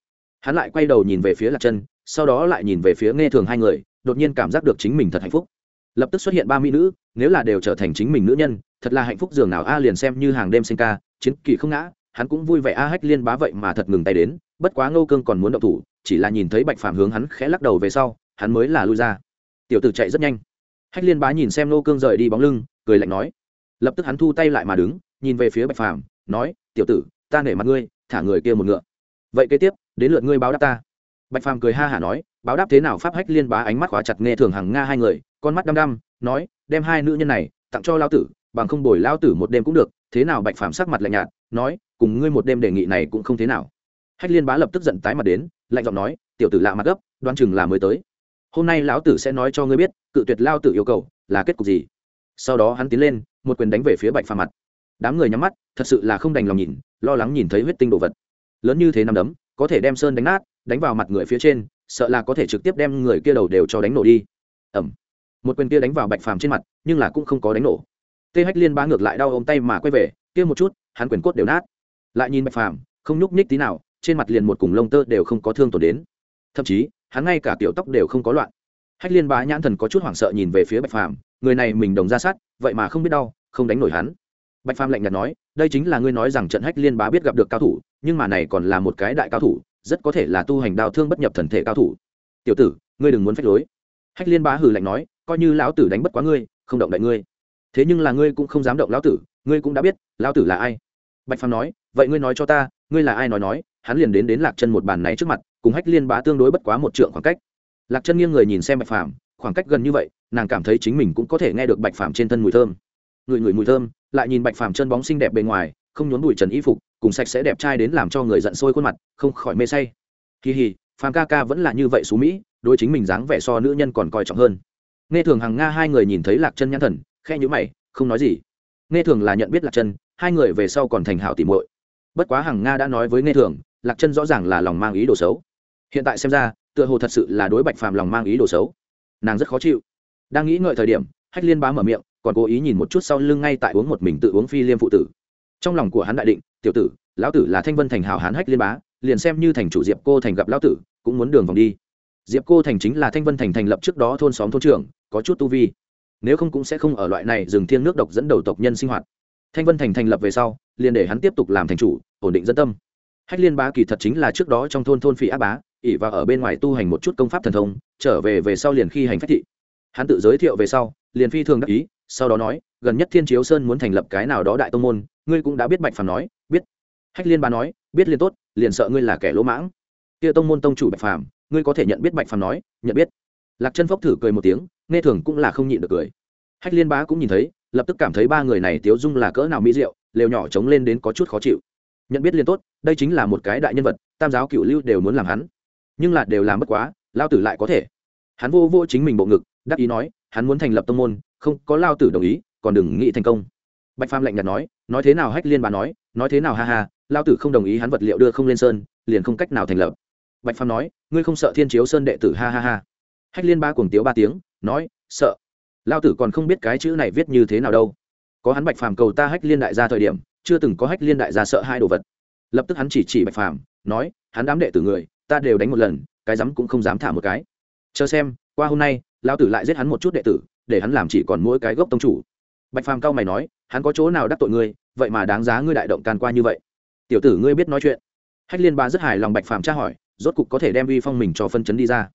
Hắn lại quay đầu nhìn về phía lạc chân, sau đó lại nhìn về phía nghe thường hai người đột nhiên cảm giác được chính mình thật hạnh phúc. Lập tức xuất hiện ba mỹ nữ, nếu là đều trở thành chính mình nữ nhân, thật là hạnh phúc dường nào. A liền xem như hàng đêm sinh ca, chiến kỳ không ngã, hắn cũng vui vẻ. A hách liên bá vậy mà thật ngừng tay đến, bất quá ngô cương còn muốn động thủ, chỉ là nhìn thấy bạch phàm hướng hắn khẽ lắc đầu về sau, hắn mới là lui ra. Tiểu tử chạy rất nhanh. Hách liên bá nhìn xem ngô cương rời đi bóng lưng, cười lạnh nói. Lập tức hắn thu tay lại mà đứng, nhìn về phía bạch phàm, nói, tiểu tử, ta nể mặt ngươi, thả người kia một ngựa. Vậy kế tiếp, đến lượt ngươi báo đáp ta bạch phàm cười ha hả nói, báo đáp thế nào pháp hách liên bá ánh mắt khóa chặt nghe thường hàng nga hai người, con mắt đăm đăm, nói, đem hai nữ nhân này tặng cho lao tử, bằng không bồi lao tử một đêm cũng được, thế nào bạch phàm sắc mặt lạnh nhạt, nói, cùng ngươi một đêm đề nghị này cũng không thế nào. Hách liên bá lập tức giận tái mặt đến, lạnh giọng nói, tiểu tử lạ mặt gấp đoan chừng là mới tới. Hôm nay lão tử sẽ nói cho ngươi biết, cự tuyệt lao tử yêu cầu, là kết cục gì? Sau đó hắn tiến lên, một quyền đánh về phía bạch phàm mặt. Đám người nhắm mắt, thật sự là không đành lòng nhìn, lo lắng nhìn thấy huyết tinh đồ vật. Lớn như thế nằm đấm, có thể đem sơn đánh nát đánh vào mặt người phía trên, sợ là có thể trực tiếp đem người kia đầu đều cho đánh nổ đi. Ẩm một quyền kia đánh vào bạch phàm trên mặt, nhưng là cũng không có đánh nổ. Tê hách liên Bá ngược lại đau ôm tay mà quay về, kia một chút, hắn quyền cốt đều nát. Lại nhìn bạch phàm, không nhúc nhích tí nào, trên mặt liền một cùng lông tơ đều không có thương tổn đến. Thậm chí, hắn ngay cả tiểu tóc đều không có loạn. Hách liên bá nhãn thần có chút hoảng sợ nhìn về phía bạch phàm, người này mình đồng ra sát, vậy mà không biết đau, không đánh nổi hắn. Bạch phàm lạnh nhạt nói, đây chính là ngươi nói rằng trận hách liên bá biết gặp được cao thủ, nhưng mà này còn là một cái đại cao thủ rất có thể là tu hành đao thương bất nhập thần thể cao thủ. Tiểu tử, ngươi đừng muốn phách lối. Hách liên bá hừ lạnh nói, coi như lão tử đánh bất quá ngươi, không động đại ngươi. Thế nhưng là ngươi cũng không dám động lão tử, ngươi cũng đã biết, lão tử là ai. Bạch phàm nói, vậy ngươi nói cho ta, ngươi là ai nói nói, hắn liền đến đến lạc chân một bàn này trước mặt, cùng hách liên bá tương đối bất quá một trượng khoảng cách. Lạc chân nghiêng người nhìn xem bạch phàm, khoảng cách gần như vậy, nàng cảm thấy chính mình cũng có thể nghe được bạch phàm trên thân mùi thơm. Người người mùi thơm, lại nhìn bạch phàm chân bóng xinh đẹp bề ngoài, không nhốn bụi trần y phục cùng sạch sẽ đẹp trai đến làm cho người giận sôi khuôn mặt, không khỏi mê say. Kỳ hì, phàm ca ca vẫn là như vậy xú mỹ đôi chính mình dáng vẻ so nữ nhân còn coi trọng hơn. Nghe thường hàng nga hai người nhìn thấy lạc chân nhãn thần khe nhữ mày, không nói gì. Nghe thường là nhận biết lạc chân, hai người về sau còn thành hảo tỉ muội. Bất quá hàng nga đã nói với nghe thường, lạc chân rõ ràng là lòng mang ý đồ xấu. Hiện tại xem ra, tựa hồ thật sự là đối bạch phàm lòng mang ý đồ xấu. Nàng rất khó chịu. Đang nghĩ ngợi thời điểm, hách liên bá mở miệng, còn cố ý nhìn một chút sau lưng ngay tại uống một mình tự uống phi liêm phụ tử trong lòng của hắn đại định, tiểu tử, lão tử là thanh vân thành hảo hán hách liên bá, liền xem như thành chủ diệp cô thành gặp lão tử, cũng muốn đường vòng đi. Diệp cô thành chính là thanh vân thành thành lập trước đó thôn xóm thôn trưởng, có chút tu vi. Nếu không cũng sẽ không ở loại này dừng thiêng nước độc dẫn đầu tộc nhân sinh hoạt. Thanh vân thành thành lập về sau, liền để hắn tiếp tục làm thành chủ, ổn định dân tâm. Hách liên bá kỳ thật chính là trước đó trong thôn thôn phỉ ác bá ỉ và ở bên ngoài tu hành một chút công pháp thần thông, trở về về sau liền khi hành phách thị. Hắn tự giới thiệu về sau, liền phi thường đắc ý sau đó nói, gần nhất thiên chiếu sơn muốn thành lập cái nào đó đại tông môn, ngươi cũng đã biết bạch phàm nói, biết. Hách liên bá nói, biết liền tốt, liền sợ ngươi là kẻ lỗ mãng. Kia tông môn tông chủ bạch phàm, ngươi có thể nhận biết bạch phàm nói, nhận biết. Lạc chân phốc thử cười một tiếng, nghe thường cũng là không nhịn được cười. Hách liên bá cũng nhìn thấy, lập tức cảm thấy ba người này tiếu dung là cỡ nào mỹ diệu, lều nhỏ trống lên đến có chút khó chịu. Nhận biết liền tốt, đây chính là một cái đại nhân vật, tam giáo cựu lưu đều muốn làm hắn. Nhưng là đều làm bất quá lao tử lại có thể. Hắn vô vô chính mình bộ ngực, đắc ý nói, hắn muốn thành lập tông môn không có lao tử đồng ý, còn đừng nghĩ thành công. Bạch phàm lạnh nhạt nói nói thế nào hách liên bà nói nói thế nào ha ha, lao tử không đồng ý hắn vật liệu đưa không lên sơn, liền không cách nào thành lập. Bạch phàm nói, ngươi không sợ thiên chiếu sơn đệ tử ha ha ha. Hách liên ba cuồng tiếu ba tiếng, nói, sợ. Lao tử còn không biết cái chữ này viết như thế nào đâu. Có hắn bạch phàm cầu ta hách liên đại gia thời điểm, chưa từng có hách liên đại gia sợ hai đồ vật. Lập tức hắn chỉ chỉ bạch phàm, nói, hắn đám đệ tử người, ta đều đánh một lần, cái dám cũng không dám thả một cái. Chờ xem, qua hôm nay, lao tử lại giết hắn một chút đệ tử để hắn làm chỉ còn mỗi cái gốc tông chủ. Bạch phàm cao mày nói, hắn có chỗ nào đắc tội ngươi, vậy mà đáng giá ngươi đại động can qua như vậy. Tiểu tử ngươi biết nói chuyện. Hách liên ba rất hài lòng bạch phàm tra hỏi, rốt cục có thể đem uy phong mình cho phân chấn đi ra.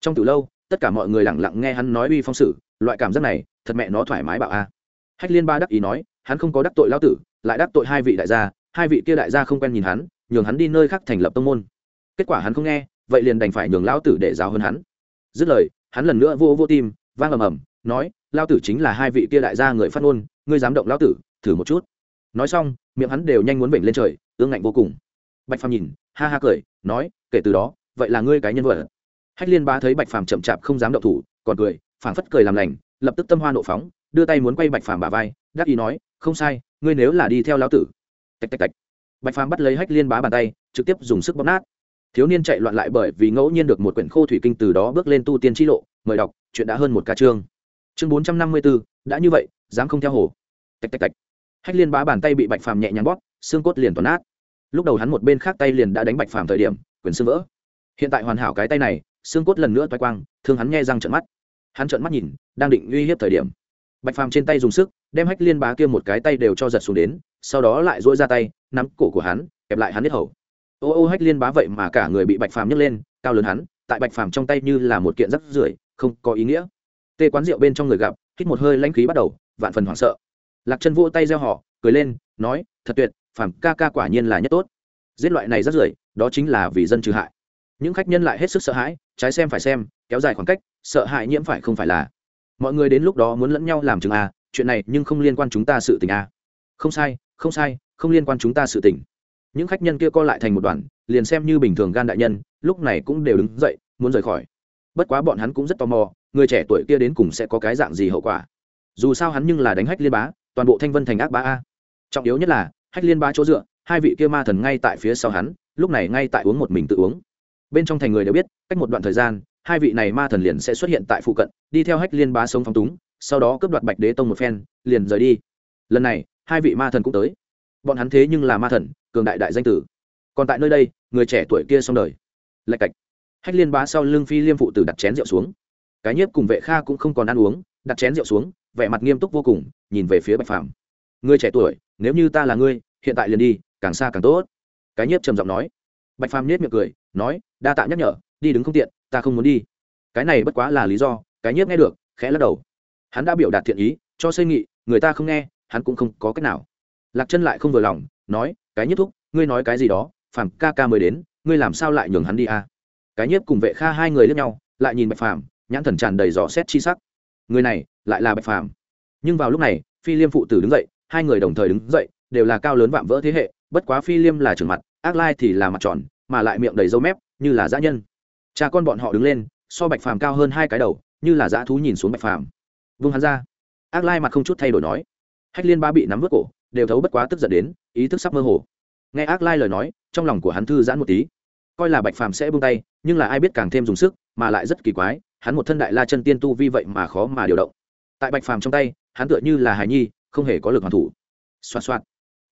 Trong từ lâu, tất cả mọi người lặng lặng nghe hắn nói uy phong sử loại cảm giác này, thật mẹ nó thoải mái bảo a. Hách liên ba đắc ý nói, hắn không có đắc tội lao tử, lại đắc tội hai vị đại gia, hai vị kia đại gia không quen nhìn hắn, nhường hắn đi nơi khác thành lập tông môn. Kết quả hắn không nghe, vậy liền đành phải nhường lão tử để giáo hơn hắn. Dứt lời, hắn lần nữa vô vô tim, vang ầm ầm nói lao tử chính là hai vị kia đại gia người phát ngôn, ngươi dám động lao tử, thử một chút. Nói xong, miệng hắn đều nhanh muốn bệnh lên trời, ương ngạnh vô cùng. Bạch phàm nhìn, ha ha cười, nói, kể từ đó, vậy là ngươi cái nhân vật. Hách liên ba thấy bạch phàm chậm chạp không dám động thủ, còn cười, phảng phất cười làm lành, lập tức tâm hoa nộ phóng, đưa tay muốn quay bạch phàm bà vai, đắc ý nói, không sai, ngươi nếu là đi theo lão tử. Tạch tạch tạch. Bạch phàm bắt lấy hách liên bá bàn tay, trực tiếp dùng sức bóp nát. Thiếu niên chạy loạn lại bởi vì ngẫu nhiên được một quyển khô thủy kinh từ đó bước lên tu tiên t lộ, mời đọc, chuyện đã hơn một ca chương chương bốn trăm năm mươi bốn, đã như vậy, dám không theo hồ. Tạch tạch tạch. Hách liên bá bàn tay bị bạch phàm nhẹ nhàng bóp, xương cốt liền toàn nát. Lúc đầu hắn một bên khác tay liền đã đánh bạch phàm thời điểm, quyền xương vỡ. Hiện tại hoàn hảo cái tay này, xương cốt lần nữa toai quang, thương hắn nghe răng trợn mắt. Hắn trợn mắt nhìn, đang định uy hiếp thời điểm. Bạch phàm trên tay dùng sức, đem hách liên bá kia một cái tay đều cho giật xuống đến, sau đó lại dỗi ra tay, nắm cổ của hắn, kẹp lại hắn hết hầu. Ô ô, hách liên bá vậy mà cả người bị bạch phàm nhấc lên, cao lớn hắn, tại bạch phàm trong tay như là một kiện rắc rưởi, không có ý nghĩa tê quán rượu bên trong người gặp, hít một hơi lãnh khí bắt đầu, vạn phần hoảng sợ. Lạc chân vỗ tay gieo họ, cười lên, nói, thật tuyệt, phàm ca ca quả nhiên là nhất tốt. Giết loại này rất rưởi, đó chính là vì dân trừ hại. Những khách nhân lại hết sức sợ hãi, trái xem phải xem, kéo dài khoảng cách, sợ hãi nhiễm phải không phải là. Mọi người đến lúc đó muốn lẫn nhau làm chừng a à, chuyện này nhưng không liên quan chúng ta sự tình a không sai không sai, không liên quan chúng ta sự tình. Những khách nhân kia co lại thành một đoàn, liền xem như bình thường gan đại nhân, lúc này cũng đều đứng dậy, muốn rời khỏi. Bất quá bọn hắn cũng rất tò mò người trẻ tuổi kia đến cùng sẽ có cái dạng gì hậu quả? Dù sao hắn nhưng là đánh hách liên bá, toàn bộ thanh vân thành ác bá a. Trọng yếu nhất là, hách liên bá chỗ dựa, hai vị kia ma thần ngay tại phía sau hắn, lúc này ngay tại uống một mình tự uống. Bên trong thành người đều biết, cách một đoạn thời gian, hai vị này ma thần liền sẽ xuất hiện tại phụ cận, đi theo hách liên bá sống phong túng, sau đó cướp đoạt bạch đế tông một phen, liền rời đi. Lần này, hai vị ma thần cũng tới. Bọn hắn thế nhưng là ma thần, cường đại đại danh tử. Còn tại nơi đây, người trẻ tuổi kia xong đời. Lạch cạch. Hách liên bá sau lưng phi liêm phụ tử đặt chén rượu xuống cái nhiếp cùng vệ kha cũng không còn ăn uống, đặt chén rượu xuống, vẻ mặt nghiêm túc vô cùng, nhìn về phía bạch phàm. Người trẻ tuổi, nếu như ta là ngươi, hiện tại liền đi, càng xa càng tốt. Cái nhiếp trầm giọng nói. Bạch phàm nhếch miệng cười, nói, đa tạ nhắc nhở, đi đứng không tiện, ta không muốn đi. Cái này bất quá là lý do, cái nhiếp nghe được, khẽ lắc đầu. Hắn đã biểu đạt thiện ý, cho xây nghị người ta không nghe, hắn cũng không có cách nào. Lạc chân lại không vừa lòng, nói, cái nhiếp thúc, ngươi nói cái gì đó, phàm ca ca mới đến, ngươi làm sao lại nhường hắn đi à? cái nhiếp cùng vệ kha hai người lướt nhau, lại nhìn bạch phàm nhãn thần tràn đầy dò xét chi sắc. Người này lại là bạch phàm. Nhưng vào lúc này, phi liêm phụ tử đứng dậy, hai người đồng thời đứng dậy, đều là cao lớn vạm vỡ thế hệ, bất quá phi liêm là trưởng mặt, ác lai thì là mặt tròn, mà lại miệng đầy râu mép, như là dã nhân. Cha con bọn họ đứng lên, so bạch phàm cao hơn hai cái đầu, như là dã thú nhìn xuống bạch phàm. Vung hắn ra. Ác lai mặt không chút thay đổi nói. Hách liên ba bị nắm vớt cổ, đều thấu bất quá tức giận đến, ý thức sắp mơ hồ. Nghe ác lai lời nói, trong lòng của hắn thư giãn một tí. Coi là bạch phàm sẽ buông tay, nhưng là ai biết càng thêm dùng sức, mà lại rất kỳ quái hắn một thân đại la chân tiên tu vi vậy mà khó mà điều động. Tại bạch phàm trong tay, hắn tựa như là hài nhi, không hề có lực hoàn thủ. Xoa xoa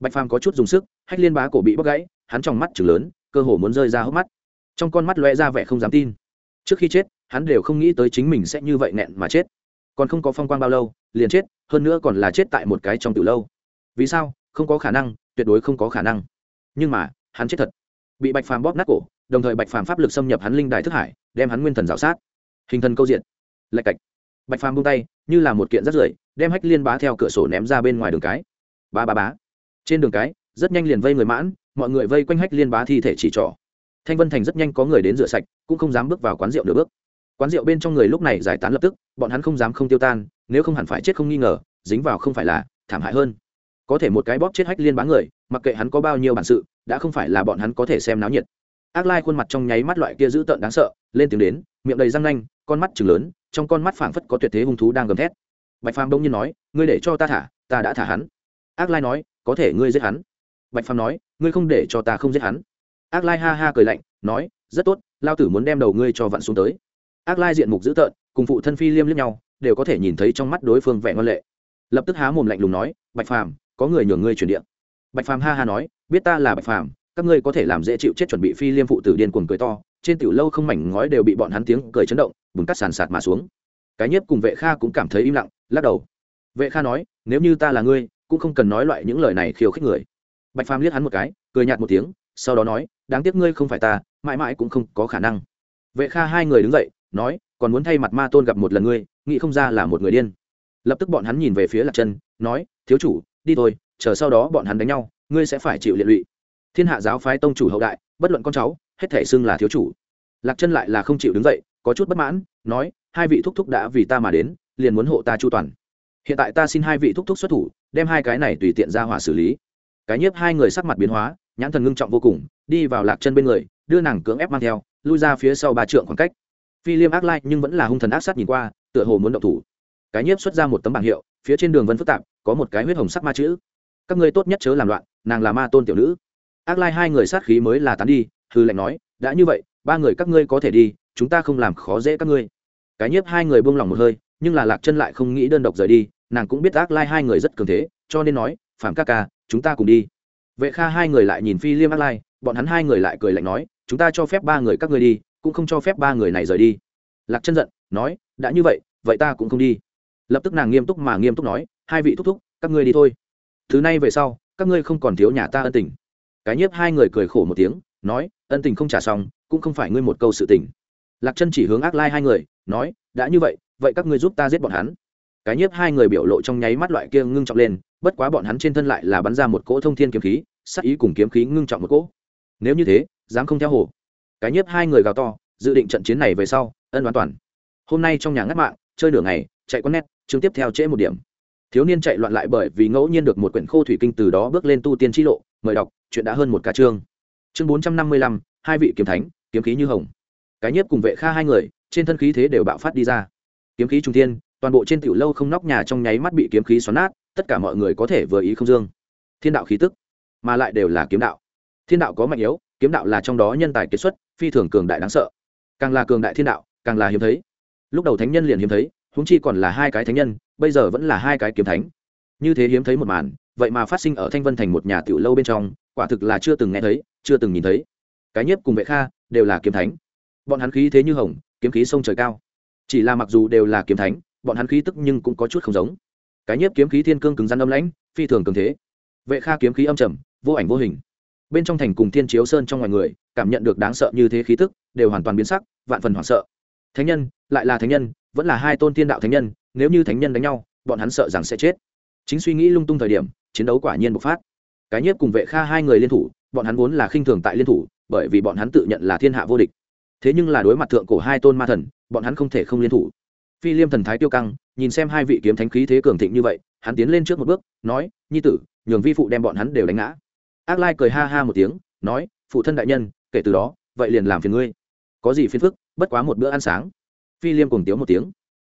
bạch phàm có chút dùng sức, hách liên bá cổ bị bóc gãy, hắn trong mắt chừng lớn, cơ hồ muốn rơi ra hốc mắt. Trong con mắt loe ra vẻ không dám tin. Trước khi chết, hắn đều không nghĩ tới chính mình sẽ như vậy nẹn mà chết. Còn không có phong quang bao lâu, liền chết, hơn nữa còn là chết tại một cái trong từ lâu. Vì sao? Không có khả năng, tuyệt đối không có khả năng. Nhưng mà, hắn chết thật. Bị bạch phàm bóp nát cổ, đồng thời bạch phàm pháp lực xâm nhập hắn linh đài thức hải, đem hắn nguyên thần rào sát hình thân câu diện lạch cạch. Bạch phàm buông tay, như là một kiện rất rưởi, đem hách liên bá theo cửa sổ ném ra bên ngoài đường cái. Ba ba bá. Trên đường cái, rất nhanh liền vây người mãn, mọi người vây quanh hách liên bá thi thể chỉ trỏ. Thanh vân thành rất nhanh có người đến rửa sạch, cũng không dám bước vào quán rượu nửa bước. Quán rượu bên trong người lúc này giải tán lập tức, bọn hắn không dám không tiêu tan, nếu không hẳn phải chết không nghi ngờ, dính vào không phải là thảm hại hơn. Có thể một cái bóp chết hách liên bá người, mặc kệ hắn có bao nhiêu bản sự, đã không phải là bọn hắn có thể xem náo nhiệt ác lai khuôn mặt trong nháy mắt loại kia dữ tợn đáng sợ, lên tiếng đến, miệng đầy răng nanh, con mắt chừng lớn, trong con mắt phảng phất có tuyệt thế hung thú đang gầm thét. Bạch phàm đông nhiên nói, ngươi để cho ta thả, ta đã thả hắn. Ác lai nói, có thể ngươi giết hắn. Bạch phàm nói, ngươi không để cho ta không giết hắn. Ác lai ha ha cười lạnh, nói, rất tốt, lao tử muốn đem đầu ngươi cho vặn xuống tới. Ác lai diện mục dữ tợn, cùng phụ thân phi liêm liếc nhau, đều có thể nhìn thấy trong mắt đối phương vẻ ngon lệ. Lập tức há mồm lạnh lùng nói, bạch phàm, có người nhường ngươi chuyển điện bạch phàm ha ha nói, biết ta là bạch phàm các ngươi có thể làm dễ chịu chết chuẩn bị phi liêm phụ tử điên cuồng cười to, trên tiểu lâu không mảnh ngói đều bị bọn hắn tiếng cười chấn động, bùn cắt sàn sạt mà xuống. Cái nhiếp cùng vệ kha cũng cảm thấy im lặng, lắc đầu. Vệ kha nói, nếu như ta là ngươi, cũng không cần nói loại những lời này khiêu khích người. Bạch phàm liếc hắn một cái, cười nhạt một tiếng, sau đó nói, đáng tiếc ngươi không phải ta, mãi mãi cũng không có khả năng. Vệ kha hai người đứng dậy, nói, còn muốn thay mặt ma tôn gặp một lần ngươi, nghĩ không ra là một người điên. Lập tức bọn hắn nhìn về phía lạc chân, nói, thiếu chủ, đi thôi, chờ sau đó bọn hắn đánh nhau, ngươi sẽ phải chịu liệt lụy thiên hạ giáo phái tông chủ hậu đại, bất luận con cháu, hết thể xưng là thiếu chủ. Lạc chân lại là không chịu đứng dậy, có chút bất mãn, nói, hai vị thúc thúc đã vì ta mà đến, liền muốn hộ ta chu toàn. Hiện tại ta xin hai vị thúc thúc xuất thủ, đem hai cái này tùy tiện ra hỏa xử lý. Cái nhiếp hai người sắc mặt biến hóa, nhãn thần ngưng trọng vô cùng, đi vào lạc chân bên người, đưa nàng cưỡng ép mang theo, lui ra phía sau ba trượng khoảng cách. Phi liêm ác lai nhưng vẫn là hung thần ác sát nhìn qua, tựa hồ muốn động thủ. Cái nhiếp xuất ra một tấm bảng hiệu, phía trên đường vân phức tạp, có một cái huyết hồng sắc ma chữ. Các ngươi tốt nhất chớ làm loạn, nàng là ma tôn tiểu nữ ác lai hai người sát khí mới là tán đi, hư lệnh nói, đã như vậy, ba người các ngươi có thể đi, chúng ta không làm khó dễ các ngươi. Cái nhiếp hai người buông lỏng một hơi, nhưng là lạc chân lại không nghĩ đơn độc rời đi, nàng cũng biết ác lai hai người rất cường thế, cho nên nói, phạm các ca, chúng ta cùng đi. Vệ kha hai người lại nhìn phi liêm ác lai, bọn hắn hai người lại cười lạnh nói, chúng ta cho phép ba người các ngươi đi, cũng không cho phép ba người này rời đi. Lạc chân giận, nói, đã như vậy vậy ta cũng không đi. Lập tức nàng nghiêm túc mà nghiêm túc nói, hai vị thúc thúc, các ngươi đi thôi. Thứ này về sau, các ngươi không còn thiếu nhà ta ân tình cái nhiếp hai người cười khổ một tiếng, nói, ân tình không trả xong, cũng không phải ngươi một câu sự tình. Lạc chân chỉ hướng ác lai hai người, nói, đã như vậy vậy các ngươi giúp ta giết bọn hắn. Cái nhiếp hai người biểu lộ trong nháy mắt loại kia ngưng trọng lên, bất quá bọn hắn trên thân lại là bắn ra một cỗ thông thiên kiếm khí sắc ý cùng kiếm khí ngưng trọng một cỗ. Nếu như thế, dám không theo hồ. Cái nhiếp hai người gào to, dự định trận chiến này về sau, ân đoán toàn. Hôm nay trong nhà ngắt mạng, chơi nửa ngày, chạy con nét, chương tiếp theo trễ một điểm. Thiếu niên chạy loạn lại bởi vì ngẫu nhiên được một quyển khô thủy kinh từ đó bước lên tu tiên t lộ mời đọc, chuyện đã hơn một ca chương. Chương bốn trăm năm mươi lăm, hai vị kiếm thánh, kiếm khí như hồng. Cái nhiếp cùng vệ kha hai người, trên thân khí thế đều bạo phát đi ra. Kiếm khí trung thiên, toàn bộ trên tiểu lâu không nóc nhà trong nháy mắt bị kiếm khí xoắn nát, tất cả mọi người có thể vừa ý không dương. Thiên đạo khí tức, mà lại đều là kiếm đạo. Thiên đạo có mạnh yếu, kiếm đạo là trong đó nhân tài kiệt xuất, phi thường cường đại đáng sợ. Càng là cường đại thiên đạo, càng là hiếm thấy. Lúc đầu thánh nhân liền hiếm thấy húng chi còn là hai cái thánh nhân, bây giờ vẫn là hai cái kiếm thánh. Như thế hiếm thấy một màn vậy mà phát sinh ở thanh vân thành một nhà tiểu lâu bên trong, quả thực là chưa từng nghe thấy, chưa từng nhìn thấy. Cái nhiếp cùng vệ kha đều là kiếm thánh. Bọn hắn khí thế như hồng, kiếm khí sông trời cao. Chỉ là mặc dù đều là kiếm thánh, bọn hắn khí tức nhưng cũng có chút không giống. Cái nhiếp kiếm khí thiên cương cứng rắn âm lãnh, phi thường cường thế. Vệ kha kiếm khí âm trầm, vô ảnh vô hình. Bên trong thành cùng thiên chiếu sơn trong ngoài người, cảm nhận được đáng sợ như thế khí tức, đều hoàn toàn biến sắc, vạn phần hoảng sợ. Thánh nhân, lại là thánh nhân, vẫn là hai tôn tiên đạo thánh nhân, nếu như thánh nhân đánh nhau, bọn hắn sợ rằng sẽ chết. Chính suy nghĩ lung tung thời điểm chiến đấu quả nhiên bộc phát. Cái nhiếp cùng vệ kha hai người liên thủ, bọn hắn vốn là khinh thường tại liên thủ, bởi vì bọn hắn tự nhận là thiên hạ vô địch. Thế nhưng là đối mặt thượng cổ hai tôn ma thần, bọn hắn không thể không liên thủ. Phi liêm thần thái tiêu căng, nhìn xem hai vị kiếm thánh khí thế cường thịnh như vậy, hắn tiến lên trước một bước, nói, nhi tử, nhường vi phụ đem bọn hắn đều đánh ngã. Ác lai cười ha ha một tiếng, nói, phụ thân đại nhân, kể từ đó, vậy liền làm phiền ngươi. Có gì phiền phức, bất quá một bữa ăn sáng. Phi liêm cùng tiếu một tiếng.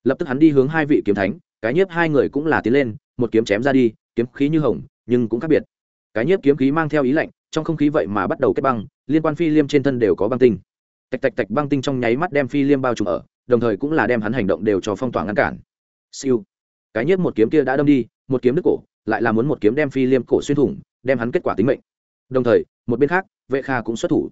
Lập tức hắn đi hướng hai vị kiếm thánh, cái nhiếp hai người cũng là tiến lên một kiếm chém ra đi, kiếm khí như hồng, nhưng cũng khác biệt. Cái nhiếp kiếm khí mang theo ý lạnh, trong không khí vậy mà bắt đầu kết băng, liên quan phi liêm trên thân đều có băng tinh. Tạch tạch tạch băng tinh trong nháy mắt đem phi liêm bao trùm ở, đồng thời cũng là đem hắn hành động đều cho phong tỏa ngăn cản. Siêu. Cái nhiếp một kiếm kia đã đâm đi, một kiếm đứt cổ, lại là muốn một kiếm đem phi liêm cổ xuyên thủng, đem hắn kết quả tính mệnh. Đồng thời, một bên khác, vệ kha cũng xuất thủ.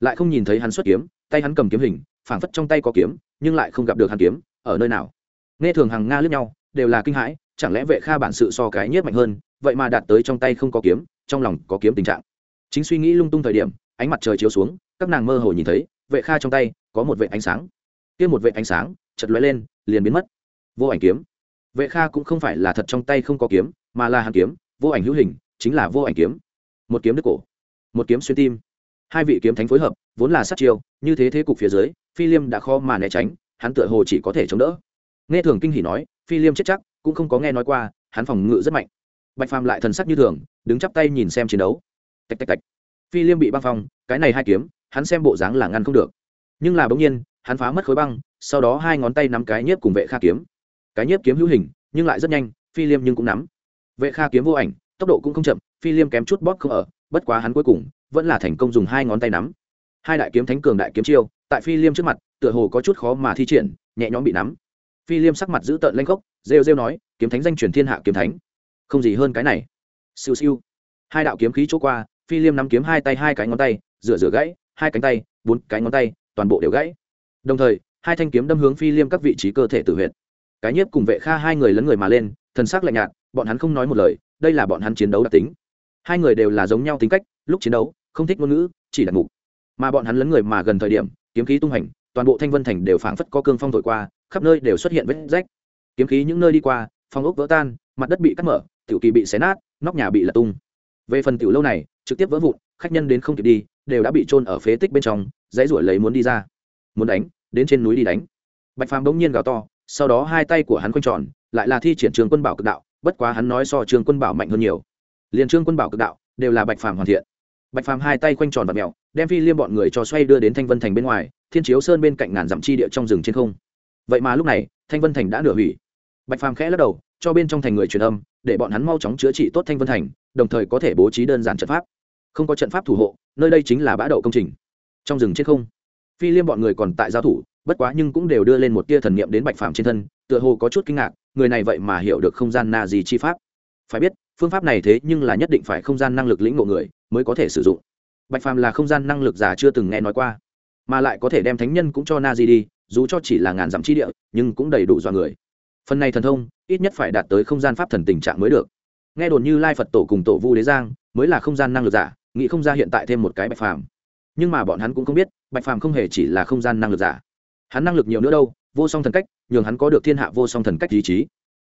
Lại không nhìn thấy hắn xuất kiếm, tay hắn cầm kiếm hình, phảng phất trong tay có kiếm, nhưng lại không gặp được hắn kiếm, ở nơi nào. Nghe thường hàng nga lướt nhau, đều là kinh hãi chẳng lẽ vệ kha bản sự so cái nhất mạnh hơn, vậy mà đạt tới trong tay không có kiếm, trong lòng có kiếm tình trạng. Chính suy nghĩ lung tung thời điểm, ánh mặt trời chiếu xuống, các nàng mơ hồ nhìn thấy, vệ kha trong tay có một vệ ánh sáng. Kia một vệ ánh sáng chật lóe lên, liền biến mất. Vô ảnh kiếm. Vệ kha cũng không phải là thật trong tay không có kiếm, mà là hàn kiếm, vô ảnh hữu hình, chính là vô ảnh kiếm. Một kiếm đứt cổ, một kiếm xuyên tim. Hai vị kiếm thánh phối hợp, vốn là sát chiêu, như thế thế cục phía dưới, phi liêm đã khó mà né tránh, hắn tựa hồ chỉ có thể chống đỡ. Nghe thường kinh hỉ nói, phi liêm chết chắc cũng không có nghe nói qua, hắn phòng ngự rất mạnh. Bạch phàm lại thần sắc như thường, đứng chắp tay nhìn xem chiến đấu. Tạch tạch tạch. Phi liêm bị băng phong, cái này hai kiếm, hắn xem bộ dáng là ngăn không được. Nhưng là bỗng nhiên, hắn phá mất khối băng, sau đó hai ngón tay nắm cái nhiếp cùng vệ kha kiếm. Cái nhiếp kiếm hữu hình, nhưng lại rất nhanh, phi liêm nhưng cũng nắm. Vệ kha kiếm vô ảnh, tốc độ cũng không chậm, phi liêm kém chút bóp không ở, bất quá hắn cuối cùng, vẫn là thành công dùng hai ngón tay nắm. Hai đại kiếm thánh cường đại kiếm chiêu, tại phi liêm trước mặt, tựa hồ có chút khó mà thi triển, nhẹ nhõm bị nắm phi liêm sắc mặt giữ tợn lanh khốc, rêu rêu nói, kiếm thánh danh truyền thiên hạ kiếm thánh. Không gì hơn cái này. Siêu siêu. Hai đạo kiếm khí chỗ qua, phi liêm nắm kiếm hai tay hai cái ngón tay, rửa rửa gãy, hai cánh tay, bốn cái ngón tay, toàn bộ đều gãy. Đồng thời, hai thanh kiếm đâm hướng phi liêm các vị trí cơ thể tự huyệt. Cái nhiếp cùng vệ kha hai người lấn người mà lên, thần sắc lạnh nhạt, bọn hắn không nói một lời, đây là bọn hắn chiến đấu đặc tính. Hai người đều là giống nhau tính cách, lúc chiến đấu, không thích ngôn ngữ, chỉ là ngủ. mà bọn hắn lấn người mà gần thời điểm, kiếm khí tung hành toàn bộ thanh vân thành đều phảng phất có cương phong thổi qua khắp nơi đều xuất hiện vết rách. Kiếm khí những nơi đi qua phong ốc vỡ tan, mặt đất bị cắt mở, tiểu kỳ bị xé nát, nóc nhà bị lật tung. Về phần tiểu lâu này, trực tiếp vỡ vụn, khách nhân đến không kịp đi, đều đã bị trôn ở phế tích bên trong, dãy ruổi lấy muốn đi ra. Muốn đánh, đến trên núi đi đánh. Bạch phàm bỗng nhiên gào to, sau đó hai tay của hắn quanh tròn, lại là thi triển trường quân bảo cực đạo, bất quá hắn nói so trường quân bảo mạnh hơn nhiều. Liền trương quân bảo cực đạo, đều là bạch phàm hoàn thiện. Bạch phàm hai tay quanh tròn và mèo, đem phi liêm bọn người cho xoay đưa đến thanh vân thành bên ngoài, thiên chiếu sơn bên cạnh ngàn dặm chi địa trong rừng trên không vậy mà lúc này, thanh vân thành đã nửa hủy. Bạch phàm khẽ lắc đầu, cho bên trong thành người truyền âm, để bọn hắn mau chóng chữa trị tốt thanh vân thành, đồng thời có thể bố trí đơn giản trận pháp. Không có trận pháp thủ hộ, nơi đây chính là bã đậu công trình. Trong rừng trên không. Phi liêm bọn người còn tại giao thủ, bất quá nhưng cũng đều đưa lên một tia thần niệm đến bạch phàm trên thân, tựa hồ có chút kinh ngạc, người này vậy mà hiểu được không gian na gì chi pháp. Phải biết, phương pháp này thế nhưng là nhất định phải không gian năng lực lĩnh ngộ người mới có thể sử dụng. Bạch phàm là không gian năng lực giả chưa từng nghe nói qua, mà lại có thể đem thánh nhân cũng cho na di đi dù cho chỉ là ngàn dặm chi địa, nhưng cũng đầy đủ dọa người. Phần này thần thông, ít nhất phải đạt tới không gian pháp thần tình trạng mới được. Nghe đồn như lai phật tổ cùng tổ vu đế giang mới là không gian năng lực giả, nghĩ không ra hiện tại thêm một cái bạch phàm. Nhưng mà bọn hắn cũng không biết, bạch phàm không hề chỉ là không gian năng lực giả. Hắn năng lực nhiều nữa đâu, vô song thần cách, nhường hắn có được thiên hạ vô song thần cách ý chí.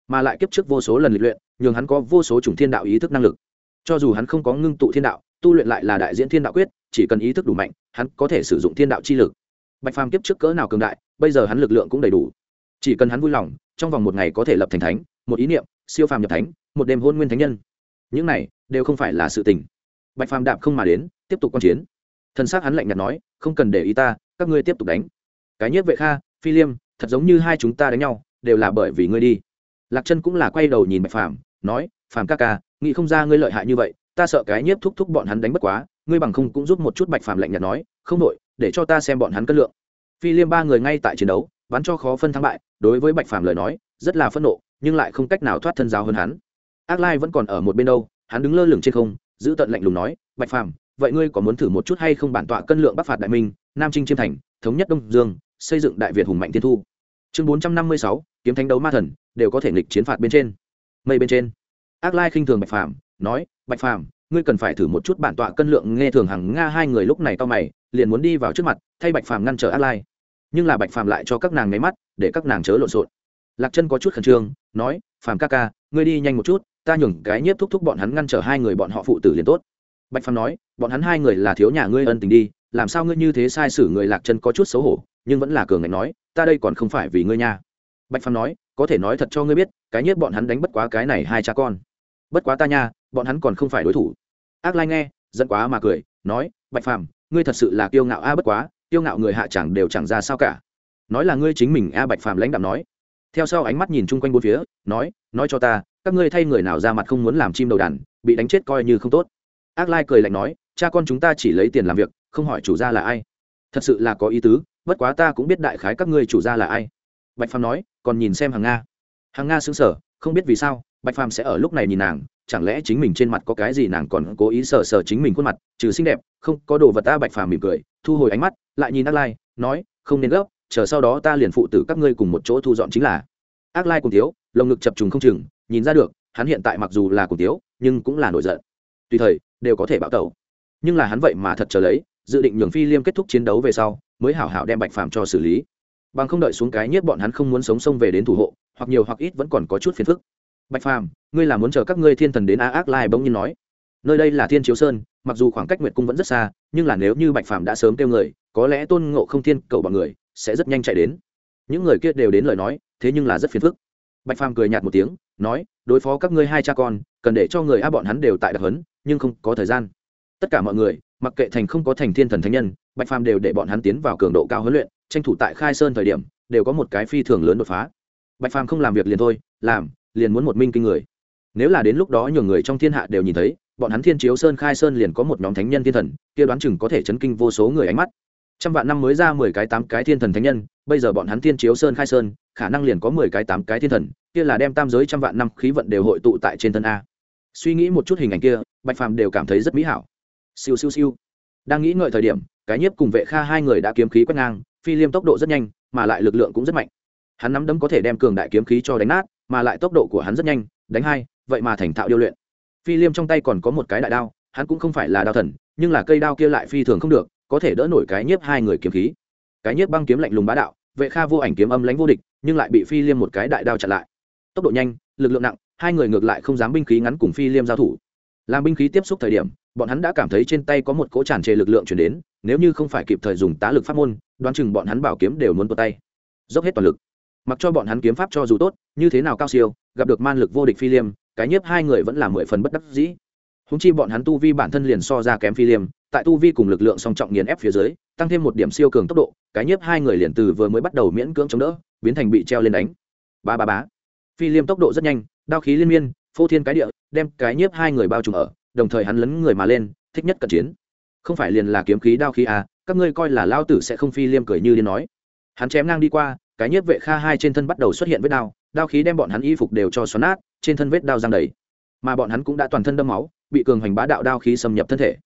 Mà lại kiếp trước vô số lần lịch luyện, nhường hắn có vô số chủng thiên đạo ý thức năng lực. Cho dù hắn không có ngưng tụ thiên đạo, tu luyện lại là đại diễn thiên đạo quyết, chỉ cần ý thức đủ mạnh, hắn có thể sử dụng thiên đạo chi lực bạch phàm kiếp trước cỡ nào cường đại, bây giờ hắn lực lượng cũng đầy đủ. Chỉ cần hắn vui lòng, trong vòng một ngày có thể lập thành thánh, một ý niệm, siêu phàm nhập thánh, một đêm hôn nguyên thánh nhân. Những này đều không phải là sự tình. Bạch phàm đạp không mà đến, tiếp tục q u a n chiến. Thân xác hắn lạnh nhạt nói, không cần để ý ta, các ngươi tiếp tục đánh. Cái nhất vệ kha, phi liêm, thật giống như hai chúng ta đánh nhau, đều là bởi vì ngươi đi. Lạc chân cũng là quay đầu nhìn bạch phàm, nói, phàm ca ca, nghĩ không ra ngươi lợi hại như vậy, ta sợ cái nhiếp thúc thúc bọn hắn đánh bất quá, ngươi bằng không cũng giúp một chút bạch phàm lạnh nhạt nói, không đội để cho ta xem bọn hắn cân lượng. Phi liêm ba người ngay tại chiến đấu, bắn cho khó phân thắng bại, đối với bạch phàm lời nói, rất là phẫn nộ, nhưng lại không cách nào thoát thân giáo hơn hắn. Ác lai vẫn còn ở một bên đâu, hắn đứng lơ lửng trên không, giữ tận lạnh lùng nói, bạch phàm, vậy ngươi có muốn thử một chút hay không bản tọa cân lượng bắc phạt đại minh, nam trinh chiêm thành, thống nhất đông dương, xây dựng đại việt hùng mạnh thiên thu? Chương bốn trăm năm mươi sáu, kiếm thánh đấu ma thần, đều có thể nghịch chiến phạt bên trên. Mây bên trên. Ác lai khinh thường bạch phàm, nói, bạch phàm, ngươi cần phải thử một chút bản tọa cân lượng nghe thường hằng nga hai người lúc này to mày liền muốn đi vào trước mặt, thay bạch phàm ngăn trở ác lai. Nhưng là bạch phàm lại cho các nàng nháy mắt, để các nàng chớ lộn xộn. Lạc chân có chút khẩn trương, nói, phàm ca ca, ngươi đi nhanh một chút, ta nhường cái nhiếp thúc thúc bọn hắn ngăn trở hai người bọn họ phụ tử liền tốt. Bạch phàm nói, bọn hắn hai người là thiếu nhà ngươi ân tình đi, làm sao ngươi như thế sai sử người? Lạc chân có chút xấu hổ, nhưng vẫn là cường ngạnh nói, ta đây còn không phải vì ngươi nha. Bạch phàm nói, có thể nói thật cho ngươi biết, cái nhiếp bọn hắn đánh bất quá cái này hai cha con. Bất quá ta nha, bọn hắn còn không phải đối thủ. Ác lai nghe, giận quá mà cười, nói, bạch phàm ngươi thật sự là kiêu ngạo a, bất quá, kiêu ngạo người hạ chẳng đều chẳng ra sao cả. Nói là ngươi chính mình a, bạch phàm lãnh đạm nói. Theo sau ánh mắt nhìn chung quanh bốn phía, nói nói cho ta, các ngươi thay người nào ra mặt không muốn làm chim đầu đàn, bị đánh chết coi như không tốt. Ác lai cười lạnh nói, cha con chúng ta chỉ lấy tiền làm việc, không hỏi chủ gia là ai. Thật sự là có ý tứ, bất quá ta cũng biết đại khái các ngươi chủ gia là ai. Bạch phàm nói, còn nhìn xem hàng nga. Hàng nga xứng sở không biết vì sao, bạch phàm sẽ ở lúc này nhìn nàng chẳng lẽ chính mình trên mặt có cái gì nàng còn cố ý sờ sờ chính mình khuôn mặt, trừ xinh đẹp, không, có đồ vật ta bạch phàm mỉm cười, thu hồi ánh mắt, lại nhìn ác lai, nói, không nên gấp, chờ sau đó ta liền phụ tử các ngươi cùng một chỗ thu dọn chính là. Ác lai cùng thiếu lồng ngực chập trùng không chừng, nhìn ra được, hắn hiện tại mặc dù là cùng thiếu nhưng cũng là nổi giận. Tùy thời, đều có thể bạo tẩu. Nhưng là hắn vậy mà thật chờ lấy, dự định nhường phi liêm kết thúc chiến đấu về sau, mới hảo hảo đem bạch phàm cho xử lý. Bằng không đợi xuống cái nhất bọn hắn không muốn sống sông về đến thủ hộ, hoặc nhiều hoặc ít vẫn còn có chút phiền phức bạch phàm, ngươi là muốn chờ các ngươi thiên thần đến a ác lai bỗng nhiên nói. Nơi đây là thiên chiếu sơn, mặc dù khoảng cách nguyệt cung vẫn rất xa, nhưng là nếu như bạch phàm đã sớm kêu người, có lẽ tôn ngộ không thiên cầu bọn người sẽ rất nhanh chạy đến. Những người kia đều đến lời nói, thế nhưng là rất phiền phức. Bạch phàm cười nhạt một tiếng, nói, đối phó các ngươi hai cha con, cần để cho người a bọn hắn đều tại đặc hấn, nhưng không có thời gian. Tất cả mọi người, mặc kệ thành không có thành thiên thần thánh nhân, bạch phàm đều để bọn hắn tiến vào cường độ cao huấn luyện, tranh thủ tại khai sơn thời điểm, đều có một cái phi thường lớn đột phá. Bạch phàm không làm việc liền thôi, làm liền muốn một minh kinh người. Nếu là đến lúc đó nhiều người trong thiên hạ đều nhìn thấy, bọn hắn thiên chiếu sơn khai sơn liền có một nhóm thánh nhân thiên thần, kia đoán chừng có thể chấn kinh vô số người ánh mắt. Trăm vạn năm mới ra mười cái tám cái thiên thần thánh nhân, bây giờ bọn hắn thiên chiếu sơn khai sơn, khả năng liền có mười cái tám cái thiên thần, kia là đem tam giới trăm vạn năm khí vận đều hội tụ tại trên thân a. Suy nghĩ một chút hình ảnh kia, bạch phàm đều cảm thấy rất mỹ hảo. Siêu siêu siêu. Đang nghĩ ngợi thời điểm, cái nhiếp cùng vệ kha hai người đã kiếm khí quét ngang, phi liêm tốc độ rất nhanh, mà lại lực lượng cũng rất mạnh. Hắn nắm đấm có thể đem cường đại kiếm khí cho đánh nát mà lại tốc độ của hắn rất nhanh, đánh hai, vậy mà thành thạo điêu luyện. Phi liêm trong tay còn có một cái đại đao, hắn cũng không phải là đao thần, nhưng là cây đao kia lại phi thường không được, có thể đỡ nổi cái nhiếp hai người kiếm khí. Cái nhiếp băng kiếm lạnh lùng bá đạo, vệ kha vô ảnh kiếm âm lãnh vô địch, nhưng lại bị phi liêm một cái đại đao chặn lại. Tốc độ nhanh, lực lượng nặng, hai người ngược lại không dám binh khí ngắn cùng phi liêm giao thủ. Làm binh khí tiếp xúc thời điểm, bọn hắn đã cảm thấy trên tay có một cỗ tràn trề lực lượng chuyển đến, nếu như không phải kịp thời dùng tá lực pháp môn, đoán chừng bọn hắn bảo kiếm đều muốn tuột tay. Dốc hết toàn lực mặc cho bọn hắn kiếm pháp cho dù tốt, như thế nào cao siêu, gặp được man lực vô địch phi liêm, cái nhiếp hai người vẫn là mười phần bất đắc dĩ. Húng chi bọn hắn tu vi bản thân liền so ra kém phi liêm, tại tu vi cùng lực lượng song trọng nghiền ép phía dưới, tăng thêm một điểm siêu cường tốc độ, cái nhiếp hai người liền từ vừa mới bắt đầu miễn cưỡng chống đỡ, biến thành bị treo lên đánh. Ba ba bá phi liêm tốc độ rất nhanh, đao khí liên miên, phô thiên cái địa, đem cái nhiếp hai người bao trùm ở, đồng thời hắn lấn người mà lên, thích nhất cận chiến. Không phải liền là kiếm khí đao khí à các ngươi coi là lao tử sẽ không phi liêm cười như điên nói. Hắn chém ngang đi qua cái nhiếp vệ kha hai trên thân bắt đầu xuất hiện vết đao đao khí đem bọn hắn y phục đều cho xoắn nát, trên thân vết đao giang đầy. Mà bọn hắn cũng đã toàn thân đâm máu, bị cường hành bá đạo đao khí xâm nhập thân thể.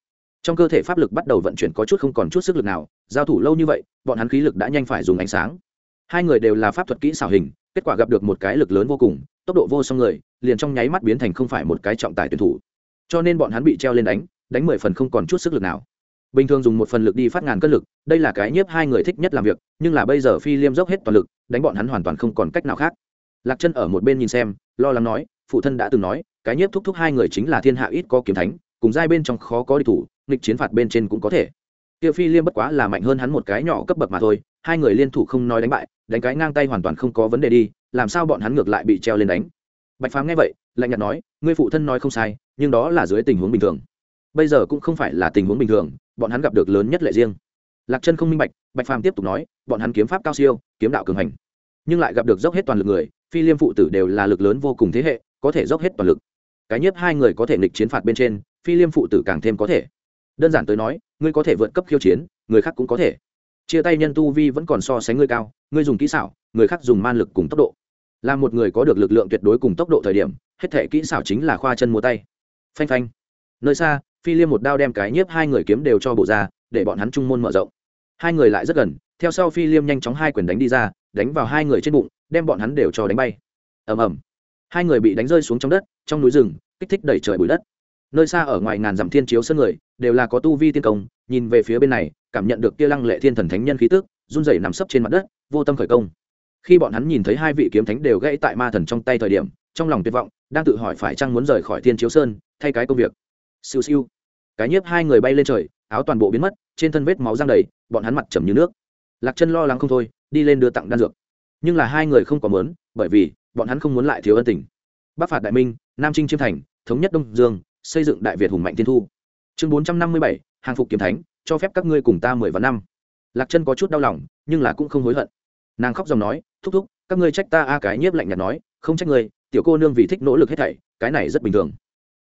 Trong cơ thể pháp lực bắt đầu vận chuyển có chút không còn chút sức lực nào, giao thủ lâu như vậy, bọn hắn khí lực đã nhanh phải dùng ánh sáng. Hai người đều là pháp thuật kỹ xảo hình, kết quả gặp được một cái lực lớn vô cùng, tốc độ vô song người, liền trong nháy mắt biến thành không phải một cái trọng tài tuyển thủ. Cho nên bọn hắn bị treo lên đánh đánh mười phần không còn chút sức lực nào bình thường dùng một phần lực đi phát ngàn cân lực, đây là cái nhiếp hai người thích nhất làm việc, nhưng là bây giờ phi liêm dốc hết toàn lực, đánh bọn hắn hoàn toàn không còn cách nào khác. Lạc chân ở một bên nhìn xem, lo lắng nói, phụ thân đã từng nói, cái nhiếp thúc thúc hai người chính là thiên hạ ít có kiếm thánh, cùng giai bên trong khó có đi thủ, nghịch chiến phạt bên trên cũng có thể. Tiêu phi liêm bất quá là mạnh hơn hắn một cái nhỏ cấp bậc mà thôi, hai người liên thủ không nói đánh bại, đánh cái ngang tay hoàn toàn không có vấn đề đi, làm sao bọn hắn ngược lại bị treo lên đánh. Bạch phàm nghe vậy, lạnh nhạt nói, ngươi phụ thân nói không sai, nhưng đó là dưới tình huống bình thường bây giờ cũng không phải là tình huống bình thường, bọn hắn gặp được lớn nhất lệ riêng. Lạc chân không minh bạch bạch phàm tiếp tục nói, bọn hắn kiếm pháp cao siêu, kiếm đạo cường hành. Nhưng lại gặp được dốc hết toàn lực người, phi liêm phụ tử đều là lực lớn vô cùng thế hệ, có thể dốc hết toàn lực. Cái nhất hai người có thể nghịch chiến phạt bên trên, phi liêm phụ tử càng thêm có thể. Đơn giản tới nói, ngươi có thể vượt cấp khiêu chiến, người khác cũng có thể. Chia tay nhân tu vi vẫn còn so sánh ngươi cao, ngươi dùng kỹ xảo, người khác dùng man lực cùng tốc độ. Là một người có được lực lượng tuyệt đối cùng tốc độ thời điểm, hết thể kỹ xảo chính là khoa chân mua tay. Phanh phanh. Nơi xa phi liêm một đao đem cái nhiếp hai người kiếm đều cho bộ ra, để bọn hắn trung môn mở rộng. Hai người lại rất gần, theo sau phi liêm nhanh chóng hai quyền đánh đi ra, đánh vào hai người trên bụng, đem bọn hắn đều cho đánh bay. Ầm ầm. Hai người bị đánh rơi xuống trong đất, trong núi rừng, kích thích đẩy trời bụi đất. Nơi xa ở ngoài ngàn dặm thiên chiếu sân người, đều là có tu vi tiên công, nhìn về phía bên này, cảm nhận được kia lăng lệ thiên thần thánh nhân khí tức, run rẩy nằm sấp trên mặt đất, vô tâm khởi công. Khi bọn hắn nhìn thấy hai vị kiếm thánh đều gãy tại ma thần trong tay thời điểm, trong lòng tuyệt vọng, đang tự hỏi phải chăng muốn rời khỏi thiên chiếu sơn, thay cái công việc siêu siêu. Cái nhiếp hai người bay lên trời, áo toàn bộ biến mất, trên thân vết máu răng đầy, bọn hắn mặt trầm như nước. Lạc chân lo lắng không thôi, đi lên đưa tặng đan dược. Nhưng là hai người không có mớn bởi vì, bọn hắn không muốn lại thiếu ân tình. Bắc phạt đại minh, nam trinh chiêm thành, thống nhất đông dương, xây dựng đại việt hùng mạnh tiên thu. Chương bốn trăm năm mươi bảy, hàng phục kiếm thánh, cho phép các ngươi cùng ta mười vạn năm. Lạc chân có chút đau lòng, nhưng là cũng không hối hận. Nàng khóc dòng nói, thúc thúc, các ngươi trách ta a, cái nhiếp lạnh nhạt nói, không trách ngươi, tiểu cô nương vì thích nỗ lực hết thảy, cái này rất bình thường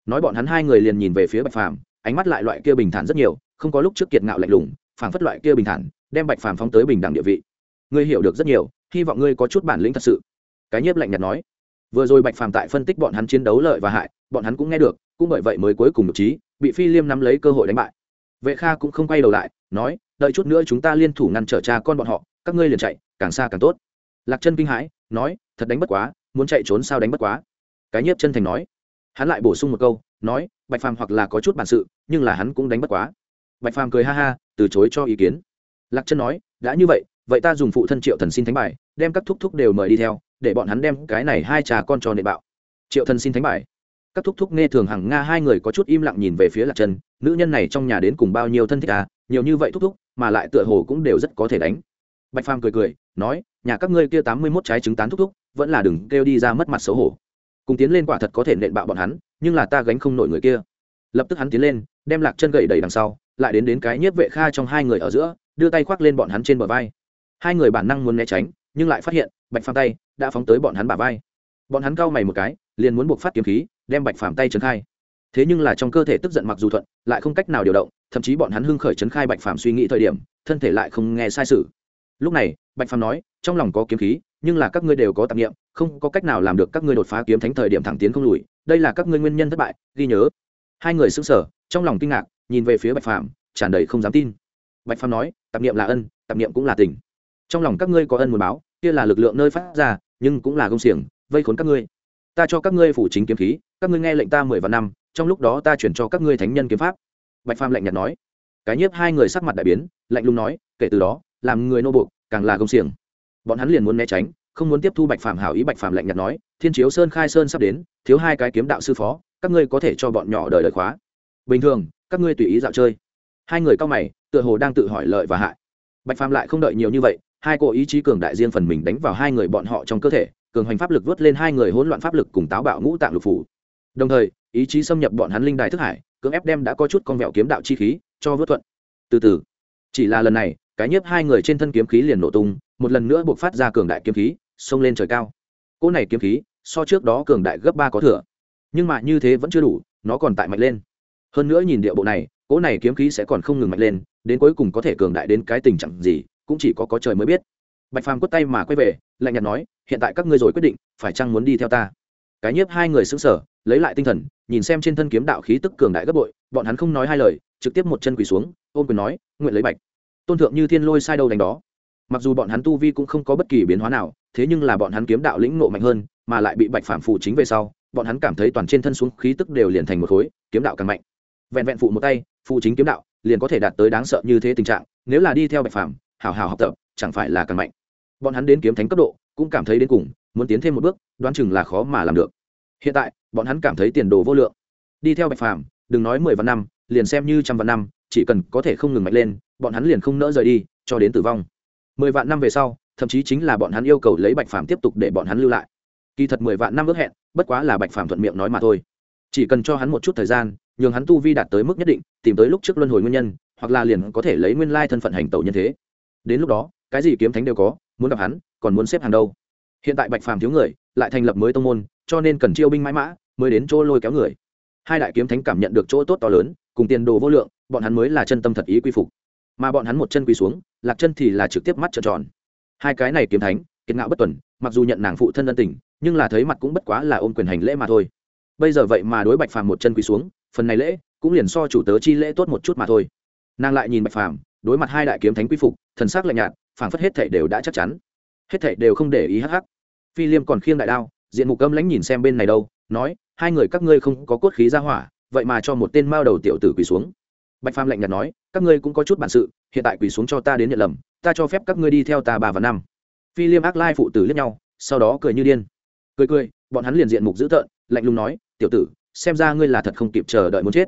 nói bọn hắn hai người liền nhìn về phía bạch phàm, ánh mắt lại loại kia bình thản rất nhiều, không có lúc trước kiệt ngạo lạnh lùng, phảng phất loại kia bình thản, đem bạch phàm phóng tới bình đẳng địa vị. Ngươi hiểu được rất nhiều, hy vọng ngươi có chút bản lĩnh thật sự. Cái nhiếp lạnh nhạt nói. Vừa rồi bạch phàm tại phân tích bọn hắn chiến đấu lợi và hại, bọn hắn cũng nghe được, cũng bởi vậy mới cuối cùng được trí, bị phi liêm nắm lấy cơ hội đánh bại. Vệ kha cũng không quay đầu lại, nói, đợi chút nữa chúng ta liên thủ ngăn trở cha con bọn họ, các ngươi liền chạy, càng xa càng tốt. Lạc chân kinh hãi, nói, thật đánh bất quá, muốn chạy trốn sao đánh bất quá. Cái nhiếp chân thành nói hắn lại bổ sung một câu, nói, bạch phàm hoặc là có chút bản sự, nhưng là hắn cũng đánh bất quá. Bạch phàm cười ha ha, từ chối cho ý kiến. Lạc chân nói, đã như vậy vậy ta dùng phụ thân triệu thần xin thánh bài, đem các thúc thúc đều mời đi theo, để bọn hắn đem cái này hai trà con cho nệ bạo. Triệu thần xin thánh bài. Các thúc thúc nghe thường hằng nga hai người có chút im lặng nhìn về phía lạc chân, nữ nhân này trong nhà đến cùng bao nhiêu thân thích à nhiều như vậy thúc thúc, mà lại tựa hồ cũng đều rất có thể đánh. Bạch phàm cười cười, nói, nhà các ngươi kia tám mươi mốt trái trứng tán thúc thúc, vẫn là đừng kêu đi ra mất mặt xấu hổ cùng tiến lên quả thật có thể nện bạo bọn hắn, nhưng là ta gánh không nổi người kia. Lập tức hắn tiến lên, đem lạc chân gậy đẩy đằng sau, lại đến đến cái nhiếp vệ kha trong hai người ở giữa, đưa tay khoác lên bọn hắn trên bờ vai. Hai người bản năng muốn né tránh, nhưng lại phát hiện, bạch phàm tay đã phóng tới bọn hắn bả vai. Bọn hắn cau mày một cái, liền muốn buộc phát kiếm khí, đem bạch phàm tay trấn khai. Thế nhưng là trong cơ thể tức giận mặc dù thuận, lại không cách nào điều động, thậm chí bọn hắn hưng khởi trấn khai bạch phàm suy nghĩ thời điểm, thân thể lại không nghe sai sự. Lúc này, bạch phàm nói, trong lòng có kiếm khí nhưng là các ngươi đều có tạp nghiệm, không có cách nào làm được các ngươi đột phá kiếm thánh thời điểm thẳng tiến không lùi, đây là các ngươi nguyên nhân thất bại, ghi nhớ. Hai người sững sờ, trong lòng kinh ngạc, nhìn về phía bạch phàm, tràn đầy không dám tin. Bạch phàm nói, tạp nghiệm là ân, tạp nghiệm cũng là tình. Trong lòng các ngươi có ân muốn báo, kia là lực lượng nơi phát ra, nhưng cũng là công xiềng, vây khốn các ngươi. Ta cho các ngươi phủ chính kiếm khí, các ngươi nghe lệnh ta mười vạn năm, trong lúc đó ta chuyển cho các ngươi thánh nhân kiếm pháp. Bạch phàm lạnh nhạt nói. Cái nhiếp hai người sắc mặt đại biến, lạnh lùng nói, kể từ đó, làm người nô buộc càng là công xiềng bọn hắn liền muốn né tránh, không muốn tiếp thu bạch phàm hảo ý, bạch phàm lạnh nhạt nói, thiên chiếu sơn khai sơn sắp đến, thiếu hai cái kiếm đạo sư phó, các ngươi có thể cho bọn nhỏ đời đời khóa. Bình thường, các ngươi tùy ý dạo chơi. Hai người cao mày, tựa hồ đang tự hỏi lợi và hại. Bạch phàm lại không đợi nhiều như vậy, hai cỗ ý chí cường đại riêng phần mình đánh vào hai người bọn họ trong cơ thể, cường hoành pháp lực vớt lên hai người hỗn loạn pháp lực cùng táo bạo ngũ tạng lục phủ. Đồng thời, ý chí xâm nhập bọn hắn linh đài thức hải, cưỡng ép đem đã có chút con vẹo kiếm đạo chi khí cho vớt thuận. Từ từ, chỉ là lần này, cái nhiếp hai người trên thân kiếm khí liền nổ tung một lần nữa buộc phát ra cường đại kiếm khí, xông lên trời cao. Cỗ này kiếm khí, so trước đó cường đại gấp ba có thừa. Nhưng mà như thế vẫn chưa đủ, nó còn tại mạnh lên. Hơn nữa nhìn địa bộ này, cỗ này kiếm khí sẽ còn không ngừng mạnh lên, đến cuối cùng có thể cường đại đến cái tình trạng gì, cũng chỉ có có trời mới biết. Bạch phàm quất tay mà quay về, lạnh nhạt nói, hiện tại các ngươi rồi quyết định, phải chăng muốn đi theo ta? Cái nhiếp hai người xứng sở lấy lại tinh thần, nhìn xem trên thân kiếm đạo khí tức cường đại gấp bội, bọn hắn không nói hai lời, trực tiếp một chân quỳ xuống, ôm quyền nói, nguyện lấy bạch. Tôn thượng như thiên lôi sai đâu đánh đó mặc dù bọn hắn tu vi cũng không có bất kỳ biến hóa nào, thế nhưng là bọn hắn kiếm đạo lĩnh nộ mạnh hơn, mà lại bị bạch phản phụ chính về sau, bọn hắn cảm thấy toàn trên thân xuống khí tức đều liền thành một khối, kiếm đạo càng mạnh. Vẹn vẹn phụ một tay, phụ chính kiếm đạo, liền có thể đạt tới đáng sợ như thế tình trạng, nếu là đi theo bạch phàm, hào hào học tập, chẳng phải là càng mạnh. Bọn hắn đến kiếm thánh cấp độ, cũng cảm thấy đến cùng, muốn tiến thêm một bước, đoán chừng là khó mà làm được. Hiện tại, bọn hắn cảm thấy tiền đồ vô lượng. Đi theo bạch phàm, đừng nói mười vạn năm, liền xem như trăm vạn năm, chỉ cần có thể không ngừng mạnh lên, bọn hắn liền không nỡ rời đi, cho đến tử vong mười vạn năm về sau, thậm chí chính là bọn hắn yêu cầu lấy bạch phàm tiếp tục để bọn hắn lưu lại. Kỳ thật mười vạn năm ước hẹn, bất quá là bạch phàm thuận miệng nói mà thôi. Chỉ cần cho hắn một chút thời gian, nhường hắn tu vi đạt tới mức nhất định, tìm tới lúc trước luân hồi nguyên nhân, hoặc là liền có thể lấy nguyên lai thân phận hành tẩu nhân thế. Đến lúc đó, cái gì kiếm thánh đều có, muốn gặp hắn, còn muốn xếp hàng đâu. Hiện tại bạch phàm thiếu người, lại thành lập mới tông môn, cho nên cần chiêu binh mãi mã, mới đến chỗ lôi kéo người. Hai đại kiếm thánh cảm nhận được chỗ tốt to lớn, cùng tiền đồ vô lượng, bọn hắn mới là chân tâm thật ý quy phục. Mà bọn hắn một chân quỳ xuống lạc chân thì là trực tiếp mắt trợn tròn. Hai cái này kiếm thánh, kiệt ngạo bất tuần, mặc dù nhận nàng phụ thân ân tình, nhưng là thấy mặt cũng bất quá là ôm quyền hành lễ mà thôi. Bây giờ vậy mà đối bạch phàm một chân quỳ xuống, phần này lễ cũng liền so chủ tớ chi lễ tốt một chút mà thôi. Nàng lại nhìn bạch phàm, đối mặt hai đại kiếm thánh quy phục, thần sắc lạnh nhạt, phảng phất hết thảy đều đã chắc chắn. Hết thảy đều không để ý hắc hắc. Phi liêm còn khiêng đại đao, diện mục âm lãnh nhìn xem bên này đâu, nói, hai người các ngươi không có cốt khí ra hỏa, vậy mà cho một tên mao đầu tiểu tử quỳ xuống. Bạch phàm lạnh nhạt nói, các ngươi cũng có chút bản sự hiện tại quỳ xuống cho ta đến nhận lầm, ta cho phép các ngươi đi theo ta bà và năm. Phi liêm ác lai phụ tử liếc nhau, sau đó cười như điên. Cười cười, bọn hắn liền diện mục dữ tợn, lạnh lùng nói, tiểu tử, xem ra ngươi là thật không kịp chờ đợi muốn chết.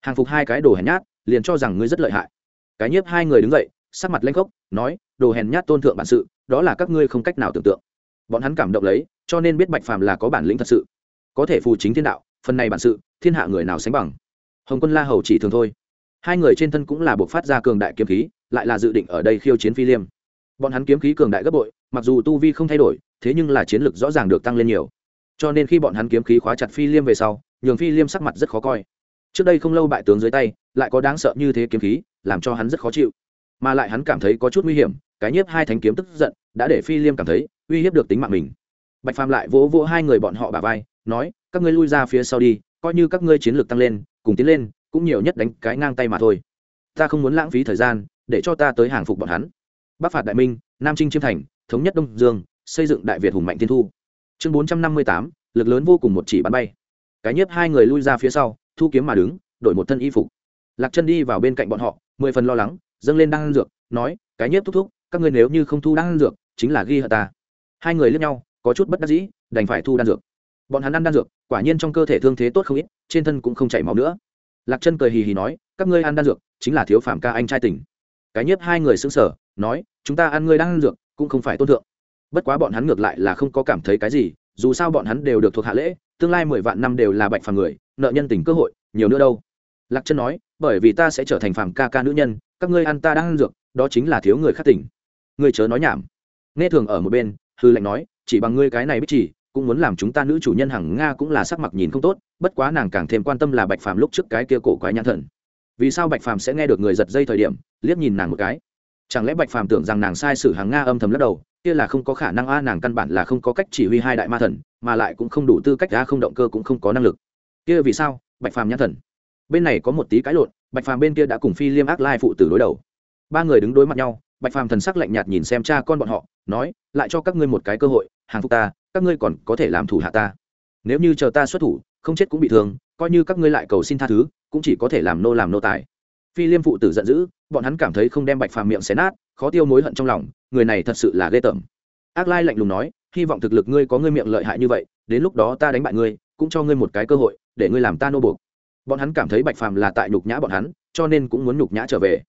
Hàng phục hai cái đồ hèn nhát, liền cho rằng ngươi rất lợi hại. Cái nhiếp hai người đứng dậy, sắc mặt lanh khốc, nói, đồ hèn nhát tôn thượng bản sự, đó là các ngươi không cách nào tưởng tượng. Bọn hắn cảm động lấy, cho nên biết bạch phàm là có bản lĩnh thật sự. Có thể phù chính thiên đạo, phần này bản sự, thiên hạ người nào sánh bằng? Hồng quân la hầu chỉ thường thôi hai người trên thân cũng là buộc phát ra cường đại kiếm khí, lại là dự định ở đây khiêu chiến phi liêm. Bọn hắn kiếm khí cường đại gấp bội, mặc dù tu vi không thay đổi, thế nhưng là chiến lực rõ ràng được tăng lên nhiều. Cho nên khi bọn hắn kiếm khí khóa chặt phi liêm về sau, nhường phi liêm sắc mặt rất khó coi. Trước đây không lâu bại tướng dưới tay, lại có đáng sợ như thế kiếm khí, làm cho hắn rất khó chịu. Mà lại hắn cảm thấy có chút nguy hiểm, cái nhiếp hai thánh kiếm tức giận, đã để phi liêm cảm thấy uy hiếp được tính mạng mình. Bạch phàm lại vỗ vỗ hai người bọn họ bà vai, nói, các ngươi lui ra phía sau đi, coi như các ngươi chiến lược tăng lên, cùng tiến lên cũng nhiều nhất đánh cái ngang tay mà thôi. Ta không muốn lãng phí thời gian, để cho ta tới hàng phục bọn hắn. Bắc phạt đại minh, nam trinh chiêm thành, thống nhất đông dương, xây dựng đại việt hùng mạnh tiên thu. Chương bốn trăm năm mươi tám, lực lớn vô cùng một chỉ bắn bay. Cái nhiếp hai người lui ra phía sau, thu kiếm mà đứng, đổi một thân y phục. Lạc chân đi vào bên cạnh bọn họ, mười phần lo lắng, dâng lên đang dược, nói, cái nhiếp thúc thúc, các ngươi nếu như không thu đan dược, chính là ghi hận ta. Hai người lướt nhau, có chút bất đắc dĩ, đành phải thu đan dược. Bọn hắn ăn đan dược, quả nhiên trong cơ thể thương thế tốt không ít, trên thân cũng không chảy máu nữa lạc chân cười hì hì nói, các ngươi ăn đan dược, chính là thiếu phạm ca anh trai tỉnh cái nhiếp hai người xứng sở nói, chúng ta ăn ngươi đang dược, cũng không phải tôn thượng. Bất quá bọn hắn ngược lại là không có cảm thấy cái gì, dù sao bọn hắn đều được thuộc hạ lễ, tương lai mười vạn năm đều là bạch phàm người, nợ nhân tình cơ hội, nhiều nữa đâu. Lạc chân nói, bởi vì ta sẽ trở thành phàm ca ca nữ nhân, các ngươi ăn ta đang ăn dược, đó chính là thiếu người khác tỉnh ngươi chớ nói nhảm. Nghe thường ở một bên, hư lệnh nói, chỉ bằng ngươi cái này biết chỉ cũng muốn làm chúng ta nữ chủ nhân hàng nga cũng là sắc mặt nhìn không tốt, bất quá nàng càng thêm quan tâm là bạch phàm lúc trước cái kia cổ quái nhãn thần. Vì sao bạch phàm sẽ nghe được người giật dây thời điểm, liếc nhìn nàng một cái? Chẳng lẽ bạch phàm tưởng rằng nàng sai sử hàng nga âm thầm lắc đầu, kia là không có khả năng a, nàng căn bản là không có cách chỉ huy hai đại ma thần, mà lại cũng không đủ tư cách a, không động cơ cũng không có năng lực. Kia vì sao? Bạch phàm nhãn thần. Bên này có một tí cãi lộn, bạch phàm bên kia đã cùng phi liêm ác lai phụ tử đối đầu. Ba người đứng đối mặt nhau, bạch phàm thần sắc lạnh nhạt nhìn xem cha con bọn họ, nói, lại cho các ngươi một cái cơ hội, hàng phục ta các ngươi còn có thể làm thủ hạ ta. Nếu như chờ ta xuất thủ, không chết cũng bị thương, coi như các ngươi lại cầu xin tha thứ, cũng chỉ có thể làm nô làm nô tài. Phi liêm phụ tử giận dữ, bọn hắn cảm thấy không đem bạch phàm miệng xé nát, khó tiêu mối hận trong lòng, người này thật sự là ghê tởm. Ác lai lạnh lùng nói, hy vọng thực lực ngươi có ngươi miệng lợi hại như vậy, đến lúc đó ta đánh bại ngươi, cũng cho ngươi một cái cơ hội, để ngươi làm ta nô buộc. Bọn hắn cảm thấy bạch phàm là tại nhục nhã bọn hắn, cho nên cũng muốn nhục nhã trở về.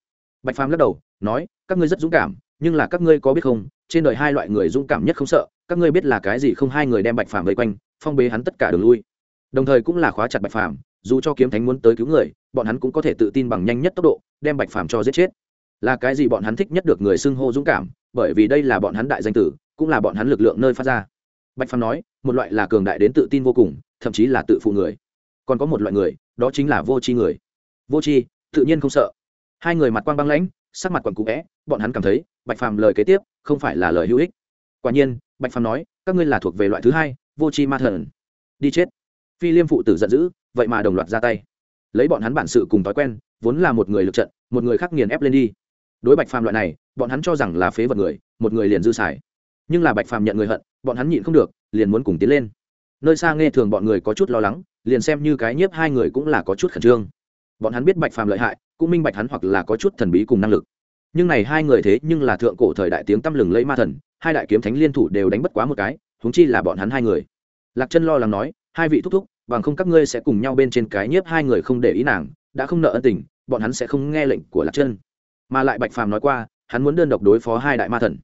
Bạch phàm lắc đầu, nói, các ngươi rất dũng cảm, nhưng là các ngươi có biết không, trên đời hai loại người dũng cảm nhất không sợ các ngươi biết là cái gì không hai người đem bạch phàm vây quanh, phong bế hắn tất cả đường lui. Đồng thời cũng là khóa chặt bạch phàm, dù cho kiếm thánh muốn tới cứu người, bọn hắn cũng có thể tự tin bằng nhanh nhất tốc độ, đem bạch phàm cho giết chết. Là cái gì bọn hắn thích nhất được người xưng hô dũng cảm, bởi vì đây là bọn hắn đại danh tử, cũng là bọn hắn lực lượng nơi phát ra. Bạch phàm nói, một loại là cường đại đến tự tin vô cùng, thậm chí là tự phụ người. Còn có một loại người, đó chính là vô tri người. Vô tri, tự nhiên không sợ. Hai người mặt quang băng lãnh, sắc mặt quặn cụ vẽ, bọn hắn cảm thấy, bạch phàm lời kế tiếp, không phải là lời hữu ích. Quả nhiên bạch phàm nói, các ngươi là thuộc về loại thứ hai, vô tri ma thần. Đi chết. Phi liêm phụ tử giận dữ, vậy mà đồng loạt ra tay. Lấy bọn hắn bản sự cùng thói quen, vốn là một người lực trận, một người khác nghiền ép lên đi. Đối bạch phàm loại này, bọn hắn cho rằng là phế vật người, một người liền dư xài. Nhưng là bạch phàm nhận người hận, bọn hắn nhịn không được, liền muốn cùng tiến lên. Nơi xa nghe thường bọn người có chút lo lắng, liền xem như cái nhiếp hai người cũng là có chút khẩn trương. Bọn hắn biết bạch phàm lợi hại, cũng minh bạch hắn hoặc là có chút thần bí cùng năng lực. Nhưng này hai người thế nhưng là thượng cổ thời đại tiếng tăm lừng lấy ma thần hai đại kiếm thánh liên thủ đều đánh bất quá một cái, huống chi là bọn hắn hai người. Lạc chân lo lắng nói, hai vị thúc thúc, bằng không các ngươi sẽ cùng nhau bên trên cái nhiếp hai người không để ý nàng, đã không nợ ân tình, bọn hắn sẽ không nghe lệnh của lạc chân. Mà lại bạch phàm nói qua, hắn muốn đơn độc đối phó hai đại ma thần.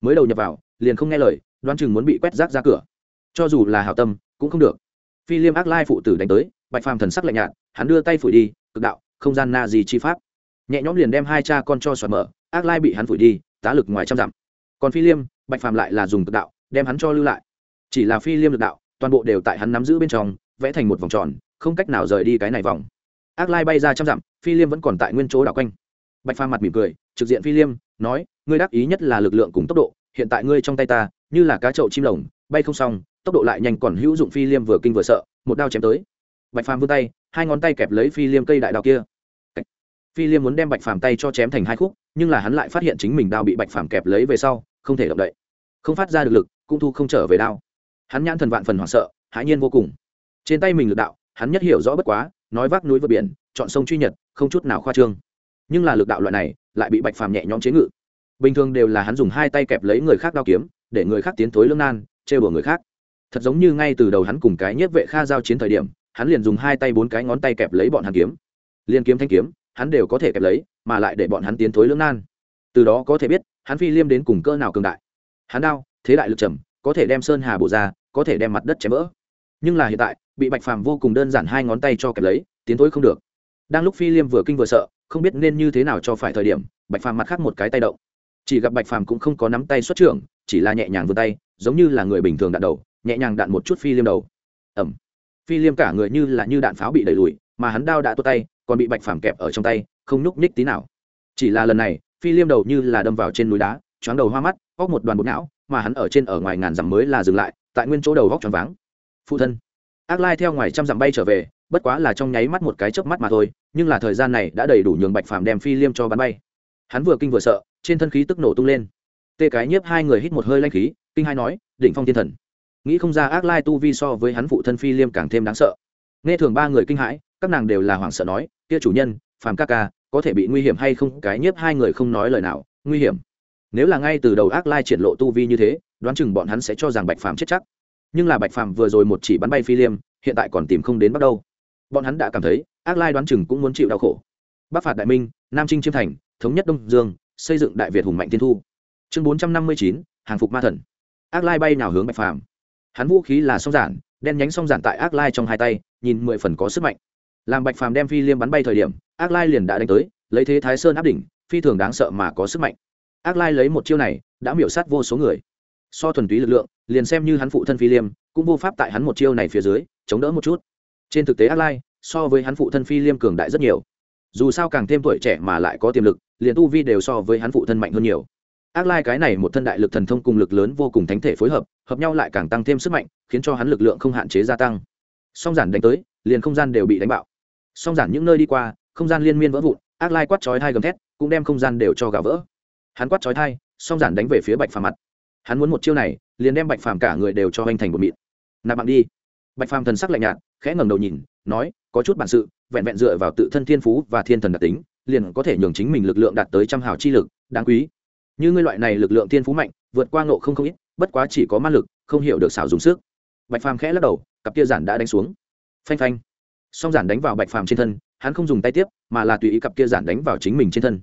Mới đầu nhập vào, liền không nghe lời, đoán chừng muốn bị quét rác ra cửa. Cho dù là hảo tâm, cũng không được. Phi liêm ác lai phụ tử đánh tới, bạch phàm thần sắc lạnh nhạt, hắn đưa tay phủi đi, cực đạo, không gian na gì chi pháp. Nhẹ nhõm liền đem hai cha con cho soạt mở, ác lai bị hắn phủi đi, tá lực ngoài trăm dặm. Còn phi liêm bạch phàm lại là dùng tự đạo, đem hắn cho lưu lại. Chỉ là phi liêm lực đạo, toàn bộ đều tại hắn nắm giữ bên trong, vẽ thành một vòng tròn, không cách nào rời đi cái này vòng. Ác lai bay ra trăm dặm, phi liêm vẫn còn tại nguyên chỗ đảo quanh. Bạch phàm mặt mỉm cười, trực diện phi liêm, nói, ngươi đắc ý nhất là lực lượng cùng tốc độ, hiện tại ngươi trong tay ta, như là cá chậu chim lồng, bay không xong, tốc độ lại nhanh còn hữu dụng. Phi liêm vừa kinh vừa sợ, một đao chém tới. Bạch phàm vươn tay, hai ngón tay kẹp lấy phi liêm cây đại đao kia. Phi liêm muốn đem bạch phàm tay cho chém thành hai khúc, nhưng là hắn lại phát hiện chính mình đao bị bạch phàm kẹp lấy về sau, không thể động đậy không phát ra được lực, cũng thu không trở về đao. Hắn nhãn thần vạn phần hoảng sợ, hãi nhiên vô cùng. Trên tay mình lực đạo, hắn nhất hiểu rõ bất quá, nói vác núi vượt biển, chọn sông truy nhật, không chút nào khoa trương. Nhưng là lực đạo loại này, lại bị bạch phàm nhẹ nhõm chế ngự. Bình thường đều là hắn dùng hai tay kẹp lấy người khác đao kiếm, để người khác tiến thối lương nan chê bừa người khác. Thật giống như ngay từ đầu hắn cùng cái nhiếp vệ kha giao chiến thời điểm, hắn liền dùng hai tay bốn cái ngón tay kẹp lấy bọn hắn kiếm. Liên kiếm thanh kiếm, hắn đều có thể kẹp lấy, mà lại để bọn hắn tiến thối lưỡng nan. Từ đó có thể biết, hắn phi liêm đến cùng cơ nào cường đại hắn đao, thế đại lực trầm, có thể đem sơn hà bổ ra, có thể đem mặt đất chém vỡ. Nhưng là hiện tại, bị bạch phàm vô cùng đơn giản hai ngón tay cho kẹp lấy, tiến thối không được. Đang lúc phi liêm vừa kinh vừa sợ, không biết nên như thế nào cho phải thời điểm, bạch phàm mặt khác một cái tay động. Chỉ gặp bạch phàm cũng không có nắm tay xuất trưởng, chỉ là nhẹ nhàng vươn tay, giống như là người bình thường đạn đầu, nhẹ nhàng đạn một chút phi liêm đầu. Ẩm phi liêm cả người như là như đạn pháo bị đẩy lùi, mà hắn đao đã tua tay, còn bị bạch phàm kẹp ở trong tay, không nhúc nhích tí nào. Chỉ là lần này, phi liêm đầu như là đâm vào trên núi đá choáng đầu hoa mắt óc một đoàn bột não mà hắn ở trên ở ngoài ngàn dặm mới là dừng lại, tại nguyên chỗ đầu góc choáng váng. Phụ thân. Ác lai theo ngoài trăm dặm bay trở về, bất quá là trong nháy mắt một cái chớp mắt mà thôi, nhưng là thời gian này đã đầy đủ nhường bạch phàm đem phi liêm cho bắn bay. Hắn vừa kinh vừa sợ, trên thân khí tức nổ tung lên. Tê cái nhiếp hai người hít một hơi lanh khí, kinh hai nói, đỉnh phong thiên thần. Nghĩ không ra ác lai tu vi so với hắn phụ thân phi liêm càng thêm đáng sợ. Nghe thường ba người kinh hãi, các nàng đều là hoảng sợ nói, kia chủ nhân, phàm ca ca, có thể bị nguy hiểm hay không? Cái nhiếp hai người không nói lời nào, nguy hiểm nếu là ngay từ đầu ác lai triển lộ tu vi như thế, đoán chừng bọn hắn sẽ cho rằng bạch phàm chết chắc. Nhưng là bạch phàm vừa rồi một chỉ bắn bay phi liêm, hiện tại còn tìm không đến bắt đâu bọn hắn đã cảm thấy, ác lai đoán chừng cũng muốn chịu đau khổ. Bắc phạt đại minh, nam trinh chiêm thành, thống nhất đông dương, xây dựng đại việt hùng mạnh tiên thu. Chương bốn trăm năm mươi chín, hàng phục ma thần. Ác lai bay nào hướng bạch phàm? Hắn vũ khí là song giản, đen nhánh song giản tại ác lai trong hai tay, nhìn mười phần có sức mạnh. Làm bạch phàm đem phi liêm bắn bay thời điểm, ác lai liền đã đánh tới, lấy thế thái sơn áp đỉnh, phi thường đáng sợ mà có sức mạnh ác lai lấy một chiêu này, đã miểu sát vô số người. So thuần túy lực lượng, liền xem như hắn phụ thân phi liêm, cũng vô pháp tại hắn một chiêu này phía dưới, chống đỡ một chút. Trên thực tế ác lai, so với hắn phụ thân phi liêm cường đại rất nhiều. Dù sao càng thêm tuổi trẻ mà lại có tiềm lực, liền tu vi đều so với hắn phụ thân mạnh hơn nhiều. Ác lai cái này một thân đại lực thần thông cùng lực lớn vô cùng thánh thể phối hợp hợp nhau lại càng tăng thêm sức mạnh, khiến cho hắn lực lượng không hạn chế gia tăng. Song giản đánh tới, liền không gian đều bị đánh bạo. Song giản những nơi đi qua, không gian liên miên vỡ vụn, ác lai quát chói hai gầm thét, cũng đem không gian đều cho gà vỡ hắn quát chói thai song giản đánh về phía bạch phàm mặt. Hắn muốn một chiêu này, liền đem bạch phàm cả người đều cho hoành thành một mịn. Nạp bạn đi. Bạch phàm thần sắc lạnh nhạt, khẽ ngẩng đầu nhìn, nói, có chút bản sự, vẹn vẹn dựa vào tự thân thiên phú và thiên thần đặc tính, liền có thể nhường chính mình lực lượng đạt tới trăm hào chi lực, đáng quý. Như ngươi loại này lực lượng thiên phú mạnh, vượt qua ngộ không không ít, bất quá chỉ có ma lực, không hiểu được xảo dùng sức. Bạch phàm khẽ lắc đầu, cặp kia giản đã đánh xuống. Phanh phanh. Song giản đánh vào bạch phàm trên thân, hắn không dùng tay tiếp, mà là tùy ý cặp kia giản đánh vào chính mình trên thân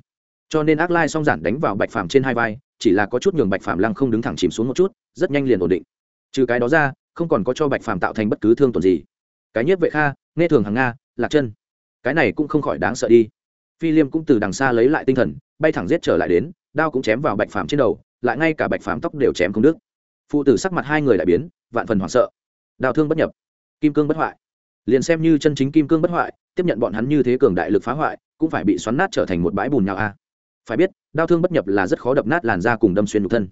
cho nên ác lai song giản đánh vào bạch phàm trên hai vai, chỉ là có chút nhường bạch phàm lăng không đứng thẳng chìm xuống một chút, rất nhanh liền ổn định. Trừ cái đó ra, không còn có cho bạch phàm tạo thành bất cứ thương tổn gì. Cái nhất vệ kha, nghe thường hàng nga, lạc chân. Cái này cũng không khỏi đáng sợ đi. Phi liêm cũng từ đằng xa lấy lại tinh thần, bay thẳng giết trở lại đến, đao cũng chém vào bạch phàm trên đầu, lại ngay cả bạch phàm tóc đều chém không đứt. Phụ tử sắc mặt hai người đại biến, vạn phần hoảng sợ. Đào thương bất nhập, kim cương bất hoại. Liền xem như chân chính kim cương bất hoại, tiếp nhận bọn hắn như thế cường đại lực phá hoại, cũng phải bị xoắn nát trở thành một bãi bùn nhào a phải biết, đau thương bất nhập là rất khó đập nát làn da cùng đâm xuyên nhục thân.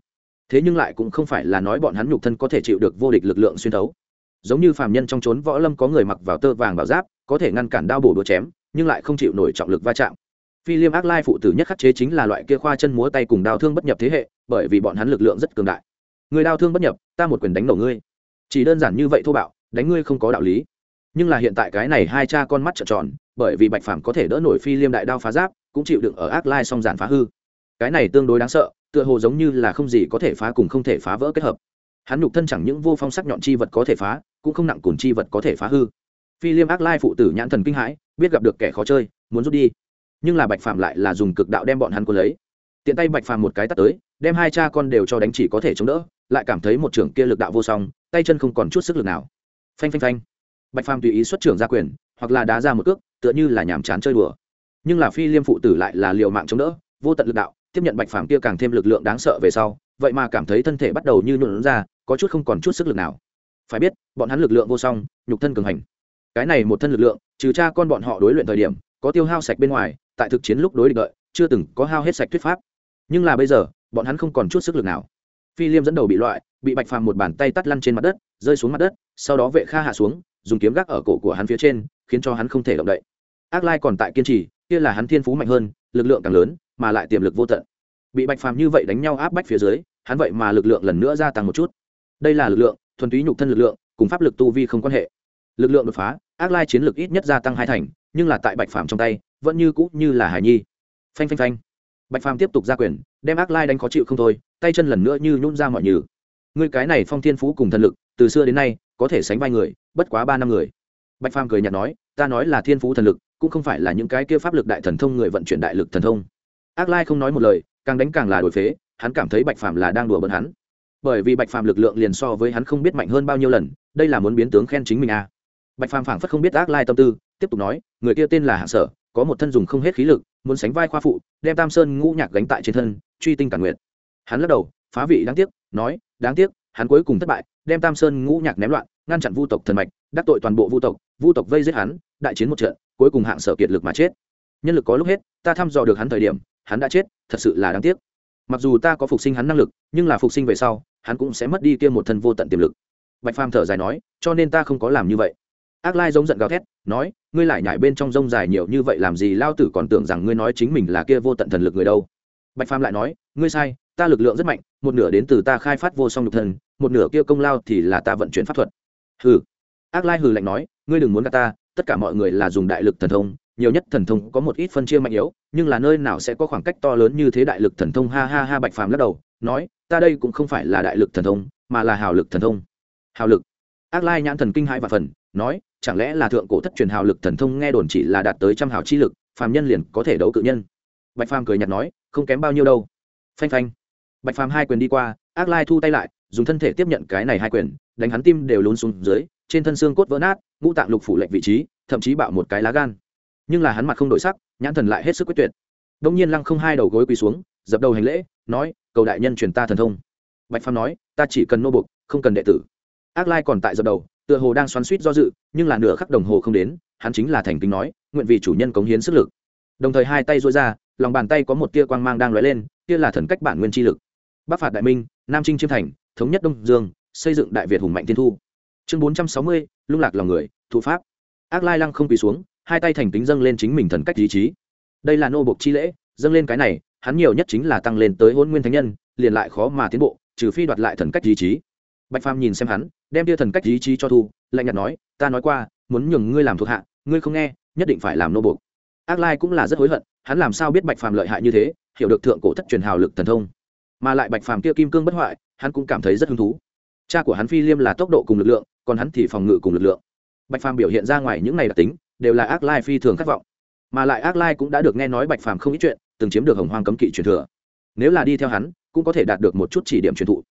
Thế nhưng lại cũng không phải là nói bọn hắn nhục thân có thể chịu được vô địch lực lượng xuyên thấu. Giống như phàm nhân trong trốn võ lâm có người mặc vào tơ vàng bảo giáp, có thể ngăn cản đao bổ đũa chém, nhưng lại không chịu nổi trọng lực va chạm. Phi liêm ác lai phụ tử nhất khắc chế chính là loại kia khoa chân múa tay cùng đao thương bất nhập thế hệ, bởi vì bọn hắn lực lượng rất cường đại. Người đao thương bất nhập, ta một quyền đánh nổ ngươi. Chỉ đơn giản như vậy thô bạo, đánh ngươi không có đạo lý. Nhưng là hiện tại cái này hai cha con mắt trợn tròn, bởi vì bạch phàm có thể đỡ nổi phi liêm đại đao phá giáp cũng chịu đựng ở ác lai song giản phá hư. Cái này tương đối đáng sợ, tựa hồ giống như là không gì có thể phá cùng không thể phá vỡ kết hợp. Hắn nhục thân chẳng những vô phong sắc nhọn chi vật có thể phá, cũng không nặng cùn chi vật có thể phá hư. Phi liêm ác lai phụ tử nhãn thần kinh hãi, biết gặp được kẻ khó chơi, muốn rút đi. Nhưng là bạch phàm lại là dùng cực đạo đem bọn hắn cuốn lấy. Tiện tay bạch phàm một cái tắt tới, đem hai cha con đều cho đánh chỉ có thể chống đỡ, lại cảm thấy một trưởng kia lực đạo vô song, tay chân không còn chút sức lực nào. Phanh phanh phanh. Bạch phàm tùy ý xuất trưởng ra quyền, hoặc là đá ra một cước, tựa như là nhàm chán chơi đùa nhưng là phi liêm phụ tử lại là liều mạng chống đỡ, vô tận lực đạo, tiếp nhận bạch phàm kia càng thêm lực lượng đáng sợ về sau, vậy mà cảm thấy thân thể bắt đầu như nhuộn ra, có chút không còn chút sức lực nào. Phải biết, bọn hắn lực lượng vô song, nhục thân cường hành. Cái này một thân lực lượng, trừ cha con bọn họ đối luyện thời điểm, có tiêu hao sạch bên ngoài, tại thực chiến lúc đối địch đợi, chưa từng có hao hết sạch thuyết pháp. Nhưng là bây giờ, bọn hắn không còn chút sức lực nào. Phi liêm dẫn đầu bị loại, bị bạch phàm một bàn tay tắt lăn trên mặt đất, rơi xuống mặt đất, sau đó vệ kha hạ xuống, dùng kiếm gác ở cổ của hắn phía trên, khiến cho hắn không thể động đậy ác lai còn tại kiên trì, kia là hắn thiên phú mạnh hơn, lực lượng càng lớn, mà lại tiềm lực vô tận. Bị bạch phàm như vậy đánh nhau áp bách phía dưới, hắn vậy mà lực lượng lần nữa gia tăng một chút. Đây là lực lượng, thuần túy nhục thân lực lượng, cùng pháp lực tu vi không quan hệ. Lực lượng đột phá, ác lai chiến lực ít nhất gia tăng hai thành, nhưng là tại bạch phàm trong tay, vẫn như cũ như là hải nhi. Phanh phanh phanh. Bạch phàm tiếp tục ra quyền, đem ác lai đánh khó chịu không thôi, tay chân lần nữa như nhún ra mọi nhừ. Ngươi cái này phong thiên phú cùng thần lực, từ xưa đến nay, có thể sánh vai người, bất quá ba năm người. Bạch phàm cười nhạt nói, ta nói là thiên phú thần lực cũng không phải là những cái kia pháp lực đại thần thông người vận chuyển đại lực thần thông. Ác lai không nói một lời, càng đánh càng là đổi phế, hắn cảm thấy bạch phàm là đang đùa bỡn hắn. Bởi vì bạch phàm lực lượng liền so với hắn không biết mạnh hơn bao nhiêu lần, đây là muốn biến tướng khen chính mình à. bạch phàm phảng phất không biết ác lai tâm tư, tiếp tục nói, người kia tên là hạ sở, có một thân dùng không hết khí lực, muốn sánh vai khoa phụ, đem tam sơn ngũ nhạc gánh tại trên thân, truy tinh cản nguyện hắn lắc đầu, phá vị đáng tiếc, nói, đáng tiếc, hắn cuối cùng thất bại, đem tam sơn ngũ nhạc ném loạn, ngăn chặn vu tộc thần mạch, đắc tội toàn bộ vu tộc vu tộc vây giết hắn, đại chiến một trận cuối cùng hạng sở kiệt lực mà chết. Nhân lực có lúc hết, ta thăm dò được hắn thời điểm, hắn đã chết, thật sự là đáng tiếc. Mặc dù ta có phục sinh hắn năng lực, nhưng là phục sinh về sau, hắn cũng sẽ mất đi kia một thân vô tận tiềm lực. Bạch phàm thở dài nói, cho nên ta không có làm như vậy. Ác lai giống giận gào thét, nói, ngươi lại nhảy bên trong rông dài nhiều như vậy làm gì lao tử còn tưởng rằng ngươi nói chính mình là kia vô tận thần lực người đâu. Bạch phàm lại nói, ngươi sai, ta lực lượng rất mạnh, một nửa đến từ ta khai phát vô song nhục thần một nửa kia công lao thì là ta vận chuyển pháp thuật. Hừ. Ác lai hừ lạnh nói, ngươi đừng muốn gạt ta tất cả mọi người là dùng đại lực thần thông, nhiều nhất thần thông có một ít phân chia mạnh yếu, nhưng là nơi nào sẽ có khoảng cách to lớn như thế đại lực thần thông? Ha ha ha, bạch phàm lắc đầu, nói, ta đây cũng không phải là đại lực thần thông, mà là hào lực thần thông. Hào lực. Ác lai nhãn thần kinh hai và phần, nói, chẳng lẽ là thượng cổ thất truyền hào lực thần thông nghe đồn chỉ là đạt tới trăm hào chi lực, phàm nhân liền có thể đấu cự nhân? Bạch phàm cười nhạt nói, không kém bao nhiêu đâu. Phanh phanh. Bạch phàm hai quyền đi qua, ác lai thu tay lại, dùng thân thể tiếp nhận cái này hai quyền, đánh hắn tim đều lún xuống dưới, trên thân xương cốt vỡ nát ngũ tạng lục phủ lệnh vị trí, thậm chí bạo một cái lá gan. Nhưng là hắn mặt không đổi sắc, nhãn thần lại hết sức quyết tuyệt. Đông nhiên lăng không hai đầu gối quỳ xuống, dập đầu hành lễ, nói, cầu đại nhân truyền ta thần thông. Bạch phàm nói, ta chỉ cần nô bục không cần đệ tử. Ác lai còn tại dập đầu, tựa hồ đang xoắn suýt do dự, nhưng là nửa khắc đồng hồ không đến, hắn chính là thành kính nói, nguyện vì chủ nhân cống hiến sức lực. Đồng thời hai tay dối ra, lòng bàn tay có một tia quang mang đang lóe lên tia là thần cách bản nguyên chi lực. Bắc phạt đại minh, nam trinh chiêm thành, thống nhất đông dương, xây dựng đại việt hùng mạnh tiên thu chương bốn trăm sáu mươi, lung lạc lòng người thụ pháp. Ác lai lăng không quỳ xuống, hai tay thành tính dâng lên chính mình thần cách ý chí. Đây là nô bộc chi lễ, dâng lên cái này, hắn nhiều nhất chính là tăng lên tới hôn nguyên thánh nhân, liền lại khó mà tiến bộ, trừ phi đoạt lại thần cách ý chí. Bạch phàm nhìn xem hắn, đem tia thần cách ý chí cho thu, lạnh nhạt nói, ta nói qua, muốn nhường ngươi làm thuộc hạ, ngươi không nghe, nhất định phải làm nô bộc. Ác lai cũng là rất hối hận, hắn làm sao biết bạch phàm lợi hại như thế, hiểu được thượng cổ thất truyền hào lực thần thông. Mà lại bạch phàm kia kim cương bất hoại, hắn cũng cảm thấy rất hứng thú cha của hắn phi liêm là tốc độ cùng lực lượng, còn hắn thì phòng ngự cùng lực lượng. Bạch phàm biểu hiện ra ngoài những này đặc tính, đều là ác lai phi thường khát vọng. Mà lại ác lai cũng đã được nghe nói bạch phàm không ít chuyện, từng chiếm được hồng hoang cấm kỵ truyền thừa. Nếu là đi theo hắn, cũng có thể đạt được một chút chỉ điểm truyền thụ.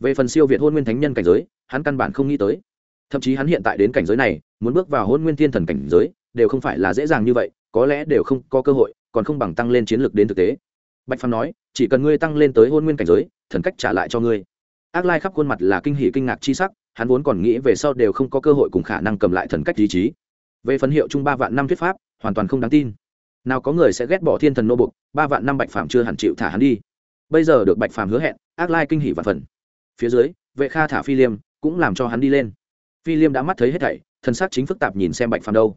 Về phần siêu việt hôn nguyên thánh nhân cảnh giới, hắn căn bản không nghĩ tới. Thậm chí hắn hiện tại đến cảnh giới này, muốn bước vào hôn nguyên thiên thần cảnh giới, đều không phải là dễ dàng như vậy, có lẽ đều không có cơ hội, còn không bằng tăng lên chiến lược đến thực tế. Bạch phàm nói, chỉ cần ngươi tăng lên tới hôn nguyên cảnh giới, thần cách trả lại cho ngươi ác lai khắp khuôn mặt là kinh hỷ kinh ngạc chi sắc, hắn vốn còn nghĩ về sau đều không có cơ hội cùng khả năng cầm lại thần cách ý chí. Về phần hiệu chung ba vạn năm thuyết pháp, hoàn toàn không đáng tin. Nào có người sẽ ghét bỏ thiên thần nô bục ba vạn năm bạch phàm chưa hẳn chịu thả hắn đi. Bây giờ được bạch phàm hứa hẹn, ác lai kinh hỷ và phần. Phía dưới, vệ kha thả phi liêm, cũng làm cho hắn đi lên. Phi liêm đã mắt thấy hết thảy, thần xác chính phức tạp nhìn xem bạch phàm đâu.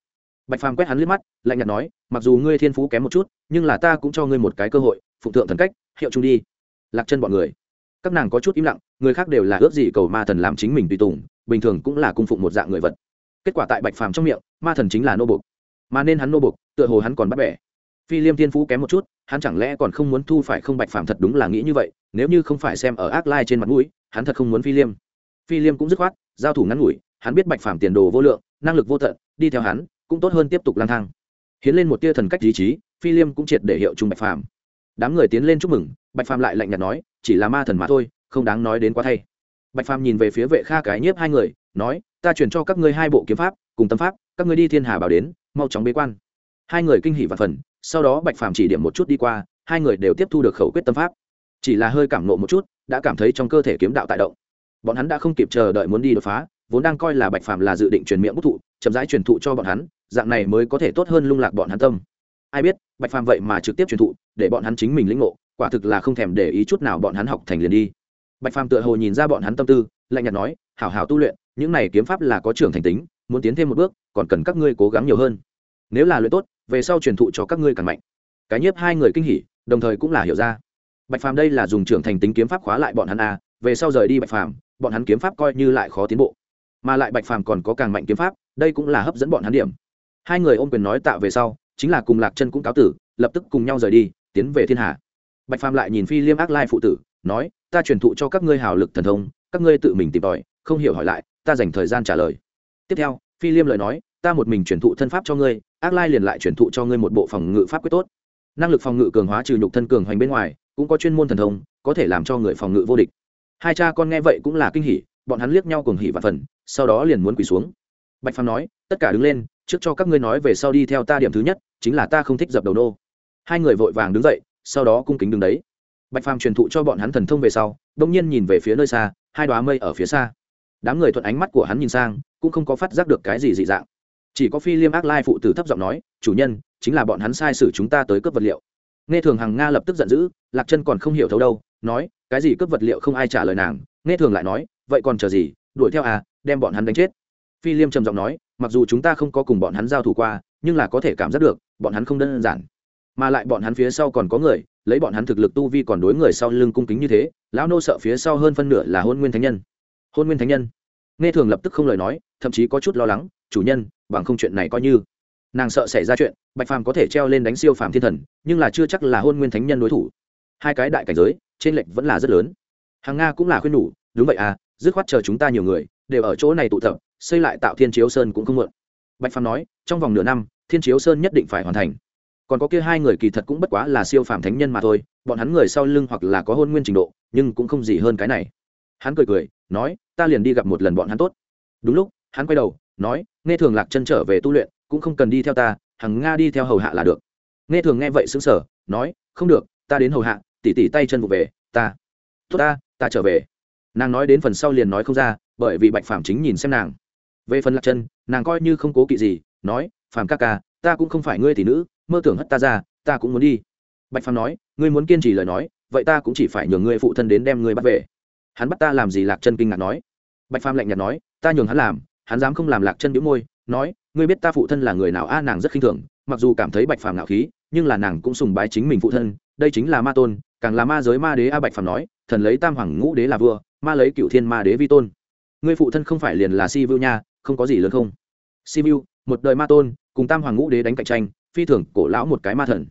Bạch phàm quét hắn liếc mắt, lạnh nhạt nói, mặc dù ngươi thiên phú kém một chút, nhưng là ta cũng cho ngươi một cái cơ hội, phụng thượng thần cách, hiệu chung đi. Lạc chân bọn người các nàng có chút im lặng, người khác đều là ước gì cầu ma thần làm chính mình tùy tùng, bình thường cũng là cung phụng một dạng người vật. Kết quả tại bạch phàm trong miệng, ma thần chính là nô bục mà nên hắn nô bục tựa hồ hắn còn bắt bẻ. Phi liêm thiên phú kém một chút, hắn chẳng lẽ còn không muốn thu phải không bạch phàm thật đúng là nghĩ như vậy, nếu như không phải xem ở ác lai trên mặt mũi, hắn thật không muốn phi liêm. Phi liêm cũng dứt khoát, giao thủ ngắn ngủi, hắn biết bạch phàm tiền đồ vô lượng, năng lực vô tận, đi theo hắn, cũng tốt hơn tiếp tục lang thang. Hiến lên một tia thần cách ý chí, phi liêm cũng triệt để hiệu chung bạch phàm. Đám người tiến lên chúc mừng, bạch phàm lại lạnh nhạt nói chỉ là ma thần mà thôi, không đáng nói đến quá thay. Bạch phàm nhìn về phía vệ kha cái nhiếp hai người, nói, ta chuyển cho các ngươi hai bộ kiếm pháp, cùng tâm pháp, các ngươi đi thiên hà bảo đến, mau chóng bế quan. Hai người kinh hỉ và phần, sau đó bạch phàm chỉ điểm một chút đi qua, hai người đều tiếp thu được khẩu quyết tâm pháp. Chỉ là hơi cảm nộ một chút, đã cảm thấy trong cơ thể kiếm đạo tại động. Bọn hắn đã không kịp chờ đợi muốn đi đột phá, vốn đang coi là bạch phàm là dự định truyền miệng bút thụ, chậm rãi truyền thụ cho bọn hắn, dạng này mới có thể tốt hơn lung lạc bọn hắn tâm. Ai biết, bạch phàm vậy mà trực tiếp truyền thụ, để bọn hắn chính mình lĩnh ngộ quả thực là không thèm để ý chút nào bọn hắn học thành liền đi. Bạch phàm tựa hồ nhìn ra bọn hắn tâm tư, lạnh nhạt nói, hảo hảo tu luyện, những này kiếm pháp là có trưởng thành tính, muốn tiến thêm một bước, còn cần các ngươi cố gắng nhiều hơn. Nếu là luyện tốt, về sau truyền thụ cho các ngươi càng mạnh. Cái nhiếp hai người kinh hỉ, đồng thời cũng là hiểu ra. Bạch phàm đây là dùng trưởng thành tính kiếm pháp khóa lại bọn hắn a về sau rời đi bạch phàm, bọn hắn kiếm pháp coi như lại khó tiến bộ. Mà lại bạch phàm còn có càng mạnh kiếm pháp, đây cũng là hấp dẫn bọn hắn điểm. Hai người ôm quyền nói tạ về sau, chính là cùng lạc chân cũng cáo tử, lập tức cùng nhau rời đi, tiến về thiên hà bạch phàm lại nhìn phi liêm ác lai phụ tử, nói, ta truyền thụ cho các ngươi hào lực thần thông, các ngươi tự mình tìm tòi, không hiểu hỏi lại, ta dành thời gian trả lời. Tiếp theo, phi liêm lời nói, ta một mình truyền thụ thân pháp cho ngươi, ác lai liền lại truyền thụ cho ngươi một bộ phòng ngự pháp quyết tốt. Năng lực phòng ngự cường hóa trừ nhục thân cường hoành bên ngoài, cũng có chuyên môn thần thông, có thể làm cho người phòng ngự vô địch. Hai cha con nghe vậy cũng là kinh hỉ, bọn hắn liếc nhau cùng hỉ và phần, sau đó liền muốn quỳ xuống. Bạch phàm nói, tất cả đứng lên, trước cho các ngươi nói về sau đi theo ta điểm thứ nhất, chính là ta không thích dập đầu nô. Hai người vội vàng đứng dậy sau đó cung kính đứng đấy. Bạch phàm truyền thụ cho bọn hắn thần thông về sau đông nhiên nhìn về phía nơi xa, hai đoá mây ở phía xa. Đám người thuận ánh mắt của hắn nhìn sang, cũng không có phát giác được cái gì dị dạng. Chỉ có phi liêm ác lai phụ tử thấp giọng nói, chủ nhân, chính là bọn hắn sai sử chúng ta tới cướp vật liệu. Nghe thường hằng nga lập tức giận dữ, lạc chân còn không hiểu thấu đâu, nói, cái gì cướp vật liệu không ai trả lời nàng. Nghe thường lại nói, vậy còn chờ gì? Đuổi theo à đem bọn hắn đánh chết. Phi liêm trầm giọng nói, mặc dù chúng ta không có cùng bọn hắn giao thủ qua, nhưng là có thể cảm giác được, bọn hắn không đơn giản mà lại bọn hắn phía sau còn có người, lấy bọn hắn thực lực tu vi còn đối người sau lưng cung kính như thế, lão nô sợ phía sau hơn phân nửa là hôn nguyên thánh nhân. Hôn nguyên thánh nhân? Nghe thường lập tức không lời nói, thậm chí có chút lo lắng, chủ nhân, bằng không chuyện này coi như. Nàng sợ xảy ra chuyện, bạch phàm có thể treo lên đánh siêu phàm thiên thần, nhưng là chưa chắc là hôn nguyên thánh nhân đối thủ. Hai cái đại cảnh giới, trên lệnh vẫn là rất lớn. Hàng nga cũng là khuyên nhủ, đúng vậy à dứt khoát chờ chúng ta nhiều người, đều ở chỗ này tụ tập, xây lại tạo thiên chiếu sơn cũng không muộn. Bạch phàm nói, trong vòng nửa năm, thiên chiếu sơn nhất định phải hoàn thành còn có kia hai người kỳ thật cũng bất quá là siêu phàm thánh nhân mà thôi, bọn hắn người sau lưng hoặc là có hôn nguyên trình độ, nhưng cũng không gì hơn cái này. Hắn cười cười, nói, ta liền đi gặp một lần bọn hắn tốt. Đúng lúc, hắn quay đầu, nói, nghe thường lạc chân trở về tu luyện, cũng không cần đi theo ta, hằng nga đi theo hầu hạ là được. Nghe thường nghe vậy xứng sở nói, không được, ta đến hầu hạ, tỉ tỉ tay chân vụ về, ta, tốt ta ta trở về. Nàng nói đến phần sau liền nói không ra, bởi vì bạch phàm chính nhìn xem nàng. Về phần lạc chân, nàng coi như không cố kỵ gì, nói, phàm ca ca, ta cũng không phải ngươi tỷ nữ mơ tưởng hất ta ra, ta cũng muốn đi. Bạch phàm nói, ngươi muốn kiên trì lời nói, vậy ta cũng chỉ phải nhường ngươi phụ thân đến đem ngươi bắt về. Hắn bắt ta làm gì lạc chân kinh ngạc nói. Bạch phàm lạnh nhạt nói, ta nhường hắn làm, hắn dám không làm lạc chân đĩu môi, nói, ngươi biết ta phụ thân là người nào? A à, nàng rất khinh thường, mặc dù cảm thấy bạch phàm ngạo khí, nhưng là nàng cũng sùng bái chính mình phụ thân, đây chính là ma tôn, càng là ma giới ma đế a bạch phàm nói, thần lấy tam hoàng ngũ đế là vua, ma lấy cựu thiên ma đế vi tôn. Ngươi phụ thân không phải liền là si vu nha, không có gì lớn không? Si vu một đời ma tôn, cùng tam hoàng ngũ đế đánh cạnh tranh phi thường cổ lão một cái ma thần.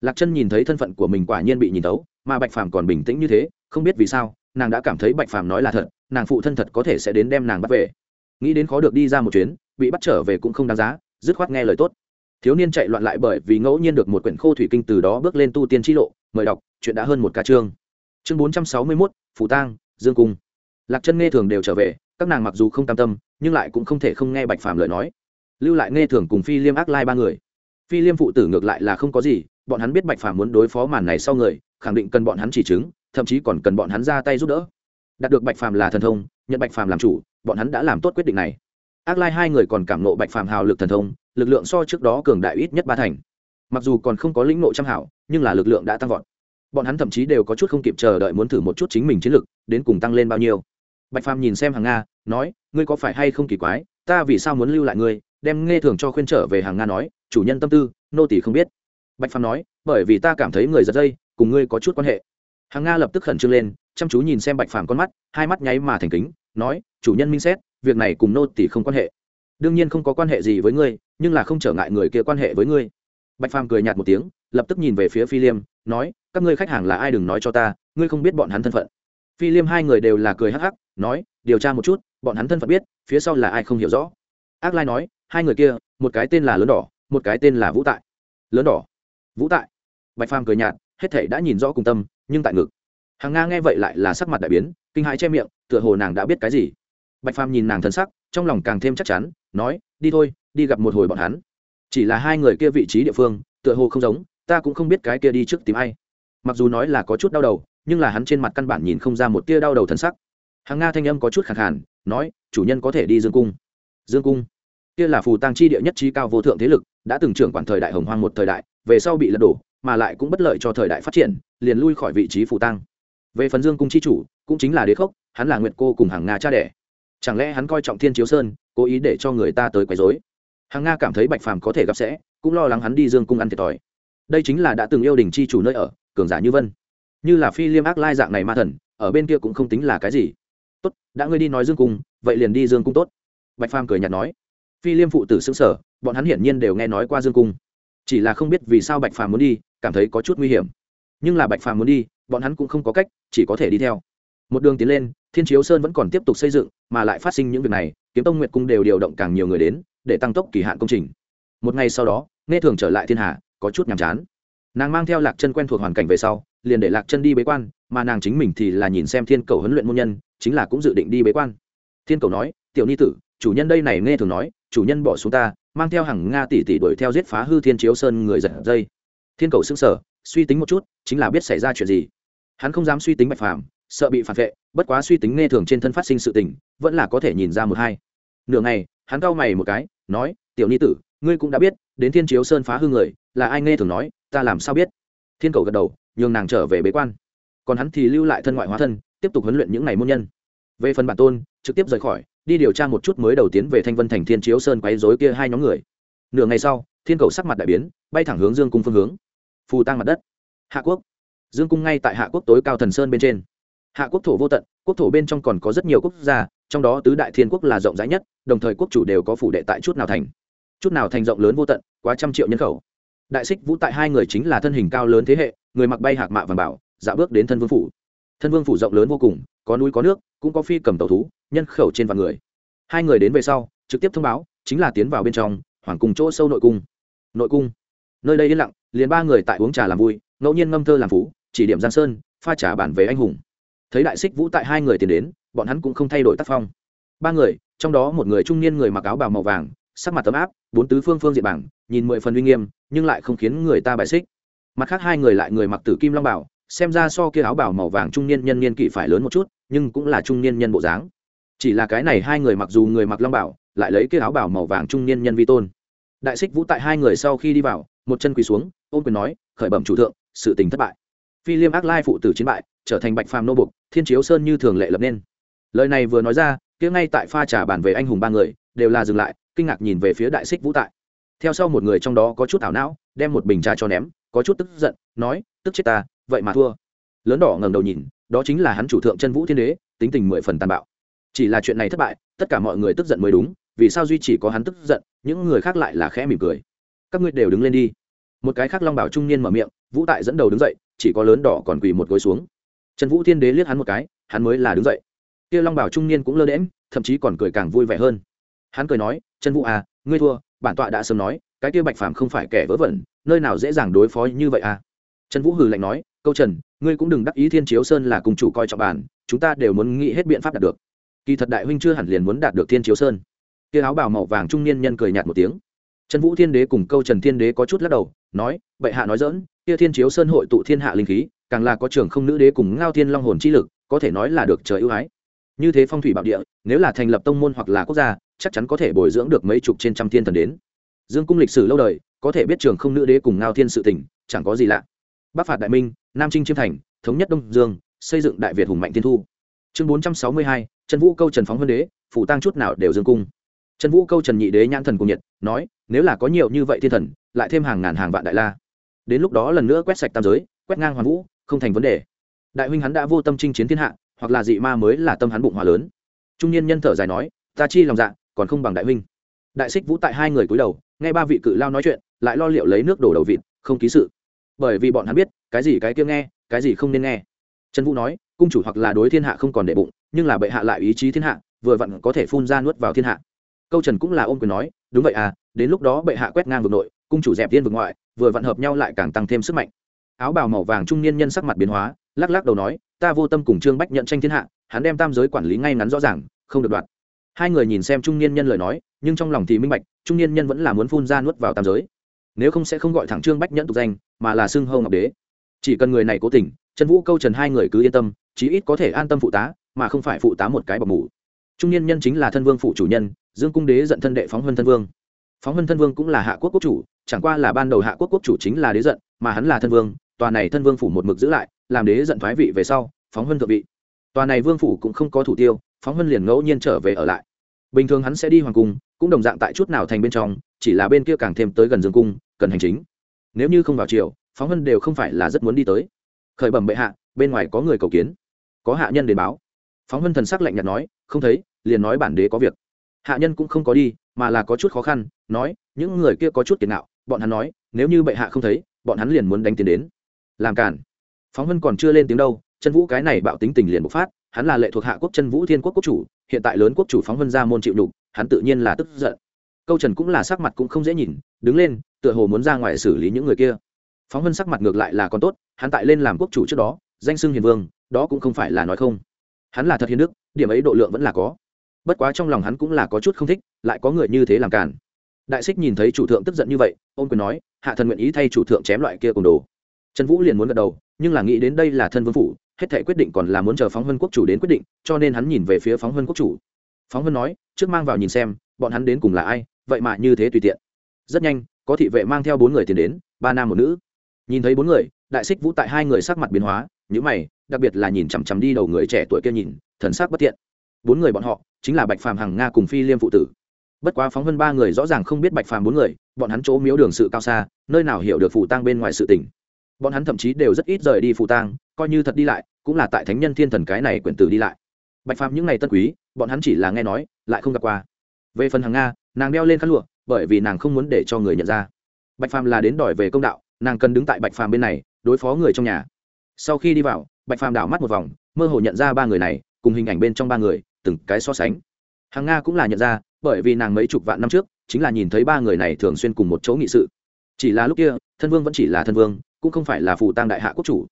Lạc chân nhìn thấy thân phận của mình quả nhiên bị nhìn tấu mà bạch phàm còn bình tĩnh như thế, không biết vì sao, nàng đã cảm thấy bạch phàm nói là thật, nàng phụ thân thật có thể sẽ đến đem nàng bắt về. Nghĩ đến khó được đi ra một chuyến, bị bắt trở về cũng không đáng giá, dứt khoát nghe lời tốt. Thiếu niên chạy loạn lại bởi vì ngẫu nhiên được một quyển khô thủy kinh từ đó bước lên tu tiên t lộ, mời đọc, chuyện đã hơn một ca chương. Chương bốn trăm sáu mươi mốt phủ tang, dương cung. Lạc chân nghe thường đều trở về, các nàng mặc dù không tam tâm, nhưng lại cũng không thể không nghe bạch phàm lời nói. Lưu lại nghe thường cùng phi liêm ác lai ba người phi liêm phụ tử ngược lại là không có gì, bọn hắn biết bạch phàm muốn đối phó màn này sau người, khẳng định cần bọn hắn chỉ chứng, thậm chí còn cần bọn hắn ra tay giúp đỡ. Đạt được bạch phàm là thần thông, nhận bạch phàm làm chủ, bọn hắn đã làm tốt quyết định này. Ác lai hai người còn cảm nộ bạch phàm hào lực thần thông, lực lượng so trước đó cường đại ít nhất ba thành. Mặc dù còn không có lĩnh nộ trăm hảo nhưng là lực lượng đã tăng vọt. Bọn hắn thậm chí đều có chút không kịp chờ đợi muốn thử một chút chính mình chiến lực, đến cùng tăng lên bao nhiêu. Bạch phàm nhìn xem hàng nga, nói, ngươi có phải hay không kỳ quái? Ta vì sao muốn lưu lại ngươi? Đem nghe thường cho khuyên trở về hàng nga nói, chủ nhân tâm tư, nô tỷ không biết. Bạch phàm nói, bởi vì ta cảm thấy người giật dây, cùng ngươi có chút quan hệ. Hàng nga lập tức khẩn trương lên, chăm chú nhìn xem bạch phàm con mắt, hai mắt nháy mà thành kính, nói, chủ nhân minh xét, việc này cùng nô tỷ không quan hệ. Đương nhiên không có quan hệ gì với ngươi, nhưng là không trở ngại người kia quan hệ với ngươi. Bạch phàm cười nhạt một tiếng, lập tức nhìn về phía phi liêm, nói, các ngươi khách hàng là ai đừng nói cho ta, ngươi không biết bọn hắn thân phận. Phi liêm hai người đều là cười hắc hắc, nói, điều tra một chút, bọn hắn thân phận biết, phía sau là ai không hiểu rõ. Ác lai nói hai người kia một cái tên là lớn đỏ một cái tên là vũ tại. Lớn đỏ vũ tại. Bạch phàm cười nhạt hết thể đã nhìn rõ cùng tâm nhưng tại ngực. Hàng nga nghe vậy lại là sắc mặt đại biến kinh hãi che miệng tựa hồ nàng đã biết cái gì. Bạch phàm nhìn nàng thân sắc trong lòng càng thêm chắc chắn nói đi thôi đi gặp một hồi bọn hắn. Chỉ là hai người kia vị trí địa phương tựa hồ không giống ta cũng không biết cái kia đi trước tìm ai. Mặc dù nói là có chút đau đầu nhưng là hắn trên mặt căn bản nhìn không ra một tia đau đầu thân sắc. Hàng nga thanh âm có chút khẳng hẳn, nói chủ nhân có thể đi dương cung. Dương cung? Kia là phù tăng chi địa nhất trí cao vô thượng thế lực, đã từng trưởng quản thời đại hồng hoang một thời đại, về sau bị lật đổ, mà lại cũng bất lợi cho thời đại phát triển, liền lui khỏi vị trí phù tăng về phần dương cung chi chủ, cũng chính là đế khốc, hắn là nguyệt cô cùng hàng nga cha đẻ. Chẳng lẽ hắn coi trọng thiên chiếu sơn, cố ý để cho người ta tới quấy dối hàng nga cảm thấy bạch phàm có thể gặp sẽ, cũng lo lắng hắn đi dương cung ăn thiệt thòi. Đây chính là đã từng yêu đình chi chủ nơi ở, cường giả như vân. Như là phi liêm ác lai dạng này ma thần, ở bên kia cũng không tính là cái gì. Tốt, đã ngươi đi nói dương cung, vậy liền đi dương cung tốt. Bạch phàm cười nhạt nói phi liêm phụ tử xứng sở bọn hắn hiển nhiên đều nghe nói qua dương cung. Chỉ là không biết vì sao bạch phàm muốn đi, cảm thấy có chút nguy hiểm. Nhưng là bạch phàm muốn đi, bọn hắn cũng không có cách, chỉ có thể đi theo. Một đường tiến lên, thiên chiếu sơn vẫn còn tiếp tục xây dựng, mà lại phát sinh những việc này, kiếm tông nguyệt cung đều điều động càng nhiều người đến, để tăng tốc kỳ hạn công trình. Một ngày sau đó, nghe thường trở lại thiên hạ có chút nhàm chán. Nàng mang theo lạc chân quen thuộc hoàn cảnh về sau, liền để lạc chân đi bế quan, mà nàng chính mình thì là nhìn xem thiên cầu huấn luyện môn nhân, chính là cũng dự định đi bế quan. Thiên cầu nói, tiểu ni tử, chủ nhân đây này nghe thường nói chủ nhân bỏ xuống ta, mang theo hàng nga tỷ tỷ đuổi theo giết phá hư thiên chiếu sơn người giật dây. Thiên cầu xưng sở suy tính một chút, chính là biết xảy ra chuyện gì. Hắn không dám suy tính bạch phàm, sợ bị phản vệ, bất quá suy tính nghe thường trên thân phát sinh sự tình, vẫn là có thể nhìn ra một hai. Nửa ngày, hắn cau mày một cái, nói, tiểu ni tử, ngươi cũng đã biết, đến thiên chiếu sơn phá hư người, là ai nghe thường nói, ta làm sao biết? Thiên cầu gật đầu, nhường nàng trở về bế quan. Còn hắn thì lưu lại thân ngoại hóa thân, tiếp tục huấn luyện những ngày môn nhân. Về phần bản tôn, trực tiếp rời khỏi đi điều tra một chút mới đầu tiến về thanh vân thành thiên chiếu sơn quấy dối kia hai nhóm người. Nửa ngày sau, thiên cầu sắc mặt đại biến, bay thẳng hướng dương cung phương hướng. Phù tăng mặt đất. Hạ quốc. Dương cung ngay tại hạ quốc tối cao thần sơn bên trên. Hạ quốc thổ vô tận, quốc thổ bên trong còn có rất nhiều quốc gia, trong đó tứ đại thiên quốc là rộng rãi nhất, đồng thời quốc chủ đều có phủ đệ tại chút nào thành. Chút nào thành rộng lớn vô tận, quá trăm triệu nhân khẩu. Đại xích vũ tại hai người chính là thân hình cao lớn thế hệ, người mặc bay hạc mạ vàng bảo dạo bước đến thân vương phủ. Thân vương phủ rộng lớn vô cùng, có núi có nước, cũng có phi cầm tàu thú nhân khẩu trên vạn người. Hai người đến về sau, trực tiếp thông báo, chính là tiến vào bên trong, hoàng cùng chỗ sâu nội cung. Nội cung? Nơi đây yên lặng, liền ba người tại uống trà làm vui, ngẫu nhiên ngâm thơ làm phú, chỉ điểm giang sơn, pha trà bản về anh hùng. Thấy đại xích vũ tại hai người tiến đến, bọn hắn cũng không thay đổi tác phong. Ba người, trong đó một người trung niên người mặc áo bào màu vàng, sắc mặt tấm áp, bốn tứ phương phương diện bảng, nhìn mười phần uy nghiêm, nhưng lại không khiến người ta bài xích. Mặt khác hai người lại người mặc tử kim long bảo xem ra so kia áo bảo màu vàng trung niên nhân niên kỵ phải lớn một chút, nhưng cũng là trung niên nhân bộ dáng chỉ là cái này hai người mặc dù người mặc long bảo, lại lấy kia áo bảo màu vàng trung niên nhân vi tôn. Đại xích vũ tại hai người sau khi đi vào, một chân quỳ xuống ôm quyền nói, khởi bẩm chủ thượng, sự tình thất bại. Phi liêm ác lai phụ tử chiến bại, trở thành bạch phàm nô bục thiên chiếu sơn như thường lệ lập nên. Lời này vừa nói ra, kia ngay tại pha trà bàn về anh hùng ba người, đều là dừng lại, kinh ngạc nhìn về phía đại xích vũ tại. Theo sau một người trong đó có chút ảo não, đem một bình trà cho ném, có chút tức giận, nói, tức chết ta, vậy mà thua. Lớn đỏ ngẩng đầu nhìn, đó chính là hắn chủ thượng chân vũ thiên đế, tính tình mười phần tàn bạo chỉ là chuyện này thất bại, tất cả mọi người tức giận mới đúng, vì sao duy chỉ có hắn tức giận, những người khác lại là khẽ mỉm cười. Các ngươi đều đứng lên đi. Một cái khác long bảo trung niên mở miệng, vũ tại dẫn đầu đứng dậy, chỉ có lớn đỏ còn quỳ một gối xuống. Trần vũ thiên đế liếc hắn một cái, hắn mới là đứng dậy. Kia long bảo trung niên cũng lơ đễm thậm chí còn cười càng vui vẻ hơn. Hắn cười nói, trần vũ à ngươi thua, bản tọa đã sớm nói, cái kia bạch phàm không phải kẻ vớ vẩn, nơi nào dễ dàng đối phó như vậy à? Trần vũ hừ lạnh nói, câu trần, ngươi cũng đừng đắc ý thiên chiếu sơn là cùng chủ coi trọng bản, chúng ta đều muốn nghĩ hết biện pháp đạt được kỳ thật đại huynh chưa hẳn liền muốn đạt được thiên chiếu sơn. Kia áo bào màu vàng trung niên nhân cười nhạt một tiếng. Trần vũ thiên đế cùng câu trần thiên đế có chút lắc đầu, nói, bệ hạ nói dỡn kia thiên chiếu sơn hội tụ thiên hạ linh khí, càng là có trường không nữ đế cùng ngao thiên long hồn chi lực, có thể nói là được trời ưu ái. Như thế phong thủy bảo địa, nếu là thành lập tông môn hoặc là quốc gia, chắc chắn có thể bồi dưỡng được mấy chục trên trăm thiên thần đến. Dương cung lịch sử lâu đời, có thể biết trường không nữ đế cùng ngao thiên sự tỉnh chẳng có gì lạ. Bắc phạt đại minh, nam trinh chiêm thành, thống nhất đông dương, xây dựng đại việt hùng mạnh thiên thu. Chương bốn trăm sáu mươi hai trần vũ câu trần phóng huân đế, phủ tăng chút nào đều dương cung. Trần vũ câu trần nhị đế nhãn thần cùng nhiệt, nói, nếu là có nhiều như vậy thiên thần, lại thêm hàng ngàn hàng vạn đại la. Đến lúc đó lần nữa quét sạch tam giới, quét ngang hoàn vũ, không thành vấn đề. Đại huynh hắn đã vô tâm chinh chiến thiên hạ, hoặc là dị ma mới là tâm hắn bụng hòa lớn. Trung niên nhân thở dài nói, ta chi lòng dạ còn không bằng đại huynh. Đại xích vũ tại hai người cúi đầu, nghe ba vị cự lao nói chuyện, lại lo liệu lấy nước đổ đầu vịt, không ký sự. Bởi vì bọn hắn biết, cái gì cái kia nghe, cái gì không nên nghe. Trần vũ nói, cung chủ hoặc là đối thiên hạ không còn đệ bụng nhưng là bệ hạ lại ý chí thiên hạ, vừa vặn có thể phun ra nuốt vào thiên hạ. Câu trần cũng là ôm quyền nói, đúng vậy à đến lúc đó bệ hạ quét ngang vực nội, cung chủ dẹp viên vực ngoại, vừa vặn hợp nhau lại càng tăng thêm sức mạnh. Áo bào màu vàng trung niên nhân sắc mặt biến hóa, lắc lắc đầu nói, ta vô tâm cùng trương bách nhận tranh thiên hạ, hắn đem tam giới quản lý ngay ngắn rõ ràng, không được đoạt. Hai người nhìn xem trung niên nhân lời nói, nhưng trong lòng thì minh bạch, trung niên nhân vẫn là muốn phun ra nuốt vào tam giới. Nếu không sẽ không gọi thẳng trương bách nhẫn tục danh, mà là xưng hâu ngọc đế. Chỉ cần người này cố tình, trần vũ, câu trần hai người cứ yên tâm, chí ít có thể an tâm phụ tá mà không phải phụ tá một cái bọc mủ. Trung niên nhân chính là thân vương phụ chủ nhân, dương cung đế giận thân đệ phóng huân thân vương. Phóng huân thân vương cũng là hạ quốc quốc chủ, chẳng qua là ban đầu hạ quốc quốc chủ chính là đế giận, mà hắn là thân vương, tòa này thân vương phủ một mực giữ lại, làm đế giận thoái vị về sau, phóng huân thượng vị. Tòa này vương phủ cũng không có thủ tiêu, phóng huân liền ngẫu nhiên trở về ở lại. Bình thường hắn sẽ đi hoàng cung, cũng đồng dạng tại chút nào thành bên trong, chỉ là bên kia càng thêm tới gần dương cung, cần hành chính. Nếu như không vào chiều phóng huân đều không phải là rất muốn đi tới. Khởi bẩm bệ hạ, bên ngoài có người cầu kiến. Có hạ nhân đến báo phóng Hân thần sắc lạnh nhạt nói, không thấy, liền nói bản đế có việc. Hạ nhân cũng không có đi, mà là có chút khó khăn, nói, những người kia có chút tiền nạo, bọn hắn nói, nếu như bệ hạ không thấy, bọn hắn liền muốn đánh tiền đến. Làm cản. Phóng Hân còn chưa lên tiếng đâu, chân vũ cái này bạo tính tình liền bộc phát, hắn là lệ thuộc hạ quốc chân vũ thiên quốc quốc chủ, hiện tại lớn quốc chủ phóng vân ra môn chịu đục hắn tự nhiên là tức giận. Câu trần cũng là sắc mặt cũng không dễ nhìn, đứng lên, tựa hồ muốn ra ngoài xử lý những người kia. Phóng vân sắc mặt ngược lại là còn tốt, hắn tại lên làm quốc chủ trước đó, danh xưng hiền vương, đó cũng không phải là nói không hắn là thật hiền đức, điểm ấy độ lượng vẫn là có. Bất quá trong lòng hắn cũng là có chút không thích, lại có người như thế làm cản đại xích nhìn thấy chủ thượng tức giận như vậy ôm quyền nói, hạ thần nguyện ý thay chủ thượng chém loại kia cùng đồ. Trần vũ liền muốn gật đầu, nhưng là nghĩ đến đây là thân vương phủ, hết thể quyết định còn là muốn chờ phóng vân quốc chủ đến quyết định, cho nên hắn nhìn về phía phóng vân quốc chủ. Phóng vân nói, trước mang vào nhìn xem, bọn hắn đến cùng là ai, vậy mà như thế tùy tiện. Rất nhanh, có thị vệ mang theo bốn người tiền đến, ba nam một nữ. Nhìn thấy bốn người, đại xích vũ tại hai người sắc mặt biến hóa nhữ mày đặc biệt là nhìn chằm chằm đi đầu người trẻ tuổi kia nhìn, thần sắc bất thiện. Bốn người bọn họ, chính là bạch phàm, hằng nga cùng phi liêm phụ tử. Bất quá phóng vân ba người rõ ràng không biết bạch phàm bốn người, bọn hắn chỗ miếu đường sự cao xa, nơi nào hiểu được phụ tang bên ngoài sự tỉnh bọn hắn thậm chí đều rất ít rời đi phụ tang, coi như thật đi lại, cũng là tại thánh nhân thiên thần cái này quyển tử đi lại. Bạch phàm những ngày tân quý, bọn hắn chỉ là nghe nói, lại không gặp qua. Về phần hàng nga, nàng đeo lên khăn lụa, bởi vì nàng không muốn để cho người nhận ra. Bạch phàm là đến đòi về công đạo, nàng cần đứng tại bạch phàm bên này, đối phó người trong nhà. Sau khi đi vào bạch phàm đảo mắt một vòng, mơ hồ nhận ra ba người này, cùng hình ảnh bên trong ba người, từng cái so sánh. Hàng nga cũng là nhận ra, bởi vì nàng mấy chục vạn năm trước, chính là nhìn thấy ba người này thường xuyên cùng một chỗ nghị sự. Chỉ là lúc kia, thân vương vẫn chỉ là thân vương, cũng không phải là phù tăng đại hạ quốc chủ.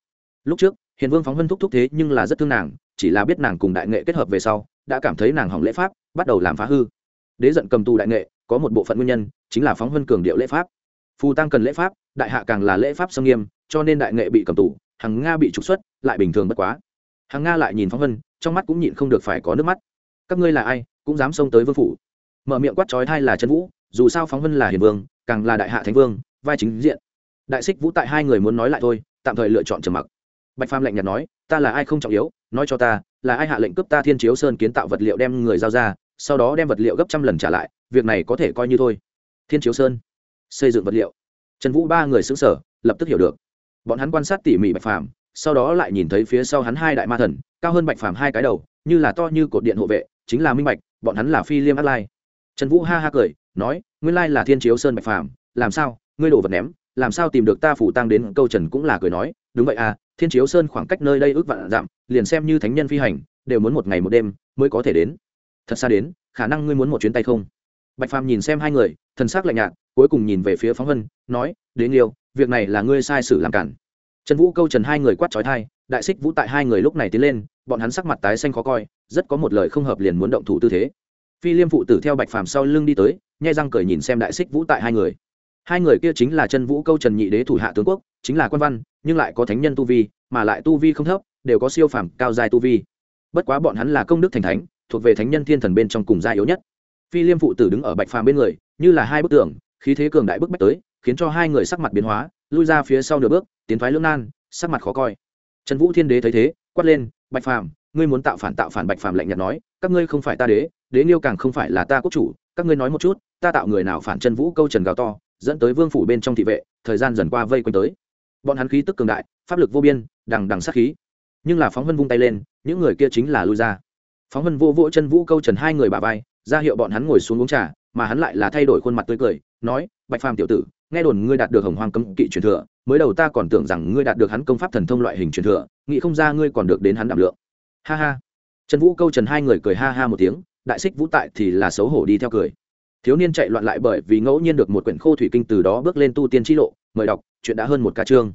Lúc trước, hiền vương phóng vân thúc thúc thế nhưng là rất thương nàng, chỉ là biết nàng cùng đại nghệ kết hợp về sau, đã cảm thấy nàng hỏng lễ pháp, bắt đầu làm phá hư. Đế giận cầm tù đại nghệ, có một bộ phận nguyên nhân, chính là phóng vân cường điệu lễ pháp. Phù tăng cần lễ pháp, đại hạ càng là lễ pháp sông nghiêm, cho nên đại nghệ bị cầm tù, hằng nga bị trục xuất lại bình thường bất quá. Hằng nga lại nhìn phóng vân, trong mắt cũng nhịn không được phải có nước mắt. Các ngươi là ai, cũng dám xông tới vương phủ? Mở miệng quát trói thai là trần vũ, dù sao phóng vân là hiền vương, càng là đại hạ thánh vương, vai chính diện. Đại xích vũ tại hai người muốn nói lại thôi, tạm thời lựa chọn trầm mặc. Bạch phàm lạnh nhạt nói, ta là ai không trọng yếu, nói cho ta, là ai hạ lệnh cướp ta thiên chiếu sơn kiến tạo vật liệu đem người giao ra, sau đó đem vật liệu gấp trăm lần trả lại, việc này có thể coi như thôi. Thiên chiếu sơn, xây dựng vật liệu. Trần vũ ba người xứng sở lập tức hiểu được. Bọn hắn quan sát tỉ mỉ bạch phàm sau đó lại nhìn thấy phía sau hắn hai đại ma thần, cao hơn bạch phàm hai cái đầu, như là to như cột điện hộ vệ, chính là minh bạch, bọn hắn là phi liêm át lai. Trần vũ ha ha cười, nói, nguyên lai là thiên chiếu sơn bạch phàm, làm sao, ngươi đổ vật ném, làm sao tìm được ta phủ tăng đến? Câu trần cũng là cười nói, đúng vậy à thiên chiếu sơn khoảng cách nơi đây ước vạn dặm, liền xem như thánh nhân phi hành, đều muốn một ngày một đêm mới có thể đến. Thật xa đến, khả năng ngươi muốn một chuyến tay không? Bạch phàm nhìn xem hai người, thần sắc lạnh nhạt, cuối cùng nhìn về phía phóng vân, nói đến yêu việc này là ngươi sai sử làm cản trần vũ câu trần hai người quát trói thai, đại xích vũ tại hai người lúc này tiến lên, bọn hắn sắc mặt tái xanh khó coi, rất có một lời không hợp liền muốn động thủ tư thế. Phi liêm phụ tử theo bạch phàm sau lưng đi tới, nhai răng cười nhìn xem đại xích vũ tại hai người. Hai người kia chính là Trần vũ câu trần nhị đế thủ hạ tướng quốc, chính là quan văn, nhưng lại có thánh nhân tu vi, mà lại tu vi không thấp, đều có siêu phàm, cao dài tu vi. Bất quá bọn hắn là công đức thành thánh, thuộc về thánh nhân thiên thần bên trong cùng gia yếu nhất. Phi liêm phụ tử đứng ở bạch phàm bên người, như là hai bức tường, khí thế cường đại bức bách tới, khiến cho hai người sắc mặt biến hóa, lui ra phía sau nửa bước tiến thoái lưỡng nan, sắc mặt khó coi. Trần vũ thiên đế thấy thế, quát lên, bạch phàm, ngươi muốn tạo phản tạo phản bạch phàm lạnh nhạt nói, các ngươi không phải ta đế đế niêu càng không phải là ta quốc chủ, các ngươi nói một chút, ta tạo người nào phản trần vũ câu trần gào to, dẫn tới vương phủ bên trong thị vệ, thời gian dần qua vây quanh tới. Bọn hắn khí tức cường đại, pháp lực vô biên, đằng đằng sát khí. Nhưng là phóng vân vung tay lên, những người kia chính là lui ra. Phóng vân vô vỗ chân vũ câu trần hai người bà vai, ra hiệu bọn hắn ngồi xuống uống trà, mà hắn lại là thay đổi khuôn mặt tươi cười, nói, bạch phàm tiểu tử, nghe đồn ngươi đạt được hồng hoàng cấm kỵ truyền thừa mới đầu ta còn tưởng rằng ngươi đạt được hắn công pháp thần thông loại hình truyền thừa, nghĩ không ra ngươi còn được đến hắn đảm lượng. Ha ha. Trần vũ câu trần hai người cười ha ha một tiếng, đại xích vũ tại thì là xấu hổ đi theo cười. Thiếu niên chạy loạn lại bởi vì ngẫu nhiên được một quyển khô thủy kinh từ đó bước lên tu tiên t lộ, mời đọc, chuyện đã hơn một ca chương.